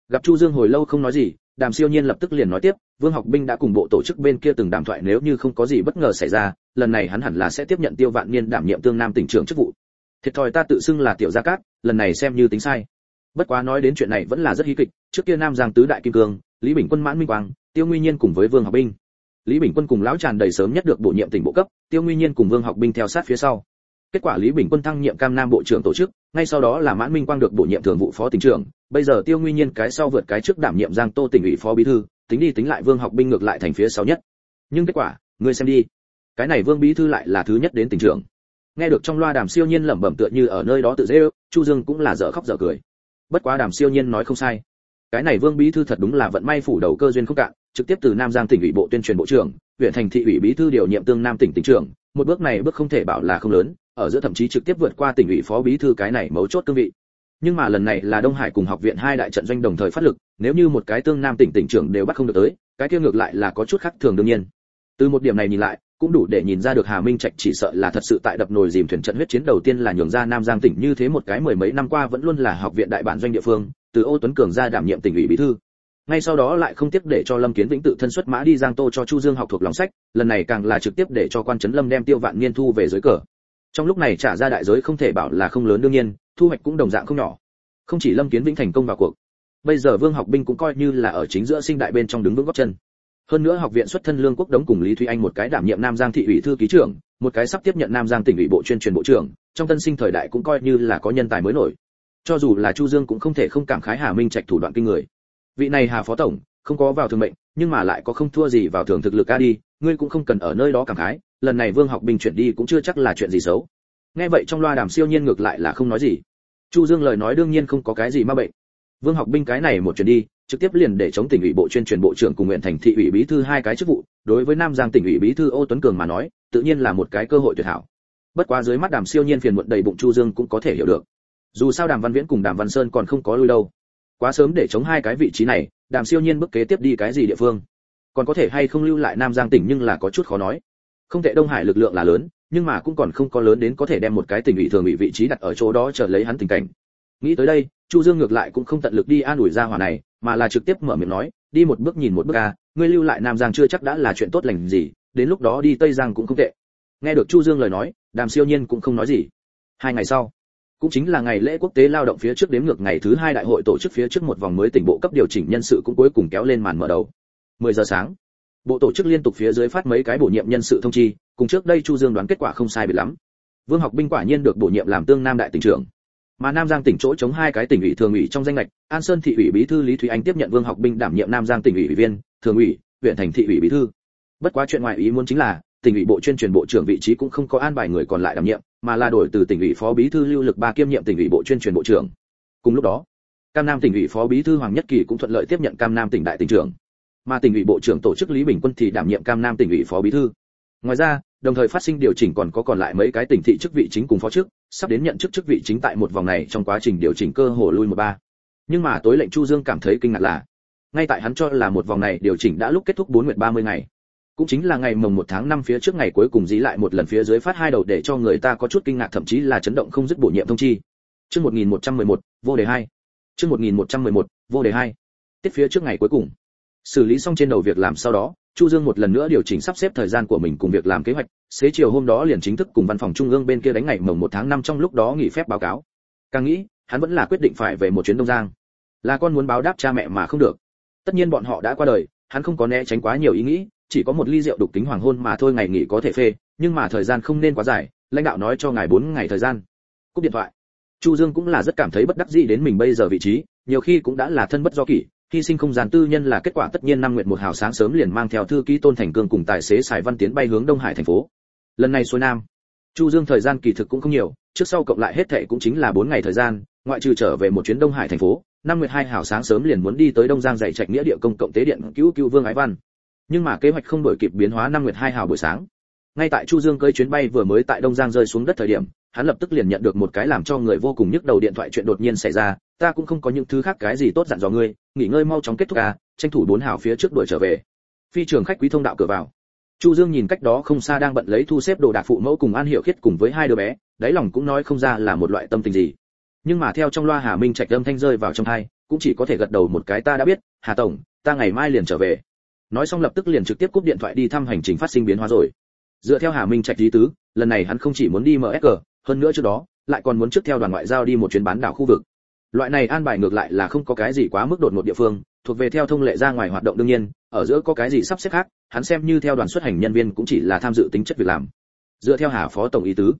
gặp chu dương hồi lâu không nói gì đàm siêu nhiên lập tức liền nói tiếp, vương học binh đã cùng bộ tổ chức bên kia từng đàm thoại nếu như không có gì bất ngờ xảy ra, lần này hắn hẳn là sẽ tiếp nhận tiêu vạn niên đảm nhiệm tương nam tỉnh trưởng chức vụ. Thiệt thòi ta tự xưng là tiểu gia cát, lần này xem như tính sai. Bất quá nói đến chuyện này vẫn là rất hí kịch, trước kia nam giang tứ đại kim cương, lý bình quân mãn minh quang, tiêu nguyên nhiên cùng với vương học binh. Lý bình quân cùng lão tràn đầy sớm nhất được bổ nhiệm tỉnh bộ cấp, tiêu nguyên nhiên cùng vương học binh theo sát phía sau. Kết quả lý bình quân thăng nhiệm cam nam bộ trưởng tổ chức, ngay sau đó là mãn minh quang được bổ nhiệm thường vụ phó tỉnh trưởng bây giờ tiêu nguy nhiên cái sau vượt cái trước đảm nhiệm giang tô tỉnh ủy phó bí thư, tính đi tính lại vương học binh ngược lại thành phía sau nhất. Nhưng kết quả, ngươi xem đi. Cái này vương bí thư lại là thứ nhất đến tỉnh trưởng. Nghe được trong loa đàm siêu nhiên lẩm bẩm tựa như ở nơi đó tự dễ ước, chu dương cũng là dở khóc dở cười. Bất quá đàm siêu nhiên nói không sai. Cái này vương bí thư thật đúng là vận may phủ đầu cơ duyên không cạn, trực tiếp từ nam giang tỉnh ủy bộ tuyên truyền bộ trưởng, huyện thành thị ủy bí thư điều nhiệm tương nam tỉnh tỉnh trưởng, một bước này bước không thể bảo là không lớn, ở giữa thậm chí trực tiếp vượt qua tỉnh ủy phó bí thư cái này mấu chốt cương vị nhưng mà lần này là đông hải cùng học viện hai đại trận doanh đồng thời phát lực nếu như một cái tương nam tỉnh tỉnh trưởng đều bắt không được tới cái kia ngược lại là có chút khác thường đương nhiên từ một điểm này nhìn lại cũng đủ để nhìn ra được Hà Minh Trạch chỉ sợ là thật sự tại đập nồi dìm thuyền trận huyết chiến đầu tiên là nhường ra Nam Giang tỉnh như thế một cái mười mấy năm qua vẫn luôn là học viện đại bản doanh địa phương, từ Ô Tuấn Cường ra đảm nhiệm tỉnh ủy bí thư. Ngay sau đó lại không tiếp để cho Lâm Kiến Vĩnh tự thân xuất mã đi Giang Tô cho Chu Dương học thuộc lòng sách, lần này càng là trực tiếp để cho quan trấn Lâm đem Tiêu Vạn Niên thu về dưới cờ. Trong lúc này trả ra đại giới không thể bảo là không lớn đương nhiên, thu hoạch cũng đồng dạng không nhỏ. Không chỉ Lâm Kiến Vĩnh thành công vào cuộc, bây giờ Vương Học Binh cũng coi như là ở chính giữa sinh đại bên trong đứng vững góc chân. Hơn nữa học viện xuất thân lương quốc đống cùng lý thúy anh một cái đảm nhiệm nam giang thị ủy thư ký trưởng một cái sắp tiếp nhận nam giang tỉnh ủy bộ chuyên truyền bộ trưởng trong tân sinh thời đại cũng coi như là có nhân tài mới nổi. Cho dù là chu dương cũng không thể không cảm khái hà minh trạch thủ đoạn kinh người. Vị này hà phó tổng không có vào thường mệnh nhưng mà lại có không thua gì vào thường thực lực ca đi ngươi cũng không cần ở nơi đó cảm khái lần này vương học bình chuyển đi cũng chưa chắc là chuyện gì xấu. Nghe vậy trong loa đàm siêu nhiên ngược lại là không nói gì. Chu dương lời nói đương nhiên không có cái gì ma bệnh. Vương học binh cái này một chuyển đi, trực tiếp liền để chống tỉnh ủy bộ chuyên truyền bộ trưởng cùng nguyện thành thị ủy bí thư hai cái chức vụ, đối với nam giang tỉnh ủy bí thư ô tuấn cường mà nói, tự nhiên là một cái cơ hội tuyệt hảo. Bất quá dưới mắt đàm siêu nhiên phiền muộn đầy bụng chu dương cũng có thể hiểu được. Dù sao đàm văn viễn cùng đàm văn sơn còn không có lui đâu. Quá sớm để chống hai cái vị trí này, đàm siêu nhiên bước kế tiếp đi cái gì địa phương? Còn có thể hay không lưu lại nam giang tỉnh nhưng là có chút khó nói không thể đông hải lực lượng là lớn, nhưng mà cũng còn không có lớn đến có thể đem một cái tỉnh ủy thường ủy vị trí đặt ở chỗ đó chờ lấy hắn tình cảnh. Nghĩ tới đây, chu dương ngược lại cũng không tận lực đi an ủi ra hỏa này, mà là trực tiếp mở miệng nói, đi một bước nhìn một bước a, ngươi lưu lại nam giang chưa chắc đã là chuyện tốt lành gì, đến lúc đó đi tây giang cũng không tệ. Nghe được chu dương lời nói, đàm siêu nhiên cũng không nói gì. Hai ngày sau, cũng chính là ngày lễ quốc tế lao động phía trước đếm ngược ngày thứ hai đại hội tổ chức phía trước một vòng mới tỉnh bộ cấp điều chỉnh nhân sự cũng cuối cùng kéo lên màn mở đầu. 10 giờ sáng bộ tổ chức liên tục phía dưới phát mấy cái bổ nhiệm nhân sự thông chi, cùng trước đây chu dương đoán kết quả không sai biệt lắm. Vương học binh quả nhiên được bổ nhiệm làm tương nam đại tỉnh trưởng. Mà nam giang tỉnh chỗ chống hai cái tỉnh ủy thường ủy trong danh lệch an sơn thị ủy bí thư lý thúy anh tiếp nhận vương học binh đảm nhiệm nam giang tỉnh ủy ủy viên, thường ủy, huyện thành thị ủy bí thư. Bất quá chuyện ngoại ý muốn chính là, tỉnh ủy bộ chuyên truyền bộ trưởng vị trí cũng không có an bài người còn lại đảm nhiệm, mà là đổi từ tỉnh ủy phó bí thư lưu lực ba kiêm nhiệm tỉnh ủy bộ chuyên truyền bộ trưởng. Cùng lúc đó, cam nam tỉnh ủy phó bí thư hoàng nhất kỳ cũng thuận lợi tiếp nhận cam nam tỉnh đại tỉnh trưởng mà tỉnh ủy bộ trưởng tổ chức lý bình quân thì đảm nhiệm cam nam tỉnh ủy phó bí thư. Ngoài ra đồng thời phát sinh điều chỉnh còn có còn lại mấy cái tỉnh thị chức vị chính cùng phó chức sắp đến nhận chức chức vị chính tại một vòng này trong quá trình điều chỉnh cơ hồ lui một ba. Nhưng mà tối lệnh chu dương cảm thấy kinh ngạc là ngay tại hắn cho là một vòng này điều chỉnh đã lúc kết thúc bốn nguyệt ba mươi ngày. Cũng chính là ngày mồng một tháng năm phía trước ngày cuối cùng dí lại một lần phía dưới phát hai đầu để cho người ta có chút kinh ngạc thậm chí là chấn động không dứt bổ nhiệm thông chi. Chương 1111, vô đề hai. Chương 1111, vô đề hai. Tiết phía trước ngày cuối cùng xử lý xong trên đầu việc làm sau đó Chu Dương một lần nữa điều chỉnh sắp xếp thời gian của mình cùng việc làm kế hoạch, xế chiều hôm đó liền chính thức cùng văn phòng trung ương bên kia đánh ngày mồng một tháng năm trong lúc đó nghỉ phép báo cáo. Càng nghĩ, hắn vẫn là quyết định phải về một chuyến Đông Giang. Là con muốn báo đáp cha mẹ mà không được. Tất nhiên bọn họ đã qua đời, hắn không có né tránh quá nhiều ý nghĩ, chỉ có một ly rượu đục tính hoàng hôn mà thôi ngày nghỉ có thể phê, nhưng mà thời gian không nên quá dài, lãnh đạo nói cho ngài 4 ngày thời gian. Cúp điện thoại. Chu Dương cũng là rất cảm thấy bất đắc dĩ đến mình bây giờ vị trí, nhiều khi cũng đã là thân bất do kỷ, hy sinh không gian tư nhân là kết quả tất nhiên năm nguyện một hào sáng sớm liền mang theo thư ký tôn thành cương cùng tài xế sài văn tiến bay hướng đông hải thành phố. Lần này xuôi nam, chu dương thời gian kỳ thực cũng không nhiều, trước sau cộng lại hết thệ cũng chính là 4 ngày thời gian, ngoại trừ trở về một chuyến đông hải thành phố, năm nguyệt hai hào sáng sớm liền muốn đi tới đông giang dạy trạch nghĩa địa công cộng tế điện cứu cứu vương ái văn. Nhưng mà kế hoạch không đổi kịp biến hóa năm nguyệt hai hào buổi sáng ngay tại chu dương cơi chuyến bay vừa mới tại đông giang rơi xuống đất thời điểm, hắn lập tức liền nhận được một cái làm cho người vô cùng nhức đầu điện thoại chuyện đột nhiên xảy ra, ta cũng không có những thứ khác cái gì tốt dặn dò ngươi, nghỉ ngơi mau chóng kết thúc à tranh thủ bốn hào phía trước đuổi trở về. Phi trường khách quý thông đạo cửa vào. Chu dương nhìn cách đó không xa đang bận lấy thu xếp đồ đạc phụ mẫu cùng an hiểu khiết cùng với hai đứa bé, đáy lòng cũng nói không ra là một loại tâm tình gì. Nhưng mà theo trong loa hà minh trạch âm thanh rơi vào trong hai cũng chỉ có thể gật đầu một cái, ta đã biết, hà tổng, ta ngày mai liền trở về. Nói xong lập tức liền trực tiếp cúp điện thoại đi thăm hành trình phát sinh biến hóa rồi dựa theo hà minh trạch lý tứ, lần này hắn không chỉ muốn đi msg hơn nữa trước đó, lại còn muốn trước theo đoàn ngoại giao đi một chuyến bán đảo khu vực. Loại này an bài ngược lại là không có cái gì quá mức đột ngột địa phương, thuộc về theo thông lệ ra ngoài hoạt động đương nhiên, ở giữa có cái gì sắp xếp khác, hắn xem như theo đoàn xuất hành nhân viên cũng chỉ là tham dự tính chất việc làm. Dựa theo hà phó tổng ý tứ,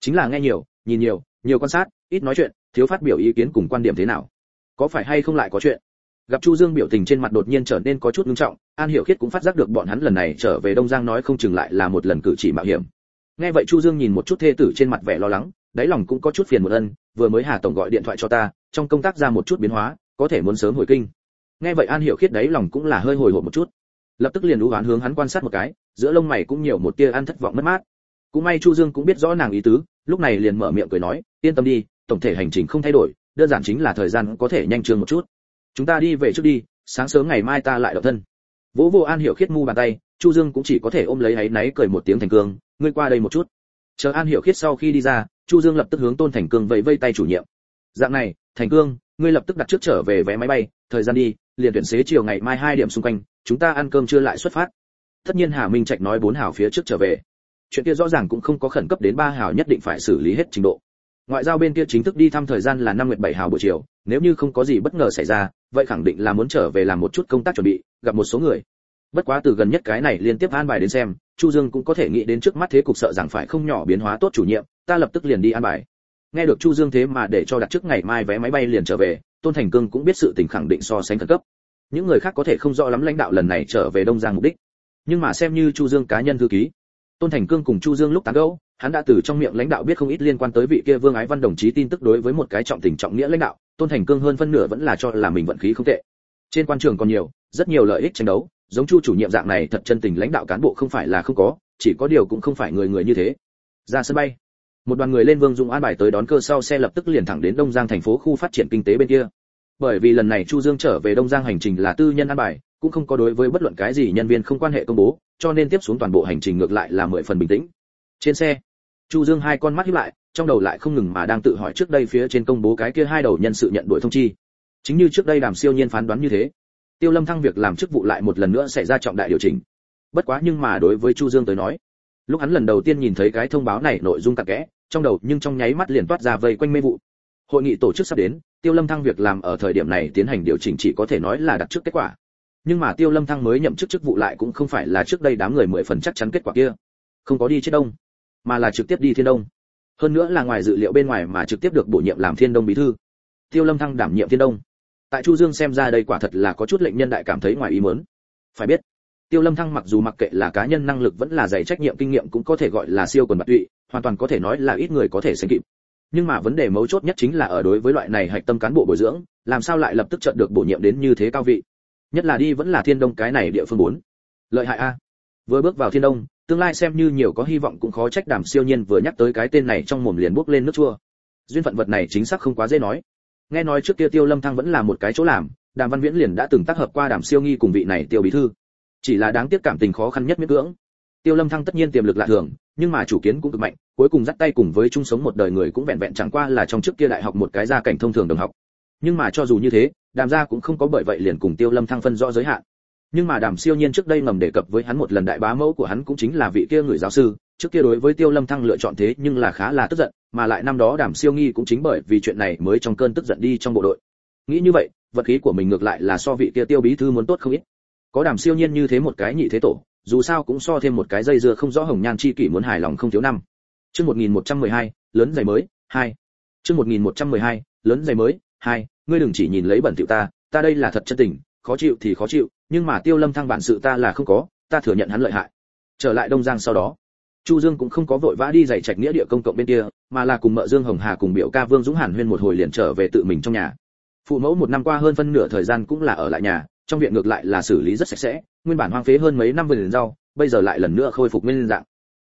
chính là nghe nhiều, nhìn nhiều nhiều quan sát, ít nói chuyện, thiếu phát biểu ý kiến cùng quan điểm thế nào. Có phải hay không lại có chuyện? Gặp chu dương biểu tình trên mặt đột nhiên trở nên có chút nghiêm trọng, an hiểu khiết cũng phát giác được bọn hắn lần này trở về đông giang nói không chừng lại là một lần cử chỉ mạo hiểm. Nghe vậy chu dương nhìn một chút thê tử trên mặt vẻ lo lắng, đáy lòng cũng có chút phiền một ân, vừa mới hà tổng gọi điện thoại cho ta, trong công tác ra một chút biến hóa, có thể muốn sớm hồi kinh. Nghe vậy an hiểu khiết đáy lòng cũng là hơi hồi hộp một chút. Lập tức liền lũ hoán hướng hắn quan sát một cái, giữa lông mày cũng nhiều một tia ăn thất vọng mất mát. Cũng may chu dương cũng biết rõ nàng ý tứ, lúc này liền mở miệng cười nói, yên tâm đi, tổng thể hành trình không thay đổi, đơn giản chính là thời gian có thể nhanh trương một chút chúng ta đi về trước đi, sáng sớm ngày mai ta lại độc thân. Vỗ vô an hiểu khiết mu bàn tay, chu dương cũng chỉ có thể ôm lấy ấy náy cười một tiếng thành cương, ngươi qua đây một chút. Chờ an hiểu khiết sau khi đi ra, chu dương lập tức hướng tôn thành cương vẫy vây tay chủ nhiệm. Dạng này, thành cương, ngươi lập tức đặt trước trở về vé máy bay, thời gian đi, liền tuyển xế chiều ngày mai hai điểm xung quanh, chúng ta ăn cơm trưa lại xuất phát. Tất nhiên hà minh trạch nói bốn hảo phía trước trở về. Chuyện kia rõ ràng cũng không có khẩn cấp đến ba hảo nhất định phải xử lý hết trình độ ngoại giao bên kia chính thức đi thăm thời gian là năm nguyệt bảy hảo buổi chiều, nếu như không có gì bất ngờ xảy ra, vậy khẳng định là muốn trở về làm một chút công tác chuẩn bị, gặp một số người. Bất quá từ gần nhất cái này liên tiếp an bài đến xem, chu dương cũng có thể nghĩ đến trước mắt thế cục sợ rằng phải không nhỏ biến hóa tốt chủ nhiệm, ta lập tức liền đi an bài. Nghe được chu dương thế mà để cho đặt trước ngày mai vé máy bay liền trở về, tôn thành cương cũng biết sự tình khẳng định so sánh khẩn cấp. Những người khác có thể không rõ lắm lãnh đạo lần này trở về đông giang mục đích. Nhưng mà xem như chu dương cá nhân thư ký tôn thành cương cùng chu dương lúc tán gẫu, hắn đã từ trong miệng lãnh đạo biết không ít liên quan tới vị kia vương ái văn đồng chí tin tức đối với một cái trọng tình trọng nghĩa lãnh đạo, tôn thành cương hơn phân nửa vẫn là cho là mình vận khí không tệ. Trên quan trường còn nhiều, rất nhiều lợi ích tranh đấu, giống chu chủ nhiệm dạng này thật chân tình lãnh đạo cán bộ không phải là không có, chỉ có điều cũng không phải người người như thế. Ra sân bay, một đoàn người lên vương dung an bài tới đón cơ sau xe lập tức liền thẳng đến đông giang thành phố khu phát triển kinh tế bên kia. Bởi vì lần này chu dương trở về đông giang hành trình là tư nhân an bài, cũng không có đối với bất luận cái gì nhân viên không quan hệ công bố cho nên tiếp xuống toàn bộ hành trình ngược lại là mười phần bình tĩnh. Trên xe, chu dương hai con mắt hiếp lại, trong đầu lại không ngừng mà đang tự hỏi trước đây phía trên công bố cái kia hai đầu nhân sự nhận đuổi thông chi. Chính như trước đây đàm siêu nhiên phán đoán như thế, tiêu lâm thăng việc làm chức vụ lại một lần nữa xảy ra trọng đại điều chỉnh. Bất quá nhưng mà đối với chu dương tới nói, lúc hắn lần đầu tiên nhìn thấy cái thông báo này nội dung tạc kẽ, trong đầu nhưng trong nháy mắt liền toát ra vây quanh mê vụ. Hội nghị tổ chức sắp đến, tiêu lâm thăng việc làm ở thời điểm này tiến hành điều chỉnh chỉ có thể nói là đặt trước kết quả nhưng mà tiêu lâm thăng mới nhậm chức chức vụ lại cũng không phải là trước đây đám người mười phần chắc chắn kết quả kia. Không có đi chết đông, mà là trực tiếp đi thiên đông. Hơn nữa là ngoài dự liệu bên ngoài mà trực tiếp được bổ nhiệm làm thiên đông bí thư. Tiêu lâm thăng đảm nhiệm thiên đông. Tại chu dương xem ra đây quả thật là có chút lệnh nhân đại cảm thấy ngoài ý muốn. Phải biết, tiêu lâm thăng mặc dù mặc kệ là cá nhân năng lực vẫn là dày trách nhiệm kinh nghiệm cũng có thể gọi là siêu quần bạc tụy, hoàn toàn có thể nói là ít người có thể sánh kịp. Nhưng mà vấn đề mấu chốt nhất chính là ở đối với loại này hạch tâm cán bộ bồi dưỡng, làm sao lại lập tức chợt được bổ nhiệm đến như thế cao vị? Nhất là đi vẫn là thiên đông cái này địa phương bốn. Lợi hại a. Vừa bước vào thiên đông, tương lai xem như nhiều có hy vọng cũng khó trách đàm siêu nhiên vừa nhắc tới cái tên này trong mồm liền bốc lên nước chua. Duyên phận vật này chính xác không quá dễ nói. Nghe nói trước kia tiêu lâm thăng vẫn là một cái chỗ làm, đàm văn viễn liền đã từng tác hợp qua đàm siêu nghi cùng vị này tiêu bí thư. Chỉ là đáng tiếc cảm tình khó khăn nhất miễn cưỡng. Tiêu lâm thăng tất nhiên tiềm lực lạ thường, nhưng mà chủ kiến cũng cực mạnh, cuối cùng dắt tay cùng với chung sống một đời người cũng vẹn vẹn chẳng qua là trong trước kia đại học một cái gia cảnh thông thường đồng học. Nhưng mà cho dù như thế đàm gia cũng không có bởi vậy liền cùng tiêu lâm thăng phân rõ giới hạn. Nhưng mà đàm siêu nhiên trước đây ngầm đề cập với hắn một lần đại bá mẫu của hắn cũng chính là vị kia người giáo sư trước kia đối với tiêu lâm thăng lựa chọn thế nhưng là khá là tức giận mà lại năm đó đàm siêu nghi cũng chính bởi vì chuyện này mới trong cơn tức giận đi trong bộ đội. Nghĩ như vậy vật khí của mình ngược lại là so vị kia tiêu bí thư muốn tốt không ít. Có đàm siêu nhiên như thế một cái nhị thế tổ dù sao cũng so thêm một cái dây dưa không rõ hồng nhan chi kỷ muốn hài lòng không thiếu năm. Chương 1112, lớn giày mới hai. Chương 1112, lớn giày mới hai, ngươi đừng chỉ nhìn lấy bẩn tiểu ta ta đây là thật chân tình, khó chịu thì khó chịu, nhưng mà tiêu lâm thăng bản sự ta là không có, ta thừa nhận hắn lợi hại. Trở lại đông giang sau đó, chu dương cũng không có vội vã đi giày trạch nghĩa địa công cộng bên kia, mà là cùng mợ dương hồng hà cùng biểu ca vương dũng hàn huyên một hồi liền trở về tự mình trong nhà. Phụ mẫu một năm qua hơn phân nửa thời gian cũng là ở lại nhà, trong viện ngược lại là xử lý rất sạch sẽ, nguyên bản hoang phế hơn mấy năm vườn rau, bây giờ lại lần nữa khôi phục nguyên dạng.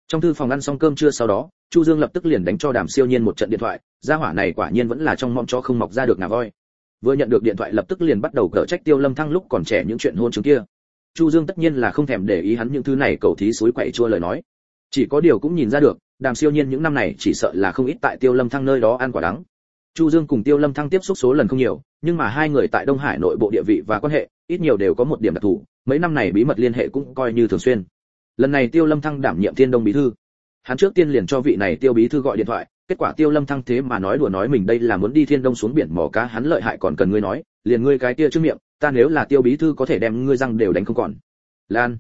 Trong thư phòng ăn xong cơm trưa sau đó chu dương lập tức liền đánh cho đàm siêu nhiên một trận điện thoại, gia hỏa này quả nhiên vẫn là trong mong cho không mọc ra được ngà voi. Vừa nhận được điện thoại lập tức liền bắt đầu cở trách tiêu lâm thăng lúc còn trẻ những chuyện hôn chứng kia. Chu dương tất nhiên là không thèm để ý hắn những thứ này cầu thí suối quậy chua lời nói. Chỉ có điều cũng nhìn ra được, đàm siêu nhiên những năm này chỉ sợ là không ít tại tiêu lâm thăng nơi đó ăn quả đắng. Chu dương cùng tiêu lâm thăng tiếp xúc số lần không nhiều, nhưng mà hai người tại đông hải nội bộ địa vị và quan hệ, ít nhiều đều có một điểm đặc thù, mấy năm này bí mật liên hệ cũng coi như thường xuyên. Lần này tiêu lâm thăng đảm nhiệm thiên đông bí thư hắn trước tiên liền cho vị này tiêu bí thư gọi điện thoại, kết quả tiêu lâm thăng thế mà nói đùa nói mình đây là muốn đi thiên đông xuống biển mò cá, hắn lợi hại còn cần ngươi nói, liền ngươi cái kia trước miệng, ta nếu là tiêu bí thư có thể đem ngươi răng đều đánh không còn. Lan,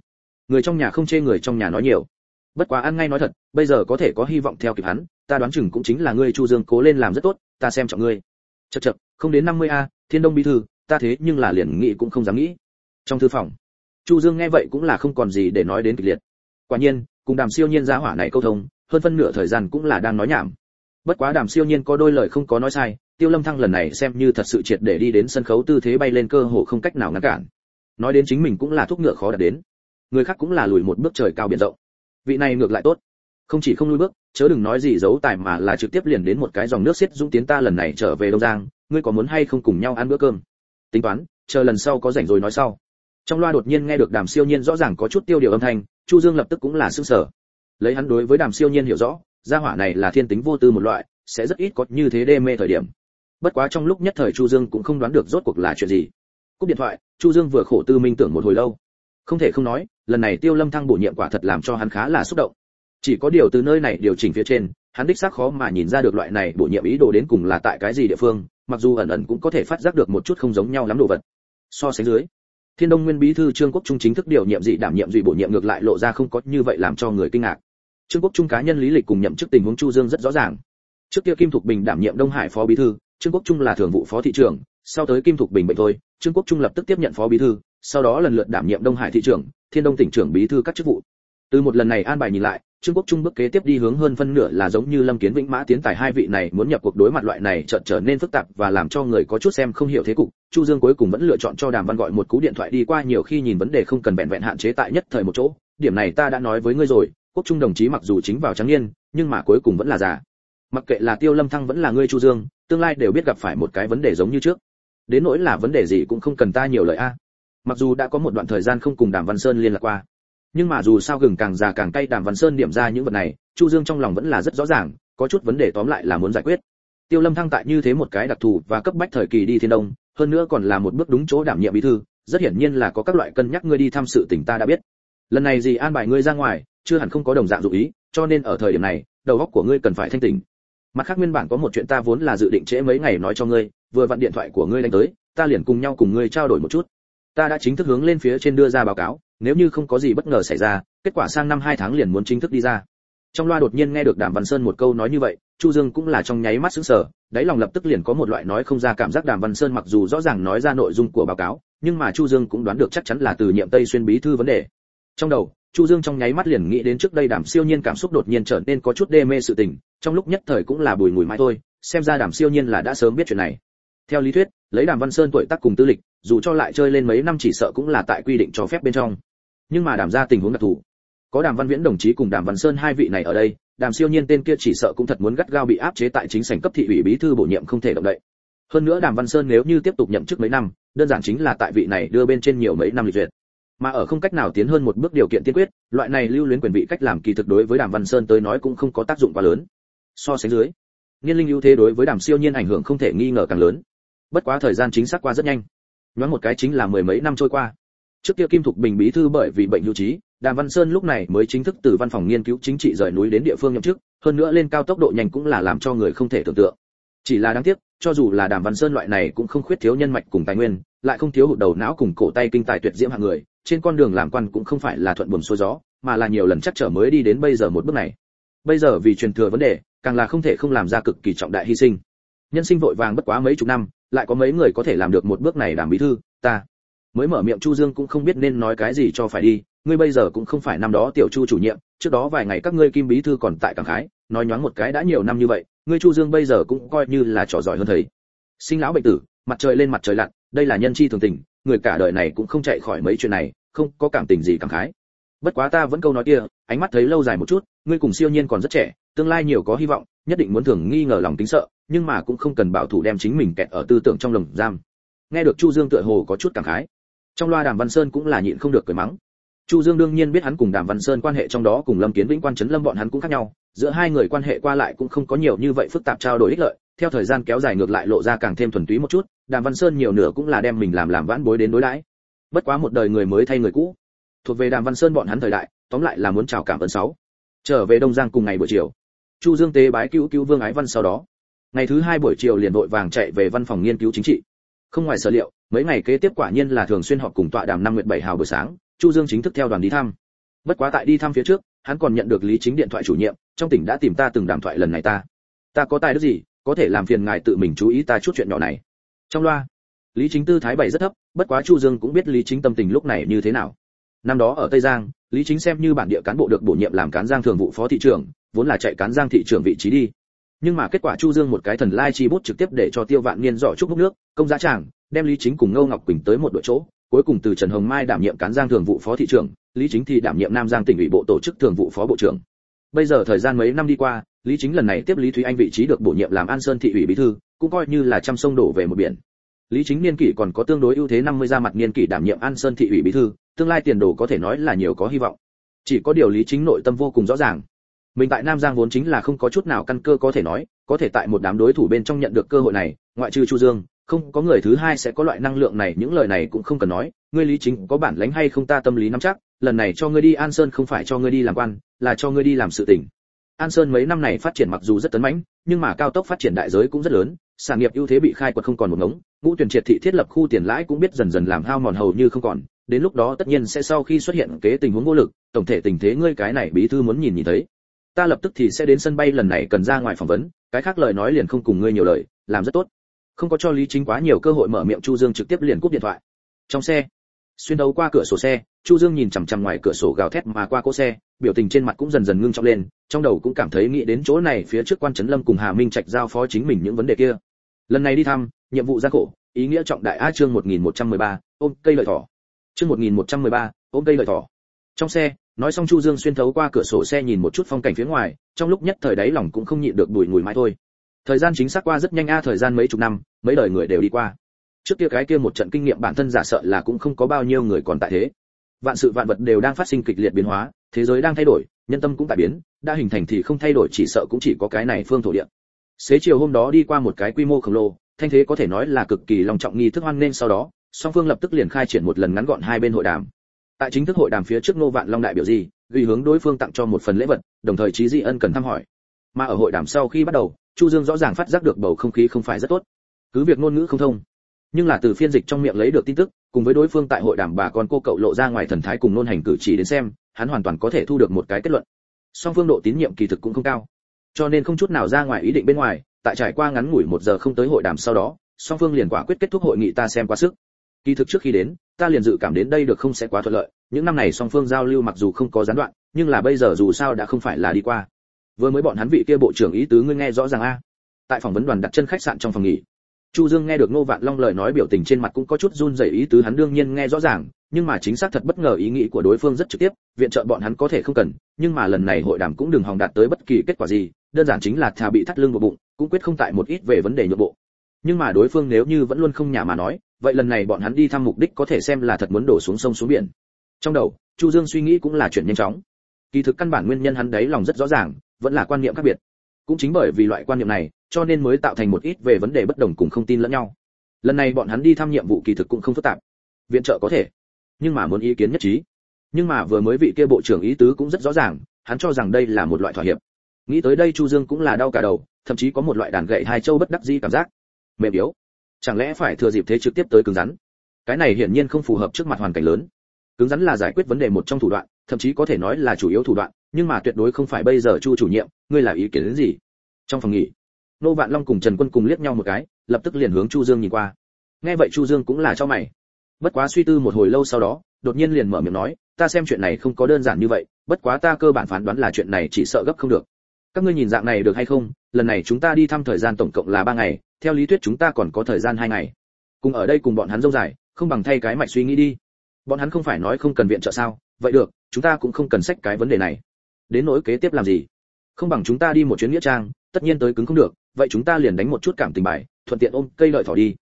người trong nhà không chê người trong nhà nói nhiều. Bất quá ăn ngay nói thật, bây giờ có thể có hy vọng theo kịp hắn, ta đoán chừng cũng chính là ngươi chu dương cố lên làm rất tốt, ta xem trọng ngươi. Chật chật không đến 50 a, thiên đông bí thư, ta thế nhưng là liền nghĩ cũng không dám nghĩ. Trong thư phòng, chu dương nghe vậy cũng là không còn gì để nói đến kịch liệt. Quả nhiên cùng đàm siêu nhiên giá hỏa này câu thông, hơn phân nửa thời gian cũng là đang nói nhảm. Bất quá đàm siêu nhiên có đôi lời không có nói sai, tiêu lâm thăng lần này xem như thật sự triệt để đi đến sân khấu tư thế bay lên cơ hồ không cách nào ngăn cản. Nói đến chính mình cũng là thuốc ngựa khó đạt đến. Người khác cũng là lùi một bước trời cao biển rộng. Vị này ngược lại tốt. Không chỉ không lùi bước, chớ đừng nói gì giấu tài mà là trực tiếp liền đến một cái dòng nước xiết dũng tiến ta lần này trở về đông giang, ngươi có muốn hay không cùng nhau ăn bữa cơm? Tính toán, chờ lần sau có rảnh rồi nói sau. Trong loa đột nhiên nghe được đàm siêu nhiên rõ ràng có chút tiêu điều âm thanh chu dương lập tức cũng là sững sờ lấy hắn đối với đàm siêu nhiên hiểu rõ, gia hỏa này là thiên tính vô tư một loại, sẽ rất ít có như thế đê mê thời điểm. Bất quá trong lúc nhất thời chu dương cũng không đoán được rốt cuộc là chuyện gì. Cúp điện thoại, chu dương vừa khổ tư minh tưởng một hồi lâu. Không thể không nói, lần này tiêu lâm thăng bổ nhiệm quả thật làm cho hắn khá là xúc động. Chỉ có điều từ nơi này điều chỉnh phía trên, hắn đích xác khó mà nhìn ra được loại này bổ nhiệm ý đồ đến cùng là tại cái gì địa phương, mặc dù ẩn ẩn cũng có thể phát giác được một chút không giống nhau lắm đồ vật. So sánh dưới thiên đông nguyên bí thư trương quốc trung chính thức điều nhiệm dị đảm nhiệm dị bổ nhiệm ngược lại lộ ra không có như vậy làm cho người kinh ngạc. Trương quốc trung cá nhân lý lịch cùng nhậm chức tình huống chu dương rất rõ ràng. Trước kia kim thục bình đảm nhiệm đông hải phó bí thư, trương quốc trung là thường vụ phó thị trưởng, sau tới kim thục bình bệnh thôi, trương quốc trung lập tức tiếp nhận phó bí thư, sau đó lần lượt đảm nhiệm đông hải thị trưởng, thiên đông tỉnh trưởng bí thư các chức vụ. Từ một lần này an bài nhìn lại trương quốc trung bước kế tiếp đi hướng hơn phân nửa là giống như lâm kiến vĩnh mã tiến tài hai vị này muốn nhập cuộc đối mặt loại này chợt trở nên phức tạp và làm cho người có chút xem không hiểu thế cục. Chu dương cuối cùng vẫn lựa chọn cho đàm văn gọi một cú điện thoại đi qua nhiều khi nhìn vấn đề không cần vẹn vẹn hạn chế tại nhất thời một chỗ. Điểm này ta đã nói với ngươi rồi, quốc trung đồng chí mặc dù chính vào trắng niên, nhưng mà cuối cùng vẫn là già. Mặc kệ là tiêu lâm thăng vẫn là ngươi chu dương, tương lai đều biết gặp phải một cái vấn đề giống như trước. Đến nỗi là vấn đề gì cũng không cần ta nhiều lời a. Mặc dù đã có một đoạn thời gian không cùng đàm văn sơn liên lạc qua nhưng mà dù sao gừng càng già càng cay, đàm văn sơn điểm ra những vật này, chu dương trong lòng vẫn là rất rõ ràng, có chút vấn đề tóm lại là muốn giải quyết. Tiêu lâm thăng tại như thế một cái đặc thù và cấp bách thời kỳ đi thiên đông, hơn nữa còn là một bước đúng chỗ đảm nhiệm bí thư, rất hiển nhiên là có các loại cân nhắc ngươi đi thăm sự tỉnh ta đã biết. Lần này gì an bài ngươi ra ngoài, chưa hẳn không có đồng dạng dụ ý, cho nên ở thời điểm này, đầu óc của ngươi cần phải thanh tỉnh. Mặt khác nguyên bản có một chuyện ta vốn là dự định trễ mấy ngày nói cho ngươi, vừa vặn điện thoại của ngươi đánh tới, ta liền cùng nhau cùng ngươi trao đổi một chút. Ta đã chính thức hướng lên phía trên đưa ra báo cáo nếu như không có gì bất ngờ xảy ra, kết quả sang năm hai tháng liền muốn chính thức đi ra. Trong loa đột nhiên nghe được đàm văn sơn một câu nói như vậy, chu dương cũng là trong nháy mắt sững sờ, đáy lòng lập tức liền có một loại nói không ra cảm giác đàm văn sơn mặc dù rõ ràng nói ra nội dung của báo cáo, nhưng mà chu dương cũng đoán được chắc chắn là từ nhiệm tây xuyên bí thư vấn đề. Trong đầu, chu dương trong nháy mắt liền nghĩ đến trước đây đàm siêu nhiên cảm xúc đột nhiên trở nên có chút đê mê sự tình, trong lúc nhất thời cũng là bùi ngùi mãi thôi, xem ra đàm siêu nhiên là đã sớm biết chuyện này. Theo lý thuyết, lấy đàm văn sơn tuổi tác cùng tư lịch, dù cho lại chơi lên mấy năm chỉ sợ cũng là tại quy định cho phép bên trong nhưng mà đàm ra tình huống đặc thù. Có đàm văn viễn đồng chí cùng đàm văn sơn hai vị này ở đây, đàm siêu nhiên tên kia chỉ sợ cũng thật muốn gắt gao bị áp chế tại chính sảnh cấp thị ủy bí thư bổ nhiệm không thể động đậy. Hơn nữa đàm văn sơn nếu như tiếp tục nhậm chức mấy năm, đơn giản chính là tại vị này đưa bên trên nhiều mấy năm lịch duyệt. Mà ở không cách nào tiến hơn một bước điều kiện tiên quyết, loại này lưu luyến quyền vị cách làm kỳ thực đối với đàm văn sơn tới nói cũng không có tác dụng quá lớn. So sánh dưới, niên linh ưu thế đối với đàm siêu nhiên ảnh hưởng không thể nghi ngờ càng lớn. Bất quá thời gian chính xác qua rất nhanh. Nhoáng một cái chính là mười mấy năm trôi qua trước kia kim thục bình bí thư bởi vì bệnh hưu trí, đàm văn sơn lúc này mới chính thức từ văn phòng nghiên cứu chính trị rời núi đến địa phương nhậm chức, hơn nữa lên cao tốc độ nhanh cũng là làm cho người không thể tưởng tượng. Chỉ là đáng tiếc, cho dù là đàm văn sơn loại này cũng không khuyết thiếu nhân mạch cùng tài nguyên, lại không thiếu hụt đầu não cùng cổ tay kinh tài tuyệt diễm hạng người, trên con đường làm quan cũng không phải là thuận buồm xuôi gió, mà là nhiều lần chắc trở mới đi đến bây giờ một bước này. Bây giờ vì truyền thừa vấn đề, càng là không thể không làm ra cực kỳ trọng đại hy sinh. Nhân sinh vội vàng bất quá mấy chục năm, lại có mấy người có thể làm được một bước này đảm bí thư, ta mới mở miệng chu dương cũng không biết nên nói cái gì cho phải đi, ngươi bây giờ cũng không phải năm đó tiểu chu chủ nhiệm, trước đó vài ngày các ngươi kim bí thư còn tại cảng khái, nói nhoáng một cái đã nhiều năm như vậy, ngươi chu dương bây giờ cũng coi như là trò giỏi hơn thầy. Sinh lão bệnh tử, mặt trời lên mặt trời lặn, đây là nhân chi thường tình, người cả đời này cũng không chạy khỏi mấy chuyện này, không có cảm tình gì cảm khái. Bất quá ta vẫn câu nói kia, ánh mắt thấy lâu dài một chút, ngươi cùng siêu nhiên còn rất trẻ, tương lai nhiều có hy vọng, nhất định muốn thường nghi ngờ lòng tính sợ, nhưng mà cũng không cần bảo thủ đem chính mình kẹt ở tư tưởng trong lồng giam. Nghe được chu dương tựa hồ có chút cảm khái trong loa đàm văn sơn cũng là nhịn không được cười mắng. Chu dương đương nhiên biết hắn cùng đàm văn sơn quan hệ trong đó cùng lâm kiến vĩnh, quan trấn lâm bọn hắn cũng khác nhau. Giữa hai người quan hệ qua lại cũng không có nhiều như vậy phức tạp trao đổi ích lợi. Theo thời gian kéo dài ngược lại lộ ra càng thêm thuần túy một chút, đàm văn sơn nhiều nửa cũng là đem mình làm làm vãn bối đến đối đãi. Bất quá một đời người mới thay người cũ. Thuộc về đàm văn sơn bọn hắn thời đại, tóm lại là muốn chào cảm ơn sáu. Trở về đông giang cùng ngày buổi chiều, chu dương tế bái cứu cứu vương ái văn sau đó. Ngày thứ hai buổi chiều liền vội vàng chạy về văn phòng nghiên cứu chính trị. Không ngoài sở liệu mấy ngày kế tiếp quả nhiên là thường xuyên họp cùng tọa đàm năm nguyệt bảy hào buổi sáng, chu dương chính thức theo đoàn đi thăm. Bất quá tại đi thăm phía trước, hắn còn nhận được lý chính điện thoại chủ nhiệm, trong tỉnh đã tìm ta từng đàm thoại lần này ta. Ta có tài đức gì, có thể làm phiền ngài tự mình chú ý ta chút chuyện nhỏ này. Trong loa, lý chính tư thái bày rất thấp, bất quá chu dương cũng biết lý chính tâm tình lúc này như thế nào. Năm đó ở tây giang, lý chính xem như bản địa cán bộ được bổ nhiệm làm cán giang thường vụ phó thị trưởng, vốn là chạy cán giang thị trưởng vị trí đi. Nhưng mà kết quả chu dương một cái thần lai chi bút trực tiếp để cho tiêu vạn niên dọ chúc múc nước, công giá tràng đem lý chính cùng ngô ngọc quỳnh tới một đội chỗ, cuối cùng từ trần hồng mai đảm nhiệm cán giang thường vụ phó thị trưởng, lý chính thì đảm nhiệm nam giang tỉnh ủy bộ tổ chức thường vụ phó bộ trưởng. Bây giờ thời gian mấy năm đi qua, lý chính lần này tiếp lý thúy anh vị trí được bổ nhiệm làm an sơn thị ủy bí thư, cũng coi như là trăm sông đổ về một biển. Lý chính niên kỷ còn có tương đối ưu thế 50 ra mặt niên kỷ đảm nhiệm an sơn thị ủy bí thư, tương lai tiền đồ có thể nói là nhiều có hy vọng. Chỉ có điều lý chính nội tâm vô cùng rõ ràng. Mình tại nam giang vốn chính là không có chút nào căn cơ có thể nói, có thể tại một đám đối thủ bên trong nhận được cơ hội này, ngoại trừ chu dương không có người thứ hai sẽ có loại năng lượng này, những lời này cũng không cần nói, ngươi lý chính có bản lãnh hay không ta tâm lý nắm chắc, lần này cho ngươi đi an sơn không phải cho ngươi đi làm quan, là cho ngươi đi làm sự tình. An sơn mấy năm này phát triển mặc dù rất tấn mãnh, nhưng mà cao tốc phát triển đại giới cũng rất lớn, sản nghiệp ưu thế bị khai quật không còn một ngống, ngũ tuyển triệt thị thiết lập khu tiền lãi cũng biết dần dần làm hao mòn hầu như không còn, đến lúc đó tất nhiên sẽ sau khi xuất hiện kế tình huống vô lực, tổng thể tình thế ngươi cái này bí thư muốn nhìn nhìn thấy. Ta lập tức thì sẽ đến sân bay lần này cần ra ngoài phỏng vấn, cái khác lời nói liền không cùng ngươi nhiều lời, làm rất tốt không có cho lý chính quá nhiều cơ hội mở miệng chu dương trực tiếp liền cúp điện thoại. Trong xe xuyên đấu qua cửa sổ xe chu dương nhìn chằm chằm ngoài cửa sổ gào thét mà qua cỗ xe biểu tình trên mặt cũng dần dần ngưng trọng lên trong đầu cũng cảm thấy nghĩ đến chỗ này phía trước quan trấn lâm cùng hà minh trạch giao phó chính mình những vấn đề kia. Lần này đi thăm nhiệm vụ gian khổ ý nghĩa trọng đại a chương 1113, ôm cây lợi thỏ. Chương 1113, ôm cây lợi thỏ. Trong xe nói xong chu dương xuyên thấu qua cửa sổ xe nhìn một chút phong cảnh phía ngoài trong lúc nhất thời đấy lòng cũng không nhịn được bùi ngùi mãi thôi thời gian chính xác qua rất nhanh a, thời gian mấy chục năm, mấy đời người đều đi qua. Trước kia cái kia một trận kinh nghiệm bản thân giả sợ là cũng không có bao nhiêu người còn tại thế. Vạn sự vạn vật đều đang phát sinh kịch liệt biến hóa, thế giới đang thay đổi, nhân tâm cũng tại biến, đã hình thành thì không thay đổi, chỉ sợ cũng chỉ có cái này phương thổ địa. Xế chiều hôm đó đi qua một cái quy mô khổng lồ, thanh thế có thể nói là cực kỳ long trọng nghi thức hoan nên sau đó, song phương lập tức liền khai triển một lần ngắn gọn hai bên hội đàm. Tại chính thức hội đàm phía trước nô vạn long đại biểu gì ghi hướng đối phương tặng cho một phần lễ vật, đồng thời trí dị ân cần thăm hỏi. Mà ở hội đàm sau khi bắt đầu chu dương rõ ràng phát giác được bầu không khí không phải rất tốt. Cứ việc ngôn ngữ không thông, nhưng là từ phiên dịch trong miệng lấy được tin tức, cùng với đối phương tại hội đàm bà con cô cậu lộ ra ngoài thần thái cùng nôn hành cử chỉ đến xem, hắn hoàn toàn có thể thu được một cái kết luận. Song phương độ tín nhiệm kỳ thực cũng không cao, cho nên không chút nào ra ngoài ý định bên ngoài, tại trải qua ngắn ngủi một giờ không tới hội đàm sau đó, song phương liền quả quyết kết thúc hội nghị ta xem quá sức. Kỳ thực trước khi đến, ta liền dự cảm đến đây được không sẽ quá thuận lợi, những năm này song phương giao lưu mặc dù không có gián đoạn, nhưng là bây giờ dù sao đã không phải là đi qua vừa mới bọn hắn vị kia bộ trưởng ý tứ ngươi nghe rõ ràng a. Tại phỏng vấn đoàn đặt chân khách sạn trong phòng nghỉ, chu dương nghe được ngô vạn long lời nói biểu tình trên mặt cũng có chút run rẩy ý tứ hắn đương nhiên nghe rõ ràng, nhưng mà chính xác thật bất ngờ ý nghĩ của đối phương rất trực tiếp, viện trợ bọn hắn có thể không cần, nhưng mà lần này hội đàm cũng đừng hòng đạt tới bất kỳ kết quả gì, đơn giản chính là thà bị thắt lưng vào bụng, cũng quyết không tại một ít về vấn đề nhượng bộ. Nhưng mà đối phương nếu như vẫn luôn không nhả mà nói, vậy lần này bọn hắn đi thăm mục đích có thể xem là thật muốn đổ xuống sông xuống biển. Trong đầu, chu dương suy nghĩ cũng là chuyện nhanh chóng. Kỳ thực căn bản nguyên nhân hắn đấy lòng rất rõ ràng vẫn là quan niệm khác biệt. Cũng chính bởi vì loại quan niệm này, cho nên mới tạo thành một ít về vấn đề bất đồng cùng không tin lẫn nhau. Lần này bọn hắn đi thăm nhiệm vụ kỳ thực cũng không phức tạp. Viện trợ có thể, nhưng mà muốn ý kiến nhất trí. Nhưng mà vừa mới vị kia bộ trưởng ý tứ cũng rất rõ ràng, hắn cho rằng đây là một loại thỏa hiệp. Nghĩ tới đây chu dương cũng là đau cả đầu, thậm chí có một loại đàn gậy hai châu bất đắc dĩ cảm giác. Mềm yếu. Chẳng lẽ phải thừa dịp thế trực tiếp tới cứng rắn? Cái này hiển nhiên không phù hợp trước mặt hoàn cảnh lớn. Cứng rắn là giải quyết vấn đề một trong thủ đoạn, thậm chí có thể nói là chủ yếu thủ đoạn nhưng mà tuyệt đối không phải bây giờ chu chủ nhiệm, ngươi là ý kiến đến gì? Trong phòng nghỉ, nô vạn long cùng trần quân cùng liếc nhau một cái, lập tức liền hướng chu dương nhìn qua. Nghe vậy chu dương cũng là cho mày. Bất quá suy tư một hồi lâu sau đó, đột nhiên liền mở miệng nói, ta xem chuyện này không có đơn giản như vậy, bất quá ta cơ bản phán đoán là chuyện này chỉ sợ gấp không được. Các ngươi nhìn dạng này được hay không? Lần này chúng ta đi thăm thời gian tổng cộng là ba ngày, theo lý thuyết chúng ta còn có thời gian hai ngày. Cùng ở đây cùng bọn hắn dâu dài, không bằng thay cái mạch suy nghĩ đi. Bọn hắn không phải nói không cần viện trợ sao? Vậy được, chúng ta cũng không cần sách cái vấn đề này đến nỗi kế tiếp làm gì không bằng chúng ta đi một chuyến nghĩa trang tất nhiên tới cứng không được vậy chúng ta liền đánh một chút cảm tình bài thuận tiện ôm cây lợi thỏ đi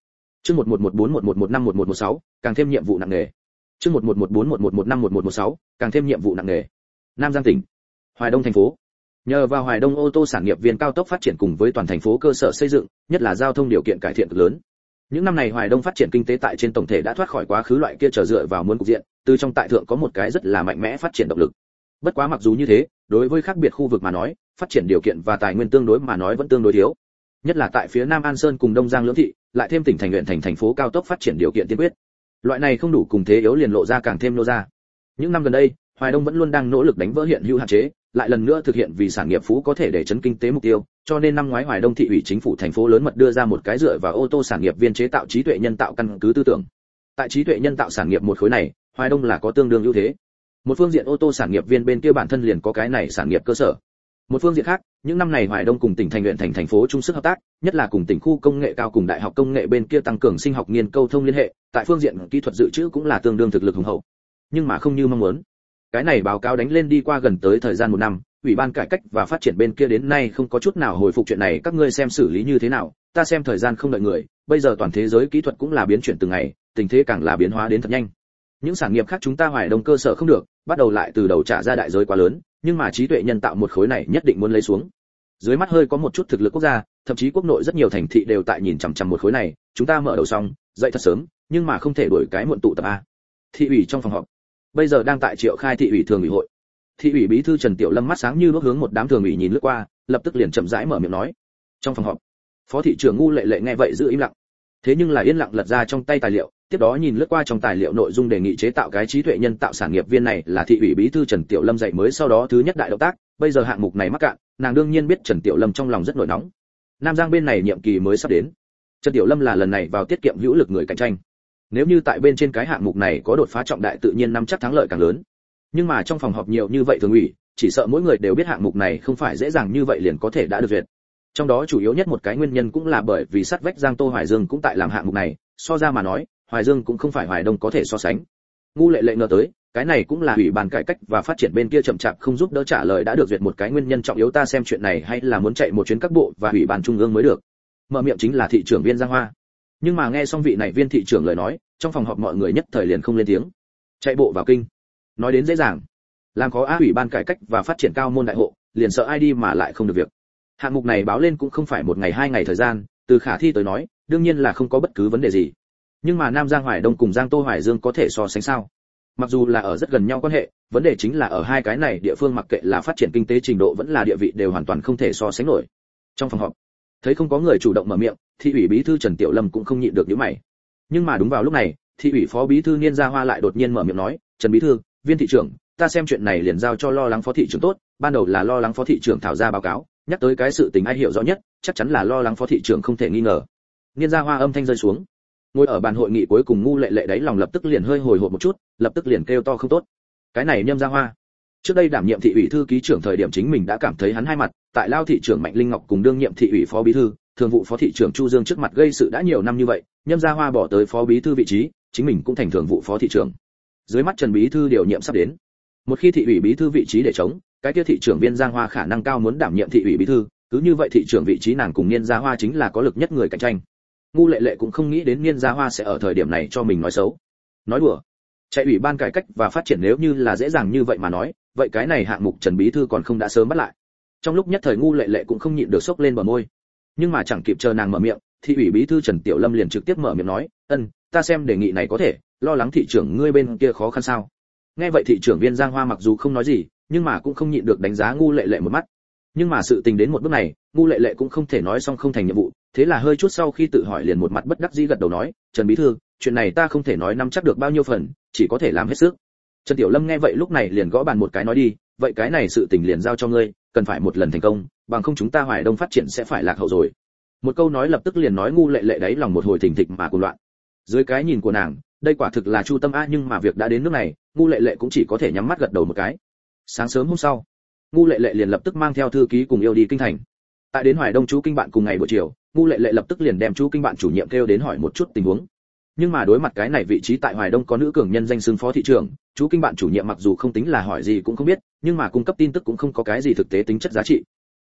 chương một một một bốn một một một năm một một một sáu càng thêm nhiệm vụ nặng nề chương một một một bốn một một một năm một một một sáu càng thêm nhiệm vụ nặng nề nam giang tỉnh hoài đông thành phố nhờ vào hoài đông ô tô sản nghiệp viên cao tốc phát triển cùng với toàn thành phố cơ sở xây dựng nhất là giao thông điều kiện cải thiện cực lớn những năm này hoài đông phát triển kinh tế tại trên tổng thể đã thoát khỏi quá khứ loại kia trở dựa vào muốn cục diện từ trong tại thượng có một cái rất là mạnh mẽ phát triển động lực bất quá mặc dù như thế, đối với khác biệt khu vực mà nói, phát triển điều kiện và tài nguyên tương đối mà nói vẫn tương đối thiếu. Nhất là tại phía nam an sơn cùng đông giang lưỡng thị, lại thêm tỉnh thành huyện thành thành phố cao tốc phát triển điều kiện tiên quyết. Loại này không đủ cùng thế yếu liền lộ ra càng thêm nô ra. Những năm gần đây, hoài đông vẫn luôn đang nỗ lực đánh vỡ hiện hữu hạn chế, lại lần nữa thực hiện vì sản nghiệp phú có thể để chấn kinh tế mục tiêu, cho nên năm ngoái hoài đông thị ủy chính phủ thành phố lớn mật đưa ra một cái dựa vào ô tô sản nghiệp viên chế tạo trí tuệ nhân tạo căn cứ tư tưởng. Tại trí tuệ nhân tạo sản nghiệp một khối này, hoài đông là có tương đương ưu thế một phương diện ô tô sản nghiệp viên bên kia bản thân liền có cái này sản nghiệp cơ sở. Một phương diện khác, những năm này hoài đông cùng tỉnh thành huyện thành thành phố chung sức hợp tác, nhất là cùng tỉnh khu công nghệ cao cùng đại học công nghệ bên kia tăng cường sinh học nghiên câu thông liên hệ, tại phương diện kỹ thuật dự trữ cũng là tương đương thực lực hùng hậu. Nhưng mà không như mong muốn. Cái này báo cáo đánh lên đi qua gần tới thời gian một năm, ủy ban cải cách và phát triển bên kia đến nay không có chút nào hồi phục chuyện này, các ngươi xem xử lý như thế nào, ta xem thời gian không đợi người, bây giờ toàn thế giới kỹ thuật cũng là biến chuyển từng ngày, tình thế càng là biến hóa đến thật nhanh những sản nghiệp khác chúng ta hoài đông cơ sở không được, bắt đầu lại từ đầu trả ra đại giới quá lớn, nhưng mà trí tuệ nhân tạo một khối này nhất định muốn lấy xuống. Dưới mắt hơi có một chút thực lực quốc gia, thậm chí quốc nội rất nhiều thành thị đều tại nhìn chằm chằm một khối này, chúng ta mở đầu xong, dậy thật sớm, nhưng mà không thể đuổi cái muộn tụ tập a. Thị ủy trong phòng họp. Bây giờ đang tại triệu khai thị ủy thường ủy hội. Thị ủy bí thư trần tiểu lâm mắt sáng như bước hướng một đám thường ủy nhìn lướt qua, lập tức liền chậm rãi mở miệng nói. Trong phòng họp, phó thị trưởng ngu lệ lệ nghe vậy giữ im lặng. Thế nhưng là yên lặng lật ra trong tay tài liệu tiếp đó nhìn lướt qua trong tài liệu nội dung đề nghị chế tạo cái trí tuệ nhân tạo sản nghiệp viên này là thị ủy bí thư trần tiểu lâm dạy mới sau đó thứ nhất đại động tác, bây giờ hạng mục này mắc cạn, nàng đương nhiên biết trần tiểu lâm trong lòng rất nổi nóng. Nam giang bên này nhiệm kỳ mới sắp đến. Trần tiểu lâm là lần này vào tiết kiệm hữu lực người cạnh tranh. Nếu như tại bên trên cái hạng mục này có đột phá trọng đại tự nhiên năm chắc thắng lợi càng lớn. Nhưng mà trong phòng họp nhiều như vậy thường ủy, chỉ sợ mỗi người đều biết hạng mục này không phải dễ dàng như vậy liền có thể đã được duyệt. Trong đó chủ yếu nhất một cái nguyên nhân cũng là bởi vì sát vách giang tô hoài dương cũng tại làm hạng mục này, so ra mà nói hoài dương cũng không phải hoài đông có thể so sánh. Ngu lệ lệ ngờ tới, cái này cũng là ủy ban cải cách và phát triển bên kia chậm chạp không giúp đỡ trả lời đã được duyệt một cái nguyên nhân trọng yếu ta xem chuyện này hay là muốn chạy một chuyến các bộ và ủy ban trung ương mới được. Mở miệng chính là thị trưởng viên giang hoa. Nhưng mà nghe xong vị này viên thị trưởng lời nói, trong phòng họp mọi người nhất thời liền không lên tiếng. Chạy bộ vào kinh. Nói đến dễ dàng. Làm có á ủy ban cải cách và phát triển cao môn đại hộ, liền sợ ai đi mà lại không được việc. Hạng mục này báo lên cũng không phải một ngày hai ngày thời gian, từ khả thi tới nói, đương nhiên là không có bất cứ vấn đề gì nhưng mà nam giang hoài đông cùng giang tô hoài dương có thể so sánh sao? Mặc dù là ở rất gần nhau quan hệ, vấn đề chính là ở hai cái này địa phương mặc kệ là phát triển kinh tế trình độ vẫn là địa vị đều hoàn toàn không thể so sánh nổi. Trong phòng họp, thấy không có người chủ động mở miệng, thị ủy bí thư trần tiểu lâm cũng không nhịn được những mày. Nhưng mà đúng vào lúc này, thị ủy phó bí thư niên gia hoa lại đột nhiên mở miệng nói, trần bí thư, viên thị trưởng, ta xem chuyện này liền giao cho lo lắng phó thị trưởng tốt, ban đầu là lo lắng phó thị trưởng thảo ra báo cáo, nhắc tới cái sự tình ai hiểu rõ nhất, chắc chắn là lo lắng phó thị trưởng không thể nghi ngờ. Niên gia hoa âm thanh rơi xuống ngồi ở bàn hội nghị cuối cùng ngu lệ lệ đấy lòng lập tức liền hơi hồi hộp một chút, lập tức liền kêu to không tốt. Cái này nhâm gia hoa. Trước đây đảm nhiệm thị ủy thư ký trưởng thời điểm chính mình đã cảm thấy hắn hai mặt, tại lao thị trưởng mạnh linh ngọc cùng đương nhiệm thị ủy phó bí thư, thường vụ phó thị trưởng chu dương trước mặt gây sự đã nhiều năm như vậy, nhâm gia hoa bỏ tới phó bí thư vị trí, chính mình cũng thành thường vụ phó thị trưởng. Dưới mắt trần bí thư điều nhiệm sắp đến. Một khi thị ủy bí thư vị trí để chống cái kia thị trưởng viên giang hoa khả năng cao muốn đảm nhiệm thị ủy bí thư, cứ như vậy thị trưởng vị trí nàng cùng niên gia hoa chính là có lực nhất người cạnh tranh ngu lệ lệ cũng không nghĩ đến niên gia hoa sẽ ở thời điểm này cho mình nói xấu. Nói đùa. Chạy ủy ban cải cách và phát triển nếu như là dễ dàng như vậy mà nói, vậy cái này hạng mục trần bí thư còn không đã sớm bắt lại. Trong lúc nhất thời ngu lệ lệ cũng không nhịn được sốc lên bờ môi. Nhưng mà chẳng kịp chờ nàng mở miệng thị ủy bí thư trần tiểu lâm liền trực tiếp mở miệng nói, ân, ta xem đề nghị này có thể, lo lắng thị trưởng ngươi bên kia khó khăn sao? Nghe vậy thị trưởng viên giang hoa mặc dù không nói gì, nhưng mà cũng không nhịn được đánh giá ngu lệ lệ một mắt. Nhưng mà sự tình đến một bước này, ngu lệ lệ cũng không thể nói xong không thành nhiệm vụ thế là hơi chút sau khi tự hỏi liền một mặt bất đắc dĩ gật đầu nói, trần bí thư, chuyện này ta không thể nói nắm chắc được bao nhiêu phần, chỉ có thể làm hết sức. Trần tiểu lâm nghe vậy lúc này liền gõ bàn một cái nói đi, vậy cái này sự tình liền giao cho ngươi, cần phải một lần thành công, bằng không chúng ta hoài đông phát triển sẽ phải lạc hậu rồi. Một câu nói lập tức liền nói ngu lệ lệ đấy lòng một hồi thình thịch mà cuồng loạn. Dưới cái nhìn của nàng, đây quả thực là chu tâm a nhưng mà việc đã đến nước này, ngu lệ lệ cũng chỉ có thể nhắm mắt gật đầu một cái. Sáng sớm hôm sau, ngu lệ lệ liền lập tức mang theo thư ký cùng yêu đi kinh thành. Tại đến hoài đông chú kinh bạn cùng ngày buổi chiều ngu lệ lệ lập tức liền đem chú kinh bạn chủ nhiệm kêu đến hỏi một chút tình huống. Nhưng mà đối mặt cái này vị trí tại hoài đông có nữ cường nhân danh xưng phó thị trưởng, chú kinh bạn chủ nhiệm mặc dù không tính là hỏi gì cũng không biết, nhưng mà cung cấp tin tức cũng không có cái gì thực tế tính chất giá trị.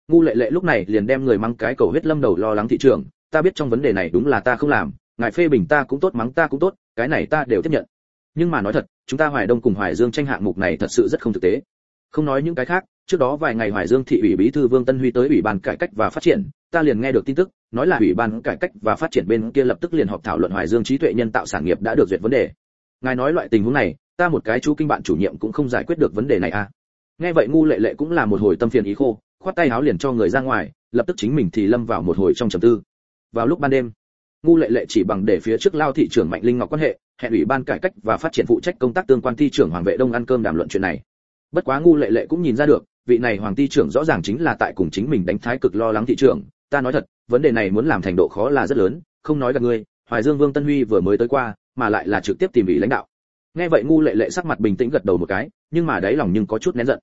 Ngu lệ lệ lúc này liền đem người mang cái cầu huyết lâm đầu lo lắng thị trường ta biết trong vấn đề này đúng là ta không làm, ngài phê bình ta cũng tốt, mắng ta cũng tốt, cái này ta đều tiếp nhận. Nhưng mà nói thật, chúng ta hoài đông cùng hoài dương tranh hạng mục này thật sự rất không thực tế. Không nói những cái khác, trước đó vài ngày hoài dương thị ủy bí thư vương tân huy tới ủy ban cải cách và phát triển, ta liền nghe được tin tức nói là ủy ban cải cách và phát triển bên kia lập tức liền họp thảo luận hoài dương trí tuệ nhân tạo sản nghiệp đã được duyệt vấn đề. Ngài nói loại tình huống này, ta một cái chú kinh bạn chủ nhiệm cũng không giải quyết được vấn đề này à? Nghe vậy ngu lệ lệ cũng là một hồi tâm phiền ý khô, khoát tay háo liền cho người ra ngoài, lập tức chính mình thì lâm vào một hồi trong trầm tư. Vào lúc ban đêm, ngu lệ lệ chỉ bằng để phía trước lao thị trưởng mạnh linh ngọc quan hệ, hẹn ủy ban cải cách và phát triển phụ trách công tác tương quan thi trưởng hoàng vệ đông ăn cơm đàm luận chuyện này. Bất quá ngu lệ lệ cũng nhìn ra được, vị này hoàng thi trưởng rõ ràng chính là tại cùng chính mình đánh thái cực lo lắng thị trưởng, ta nói thật vấn đề này muốn làm thành độ khó là rất lớn, không nói gặp ngươi, hoài dương vương tân huy vừa mới tới qua, mà lại là trực tiếp tìm ủy lãnh đạo. Nghe vậy ngu lệ lệ sắc mặt bình tĩnh gật đầu một cái, nhưng mà đáy lòng nhưng có chút nén giận.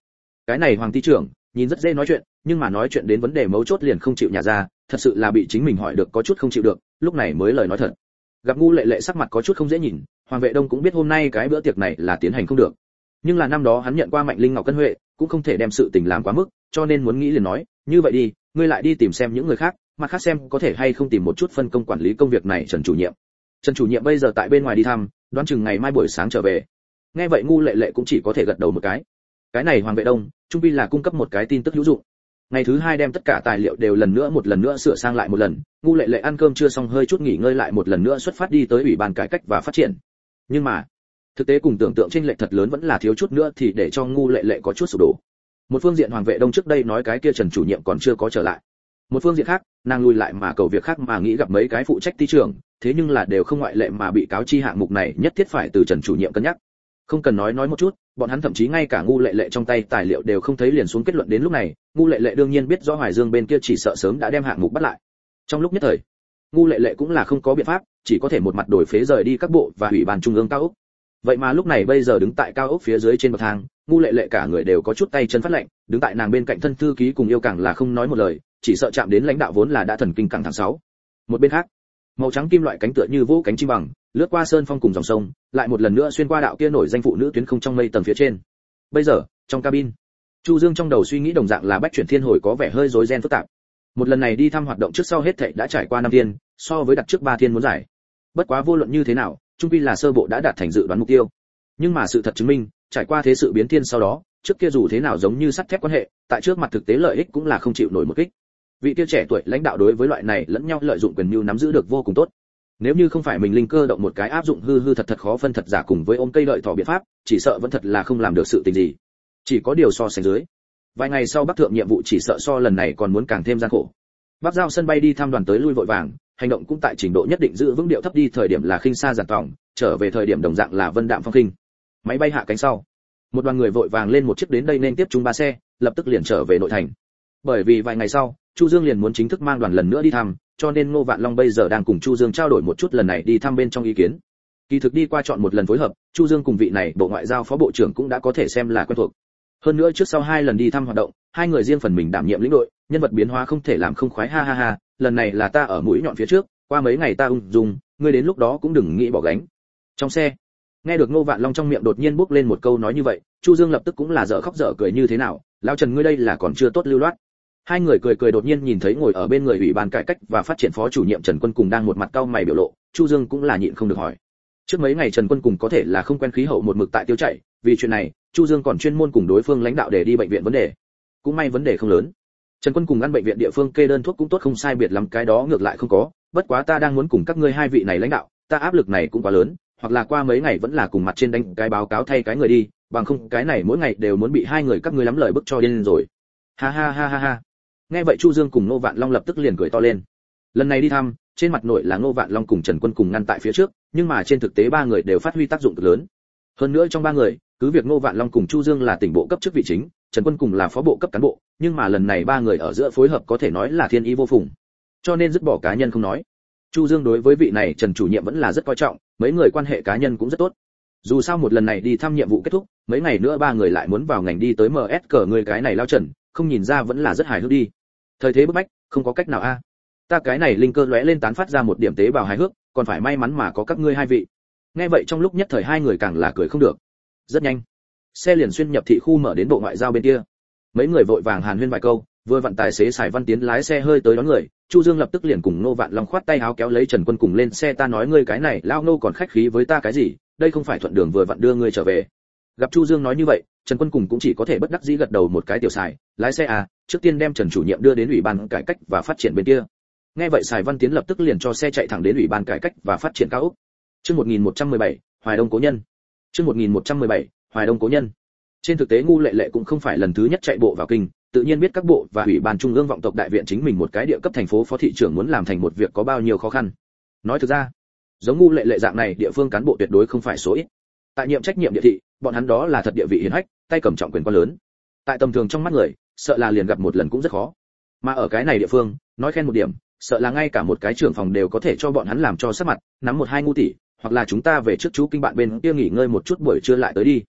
Cái này hoàng ty trưởng, nhìn rất dễ nói chuyện, nhưng mà nói chuyện đến vấn đề mấu chốt liền không chịu nhả ra, thật sự là bị chính mình hỏi được có chút không chịu được, lúc này mới lời nói thật. Gặp ngu lệ lệ sắc mặt có chút không dễ nhìn, hoàng vệ đông cũng biết hôm nay cái bữa tiệc này là tiến hành không được. Nhưng là năm đó hắn nhận qua mạnh linh ngọc cân huệ, cũng không thể đem sự tình làm quá mức, cho nên muốn nghĩ liền nói, như vậy đi, ngươi lại đi tìm xem những người khác mặt khác xem có thể hay không tìm một chút phân công quản lý công việc này trần chủ nhiệm. Trần chủ nhiệm bây giờ tại bên ngoài đi thăm, đoán chừng ngày mai buổi sáng trở về. Nghe vậy ngu lệ lệ cũng chỉ có thể gật đầu một cái. Cái này hoàng vệ đông, trung pi là cung cấp một cái tin tức hữu dụng. Ngày thứ hai đem tất cả tài liệu đều lần nữa một lần nữa sửa sang lại một lần. Ngu lệ lệ ăn cơm chưa xong hơi chút nghỉ ngơi lại một lần nữa xuất phát đi tới ủy ban cải cách và phát triển. Nhưng mà, thực tế cùng tưởng tượng trên lệ thật lớn vẫn là thiếu chút nữa thì để cho ngu lệ lệ có chút sụp đổ. Một phương diện hoàng vệ đông trước đây nói cái kia trần chủ nhiệm còn chưa có trở lại một phương diện khác, nàng lùi lại mà cầu việc khác mà nghĩ gặp mấy cái phụ trách ty trưởng thế nhưng là đều không ngoại lệ mà bị cáo chi hạng mục này nhất thiết phải từ trần chủ nhiệm cân nhắc. Không cần nói nói một chút, bọn hắn thậm chí ngay cả ngu lệ lệ trong tay tài liệu đều không thấy liền xuống kết luận đến lúc này, ngu lệ lệ đương nhiên biết rõ hoài dương bên kia chỉ sợ sớm đã đem hạng mục bắt lại. Trong lúc nhất thời, ngu lệ lệ cũng là không có biện pháp, chỉ có thể một mặt đổi phế rời đi các bộ và ủy ban trung ương cao ốc. Vậy mà lúc này bây giờ đứng tại cao ốc phía dưới trên bậc thang, ngu lệ lệ cả người đều có chút tay chân phát lạnh, đứng tại nàng bên cạnh thân thư ký cùng yêu càng là không nói một lời chỉ sợ chạm đến lãnh đạo vốn là đã thần kinh căng thẳng sáu. Một bên khác, màu trắng kim loại cánh tựa như vũ cánh chim bằng, lướt qua sơn phong cùng dòng sông, lại một lần nữa xuyên qua đạo kia nổi danh phụ nữ tuyến không trong mây tầng phía trên. Bây giờ, trong cabin, chu dương trong đầu suy nghĩ đồng dạng là bách chuyển thiên hồi có vẻ hơi rối ren phức tạp. Một lần này đi thăm hoạt động trước sau hết thảy đã trải qua năm thiên, so với đặt trước ba thiên muốn giải bất quá vô luận như thế nào, trung quy là sơ bộ đã đạt thành dự đoán mục tiêu. Nhưng mà sự thật chứng minh, trải qua thế sự biến thiên sau đó, trước kia dù thế nào giống như sắt thép quan hệ, tại trước mặt thực tế lợi ích cũng là không chịu nổi một kích vị kia trẻ tuổi lãnh đạo đối với loại này lẫn nhau lợi dụng quyền mưu nắm giữ được vô cùng tốt. Nếu như không phải mình linh cơ động một cái áp dụng hư hư thật thật khó phân thật giả cùng với ôm cây lợi thỏ biện pháp chỉ sợ vẫn thật là không làm được sự tình gì. Chỉ có điều so sánh dưới vài ngày sau bắc thượng nhiệm vụ chỉ sợ so lần này còn muốn càng thêm gian khổ. Bắc giao sân bay đi thăm đoàn tới lui vội vàng hành động cũng tại trình độ nhất định giữ vững điệu thấp đi thời điểm là khinh xa giản tỏng, trở về thời điểm đồng dạng là vân đạm phong khinh. Máy bay hạ cánh sau một đoàn người vội vàng lên một chiếc đến đây nên tiếp chúng ba xe lập tức liền trở về nội thành bởi vì vài ngày sau, chu dương liền muốn chính thức mang đoàn lần nữa đi thăm, cho nên ngô vạn long bây giờ đang cùng chu dương trao đổi một chút lần này đi thăm bên trong ý kiến. Kỳ thực đi qua chọn một lần phối hợp, chu dương cùng vị này bộ ngoại giao phó bộ trưởng cũng đã có thể xem là quen thuộc. Hơn nữa trước sau hai lần đi thăm hoạt động, hai người riêng phần mình đảm nhiệm lĩnh đội, nhân vật biến hóa không thể làm không khoái, ha ha ha, lần này là ta ở mũi nhọn phía trước, qua mấy ngày ta ung dung, ngươi đến lúc đó cũng đừng nghĩ bỏ gánh. Trong xe, nghe được ngô vạn long trong miệng đột nhiên bốc lên một câu nói như vậy, chu dương lập tức cũng là dở khóc dở cười như thế nào, lão trần ngươi đây là còn chưa tốt lưu loát hai người cười cười đột nhiên nhìn thấy ngồi ở bên người ủy ban cải cách và phát triển phó chủ nhiệm trần quân cùng đang một mặt cau mày biểu lộ, chu dương cũng là nhịn không được hỏi. Trước mấy ngày trần quân cùng có thể là không quen khí hậu một mực tại tiêu chảy, vì chuyện này, chu dương còn chuyên môn cùng đối phương lãnh đạo để đi bệnh viện vấn đề. Cũng may vấn đề không lớn. Trần quân cùng ăn bệnh viện địa phương kê đơn thuốc cũng tốt, không sai biệt lắm, cái đó ngược lại không có. Bất quá ta đang muốn cùng các ngươi hai vị này lãnh đạo, ta áp lực này cũng quá lớn, hoặc là qua mấy ngày vẫn là cùng mặt trên đánh cái báo cáo thay cái người đi, bằng không cái này mỗi ngày đều muốn bị hai người các ngươi lắm lời bức cho điên rồi. Ha ha ha ha ha nghe vậy chu dương cùng nô vạn long lập tức liền cười to lên. Lần này đi thăm, trên mặt nội là nô vạn long cùng trần quân cùng ngăn tại phía trước, nhưng mà trên thực tế ba người đều phát huy tác dụng cực lớn. Hơn nữa trong ba người, cứ việc nô vạn long cùng chu dương là tỉnh bộ cấp chức vị chính, trần quân cùng là phó bộ cấp cán bộ, nhưng mà lần này ba người ở giữa phối hợp có thể nói là thiên ý vô phùng. Cho nên dứt bỏ cá nhân không nói. Chu dương đối với vị này trần chủ nhiệm vẫn là rất coi trọng, mấy người quan hệ cá nhân cũng rất tốt. Dù sao một lần này đi thăm nhiệm vụ kết thúc, mấy ngày nữa ba người lại muốn vào ngành đi tới ms cờ người cái này lao trần, không nhìn ra vẫn là rất hài hước đi thời thế bức bách, không có cách nào a. Ta cái này linh cơ lóe lên tán phát ra một điểm tế bào hài hước, còn phải may mắn mà có các ngươi hai vị. Nghe vậy trong lúc nhất thời hai người càng là cười không được. Rất nhanh, xe liền xuyên nhập thị khu mở đến bộ ngoại giao bên kia. Mấy người vội vàng hàn huyên vài câu, vừa vặn tài xế xài văn tiến lái xe hơi tới đón người, chu dương lập tức liền cùng nô vạn long khoát tay áo kéo lấy trần quân cùng lên xe, ta nói ngươi cái này, lao nô còn khách khí với ta cái gì? Đây không phải thuận đường vừa vặn đưa ngươi trở về gặp chu dương nói như vậy trần quân cùng cũng chỉ có thể bất đắc dĩ gật đầu một cái tiểu xài lái xe à trước tiên đem trần chủ nhiệm đưa đến ủy ban cải cách và phát triển bên kia. Nghe vậy xài văn tiến lập tức liền cho xe chạy thẳng đến ủy ban cải cách và phát triển cao úc chương 1117, hoài đông cố nhân. Chương 1117, hoài đông cố nhân. Trên thực tế ngu lệ lệ cũng không phải lần thứ nhất chạy bộ vào kinh tự nhiên biết các bộ và ủy ban trung ương vọng tộc đại viện chính mình một cái địa cấp thành phố phó thị trưởng muốn làm thành một việc có bao nhiêu khó khăn. Nói thực ra giống ngu lệ lệ dạng này địa phương cán bộ tuyệt đối không phải số ít tại nhiệm trách nhiệm địa thị, bọn hắn đó là thật địa vị hiển hách, tay cầm trọng quyền quá lớn. Tại tầm thường trong mắt người, sợ là liền gặp một lần cũng rất khó. Mà ở cái này địa phương, nói khen một điểm, sợ là ngay cả một cái trưởng phòng đều có thể cho bọn hắn làm cho sắc mặt, nắm một hai ngu tỷ hoặc là chúng ta về trước chú kinh bạn bên kia nghỉ ngơi một chút buổi trưa lại tới đi.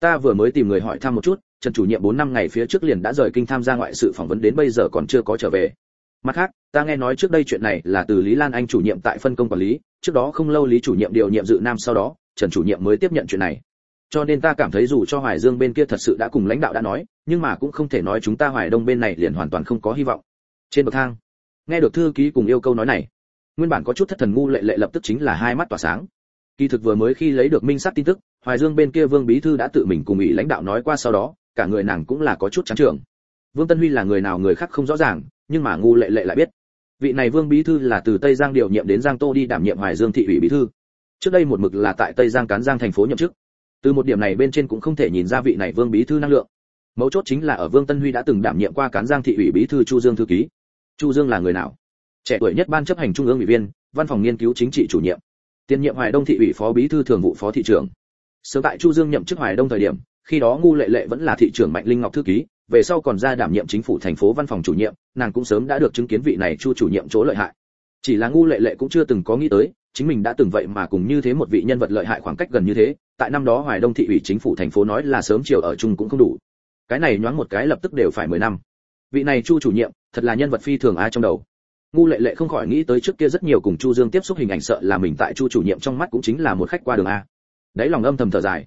Ta vừa mới tìm người hỏi thăm một chút, trần chủ nhiệm bốn năm ngày phía trước liền đã rời kinh tham gia ngoại sự phỏng vấn đến bây giờ còn chưa có trở về. Mặt khác, ta nghe nói trước đây chuyện này là từ lý lan anh chủ nhiệm tại phân công quản lý, trước đó không lâu lý chủ nhiệm điều nhiệm dự nam sau đó trần chủ nhiệm mới tiếp nhận chuyện này. Cho nên ta cảm thấy dù cho hoài dương bên kia thật sự đã cùng lãnh đạo đã nói, nhưng mà cũng không thể nói chúng ta hoài đông bên này liền hoàn toàn không có hy vọng. Trên bậc thang, nghe được thư ký cùng yêu câu nói này, nguyên bản có chút thất thần ngu lệ lệ lập tức chính là hai mắt tỏa sáng. Kỳ thực vừa mới khi lấy được minh sát tin tức, hoài dương bên kia vương bí thư đã tự mình cùng ủy lãnh đạo nói qua sau đó, cả người nàng cũng là có chút trắng trường vương tân huy là người nào người khác không rõ ràng, nhưng mà ngu lệ lệ lại biết. Vị này vương bí thư là từ tây giang điều nhiệm đến giang tô đi đảm nhiệm hoài dương thị ủy bí thư trước đây một mực là tại tây giang cán giang thành phố nhậm chức. Từ một điểm này bên trên cũng không thể nhìn ra vị này vương bí thư năng lượng. Mấu chốt chính là ở vương tân huy đã từng đảm nhiệm qua cán giang thị ủy bí thư chu dương thư ký. Chu dương là người nào? Trẻ tuổi nhất ban chấp hành trung ương ủy viên, văn phòng nghiên cứu chính trị chủ nhiệm. Tiền nhiệm hoài đông thị ủy phó bí thư thường vụ phó thị trưởng. Sớm tại chu dương nhậm chức hoài đông thời điểm, khi đó ngu lệ lệ vẫn là thị trưởng mạnh linh ngọc thư ký, về sau còn ra đảm nhiệm chính phủ thành phố văn phòng chủ nhiệm, nàng cũng sớm đã được chứng kiến vị này chu chủ nhiệm chỗ lợi hại. Chỉ là ngu lệ lệ cũng chưa từng có nghĩ tới chính mình đã từng vậy mà cùng như thế một vị nhân vật lợi hại khoảng cách gần như thế, tại năm đó hoài đông thị ủy chính phủ thành phố nói là sớm chiều ở chung cũng không đủ. Cái này nhoáng một cái lập tức đều phải mười năm. Vị này chu chủ nhiệm, thật là nhân vật phi thường ai trong đầu. Ngu lệ lệ không khỏi nghĩ tới trước kia rất nhiều cùng chu dương tiếp xúc hình ảnh sợ là mình tại chu chủ nhiệm trong mắt cũng chính là một khách qua đường a. Đấy lòng âm thầm thở dài.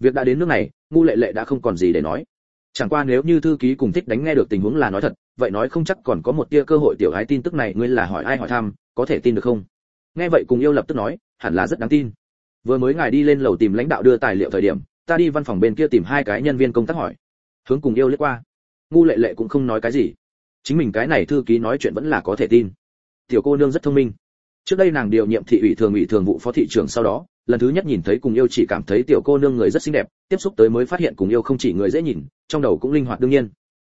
Việc đã đến nước này, ngu lệ lệ đã không còn gì để nói. Chẳng qua nếu như thư ký cùng thích đánh nghe được tình huống là nói thật, vậy nói không chắc còn có một tia cơ hội tiểu gái tin tức này ngươi là hỏi ai hỏi thăm, có thể tin được không? Nghe vậy cùng yêu lập tức nói, hẳn là rất đáng tin. Vừa mới ngài đi lên lầu tìm lãnh đạo đưa tài liệu thời điểm, ta đi văn phòng bên kia tìm hai cái nhân viên công tác hỏi. Hướng cùng yêu lướt qua. Ngu lệ lệ cũng không nói cái gì. Chính mình cái này thư ký nói chuyện vẫn là có thể tin. Tiểu cô nương rất thông minh. Trước đây nàng điều nhiệm thị ủy thường ủy thường vụ phó thị trưởng sau đó, lần thứ nhất nhìn thấy cùng yêu chỉ cảm thấy tiểu cô nương người rất xinh đẹp, tiếp xúc tới mới phát hiện cùng yêu không chỉ người dễ nhìn, trong đầu cũng linh hoạt đương nhiên.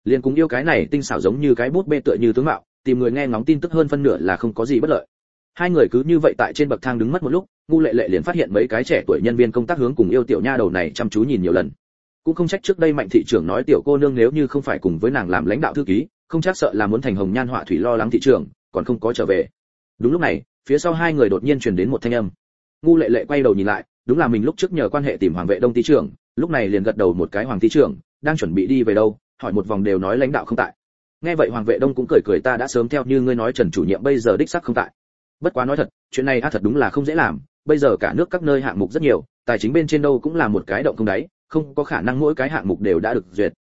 Liền cùng yêu cái này tinh xảo giống như cái bút bê tựa như tướng mạo, tìm người nghe ngóng tin tức hơn phân nửa là không có gì bất lợi hai người cứ như vậy tại trên bậc thang đứng mất một lúc, ngu lệ lệ liền phát hiện mấy cái trẻ tuổi nhân viên công tác hướng cùng yêu tiểu nha đầu này chăm chú nhìn nhiều lần. Cũng không trách trước đây mạnh thị trưởng nói tiểu cô nương nếu như không phải cùng với nàng làm lãnh đạo thư ký, không chắc sợ là muốn thành hồng nhan họa thủy lo lắng thị trường còn không có trở về. Đúng lúc này, phía sau hai người đột nhiên truyền đến một thanh âm. Ngu lệ lệ quay đầu nhìn lại, đúng là mình lúc trước nhờ quan hệ tìm hoàng vệ đông thị trưởng, lúc này liền gật đầu một cái hoàng thị trưởng, đang chuẩn bị đi về đâu, hỏi một vòng đều nói lãnh đạo không tại. Nghe vậy hoàng vệ đông cũng cười cười ta đã sớm theo như ngươi nói trần chủ nhiệm bây giờ đích xác không tại bất quá nói thật, chuyện này a thật đúng là không dễ làm, bây giờ cả nước các nơi hạng mục rất nhiều, tài chính bên trên đâu cũng là một cái động không đáy, không có khả năng mỗi cái hạng mục đều đã được duyệt.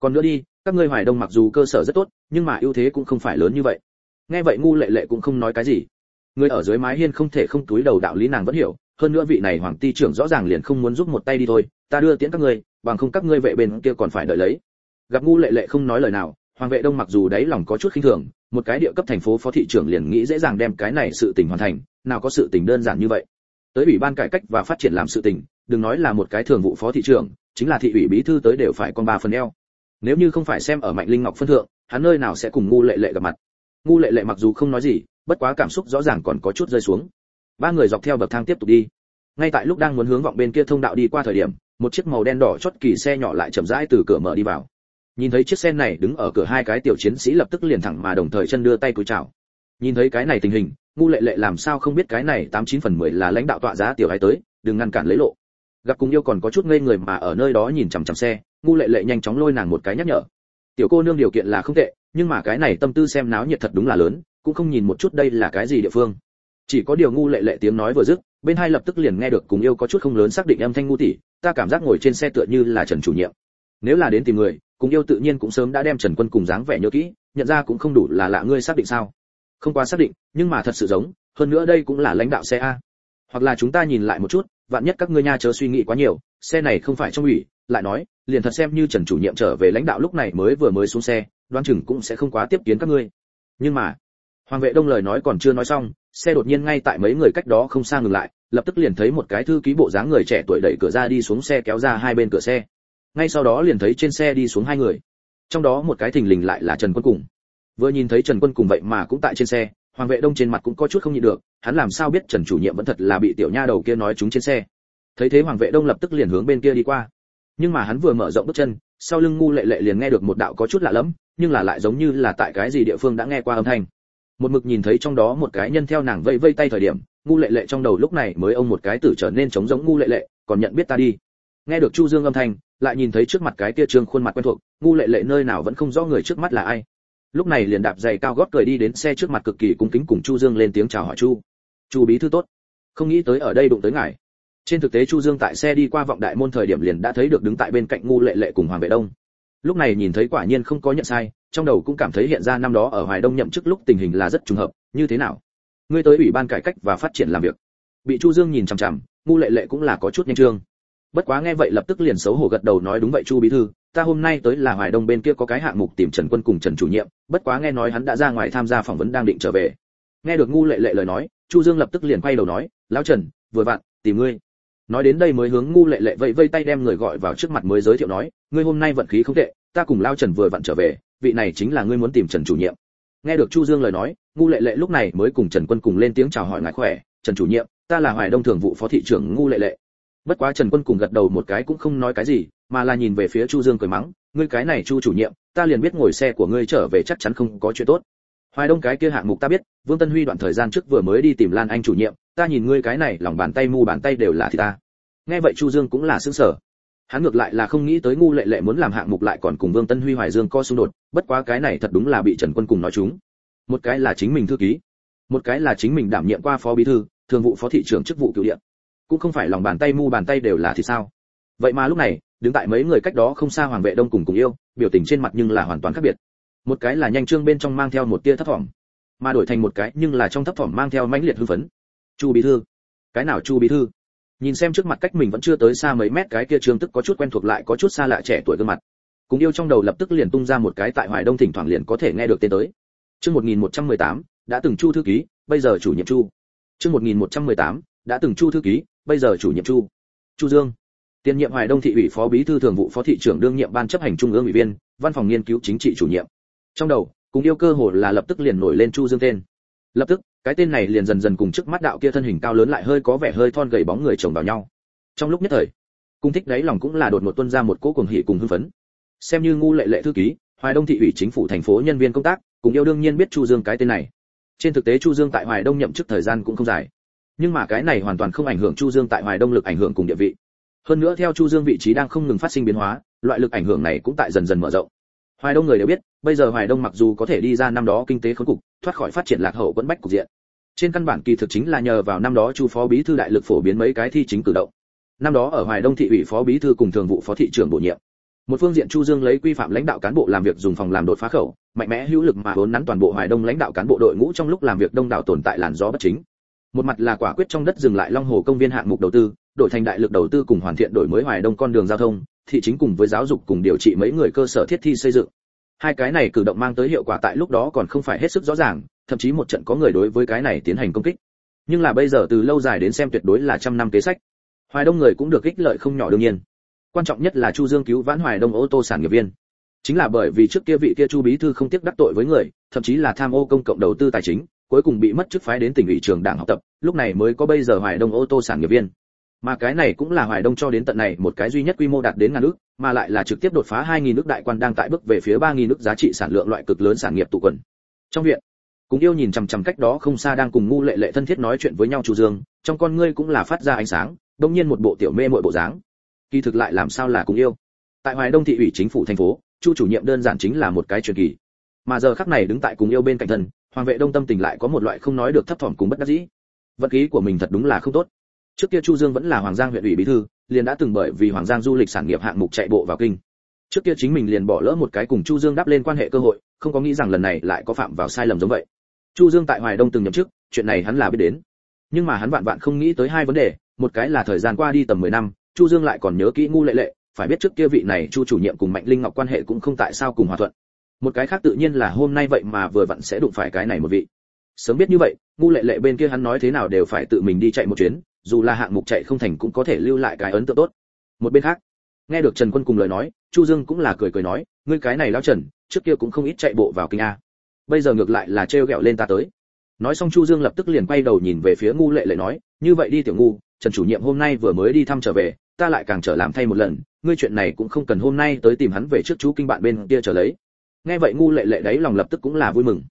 Còn nữa đi, các ngươi hoài đông mặc dù cơ sở rất tốt, nhưng mà ưu thế cũng không phải lớn như vậy. Nghe vậy ngu lệ lệ cũng không nói cái gì. Người ở dưới mái hiên không thể không túi đầu đạo lý nàng vẫn hiểu, hơn nữa vị này hoàng ty trưởng rõ ràng liền không muốn giúp một tay đi thôi, ta đưa tiễn các ngươi, bằng không các ngươi vệ bên kia còn phải đợi lấy. Gặp ngu lệ lệ không nói lời nào, hoàng vệ đông mặc dù đáy lòng có chút khinh thường một cái địa cấp thành phố phó thị trưởng liền nghĩ dễ dàng đem cái này sự tình hoàn thành, nào có sự tình đơn giản như vậy. Tới ủy ban cải cách và phát triển làm sự tình, đừng nói là một cái thường vụ phó thị trưởng, chính là thị ủy bí thư tới đều phải con ba phần eo. Nếu như không phải xem ở mạnh linh ngọc phân thượng, hắn nơi nào sẽ cùng ngu lệ lệ gặp mặt. Ngu lệ lệ mặc dù không nói gì, bất quá cảm xúc rõ ràng còn có chút rơi xuống. Ba người dọc theo bậc thang tiếp tục đi. Ngay tại lúc đang muốn hướng vọng bên kia thông đạo đi qua thời điểm, một chiếc màu đen đỏ chót kỳ xe nhỏ lại chậm rãi từ cửa mở đi vào nhìn thấy chiếc xe này đứng ở cửa hai cái tiểu chiến sĩ lập tức liền thẳng mà đồng thời chân đưa tay cúi chào. Nhìn thấy cái này tình hình, ngu lệ lệ làm sao không biết cái này tám chín phần mười là lãnh đạo tọa giá tiểu hai tới, đừng ngăn cản lấy lộ. Gặp cùng yêu còn có chút ngây người mà ở nơi đó nhìn chằm chằm xe, ngu lệ lệ nhanh chóng lôi nàng một cái nhắc nhở. Tiểu cô nương điều kiện là không tệ, nhưng mà cái này tâm tư xem náo nhiệt thật đúng là lớn, cũng không nhìn một chút đây là cái gì địa phương. Chỉ có điều ngu lệ lệ tiếng nói vừa dứt, bên hai lập tức liền nghe được cùng yêu có chút không lớn xác định âm thanh ngu tỷ ta cảm giác ngồi trên xe tựa như là trần chủ nhiệm. Nếu là đến tìm người cùng yêu tự nhiên cũng sớm đã đem trần quân cùng dáng vẻ nhớ kỹ, nhận ra cũng không đủ là lạ ngươi xác định sao? Không quá xác định, nhưng mà thật sự giống, hơn nữa đây cũng là lãnh đạo xe a. Hoặc là chúng ta nhìn lại một chút, vạn nhất các ngươi nha chớ suy nghĩ quá nhiều, xe này không phải trong ủy, lại nói, liền thật xem như trần chủ nhiệm trở về lãnh đạo lúc này mới vừa mới xuống xe, đoán chừng cũng sẽ không quá tiếp kiến các ngươi. Nhưng mà, hoàng vệ đông lời nói còn chưa nói xong, xe đột nhiên ngay tại mấy người cách đó không xa ngừng lại, lập tức liền thấy một cái thư ký bộ dáng người trẻ tuổi đẩy cửa ra đi xuống xe kéo ra hai bên cửa xe ngay sau đó liền thấy trên xe đi xuống hai người. Trong đó một cái thình lình lại là trần quân cùng. Vừa nhìn thấy trần quân cùng vậy mà cũng tại trên xe, hoàng vệ đông trên mặt cũng có chút không nhịn được, hắn làm sao biết trần chủ nhiệm vẫn thật là bị tiểu nha đầu kia nói chúng trên xe. Thấy thế hoàng vệ đông lập tức liền hướng bên kia đi qua. Nhưng mà hắn vừa mở rộng bước chân, sau lưng ngu lệ lệ liền nghe được một đạo có chút lạ lẫm, nhưng là lại giống như là tại cái gì địa phương đã nghe qua âm thanh. Một mực nhìn thấy trong đó một cái nhân theo nàng vây vây tay thời điểm, ngu lệ lệ trong đầu lúc này mới ông một cái tử trở nên trống giống ngu lệ lệ, còn nhận biết ta đi. Nghe được chu dương âm thanh lại nhìn thấy trước mặt cái kia trương khuôn mặt quen thuộc, ngu lệ lệ nơi nào vẫn không rõ người trước mắt là ai. Lúc này liền đạp giày cao gót cười đi đến xe trước mặt cực kỳ cung kính cùng chu dương lên tiếng chào hỏi chu. Chu bí thư tốt. Không nghĩ tới ở đây đụng tới ngài. Trên thực tế chu dương tại xe đi qua vọng đại môn thời điểm liền đã thấy được đứng tại bên cạnh ngu lệ lệ cùng hoàng vệ đông. Lúc này nhìn thấy quả nhiên không có nhận sai, trong đầu cũng cảm thấy hiện ra năm đó ở hoài đông nhậm chức lúc tình hình là rất trùng hợp, như thế nào? Ngươi tới ủy ban cải cách và phát triển làm việc. Bị chu dương nhìn chằm chằm, ngu lệ lệ cũng là có chút nhanh trương bất quá nghe vậy lập tức liền xấu hổ gật đầu nói đúng vậy chu bí thư, ta hôm nay tới là hoài đông bên kia có cái hạng mục tìm trần quân cùng trần chủ nhiệm, bất quá nghe nói hắn đã ra ngoài tham gia phỏng vấn đang định trở về. Nghe được ngu lệ lệ lời nói, chu dương lập tức liền quay đầu nói, lão trần, vừa vặn, tìm ngươi. Nói đến đây mới hướng ngu lệ lệ vẫy vây tay đem người gọi vào trước mặt mới giới thiệu nói, ngươi hôm nay vận khí không tệ, ta cùng lao trần vừa vặn trở về, vị này chính là ngươi muốn tìm trần chủ nhiệm. Nghe được chu dương lời nói, ngu lệ lệ lúc này mới cùng trần quân cùng lên tiếng chào hỏi ngài khỏe, trần chủ nhiệm, ta là hoài đông thường vụ phó thị trưởng ngu lệ lệ bất quá trần quân cùng gật đầu một cái cũng không nói cái gì, mà là nhìn về phía chu dương cười mắng, ngươi cái này chu chủ nhiệm, ta liền biết ngồi xe của ngươi trở về chắc chắn không có chuyện tốt. Hoài đông cái kia hạng mục ta biết, vương tân huy đoạn thời gian trước vừa mới đi tìm lan anh chủ nhiệm, ta nhìn ngươi cái này lòng bàn tay mu bàn tay đều là thì ta. Nghe vậy chu dương cũng là sững sở hắn ngược lại là không nghĩ tới ngu lệ lệ muốn làm hạng mục lại còn cùng vương tân huy hoài dương co xung đột, bất quá cái này thật đúng là bị trần quân cùng nói chúng. Một cái là chính mình thư ký, một cái là chính mình đảm nhiệm qua phó bí thư, thường vụ phó thị trưởng chức vụ cựu điện cũng không phải lòng bàn tay mu bàn tay đều là thì sao? Vậy mà lúc này đứng tại mấy người cách đó không xa hoàng vệ đông cùng cùng yêu biểu tình trên mặt nhưng là hoàn toàn khác biệt. Một cái là nhanh trương bên trong mang theo một tia thấp thỏm mà đổi thành một cái nhưng là trong thấp thỏm mang theo mãnh liệt hưng phấn. Chu bí thư. Cái nào chu bí thư? Nhìn xem trước mặt cách mình vẫn chưa tới xa mấy mét cái kia trương tức có chút quen thuộc lại có chút xa lạ trẻ tuổi gương mặt. Cùng yêu trong đầu lập tức liền tung ra một cái tại hoài đông thỉnh thoảng liền có thể nghe được tên tới. Chương 1118, đã từng chu thư ký bây giờ chủ nhiệm chu. Chương 1118, đã từng chu thư ký, bây giờ chủ nhiệm chu. Chu dương. Tiền nhiệm hoài đông thị ủy phó bí thư thường vụ phó thị trưởng đương nhiệm ban chấp hành trung ương ủy viên, văn phòng nghiên cứu chính trị chủ nhiệm. Trong đầu, cùng yêu cơ hồ là lập tức liền nổi lên chu dương tên. Lập tức, cái tên này liền dần dần cùng trước mắt đạo kia thân hình cao lớn lại hơi có vẻ hơi thon gầy bóng người chồng vào nhau. Trong lúc nhất thời cung thích đấy lòng cũng là đột ngột tuân ra một cỗ cuồng hỉ cùng hưng phấn. Xem như ngu lệ lệ thư ký, hoài đông thị ủy chính phủ thành phố nhân viên công tác, cùng yêu đương nhiên biết chu dương cái tên này. Trên thực tế chu dương tại hoài đông nhậm chức thời gian cũng không dài nhưng mà cái này hoàn toàn không ảnh hưởng chu dương tại hoài đông lực ảnh hưởng cùng địa vị. Hơn nữa theo chu dương vị trí đang không ngừng phát sinh biến hóa, loại lực ảnh hưởng này cũng tại dần dần mở rộng. Hoài đông người đều biết, bây giờ hoài đông mặc dù có thể đi ra năm đó kinh tế khốn cục, thoát khỏi phát triển lạc hậu vẫn bách cục diện. Trên căn bản kỳ thực chính là nhờ vào năm đó chu phó bí thư đại lực phổ biến mấy cái thi chính cử động. Năm đó ở hoài đông thị ủy phó bí thư cùng thường vụ phó thị trưởng bổ nhiệm. Một phương diện chu dương lấy quy phạm lãnh đạo cán bộ làm việc dùng phòng làm đột phá khẩu, mạnh mẽ hữu lực mà vốn nắn toàn bộ hoài đông lãnh đạo cán bộ đội ngũ trong lúc làm việc đông đảo tồn tại làn gió bất chính một mặt là quả quyết trong đất dừng lại long hồ công viên hạng mục đầu tư, đổi thành đại lực đầu tư cùng hoàn thiện đổi mới hoài đông con đường giao thông, thị chính cùng với giáo dục cùng điều trị mấy người cơ sở thiết thi xây dựng. Hai cái này cử động mang tới hiệu quả tại lúc đó còn không phải hết sức rõ ràng, thậm chí một trận có người đối với cái này tiến hành công kích. Nhưng là bây giờ từ lâu dài đến xem tuyệt đối là trăm năm kế sách. Hoài đông người cũng được ích lợi không nhỏ đương nhiên. Quan trọng nhất là chu dương cứu vãn hoài đông ô tô sản nghiệp viên. Chính là bởi vì trước kia vị kia chu bí thư không tiếc đắc tội với người, thậm chí là tham ô công cộng đầu tư tài chính cuối cùng bị mất chức phái đến tỉnh ủy trường đảng học tập, lúc này mới có bây giờ hoài đông ô tô sản nghiệp viên. Mà cái này cũng là hoài đông cho đến tận này một cái duy nhất quy mô đạt đến ngàn nước, mà lại là trực tiếp đột phá 2.000 nước đại quan đang tại bước về phía 3.000 nước giá trị sản lượng loại cực lớn sản nghiệp tụ quần. Trong viện, cùng yêu nhìn chằm chằm cách đó không xa đang cùng ngu lệ lệ thân thiết nói chuyện với nhau chu dương, trong con ngươi cũng là phát ra ánh sáng, đông nhiên một bộ tiểu mê muội bộ dáng. Kỳ thực lại làm sao là cùng yêu. Tại hoài đông thị ủy chính phủ thành phố, chu chủ nhiệm đơn giản chính là một cái truyền kỳ. Mà giờ khắc này đứng tại cùng yêu bên cạnh thần hoàng vệ đông tâm tình lại có một loại không nói được thấp thỏm cùng bất đắc dĩ. Vận khí của mình thật đúng là không tốt. Trước kia chu dương vẫn là hoàng giang huyện ủy bí thư, liền đã từng bởi vì hoàng giang du lịch sản nghiệp hạng mục chạy bộ vào kinh. Trước kia chính mình liền bỏ lỡ một cái cùng chu dương đáp lên quan hệ cơ hội, không có nghĩ rằng lần này lại có phạm vào sai lầm giống vậy. Chu dương tại hoài đông từng nhậm chức, chuyện này hắn là biết đến. Nhưng mà hắn vạn vạn không nghĩ tới hai vấn đề, một cái là thời gian qua đi tầm 10 năm, chu dương lại còn nhớ kỹ ngu lệ lệ, phải biết trước kia vị này chu chủ nhiệm cùng mạnh linh ngọc quan hệ cũng không tại sao cùng hòa thuận một cái khác tự nhiên là hôm nay vậy mà vừa vặn sẽ đụng phải cái này một vị. Sớm biết như vậy, ngu lệ lệ bên kia hắn nói thế nào đều phải tự mình đi chạy một chuyến, dù là hạng mục chạy không thành cũng có thể lưu lại cái ấn tượng tốt. Một bên khác, nghe được trần quân cùng lời nói, chu dương cũng là cười cười nói, ngươi cái này lão trần, trước kia cũng không ít chạy bộ vào kinh a. Bây giờ ngược lại là trêu ghẹo lên ta tới. Nói xong chu dương lập tức liền quay đầu nhìn về phía ngu lệ lệ nói, như vậy đi tiểu ngu, trần chủ nhiệm hôm nay vừa mới đi thăm trở về, ta lại càng trở làm thay một lần, ngươi chuyện này cũng không cần hôm nay tới tìm hắn về trước chú kinh bạn bên kia trở lấy nghe vậy ngu lệ lệ đấy lòng lập tức cũng là vui mừng.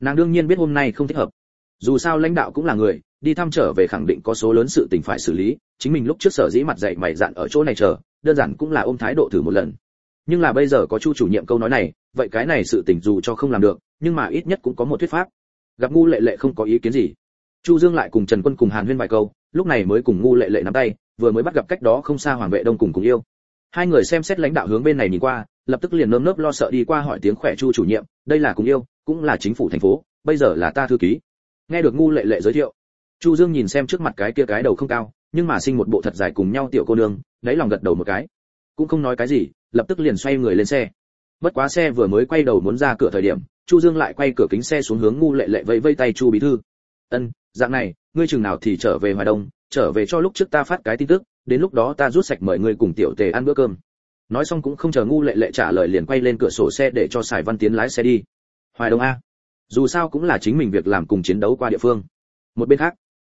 Nàng đương nhiên biết hôm nay không thích hợp. Dù sao lãnh đạo cũng là người, đi thăm trở về khẳng định có số lớn sự tình phải xử lý, chính mình lúc trước sở dĩ mặt dậy mày dạn ở chỗ này chờ, đơn giản cũng là ôm thái độ thử một lần. Nhưng là bây giờ có chu chủ nhiệm câu nói này, vậy cái này sự tình dù cho không làm được, nhưng mà ít nhất cũng có một thuyết pháp. Gặp ngu lệ lệ không có ý kiến gì. Chu dương lại cùng trần quân cùng hàn huyên vài câu, lúc này mới cùng ngu lệ lệ nắm tay, vừa mới bắt gặp cách đó không xa hoàng vệ đông cùng cùng yêu hai người xem xét lãnh đạo hướng bên này nhìn qua, lập tức liền nơm nớp lo sợ đi qua hỏi tiếng khỏe chu chủ nhiệm, đây là cùng yêu, cũng là chính phủ thành phố, bây giờ là ta thư ký. Nghe được ngu lệ lệ giới thiệu, chu dương nhìn xem trước mặt cái kia cái đầu không cao, nhưng mà sinh một bộ thật dài cùng nhau tiểu cô nương, đáy lòng gật đầu một cái. Cũng không nói cái gì, lập tức liền xoay người lên xe. Bất quá xe vừa mới quay đầu muốn ra cửa thời điểm, chu dương lại quay cửa kính xe xuống hướng ngu lệ lệ vẫy vây tay chu bí thư. Ân, dạng này, ngươi chừng nào thì trở về hoài đông, trở về cho lúc trước ta phát cái tin tức đến lúc đó ta rút sạch mời ngươi cùng tiểu tề ăn bữa cơm. Nói xong cũng không chờ ngu lệ lệ trả lời liền quay lên cửa sổ xe để cho sài văn tiến lái xe đi. Hoài đông a. Dù sao cũng là chính mình việc làm cùng chiến đấu qua địa phương. Một bên khác,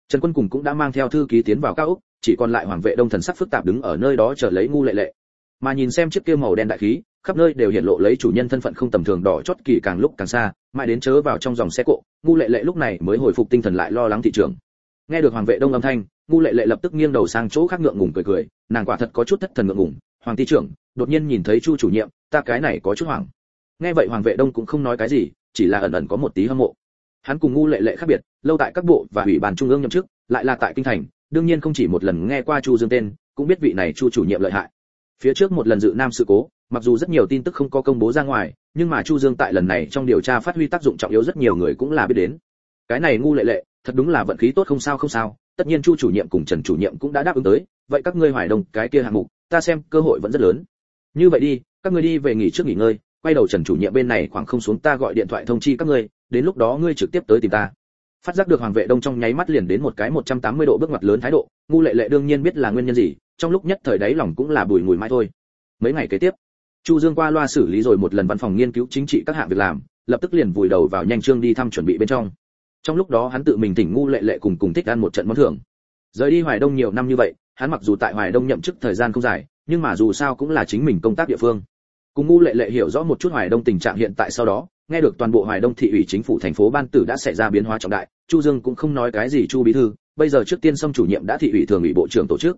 trần quân cùng cũng đã mang theo thư ký tiến vào cao úc chỉ còn lại hoàng vệ đông thần sắc phức tạp đứng ở nơi đó chờ lấy ngu lệ lệ. Mà nhìn xem chiếc kia màu đen đại khí, khắp nơi đều hiện lộ lấy chủ nhân thân phận không tầm thường đỏ chót kỳ càng lúc càng xa, mãi đến chớ vào trong dòng xe cộ, ngu lệ lệ lúc này mới hồi phục tinh thần lại lo lắng thị trường. Nghe được hoàng vệ đông âm thanh ngu lệ lệ lập tức nghiêng đầu sang chỗ khác ngượng ngùng cười cười, nàng quả thật có chút thất thần ngượng ngùng, hoàng ty trưởng, đột nhiên nhìn thấy chu chủ nhiệm, ta cái này có chút hoảng. Nghe vậy hoàng vệ đông cũng không nói cái gì, chỉ là ẩn ẩn có một tí hâm mộ. Hắn cùng ngu lệ lệ khác biệt, lâu tại các bộ và ủy ban trung ương nhậm chức, lại là tại kinh thành, đương nhiên không chỉ một lần nghe qua chu dương tên, cũng biết vị này chu chủ nhiệm lợi hại. Phía trước một lần dự nam sự cố, mặc dù rất nhiều tin tức không có công bố ra ngoài, nhưng mà chu dương tại lần này trong điều tra phát huy tác dụng trọng yếu rất nhiều người cũng là biết đến. Cái này ngu lệ lệ thật đúng là vận khí tốt không sao không sao, tất nhiên chu chủ nhiệm cùng trần chủ nhiệm cũng đã đáp ứng tới, vậy các ngươi hoài đồng cái kia hạng mục, ta xem cơ hội vẫn rất lớn. Như vậy đi, các ngươi đi về nghỉ trước nghỉ ngơi, quay đầu trần chủ nhiệm bên này khoảng không xuống ta gọi điện thoại thông chi các ngươi, đến lúc đó ngươi trực tiếp tới tìm ta. Phát giác được hoàng vệ đông trong nháy mắt liền đến một cái 180 độ bước ngoặt lớn thái độ, ngu lệ lệ đương nhiên biết là nguyên nhân gì, trong lúc nhất thời đấy lòng cũng là bùi ngùi mãi thôi. Mấy ngày kế tiếp, chu dương qua loa xử lý rồi một lần văn phòng nghiên cứu chính trị các hạng việc làm, lập tức liền vùi đầu vào nhanh trương đi thăm chuẩn bị bên trong trong lúc đó hắn tự mình tỉnh ngu lệ lệ cùng cùng thích ăn một trận món thưởng. Rời đi hoài đông nhiều năm như vậy, hắn mặc dù tại hoài đông nhậm chức thời gian không dài, nhưng mà dù sao cũng là chính mình công tác địa phương. Cùng ngu lệ lệ hiểu rõ một chút hoài đông tình trạng hiện tại sau đó, nghe được toàn bộ hoài đông thị ủy chính phủ thành phố ban tử đã xảy ra biến hóa trọng đại, chu dương cũng không nói cái gì chu bí thư, bây giờ trước tiên xâm chủ nhiệm đã thị ủy thường ủy bộ trưởng tổ chức.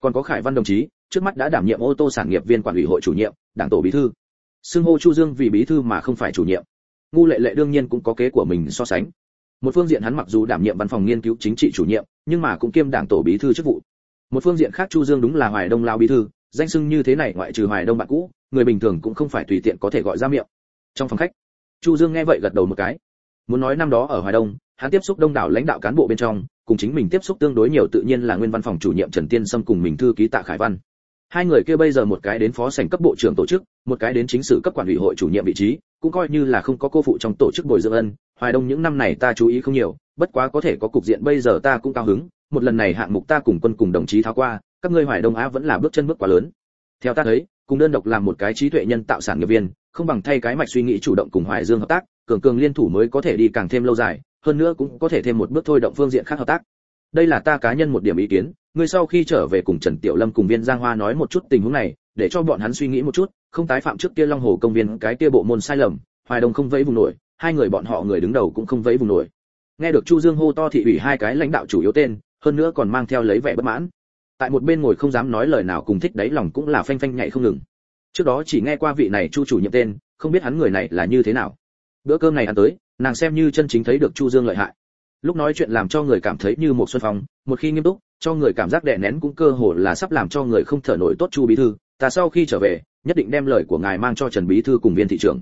Còn có khải văn đồng chí, trước mắt đã đảm nhiệm ô tô sản nghiệp viên quản ủy hội chủ nhiệm, đảng tổ bí thư. Xưng hô chu dương vì bí thư mà không phải chủ nhiệm. Ngu lệ lệ đương nhiên cũng có kế của mình so sánh một phương diện hắn mặc dù đảm nhiệm văn phòng nghiên cứu chính trị chủ nhiệm, nhưng mà cũng kiêm đảng tổ bí thư chức vụ. Một phương diện khác chu dương đúng là hoài đông lao bí thư, danh xưng như thế này ngoại trừ hoài đông bạn cũ, người bình thường cũng không phải tùy tiện có thể gọi ra miệng. Trong phòng khách, chu dương nghe vậy gật đầu một cái. Muốn nói năm đó ở hoài đông, hắn tiếp xúc đông đảo lãnh đạo cán bộ bên trong, cùng chính mình tiếp xúc tương đối nhiều tự nhiên là nguyên văn phòng chủ nhiệm trần tiên sâm cùng mình thư ký tạ khải văn. Hai người kia bây giờ một cái đến phó sảnh cấp bộ trưởng tổ chức, một cái đến chính sự cấp quản ủy hội chủ nhiệm vị trí cũng coi như là không có cô phụ trong tổ chức bồi dưỡng ân, hoài đông những năm này ta chú ý không nhiều, bất quá có thể có cục diện bây giờ ta cũng cao hứng, một lần này hạng mục ta cùng quân cùng đồng chí tháo qua, các ngươi hoài đông á vẫn là bước chân bước quá lớn. Theo ta thấy, cùng đơn độc làm một cái trí tuệ nhân tạo sản nghiệp viên, không bằng thay cái mạch suy nghĩ chủ động cùng hoài dương hợp tác, cường cường liên thủ mới có thể đi càng thêm lâu dài, hơn nữa cũng có thể thêm một bước thôi động phương diện khác hợp tác. Đây là ta cá nhân một điểm ý kiến, ngươi sau khi trở về cùng trần tiểu lâm cùng viên giang hoa nói một chút tình huống này để cho bọn hắn suy nghĩ một chút, không tái phạm trước kia long hồ công viên, cái kia bộ môn sai lầm, hoài đông không vẫy vùng nổi, hai người bọn họ người đứng đầu cũng không vẫy vùng nổi. Nghe được chu dương hô to thị ủy hai cái lãnh đạo chủ yếu tên, hơn nữa còn mang theo lấy vẻ bất mãn. Tại một bên ngồi không dám nói lời nào cùng thích đấy lòng cũng là phanh phanh nhảy không ngừng. Trước đó chỉ nghe qua vị này chu chủ nhiệm tên, không biết hắn người này là như thế nào. Bữa cơm này ăn tới, nàng xem như chân chính thấy được chu dương lợi hại. Lúc nói chuyện làm cho người cảm thấy như một xuân phong, một khi nghiêm túc, cho người cảm giác đè nén cũng cơ hồ là sắp làm cho người không thở nổi tốt chu bí thư ta sau khi trở về, nhất định đem lời của ngài mang cho trần bí thư cùng viên thị trưởng.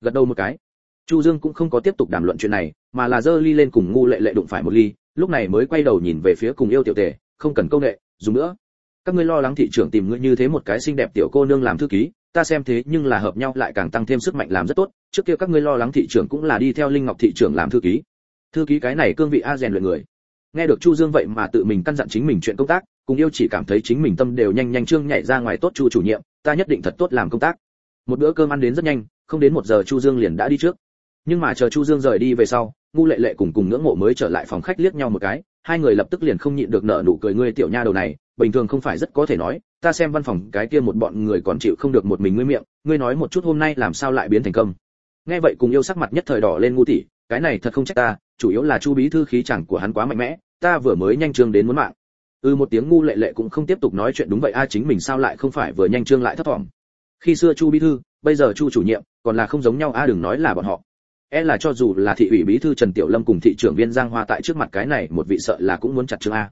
Gật đầu một cái. Chu dương cũng không có tiếp tục đàm luận chuyện này, mà là dơ ly lên cùng ngu lệ lệ đụng phải một ly, lúc này mới quay đầu nhìn về phía cùng yêu tiểu tề, không cần câu nghệ dùng nữa. Các ngươi lo lắng thị trưởng tìm ngươi như thế một cái xinh đẹp tiểu cô nương làm thư ký, ta xem thế nhưng là hợp nhau lại càng tăng thêm sức mạnh làm rất tốt, trước kia các ngươi lo lắng thị trưởng cũng là đi theo linh ngọc thị trưởng làm thư ký. Thư ký cái này cương vị a rèn luyện người nghe được chu dương vậy mà tự mình căn dặn chính mình chuyện công tác, cùng yêu chỉ cảm thấy chính mình tâm đều nhanh nhanh trương nhảy ra ngoài tốt chu chủ nhiệm, ta nhất định thật tốt làm công tác. Một bữa cơm ăn đến rất nhanh, không đến một giờ chu dương liền đã đi trước. Nhưng mà chờ chu dương rời đi về sau, ngu lệ lệ cùng cùng ngưỡng mộ mới trở lại phòng khách liếc nhau một cái, hai người lập tức liền không nhịn được nở nụ cười ngươi tiểu nha đầu này, bình thường không phải rất có thể nói, ta xem văn phòng cái kia một bọn người còn chịu không được một mình ngươi miệng, ngươi nói một chút hôm nay làm sao lại biến thành công. Nghe vậy cùng yêu sắc mặt nhất thời đỏ lên ngu tỷ cái này thật không trách ta chủ yếu là chu bí thư khí chẳng của hắn quá mạnh mẽ, ta vừa mới nhanh trương đến muốn mạng. Ừ một tiếng ngu lệ lệ cũng không tiếp tục nói chuyện đúng vậy, a, chính mình sao lại không phải vừa nhanh trương lại thấp thỏm? Khi xưa chu bí thư, bây giờ chu chủ nhiệm, còn là không giống nhau, a, đừng nói là bọn họ. E là cho dù là thị ủy bí thư trần tiểu lâm cùng thị trưởng viên giang hoa tại trước mặt cái này, một vị sợ là cũng muốn chặt trương a.